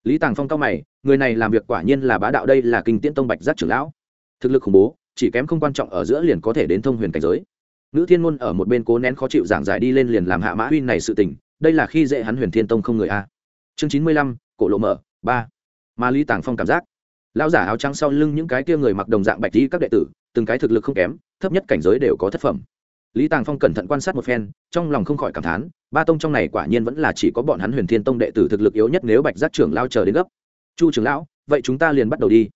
Lý tàng phong cao mày, người này làm việc quả nhiên là bá đạo đây là kinh tiễn tông bạch giác trưởng lão. Thực lực khủng bố, chỉ kém không quan trọng ở giữa liền có thể đến thông huyền cảnh giới nữ thiên ngôn ở một bên cố nén khó chịu giảng giải đi lên liền làm hạ mã huy này sự tình, đây là khi dễ hắn huyền thiên tông không người a. Chương chín mươi lăm, cổ lộ mở, ba. Mà lý tàng phong cảm giác. Lão giả áo trắng sau lưng những cái kia người mặc đồng dạng bạch đi các đệ tử, từng cái thực lực không kém, thấp nhất cảnh giới đều có thất phẩm. Lý tàng phong cẩn thận quan sát một phen, trong lòng không khỏi cảm thán, ba tông trong này quả nhiên vẫn là chỉ có bọn hắn huyền thiên tông đệ tử thực lực yếu nhất nếu bạch giác trưởng lao chờ đến gấp. Chu trưởng lão, vậy chúng ta liền bắt đầu đi.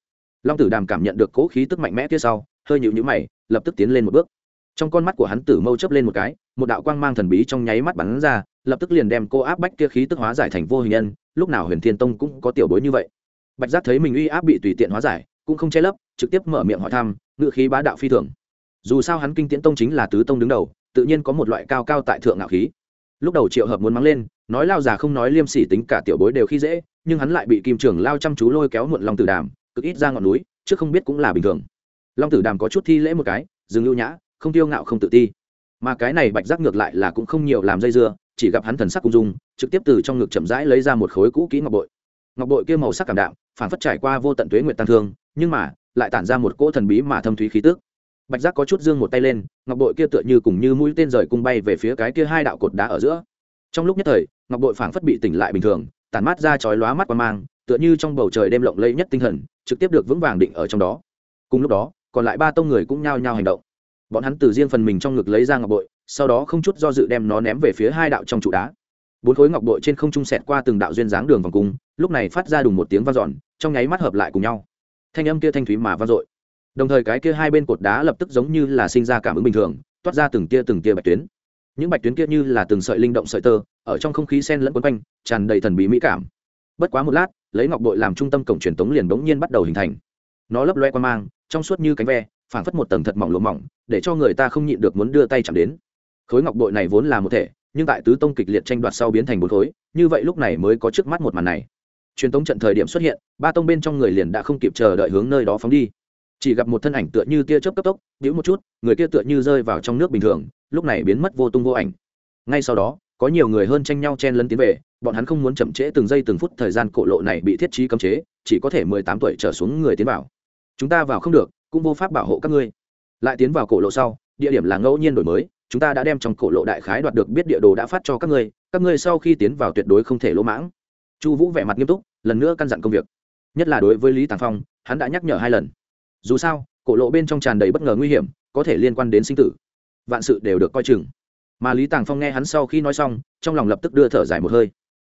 Long tử đàm cảm nhận được cố khí tức mạnh mẽ kia sau, hơi nhịu nhữ mày, lập tức tiến lên một bước trong con mắt của hắn tử mâu chấp lên một cái, một đạo quang mang thần bí trong nháy mắt bắn ra, lập tức liền đem cô áp bách kia khí tức hóa giải thành vô hình nhân, lúc nào huyền thiên tông cũng có tiểu bối như vậy. Bạch giác thấy mình uy áp bị tùy tiện hóa giải, cũng không che lấp, trực tiếp mở miệng hỏi thăm, ngự khí bá đạo phi thường. Dù sao hắn kinh tiễn tông chính là tứ tông đứng đầu, tự nhiên có một loại cao cao tại thượng ngạo khí. Lúc đầu triệu hợp muốn mắng lên, nói lao già không nói liêm sỉ tính cả tiểu bối đều khi dễ, nhưng hắn lại bị kim trưởng lao chăm chú lôi kéo muộn lòng tử đàm, cực ít ra ngọn núi, chứ không biết cũng là bình thường. Long tử đàm có chút thi lễ một cái, dừng lưu nhã không tiêu ngạo không tự ti. Mà cái này bạch giác ngược lại là cũng không nhiều làm dây dưa, chỉ gặp hắn thần sắc cung dung, trực tiếp từ trong ngực chậm rãi lấy ra một khối cũ kỹ ngọc bội. Ngọc bội kia màu sắc cảm đạm, phản phất trải qua vô tận tuế nguyện tăng thương, nhưng mà lại tản ra một cỗ thần bí mà thâm thúy khí tức. Bạch giác có chút dương một tay lên, ngọc bội kia tựa như cùng như mũi tên rời cung bay về phía cái kia hai đạo cột đá ở giữa. Trong lúc nhất thời, ngọc bội phảng phất bị tỉnh lại bình thường, tản mát ra chói lóa mắt qua mang, tựa như trong bầu trời đêm lộng lẫy nhất tinh thần, trực tiếp được vững vàng định ở trong đó. Cùng lúc đó, còn lại ba tông người cũng nhao nhao hành động bọn hắn từ riêng phần mình trong ngực lấy ra ngọc bội, sau đó không chút do dự đem nó ném về phía hai đạo trong trụ đá. Bốn khối ngọc bội trên không trung sẹt qua từng đạo duyên dáng đường vòng cung, lúc này phát ra đùng một tiếng vang dọn, trong nháy mắt hợp lại cùng nhau. Thanh âm kia thanh thúy mà vang dội. Đồng thời cái kia hai bên cột đá lập tức giống như là sinh ra cảm ứng bình thường, toát ra từng tia từng tia bạch tuyến. Những bạch tuyến kia như là từng sợi linh động sợi tơ, ở trong không khí sen lẫn quấn quanh, tràn đầy thần bí mỹ cảm. Bất quá một lát, lấy ngọc bội làm trung tâm cổng truyền tống liền bỗng nhiên bắt đầu hình thành. Nó lấp loe qua mang, trong suốt như cánh ve phảng phất một tầng thật mỏng lụa mỏng, để cho người ta không nhịn được muốn đưa tay chạm đến. Khối ngọc bội này vốn là một thể, nhưng tại tứ tông kịch liệt tranh đoạt sau biến thành bốn khối, như vậy lúc này mới có trước mắt một màn này. Truyền tống trận thời điểm xuất hiện, ba tông bên trong người liền đã không kịp chờ đợi hướng nơi đó phóng đi. Chỉ gặp một thân ảnh tựa như tia chớp cấp tốc, bĩu một chút, người kia tựa như rơi vào trong nước bình thường, lúc này biến mất vô tung vô ảnh. Ngay sau đó, có nhiều người hơn tranh nhau chen lấn tiến về, bọn hắn không muốn chậm trễ từng giây từng phút thời gian cổ lộ này bị thiết trí cấm chế, chỉ có thể mười tám tuổi trở xuống người tiến vào. Chúng ta vào không được cũng vô pháp bảo hộ các ngươi. Lại tiến vào cổ lộ sau, địa điểm là ngẫu nhiên đổi mới, chúng ta đã đem trong cổ lộ đại khái đoạt được biết địa đồ đã phát cho các ngươi các ngươi sau khi tiến vào tuyệt đối không thể lỗ mãng. Chu vũ vẻ mặt nghiêm túc, lần nữa căn dặn công việc. Nhất là đối với lý tàng phong, hắn đã nhắc nhở hai lần. Dù sao, cổ lộ bên trong tràn đầy bất ngờ nguy hiểm, có thể liên quan đến sinh tử. Vạn sự đều được coi chừng. Mà lý tàng phong nghe hắn sau khi nói xong, trong lòng lập tức đưa thở dài một hơi.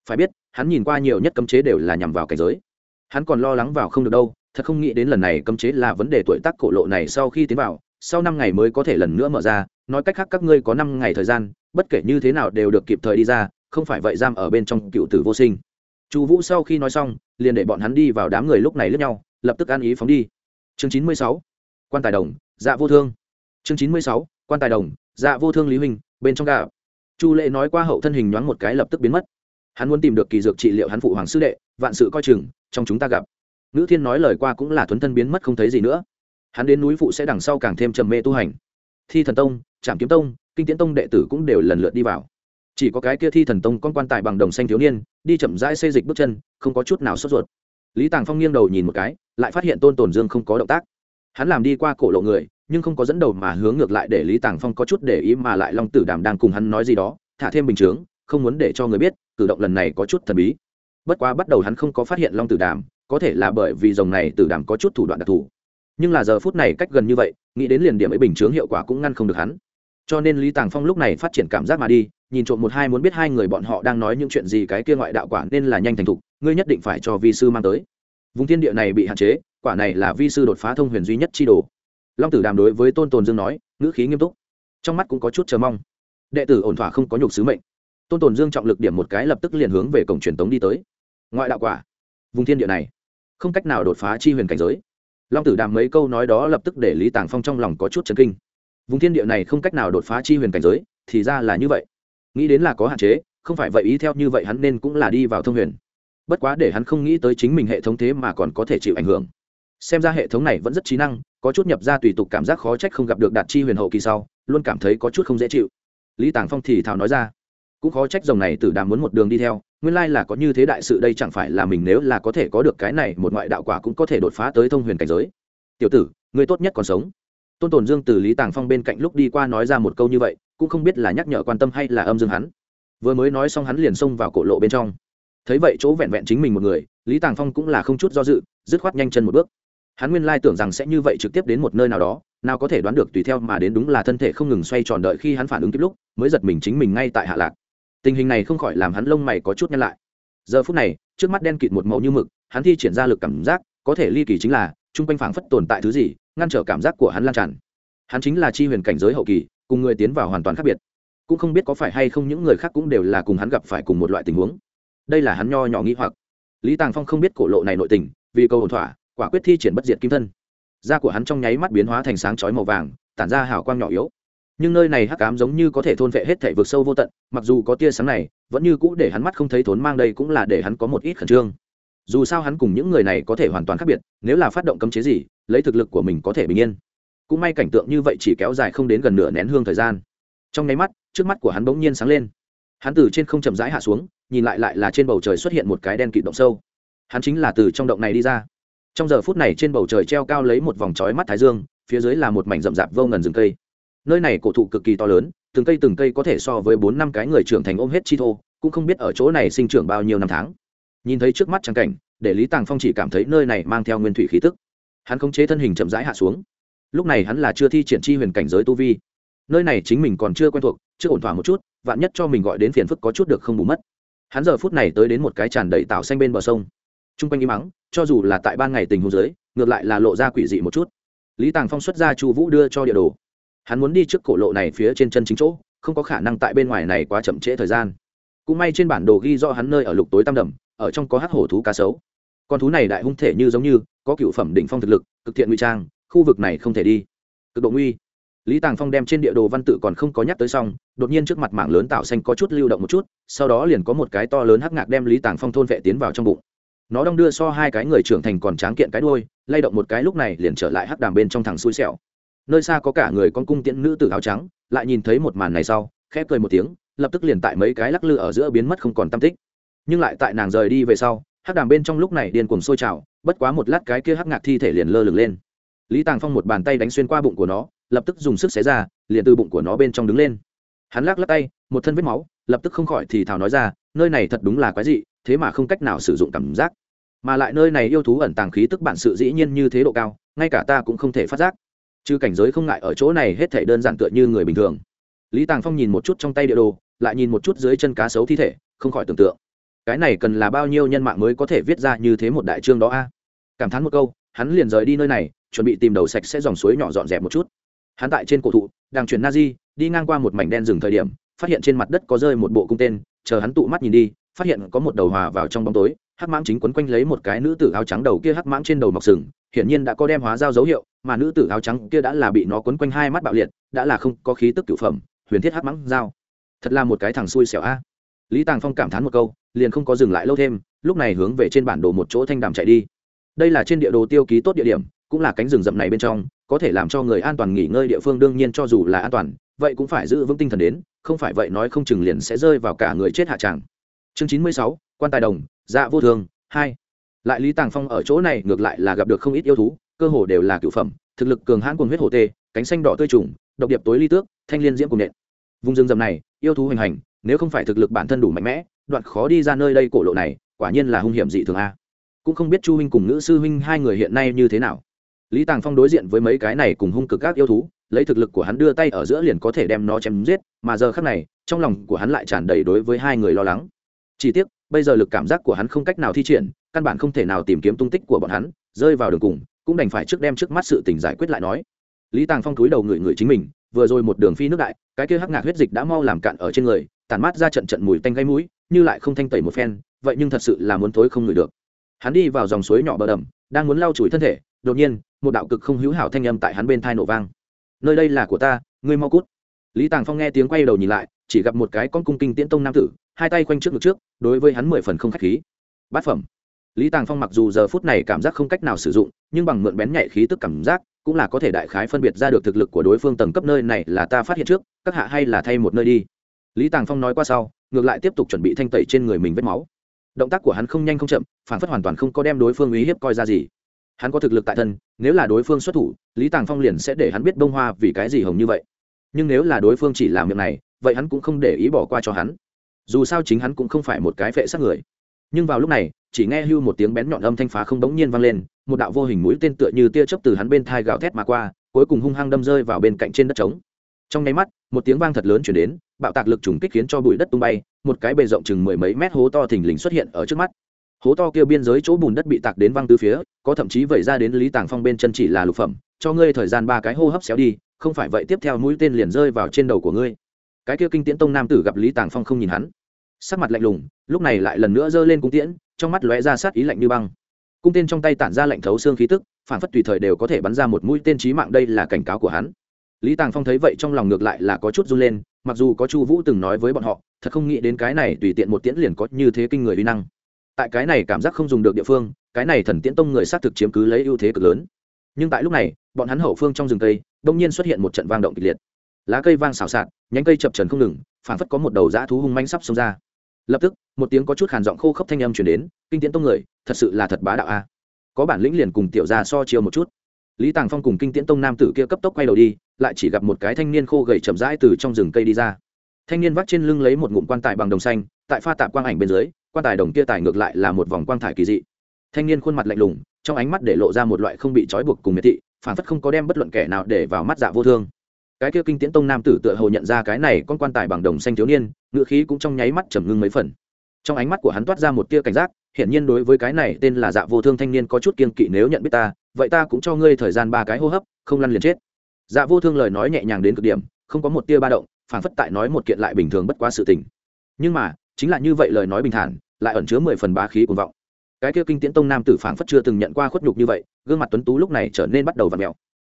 Phải biết, hắn nhìn qua nhiều nhất cấm chế đều là nhằm vào cảnh giới. Hắn còn lo lắng vào không được đâu thật không nghĩ đến lần này cấm chế là vấn đề tuổi tác cổ lộ này sau khi tiến vào, sau năm ngày mới có thể lần nữa mở ra, nói cách khác các ngươi có năm ngày thời gian, bất kể như thế nào đều được kịp thời đi ra, không phải vậy giam ở bên trong cựu tử vô sinh. Chu vũ sau khi nói xong, liền để bọn hắn đi vào đám người lúc này lướt nhau, lập tức ăn ý phóng đi. Chương chín mươi sáu, quan tài đồng dạ vô thương. Chương chín mươi sáu, quan tài đồng dạ vô thương lý huynh, bên trong gà chu lệ nói qua hậu thân hình nhoáng một cái lập tức biến mất. Hắn muốn tìm được kỳ dược trị liệu hắn phụ hoàng sư đệ, vạn sự coi chừng, trong chúng ta gặp nữ thiên nói lời qua cũng là thuấn thân biến mất không thấy gì nữa. Hắn đến núi phụ sẽ đằng sau càng thêm trầm mê tu hành. Thi thần tông trạm kiếm tông, kinh tiễn tông đệ tử cũng đều lần lượt đi vào. Chỉ có cái kia thi thần tông con quan tài bằng đồng xanh thiếu niên, đi chậm rãi xây dịch bước chân, không có chút nào sốt ruột. Lý tàng phong nghiêng đầu nhìn một cái, lại phát hiện tôn tồn dương không có động tác. Hắn làm đi qua cổ lộ người, nhưng không có dẫn đầu mà hướng ngược lại để lý tàng phong có chút để ý mà lại long tử đàm đang cùng hắn nói gì đó, thả thêm bình chướng, không muốn để cho người biết, cử động lần này có chút thần bí. Bất quá bắt đầu hắn không có phát hiện long tử đàm có thể là bởi vì dòng này tử đàm có chút thủ đoạn đặc thù. Nhưng là giờ phút này cách gần như vậy, nghĩ đến liền điểm ấy bình chướng hiệu quả cũng ngăn không được hắn. Cho nên lý tàng phong lúc này phát triển cảm giác mà đi, nhìn trộm một hai muốn biết hai người bọn họ đang nói những chuyện gì cái kia ngoại đạo quả nên là nhanh thành thục, ngươi nhất định phải cho vi sư mang tới. Vùng thiên địa này bị hạn chế, quả này là vi sư đột phá thông huyền duy nhất chi đồ. Long tử đàm đối với tôn tồn dương nói, ngữ khí nghiêm túc. Trong mắt cũng có chút chờ mong. Đệ tử ổn thỏa không có nhục sứ mệnh. Tôn tồn dương trọng lực điểm một cái lập tức liền hướng về cổng truyền tống đi tới. Ngoại đạo quả. Vùng thiên địa này không cách nào đột phá chi huyền cảnh giới. Long tử đàm mấy câu nói đó lập tức để lý tàng phong trong lòng có chút chấn kinh. Vùng thiên địa này không cách nào đột phá chi huyền cảnh giới, thì ra là như vậy. Nghĩ đến là có hạn chế, không phải vậy ý theo như vậy hắn nên cũng là đi vào thông huyền. Bất quá để hắn không nghĩ tới chính mình hệ thống thế mà còn có thể chịu ảnh hưởng. Xem ra hệ thống này vẫn rất trí năng, có chút nhập ra tùy tục cảm giác khó trách không gặp được đạt chi huyền hậu kỳ sau, luôn cảm thấy có chút không dễ chịu. Lý tàng phong thì thào nói ra cũng khó trách dòng này tử đàm muốn một đường đi theo, nguyên lai là có như thế đại sự đây chẳng phải là mình nếu là có thể có được cái này, một ngoại đạo quả cũng có thể đột phá tới thông huyền cảnh giới. Tiểu tử người tốt nhất còn sống. Tôn tồn dương từ lý tàng phong bên cạnh lúc đi qua nói ra một câu như vậy, cũng không biết là nhắc nhở quan tâm hay là âm dương hắn. Vừa mới nói xong hắn liền xông vào cổ lộ bên trong. Thấy vậy chỗ vẹn vẹn chính mình một người, lý tàng phong cũng là không chút do dự, dứt khoát nhanh chân một bước. Hắn nguyên lai tưởng rằng sẽ như vậy trực tiếp đến một nơi nào đó, nào có thể đoán được tùy theo mà đến đúng là thân thể không ngừng xoay tròn đợi khi hắn phản ứng kịp lúc, mới giật mình chính mình ngay tại hạ lạc tình hình này không khỏi làm hắn lông mày có chút nhăn lại. Giờ phút này, trước mắt đen kịt một màu như mực, hắn thi triển ra lực cảm giác, có thể ly kỳ chính là chung quanh phảng phất tồn tại thứ gì, ngăn trở cảm giác của hắn lan tràn. Hắn chính là chi huyền cảnh giới hậu kỳ, cùng người tiến vào hoàn toàn khác biệt. Cũng không biết có phải hay không những người khác cũng đều là cùng hắn gặp phải cùng một loại tình huống. Đây là hắn nho nhỏ nghĩ hoặc. Lý tàng phong không biết cổ lộ này nội tình, vì câu hồn thỏa, quả quyết thi triển bất diệt kim thân. Da của hắn trong nháy mắt biến hóa thành sáng chói màu vàng, tản ra hào quang nhỏ yếu nhưng nơi này hắc ám giống như có thể thôn vệ hết thể vực sâu vô tận, mặc dù có tia sáng này, vẫn như cũ để hắn mắt không thấy thốn mang đây cũng là để hắn có một ít khẩn trương. Dù sao hắn cùng những người này có thể hoàn toàn khác biệt, nếu là phát động cấm chế gì, lấy thực lực của mình có thể bình yên. Cũng may cảnh tượng như vậy chỉ kéo dài không đến gần nửa nén hương thời gian. Trong nháy mắt, trước mắt của hắn bỗng nhiên sáng lên. Hắn từ trên không chậm rãi hạ xuống, nhìn lại lại là trên bầu trời xuất hiện một cái đen kịt động sâu. Hắn chính là từ trong động này đi ra. Trong giờ phút này trên bầu trời treo cao lấy một vòng trói mắt thái dương, phía dưới là một mảnh rậm rạp vô ngần rừng cây nơi này cổ thụ cực kỳ to lớn, từng cây từng cây có thể so với bốn năm cái người trưởng thành ôm hết chi thô, cũng không biết ở chỗ này sinh trưởng bao nhiêu năm tháng. Nhìn thấy trước mắt trang cảnh, để lý tàng phong chỉ cảm thấy nơi này mang theo nguyên thủy khí tức. Hắn khống chế thân hình chậm rãi hạ xuống. Lúc này hắn là chưa thi triển chi huyền cảnh giới tu vi. Nơi này chính mình còn chưa quen thuộc, chưa ổn thỏa một chút, vạn nhất cho mình gọi đến phiền phức có chút được không bù mất. Hắn giờ phút này tới đến một cái tràn đầy tạo xanh bên bờ sông. T r u n g quanh im mắng, cho dù là tại ban ngày tình hồ dưới, ngược lại là lộ ra quỷ dị một chút. Lý tàng phong xuất ra chu vũ đưa cho địa đồ hắn muốn đi trước cổ lộ này phía trên chân chính chỗ, không có khả năng tại bên ngoài này quá chậm trễ thời gian. Cũng may trên bản đồ ghi rõ hắn nơi ở lục tối tam đầm, ở trong có hát hổ thú cá sấu. Con thú này đại hung thể như giống như, có cựu phẩm đỉnh phong thực lực, cực thiện nguy trang, khu vực này không thể đi. Cực độ nguy. Lý tàng phong đem trên địa đồ văn tự còn không có nhắc tới xong, đột nhiên trước mặt mảng lớn tạo xanh có chút lưu động một chút, sau đó liền có một cái to lớn hắc ngạc đem lý tàng phong thôn vệ tiến vào trong bụng. Nó đong đưa so hai cái người trưởng thành còn tráng kiện cái đuôi, lay động một cái lúc này liền trở lại hắc đàm bên trong thằng xui xẻo nơi xa có cả người con cung tiễn nữ tử áo trắng, lại nhìn thấy một màn này sau, khẽ cười một tiếng, lập tức liền tại mấy cái lắc lư ở giữa biến mất không còn tam tích. Nhưng lại tại nàng rời đi về sau, hắc đàm bên trong lúc này điên cuồng sôi trào, bất quá một lát cái kia hắc ngạc thi thể liền lơ lửng lên. Lý tàng phong một bàn tay đánh xuyên qua bụng của nó, lập tức dùng sức xé ra, liền từ bụng của nó bên trong đứng lên. Hắn lắc lắc tay, một thân vết máu, lập tức không khỏi thì thào nói ra, nơi này thật đúng là quái dị, thế mà không cách nào sử dụng cảm giác. Mà lại nơi này yêu thú ẩn tàng khí tức bản sự dĩ nhiên như thế độ cao, ngay cả ta cũng không thể phát giác chứ cảnh giới không ngại ở chỗ này hết thể đơn giản tựa như người bình thường. Lý tàng phong nhìn một chút trong tay địa đồ, lại nhìn một chút dưới chân cá sấu thi thể, không khỏi tưởng tượng. Cái này cần là bao nhiêu nhân mạng mới có thể viết ra như thế một đại chương đó a? Cảm thán một câu, hắn liền rời đi nơi này, chuẩn bị tìm đầu sạch sẽ dòng suối nhỏ dọn dẹp một chút. Hắn tại trên cổ thụ, đang chuyển na di đi ngang qua một mảnh đen rừng thời điểm, phát hiện trên mặt đất có rơi một bộ cung tên, chờ hắn tụ mắt nhìn đi, phát hiện có một đầu hòa vào trong bóng tối hắc mãng chính quấn quanh lấy một cái nữ tử áo trắng đầu kia hắc mãng trên đầu mọc sừng, hiển nhiên đã có đem hóa giao dấu hiệu, mà nữ tử áo trắng kia đã là bị nó quấn quanh hai mắt bạo liệt, đã là không có khí tức cửu phẩm, huyền thiết hắc mãng giao. Thật là một cái thằng xui xẻo a. Lý tàng phong cảm thán một câu, liền không có dừng lại lâu thêm, lúc này hướng về trên bản đồ một chỗ thanh đàm chạy đi. Đây là trên địa đồ tiêu ký tốt địa điểm, cũng là cánh rừng rậm này bên trong, có thể làm cho người an toàn nghỉ ngơi địa phương đương nhiên cho dù là an toàn, vậy cũng phải giữ vững tinh thần đến, không phải vậy nói không chừng liền sẽ rơi vào cả người chết hạ tràng chương chín mươi sáu quan tài đồng dạ vô thường hai. Lại lý tàng phong ở chỗ này ngược lại là gặp được không ít yêu thú, cơ hồ đều là cựu phẩm, thực lực cường hãn cùng huyết hồ tê, cánh xanh đỏ tươi trùng, độc điệp tối ly tước, thanh liên diễm cùng nện. Vùng rừng rầm này, yêu thú hoành hành, nếu không phải thực lực bản thân đủ mạnh mẽ, đoạn khó đi ra nơi đây cổ lộ này, quả nhiên là hung hiểm dị thường a. Cũng không biết chu huynh cùng nữ sư huynh hai người hiện nay như thế nào. Lý tàng phong đối diện với mấy cái này cùng hung cực các yêu thú, lấy thực lực của hắn đưa tay ở giữa liền có thể đem nó chém giết, mà giờ khác này, trong lòng của hắn lại tràn đầy đối với hai người lo lắng. Chỉ tiếc bây giờ lực cảm giác của hắn không cách nào thi triển, căn bản không thể nào tìm kiếm tung tích của bọn hắn, rơi vào đường cùng, cũng đành phải trước đem trước mắt sự tình giải quyết lại nói. Lý tàng phong túi đầu người người chính mình, vừa rồi một đường phi nước đại, cái kia hắc ngạc huyết dịch đã mau làm cạn ở trên người tàn mát ra trận trận mùi tanh gây mũi, như lại không thanh tẩy một phen, vậy nhưng thật sự là muốn thối không ngửi được. Hắn đi vào dòng suối nhỏ bờ đầm, đang muốn lau chùi thân thể, đột nhiên, một đạo cực không hữu hảo thanh âm tại hắn bên thai nổ vang. Nơi đây là của ta, ngươi mau cút. Lý tàng phong nghe tiếng quay đầu nhìn lại, chỉ gặp một cái con cung kinh tiễn tông nam tử hai tay quanh trước ngực trước, đối với hắn mười phần không k h á c h khí. Bát phẩm. Lý tàng phong mặc dù giờ phút này cảm giác không cách nào sử dụng, nhưng bằng mượn bén nhạy khí tức cảm giác, cũng là có thể đại khái phân biệt ra được thực lực của đối phương tầng cấp nơi này là ta phát hiện trước, các hạ hay là thay một nơi đi. Lý tàng phong nói qua sau, ngược lại tiếp tục chuẩn bị thanh tẩy trên người mình vết máu. Động tác của hắn không nhanh không chậm, phản phất hoàn toàn không có đem đối phương uy hiếp coi ra gì. Hắn có thực lực tại thân, nếu là đối phương xuất thủ, lý tàng phong liền sẽ để hắn biết bông hoa vì cái gì hồng như vậy. Nhưng nếu là đối phương chỉ làm việc này, vậy hắn cũng không để ý bỏ qua cho hắn dù sao chính hắn cũng không phải một cái phệ sát người. Nhưng vào lúc này, chỉ nghe hưu một tiếng bén nhọn âm thanh phá không bỗng nhiên vang lên, một đạo vô hình mũi tên tựa như tia chớp từ hắn bên thai gào thét mà qua, cuối cùng hung hăng đâm rơi vào bên cạnh trên đất trống. Trong nháy mắt, một tiếng vang thật lớn chuyển đến, bạo tạc lực trùng kích khiến cho bụi đất tung bay, một cái bề rộng chừng mười mấy mét hố to thình lình xuất hiện ở trước mắt. Hố to kia biên giới chỗ bùn đất bị tạc đến văng từ phía, có thậm chí vẩy ra đến lý tàng phong bên chân chỉ là lục phẩm, cho ngươi thời gian ba cái hô hấp xéo đi, không phải vậy tiếp theo mũi tên liền rơi vào trên đầu của ngươi cái kia kinh tiễn tông nam tử gặp lý tàng phong không nhìn hắn sắc mặt lạnh lùng lúc này lại lần nữa giơ lên cung tiễn trong mắt lóe ra sát ý lạnh như băng cung tên trong tay tản ra lạnh thấu xương khí tức phản phất tùy thời đều có thể bắn ra một mũi tên trí mạng đây là cảnh cáo của hắn lý tàng phong thấy vậy trong lòng ngược lại là có chút run lên mặc dù có chu vũ từng nói với bọn họ thật không nghĩ đến cái này tùy tiện một tiễn liền có như thế kinh người uy năng tại cái này cảm giác không dùng được địa phương cái này thần tiễn tông người xác thực chiếm cứ lấy ưu thế cực lớn nhưng tại lúc này bọn hắn hậu phương trong rừng tây đông nhiên xuất hiện một trận vang động kịch liệt lá cây vang xào xạc, nhánh cây chập trần không ngừng, phảng phất có một đầu dã thú hung manh sắp xông ra. Lập tức, một tiếng có chút hàn giọng khô khốc thanh âm chuyển đến, kinh tiễn tông người, thật sự là thật bá đạo a. Có bản lĩnh liền cùng tiểu gia so chiều một chút. Lý tàng phong cùng kinh tiễn tông nam tử kia cấp tốc quay đầu đi, lại chỉ gặp một cái thanh niên khô gầy chậm rãi từ trong rừng cây đi ra. Thanh niên vác trên lưng lấy một ngụm quan tài bằng đồng xanh, tại pha tạp quang ảnh bên dưới, quan tài đồng kia tài ngược lại là một vòng quang thải kỳ dị. Thanh niên khuôn mặt lạnh lùng, trong ánh mắt để lộ ra một loại không bị trói buộc cùng miệt thị phản phất không có đem bất luận kẻ nào để vào mắt dạ vô thương cái kia kinh tiễn tông nam tử tựa hồ nhận ra cái này con quan tài bằng đồng xanh thiếu niên ngựa khí cũng trong nháy mắt trầm ngưng mấy phần. Trong ánh mắt của hắn toát ra một tia cảnh giác, hiển nhiên đối với cái này tên là dạ vô thương thanh niên có chút kiên kỵ nếu nhận biết ta, vậy ta cũng cho ngươi thời gian ba cái hô hấp, không lăn liền chết. Dạ vô thương lời nói nhẹ nhàng đến cực điểm, không có một tia ba động, phản phất tại nói một kiện lại bình thường bất quá sự tình. Nhưng mà, chính là như vậy lời nói bình thản, lại ẩn chứa mười phần bá khí cuồng vọng. Cái kia kinh tiễn tông nam tử phản phất chưa từng nhận qua khuất nhục như vậy, gương mặt tuấn tú lúc này trở nên bắt đầu v ặ mẹo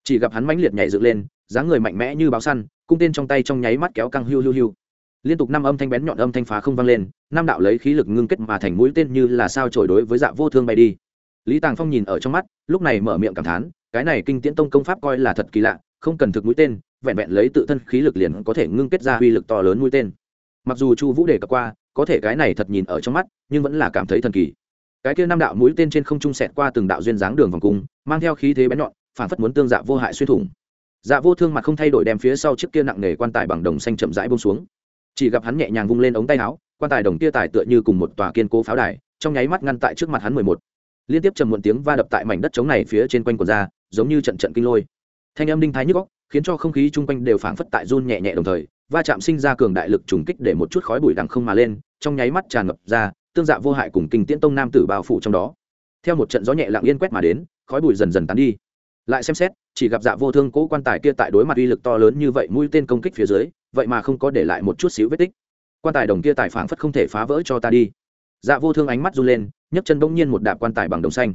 chỉ gặp hắn mãnh liệt nhảy dựng lên dáng người mạnh mẽ như báo săn, cung tên trong tay trong nháy mắt kéo căng hiu hiu hiu. Liên tục năm âm thanh bén nhọn âm thanh phá không vang lên, năm đạo lấy khí lực ngưng kết mà thành mũi tên như là sao trổi đối với dạ vô thương bay đi. Lý tàng phong nhìn ở trong mắt, lúc này mở miệng cảm thán, cái này kinh tiễn tông công pháp coi là thật kỳ lạ, không cần thực mũi tên, vẹn vẹn lấy tự thân khí lực liền có thể ngưng kết ra uy lực to lớn mũi tên. Mặc dù chu vũ đề cập qua, có thể cái này thật nhìn ở trong mắt, nhưng vẫn là cảm thấy thần kỳ. Cái kia năm đạo mũi tên trên không trung sẹt qua từng đạo duyên dáng đường vòng cung, mang theo khí thế bén nhọn, phản phất muốn tương dạ vô hại xuyên thủng dạ vô thương mặt không thay đổi đem phía sau chiếc kia nặng nề quan tài bằng đồng xanh chậm rãi bông xuống. Chỉ gặp hắn nhẹ nhàng vung lên ống tay áo, quan tài đồng kia tài tựa như cùng một tòa kiên cố pháo đài, trong nháy mắt ngăn tại trước mặt hắn mười một. Liên tiếp trầm muộn tiếng va đập tại mảnh đất trống này phía trên quanh quần ra, giống như trận trận kinh lôi. Thanh âm đinh thái nhức góc khiến cho không khí chung quanh đều phảng phất tại run nhẹ nhẹ đồng thời, va chạm sinh ra cường đại lực trùng kích để một chút khói bụi đằng không mà lên, trong nháy mắt tràn ngập ra, tương dạ vô hại cùng kinh tiễn tông nam tử bao phủ trong đó. Theo một trận gió nhẹ lặng yên quét mà đến, khói bụi dần dần tán đi lại xem xét, chỉ gặp dạ vô thương cố quan tài kia tại đối mặt uy lực to lớn như vậy mũi tên công kích phía dưới, vậy mà không có để lại một chút xíu vết tích. Quan tài đồng kia tài phảng phất không thể phá vỡ cho ta đi. Dạ vô thương ánh mắt run lên, nhấc chân bỗng nhiên một đạp quan tài bằng đồng xanh.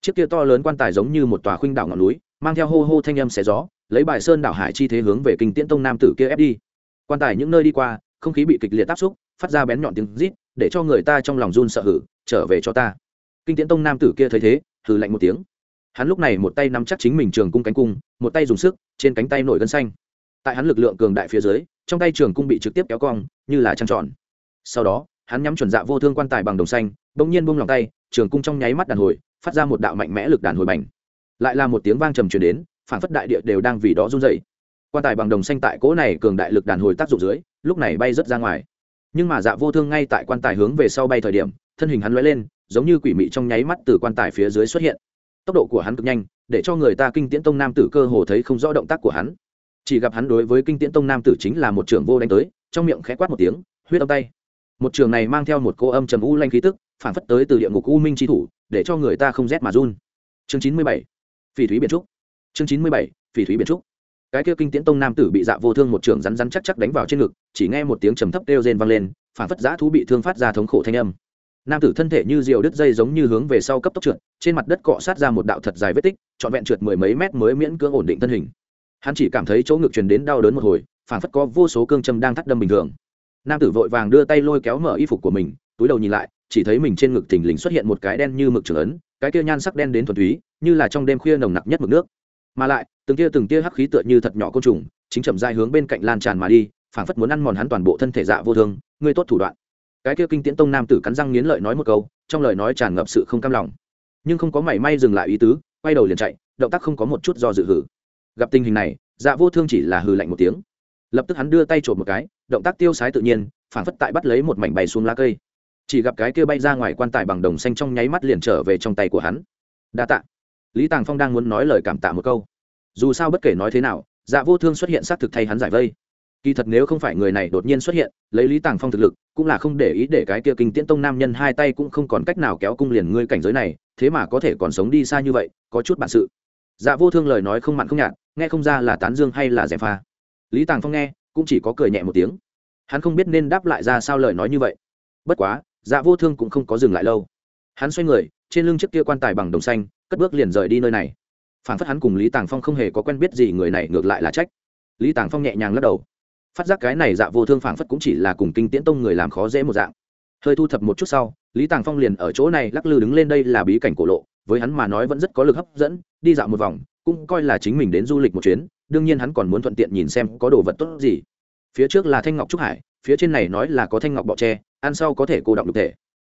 Chiếc kia to lớn quan tài giống như một tòa khuynh đảo ngọn núi, mang theo hô hô thanh âm xé gió, lấy bài sơn đảo hải chi thế hướng về kinh tiễn tông nam tử kia ép đi. Quan tài những nơi đi qua, không khí bị kịch liệt tác xúc, phát ra bén nhọn tiếng rít, để cho người ta trong lòng run sợ hử, trở về cho ta. Kinh tiễn tông nam tử kia thấy thế hử lạnh một tiếng hắn lúc này một tay nắm chắc chính mình trường cung cánh cung, một tay dùng sức, trên cánh tay nổi gân xanh. Tại hắn lực lượng cường đại phía dưới, trong tay trường cung bị trực tiếp kéo cong, như là trăng tròn. Sau đó, hắn nhắm chuẩn dạ vô thương quan tài bằng đồng xanh, bỗng nhiên bung lòng tay, trường cung trong nháy mắt đàn hồi, phát ra một đạo mạnh mẽ lực đàn hồi bành. Lại là một tiếng vang trầm truyền đến, phản phất đại địa đều đang vì đó run dậy quan tài bằng đồng xanh tại cỗ này cường đại lực đàn hồi tác dụng dưới, lúc này bay rớt ra ngoài. Nhưng mà dạ vô thương ngay tại quan tài hướng về sau bay thời điểm, thân hình hắn lóe lên, giống như quỷ mị trong nháy mắt từ quan tài phía dưới xuất hiện tốc độ của hắn cực nhanh, để cho người ta kinh tiễn tông nam tử cơ hồ thấy không rõ động tác của hắn. Chỉ gặp hắn đối với kinh tiễn tông nam tử chính là một trưởng vô đánh tới, trong miệng khẽ quát một tiếng, huyết âm tay. Một trường này mang theo một cô âm trầm u lanh khí tức, phản phất tới từ địa ngục u minh tri thủ, để cho người ta không rét mà run. Chương chín mươi bảy, phỉ thúy biển trúc. Chương chín mươi bảy, phỉ thúy biển trúc. Cái kia kinh tiễn tông nam tử bị dạ vô thương một trường rắn rắn chắc chắc đánh vào trên ngực, chỉ nghe một tiếng trầm thấp đeo rên vang lên, phản phất giã thú bị thương phát ra thống khổ thanh âm nam tử thân thể như diều đứt dây giống như hướng về sau cấp tốc trượt, trên mặt đất cọ sát ra một đạo thật dài vết tích, trọn vẹn trượt mười mấy mét mới miễn cưỡng ổn định thân hình. Hắn chỉ cảm thấy chỗ ngực truyền đến đau đớn một hồi phản phất có vô số cương châm đang thắt đâm bình thường. Nam tử vội vàng đưa tay lôi kéo mở y phục của mình, túi đầu nhìn lại, chỉ thấy mình trên ngực thình lình xuất hiện một cái đen như mực trưởng ấn, cái kia nhan sắc đen đến thuần túy, như là trong đêm khuya nồng nặc nhất mực nước. Mà lại, từng tia từng tia hắc khí tựa như thật nhỏ côn trùng, chính chậm dài hướng bên cạnh lan tràn mà đi, phảng phất muốn ăn mòn hắn toàn bộ thân thể dạ vô thương ngươi tốt thủ đoạn cái kia kinh tiễn tông nam tử cắn răng nghiến lợi nói một câu, trong lời nói tràn ngập sự không cam lòng. Nhưng không có mảy may dừng lại ý tứ, quay đầu liền chạy, động tác không có một chút do dự hử. Gặp tình hình này dạ vô thương chỉ là hừ lạnh một tiếng. Lập tức hắn đưa tay trộm một cái, động tác tiêu sái tự nhiên phản phất tại bắt lấy một mảnh bay xuống lá cây. Chỉ gặp cái kia bay ra ngoài quan tài bằng đồng xanh trong nháy mắt liền trở về trong tay của hắn. Đa tạ. Lý tàng phong đang muốn nói lời cảm tạ một câu. Dù sao bất kể nói thế nào dạ vô thương xuất hiện xác thực thay hắn giải vây kỳ thật nếu không phải người này đột nhiên xuất hiện, lấy lý tàng phong thực lực, cũng là không để ý để cái kia kinh tiễn tông nam nhân hai tay cũng không còn cách nào kéo cung liền ngươi cảnh giới này, thế mà có thể còn sống đi xa như vậy, có chút bản sự. Dạ vô thương lời nói không mặn không nhạt, nghe không ra là tán dương hay là dèm pha. Lý tàng phong nghe, cũng chỉ có cười nhẹ một tiếng. Hắn không biết nên đáp lại ra sao lời nói như vậy. Bất quá dạ vô thương cũng không có dừng lại lâu. Hắn xoay người, trên lưng chiếc kia quan tài bằng đồng xanh, cất bước liền rời đi nơi này. Phản phất hắn cùng lý tàng phong không hề có quen biết gì người này, ngược lại là trách. Lý tàng phong nhẹ nhàng lắc đầu phát giác cái này dạ vô thương phảng phất cũng chỉ là cùng kinh tiễn tông người làm khó dễ một dạng. Hơi thu thập một chút sau, lý tàng phong liền ở chỗ này lắc lư đứng lên đây là bí cảnh cổ lộ, với hắn mà nói vẫn rất có lực hấp dẫn, đi dạo một vòng, cũng coi là chính mình đến du lịch một chuyến, đương nhiên hắn còn muốn thuận tiện nhìn xem có đồ vật tốt gì. Phía trước là thanh ngọc trúc hải, phía trên này nói là có thanh ngọc bọ tre, ăn sau có thể cô động lục thể.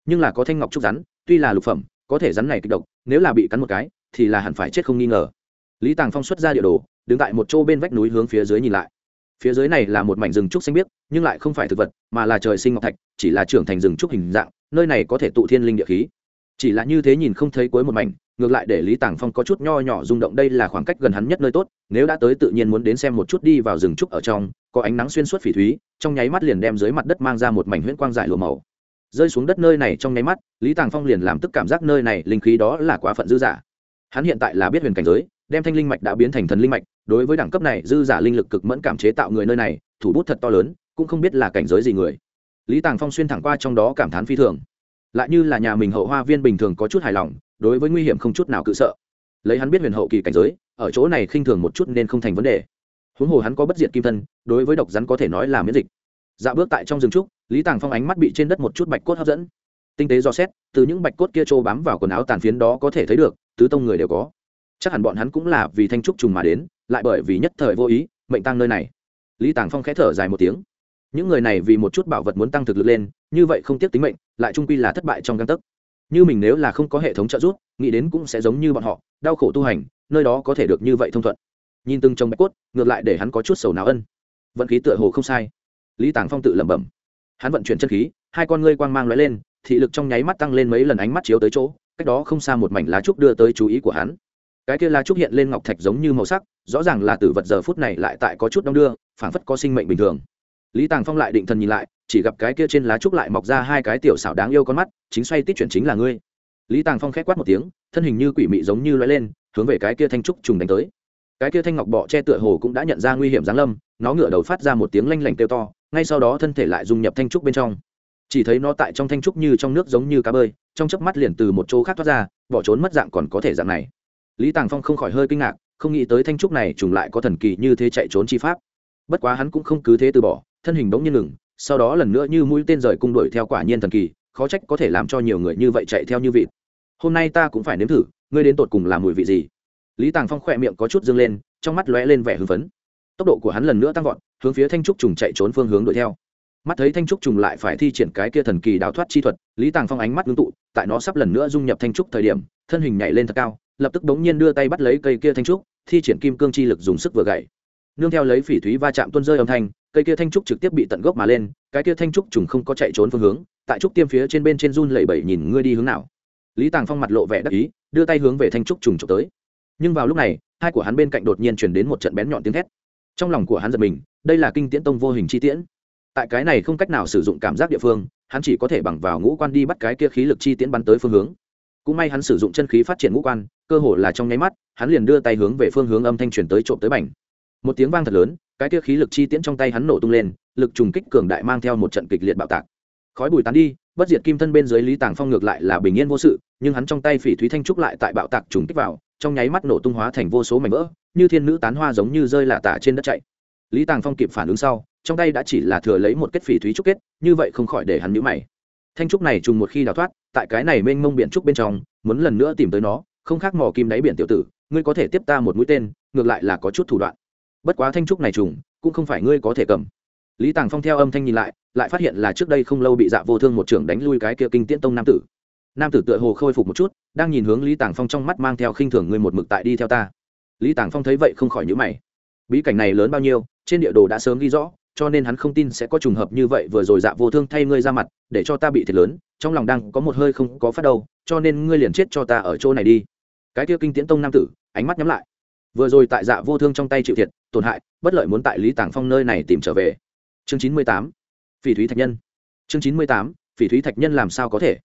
Nhưng là có thanh ngọc trúc rắn, tuy là lục phẩm, có thể rắn này kịch độc, nếu là bị cắn một cái, thì là hẳn phải chết không nghi ngờ. Lý tàng phong xuất ra địa đồ, đứng tại một chỗ bên vách núi hướng phía dưới nhìn lại phía dưới này là một mảnh rừng trúc xanh biếc, nhưng lại không phải thực vật, mà là trời sinh ngọc thạch, chỉ là trưởng thành rừng trúc hình dạng, nơi này có thể tụ thiên linh địa khí. Chỉ là như thế nhìn không thấy cuối một mảnh, ngược lại để lý tàng phong có chút nho nhỏ rung động, đây là khoảng cách gần hắn nhất nơi tốt, nếu đã tới tự nhiên muốn đến xem một chút đi vào rừng trúc ở trong, có ánh nắng xuyên suốt phỉ thúy, trong nháy mắt liền đem dưới mặt đất mang ra một mảnh huyễn quang dại lụa màu. Rơi xuống đất nơi này trong nháy mắt, lý tàng phong liền làm tức cảm giác nơi này linh khí đó là quá phận dư giả hắn hiện tại là biết huyền cảnh giới đem thanh linh mạch đã biến thành thần linh mạch, đối với đẳng cấp này, dư giả linh lực cực mẫn cảm chế tạo người nơi này, thủ bút thật to lớn, cũng không biết là cảnh giới gì người. Lý tàng phong xuyên thẳng qua trong đó cảm thán phi thường. Lại như là nhà mình hậu hoa viên bình thường có chút hài lòng, đối với nguy hiểm không chút nào cự sợ. Lấy hắn biết huyền hậu kỳ cảnh giới, ở chỗ này khinh thường một chút nên không thành vấn đề. Huống hồ hắn có bất diệt kim thân, đối với độc rắn có thể nói là miễn dịch. Dạo bước tại trong rừng trúc, lý tàng phong ánh mắt bị trên đất một chút bạch cốt hấp dẫn. Tinh tế do xét, từ những bạch cốt kia trô bám vào quần áo tàn phiến đó có thể thấy được, tứ tông người đều có chắc hẳn bọn hắn cũng là vì thanh trúc trùng mà đến, lại bởi vì nhất thời vô ý, mệnh tăng nơi này. Lý tàng phong khẽ thở dài một tiếng. Những người này vì một chút bảo vật muốn tăng thực lực lên, như vậy không tiếc tính mệnh, lại trung quy là thất bại trong găng tấc. Như mình nếu là không có hệ thống trợ giúp, nghĩ đến cũng sẽ giống như bọn họ, đau khổ tu hành, nơi đó có thể được như vậy thông thuận. Nhìn từng trong bạch cốt, ngược lại để hắn có chút sầu não ân. Vận khí tựa hồ không sai. Lý tàng phong tự lẩm bẩm. Hắn vận chuyển chân khí, hai con ngươi quang mang lóe lên, thị lực trong nháy mắt tăng lên mấy lần ánh mắt chiếu tới chỗ, cách đó không xa một mảnh lá trúc đưa tới chú ý của hắn cái kia lá trúc hiện lên ngọc thạch giống như màu sắc, rõ ràng là tử vật giờ phút này lại tại có chút đong đưa, phảng phất có sinh mệnh bình thường. Lý tàng phong lại định thần nhìn lại, chỉ gặp cái kia trên lá trúc lại mọc ra hai cái tiểu xảo đáng yêu con mắt, chính xoay tít chuyển chính là ngươi. Lý tàng phong k h é quát một tiếng, thân hình như quỷ mị giống như loay lên, hướng về cái kia thanh trúc trùng đánh tới. Cái kia thanh ngọc bọ che tựa hồ cũng đã nhận ra nguy hiểm giáng lâm, nó ngửa đầu phát ra một tiếng lanh lảnh kêu to, ngay sau đó thân thể lại dung nhập thanh trúc bên trong. Chỉ thấy nó tại trong thanh trúc như trong nước giống như cá bơi, trong chớp mắt liền từ một chỗ khác thoát ra, bỏ trốn mất dạng còn có thể dạng này lý tàng phong không khỏi hơi kinh ngạc, không nghĩ tới thanh trúc này trùng lại có thần kỳ như thế chạy trốn chi pháp. Bất quá hắn cũng không cứ thế từ bỏ, thân hình bỗng nhiên ngừng, sau đó lần nữa như mũi tên rời cung đuổi theo quả nhiên thần kỳ, khó trách có thể làm cho nhiều người như vậy chạy theo như vịt. Hôm nay ta cũng phải nếm thử, ngươi đến tột cùng làm mùi vị gì? Lý tàng phong khỏe miệng có chút dâng lên, trong mắt lóe lên vẻ hưng phấn. Tốc độ của hắn lần nữa tăng vọt, hướng phía thanh trúc trùng chạy trốn phương hướng đuổi theo. Mắt thấy thanh trúc trùng lại phải thi triển cái kia thần kỳ đào thoát chi thuật, lý tàng phong ánh mắt ngưng tụ, tại nó sắp lần nữa dung nhập thanh trúc thời điểm, thân hình nhảy lên thật cao lập tức bỗng nhiên đưa tay bắt lấy cây kia thanh trúc, thi triển kim cương chi lực dùng sức vừa gậy nương theo lấy phỉ thúy va chạm tuôn rơi âm thanh, cây kia thanh trúc trực tiếp bị tận gốc mà lên, cái kia thanh trúc trùng không có chạy trốn phương hướng, tại trúc tiêm phía trên bên trên run lẩy bẩy nhìn ngươi đi hướng nào. Lý tàng phong mặt lộ vẻ đắc ý, đưa tay hướng về thanh trúc trùng trộm tới. Nhưng vào lúc này, hai của hắn bên cạnh đột nhiên chuyển đến một trận bén nhọn tiếng thét. Trong lòng của hắn giật mình, đây là kinh tiễn tông vô hình chi tiễn. Tại cái này không cách nào sử dụng cảm giác địa phương, hắn chỉ có thể bằng vào ngũ quan đi bắt cái kia khí lực chi tiễn bắn tới phương hướng cũng may hắn sử dụng chân khí phát triển ngũ quan, cơ hồ là trong nháy mắt, hắn liền đưa tay hướng về phương hướng âm thanh truyền tới trộm tới bành. Một tiếng vang thật lớn, cái tia khí lực chi tiễn trong tay hắn nổ tung lên, lực trùng kích cường đại mang theo một trận kịch liệt bạo tạc. Khói bùi tán đi, bất diệt kim thân bên dưới lý tàng phong ngược lại là bình yên vô sự, nhưng hắn trong tay phỉ thúy thanh trúc lại tại bạo tạc trùng kích vào, trong nháy mắt nổ tung hóa thành vô số mảnh vỡ, như thiên nữ tán hoa giống như rơi lạ tả trên đất chạy. Lý tàng phong kịp phản ứng sau, trong tay đã chỉ là thừa lấy một kết phỉ thúy trúc kết, như vậy không khỏi để hắn nhũ mày thanh trúc này trùng một khi đào thoát, tại cái này mênh mông biển trúc bên trong, muốn lần nữa tìm tới nó, không khác mò kim đáy biển tiểu tử, ngươi có thể tiếp ta một mũi tên, ngược lại là có chút thủ đoạn. Bất quá thanh trúc này trùng, cũng không phải ngươi có thể cầm. Lý tàng phong theo âm thanh nhìn lại lại phát hiện là trước đây không lâu bị dạ vô thương một trưởng đánh lui cái kia kinh tiễn tông nam tử. Nam tử tựa hồ khôi phục một chút, đang nhìn hướng lý tàng phong trong mắt mang theo khinh thường ngươi một mực tại đi theo ta. Lý tàng phong thấy vậy không khỏi nhữ mày. Bí cảnh này lớn bao nhiêu, trên địa đồ đã sớm ghi rõ cho nên hắn không tin sẽ có trùng hợp như vậy vừa rồi dạ vô thương thay ngươi ra mặt, để cho ta bị thiệt lớn, trong lòng đang có một hơi không có phát đâu, cho nên ngươi liền chết cho ta ở chỗ này đi. Cái kia kinh tiễn tông nam tử, ánh mắt nhắm lại. Vừa rồi tại dạ vô thương trong tay chịu thiệt, tổn hại, bất lợi muốn tại lý tàng phong nơi này tìm trở về. Chương chín mươi tám, phỉ thúy thạch nhân. Chương chín mươi tám, phỉ thúy thạch nhân làm sao có thể?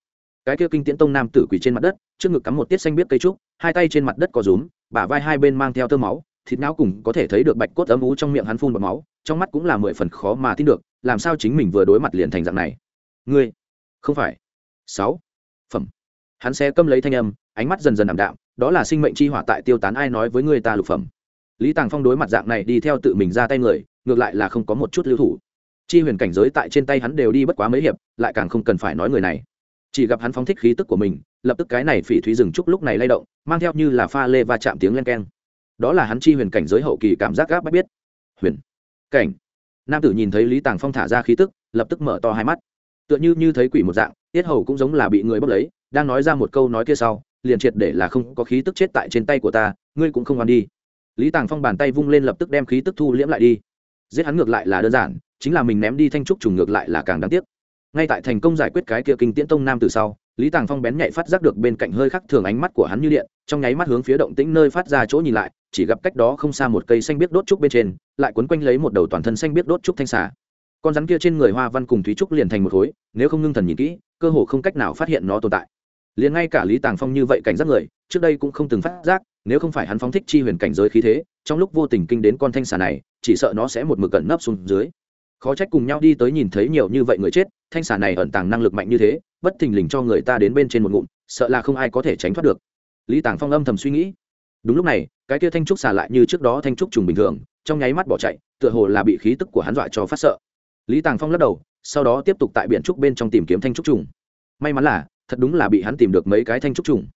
Cái kia kinh tiễn tông nam tử quỳ trên mặt đất, trước ngực cắm một tiết xanh biết cây trúc, hai tay trên mặt đất có rúm, bả vai hai bên mang theo tơ máu thịt não cùng có thể thấy được bạch cốt ấm ú trong miệng hắn phun bọt máu, trong mắt cũng là mười phần khó mà tin được, làm sao chính mình vừa đối mặt liền thành dạng này? Ngươi, không phải. Sáu, phẩm. Hắn sẽ câm lấy thanh âm, ánh mắt dần dần ảm đạm, đó là sinh mệnh chi hỏa tại tiêu tán ai nói với người ta lục phẩm. Lý tàng phong đối mặt dạng này đi theo tự mình ra tay người, ngược lại là không có một chút lưu thủ. Chi huyền cảnh giới tại trên tay hắn đều đi bất quá mấy hiệp, lại càng không cần phải nói người này. Chỉ gặp hắn phóng thích khí tức của mình, lập tức cái này phỉ thúy rừng trúc lúc này lay động, mang theo như là pha lê va chạm tiếng len keng đó là hắn chi huyền cảnh giới hậu kỳ cảm giác gáp bách biết. Huyền cảnh. Nam tử nhìn thấy lý tàng phong thả ra khí tức, lập tức mở to hai mắt. Tựa như như thấy quỷ một dạng, tiết hầu cũng giống là bị người bốc lấy, đang nói ra một câu nói kia sau, liền triệt để là không có khí tức chết tại trên tay của ta, ngươi cũng không ngoan đi. Lý tàng phong bàn tay vung lên lập tức đem khí tức thu liễm lại đi. Giết hắn ngược lại là đơn giản, chính là mình ném đi thanh trúc trùng ngược lại là càng đáng tiếc. Ngay tại thành công giải quyết cái kia kinh tiễn tông nam từ sau, lý tàng phong bén nhạy phát giác được bên cạnh hơi khắc thường ánh mắt của hắn như điện, trong nháy mắt hướng phía động tĩnh nơi phát ra chỗ nhìn lại chỉ gặp cách đó không xa một cây xanh biết đốt trúc bên trên, lại quấn quanh lấy một đầu toàn thân xanh biết đốt trúc thanh xà. Con rắn kia trên người hoa văn cùng thúy trúc liền thành một khối, nếu không ngưng thần nhìn kỹ, cơ hồ không cách nào phát hiện nó tồn tại. Liền ngay cả lý tàng phong như vậy cảnh giác người, trước đây cũng không từng phát giác, nếu không phải hắn phóng thích chi huyền cảnh giới khí thế, trong lúc vô tình kinh đến con thanh xà này, chỉ sợ nó sẽ một mực cẩn nấp xuống dưới. Khó trách cùng nhau đi tới nhìn thấy nhiều như vậy người chết, thanh xà này ẩn tàng năng lực mạnh như thế, bất thình lình cho người ta đến bên trên một ngụm, sợ là không ai có thể tránh thoát được. Lý tàng phong âm thầm suy nghĩ đúng lúc này, cái kia thanh trúc xà lại như trước đó thanh trúc trùng bình thường, trong nháy mắt bỏ chạy, tựa hồ là bị khí tức của hắn dọa cho phát sợ. Lý tàng phong lắc đầu, sau đó tiếp tục tại biển trúc bên trong tìm kiếm thanh trúc trùng. May mắn là, thật đúng là bị hắn tìm được mấy cái thanh trúc trùng.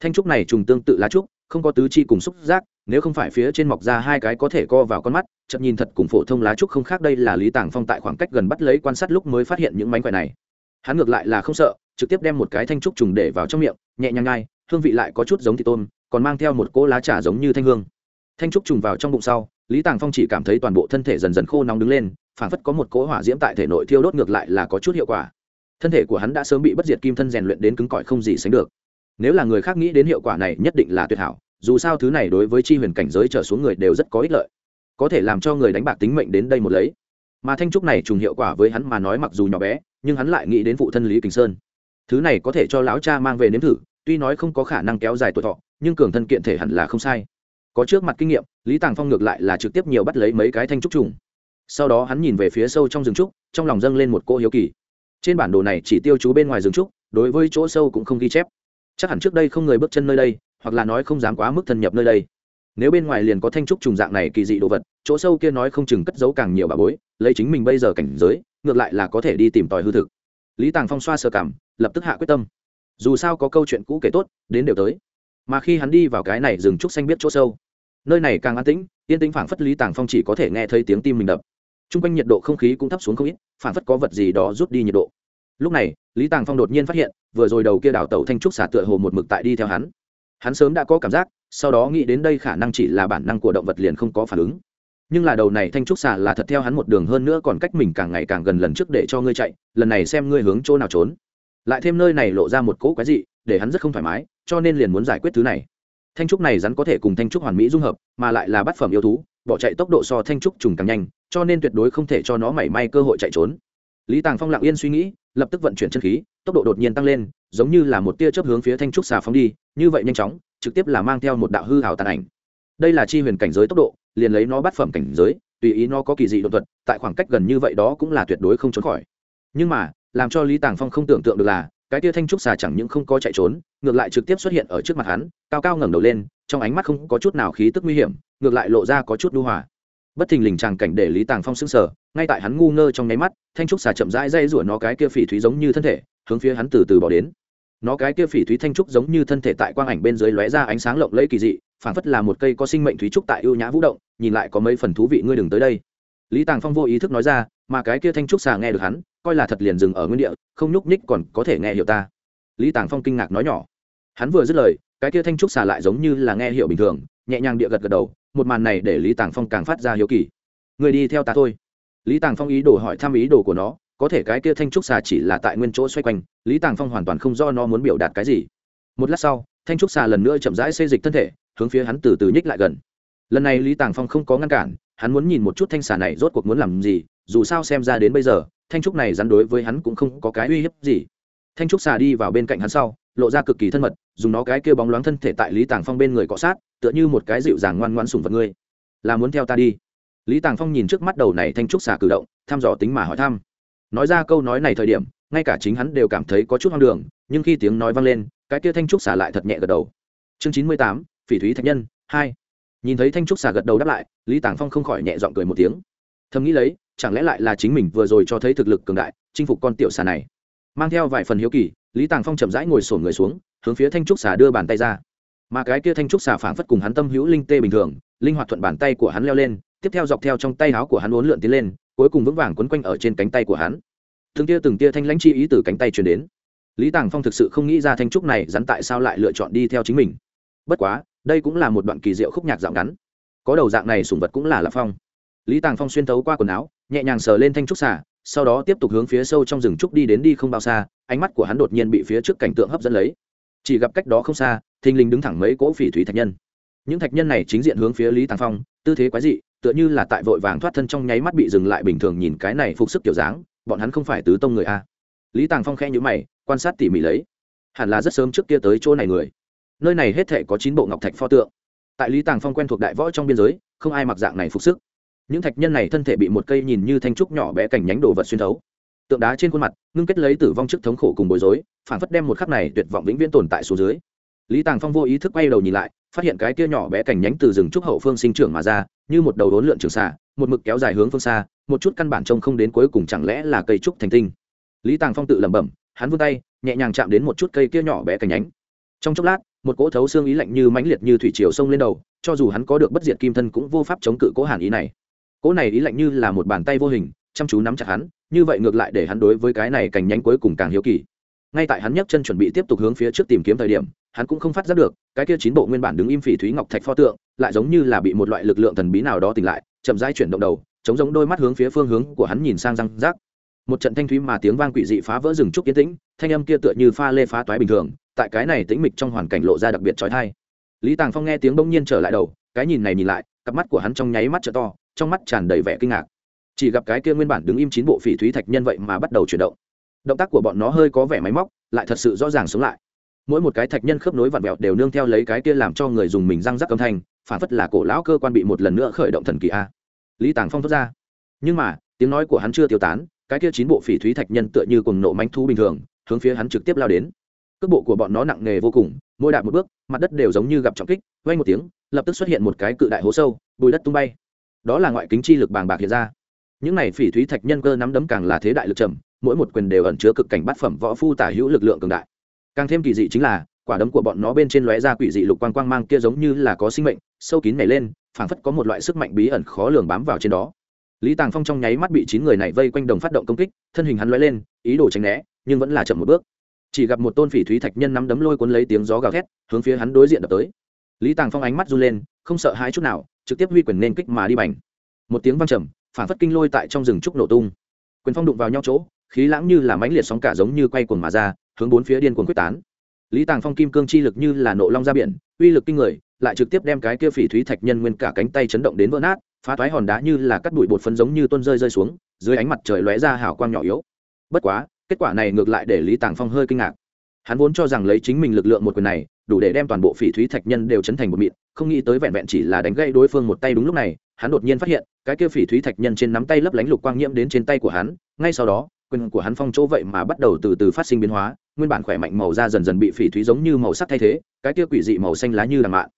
Thanh trúc này trùng tương tự lá trúc, không có tứ chi cùng xúc giác, nếu không phải phía trên mọc ra hai cái có thể co vào con mắt chậm nhìn thật cùng phổ thông lá trúc không khác đây là lý tàng phong tại khoảng cách gần bắt lấy quan sát lúc mới phát hiện những mánh khỏe này. Hắn ngược lại là không sợ, trực tiếp đem một cái thanh trúc trùng để vào trong miệng, nhẹ nhàng ngai hương vị lại có chút giống thịt tôm còn mang theo một cỗ lá trà giống như thanh hương. Thanh trúc trùng vào trong bụng sau, lý tàng phong chỉ cảm thấy toàn bộ thân thể dần dần khô nóng đứng lên, phảng phất có một cỗ hỏa diễm tại thể nội thiêu đốt ngược lại là có chút hiệu quả. Thân thể của hắn đã sớm bị bất diệt kim thân rèn luyện đến cứng cỏi không gì sánh được. Nếu là người khác nghĩ đến hiệu quả này nhất định là tuyệt hảo, dù sao thứ này đối với chi huyền cảnh giới trở xuống người đều rất có ích lợi. Có thể làm cho người đánh bạc tính mệnh đến đây một lấy. Mà thanh trúc này trùng hiệu quả với hắn mà nói mặc dù nhỏ bé, nhưng hắn lại nghĩ đến phụ thân lý kình sơn. Thứ này có thể cho lão cha mang về nếm thử, tuy nói không có khả năng kéo dài tuổi thọ nhưng cường thân kiện thể hẳn là không sai. Có trước mặt kinh nghiệm, lý tàng phong ngược lại là trực tiếp nhiều bắt lấy mấy cái thanh trúc trùng. Sau đó hắn nhìn về phía sâu trong rừng trúc, trong lòng dâng lên một cô hiếu kỳ. Trên bản đồ này chỉ tiêu chú bên ngoài rừng trúc, đối với chỗ sâu cũng không ghi chép. Chắc hẳn trước đây không người bước chân nơi đây, hoặc là nói không dám quá mức thân nhập nơi đây. Nếu bên ngoài liền có thanh trúc trùng dạng này kỳ dị đồ vật, chỗ sâu kia nói không chừng cất giấu càng nhiều bà bối, lấy chính mình bây giờ cảnh giới, ngược lại là có thể đi tìm tòi hư thực. Lý tàng phong xoa sơ cảm, lập tức hạ quyết tâm. Dù sao có câu chuyện cũ kể tốt, đến đều tới mà khi hắn đi vào cái này rừng trúc xanh biết chỗ sâu. Nơi này càng an tĩnh, yên tĩnh phảng phất lý tàng phong chỉ có thể nghe thấy tiếng tim mình đập. T r u n g quanh nhiệt độ không khí cũng thấp xuống không ít, phảng phất có vật gì đó rút đi nhiệt độ. Lúc này, lý tàng phong đột nhiên phát hiện, vừa rồi đầu kia đảo tàu thanh trúc xả tựa hồ một mực tại đi theo hắn. Hắn sớm đã có cảm giác, sau đó nghĩ đến đây khả năng chỉ là bản năng của động vật liền không có phản ứng. Nhưng là đầu này thanh trúc xà là thật theo hắn một đường hơn nữa còn cách mình càng ngày càng gần lần trước để cho ngươi chạy, lần này xem ngươi hướng chỗ nào trốn. Lại thêm nơi này lộ ra một cỗ quái dị, để hắn rất không thoải mái cho nên liền muốn giải quyết thứ này. Thanh trúc này rắn có thể cùng thanh trúc hoàn mỹ dung hợp, mà lại là bát phẩm yêu thú, bỏ chạy tốc độ so thanh trúc trùng càng nhanh, cho nên tuyệt đối không thể cho nó mảy may cơ hội chạy trốn. Lý tàng phong lặng yên suy nghĩ, lập tức vận chuyển chân khí, tốc độ đột nhiên tăng lên, giống như là một tia chớp hướng phía thanh trúc xà phóng đi, như vậy nhanh chóng, trực tiếp là mang theo một đạo hư hào tàn ảnh. Đây là chi huyền cảnh giới tốc độ, liền lấy nó bắt phẩm cảnh giới, tùy ý nó có kỳ dị đột thuật, tại khoảng cách gần như vậy đó cũng là tuyệt đối không trốn khỏi. Nhưng mà, làm cho lý tàng phong không tưởng tượng được là cái tia thanh trúc xà chẳng những không có chạy trốn, ngược lại trực tiếp xuất hiện ở trước mặt hắn, cao cao ngẩng đầu lên, trong ánh mắt không có chút nào khí tức nguy hiểm, ngược lại lộ ra có chút đu hòa. Bất thình lình tràng cảnh để lý tàng phong sững sờ, ngay tại hắn ngu ngơ trong nháy mắt, thanh trúc xà chậm rãi dây rủa nó cái kia phỉ thúy giống như thân thể, hướng phía hắn từ từ bỏ đến. Nó cái kia phỉ thúy thanh trúc giống như thân thể tại quang ảnh bên dưới lóe ra ánh sáng lộng lẫy kỳ dị, phảng phất là một cây có sinh mệnh thúy trúc tại ưu nhã vũ động, nhìn lại có mấy phần thú vị, ngươi đừng tới đây. Lý tàng phong vô ý thức nói ra mà cái kia thanh trúc xà nghe được hắn, coi là thật liền dừng ở nguyên địa, không nhúc nhích còn có thể nghe hiểu ta. Lý tàng phong kinh ngạc nói nhỏ. Hắn vừa dứt lời, cái kia thanh trúc xà lại giống như là nghe hiểu bình thường, nhẹ nhàng địa gật gật đầu, một màn này để lý tàng phong càng phát ra hiếu kỳ. Người đi theo ta thôi. Lý tàng phong ý đồ hỏi thăm ý đồ của nó, có thể cái kia thanh trúc xà chỉ là tại nguyên chỗ xoay quanh, lý tàng phong hoàn toàn không do nó muốn biểu đạt cái gì. Một lát sau, thanh trúc xà lần nữa chậm rãi xây dịch thân thể, hướng phía hắn từ từ nhích lại gần. Lần này lý tàng phong không có ngăn cản hắn muốn nhìn một chút thanh xà này rốt cuộc muốn làm gì, dù sao xem ra đến bây giờ, thanh trúc này rắn đối với hắn cũng không có cái uy hiếp gì. Thanh trúc xà đi vào bên cạnh hắn sau, lộ ra cực kỳ thân mật, dùng nó cái kia bóng loáng thân thể tại lý tàng phong bên người cọ sát, tựa như một cái dịu dàng ngoan ngoan sùng vật ngươi. Là muốn theo ta đi. Lý tàng phong nhìn trước mắt đầu này thanh trúc xà cử động, thăm dò tính mà hỏi thăm. Nói ra câu nói này thời điểm, ngay cả chính hắn đều cảm thấy có chút hoang đường, nhưng khi tiếng nói vang lên, cái kia thanh trúc xả lại thật nhẹ gật đầu. Chương chín mươi tám, phỉ thúy thạch nhân, hai nhìn thấy thanh trúc xà gật đầu đáp lại, lý tàng phong không khỏi nhẹ g i ọ n g cười một tiếng. Thầm nghĩ lấy, chẳng lẽ lại là chính mình vừa rồi cho thấy thực lực cường đại, chinh phục con tiểu xà này. Mang theo vài phần hiếu kỳ, lý tàng phong chậm rãi ngồi sổn người xuống, hướng phía thanh trúc xà đưa bàn tay ra. Mà cái kia thanh trúc xà phảng phất cùng hắn tâm hữu linh tê bình thường, linh hoạt thuận bàn tay của hắn leo lên, tiếp theo dọc theo trong tay áo của hắn uốn lượn tiến lên, cuối cùng vững vàng quấn quanh ở trên cánh tay của hắn. Từng tia từng tia thanh lãnh chi ý từ cánh tay truyền đến. Lý tàng phong thực sự không nghĩ ra thanh trúc này rắn tại sao lại lựa chọn đi theo chính mình. Bất quá đây cũng là một đoạn kỳ diệu khúc nhạc dạo ngắn. Có đầu dạng này sùng vật cũng là lạc phong. Lý tàng phong xuyên thấu qua quần áo, nhẹ nhàng sờ lên thanh trúc xả sau đó tiếp tục hướng phía sâu trong rừng trúc đi đến đi không bao xa, ánh mắt của hắn đột nhiên bị phía trước cảnh tượng hấp dẫn lấy. Chỉ gặp cách đó không xa, thình lình đứng thẳng mấy cỗ phỉ thủy thạch nhân. Những thạch nhân này chính diện hướng phía lý tàng phong, tư thế quái dị, tựa như là tại vội vàng thoát thân trong nháy mắt bị dừng lại bình thường nhìn cái này phục sức kiểu dáng, bọn hắn không phải tứ tông người a. Lý tàng phong khẽ nhữ mày, quan sát tỉ mỉ lấy. Hẳn là rất sớm trước kia tới chỗ này người nơi này hết thể có chín bộ ngọc thạch pho tượng. Tại lý tàng phong quen thuộc đại võ trong biên giới, không ai mặc dạng này phục sức. Những thạch nhân này thân thể bị một cây nhìn như thanh trúc nhỏ bé cành nhánh đồ vật xuyên thấu. Tượng đá trên khuôn mặt, ngưng kết lấy tử vong trước thống khổ cùng bối rối phản phất đem một khắc này tuyệt vọng vĩnh viễn tồn tại số dưới. Lý tàng phong vô ý thức quay đầu nhìn lại, phát hiện cái kia nhỏ bé cành nhánh từ rừng trúc hậu phương sinh trưởng mà ra, như một đầu đốn lượn trường xạ một mực kéo dài hướng phương xa, một chút căn bản trông không đến cuối cùng chẳng lẽ là cây trúc thành tinh. Lý tàng phong tự lẩm bẩm, hắn vươn tay, nhẹ nhàng chạm đến một chút cây kia nhỏ bé cành nhánh. Trong chốc lát một cỗ thấu xương ý lạnh như mãnh liệt như thủy triều sông lên đầu, cho dù hắn có được bất diệt kim thân cũng vô pháp chống cự cỗ hàn ý này. Cỗ này ý lạnh như là một bàn tay vô hình, chăm chú nắm chặt hắn, như vậy ngược lại để hắn đối với cái này cành nhánh cuối cùng càng hiếu kỳ. Ngay tại hắn nhấc chân chuẩn bị tiếp tục hướng phía trước tìm kiếm thời điểm, hắn cũng không phát giác được, cái kia chín bộ nguyên bản đứng im phỉ thúy ngọc thạch pho tượng, lại giống như là bị một loại lực lượng thần bí nào đó tỉnh lại, chậm rãi chuyển động đầu, chống giống đôi mắt hướng phía phương hướng của hắn nhìn sang răng rác. Một trận thanh thúy mà tiếng vang quỷ dị phá vỡ rừng trúc yên tĩnh, thanh âm kia tựa như pha lê phá toái bình thường tại cái này tĩnh mịch trong hoàn cảnh lộ ra đặc biệt trói thai. Lý tàng phong nghe tiếng bỗng nhiên trở lại đầu, cái nhìn này nhìn lại, cặp mắt của hắn trong nháy mắt t to, trong mắt tràn đầy vẻ kinh ngạc. Chỉ gặp cái kia nguyên bản đứng im chín bộ phỉ thúy thạch nhân vậy mà bắt đầu chuyển động. Động tác của bọn nó hơi có vẻ máy móc, lại thật sự rõ ràng sống lại. Mỗi một cái thạch nhân khớp nối vặn vẹo đều nương theo lấy cái kia làm cho người dùng mình răng rắc âm thanh, phản phất là cổ lão cơ quan bị một lần nữa khởi động thần kỳ a. Lý tàng phong thốt ra. Nhưng mà, tiếng nói của hắn chưa tiêu tán, cái kia chín bộ phỉ thúy thạch nhân tựa như cùng nộ manh thu bình thường, hướng phía hắn trực tiếp lao đến cước bộ của bọn nó nặng nề vô cùng, mỗi đạp một bước, mặt đất đều giống như gặp trọng kích vay một tiếng, lập tức xuất hiện một cái cự đại hố sâu, bùi đất tung bay. Đó là ngoại kính chi lực bàng bạc hiện ra. Những này phỉ thúy thạch nhân cơ nắm đấm càng là thế đại lực trầm, mỗi một quyền đều ẩn chứa cực cảnh bát phẩm võ phu tả hữu lực lượng cường đại. Càng thêm kỳ dị chính là, quả đấm của bọn nó bên trên lóe ra quỷ dị lục quang quang mang kia giống như là có sinh mệnh, sâu kín nảy lên, phảng phất có một loại sức mạnh bí ẩn khó lường bám vào trên đó. Lý tàng phong trong nháy mắt bị chín người này vây quanh đồng phát động công kích, thân hình hắn lóe lên, ý đồ tránh né, nhưng vẫn là chậm một bước chỉ gặp một tôn phỉ thúy thạch nhân nắm đấm lôi cuốn lấy tiếng gió gào thét, hướng phía hắn đối diện đập tới. Lý tàng phong ánh mắt run lên, không sợ hãi chút nào, trực tiếp huy quyền nên kích mà đi bành. Một tiếng văng trầm, phản phất kinh lôi tại trong rừng trúc nổ tung. Quyền phong đụng vào nhau chỗ, khí lãng như là mãnh liệt sóng cả giống như quay cuồng mà ra, hướng bốn phía điên cuồng quyết tán. Lý tàng phong kim cương chi lực như là nộ long ra biển, uy lực kinh người, lại trực tiếp đem cái kia phỉ thúy thạch nhân nguyên cả cánh tay chấn động đến vỡ nát, phá toái hòn đá như là cắt bụi bột phấn giống như tuôn rơi rơi xuống, dưới ánh mặt trời lóe ra hào quang nhỏ yếu. Bất quá kết quả này ngược lại để lý tàng phong hơi kinh ngạc. Hắn vốn cho rằng lấy chính mình lực lượng một quyền này, đủ để đem toàn bộ phỉ thúy thạch nhân đều chấn thành một mịn, không nghĩ tới vẹn vẹn chỉ là đánh gây đối phương một tay đúng lúc này, hắn đột nhiên phát hiện, cái kia phỉ thúy thạch nhân trên nắm tay lấp lánh lục quang nhiễm đến trên tay của hắn, ngay sau đó, quyền của hắn phong chỗ vậy mà bắt đầu từ từ phát sinh biến hóa, nguyên bản khỏe mạnh màu da dần dần bị phỉ thúy giống như màu sắc thay thế, cái kia quỷ dị màu xanh lá như đằng mạn.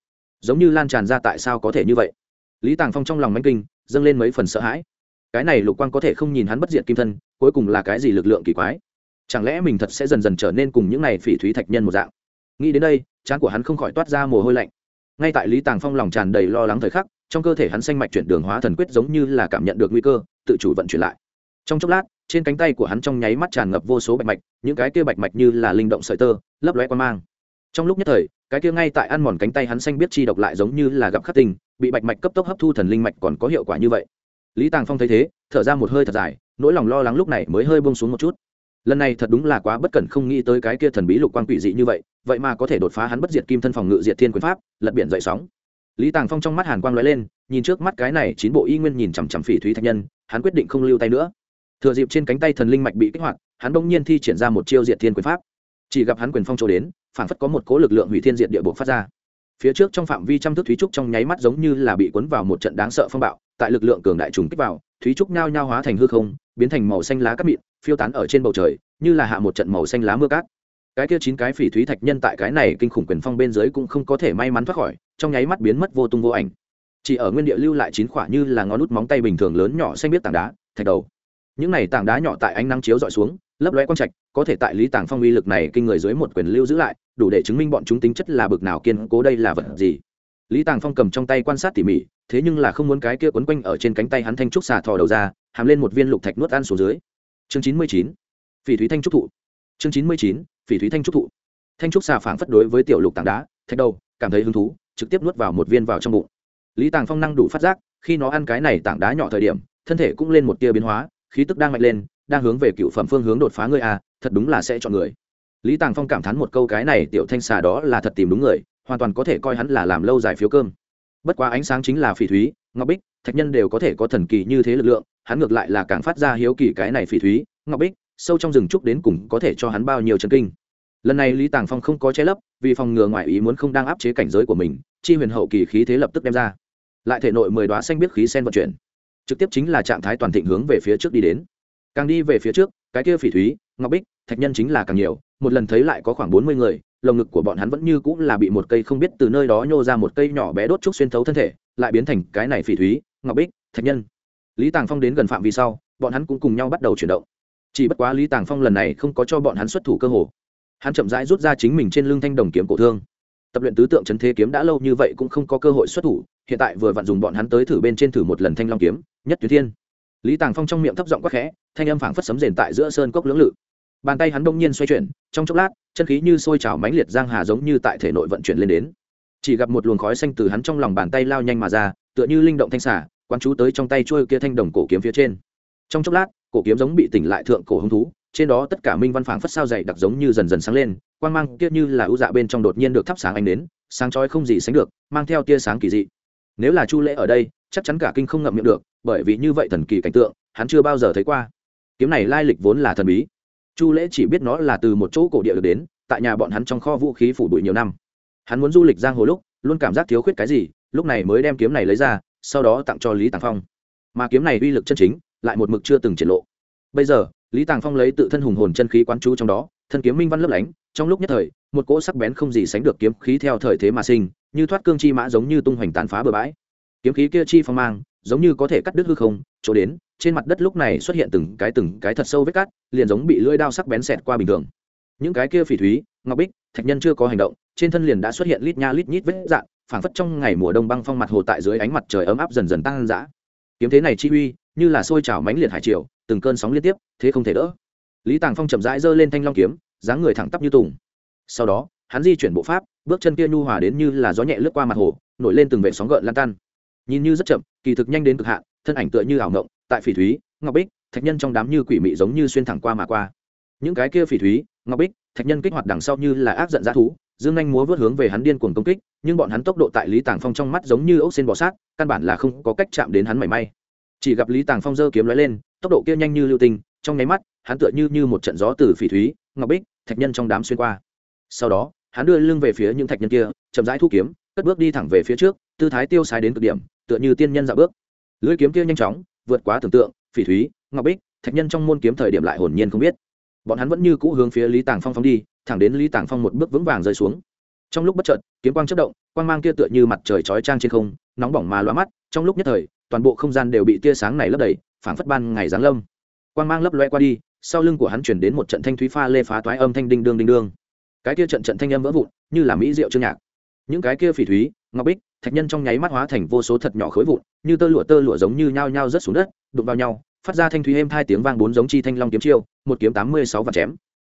Giống như lan tràn ra tại sao có thể như vậy? Lý tàng phong trong lòng manh kinh, dâng lên mấy phần sợ hãi. Cái này lục quang có thể không nhìn hắn bất diệt kim thân cuối cùng là cái gì lực lượng kỳ quái? Chẳng lẽ mình thật sẽ dần dần trở nên cùng những này phỉ thúy thạch nhân một dạng? Nghĩ đến đây trán của hắn không khỏi toát ra mồ hôi lạnh. Ngay tại lý tàng phong lòng tràn đầy lo lắng thời khắc trong cơ thể hắn xanh mạch chuyển đường hóa thần quyết giống như là cảm nhận được nguy cơ tự chủ vận chuyển lại. Trong chốc lát trên cánh tay của hắn trong nháy mắt tràn ngập vô số bạch mạch những cái kia bạch mạch như là linh động sợi tơ lấp lóe qua mang. Trong lúc nhất thời cái kia ngay tại ăn mòn cánh tay hắn xanh biết chi độc lại giống như là gặp khắc tình, bị bạch mạch cấp tốc hấp thu thần linh mạch còn có hiệu quả như vậy. Lý tàng phong thấy thế thở ra một hơi thật dài nỗi lòng lo lắng lúc này mới hơi bông xuống một chút. Lần này thật đúng là quá bất cẩn không nghĩ tới cái kia thần bí lục quan quỷ dị như vậy vậy mà có thể đột phá hắn bất diệt kim thân phòng ngự diệt thiên quyền pháp, lật biển dậy sóng. Lý tàng phong trong mắt hàn quang lóe lên, nhìn trước mắt cái này chín bộ y nguyên nhìn chằm chằm phỉ thúy thạch nhân, hắn quyết định không lưu tay nữa. Thừa dịp trên cánh tay thần linh mạch bị kích hoạt, hắn bỗng nhiên thi triển ra một chiêu diệt thiên quyền pháp. Chỉ gặp hắn quyền phong trổ đến phản phất có một cố lực lượng hủy thiên diệt địa bộ phát ra. Phía trước trong phạm vi trăm thước thúy trúc trong nháy mắt giống như là bị cuốn vào một trận đáng sợ phong bạo, tại lực lượng cường đại trùng kích vào, thúy trúc nhao nhao hóa thành hư không biến thành màu xanh lá cát mịn, phiêu tán ở trên bầu trời, như là hạ một trận màu xanh lá mưa cát. Cái kia chín cái phỉ thúy thạch nhân tại cái này kinh khủng quyền phong bên dưới cũng không có thể may mắn thoát khỏi, trong nháy mắt biến mất vô tung vô ảnh. Chỉ ở nguyên địa lưu lại chín khỏa như là ngón nút móng tay bình thường lớn nhỏ xanh biết tảng đá, thạch đầu. Những này tảng đá nhỏ tại ánh nắng chiếu dọi xuống, lấp lóe quang trạch, có thể tại lý tàng phong uy lực này kinh người dưới một quyền lưu giữ lại, đủ để chứng minh bọn chúng tính chất là bực nào kiên cố đây là vật gì lý tàng phong cầm trong tay quan sát tỉ mỉ, thế nhưng là không muốn cái kia quấn quanh ở trên cánh tay hắn thanh trúc xà thò đầu ra, hàm lên một viên lục thạch nuốt ăn xuống dưới. Chương chín mươi chín, phỉ thúy thanh trúc thụ. Chương chín mươi chín, phỉ thúy thanh trúc thụ. Thanh trúc xà phảng phất đối với tiểu lục tảng đá, thạch đầu, cảm thấy hứng thú, trực tiếp nuốt vào một viên vào trong bụng. Lý tàng phong năng đủ phát giác, khi nó ăn cái này tảng đá nhỏ thời điểm, thân thể cũng lên một tia biến hóa, khí tức đang mạnh lên, đang hướng về cựu phẩm phương hướng đột phá người a, thật đúng là sẽ chọn người. Lý tàng phong cảm thán một câu cái này tiểu thanh xà đó là thật tìm đúng người hoàn toàn có thể coi hắn là làm lâu dài phiếu cơm. Bất quá ánh sáng chính là phỉ thúy, ngọc bích, thạch nhân đều có thể có thần kỳ như thế lực lượng, hắn ngược lại là càng phát ra hiếu kỳ cái này phỉ thúy, ngọc bích, sâu trong rừng trúc đến cùng có thể cho hắn bao nhiêu chân kinh. Lần này lý tàng phong không có che lấp, vì phòng ngừa ngoại ý muốn không đang áp chế cảnh giới của mình, chi huyền hậu kỳ khí thế lập tức đem ra. Lại thể nội mười đoá xanh biết khí sen vận chuyển. Trực tiếp chính là trạng thái toàn thịnh hướng về phía trước đi đến. Càng đi về phía trước, cái kia phỉ thúy, ngọc bích, thạch nhân chính là càng nhiều, một lần thấy lại có khoảng bốn mươi người lồng ngực của bọn hắn vẫn như cũng là bị một cây không biết từ nơi đó nhô ra một cây nhỏ bé đốt trúc xuyên thấu thân thể, lại biến thành cái này phỉ thúy, ngọc bích, thạch nhân. Lý tàng phong đến gần phạm vi sau, bọn hắn cũng cùng nhau bắt đầu chuyển động. Chỉ bất quá lý tàng phong lần này không có cho bọn hắn xuất thủ cơ hồ hắn chậm rãi rút ra chính mình trên lưng thanh đồng kiếm cổ thương. Tập luyện tứ tượng chấn thế kiếm đã lâu như vậy cũng không có cơ hội xuất thủ, hiện tại vừa vặn dùng bọn hắn tới thử bên trên thử một lần thanh long kiếm, nhất tuyến thiên. Lý tàng phong trong miệng thấp giọng quắc khẽ, thanh âm phảng phất sấm rền tại giữa sơn cốc lưỡng lự bàn tay hắn đông nhiên xoay chuyển, trong chốc lát, chân khí như sôi trào mãnh liệt giang hà giống như tại thể nội vận chuyển lên đến. Chỉ gặp một luồng khói xanh từ hắn trong lòng bàn tay lao nhanh mà ra, tựa như linh động thanh xả, quán chú tới trong tay trôi kia thanh đồng cổ kiếm phía trên. Trong chốc lát, cổ kiếm giống bị tỉnh lại thượng cổ hứng thú, trên đó tất cả minh văn phảng phất sao dày đặc giống như dần dần sáng lên, quang mang kia như là ưu dạ bên trong đột nhiên được thắp sáng ánh đến, sáng chói không gì sánh được, mang theo tia sáng kỳ dị. Nếu là chu lễ ở đây, chắc chắn cả kinh không ngậm miệng được, bởi vì như vậy thần kỳ cảnh tượng, hắn chưa bao giờ thấy qua. Kiếm này lai lịch vốn là thần bí chu lễ chỉ biết nó là từ một chỗ cổ địa được đến, tại nhà bọn hắn trong kho vũ khí phủ bụi nhiều năm. Hắn muốn du lịch giang hồ lúc, luôn cảm giác thiếu khuyết cái gì, lúc này mới đem kiếm này lấy ra, sau đó tặng cho lý tàng phong. Mà kiếm này uy lực chân chính, lại một mực chưa từng triển lộ. Bây giờ, lý tàng phong lấy tự thân hùng hồn chân khí quán chú trong đó, thân kiếm minh văn lấp lánh, trong lúc nhất thời, một cỗ sắc bén không gì sánh được kiếm khí theo thời thế mà sinh, như thoát cương chi mã giống như tung hoành tàn phá bừa bãi. Kiếm khí kia chi phong mang, giống như có thể cắt đứt hư không, chỗ đến trên mặt đất lúc này xuất hiện từng cái từng cái thật sâu vết cắt liền giống bị lưỡi đao sắc bén xẹt qua bình thường. Những cái kia phỉ thúy, ngọc bích, thạch nhân chưa có hành động, trên thân liền đã xuất hiện lít nha lít nhít vết dạn, phảng phất trong ngày mùa đông băng phong mặt hồ tại dưới ánh mặt trời ấm áp dần dần tăng dã. Kiếm thế này chi uy, như là sôi trào mãnh liệt hải triều, từng cơn sóng liên tiếp, thế không thể đỡ. Lý tàng phong chậm rãi giơ lên thanh long kiếm, dáng người thẳng tắp như tùng. Sau đó, hắn di chuyển bộ pháp, bước chân kia nhu hòa đến như là gió nhẹ lướt qua mặt hồ, nổi lên từng vệ sóng gợn lan tan. Nhìn như rất chậm, kỳ thực nhanh đến cực hạn, thân ảnh tựa như ảo ngộng tại phỉ thúy, ngọc bích, thạch nhân trong đám như quỷ mị giống như xuyên thẳng qua mà qua. Những cái kia phỉ thúy, ngọc bích, thạch nhân kích hoạt đằng sau như là áp giận dã thú, dương anh múa vớt hướng về hắn điên cuồng công kích, nhưng bọn hắn tốc độ tại lý tàng phong trong mắt giống như ốc xên bọ sát, căn bản là không có cách chạm đến hắn mảy may. Chỉ gặp lý tàng phong giơ kiếm lóe lên, tốc độ kia nhanh như lưu tinh, trong nháy mắt, hắn tựa như như một trận gió từ phỉ thúy, ngọc bích, thạch nhân trong đám xuyên qua. Sau đó, hắn đưa lưng về phía những thạch nhân kia, chậm rãi thu kiếm, cất bước đi thẳng về phía trước, tư thái tiêu sái đến cực điểm, tựa như tiên nhân dạo bước. Lưỡi kiếm kia nhanh chóng vượt quá tưởng tượng, phỉ thúy, ngọc bích, thạch nhân trong môn kiếm thời điểm lại hồn nhiên không biết. Bọn hắn vẫn như cũ hướng phía lý tàng phong phong đi, thẳng đến lý tàng phong một bước vững vàng rơi xuống. Trong lúc bất chợt, kiếm quang chất động, quang mang kia tựa như mặt trời chói trang trên không, nóng bỏng mà loa mắt, trong lúc nhất thời, toàn bộ không gian đều bị tia sáng này lấp đầy, phảng phất ban ngày giáng lâm. Quang mang lấp loe qua đi, sau lưng của hắn chuyển đến một trận thanh thúy pha lê phá toái âm thanh đinh đương đinh đương. Cái kia trận trận thanh âm vỡ vụn, như là mỹ rượu chương nhạc. Những cái kia phỉ thúy ngọc bích, thạch nhân trong nháy mắt hóa thành vô số thật nhỏ khối vụn, như tơ lụa tơ lụa giống như nhao nhao rớt xuống đất, đụng vào nhau, phát ra thanh thúy êm hai tiếng vang bốn giống chi thanh long kiếm chiêu, một kiếm tám mươi sáu vạn chém.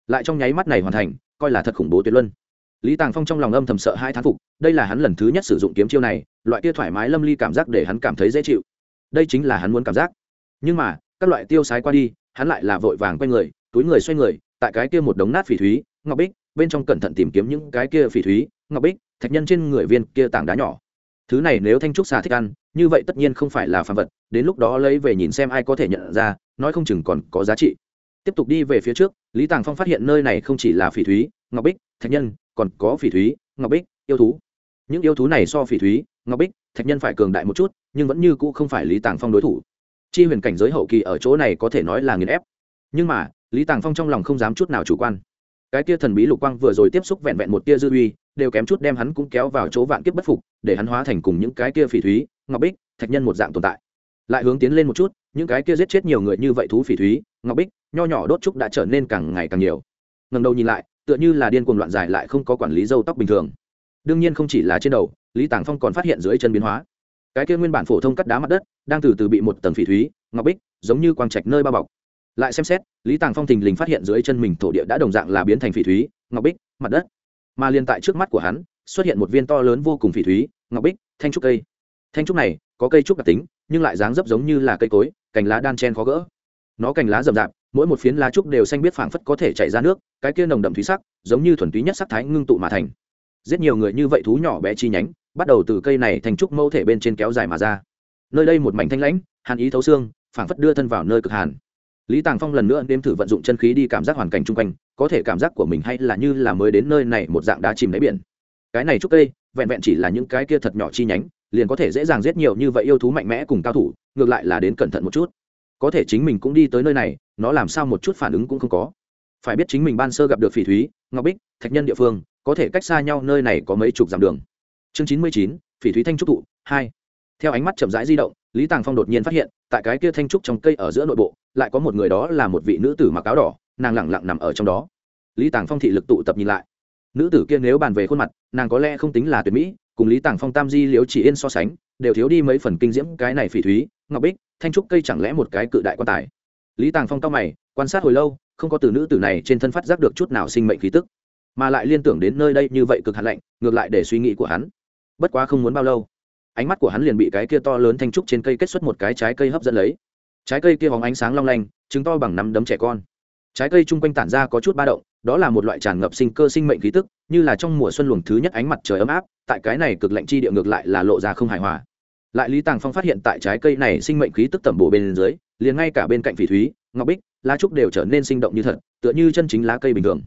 Lại trong nháy mắt này hoàn thành, coi là thật khủng bố tuyệt luân. Lý tàng phong trong lòng âm thầm sợ hai thán phục, đây là hắn lần thứ nhất sử dụng kiếm chiêu này, loại kia thoải mái lâm ly cảm giác để hắn cảm thấy dễ chịu. Đây chính là hắn muốn cảm giác. Nhưng mà, các loại tiêu sái qua đi, hắn lại là vội vàng quay người, túi người xoay người, tại cái kia một đống nát phỉ thúy, ngọc bích, bên trong cẩn thận tìm kiếm những cái kia phỉ thúy, ngọc bích thạch nhân trên người viên kia tảng đá nhỏ. Thứ này nếu thanh trúc xà thích ăn, như vậy tất nhiên không phải là phàm vật, đến lúc đó lấy về nhìn xem ai có thể nhận ra, nói không chừng còn có giá trị. Tiếp tục đi về phía trước, lý tàng phong phát hiện nơi này không chỉ là phỉ thúy, ngọc bích, thạch nhân, còn có phỉ thúy, ngọc bích, yêu thú. Những yêu thú này so phỉ thúy, ngọc bích, thạch nhân phải cường đại một chút, nhưng vẫn như cũ không phải lý tàng phong đối thủ. Chi huyền cảnh giới hậu kỳ ở chỗ này có thể nói là nghiền ép. Nhưng mà, lý tàng phong trong lòng không dám chút nào chủ quan. Cái tia thần bí lục quang vừa rồi tiếp xúc vẹn vẹn một tia dư uy đều kém chút đem hắn cũng kéo vào chỗ vạn kiếp bất phục, để hắn hóa thành cùng những cái kia phỉ thúy, ngọc bích, thạch nhân một dạng tồn tại. Lại hướng tiến lên một chút, những cái kia giết chết nhiều người như vậy thú phỉ thúy, ngọc bích, nho nhỏ đốt trúc đã trở nên càng ngày càng nhiều. Ngần đầu nhìn lại, tựa như là điên cuồng loạn dài lại không có quản lý dâu tóc bình thường. Đương nhiên không chỉ là trên đầu, lý tàng phong còn phát hiện dưới chân biến hóa. Cái kia nguyên bản phổ thông cắt đá mặt đất, đang từ từ bị một tầng phỉ thúy, ngọc bích, giống như quang trạch nơi bao bọc. Lại xem xét, lý tàng phong thình lình phát hiện dưới chân mình thổ địa đã đồng dạng là biến thành phỉ thúy, ngọc bích, mặt đất mà liền tại trước mắt của hắn, xuất hiện một viên to lớn vô cùng phỉ thúy, ngọc bích, thanh trúc cây. Thanh trúc này có cây trúc đặc tính, nhưng lại dáng dấp giống như là cây cối, cành lá đan chen khó gỡ. Nó cành lá rậm rạp, mỗi một phiến lá trúc đều xanh biết phảng phất có thể chảy ra nước, cái kia nồng đậm thúy sắc, giống như thuần túy nhất sắc thái ngưng tụ mà thành. Rất nhiều người như vậy thú nhỏ bé chi nhánh, bắt đầu từ cây này thành trúc mẫu thể bên trên kéo dài mà ra. Nơi đây một mảnh thanh lãnh, hàn ý thấu xương, phảng phất đưa thân vào nơi cực hàn lý tàng phong lần nữa đêm thử vận dụng chân khí đi cảm giác hoàn cảnh chung quanh, có thể cảm giác của mình hay là như là mới đến nơi này một dạng đá chìm đáy biển. Cái này trúc cây, vẹn vẹn chỉ là những cái kia thật nhỏ chi nhánh, liền có thể dễ dàng giết nhiều như vậy yêu thú mạnh mẽ cùng cao thủ, ngược lại là đến cẩn thận một chút. Có thể chính mình cũng đi tới nơi này, nó làm sao một chút phản ứng cũng không có. Phải biết chính mình ban sơ gặp được phỉ thúy, ngọc bích, thạch nhân địa phương, có thể cách xa nhau nơi này có mấy chục dặm đường. Chương chín mươi chín, phỉ thúy thanh trúc thụ, hai theo ánh mắt chậm rãi di động, lý tàng phong đột nhiên phát hiện, tại cái kia thanh trúc trong cây ở giữa nội bộ, lại có một người đó là một vị nữ tử mặc áo đỏ, nàng lẳng lặng nằm ở trong đó. Lý tàng phong thị lực tụ tập nhìn lại. Nữ tử kia nếu bàn về khuôn mặt, nàng có lẽ không tính là tuyệt mỹ, cùng lý tàng phong tam di liếu chỉ yên so sánh, đều thiếu đi mấy phần kinh diễm cái này phỉ thúy, ngọc bích, thanh trúc cây chẳng lẽ một cái cự đại quan tài? Lý tàng phong cao mày, quan sát hồi lâu, không có từ nữ tử này trên thân phát giác được chút nào sinh mệnh khí tức, mà lại liên tưởng đến nơi đây như vậy cực hạn lạnh, ngược lại để suy nghĩ của hắn. Bất quá không muốn bao lâu ánh mắt của hắn liền bị cái kia to lớn thanh trúc trên cây kết xuất một cái trái cây hấp dẫn lấy. Trái cây kia hóng ánh sáng long lanh chứng to bằng năm đấm trẻ con. Trái cây chung quanh tản ra có chút ba động, đó là một loại tràn ngập sinh cơ sinh mệnh khí tức, như là trong mùa xuân luồng thứ nhất ánh mặt trời ấm áp, tại cái này cực lạnh chi địa ngược lại là lộ ra không hài hòa. Lại lý tàng phong phát hiện tại trái cây này sinh mệnh khí tức tẩm bổ bên dưới, liền ngay cả bên cạnh phỉ thúy, ngọc bích, lá trúc đều trở nên sinh động như thật, tựa như chân chính lá cây bình thường.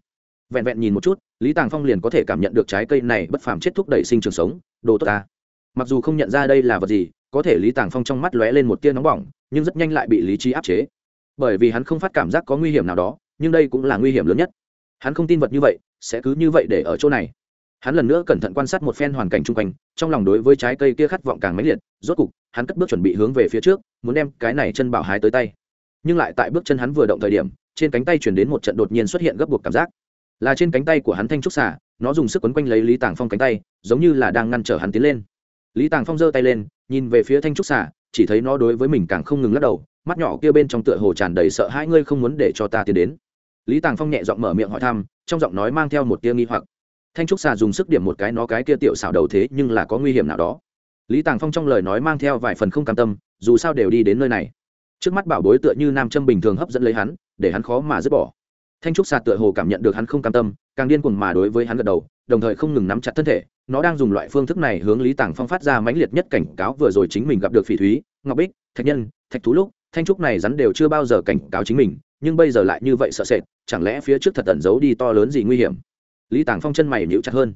Vẹn vẹn nhìn một chút, lý tàng phong liền có thể cảm nhận được trái cây này bất phàm chết thúc đẩy sinh trường sống, đồ tốt ta mặc dù không nhận ra đây là vật gì, có thể lý tàng phong trong mắt lóe lên một tia nóng bỏng, nhưng rất nhanh lại bị lý trí áp chế. Bởi vì hắn không phát cảm giác có nguy hiểm nào đó, nhưng đây cũng là nguy hiểm lớn nhất. Hắn không tin vật như vậy, sẽ cứ như vậy để ở chỗ này. Hắn lần nữa cẩn thận quan sát một phen hoàn cảnh chung quanh, trong lòng đối với trái cây kia khát vọng càng mãnh liệt, rốt cục, hắn cất bước chuẩn bị hướng về phía trước, muốn đem cái này chân bảo hái tới tay. Nhưng lại tại bước chân hắn vừa động thời điểm, trên cánh tay chuyển đến một trận đột nhiên xuất hiện gấp buộc cảm giác. Là trên cánh tay của hắn thanh trúc xả nó dùng sức quấn quanh lấy lý tàng phong cánh tay, giống như là đang ngăn trở hắn tiến lên lý tàng phong giơ tay lên, nhìn về phía thanh trúc xà, chỉ thấy nó đối với mình càng không ngừng lắc đầu, mắt nhỏ kia bên trong tựa hồ tràn đầy sợ hãi, ngươi không muốn để cho ta tiến đến? Lý tàng phong nhẹ giọng mở miệng hỏi thăm, trong giọng nói mang theo một tia nghi hoặc. Thanh trúc xà dùng sức điểm một cái nó cái kia tiểu xảo đầu thế, nhưng là có nguy hiểm nào đó. Lý tàng phong trong lời nói mang theo vài phần không cam tâm, dù sao đều đi đến nơi này. Trước mắt bảo bối tựa như nam châm bình thường hấp dẫn lấy hắn, để hắn khó mà dứt bỏ. Thanh trúc xà tựa hồ cảm nhận được hắn không cam tâm càng điên cuồng mà đối với hắn gật đầu, đồng thời không ngừng nắm chặt thân thể. Nó đang dùng loại phương thức này hướng lý tàng phong phát ra mãnh liệt nhất cảnh cáo vừa rồi chính mình gặp được phỉ thúy, ngọc bích, thạch nhân, thạch thú lúc, thanh trúc này rắn đều chưa bao giờ cảnh cáo chính mình, nhưng bây giờ lại như vậy sợ sệt, chẳng lẽ phía trước thật ẩn giấu đi to lớn gì nguy hiểm? Lý tàng phong chân mày nhíu chặt hơn.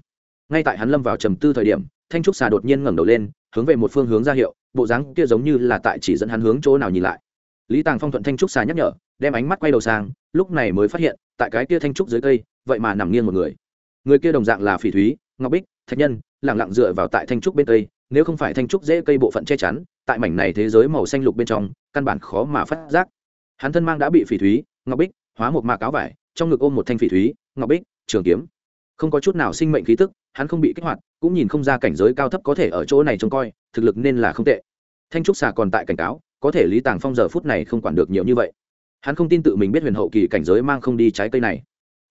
Ngay tại hắn lâm vào trầm tư thời điểm, thanh trúc xà đột nhiên ngẩng đầu lên, hướng về một phương hướng ra hiệu, bộ dáng kia giống như là tại chỉ dẫn hắn hướng chỗ nào nhìn lại. Lý tàng phong thuận thanh trúc xà nhắc nhở, đem ánh mắt quay đầu sang lúc này mới phát hiện, tại cái kia thanh trúc dưới cây, vậy mà nằm nghiêng một người. Người kia đồng dạng là phỉ thúy, ngọc bích, thạch nhân lẳng lặng dựa vào tại thanh trúc bên cây, nếu không phải thanh trúc dễ cây bộ phận che chắn, tại mảnh này thế giới màu xanh lục bên trong, căn bản khó mà phát giác. Hắn thân mang đã bị phỉ thúy, ngọc bích, hóa một mạc áo vải, trong ngực ôm một thanh phỉ thúy, ngọc bích, trường kiếm. Không có chút nào sinh mệnh khí tức, hắn không bị kích hoạt, cũng nhìn không ra cảnh giới cao thấp có thể ở chỗ này trông coi, thực lực nên là không tệ. Thanh trúc xà còn tại cảnh cáo, có thể lý tàng phong giờ phút này không quản được nhiều như vậy hắn không tin tự mình biết huyền hậu kỳ cảnh giới mang không đi trái cây này.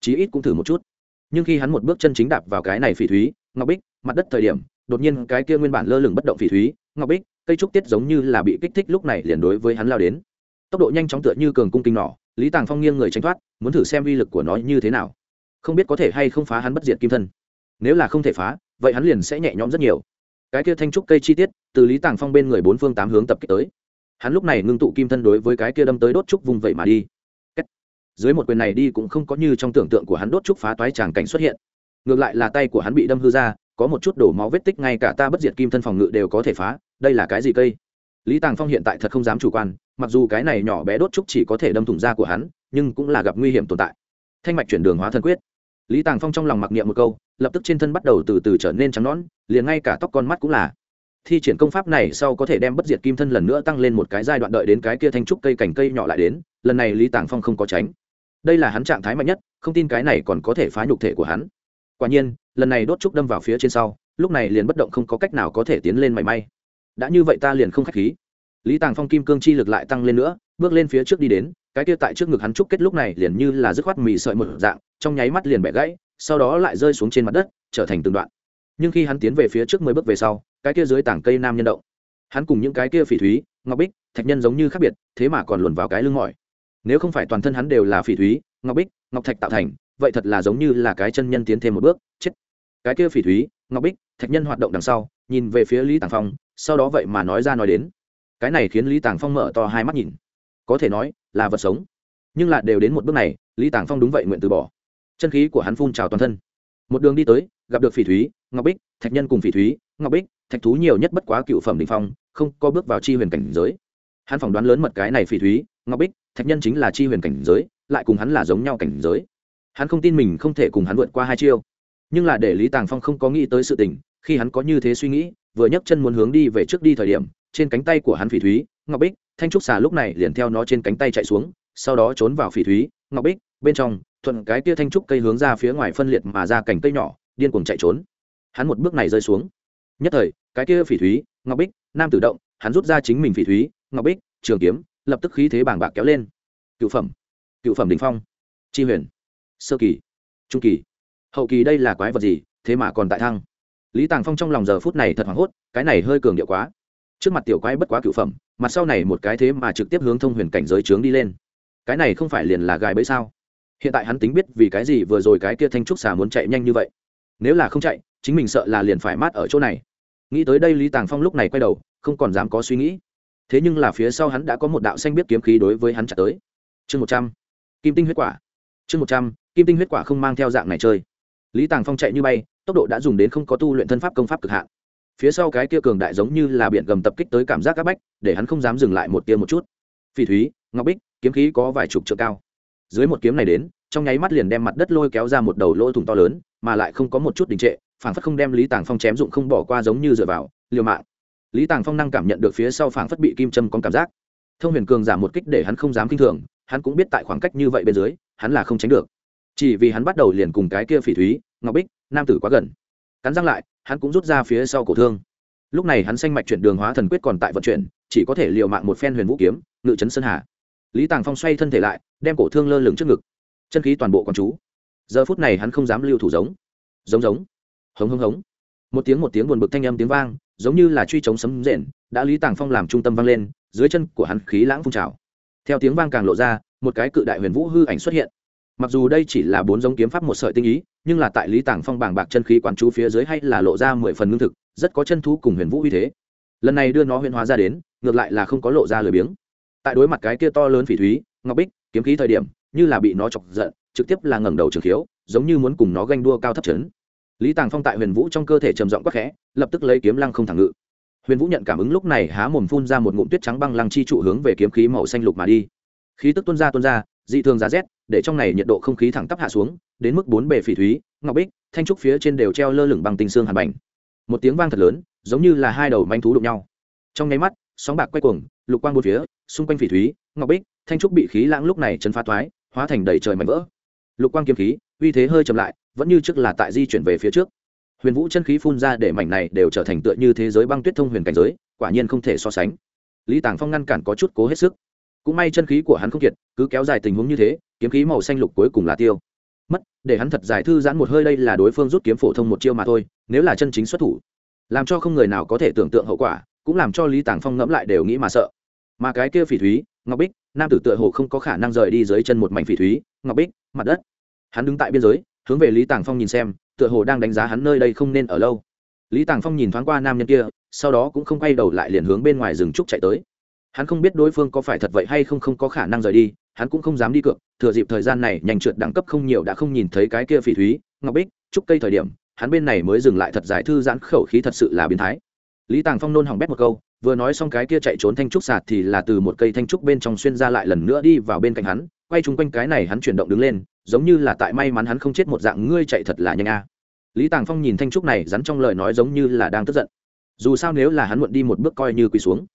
Chí ít cũng thử một chút. Nhưng khi hắn một bước chân chính đạp vào cái này phỉ thúy, ngọc bích, mặt đất thời điểm, đột nhiên cái kia nguyên bản lơ lửng bất động phỉ thúy, ngọc bích, cây trúc tiết giống như là bị kích thích lúc này liền đối với hắn lao đến. Tốc độ nhanh chóng tựa như cường cung kinh nỏ, lý tàng phong nghiêng người tranh thoát, muốn thử xem uy lực của nó như thế nào. Không biết có thể hay không phá hắn bất diệt kim thân. Nếu là không thể phá, vậy hắn liền sẽ nhẹ nhõm rất nhiều. Cái kia thanh trúc cây chi tiết, từ lý tàng phong bên người bốn phương tám hướng tập kích tới hắn lúc này ngưng tụ kim thân đối với cái kia đâm tới đốt trúc vùng vậy mà đi. Dưới một quyền này đi cũng không có như trong tưởng tượng của hắn đốt trúc phá toái tràng cảnh xuất hiện. Ngược lại là tay của hắn bị đâm hư ra, có một chút đổ máu vết tích ngay cả ta bất diệt kim thân phòng ngự đều có thể phá, đây là cái gì cây? Lý tàng phong hiện tại thật không dám chủ quan, mặc dù cái này nhỏ bé đốt trúc chỉ có thể đâm thủng da của hắn, nhưng cũng là gặp nguy hiểm tồn tại. Thanh mạch chuyển đường hóa thân quyết. Lý tàng phong trong lòng mặc niệm một câu, lập tức trên thân bắt đầu từ từ trở nên trắng nón liền ngay cả tóc con mắt cũng là thi triển công pháp này sau có thể đem bất diệt kim thân lần nữa tăng lên một cái giai đoạn đợi đến cái kia thanh trúc cây cành cây nhỏ lại đến, lần này lý tàng phong không có tránh. Đây là hắn trạng thái mạnh nhất, không tin cái này còn có thể phá nhục thể của hắn. Quả nhiên, lần này đốt trúc đâm vào phía trên sau, lúc này liền bất động không có cách nào có thể tiến lên mảy may. Đã như vậy ta liền không k h á c h khí. Lý tàng phong kim cương chi lực lại tăng lên nữa, bước lên phía trước đi đến, cái kia tại trước ngực hắn trúc kết lúc này liền như là dứt khoát mì sợi một dạng, trong nháy mắt liền bẻ gãy, sau đó lại rơi xuống trên mặt đất, trở thành từng đoạn. Nhưng khi hắn tiến về phía trước mười bước về sau cái kia dưới tảng cây nam nhân động. Hắn cùng những cái kia phỉ thúy, ngọc bích, thạch nhân giống như khác biệt, thế mà còn luồn vào cái lưng mỏi. Nếu không phải toàn thân hắn đều là phỉ thúy, ngọc bích, ngọc thạch tạo thành, vậy thật là giống như là cái chân nhân tiến thêm một bước, chết. Cái kia phỉ thúy, ngọc bích, thạch nhân hoạt động đằng sau, nhìn về phía lý tàng phong, sau đó vậy mà nói ra nói đến. Cái này khiến lý tàng phong mở to hai mắt nhìn. Có thể nói, là vật sống. Nhưng là đều đến một bước này, lý tàng phong đúng vậy nguyện từ bỏ. Chân khí của hắn phun trào toàn thân. Một đường đi tới, gặp được phỉ thúy, ngọc bích, thạch nhân cùng phỉ thúy, ngọc bích thạch thú nhiều nhất bất quá cựu phẩm đình phong, không có bước vào chi huyền cảnh giới. Hắn phỏng đoán lớn mật cái này phỉ thúy, ngọc bích, thạch nhân chính là chi huyền cảnh giới, lại cùng hắn là giống nhau cảnh giới. Hắn không tin mình không thể cùng hắn vượt qua hai chiêu. Nhưng là để lý tàng phong không có nghĩ tới sự tình, khi hắn có như thế suy nghĩ, vừa nhấc chân muốn hướng đi về trước đi thời điểm, trên cánh tay của hắn phỉ thúy, ngọc bích, thanh trúc xà lúc này liền theo nó trên cánh tay chạy xuống, sau đó trốn vào phỉ thúy, ngọc bích, bên trong, thuận cái tia thanh trúc cây hướng ra phía ngoài phân liệt mà ra cành cây nhỏ, điên cuồng chạy trốn. Hắn một bước này rơi xuống nhất thời, cái kia phỉ thúy, ngọc bích, nam tử động, hắn rút ra chính mình phỉ thúy, ngọc bích, trường kiếm, lập tức khí thế bàng bạc kéo lên. Cựu phẩm cựu phẩm đình phong, chi huyền, sơ kỳ, trung kỳ. Hậu kỳ đây là quái vật gì, thế mà còn tại thăng? Lý tàng phong trong lòng giờ phút này thật hoảng hốt, cái này hơi cường điệu quá. Trước mặt tiểu quái bất quá cựu phẩm, mặt sau này một cái thế mà trực tiếp hướng thông huyền cảnh giới trướng đi lên. Cái này không phải liền là gài bẫy sao? Hiện tại hắn tính biết vì cái gì vừa rồi cái kia thanh trúc xà muốn chạy nhanh như vậy. Nếu là không chạy, chính mình sợ là liền phải mát ở chỗ này nghĩ tới đây lý tàng phong lúc này quay đầu, không còn dám có suy nghĩ. Thế nhưng là phía sau hắn đã có một đạo xanh biết kiếm khí đối với hắn trả tới. Chương một trăm. Kim tinh huyết quả. Chương một trăm, kim tinh huyết quả không mang theo dạng này chơi. Lý tàng phong chạy như bay, tốc độ đã dùng đến không có tu luyện thân pháp công pháp cực hạn. Phía sau cái kia cường đại giống như là biển gầm tập kích tới cảm giác áp bách, để hắn không dám dừng lại một tia một chút. Phi thúy, ngọc bích, kiếm khí có vài chục trượng cao. Dưới một kiếm này đến trong nháy mắt liền đem mặt đất lôi kéo ra một đầu lỗ thủng to lớn, mà lại không có một chút đình trệ, phảng phất không đem lý tàng phong chém dụng không bỏ qua giống như dựa vào, liều mạng. Lý tàng phong năng cảm nhận được phía sau phảng phất bị kim châm có cảm giác. Thông huyền cường giảm một kích để hắn không dám kinh thường, hắn cũng biết tại khoảng cách như vậy bên dưới, hắn là không tránh được. Chỉ vì hắn bắt đầu liền cùng cái kia phỉ thúy, ngọc bích, nam tử quá gần. Cắn răng lại, hắn cũng rút ra phía sau cổ thương. Lúc này hắn xanh mạch chuyển đường hóa thần quyết còn tại vận chuyển, chỉ có thể l i ề u mạng một phen huyền vũ kiếm, ngự trấn sơn hà. Lý tàng phong xoay thân thể lại, đem cổ thương lơ lửng trước ngực chân khí toàn bộ con chú. Giờ phút này hắn không dám lưu thủ giống. Giống giống. Hống hống hống. Một tiếng một tiếng buồn bực thanh âm tiếng vang, giống như là truy chống sấm rền, đã lý tàng phong làm trung tâm vang lên, dưới chân của hắn khí lãng phun trào. Theo tiếng vang càng lộ ra, một cái cự đại huyền vũ hư ảnh xuất hiện. Mặc dù đây chỉ là bốn giống kiếm pháp một sợi tinh ý, nhưng là tại lý tàng phong bàng bạc chân khí quản chú phía dưới hay là lộ ra mười phần ngưng thực, rất có chân thú cùng huyền vũ uy thế. Lần này đưa nó huyền hóa ra đến, ngược lại là không có lộ ra lười biếng. Tại đối mặt cái kia to lớn phỉ thúy, ngọc bích, kiếm khí thời điểm như là bị nó chọc giận, trực tiếp là ngẩng đầu trường khiếu, giống như muốn cùng nó ganh đua cao thấp chấn. Lý tàng phong tại huyền vũ trong cơ thể trầm giọng quắc khẽ, lập tức lấy kiếm lăng không thẳng ngự. Huyền vũ nhận cảm ứng lúc này há mồm phun ra một ngụm tuyết trắng băng lăng chi trụ hướng về kiếm khí màu xanh lục mà đi. Khí tức tuôn ra tuôn ra, dị thường giá rét, để trong này nhiệt độ không khí thẳng tắp hạ xuống, đến mức bốn bề phỉ thúy, ngọc bích, thanh trúc phía trên đều treo lơ lửng bằng tinh xương hàn bành. Một tiếng vang thật lớn, giống như là hai đầu manh thú đụng nhau. Trong nháy mắt, sóng bạc quay cuồng, lục quang bốn phía, xung quanh phỉ thúy, ngọc bích, thanh trúc bị khí lãng lúc này chấn phá thoái hóa thành đầy trời mảnh vỡ. Lục quang kiếm khí, uy thế hơi chậm lại, vẫn như trước là tại di chuyển về phía trước. Huyền vũ chân khí phun ra để mảnh này đều trở thành tựa như thế giới băng tuyết thông huyền cảnh giới, quả nhiên không thể so sánh. Lý tàng phong ngăn cản có chút cố hết sức. Cũng may chân khí của hắn không kiệt, cứ kéo dài tình huống như thế, kiếm khí màu xanh lục cuối cùng là tiêu. Mất, để hắn thật giải thư giãn một hơi đây là đối phương rút kiếm phổ thông một chiêu mà thôi, nếu là chân chính xuất thủ, làm cho không người nào có thể tưởng tượng hậu quả, cũng làm cho lý tàng phong ngẫm lại đều nghĩ mà sợ. Mà cái kia phỉ thúy ngọc bích, nam tử tựa hồ không có khả năng rời đi dưới chân một mảnh phỉ thúy. Ngọc bích, mặt đất. Hắn đứng tại biên giới, hướng về lý tàng phong nhìn xem, tựa hồ đang đánh giá hắn nơi đây không nên ở lâu. Lý tàng phong nhìn thoáng qua nam nhân kia, sau đó cũng không quay đầu lại liền hướng bên ngoài rừng trúc chạy tới. Hắn không biết đối phương có phải thật vậy hay không không có khả năng rời đi, hắn cũng không dám đi cược, thừa dịp thời gian này nhanh trượt đẳng cấp không nhiều đã không nhìn thấy cái kia phỉ thúy. Ngọc bích trúc cây thời điểm, hắn bên này mới dừng lại thật giải thư giãn khẩu khí thật sự là biến thái. Lý tàng phong nôn hỏng bét một câu vừa nói xong cái kia chạy trốn thanh trúc sạt thì là từ một cây thanh trúc bên trong xuyên ra lại lần nữa đi vào bên cạnh hắn, quay chung quanh cái này hắn chuyển động đứng lên, giống như là tại may mắn hắn không chết một dạng, ngươi chạy thật là nhanh a. Lý tàng phong nhìn thanh trúc này rắn trong lời nói giống như là đang tức giận. Dù sao nếu là hắn muộn đi một bước coi như quỳ xuống.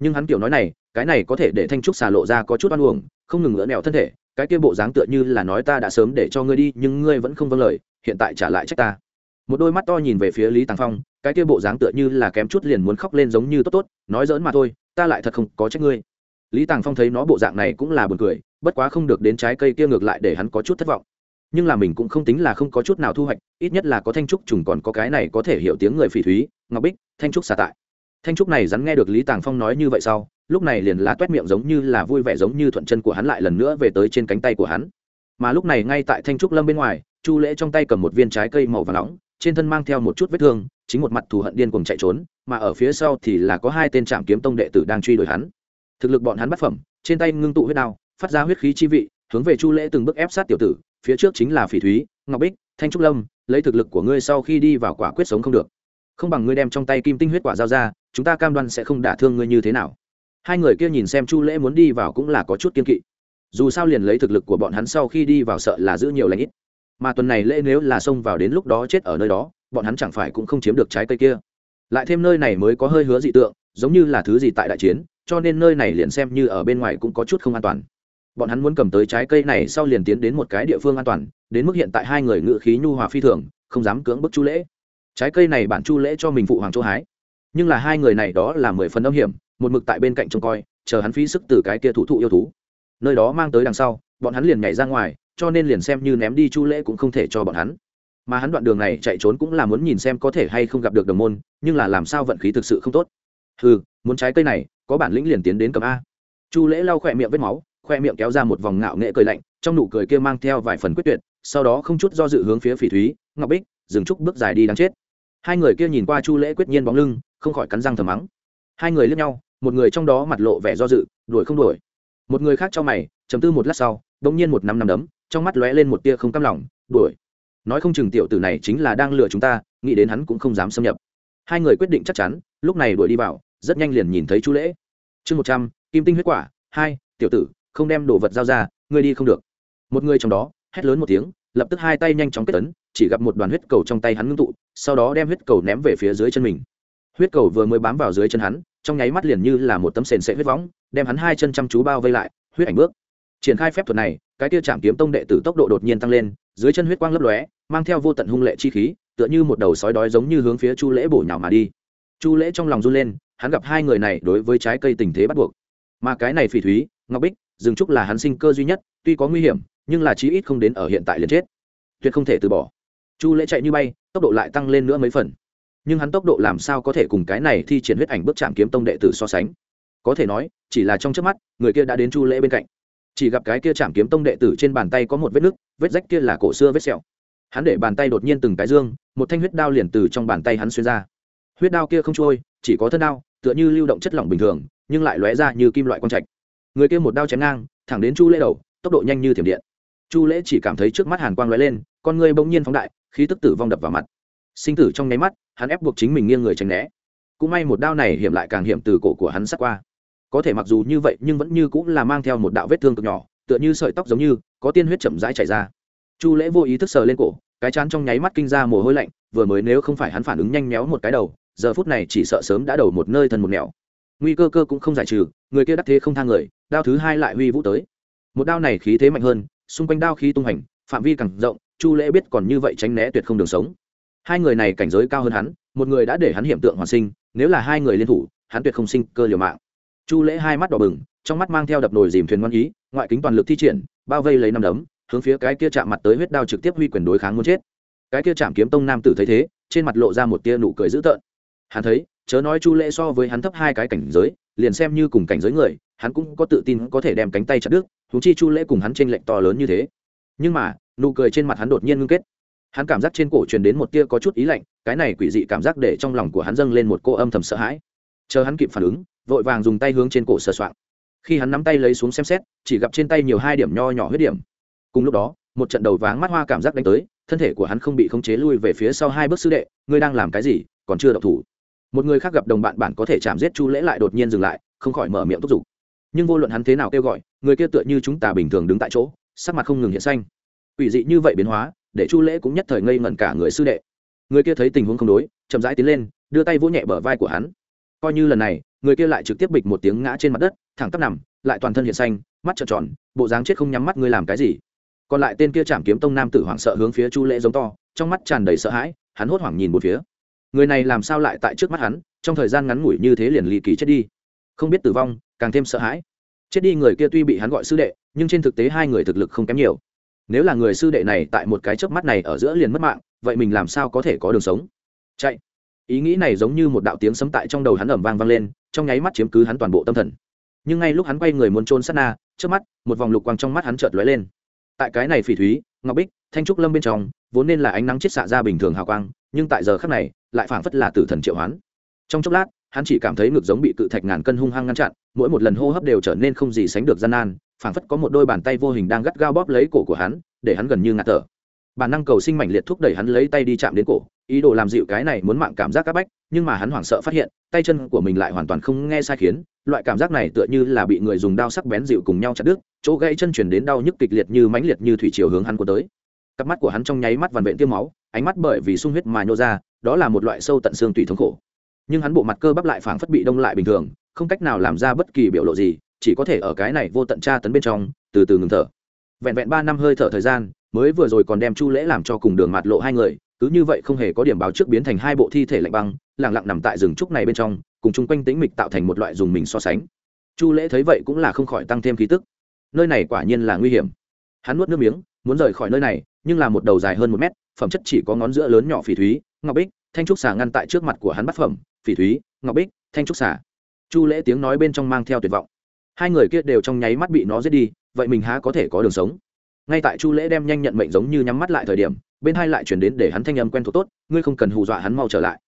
Nhưng hắn kiểu nói này, cái này có thể để thanh trúc xà lộ ra có chút oan uổng, không ngừng ngỡ nẹo thân thể, cái kia bộ dáng tựa như là nói ta đã sớm để cho ngươi đi, nhưng ngươi vẫn không vâng lời, hiện tại trả lại trách ta một đôi mắt to nhìn về phía lý tàng phong, cái kia bộ dáng tựa như là kém chút liền muốn khóc lên giống như tốt tốt, nói dỡn mà thôi, ta lại thật không có trách ngươi. Lý tàng phong thấy nó bộ dạng này cũng là buồn cười, bất quá không được đến trái cây kia ngược lại để hắn có chút thất vọng. Nhưng là mình cũng không tính là không có chút nào thu hoạch, ít nhất là có thanh trúc trùng còn có cái này có thể hiểu tiếng người phỉ thúy, ngọc bích, thanh trúc xả tại. Thanh trúc này rắn nghe được lý tàng phong nói như vậy sau, lúc này liền lá t u é t miệng giống như là vui vẻ giống như thuận chân của hắn lại lần nữa về tới trên cánh tay của hắn. Mà lúc này ngay tại thanh trúc lâm bên ngoài, chu lễ trong tay cầm một viên trái cây màu và nóng trên thân mang theo một chút vết thương, chính một mặt thù hận điên cùng chạy trốn, mà ở phía sau thì là có hai tên trạm kiếm tông đệ tử đang truy đuổi hắn. Thực lực bọn hắn bắt phẩm, trên tay ngưng tụ huyết đao, phát ra huyết khí chi vị, hướng về chu lễ từng bước ép sát tiểu tử, phía trước chính là phỉ thúy, ngọc bích, thanh trúc lâm, lấy thực lực của ngươi sau khi đi vào quả quyết sống không được. Không bằng ngươi đem trong tay kim tinh huyết quả giao ra, chúng ta cam đoan sẽ không đả thương ngươi như thế nào. Hai người kia nhìn xem chu lễ muốn đi vào cũng là có chút kiên kỵ. Dù sao liền lấy thực lực của bọn hắn sau khi đi vào sợ là giữ nhiều lãnh ít mà tuần này lễ nếu là xông vào đến lúc đó chết ở nơi đó, bọn hắn chẳng phải cũng không chiếm được trái cây kia. Lại thêm nơi này mới có hơi hứa dị tượng, giống như là thứ gì tại đại chiến, cho nên nơi này liền xem như ở bên ngoài cũng có chút không an toàn. Bọn hắn muốn cầm tới trái cây này sau liền tiến đến một cái địa phương an toàn, đến mức hiện tại hai người ngự khí nhu hòa phi thường, không dám cưỡng bức chu lễ. Trái cây này bản chu lễ cho mình phụ hoàng chu hái. Nhưng là hai người này đó là mười phần âm hiểm, một mực tại bên cạnh trông coi, chờ hắn phí sức từ cái kia thủ thụ yêu thú. Nơi đó mang tới đằng sau, bọn hắn liền nhảy ra ngoài cho nên liền xem như ném đi chu lễ cũng không thể cho bọn hắn. Mà hắn đoạn đường này chạy trốn cũng là muốn nhìn xem có thể hay không gặp được đồng môn, nhưng là làm sao vận khí thực sự không tốt. Ừ muốn trái cây này, có bản lĩnh liền tiến đến cầm a. Chu lễ lau khỏe miệng vết máu khoe miệng kéo ra một vòng ngạo nghệ cười lạnh, trong nụ cười kia mang theo vài phần quyết tuyệt, sau đó không chút do dự hướng phía phỉ thúy, ngọc bích, dừng trúc bước dài đi đáng chết. Hai người kia nhìn qua chu lễ quyết nhiên bóng lưng, không khỏi cắn răng thầm mắng. Hai người lướt nhau, một người trong đó mặt lộ vẻ do dự, đuổi không đuổi. Một người khác trong mày chấm tư một lát sau đ ỗ n g nhiên một năm năm đấm trong mắt lóe lên một tia không cam lòng, đuổi. Nói không chừng tiểu tử này chính là đang lừa chúng ta, nghĩ đến hắn cũng không dám xâm nhập. Hai người quyết định chắc chắn, lúc này đuổi đi vào, rất nhanh liền nhìn thấy chu lễ. Chương một trăm, kim tinh huyết quả, hai, tiểu tử, không đem đồ vật giao ra, ngươi đi không được. Một người trong đó, hét lớn một tiếng, lập tức hai tay nhanh chóng kết tấn chỉ gặp một đoàn huyết cầu trong tay hắn ngưng tụ, sau đó đem huyết cầu ném về phía dưới chân mình. Huyết cầu vừa mới bám vào dưới chân hắn, trong nháy mắt liền như là một tấm sền sệ huyết võng, đem hắn hai chân chăm chú bao vây lại, huyết ảnh bước. Triển khai phép thuật này cái tiêu chạm kiếm tông đệ tử tốc độ đột nhiên tăng lên, dưới chân huyết quang lấp lóe, mang theo vô tận hung lệ chi khí, tựa như một đầu sói đói giống như hướng phía chu lễ bổ nhào mà đi. Chu lễ trong lòng run lên, hắn gặp hai người này đối với trái cây tình thế bắt buộc. Mà cái này phỉ thúy, ngọc bích rừng trúc là hắn sinh cơ duy nhất, tuy có nguy hiểm, nhưng là chí ít không đến ở hiện tại liền chết. Tuyệt không thể từ bỏ. Chu lễ chạy như bay, tốc độ lại tăng lên nữa mấy phần. Nhưng hắn tốc độ làm sao có thể cùng cái này thi triển huyết ảnh bước chạm kiếm tông đệ tử so sánh? Có thể nói, chỉ là trong trước mắt, người kia đã đến chu lễ bên cạnh chỉ gặp cái kia chạm kiếm tông đệ tử trên bàn tay có một vết nứt, vết rách kia là cổ xưa vết sẹo. Hắn để bàn tay đột nhiên từng cái dương, một thanh huyết đao liền từ trong bàn tay hắn xuyên ra. Huyết đao kia không trôi, chỉ có thân đao, tựa như lưu động chất lỏng bình thường, nhưng lại lóe ra như kim loại quang trạch. Người kia một đao chém ngang, thẳng đến chu lễ đầu, tốc độ nhanh như thiểm điện. Chu lễ chỉ cảm thấy trước mắt hàn quang lóe lên, con người bỗng nhiên phóng đại, khí tức tử vong đập vào mặt. Sinh tử trong nháy mắt, hắn ép buộc chính mình nghiêng người tránh né. Cũng may một đao này hiểm lại càng hiểm từ cổ của hắn sắt qua có thể mặc dù như vậy nhưng vẫn như cũng là mang theo một đạo vết thương cực nhỏ, tựa như sợi tóc giống như, có tiên huyết chậm rãi chảy ra. Chu lễ vô ý thức sờ lên cổ, cái chán trong nháy mắt kinh ra mồ hôi lạnh, vừa mới nếu không phải hắn phản ứng nhanh méo một cái đầu, giờ phút này chỉ sợ sớm đã đầu một nơi thân một nẻo. Nguy cơ cơ cũng không giải trừ, người kia đắc thế không thang người, đao thứ hai lại huy vũ tới. Một đao này khí thế mạnh hơn, xung quanh đao khí tung hành phạm vi càng rộng, chu lễ biết còn như vậy tránh né tuyệt không đường sống. Hai người này cảnh giới cao hơn hắn, một người đã để hắn hiểm tượng hoàn sinh, nếu là hai người liên thủ, hắn tuyệt không sinh cơ liều mạng chu lễ hai mắt đỏ bừng, trong mắt mang theo đập nồi dìm thuyền ngoan ý, ngoại kính toàn lực thi triển, bao vây lấy năm đấm, hướng phía cái kia chạm mặt tới huyết đao trực tiếp huy quyền đối kháng muốn chết. Cái kia chạm kiếm tông nam tử thấy thế, trên mặt lộ ra một tia nụ cười dữ tợn. Hắn thấy, chớ nói chu lễ so với hắn thấp hai cái cảnh giới, liền xem như cùng cảnh giới người, hắn cũng có tự tin có thể đem cánh tay chặt đứt thú chi chu lễ cùng hắn trên lệnh to lớn như thế. Nhưng mà, nụ cười trên mặt hắn đột nhiên ngưng kết. Hắn cảm giác trên cổ truyền đến một tia có chút ý lạnh, cái này quỷ dị cảm giác để trong lòng của hắn dâng lên một cô âm thầm sợ hãi. Chờ hắn kịp phản ứng vội vàng dùng tay hướng trên cổ sờ soạng. Khi hắn nắm tay lấy xuống xem xét, chỉ gặp trên tay nhiều hai điểm nho nhỏ huyết điểm. Cùng lúc đó, một trận đầu váng mắt hoa cảm giác đánh tới, thân thể của hắn không bị khống chế lui về phía sau hai bước sư đệ, ngươi đang làm cái gì? Còn chưa độc thủ. Một người khác gặp đồng bạn bản có thể chạm giết chu lễ lại đột nhiên dừng lại, không khỏi mở miệng thúc giục. Nhưng vô luận hắn thế nào kêu gọi, người kia tựa như chúng ta bình thường đứng tại chỗ, sắc mặt không ngừng hiện xanh. Ủy dị như vậy biến hóa, để chu lễ cũng nhất thời ngây ngẩn cả người sư đệ. Người kia thấy tình huống không đối, chậm rãi tiến lên, đưa tay vỗ nhẹ bờ vai của hắn coi như lần này, người kia lại trực tiếp bịch một tiếng ngã trên mặt đất, thẳng tắp nằm, lại toàn thân hiện xanh, mắt trợn tròn, bộ dáng chết không nhắm mắt ngươi làm cái gì? Còn lại tên kia chạm kiếm tông nam tử hoảng sợ hướng phía chu lễ giống to, trong mắt tràn đầy sợ hãi, hắn hốt hoảng nhìn một phía. Người này làm sao lại tại trước mắt hắn, trong thời gian ngắn ngủi như thế liền ly kỳ chết đi? Không biết tử vong, càng thêm sợ hãi. Chết đi người kia tuy bị hắn gọi sư đệ, nhưng trên thực tế hai người thực lực không kém nhiều. Nếu là người sư đệ này tại một cái chớp mắt này ở giữa liền mất mạng, vậy mình làm sao có thể có đường sống? Chạy! Ý nghĩ này giống như một đạo tiếng sấm tại trong đầu hắn ẩm vang vang lên, trong nháy mắt chiếm cứ hắn toàn bộ tâm thần. Nhưng ngay lúc hắn quay người muốn trôn sát na, trước mắt, một vòng lục quang trong mắt hắn chợt lóe lên. Tại cái này phỉ thúy, ngọc bích, thanh trúc lâm bên trong, vốn nên là ánh nắng chiết xạ ra bình thường hào quang, nhưng tại giờ khắc này, lại phảng phất là tử thần triệu hoán. Trong chốc lát, hắn chỉ cảm thấy ngực giống bị cự thạch ngàn cân hung hăng ngăn chặn, mỗi một lần hô hấp đều trở nên không gì sánh được gian nan, phảng phất có một đôi bàn tay vô hình đang gắt gao bóp lấy cổ của hắn, để hắn gần như ngạt thở bản năng cầu sinh mãnh liệt thúc đẩy hắn lấy tay đi chạm đến cổ, ý đồ làm dịu cái này muốn mạng cảm giác áp bách, nhưng mà hắn hoảng sợ phát hiện, tay chân của mình lại hoàn toàn không nghe sai khiến, loại cảm giác này tựa như là bị người dùng đao sắc bén dịu cùng nhau chặt đứt, chỗ gãy chân chuyển đến đau nhức kịch liệt như mãnh liệt như thủy chiều hướng hắn của tới. Cặp mắt của hắn trong nháy mắt vằn vện tiêm máu, ánh mắt bởi vì sung huyết mà nhô ra, đó là một loại sâu tận xương tùy thống khổ. Nhưng hắn bộ mặt cơ bắp lại phảng phất bị đông lại bình thường, không cách nào làm ra bất kỳ biểu lộ gì, chỉ có thể ở cái này vô tận tra tấn bên trong, từ từ ngừng thở. Vẹn vẹn ba năm hơi thở thời gian mới vừa rồi còn đem chu lễ làm cho cùng đường mạt lộ hai người, cứ như vậy không hề có điểm báo trước biến thành hai bộ thi thể lạnh băng lẳng lặng nằm tại rừng trúc này bên trong, cùng chung quanh tĩnh mịch tạo thành một loại dùng mình so sánh. Chu lễ thấy vậy cũng là không khỏi tăng thêm khí tức. Nơi này quả nhiên là nguy hiểm. Hắn nuốt nước miếng, muốn rời khỏi nơi này, nhưng là một đầu dài hơn một mét, phẩm chất chỉ có ngón giữa lớn nhỏ phỉ thúy, ngọc bích, thanh trúc xà ngăn tại trước mặt của hắn bắt phẩm, phỉ thúy, ngọc bích, thanh trúc xà. Chu lễ tiếng nói bên trong mang theo tuyệt vọng. Hai người kia đều trong nháy mắt bị nó giết đi, vậy mình há có thể có đường sống? Ngay tại chu lễ đem nhanh nhận mệnh giống như nhắm mắt lại thời điểm, bên hai lại chuyển đến để hắn thanh âm quen thuộc tốt, ngươi không cần hù dọa hắn mau trở lại.